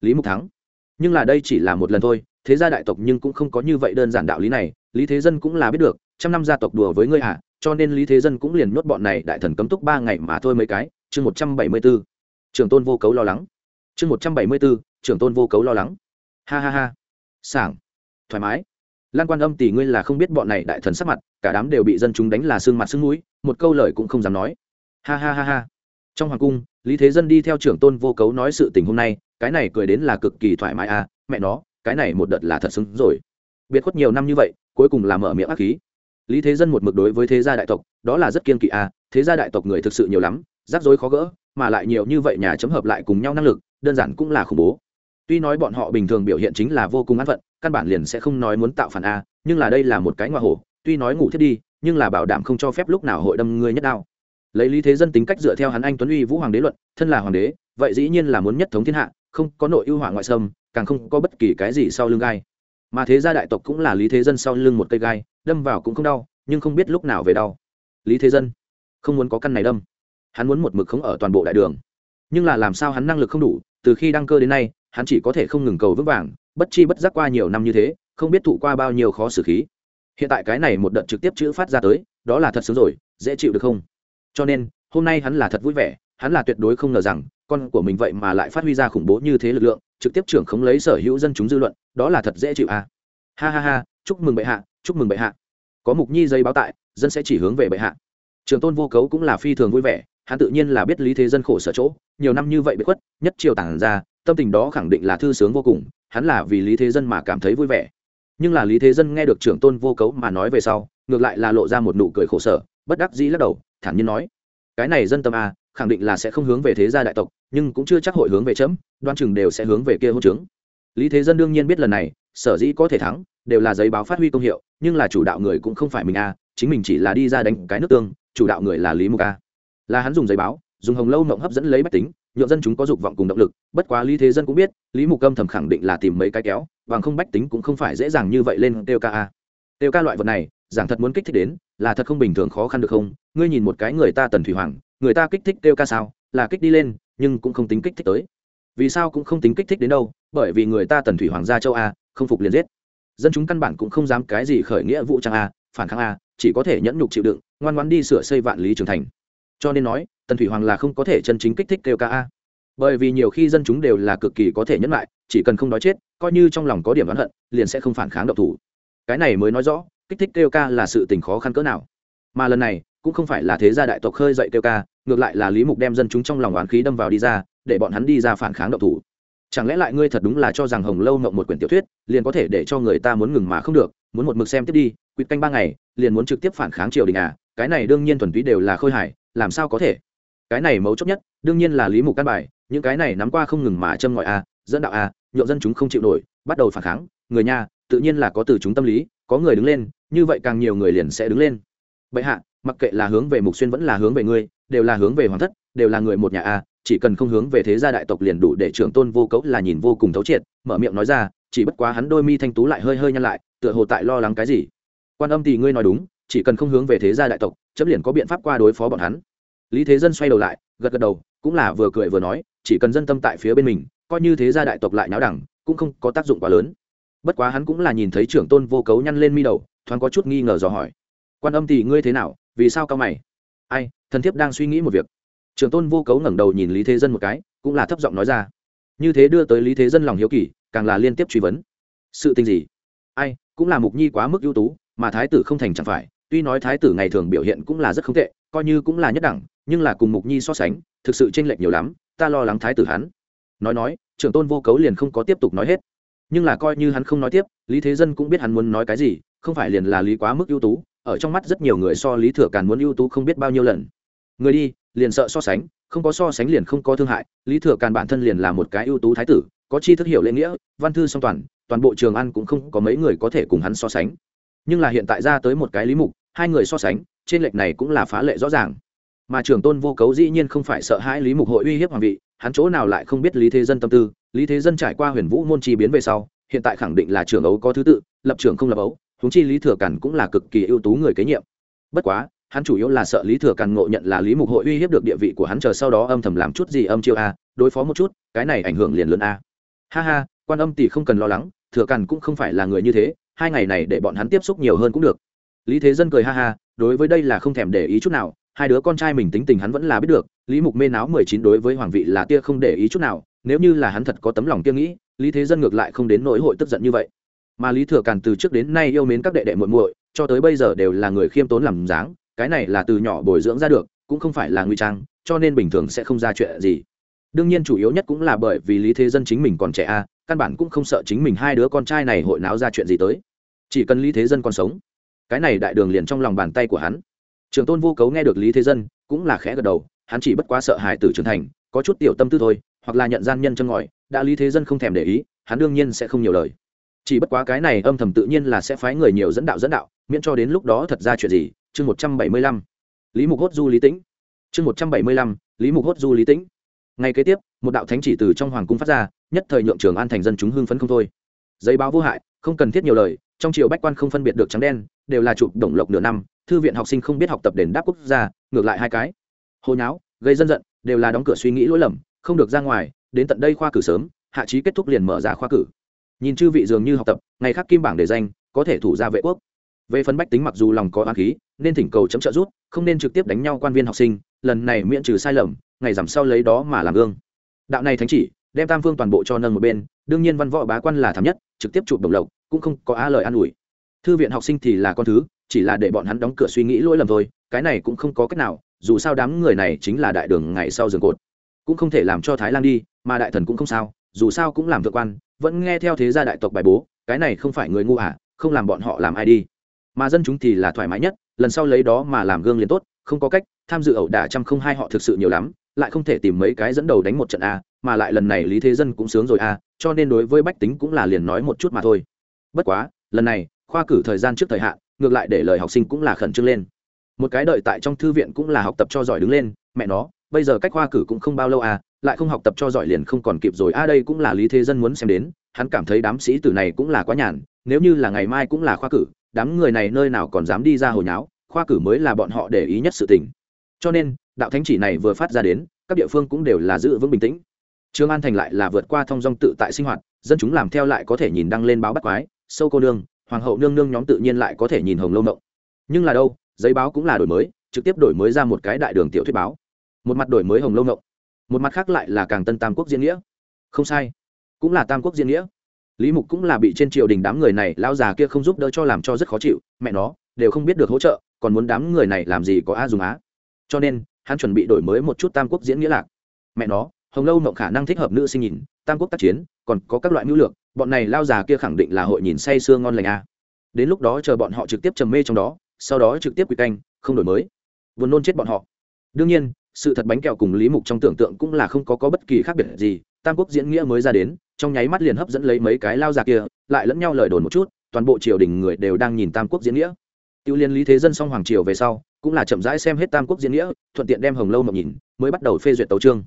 Lý mục thắng nhưng là đây chỉ là một lần thôi, thế gia đại tộc nhưng cũng không có như vậy đơn giản đạo lý này, lý thế dân cũng là biết được, trăm năm gia tộc đùa với ngươi hả cho nên lý thế dân cũng liền nuốt bọn này đại thần cấm túc ba ngày mà thôi mấy cái, chương một trăm bảy mươi b ố trưởng tôn vô cấu lo lắng. Chương một trăm bảy mươi b ố trưởng tôn vô cấu lo lắng. Ha ha ha. Sảng. Thoải mái. Lan quan âm tỷ ngươi là không biết bọn này đại thần sắc mặt, cả đám đều bị dân chúng đánh là xương mặt xương mũi, một câu lời cũng không dám nói. Ha ha ha ha. Trong hoàng cung, lý thế dân đi theo trưởng tôn vô cấu nói sự tình hôm nay cái này cười đến là cực kỳ thoải mái à mẹ nó, cái này một đợt là thật xứng rồi. Biệt khuất nhiều năm như vậy, cuối cùng là mở miệng ác khí lý thế dân một mực đối với thế gia đại tộc, đó là rất kiên kỵ à thế gia đại tộc người thực sự nhiều lắm, rắc rối khó gỡ, mà lại nhiều như vậy nhà chấm hợp lại cùng nhau năng lực, đơn giản cũng là khủng bố. Tuy nói bọn họ bình thường biểu hiện chính là vô cùng an phận, căn bản liền sẽ không nói muốn tạo phản a nhưng là đây là một cái ngoại hổ, tuy nói ngủ thiết đi, nhưng là bảo đảm không cho phép lúc nào hội đâm ngươi nhất đao lấy lý thế dân tính cách dựa theo hắn anh tuấn uy vũ hoàng đế luận, thân là hoàng đế, vậy dĩ nhiên là muốn nhất thống thiên hạ không có nội ưu hỏa ngoại sâm càng không có bất kỳ cái gì sau lưng gai. Mà thế gia đại tộc cũng là lý thế dân sau lưng một cây gai, đâm vào cũng không đau, nhưng không biết lúc nào về đau. Lý thế dân, không muốn có căn này đâm. Hắn muốn một mực không ở toàn bộ đại đường. Nhưng là làm sao hắn năng lực không đủ, từ khi đăng cơ đến nay, hắn chỉ có thể không ngừng cầu vững vàng, bất chi bất giác qua nhiều năm như thế, không biết thụ qua bao nhiêu khó xử khí. Hiện tại cái này một đợt trực tiếp chữ phát ra tới, đó là thật sướng rồi, dễ chịu được không? Cho nên, hôm nay hắn là thật vui vẻ, hắn là tuyệt đối không ngờ rằng con của mình vậy mà lại phát huy ra khủng bố như thế lực lượng, trực tiếp trưởng không lấy sở hữu dân chúng dư luận, đó là thật dễ chịu à? Ha ha ha, chúc mừng bệ hạ, chúc mừng bệ hạ. Có mục nhi dây báo tại, dân sẽ chỉ hướng về bệ hạ. Trường tôn vô cấu cũng là phi thường vui vẻ, hắn tự nhiên là biết lý thế dân khổ sở chỗ, nhiều năm như vậy bị khuất, nhất triều tản ra, tâm tình đó khẳng định là thư sướng vô cùng, hắn là vì lý thế dân mà cảm thấy vui vẻ. Nhưng là lý thế dân nghe được trưởng tôn vô cấu mà nói về sau, ngược lại là lộ ra một nụ cười khổ sở, bất đắc dĩ lắc đầu, thản nhiên nói, cái này dân tâm à khẳng định là sẽ không hướng về thế gia đại tộc, nhưng cũng chưa chắc hội hướng về chấm đoan chừng đều sẽ hướng về kia hôn trướng. Lý thế dân đương nhiên biết lần này, sở dĩ có thể thắng, đều là giấy báo phát huy công hiệu, nhưng là chủ đạo người cũng không phải mình a, chính mình chỉ là đi ra đánh cái nước tương, chủ đạo người là lý mục a. Là hắn dùng giấy báo, dùng hồng lâu mộng hấp dẫn lấy bách tính, nhượng dân chúng có dục vọng cùng động lực, bất quá lý thế dân cũng biết, lý mục âm thầm khẳng định là tìm mấy cái kéo, bằng không bách tính cũng không phải dễ dàng như vậy lên tiêu ca a. Tiêu ca loại vật này, giảng thật muốn kích thích đến, là thật không bình thường khó khăn được không? Ngươi nhìn một cái người ta tần thủy hoàng người ta kích thích kêu ca sao, là kích đi lên, nhưng cũng không tính kích thích tới. Vì sao cũng không tính kích thích đến đâu, bởi vì người ta tần thủy hoàng gia châu a, không phục liền giết. Dân chúng căn bản cũng không dám cái gì khởi nghĩa vũ trang a, phản kháng a, chỉ có thể nhẫn nhục chịu đựng, ngoan ngoan đi sửa xây vạn lý trường thành. Cho nên nói, tần thủy hoàng là không có thể chân chính kích thích kêu ca a. Bởi vì nhiều khi dân chúng đều là cực kỳ có thể nhẫn lại, chỉ cần không nói chết, coi như trong lòng có điểm oán hận, liền sẽ không phản kháng độc thủ. Cái này mới nói rõ, kích thích kêu ca là sự tình khó khăn cỡ nào. Mà lần này cũng không phải là thế gia đại tộc khơi dậy kêu ca, ngược lại là lý mục đem dân chúng trong lòng oán khí đâm vào đi ra, để bọn hắn đi ra phản kháng độc thủ. Chẳng lẽ lại ngươi thật đúng là cho rằng hồng lâu mộng một quyển tiểu thuyết, liền có thể để cho người ta muốn ngừng mà không được, muốn một mực xem tiếp đi quýt canh ba ngày, liền muốn trực tiếp phản kháng triều đình à? Cái này đương nhiên thuần túy đều là khôi hài, làm sao có thể? Cái này mấu chốt nhất, đương nhiên là lý mục căn bài, những cái này nắm qua không ngừng mà châm ngọi a à, dẫn đạo à, a nhộn dân chúng không chịu nổi, bắt đầu phản kháng, người nhà, tự nhiên là có từ chúng tâm lý, có người đứng lên, như vậy càng nhiều người liền sẽ đứng lên. Bệ hạ mặc kệ là hướng về mục xuyên vẫn là hướng về ngươi, đều là hướng về hoàng thất, đều là người một nhà a, chỉ cần không hướng về thế gia đại tộc liền đủ để trưởng tôn vô cấu là nhìn vô cùng thấu triệt, mở miệng nói ra, chỉ bất quá hắn đôi mi thanh tú lại hơi hơi nhăn lại, tựa hồ tại lo lắng cái gì. Quan âm thì ngươi nói đúng, chỉ cần không hướng về thế gia đại tộc, chấm liền có biện pháp qua đối phó bọn hắn. Lý thế dân xoay đầu lại, gật gật đầu, cũng là vừa cười vừa nói, chỉ cần dân tâm tại phía bên mình, coi như thế gia đại tộc lại náo đẳng, cũng không có tác dụng quá lớn. Bất quá hắn cũng là nhìn thấy trưởng tôn vô cấu nhăn lên mi đầu, thoáng có chút nghi ngờ dò hỏi. Quan âm thì ngươi thế nào? Vì sao cao mày? Ai, thần thiếp đang suy nghĩ một việc. Trường tôn vô cấu ngẩng đầu nhìn lý thế dân một cái, cũng là thấp giọng nói ra. Như thế đưa tới lý thế dân lòng hiếu kỳ, càng là liên tiếp truy vấn. Sự tình gì? Ai, cũng là mục nhi quá mức ưu tú, mà thái tử không thành chẳng phải. Tuy nói thái tử ngày thường biểu hiện cũng là rất không tệ, coi như cũng là nhất đẳng, nhưng là cùng mục nhi so sánh, thực sự chênh lệch nhiều lắm, ta lo lắng thái tử hắn. Nói nói trưởng tôn vô cấu liền không có tiếp tục nói hết. Nhưng là coi như hắn không nói tiếp, lý thế dân cũng biết hắn muốn nói cái gì, không phải liền là lý quá mức ưu tú ở trong mắt rất nhiều người so lý thừa càn muốn ưu tú không biết bao nhiêu lần. Người đi, liền sợ so sánh, không có so sánh liền không có thương hại, lý thừa càn bản thân liền là một cái ưu tú thái tử, có chi thức hiểu lễ nghĩa, văn thư song toàn toàn bộ trường ăn cũng không có mấy người có thể cùng hắn so sánh. Nhưng là hiện tại ra tới một cái lý mục, hai người so sánh, trên lệch này cũng là phá lệ rõ ràng. Mà trưởng tôn vô cấu dĩ nhiên không phải sợ hãi lý mục hội uy hiếp hoàng vị, hắn chỗ nào lại không biết lý thế dân tâm tư, lý thế dân trải qua huyền vũ môn chi biến về sau, hiện tại khẳng định là trưởng ấu có thứ tự, lập trưởng không lập ấu huống chi lý thừa cản cũng là cực kỳ ưu tú người kế nhiệm. Bất quá, hắn chủ yếu là sợ lý thừa càn ngộ nhận là lý mục hội uy hiếp được địa vị của hắn chờ sau đó âm thầm làm chút gì âm chiêu a, đối phó một chút, cái này ảnh hưởng liền lớn a. Ha ha, quan âm tỷ không cần lo lắng, thừa càn cũng không phải là người như thế, hai ngày này để bọn hắn tiếp xúc nhiều hơn cũng được. Lý thế dân cười ha ha, đối với đây là không thèm để ý chút nào, hai đứa con trai mình tính tình hắn vẫn là biết được, lý mục mê náo mười chín đối với hoàng vị là tia không để ý chút nào, nếu như là hắn thật có tấm lòng kia nghĩ, lý thế dân ngược lại không đến nỗi hội tức giận như vậy mà lý thừa càn từ trước đến nay yêu mến các đệ đệ muội muội, cho tới bây giờ đều là người khiêm tốn làm dáng, cái này là từ nhỏ bồi dưỡng ra được, cũng không phải là nguy trang, cho nên bình thường sẽ không ra chuyện gì. Đương nhiên chủ yếu nhất cũng là bởi vì lý thế dân chính mình còn trẻ a, căn bản cũng không sợ chính mình hai đứa con trai này hội náo ra chuyện gì tới. Chỉ cần lý thế dân còn sống, cái này đại đường liền trong lòng bàn tay của hắn. Trường tôn vô cấu nghe được lý thế dân, cũng là khẽ gật đầu, hắn chỉ bất quá sợ hài tử trưởng thành, có chút tiểu tâm tư thôi, hoặc là nhận gian nhân chân ngòi, đã lý thế dân không thèm để ý, hắn đương nhiên sẽ không nhiều lời chỉ bất quá cái này âm thầm tự nhiên là sẽ phái người nhiều dẫn đạo dẫn đạo, miễn cho đến lúc đó thật ra chuyện gì? Chương một trăm bảy mươi lăm. Lý mục hốt du lý tĩnh. Chương một trăm bảy mươi lăm, lý mục hốt du lý tĩnh. Ngay kế tiếp, một đạo thánh chỉ từ trong hoàng cung phát ra, nhất thời nhượng trường an thành dân chúng hưng phấn không thôi. Giấy báo vô hại, không cần thiết nhiều lời, trong triều bách quan không phân biệt được trắng đen, đều là chụp đồng lộc nửa năm, thư viện học sinh không biết học tập đền đáp quốc gia, ngược lại hai cái. Hồi nháo, gây dân giận, đều là đóng cửa suy nghĩ lỗi lầm, không được ra ngoài, đến tận đây khoa cử sớm, hạ trí kết thúc liền mở ra khoa cử nhìn chư vị dường như học tập, ngày khác kim bảng để danh, có thể thủ ra vệ quốc. Về phấn bách tính mặc dù lòng có oán khí, nên thỉnh cầu chấm trợ rút không nên trực tiếp đánh nhau quan viên học sinh, lần này miễn trừ sai lầm, ngày giảm sau lấy đó mà làm gương. Đạo này thánh chỉ, đem tam phương toàn bộ cho nâng một bên, đương nhiên văn võ bá quan là thảm nhất, trực tiếp chụp đồng lộc, cũng không có á lời an ủi. Thư viện học sinh thì là con thứ, chỉ là để bọn hắn đóng cửa suy nghĩ lỗi lầm thôi, cái này cũng không có cách nào, dù sao đám người này chính là đại đường ngày sau giường cột. Cũng không thể làm cho thái lan đi, mà đại thần cũng không sao, dù sao cũng làm thượng quan vẫn nghe theo thế gia đại tộc bài bố cái này không phải người ngu à, không làm bọn họ làm ai đi. Mà dân chúng thì là thoải mái nhất lần sau lấy đó mà làm gương liền tốt không có cách tham dự ẩu đả trăm không hai họ thực sự nhiều lắm lại không thể tìm mấy cái dẫn đầu đánh một trận a mà lại lần này lý thế dân cũng sướng rồi a cho nên đối với bách tính cũng là liền nói một chút mà thôi. Bất quá lần này khoa cử thời gian trước thời hạn ngược lại để lời học sinh cũng là khẩn trương lên. Một cái đợi tại trong thư viện cũng là học tập cho giỏi đứng lên mẹ nó bây giờ cách khoa cử cũng không bao lâu à lại không học tập cho giỏi liền không còn kịp rồi. A đây cũng là lý thế dân muốn xem đến. Hắn cảm thấy đám sĩ tử này cũng là quá nhàn. Nếu như là ngày mai cũng là khoa cử, đám người này nơi nào còn dám đi ra hồi nháo? Khoa cử mới là bọn họ để ý nhất sự tình. Cho nên, đạo thánh chỉ này vừa phát ra đến, các địa phương cũng đều là giữ vững bình tĩnh. Trương an thành lại là vượt qua thông dong tự tại sinh hoạt, dân chúng làm theo lại có thể nhìn đăng lên báo bắt quái, sâu cô nương, hoàng hậu nương nương nhóm tự nhiên lại có thể nhìn hồng lâu mộng. Nhưng là đâu, giấy báo cũng là đổi mới, trực tiếp đổi mới ra một cái đại đường tiểu thuyết báo một mặt đổi mới hồng lâu ngộng, một mặt khác lại là càng tân tam quốc diễn nghĩa. Không sai, cũng là tam quốc diễn nghĩa. Lý mục cũng là bị trên triều đình đám người này lao già kia không giúp đỡ cho làm cho rất khó chịu, mẹ nó, đều không biết được hỗ trợ, còn muốn đám người này làm gì có a dùng á. Cho nên, hắn chuẩn bị đổi mới một chút tam quốc diễn nghĩa lạc. Mẹ nó, hồng lâu mộng khả năng thích hợp nữ sinh nhìn, tam quốc tác chiến, còn có các loại mưu lược, bọn này lao già kia khẳng định là hội nhìn say sưa ngon lành a. Đến lúc đó chờ bọn họ trực tiếp trầm mê trong đó, sau đó trực tiếp quy canh, không đổi mới. Vốn nôn chết bọn họ. Đương nhiên sự thật bánh kẹo cùng lý mục trong tưởng tượng cũng là không có, có bất kỳ khác biệt gì. Tam quốc diễn nghĩa mới ra đến trong nháy mắt liền hấp dẫn lấy mấy cái lao già kia lại lẫn nhau lời đồn một chút toàn bộ triều đình người đều đang nhìn tam quốc diễn nghĩa. Tiêu liên lý thế dân xong hoàng triều về sau cũng là chậm rãi xem hết tam quốc diễn nghĩa thuận tiện đem hồng lâu mộng nhìn mới bắt đầu phê duyệt tấu trương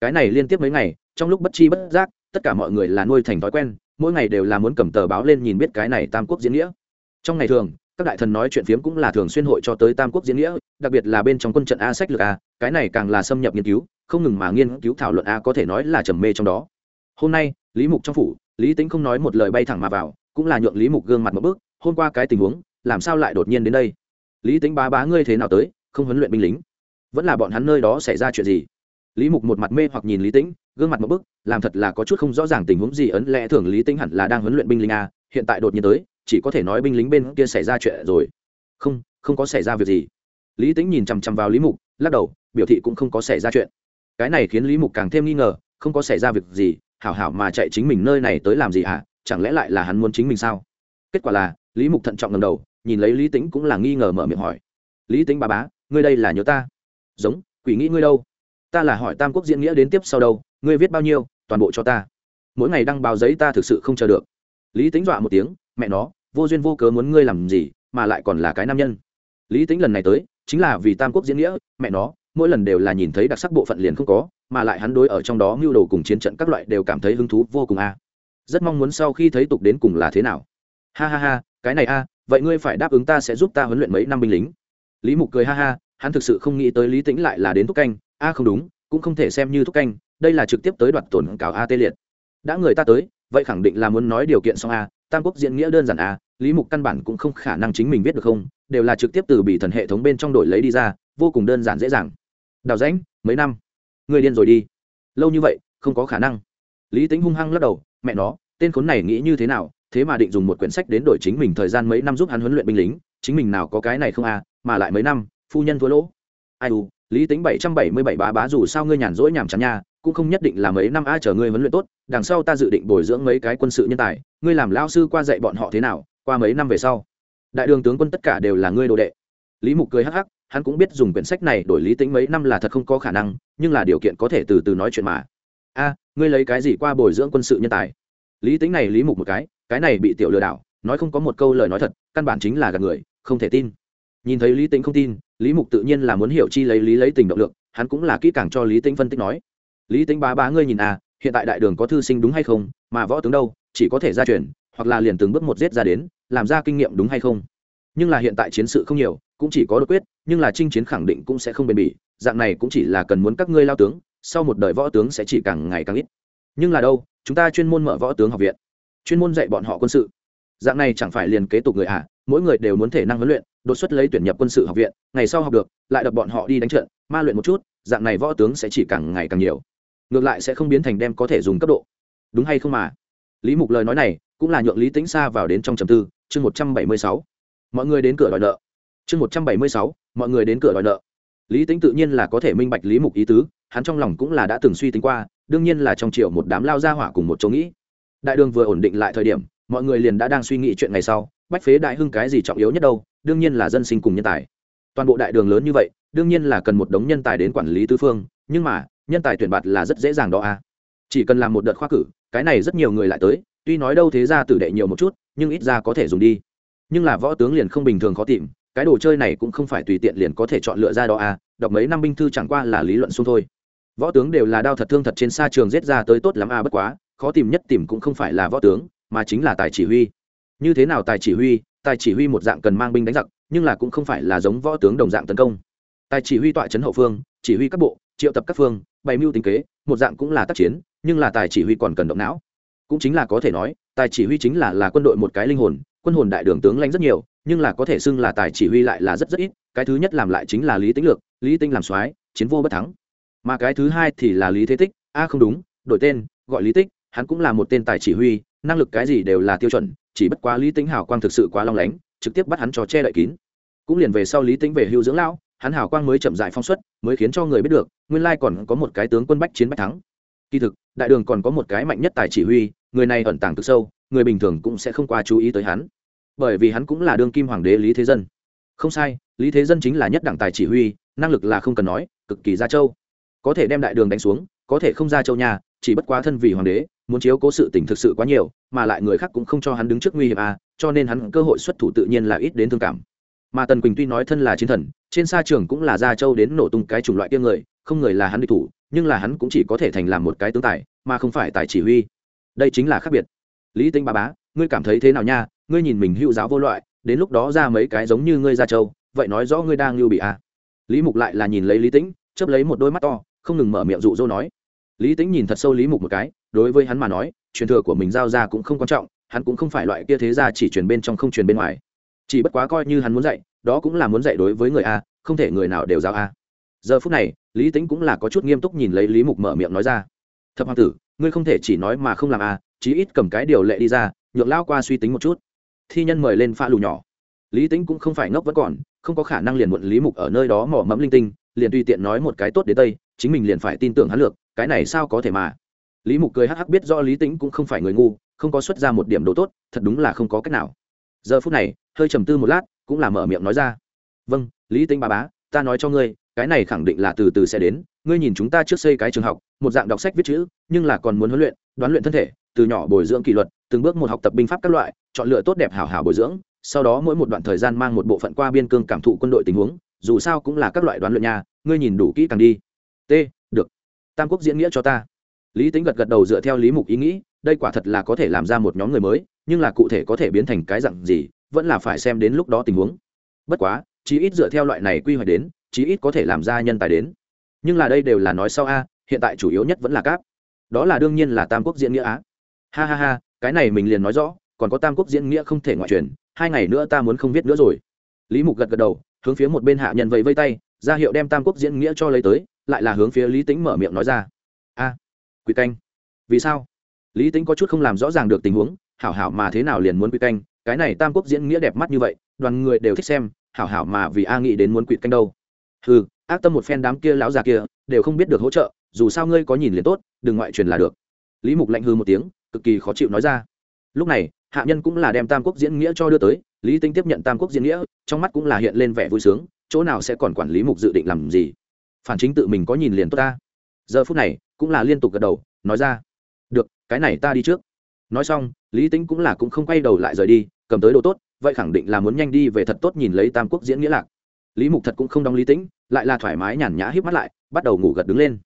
cái này liên tiếp mấy ngày trong lúc bất chi bất giác tất cả mọi người là nuôi thành thói quen mỗi ngày đều là muốn cầm tờ báo lên nhìn biết cái này tam quốc diễn nghĩa. Trong ngày thường các đại thần nói chuyện phiếm cũng là thường xuyên hội cho tới tam quốc diễn nghĩa, đặc biệt là bên trong quân trận a sách lược a, cái này càng là xâm nhập nghiên cứu, không ngừng mà nghiên cứu thảo luận a có thể nói là trầm mê trong đó. Hôm nay, lý mục trong phủ, lý tính không nói một lời bay thẳng mà vào, cũng là nhượng lý mục gương mặt một bước, hôm qua cái tình huống, làm sao lại đột nhiên đến đây? Lý tính bá bá ngươi thế nào tới, không huấn luyện binh lính? Vẫn là bọn hắn nơi đó xảy ra chuyện gì? Lý mục một mặt mê hoặc nhìn lý tĩnh, gương mặt một bức làm thật là có chút không rõ ràng tình huống gì ấn lẽ thường lý tĩnh hẳn là đang huấn luyện binh lính a, hiện tại đột nhiên tới chỉ có thể nói binh lính bên kia xảy ra chuyện rồi. Không không có xảy ra việc gì. Lý tĩnh nhìn chằm chằm vào lý mục, lắc đầu, biểu thị cũng không có xảy ra chuyện. Cái này khiến lý mục càng thêm nghi ngờ, không có xảy ra việc gì, hảo hảo mà chạy chính mình nơi này tới làm gì hả? Chẳng lẽ lại là hắn muốn chính mình sao? Kết quả là, lý mục thận trọng ngầm đầu, nhìn lấy lý tĩnh cũng là nghi ngờ mở miệng hỏi. Lý tĩnh bà bá, ngươi đây là nhớ ta? Giống, quỷ nghĩ ngươi đâu? Ta là hỏi tam quốc diễn nghĩa đến tiếp sau đâu, ngươi viết bao nhiêu, toàn bộ cho ta. Mỗi ngày đăng báo giấy ta thực sự không chờ được lý tính dọa một tiếng, mẹ nó, vô duyên vô cớ muốn ngươi làm gì, mà lại còn là cái nam nhân. Lý tính lần này tới, chính là vì tam quốc diễn nghĩa, mẹ nó, mỗi lần đều là nhìn thấy đặc sắc bộ phận liền không có, mà lại hắn đối ở trong đó mưu đồ cùng chiến trận các loại đều cảm thấy hứng thú vô cùng a. Rất mong muốn sau khi thấy tục đến cùng là thế nào. Ha ha ha, cái này a, vậy ngươi phải đáp ứng ta sẽ giúp ta huấn luyện mấy năm binh lính. Lý mục cười ha ha, hắn thực sự không nghĩ tới lý tĩnh lại là đến thúc canh. A, không đúng, cũng không thể xem như thúc canh, đây là trực tiếp tới đoạt tổn cáo a tê liệt. Đã người ta tới vậy khẳng định là muốn nói điều kiện xong a, tam quốc diễn nghĩa đơn giản a, lý mục căn bản cũng không khả năng chính mình viết được không, đều là trực tiếp từ bị thần hệ thống bên trong đổi lấy đi ra, vô cùng đơn giản dễ dàng. Đào rãnh, mấy năm? Người điên rồi đi. Lâu như vậy, không có khả năng. Lý tính hung hăng lắc đầu, mẹ nó, tên khốn này nghĩ như thế nào, thế mà định dùng một quyển sách đến đổi chính mình thời gian mấy năm giúp hắn huấn luyện binh lính, chính mình nào có cái này không à mà lại mấy năm, phu nhân thua lỗ. Ai u lý tính bảy trăm bảy mươi bảy bá bá dù sao ngươi nhàn rỗi nhàm chán nha, cũng không nhất định là mấy năm a chờ ngươi huấn luyện tốt, đằng sau ta dự định bồi dưỡng mấy cái quân sự nhân tài, ngươi làm lao sư qua dạy bọn họ thế nào, qua mấy năm về sau. Đại đường tướng quân tất cả đều là ngươi đồ đệ. Lý mục cười hắc hắc, hắn cũng biết dùng quyển sách này đổi lý tính mấy năm là thật không có khả năng, nhưng là điều kiện có thể từ từ nói chuyện mà. A, ngươi lấy cái gì qua bồi dưỡng quân sự nhân tài? Lý tính này lý mục một cái cái này bị tiểu lừa đảo, nói không có một câu lời nói thật, căn bản chính là gạt người, không thể tin. Nhìn thấy lý tính không tin lý mục tự nhiên là muốn hiểu chi lấy lý lấy tình động lượng hắn cũng là kỹ càng cho lý tính phân tích nói. Lý tính bá bá ngươi nhìn à hiện tại đại đường có thư sinh đúng hay không mà võ tướng đâu chỉ có thể ra truyền hoặc là liền từng bước một giết ra đến làm ra kinh nghiệm đúng hay không. Nhưng là hiện tại chiến sự không nhiều cũng chỉ có đột quyết nhưng là chinh chiến khẳng định cũng sẽ không bền bỉ dạng này cũng chỉ là cần muốn các ngươi lao tướng sau một đời võ tướng sẽ chỉ càng ngày càng ít. Nhưng là đâu chúng ta chuyên môn mở võ tướng học viện chuyên môn dạy bọn họ quân sự. Dạng này chẳng phải liền kế tục người ạ à, mỗi người đều muốn thể năng huấn luyện đột xuất lấy tuyển nhập quân sự học viện, ngày sau học được, lại đập bọn họ đi đánh trận, ma luyện một chút, dạng này võ tướng sẽ chỉ càng ngày càng nhiều. Ngược lại sẽ không biến thành đem có thể dùng cấp độ. Đúng hay không mà? Lý mục lời nói này cũng là nhượng lý tính xa vào đến trong trầm tư, chương một trăm bảy mươi sáu. Mọi người đến cửa đòi nợ. Chương một trăm bảy mươi sáu, mọi người đến cửa đòi nợ. Lý tính tự nhiên là có thể minh bạch lý mục ý tứ, hắn trong lòng cũng là đã từng suy tính qua, đương nhiên là trong triệu một đám lao ra hỏa cùng một chỗ nghĩ. Đại đường vừa ổn định lại thời điểm, mọi người liền đã đang suy nghĩ chuyện ngày sau bách phế đại hưng cái gì trọng yếu nhất đâu, đương nhiên là dân sinh cùng nhân tài. Toàn bộ đại đường lớn như vậy, đương nhiên là cần một đống nhân tài đến quản lý tư phương, nhưng mà, nhân tài tuyển bạt là rất dễ dàng đó a. Chỉ cần làm một đợt khoa cử, cái này rất nhiều người lại tới, tuy nói đâu thế ra tử đệ nhiều một chút, nhưng ít ra có thể dùng đi. Nhưng là võ tướng liền không bình thường khó tìm, cái đồ chơi này cũng không phải tùy tiện liền có thể chọn lựa ra đó a, đọc mấy năm binh thư chẳng qua là lý luận xung thôi. Võ tướng đều là đao thật thương thật trên xa trường giết ra tới tốt lắm a, bất quá, khó tìm nhất tìm cũng không phải là võ tướng, mà chính là tài chỉ huy như thế nào tài chỉ huy, tài chỉ huy một dạng cần mang binh đánh giặc, nhưng là cũng không phải là giống võ tướng đồng dạng tấn công. Tài chỉ huy tọa trấn hậu phương, chỉ huy các bộ, triệu tập các phương, bày mưu tính kế, một dạng cũng là tác chiến, nhưng là tài chỉ huy còn cần động não. Cũng chính là có thể nói, tài chỉ huy chính là là quân đội một cái linh hồn, quân hồn đại đường tướng lãnh rất nhiều, nhưng là có thể xưng là tài chỉ huy lại là rất rất ít, cái thứ nhất làm lại chính là lý tính lược, lý tinh làm soái, chiến vô bất thắng. Mà cái thứ hai thì là lý thế tích, a không đúng, đổi tên, gọi lý tích, hắn cũng là một tên tài chỉ huy, năng lực cái gì đều là tiêu chuẩn chỉ bất quá lý tính hào quang thực sự quá long lánh, trực tiếp bắt hắn cho che đậy kín. Cũng liền về sau lý tính về hưu dưỡng lão, hắn hào quang mới chậm dại phong suất mới khiến cho người biết được, nguyên lai còn có một cái tướng quân bách chiến bách thắng. Kỳ thực, đại đường còn có một cái mạnh nhất tài chỉ huy, người này ẩn tàng cực sâu, người bình thường cũng sẽ không qua chú ý tới hắn. Bởi vì hắn cũng là đương kim hoàng đế lý thế dân. Không sai, lý thế dân chính là nhất đảng tài chỉ huy, năng lực là không cần nói, cực kỳ gia châu. Có thể đem đại đường đánh xuống, có thể không ra châu nhà chỉ bất quá thân vì hoàng đế, muốn chiếu cố sự tình thực sự quá nhiều, mà lại người khác cũng không cho hắn đứng trước nguy hiểm à cho nên hắn cơ hội xuất thủ tự nhiên là ít đến thương cảm. Mà tần quỳnh tuy nói thân là chiến thần, trên sa trường cũng là gia châu đến nổ tung cái chủng loại kia người, không người là hắn địch thủ, nhưng là hắn cũng chỉ có thể thành làm một cái tướng tài, mà không phải tài chỉ huy. Đây chính là khác biệt. Lý tinh ba bá, ngươi cảm thấy thế nào nha? Ngươi nhìn mình hữu giáo vô loại, đến lúc đó ra mấy cái giống như ngươi gia châu, vậy nói rõ ngươi đang lưu bị à. lý mục lại là nhìn lấy lý tĩnh, chớp lấy một đôi mắt to, không ngừng mở miệng dụ dỗ nói lý tĩnh nhìn thật sâu lý mục một cái, đối với hắn mà nói, truyền thừa của mình giao ra cũng không quan trọng, hắn cũng không phải loại kia thế ra chỉ truyền bên trong không truyền bên ngoài. Chỉ bất quá coi như hắn muốn dạy, đó cũng là muốn dạy đối với người a, không thể người nào đều giao a. Giờ phút này, lý tính cũng là có chút nghiêm túc nhìn lấy lý mục mở miệng nói ra. Thập hoàng tử, ngươi không thể chỉ nói mà không làm a, chí ít cầm cái điều lệ đi ra, nhượng lao qua suy tính một chút. Thi nhân mời lên pha lù nhỏ. Lý tính cũng không phải ngốc vẫn còn, không có khả năng liền muộn lý mục ở nơi đó mỏ mẫm linh tinh, liền tùy tiện nói một cái tốt đến tây, chính mình liền phải tin tưởng hắn lược cái này sao có thể mà? Lý mục cười hắc hắc biết do lý tính cũng không phải người ngu, không có xuất ra một điểm đồ tốt, thật đúng là không có cách nào. Giờ phút này, hơi trầm tư một lát, cũng là mở miệng nói ra. Vâng lý tính bà bá, ta nói cho ngươi, cái này khẳng định là từ từ sẽ đến. Ngươi nhìn chúng ta trước xây cái trường học, một dạng đọc sách viết chữ, nhưng là còn muốn huấn luyện, đoán luyện thân thể, từ nhỏ bồi dưỡng kỷ luật, từng bước một học tập binh pháp các loại, chọn lựa tốt đẹp hảo hảo bồi dưỡng, sau đó mỗi một đoạn thời gian mang một bộ phận qua biên cương cảm thụ quân đội tình huống, dù sao cũng là các loại đoán luyện nhà ngươi nhìn đủ kỹ càng đi. T tam quốc diễn nghĩa cho ta. Lý tính gật gật đầu dựa theo lý mục ý nghĩ, đây quả thật là có thể làm ra một nhóm người mới, nhưng là cụ thể có thể biến thành cái dặn gì, vẫn là phải xem đến lúc đó tình huống. Bất quá, chí ít dựa theo loại này quy hoạch đến, chí ít có thể làm ra nhân tài đến. Nhưng là đây đều là nói sau a, hiện tại chủ yếu nhất vẫn là cáp. Đó là đương nhiên là tam quốc diễn nghĩa á. Ha ha ha, cái này mình liền nói rõ, còn có tam quốc diễn nghĩa không thể ngoại truyền, hai ngày nữa ta muốn không viết nữa rồi. Lý mục gật gật đầu, hướng phía một bên hạ nhân vẫy vây tay, ra hiệu đem tam quốc diễn nghĩa cho lấy tới lại là hướng phía lý tính mở miệng nói ra. A quy canh. Vì sao? Lý tính có chút không làm rõ ràng được tình huống, hảo hảo mà thế nào liền muốn quy canh? Cái này tam quốc diễn nghĩa đẹp mắt như vậy, đoàn người đều thích xem, hảo hảo mà vì a nghĩ đến muốn quỵ canh đâu. Ừ ác tâm một phen đám kia lão già kia, đều không biết được hỗ trợ, dù sao ngươi có nhìn liền tốt, đừng ngoại truyền là được. Lý mục lạnh hư một tiếng, cực kỳ khó chịu nói ra. Lúc này, hạ nhân cũng là đem tam quốc diễn nghĩa cho đưa tới, lý tinh tiếp nhận tam quốc diễn nghĩa, trong mắt cũng là hiện lên vẻ vui sướng, chỗ nào sẽ còn quản lý mục dự định làm gì? Phản chính tự mình có nhìn liền tốt ta. Giờ phút này, cũng là liên tục gật đầu, nói ra, được, cái này ta đi trước. Nói xong, lý tính cũng là cũng không quay đầu lại rời đi, cầm tới đồ tốt, vậy khẳng định là muốn nhanh đi về thật tốt nhìn lấy tam quốc diễn nghĩa lạc. Lý mục thật cũng không đóng lý tĩnh, lại là thoải mái nhàn nhã híp mắt lại, bắt đầu ngủ gật đứng lên.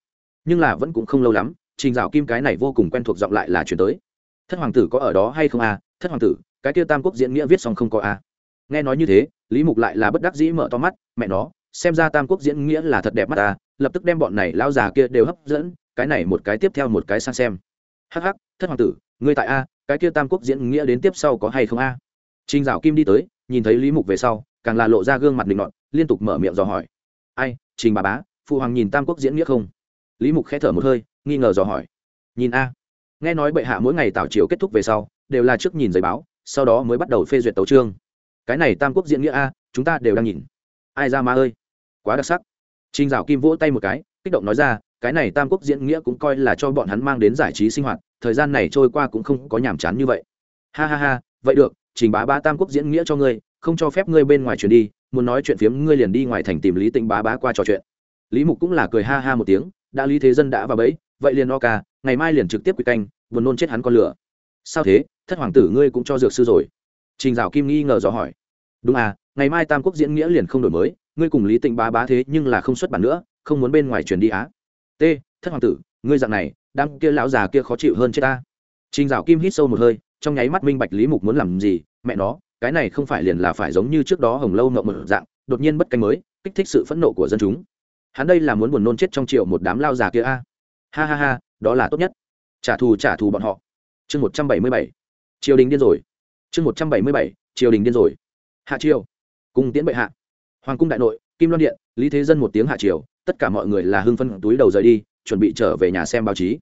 Nhưng là vẫn cũng không lâu lắm, trình dạo kim cái này vô cùng quen thuộc giọng lại là chuyển tới. Thất hoàng tử có ở đó hay không à thất hoàng tử, cái kia tam quốc diễn nghĩa viết xong không có à nghe nói như thế, lý mục lại là bất đắc dĩ mở to mắt, mẹ nó xem ra tam quốc diễn nghĩa là thật đẹp mắt ta, lập tức đem bọn này lao già kia đều hấp dẫn, cái này một cái tiếp theo một cái sang xem. Hắc hắc, thất hoàng tử, ngươi tại a, cái kia tam quốc diễn nghĩa đến tiếp sau có hay không a? Trình dạo kim đi tới, nhìn thấy lý mục về sau, càng là lộ ra gương mặt định ngọn liên tục mở miệng dò hỏi. Ai, trình bà bá, phụ hoàng nhìn tam quốc diễn nghĩa không? Lý mục khẽ thở một hơi, nghi ngờ dò hỏi. Nhìn a. Nghe nói bệ hạ mỗi ngày tảo chiều kết thúc về sau, đều là trước nhìn giấy báo, sau đó mới bắt đầu phê duyệt tấu trương cái này tam quốc diễn nghĩa a, chúng ta đều đang nhìn. Ai ra ma ơi? Quá đặc sắc. Trình dạo kim vỗ tay một cái, kích động nói ra, cái này tam quốc diễn nghĩa cũng coi là cho bọn hắn mang đến giải trí sinh hoạt, thời gian này trôi qua cũng không có nhàm chán như vậy. Ha ha ha, vậy được, trình bá bá tam quốc diễn nghĩa cho ngươi, không cho phép ngươi bên ngoài chuyển đi, muốn nói chuyện phiếm ngươi liền đi ngoài thành tìm lý tĩnh bá bá qua trò chuyện. Lý mục cũng là cười ha ha một tiếng, đã lý thế dân đã vào bẫy, vậy liền o ca, ngày mai liền trực tiếp quy canh, buồn nôn chết hắn con lửa. Sao thế, thất hoàng tử ngươi cũng cho dược sư rồi? Trình dạo kim nghi ngờ dò hỏi. Đúng à ngày mai tam quốc diễn nghĩa liền không đổi mới ngươi cùng lý tịnh bá bá thế nhưng là không xuất bản nữa, không muốn bên ngoài truyền đi á. T, thất hoàng tử, ngươi dạng này đang kia lão già kia khó chịu hơn chết ta. Trình dạo kim hít sâu một hơi, trong nháy mắt minh bạch lý mục muốn làm gì, mẹ nó, cái này không phải liền là phải giống như trước đó hồng lâu ngậm một dạng, đột nhiên bất canh mới, kích thích sự phẫn nộ của dân chúng. Hắn đây là muốn buồn nôn chết trong triệu một đám lao già kia a. Ha ha ha, đó là tốt nhất. Trả thù trả thù bọn họ. Chương một trăm bảy mươi bảy. Triều đình điên rồi. Chương một trăm bảy mươi bảy, triều đình điên rồi. Hạ triều. Cung tiễn bệ hạ hoàng cung đại nội, kim loan điện, lý thế dân một tiếng hạ triều, tất cả mọi người là hưng phân túi đầu rời đi, chuẩn bị trở về nhà xem báo chí.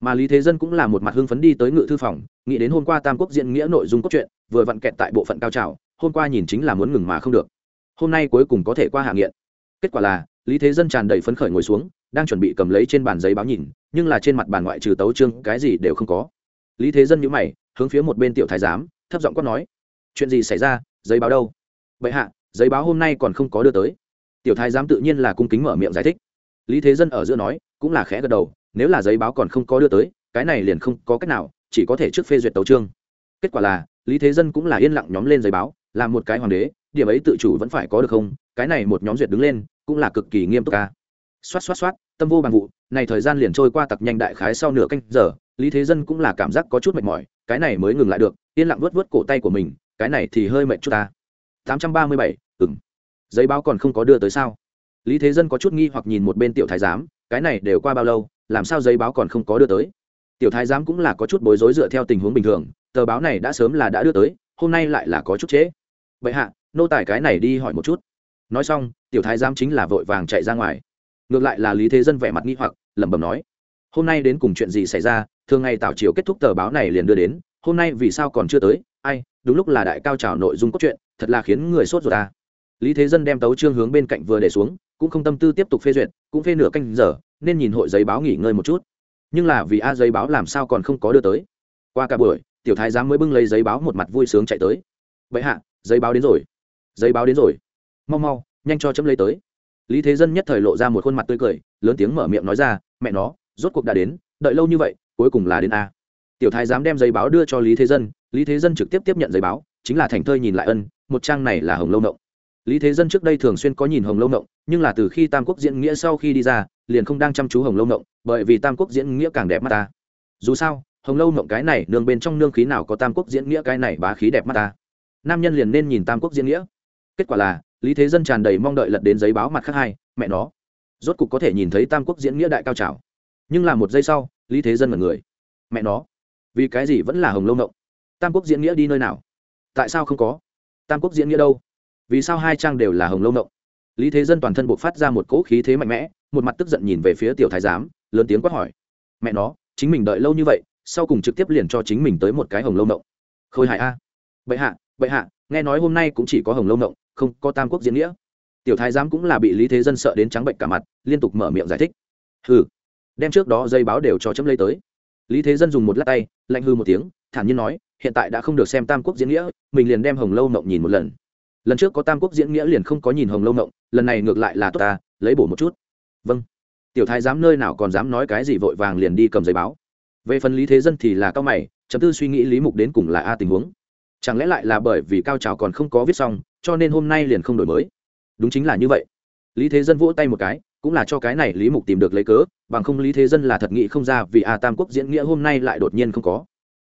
Mà lý thế dân cũng là một mặt hưng phấn đi tới ngự thư phòng, nghĩ đến hôm qua tam quốc diễn nghĩa nội dung cốt truyện, vừa vặn kẹt tại bộ phận cao trào, hôm qua nhìn chính là muốn ngừng mà không được. Hôm nay cuối cùng có thể qua hạ nghiện. Kết quả là, lý thế dân tràn đầy phấn khởi ngồi xuống, đang chuẩn bị cầm lấy trên bàn giấy báo nhìn, nhưng là trên mặt bàn ngoại trừ tấu trương cái gì đều không có. Lý thế dân nhữ mày, hướng phía một bên tiểu thái giám, thấp giọng quát nói, chuyện gì xảy ra? Giấy báo đâu? Vậy hạ giấy báo hôm nay còn không có đưa tới. Tiểu thái giám tự nhiên là cung kính mở miệng giải thích. Lý thế dân ở giữa nói, cũng là khẽ gật đầu, nếu là giấy báo còn không có đưa tới, cái này liền không có cách nào, chỉ có thể trước phê duyệt tấu trương kết quả là, lý thế dân cũng là yên lặng nhóm lên giấy báo làm một cái hoàng đế, điểm ấy tự chủ vẫn phải có được không? Cái này một nhóm duyệt đứng lên, cũng là cực kỳ nghiêm túc ca xoát xoát xoát, tâm vô bằng vụ, này thời gian liền trôi qua tặc nhanh đại khái sau nửa canh giờ, lý thế dân cũng là cảm giác có chút mệt mỏi, cái này mới ngừng lại được, yên lặng vớt vớt cổ tay của mình, cái này thì hơi mệt chút ta tám trăm ba mươi bảy ừng giấy báo còn không có đưa tới sao? Lý thế dân có chút nghi hoặc nhìn một bên tiểu thái giám, cái này đều qua bao lâu, làm sao giấy báo còn không có đưa tới? Tiểu thái giám cũng là có chút bối rối dựa theo tình huống bình thường, tờ báo này đã sớm là đã đưa tới, hôm nay lại là có chút trễ. Vậy hạ, nô tài cái này đi hỏi một chút. Nói xong, tiểu thái giám chính là vội vàng chạy ra ngoài. Ngược lại là lý thế dân vẻ mặt nghi hoặc, lẩm bẩm nói, hôm nay đến cùng chuyện gì xảy ra, thường ngày tảo chiều kết thúc tờ báo này liền đưa đến, hôm nay vì sao còn chưa tới, ai, đúng lúc là đại cao trào nội dung cốt truyện thật là khiến người sốt ruột ta. Lý thế dân đem tấu trương hướng bên cạnh vừa để xuống, cũng không tâm tư tiếp tục phê duyệt, cũng phê nửa canh giờ, nên nhìn hội giấy báo nghỉ ngơi một chút. Nhưng là vì a giấy báo làm sao còn không có đưa tới. Qua cả buổi, tiểu thái giám mới bưng lấy giấy báo một mặt vui sướng chạy tới. Vậy hạ, giấy báo đến rồi. Giấy báo đến rồi. Mau mau, nhanh cho chấm lấy tới. Lý thế dân nhất thời lộ ra một khuôn mặt tươi cười, lớn tiếng mở miệng nói ra, mẹ nó, rốt cuộc đã đến, đợi lâu như vậy, cuối cùng là đến a. Tiểu thái dám đem giấy báo đưa cho lý thế dân, lý thế dân trực tiếp tiếp nhận giấy báo chính là thành thơi nhìn lại ân, một trang này là hồng lâu nộng lý thế dân trước đây thường xuyên có nhìn hồng lâu nộng nhưng là từ khi tam quốc diễn nghĩa sau khi đi ra, liền không đang chăm chú hồng lâu nộng bởi vì tam quốc diễn nghĩa càng đẹp mắt ta. Dù sao, hồng lâu nộng cái này, nương bên trong nương khí nào có tam quốc diễn nghĩa cái này bá khí đẹp mắt ta. Nam nhân liền nên nhìn tam quốc diễn nghĩa. Kết quả là, lý thế dân tràn đầy mong đợi lật đến giấy báo mặt khác hai, mẹ nó. Rốt cục có thể nhìn thấy tam quốc diễn nghĩa đại cao trào. Nhưng là một giây sau, lý thế dân mật người. Mẹ nó, vì cái gì vẫn là hồng lâu ngộng? Tam quốc diễn nghĩa đi nơi nào? Tại sao không có? Tam quốc diễn nghĩa đâu? Vì sao hai trang đều là hồng lâu ngộng? Lý thế dân toàn thân buộc phát ra một cỗ khí thế mạnh mẽ, một mặt tức giận nhìn về phía tiểu thái giám, lớn tiếng quát hỏi. Mẹ nó, chính mình đợi lâu như vậy, sau cùng trực tiếp liền cho chính mình tới một cái hồng lâu ngộng. Khôi hài a. Bệ hạ bệ hạ, nghe nói hôm nay cũng chỉ có hồng lâu ngộng, không có tam quốc diễn nghĩa. Tiểu thái giám cũng là bị lý thế dân sợ đến trắng bệnh cả mặt, liên tục mở miệng giải thích. Hừ, đem trước đó dây báo đều cho chấm lấy tới. Lý thế dân dùng một lát tay, lạnh hư một tiếng, thản nhiên nói hiện tại đã không được xem tam quốc diễn nghĩa, mình liền đem hồng lâu mộng nhìn một lần. Lần trước có tam quốc diễn nghĩa liền không có nhìn hồng lâu mộng, lần này ngược lại là tốt ta, lấy bổ một chút. Vâng. Tiểu thái giám nơi nào còn dám nói cái gì vội vàng liền đi cầm giấy báo. Về phần lý thế dân thì là cao mày, chấm tư suy nghĩ lý mục đến cùng là a tình huống. Chẳng lẽ lại là bởi vì cao trào còn không có viết xong, cho nên hôm nay liền không đổi mới? Đúng chính là như vậy. Lý thế dân vỗ tay một cái, cũng là cho cái này lý mục tìm được lấy cớ, bằng không lý thế dân là thật nghĩ không ra vì a tam quốc diễn nghĩa hôm nay lại đột nhiên không có.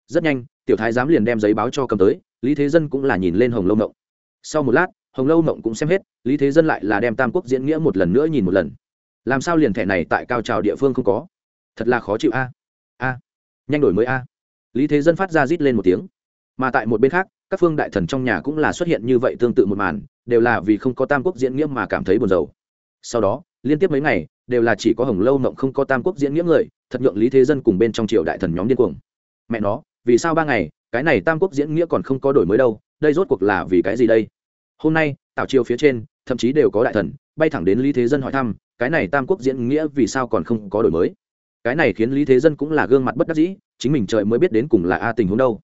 Rất nhanh tiểu thái giám liền đem giấy báo cho cầm tới, lý thế dân cũng là nhìn lên hồng lâu mộng. Sau một lát, hồng lâu mộng cũng xem hết, lý thế dân lại là đem tam quốc diễn nghĩa một lần nữa nhìn một lần. Làm sao liền thẻ này tại cao trào địa phương không có? Thật là khó chịu a. A. Nhanh đổi mới a. Lý thế dân phát ra rít lên một tiếng. Mà tại một bên khác, các phương đại thần trong nhà cũng là xuất hiện như vậy tương tự một màn, đều là vì không có tam quốc diễn nghĩa mà cảm thấy buồn rầu. Sau đó, liên tiếp mấy ngày, đều là chỉ có hồng lâu mộng không có tam quốc diễn nghĩa người, thật nhượng lý thế dân cùng bên trong triều đại thần nhóm điên cuồng. Mẹ nó vì sao ba ngày, cái này tam quốc diễn nghĩa còn không có đổi mới đâu, đây rốt cuộc là vì cái gì đây? Hôm nay, tảo triều phía trên, thậm chí đều có đại thần, bay thẳng đến lý thế dân hỏi thăm, cái này tam quốc diễn nghĩa vì sao còn không có đổi mới? Cái này khiến lý thế dân cũng là gương mặt bất đắc dĩ, chính mình trời mới biết đến cùng là a tình huống đâu.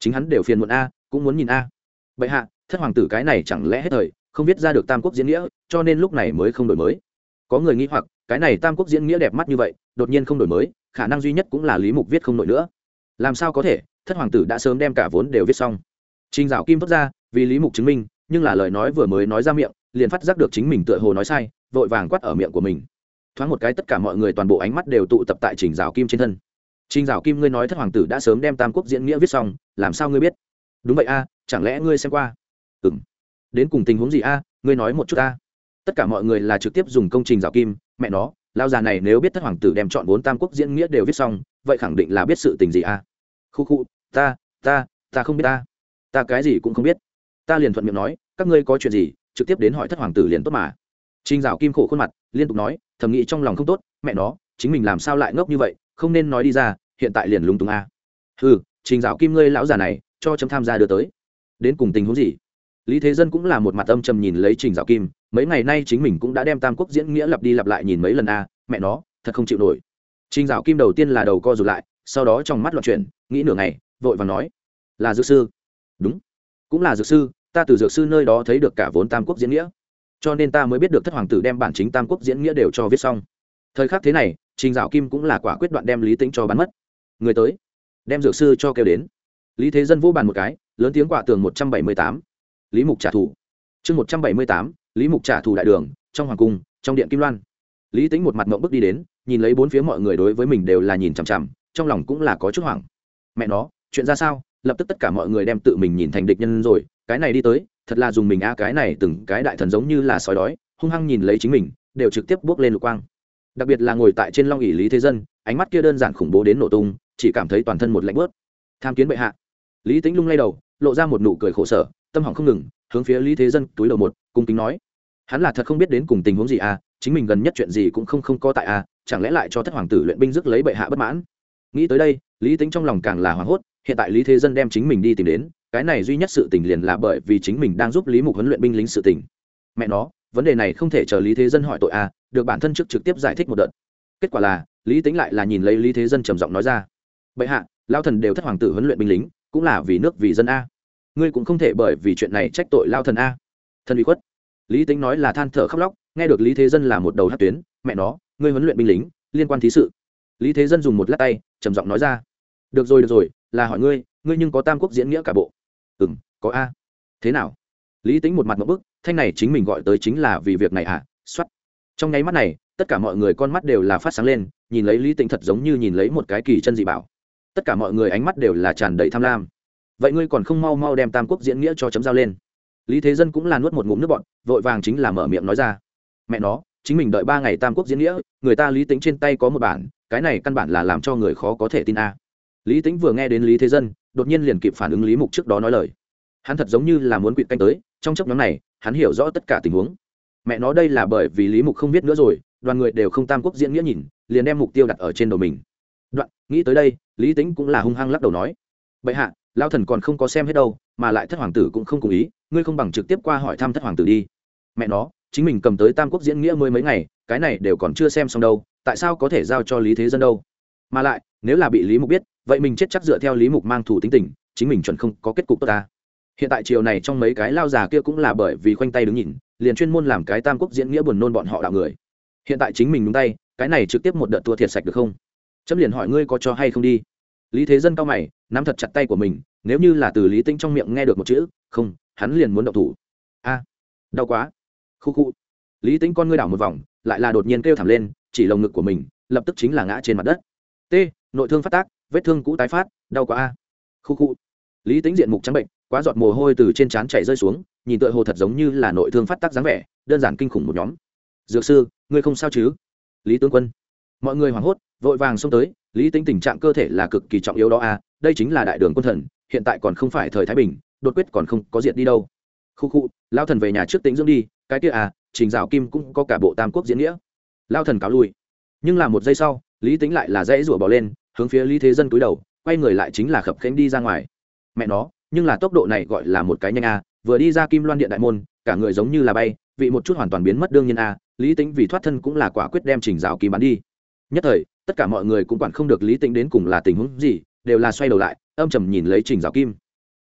Chính hắn đều phiền muộn a, cũng muốn nhìn a. Vậy hạ, thất hoàng tử cái này chẳng lẽ hết thời, không viết ra được tam quốc diễn nghĩa, cho nên lúc này mới không đổi mới. Có người nghĩ hoặc, cái này tam quốc diễn nghĩa đẹp mắt như vậy, đột nhiên không đổi mới, khả năng duy nhất cũng là lý mục viết không nổi nữa làm sao có thể? Thất hoàng tử đã sớm đem cả vốn đều viết xong. Trình dạo kim thốt ra, vì lý mục chứng minh, nhưng là lời nói vừa mới nói ra miệng, liền phát giác được chính mình tựa hồ nói sai, vội vàng quát ở miệng của mình. Thoáng một cái tất cả mọi người toàn bộ ánh mắt đều tụ tập tại trình dạo kim trên thân. Trình dạo kim, ngươi nói thất hoàng tử đã sớm đem tam quốc diễn nghĩa viết xong, làm sao ngươi biết? Đúng vậy a, chẳng lẽ ngươi xem qua? Ừ m đến cùng tình huống gì a, ngươi nói một chút a. tất cả mọi người là trực tiếp dùng công trình Dạo kim, mẹ nó lao già này nếu biết thất hoàng tử đem chọn vốn tam quốc diễn nghĩa đều viết xong vậy khẳng định là biết sự tình gì à? Khu khu, ta ta ta không biết ta. Ta cái gì cũng không biết. Ta liền thuận miệng nói, các ngươi có chuyện gì, trực tiếp đến hỏi thất hoàng tử liền tốt mà. Trinh dạo kim khổ khuôn mặt, liên tục nói, thầm nghĩ trong lòng không tốt, mẹ nó, chính mình làm sao lại ngốc như vậy, không nên nói đi ra, hiện tại liền lúng túng a à. ừ trình dạo kim ngươi lão già này, cho chấm tham gia đưa tới. Đến cùng tình huống gì? Lý thế dân cũng là một mặt âm trầm nhìn lấy trình dạo kim, mấy ngày nay chính mình cũng đã đem tam quốc diễn nghĩa lặp đi lặp lại nhìn mấy lần a mẹ nó, thật không chịu nổi trình dạo kim đầu tiên là đầu co rụt lại, sau đó trong mắt loạn chuyển, nghĩ nửa ngày, vội và nói, là dược sư. Đúng, cũng là dược sư, ta từ dược sư nơi đó thấy được cả vốn tam quốc diễn nghĩa, cho nên ta mới biết được thất hoàng tử đem bản chính tam quốc diễn nghĩa đều cho viết xong. Thời khắc thế này, trình dạo kim cũng là quả quyết đoạn đem lý tính cho bắn mất. Người tới, đem dược sư cho kêu đến. Lý thế dân vô bàn một cái, lớn tiếng quả tường một trăm bảy mươi tám. Lý mục trả thù. Chương một trăm bảy mươi tám, lý mục trả thù đại đường, trong hoàng cung, trong điện kim loan lý tính một mặt mộng bước đi đến, nhìn lấy bốn phía mọi người đối với mình đều là nhìn chằm chằm, trong lòng cũng là có chút hoảng. Mẹ nó, chuyện ra sao? Lập tức tất cả mọi người đem tự mình nhìn thành địch nhân rồi, cái này đi tới, thật là dùng mình a cái này từng cái đại thần giống như là sói đói, hung hăng nhìn lấy chính mình, đều trực tiếp bước lên lục quang. Đặc biệt là ngồi tại trên long ỉ lý thế dân, ánh mắt kia đơn giản khủng bố đến nổ tung, chỉ cảm thấy toàn thân một lạnh bớt. Tham kiến bệ hạ. Lý tính lung lay đầu, lộ ra một nụ cười khổ sở, tâm hỏng không ngừng, hướng phía lý thế dân túi đầu một, cung kính nói hắn là thật không biết đến cùng tình huống gì à chính mình gần nhất chuyện gì cũng không không có tại à chẳng lẽ lại cho thất hoàng tử luyện binh rước lấy bệ hạ bất mãn? Nghĩ tới đây, lý tính trong lòng càng là hoảng hốt, hiện tại lý thế dân đem chính mình đi tìm đến, cái này duy nhất sự tình liền là bởi vì chính mình đang giúp lý mục huấn luyện binh lính sự tình. Mẹ nó, vấn đề này không thể chờ lý thế dân hỏi tội à được bản thân trước trực tiếp giải thích một đợt. Kết quả là, lý tính lại là nhìn lấy lý thế dân trầm giọng nói ra, bệ hạ, lao thần đều thất hoàng tử huấn luyện binh lính, cũng là vì nước vì dân a. Ngươi cũng không thể bởi vì chuyện này trách tội lao thần a. Thân bị khuất lý tính nói là than thở khóc lóc, nghe được lý thế dân là một đầu hát tuyến, mẹ nó, ngươi huấn luyện binh lính, liên quan thí sự. Lý thế dân dùng một lát tay, trầm giọng nói ra, được rồi được rồi, là hỏi ngươi ngươi nhưng có tam quốc diễn nghĩa cả bộ. Ừ m có a. Thế nào? Lý tính một mặt một bức, thanh này chính mình gọi tới chính là vì việc này à? X o á t trong nháy mắt này, tất cả mọi người con mắt đều là phát sáng lên, nhìn lấy lý tính thật giống như nhìn lấy một cái kỳ chân dị bảo. Tất cả mọi người ánh mắt đều là tràn đầy tham lam. Vậy ngươi còn không mau mau đem tam quốc diễn nghĩa cho chấm giao lên? Lý thế dân cũng là nuốt một ngụm nước bọn vội vàng chính là mở miệng nói ra. Mẹ nó, chính mình đợi ba ngày tam quốc diễn nghĩa, người ta lý tính trên tay có một bản, cái này căn bản là làm cho người khó có thể tin a. Lý tính vừa nghe đến lý thế dân, đột nhiên liền kịp phản ứng lý mục trước đó nói lời. Hắn thật giống như là muốn quỵt canh tới, trong chấp nhóm này, hắn hiểu rõ tất cả tình huống. Mẹ nó, đây là bởi vì lý mục không biết nữa rồi, đoàn người đều không tam quốc diễn nghĩa nhìn, liền đem mục tiêu đặt ở trên đầu mình. Đoạn, nghĩ tới đây, lý tính cũng là hung hăng lắc đầu nói. Bệ hạ lao thần còn không có xem hết đâu, mà lại thất hoàng tử cũng không cùng ý, ngươi không bằng trực tiếp qua hỏi thăm thất hoàng tử đi. Mẹ nó, chính mình cầm tới tam quốc diễn nghĩa mới mấy ngày, cái này đều còn chưa xem xong đâu, tại sao có thể giao cho lý thế dân đâu? Mà lại, nếu là bị lý mục biết, vậy mình chết chắc dựa theo lý mục mang thủ tính tình, chính mình chuẩn không có kết cục tốt ta. Hiện tại chiều này trong mấy cái lao già kia cũng là bởi vì khoanh tay đứng nhìn, liền chuyên môn làm cái tam quốc diễn nghĩa buồn nôn bọn họ đạo người. Hiện tại chính mình đúng tay, cái này trực tiếp một đợt tua thiệt sạch được không? Chấm liền hỏi ngươi có cho hay không đi lý thế dân cao mày, nắm thật chặt tay của mình, nếu như là từ lý tinh trong miệng nghe được một chữ, không, hắn liền muốn động thủ. A, đau quá. Khu khu. Lý tính con ngươi đảo một vòng, lại là đột nhiên kêu thảm lên, chỉ lồng ngực của mình, lập tức chính là ngã trên mặt đất. T, nội thương phát tác, vết thương cũ tái phát, đau quá a. Khu khu. Lý tính diện mục trắng bệnh, quá giọt mồ hôi từ trên trán chảy rơi xuống, nhìn tựa hồ thật giống như là nội thương phát tác dáng vẻ, đơn giản kinh khủng một nhóm. Dược sư, ngươi không sao chứ? Lý tướng quân. Mọi người hoảng hốt, vội vàng xông tới lý tính tình trạng cơ thể là cực kỳ trọng yếu đó a, đây chính là đại đường quân thần, hiện tại còn không phải thời thái bình, đột quyết còn không có diệt đi đâu. Khu khu, lao thần về nhà trước tính dưỡng đi, cái kia à trình dạo kim cũng có cả bộ tam quốc diễn nghĩa. Lao thần cáo lui. Nhưng là một giây sau, lý tính lại là dãy rủa bỏ lên, hướng phía lý thế dân túi đầu, quay người lại chính là khập khánh đi ra ngoài. Mẹ nó, nhưng là tốc độ này gọi là một cái nhanh a, vừa đi ra kim loan điện đại môn, cả người giống như là bay, vị một chút hoàn toàn biến mất đương nhiên a, lý tính vì thoát thân cũng là quả quyết đem trình dạo kim bắn đi. Nhất thời tất cả mọi người cũng quản không được lý tính đến cùng là tình huống gì, đều là xoay đầu lại, âm trầm nhìn lấy trình giáo kim.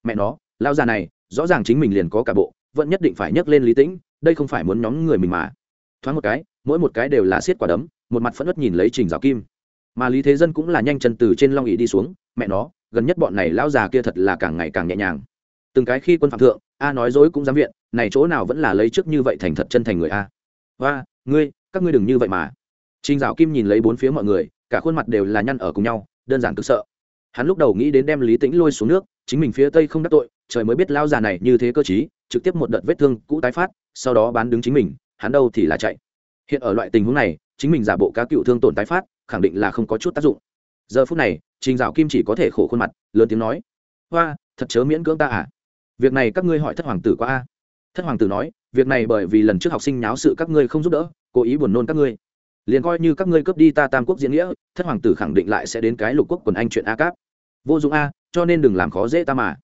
Mẹ nó lao già này, rõ ràng chính mình liền có cả bộ, vẫn nhất định phải nhấc lên lý tĩnh, đây không phải muốn nhóm người mình mà. Thoáng một cái, mỗi một cái đều là xiết quả đấm, một mặt phẫn ất nhìn lấy trình giáo kim. Mà lý thế dân cũng là nhanh chân từ trên long ỉ đi xuống, mẹ nó, gần nhất bọn này lão già kia thật là càng ngày càng nhẹ nhàng. Từng cái khi quân phạm thượng, a nói dối cũng dám viện, này chỗ nào vẫn là lấy trước như vậy thành thật chân thành người a. Và ngươi, các ngươi đừng như vậy mà trình dạo kim nhìn lấy bốn phía mọi người cả khuôn mặt đều là nhăn ở cùng nhau đơn giản cực sợ. Hắn lúc đầu nghĩ đến đem lý tĩnh lôi xuống nước chính mình phía tây không đắc tội trời mới biết lao già này như thế cơ trí, trực tiếp một đợt vết thương cũ tái phát sau đó bán đứng chính mình hắn đâu thì là chạy. Hiện ở loại tình huống này chính mình giả bộ cá cựu thương tổn tái phát khẳng định là không có chút tác dụng. Giờ phút này trình dạo kim chỉ có thể khổ khuôn mặt lớn tiếng nói hoa thật chớ miễn cưỡng ta à? Việc này các ngươi hỏi thất hoàng tử qua a. Thất hoàng tử nói việc này bởi vì lần trước học sinh nháo sự các ngươi không giúp đỡ cố ý buồn nôn các ngươi liền coi như các ngươi cướp đi ta tam quốc diễn nghĩa thất hoàng tử khẳng định lại sẽ đến cái lục quốc quần anh chuyện a cáp. Vô dụng a cho nên đừng làm khó dễ ta mà.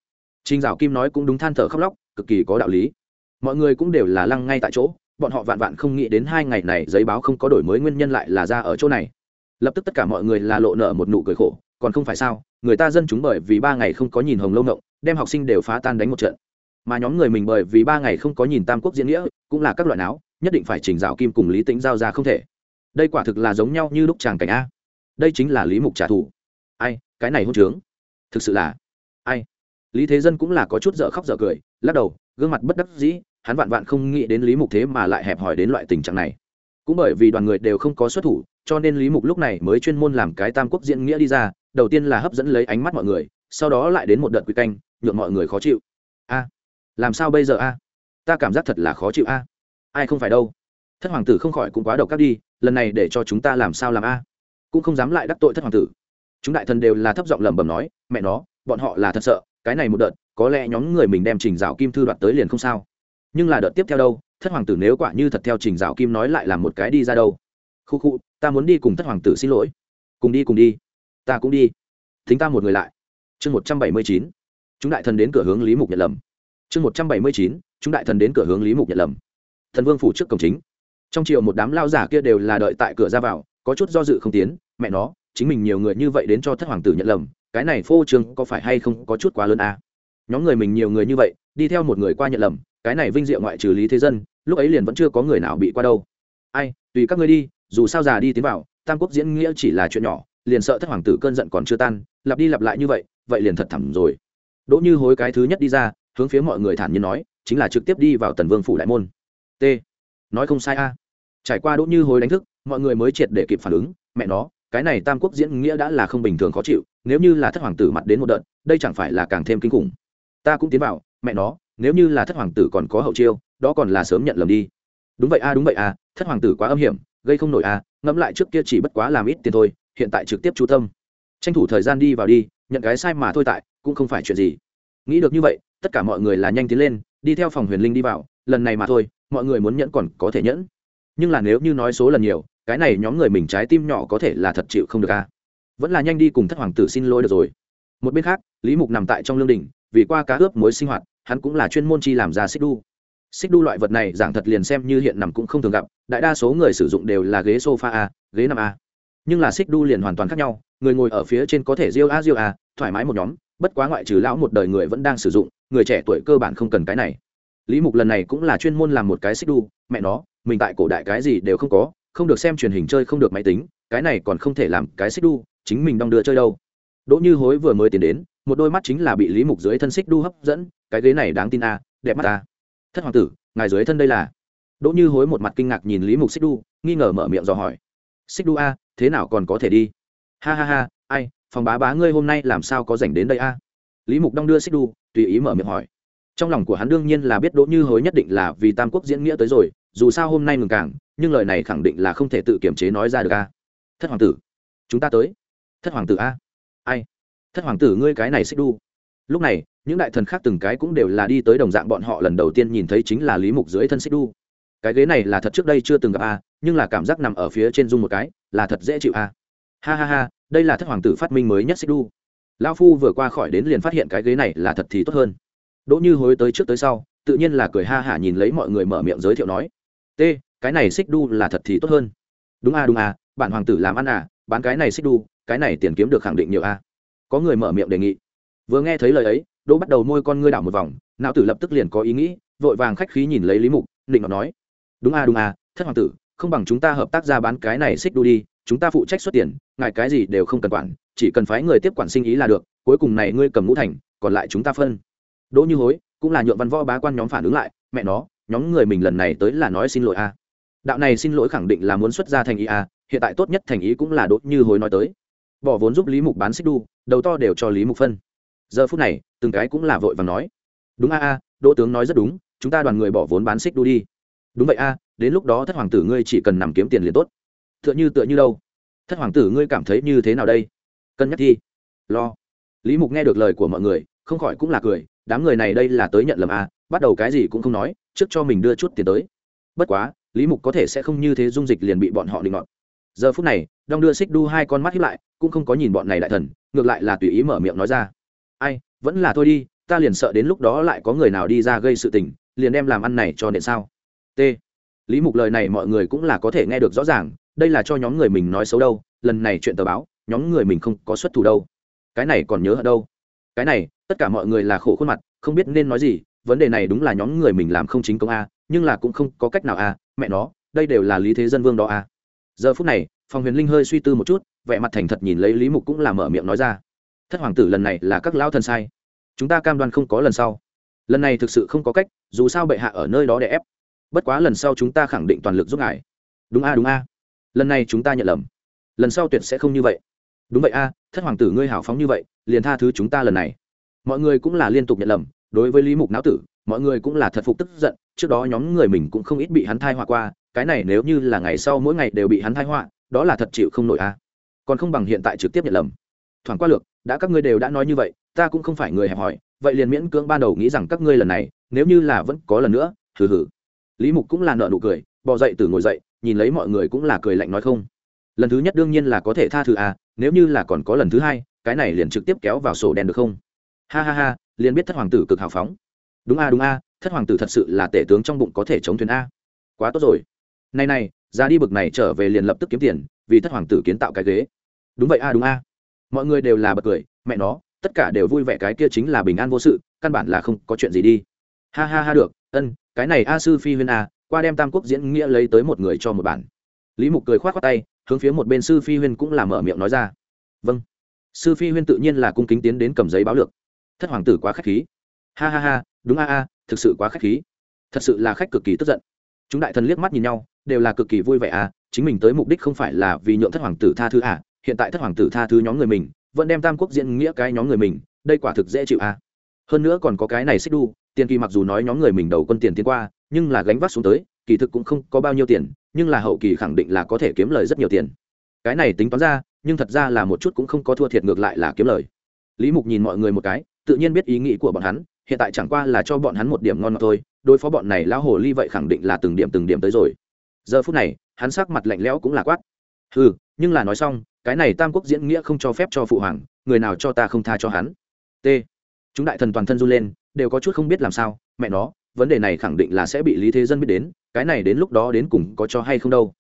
Trình dạo kim nói cũng đúng than thở khóc lóc cực kỳ có đạo lý. Mọi người cũng đều là lăng ngay tại chỗ bọn họ vạn vạn không nghĩ đến hai ngày này giấy báo không có đổi mới nguyên nhân lại là ra ở chỗ này. Lập tức tất cả mọi người là lộ nợ một nụ cười khổ còn không phải sao người ta dân chúng bởi vì ba ngày không có nhìn hồng lâu ngộng đem học sinh đều phá tan đánh một trận. Mà nhóm người mình bởi vì ba ngày không có nhìn tam quốc diễn nghĩa cũng là các loại áo, nhất định phải Trình dạo kim cùng lý tĩnh giao ra không thể đây quả thực là giống nhau như lúc chàng cảnh a. Đây chính là lý mục trả thù. Ai, cái này hôn trướng. Thực sự là, ai? Lý thế dân cũng là có chút dở khóc dở cười, lắc đầu, gương mặt bất đắc dĩ, hắn vạn vạn không nghĩ đến lý mục thế mà lại hẹp hòi đến loại tình trạng này. Cũng bởi vì đoàn người đều không có xuất thủ, cho nên lý mục lúc này mới chuyên môn làm cái tam quốc diễn nghĩa đi ra, đầu tiên là hấp dẫn lấy ánh mắt mọi người, sau đó lại đến một đợt quy canh, nhượng mọi người khó chịu. A, làm sao bây giờ a? Ta cảm giác thật là khó chịu a. Ai không phải đâu thất hoàng tử không khỏi cũng quá độc các đi, lần này để cho chúng ta làm sao làm a? Cũng không dám lại đắc tội thất hoàng tử. Chúng đại thần đều là thấp giọng lẩm bẩm nói, mẹ nó, bọn họ là thật sợ, cái này một đợt, có lẽ nhóm người mình đem trình dạo kim thư đoạt tới liền không sao. Nhưng là đợt tiếp theo đâu, thất hoàng tử nếu quả như thật theo trình dạo kim nói lại làm một cái đi ra đâu. Khu khu, ta muốn đi cùng thất hoàng tử xin lỗi. Cùng đi cùng đi. Ta cũng đi. Thính ta một người lại. Chương một trăm bảy mươi chín. Chúng đại thần đến cửa hướng lý mục nhận lầm chương một trăm bảy mươi chín, chúng đại thần đến cửa hướng lý mục nhận lầm thần vương phủ trước cổng chính trong chiều một đám lao giả kia đều là đợi tại cửa ra vào, có chút do dự không tiến, mẹ nó, chính mình nhiều người như vậy đến cho thất hoàng tử nhận lầm, cái này phô trương có phải hay không có chút quá lớn à? nhóm người mình nhiều người như vậy, đi theo một người qua nhận lầm, cái này vinh diệu ngoại trừ lý thế dân, lúc ấy liền vẫn chưa có người nào bị qua đâu. Ai, tùy các ngươi đi, dù sao già đi tiến vào, tam quốc diễn nghĩa chỉ là chuyện nhỏ, liền sợ thất hoàng tử cơn giận còn chưa tan, lặp đi lặp lại như vậy vậy liền thật thẳm rồi. Đỗ như hối cái thứ nhất đi ra, hướng phía mọi người thản nhiên nói, chính là trực tiếp đi vào tần vương phủ đại môn. T nói không sai a. Trải qua đỗ như hối đánh thức, mọi người mới triệt để kịp phản ứng. Mẹ nó, cái này tam quốc diễn nghĩa đã là không bình thường khó chịu, nếu như là thất hoàng tử mặt đến một đợt, đây chẳng phải là càng thêm kinh khủng. Ta cũng tiến vào, mẹ nó, nếu như là thất hoàng tử còn có hậu chiêu, đó còn là sớm nhận lầm đi. Đúng vậy a, đúng vậy a, thất hoàng tử quá âm hiểm, gây không nổi a, ngẫm lại trước kia chỉ bất quá làm ít tiền thôi, hiện tại trực tiếp chú tâm. Tranh thủ thời gian đi vào đi, nhận cái sai mà thôi tại, cũng không phải chuyện gì. Nghĩ được như vậy, tất cả mọi người là nhanh tiến lên, đi theo phòng huyền linh đi vào lần này mà thôi, mọi người muốn nhẫn còn có thể nhẫn. Nhưng là nếu như nói số lần nhiều, cái này nhóm người mình trái tim nhỏ có thể là thật chịu không được a vẫn là nhanh đi cùng thất hoàng tử xin lỗi được rồi. Một bên khác, lý mục nằm tại trong lương đình vì qua cá ướp mối sinh hoạt, hắn cũng là chuyên môn chi làm ra xích đu. Xích đu loại vật này, giảng thật liền xem như hiện nằm cũng không thường gặp, đại đa số người sử dụng đều là ghế sofa a, ghế nằm a. Nhưng là xích đu liền hoàn toàn khác nhau, người ngồi ở phía trên có thể riêu a riêu a, thoải mái một nhóm, bất quá ngoại trừ lão một đời người vẫn đang sử dụng, người trẻ tuổi cơ bản không cần cái này lý mục lần này cũng là chuyên môn làm một cái xích đu, mẹ nó, mình tại cổ đại cái gì đều không có, không được xem truyền hình chơi, không được máy tính, cái này còn không thể làm cái xích đu, chính mình đong đưa chơi đâu. Đỗ như hối vừa mới tiến đến, một đôi mắt chính là bị lý mục dưới thân xích đu hấp dẫn, cái ghế này đáng tin a, đẹp mắt a. Thất hoàng tử, ngài dưới thân đây là? Đỗ như hối một mặt kinh ngạc nhìn lý mục xích đu, nghi ngờ mở miệng dò hỏi. Xích đu a, thế nào còn có thể đi? Ha ha ha, ai, phòng bá bá ngươi hôm nay làm sao có dành đến đây a? Lý mục đong đưa xích đu, tùy ý mở miệng hỏi trong lòng của hắn đương nhiên là biết đỗ như hối nhất định là vì tam quốc diễn nghĩa tới rồi, dù sao hôm nay ngừng cảng nhưng lời này khẳng định là không thể tự kiểm chế nói ra được a. Thất hoàng tử, chúng ta tới. Thất hoàng tử a. Ai? Thất hoàng tử ngươi cái này xích đu. Lúc này, những đại thần khác từng cái cũng đều là đi tới đồng dạng bọn họ lần đầu tiên nhìn thấy chính là lý mục dưới thân xích đu. Cái ghế này là thật trước đây chưa từng gặp a, nhưng là cảm giác nằm ở phía trên dung một cái, là thật dễ chịu a. Ha ha ha, đây là thất hoàng tử phát minh mới nhất xích đu. Lao phu vừa qua khỏi đến liền phát hiện cái ghế này là thật thì tốt hơn đỗ như hối tới trước tới sau, tự nhiên là cười ha hả nhìn lấy mọi người mở miệng giới thiệu nói, t, cái này xích đu là thật thì tốt hơn. Đúng a đúng à, a bạn hoàng tử làm ăn à bán cái này xích đu, cái này tiền kiếm được khẳng định nhiều a có người mở miệng đề nghị. Vừa nghe thấy lời ấy, đỗ bắt đầu môi con ngươi đảo một vòng, não tử lập tức liền có ý nghĩ, vội vàng khách khí nhìn lấy lý mục định ngọc nói, đúng a đúng a thất hoàng tử, không bằng chúng ta hợp tác ra bán cái này xích đu đi, chúng ta phụ trách xuất tiền, ngài cái gì đều không cần quản, chỉ cần phái người tiếp quản sinh ý là được, cuối cùng này ngươi cầm ngũ thành, còn lại chúng ta phân đỗ như hối cũng là nhượng văn võ bá quan nhóm phản ứng lại, mẹ nó, nhóm người mình lần này tới là nói xin lỗi a. Đạo này xin lỗi khẳng định là muốn xuất ra thành ý a, hiện tại tốt nhất thành ý cũng là đỗ như hối nói tới. Bỏ vốn giúp lý mục bán xích đu, đầu to đều cho lý mục phân. Giờ phút này, từng cái cũng là vội và nói. Đúng a a, đỗ tướng nói rất đúng, chúng ta đoàn người bỏ vốn bán xích đu đi. Đúng vậy a, đến lúc đó thất hoàng tử ngươi chỉ cần nằm kiếm tiền liền tốt. Tựa như tựa như đâu? Thất hoàng tử ngươi cảm thấy như thế nào đây? Cân nhắc thi lo. Lý mục nghe được lời của mọi người, không khỏi cũng là cười đám người này đây là tới nhận lầm a bắt đầu cái gì cũng không nói, trước cho mình đưa chút tiền tới. Bất quá, lý mục có thể sẽ không như thế dung dịch liền bị bọn họ định ngọn giờ phút này đong đưa xích đu hai con mắt hiếp lại, cũng không có nhìn bọn này đại thần, ngược lại là tùy ý mở miệng nói ra. Ai, vẫn là thôi đi, ta liền sợ đến lúc đó lại có người nào đi ra gây sự tình, liền đem làm ăn này cho nện sao? T. Lý mục lời này mọi người cũng là có thể nghe được rõ ràng, đây là cho nhóm người mình nói xấu đâu, lần này chuyện tờ báo, nhóm người mình không có xuất thủ đâu. Cái này còn nhớ ở đâu. Cái này tất cả mọi người là khổ khuôn mặt, không biết nên nói gì, vấn đề này đúng là nhóm người mình làm không chính công a, nhưng là cũng không có cách nào a, mẹ nó, đây đều là lý thế dân vương đó a. Giờ phút này phòng huyền linh hơi suy tư một chút, vẻ mặt thành thật nhìn lấy lý mục cũng là mở miệng nói ra. Thất hoàng tử lần này là các lão thần sai. Chúng ta cam đoan không có lần sau. Lần này thực sự không có cách, dù sao bệ hạ ở nơi đó để ép. Bất quá lần sau chúng ta khẳng định toàn lực giúp ngài. Đúng a đúng a. Lần này chúng ta nhận lầm. Lần sau tuyệt sẽ không như vậy. Đúng vậy a, thất hoàng tử ngươi hào phóng như vậy, liền tha thứ chúng ta lần này mọi người cũng là liên tục nhận lầm, đối với lý mục não tử, mọi người cũng là thật phục tức giận, trước đó nhóm người mình cũng không ít bị hắn thai họa qua, cái này nếu như là ngày sau mỗi ngày đều bị hắn thai họa, đó là thật chịu không nổi a. Còn không bằng hiện tại trực tiếp nhận lầm. Thoảng qua lược, đã các ngươi đều đã nói như vậy, ta cũng không phải người hẹp hòi, vậy liền miễn cưỡng ban đầu nghĩ rằng các ngươi lần này, nếu như là vẫn có lần nữa, hừ hừ. Lý mục cũng là nợ nụ cười, bò dậy từ ngồi dậy, nhìn lấy mọi người cũng là cười lạnh nói không. Lần thứ nhất đương nhiên là có thể tha thứ à nếu như là còn có lần thứ hai, cái này liền trực tiếp kéo vào sổ đen được không? Ha ha ha, liền biết thất hoàng tử cực hào phóng. Đúng a đúng a, thất hoàng tử thật sự là tể tướng trong bụng có thể chống thuyền a. Quá tốt rồi. Này này, ra đi bực này trở về liền lập tức kiếm tiền, vì thất hoàng tử kiến tạo cái ghế. Đúng vậy a, đúng a. Mọi người đều là bật cười, mẹ nó, tất cả đều vui vẻ cái kia chính là bình an vô sự, căn bản là không có chuyện gì đi. Ha ha ha được, ân, cái này a sư phi huyên a, qua đem tam quốc diễn nghĩa lấy tới một người cho một bản. Lý mục cười k h o á t k tay, hướng phía một bên sư phi huyên cũng là mở miệng nói ra. Vâng. Sư phi huyên tự nhiên là cung kính tiến đến cầm giấy báo lược thất hoàng tử quá k h á c h khí. Ha ha ha, đúng a a, thực sự quá k h á c h khí. Thật sự là khách cực kỳ tức giận. Chúng đại thần liếc mắt nhìn nhau, đều là cực kỳ vui vẻ à chính mình tới mục đích không phải là vì nhượng thất hoàng tử tha thứ à hiện tại thất hoàng tử tha thứ nhóm người mình, vẫn đem tam quốc diễn nghĩa cái nhóm người mình, đây quả thực dễ chịu à hơn nữa còn có cái này xích đu, tiền kỳ mặc dù nói nhóm người mình đầu quân tiền tiến qua, nhưng là gánh vác xuống tới, kỳ thực cũng không có bao nhiêu tiền, nhưng là hậu kỳ khẳng định là có thể kiếm lời rất nhiều tiền. Cái này tính toán ra, nhưng thật ra là một chút cũng không có thua thiệt ngược lại là kiếm lời. Lý mục nhìn mọi người một cái tự nhiên biết ý nghĩ của bọn hắn, hiện tại chẳng qua là cho bọn hắn một điểm ngon ngọt thôi, đối phó bọn này lão hồ ly vậy khẳng định là từng điểm từng điểm tới rồi. Giờ phút này, hắn sắc mặt lạnh lẽo cũng là quát. Ừ nhưng là nói xong, cái này tam quốc diễn nghĩa không cho phép cho phụ hoàng, người nào cho ta không tha cho hắn? T. Chúng đại thần toàn thân run lên, đều có chút không biết làm sao, mẹ nó, vấn đề này khẳng định là sẽ bị lý thế dân biết đến, cái này đến lúc đó đến cùng có cho hay không đâu.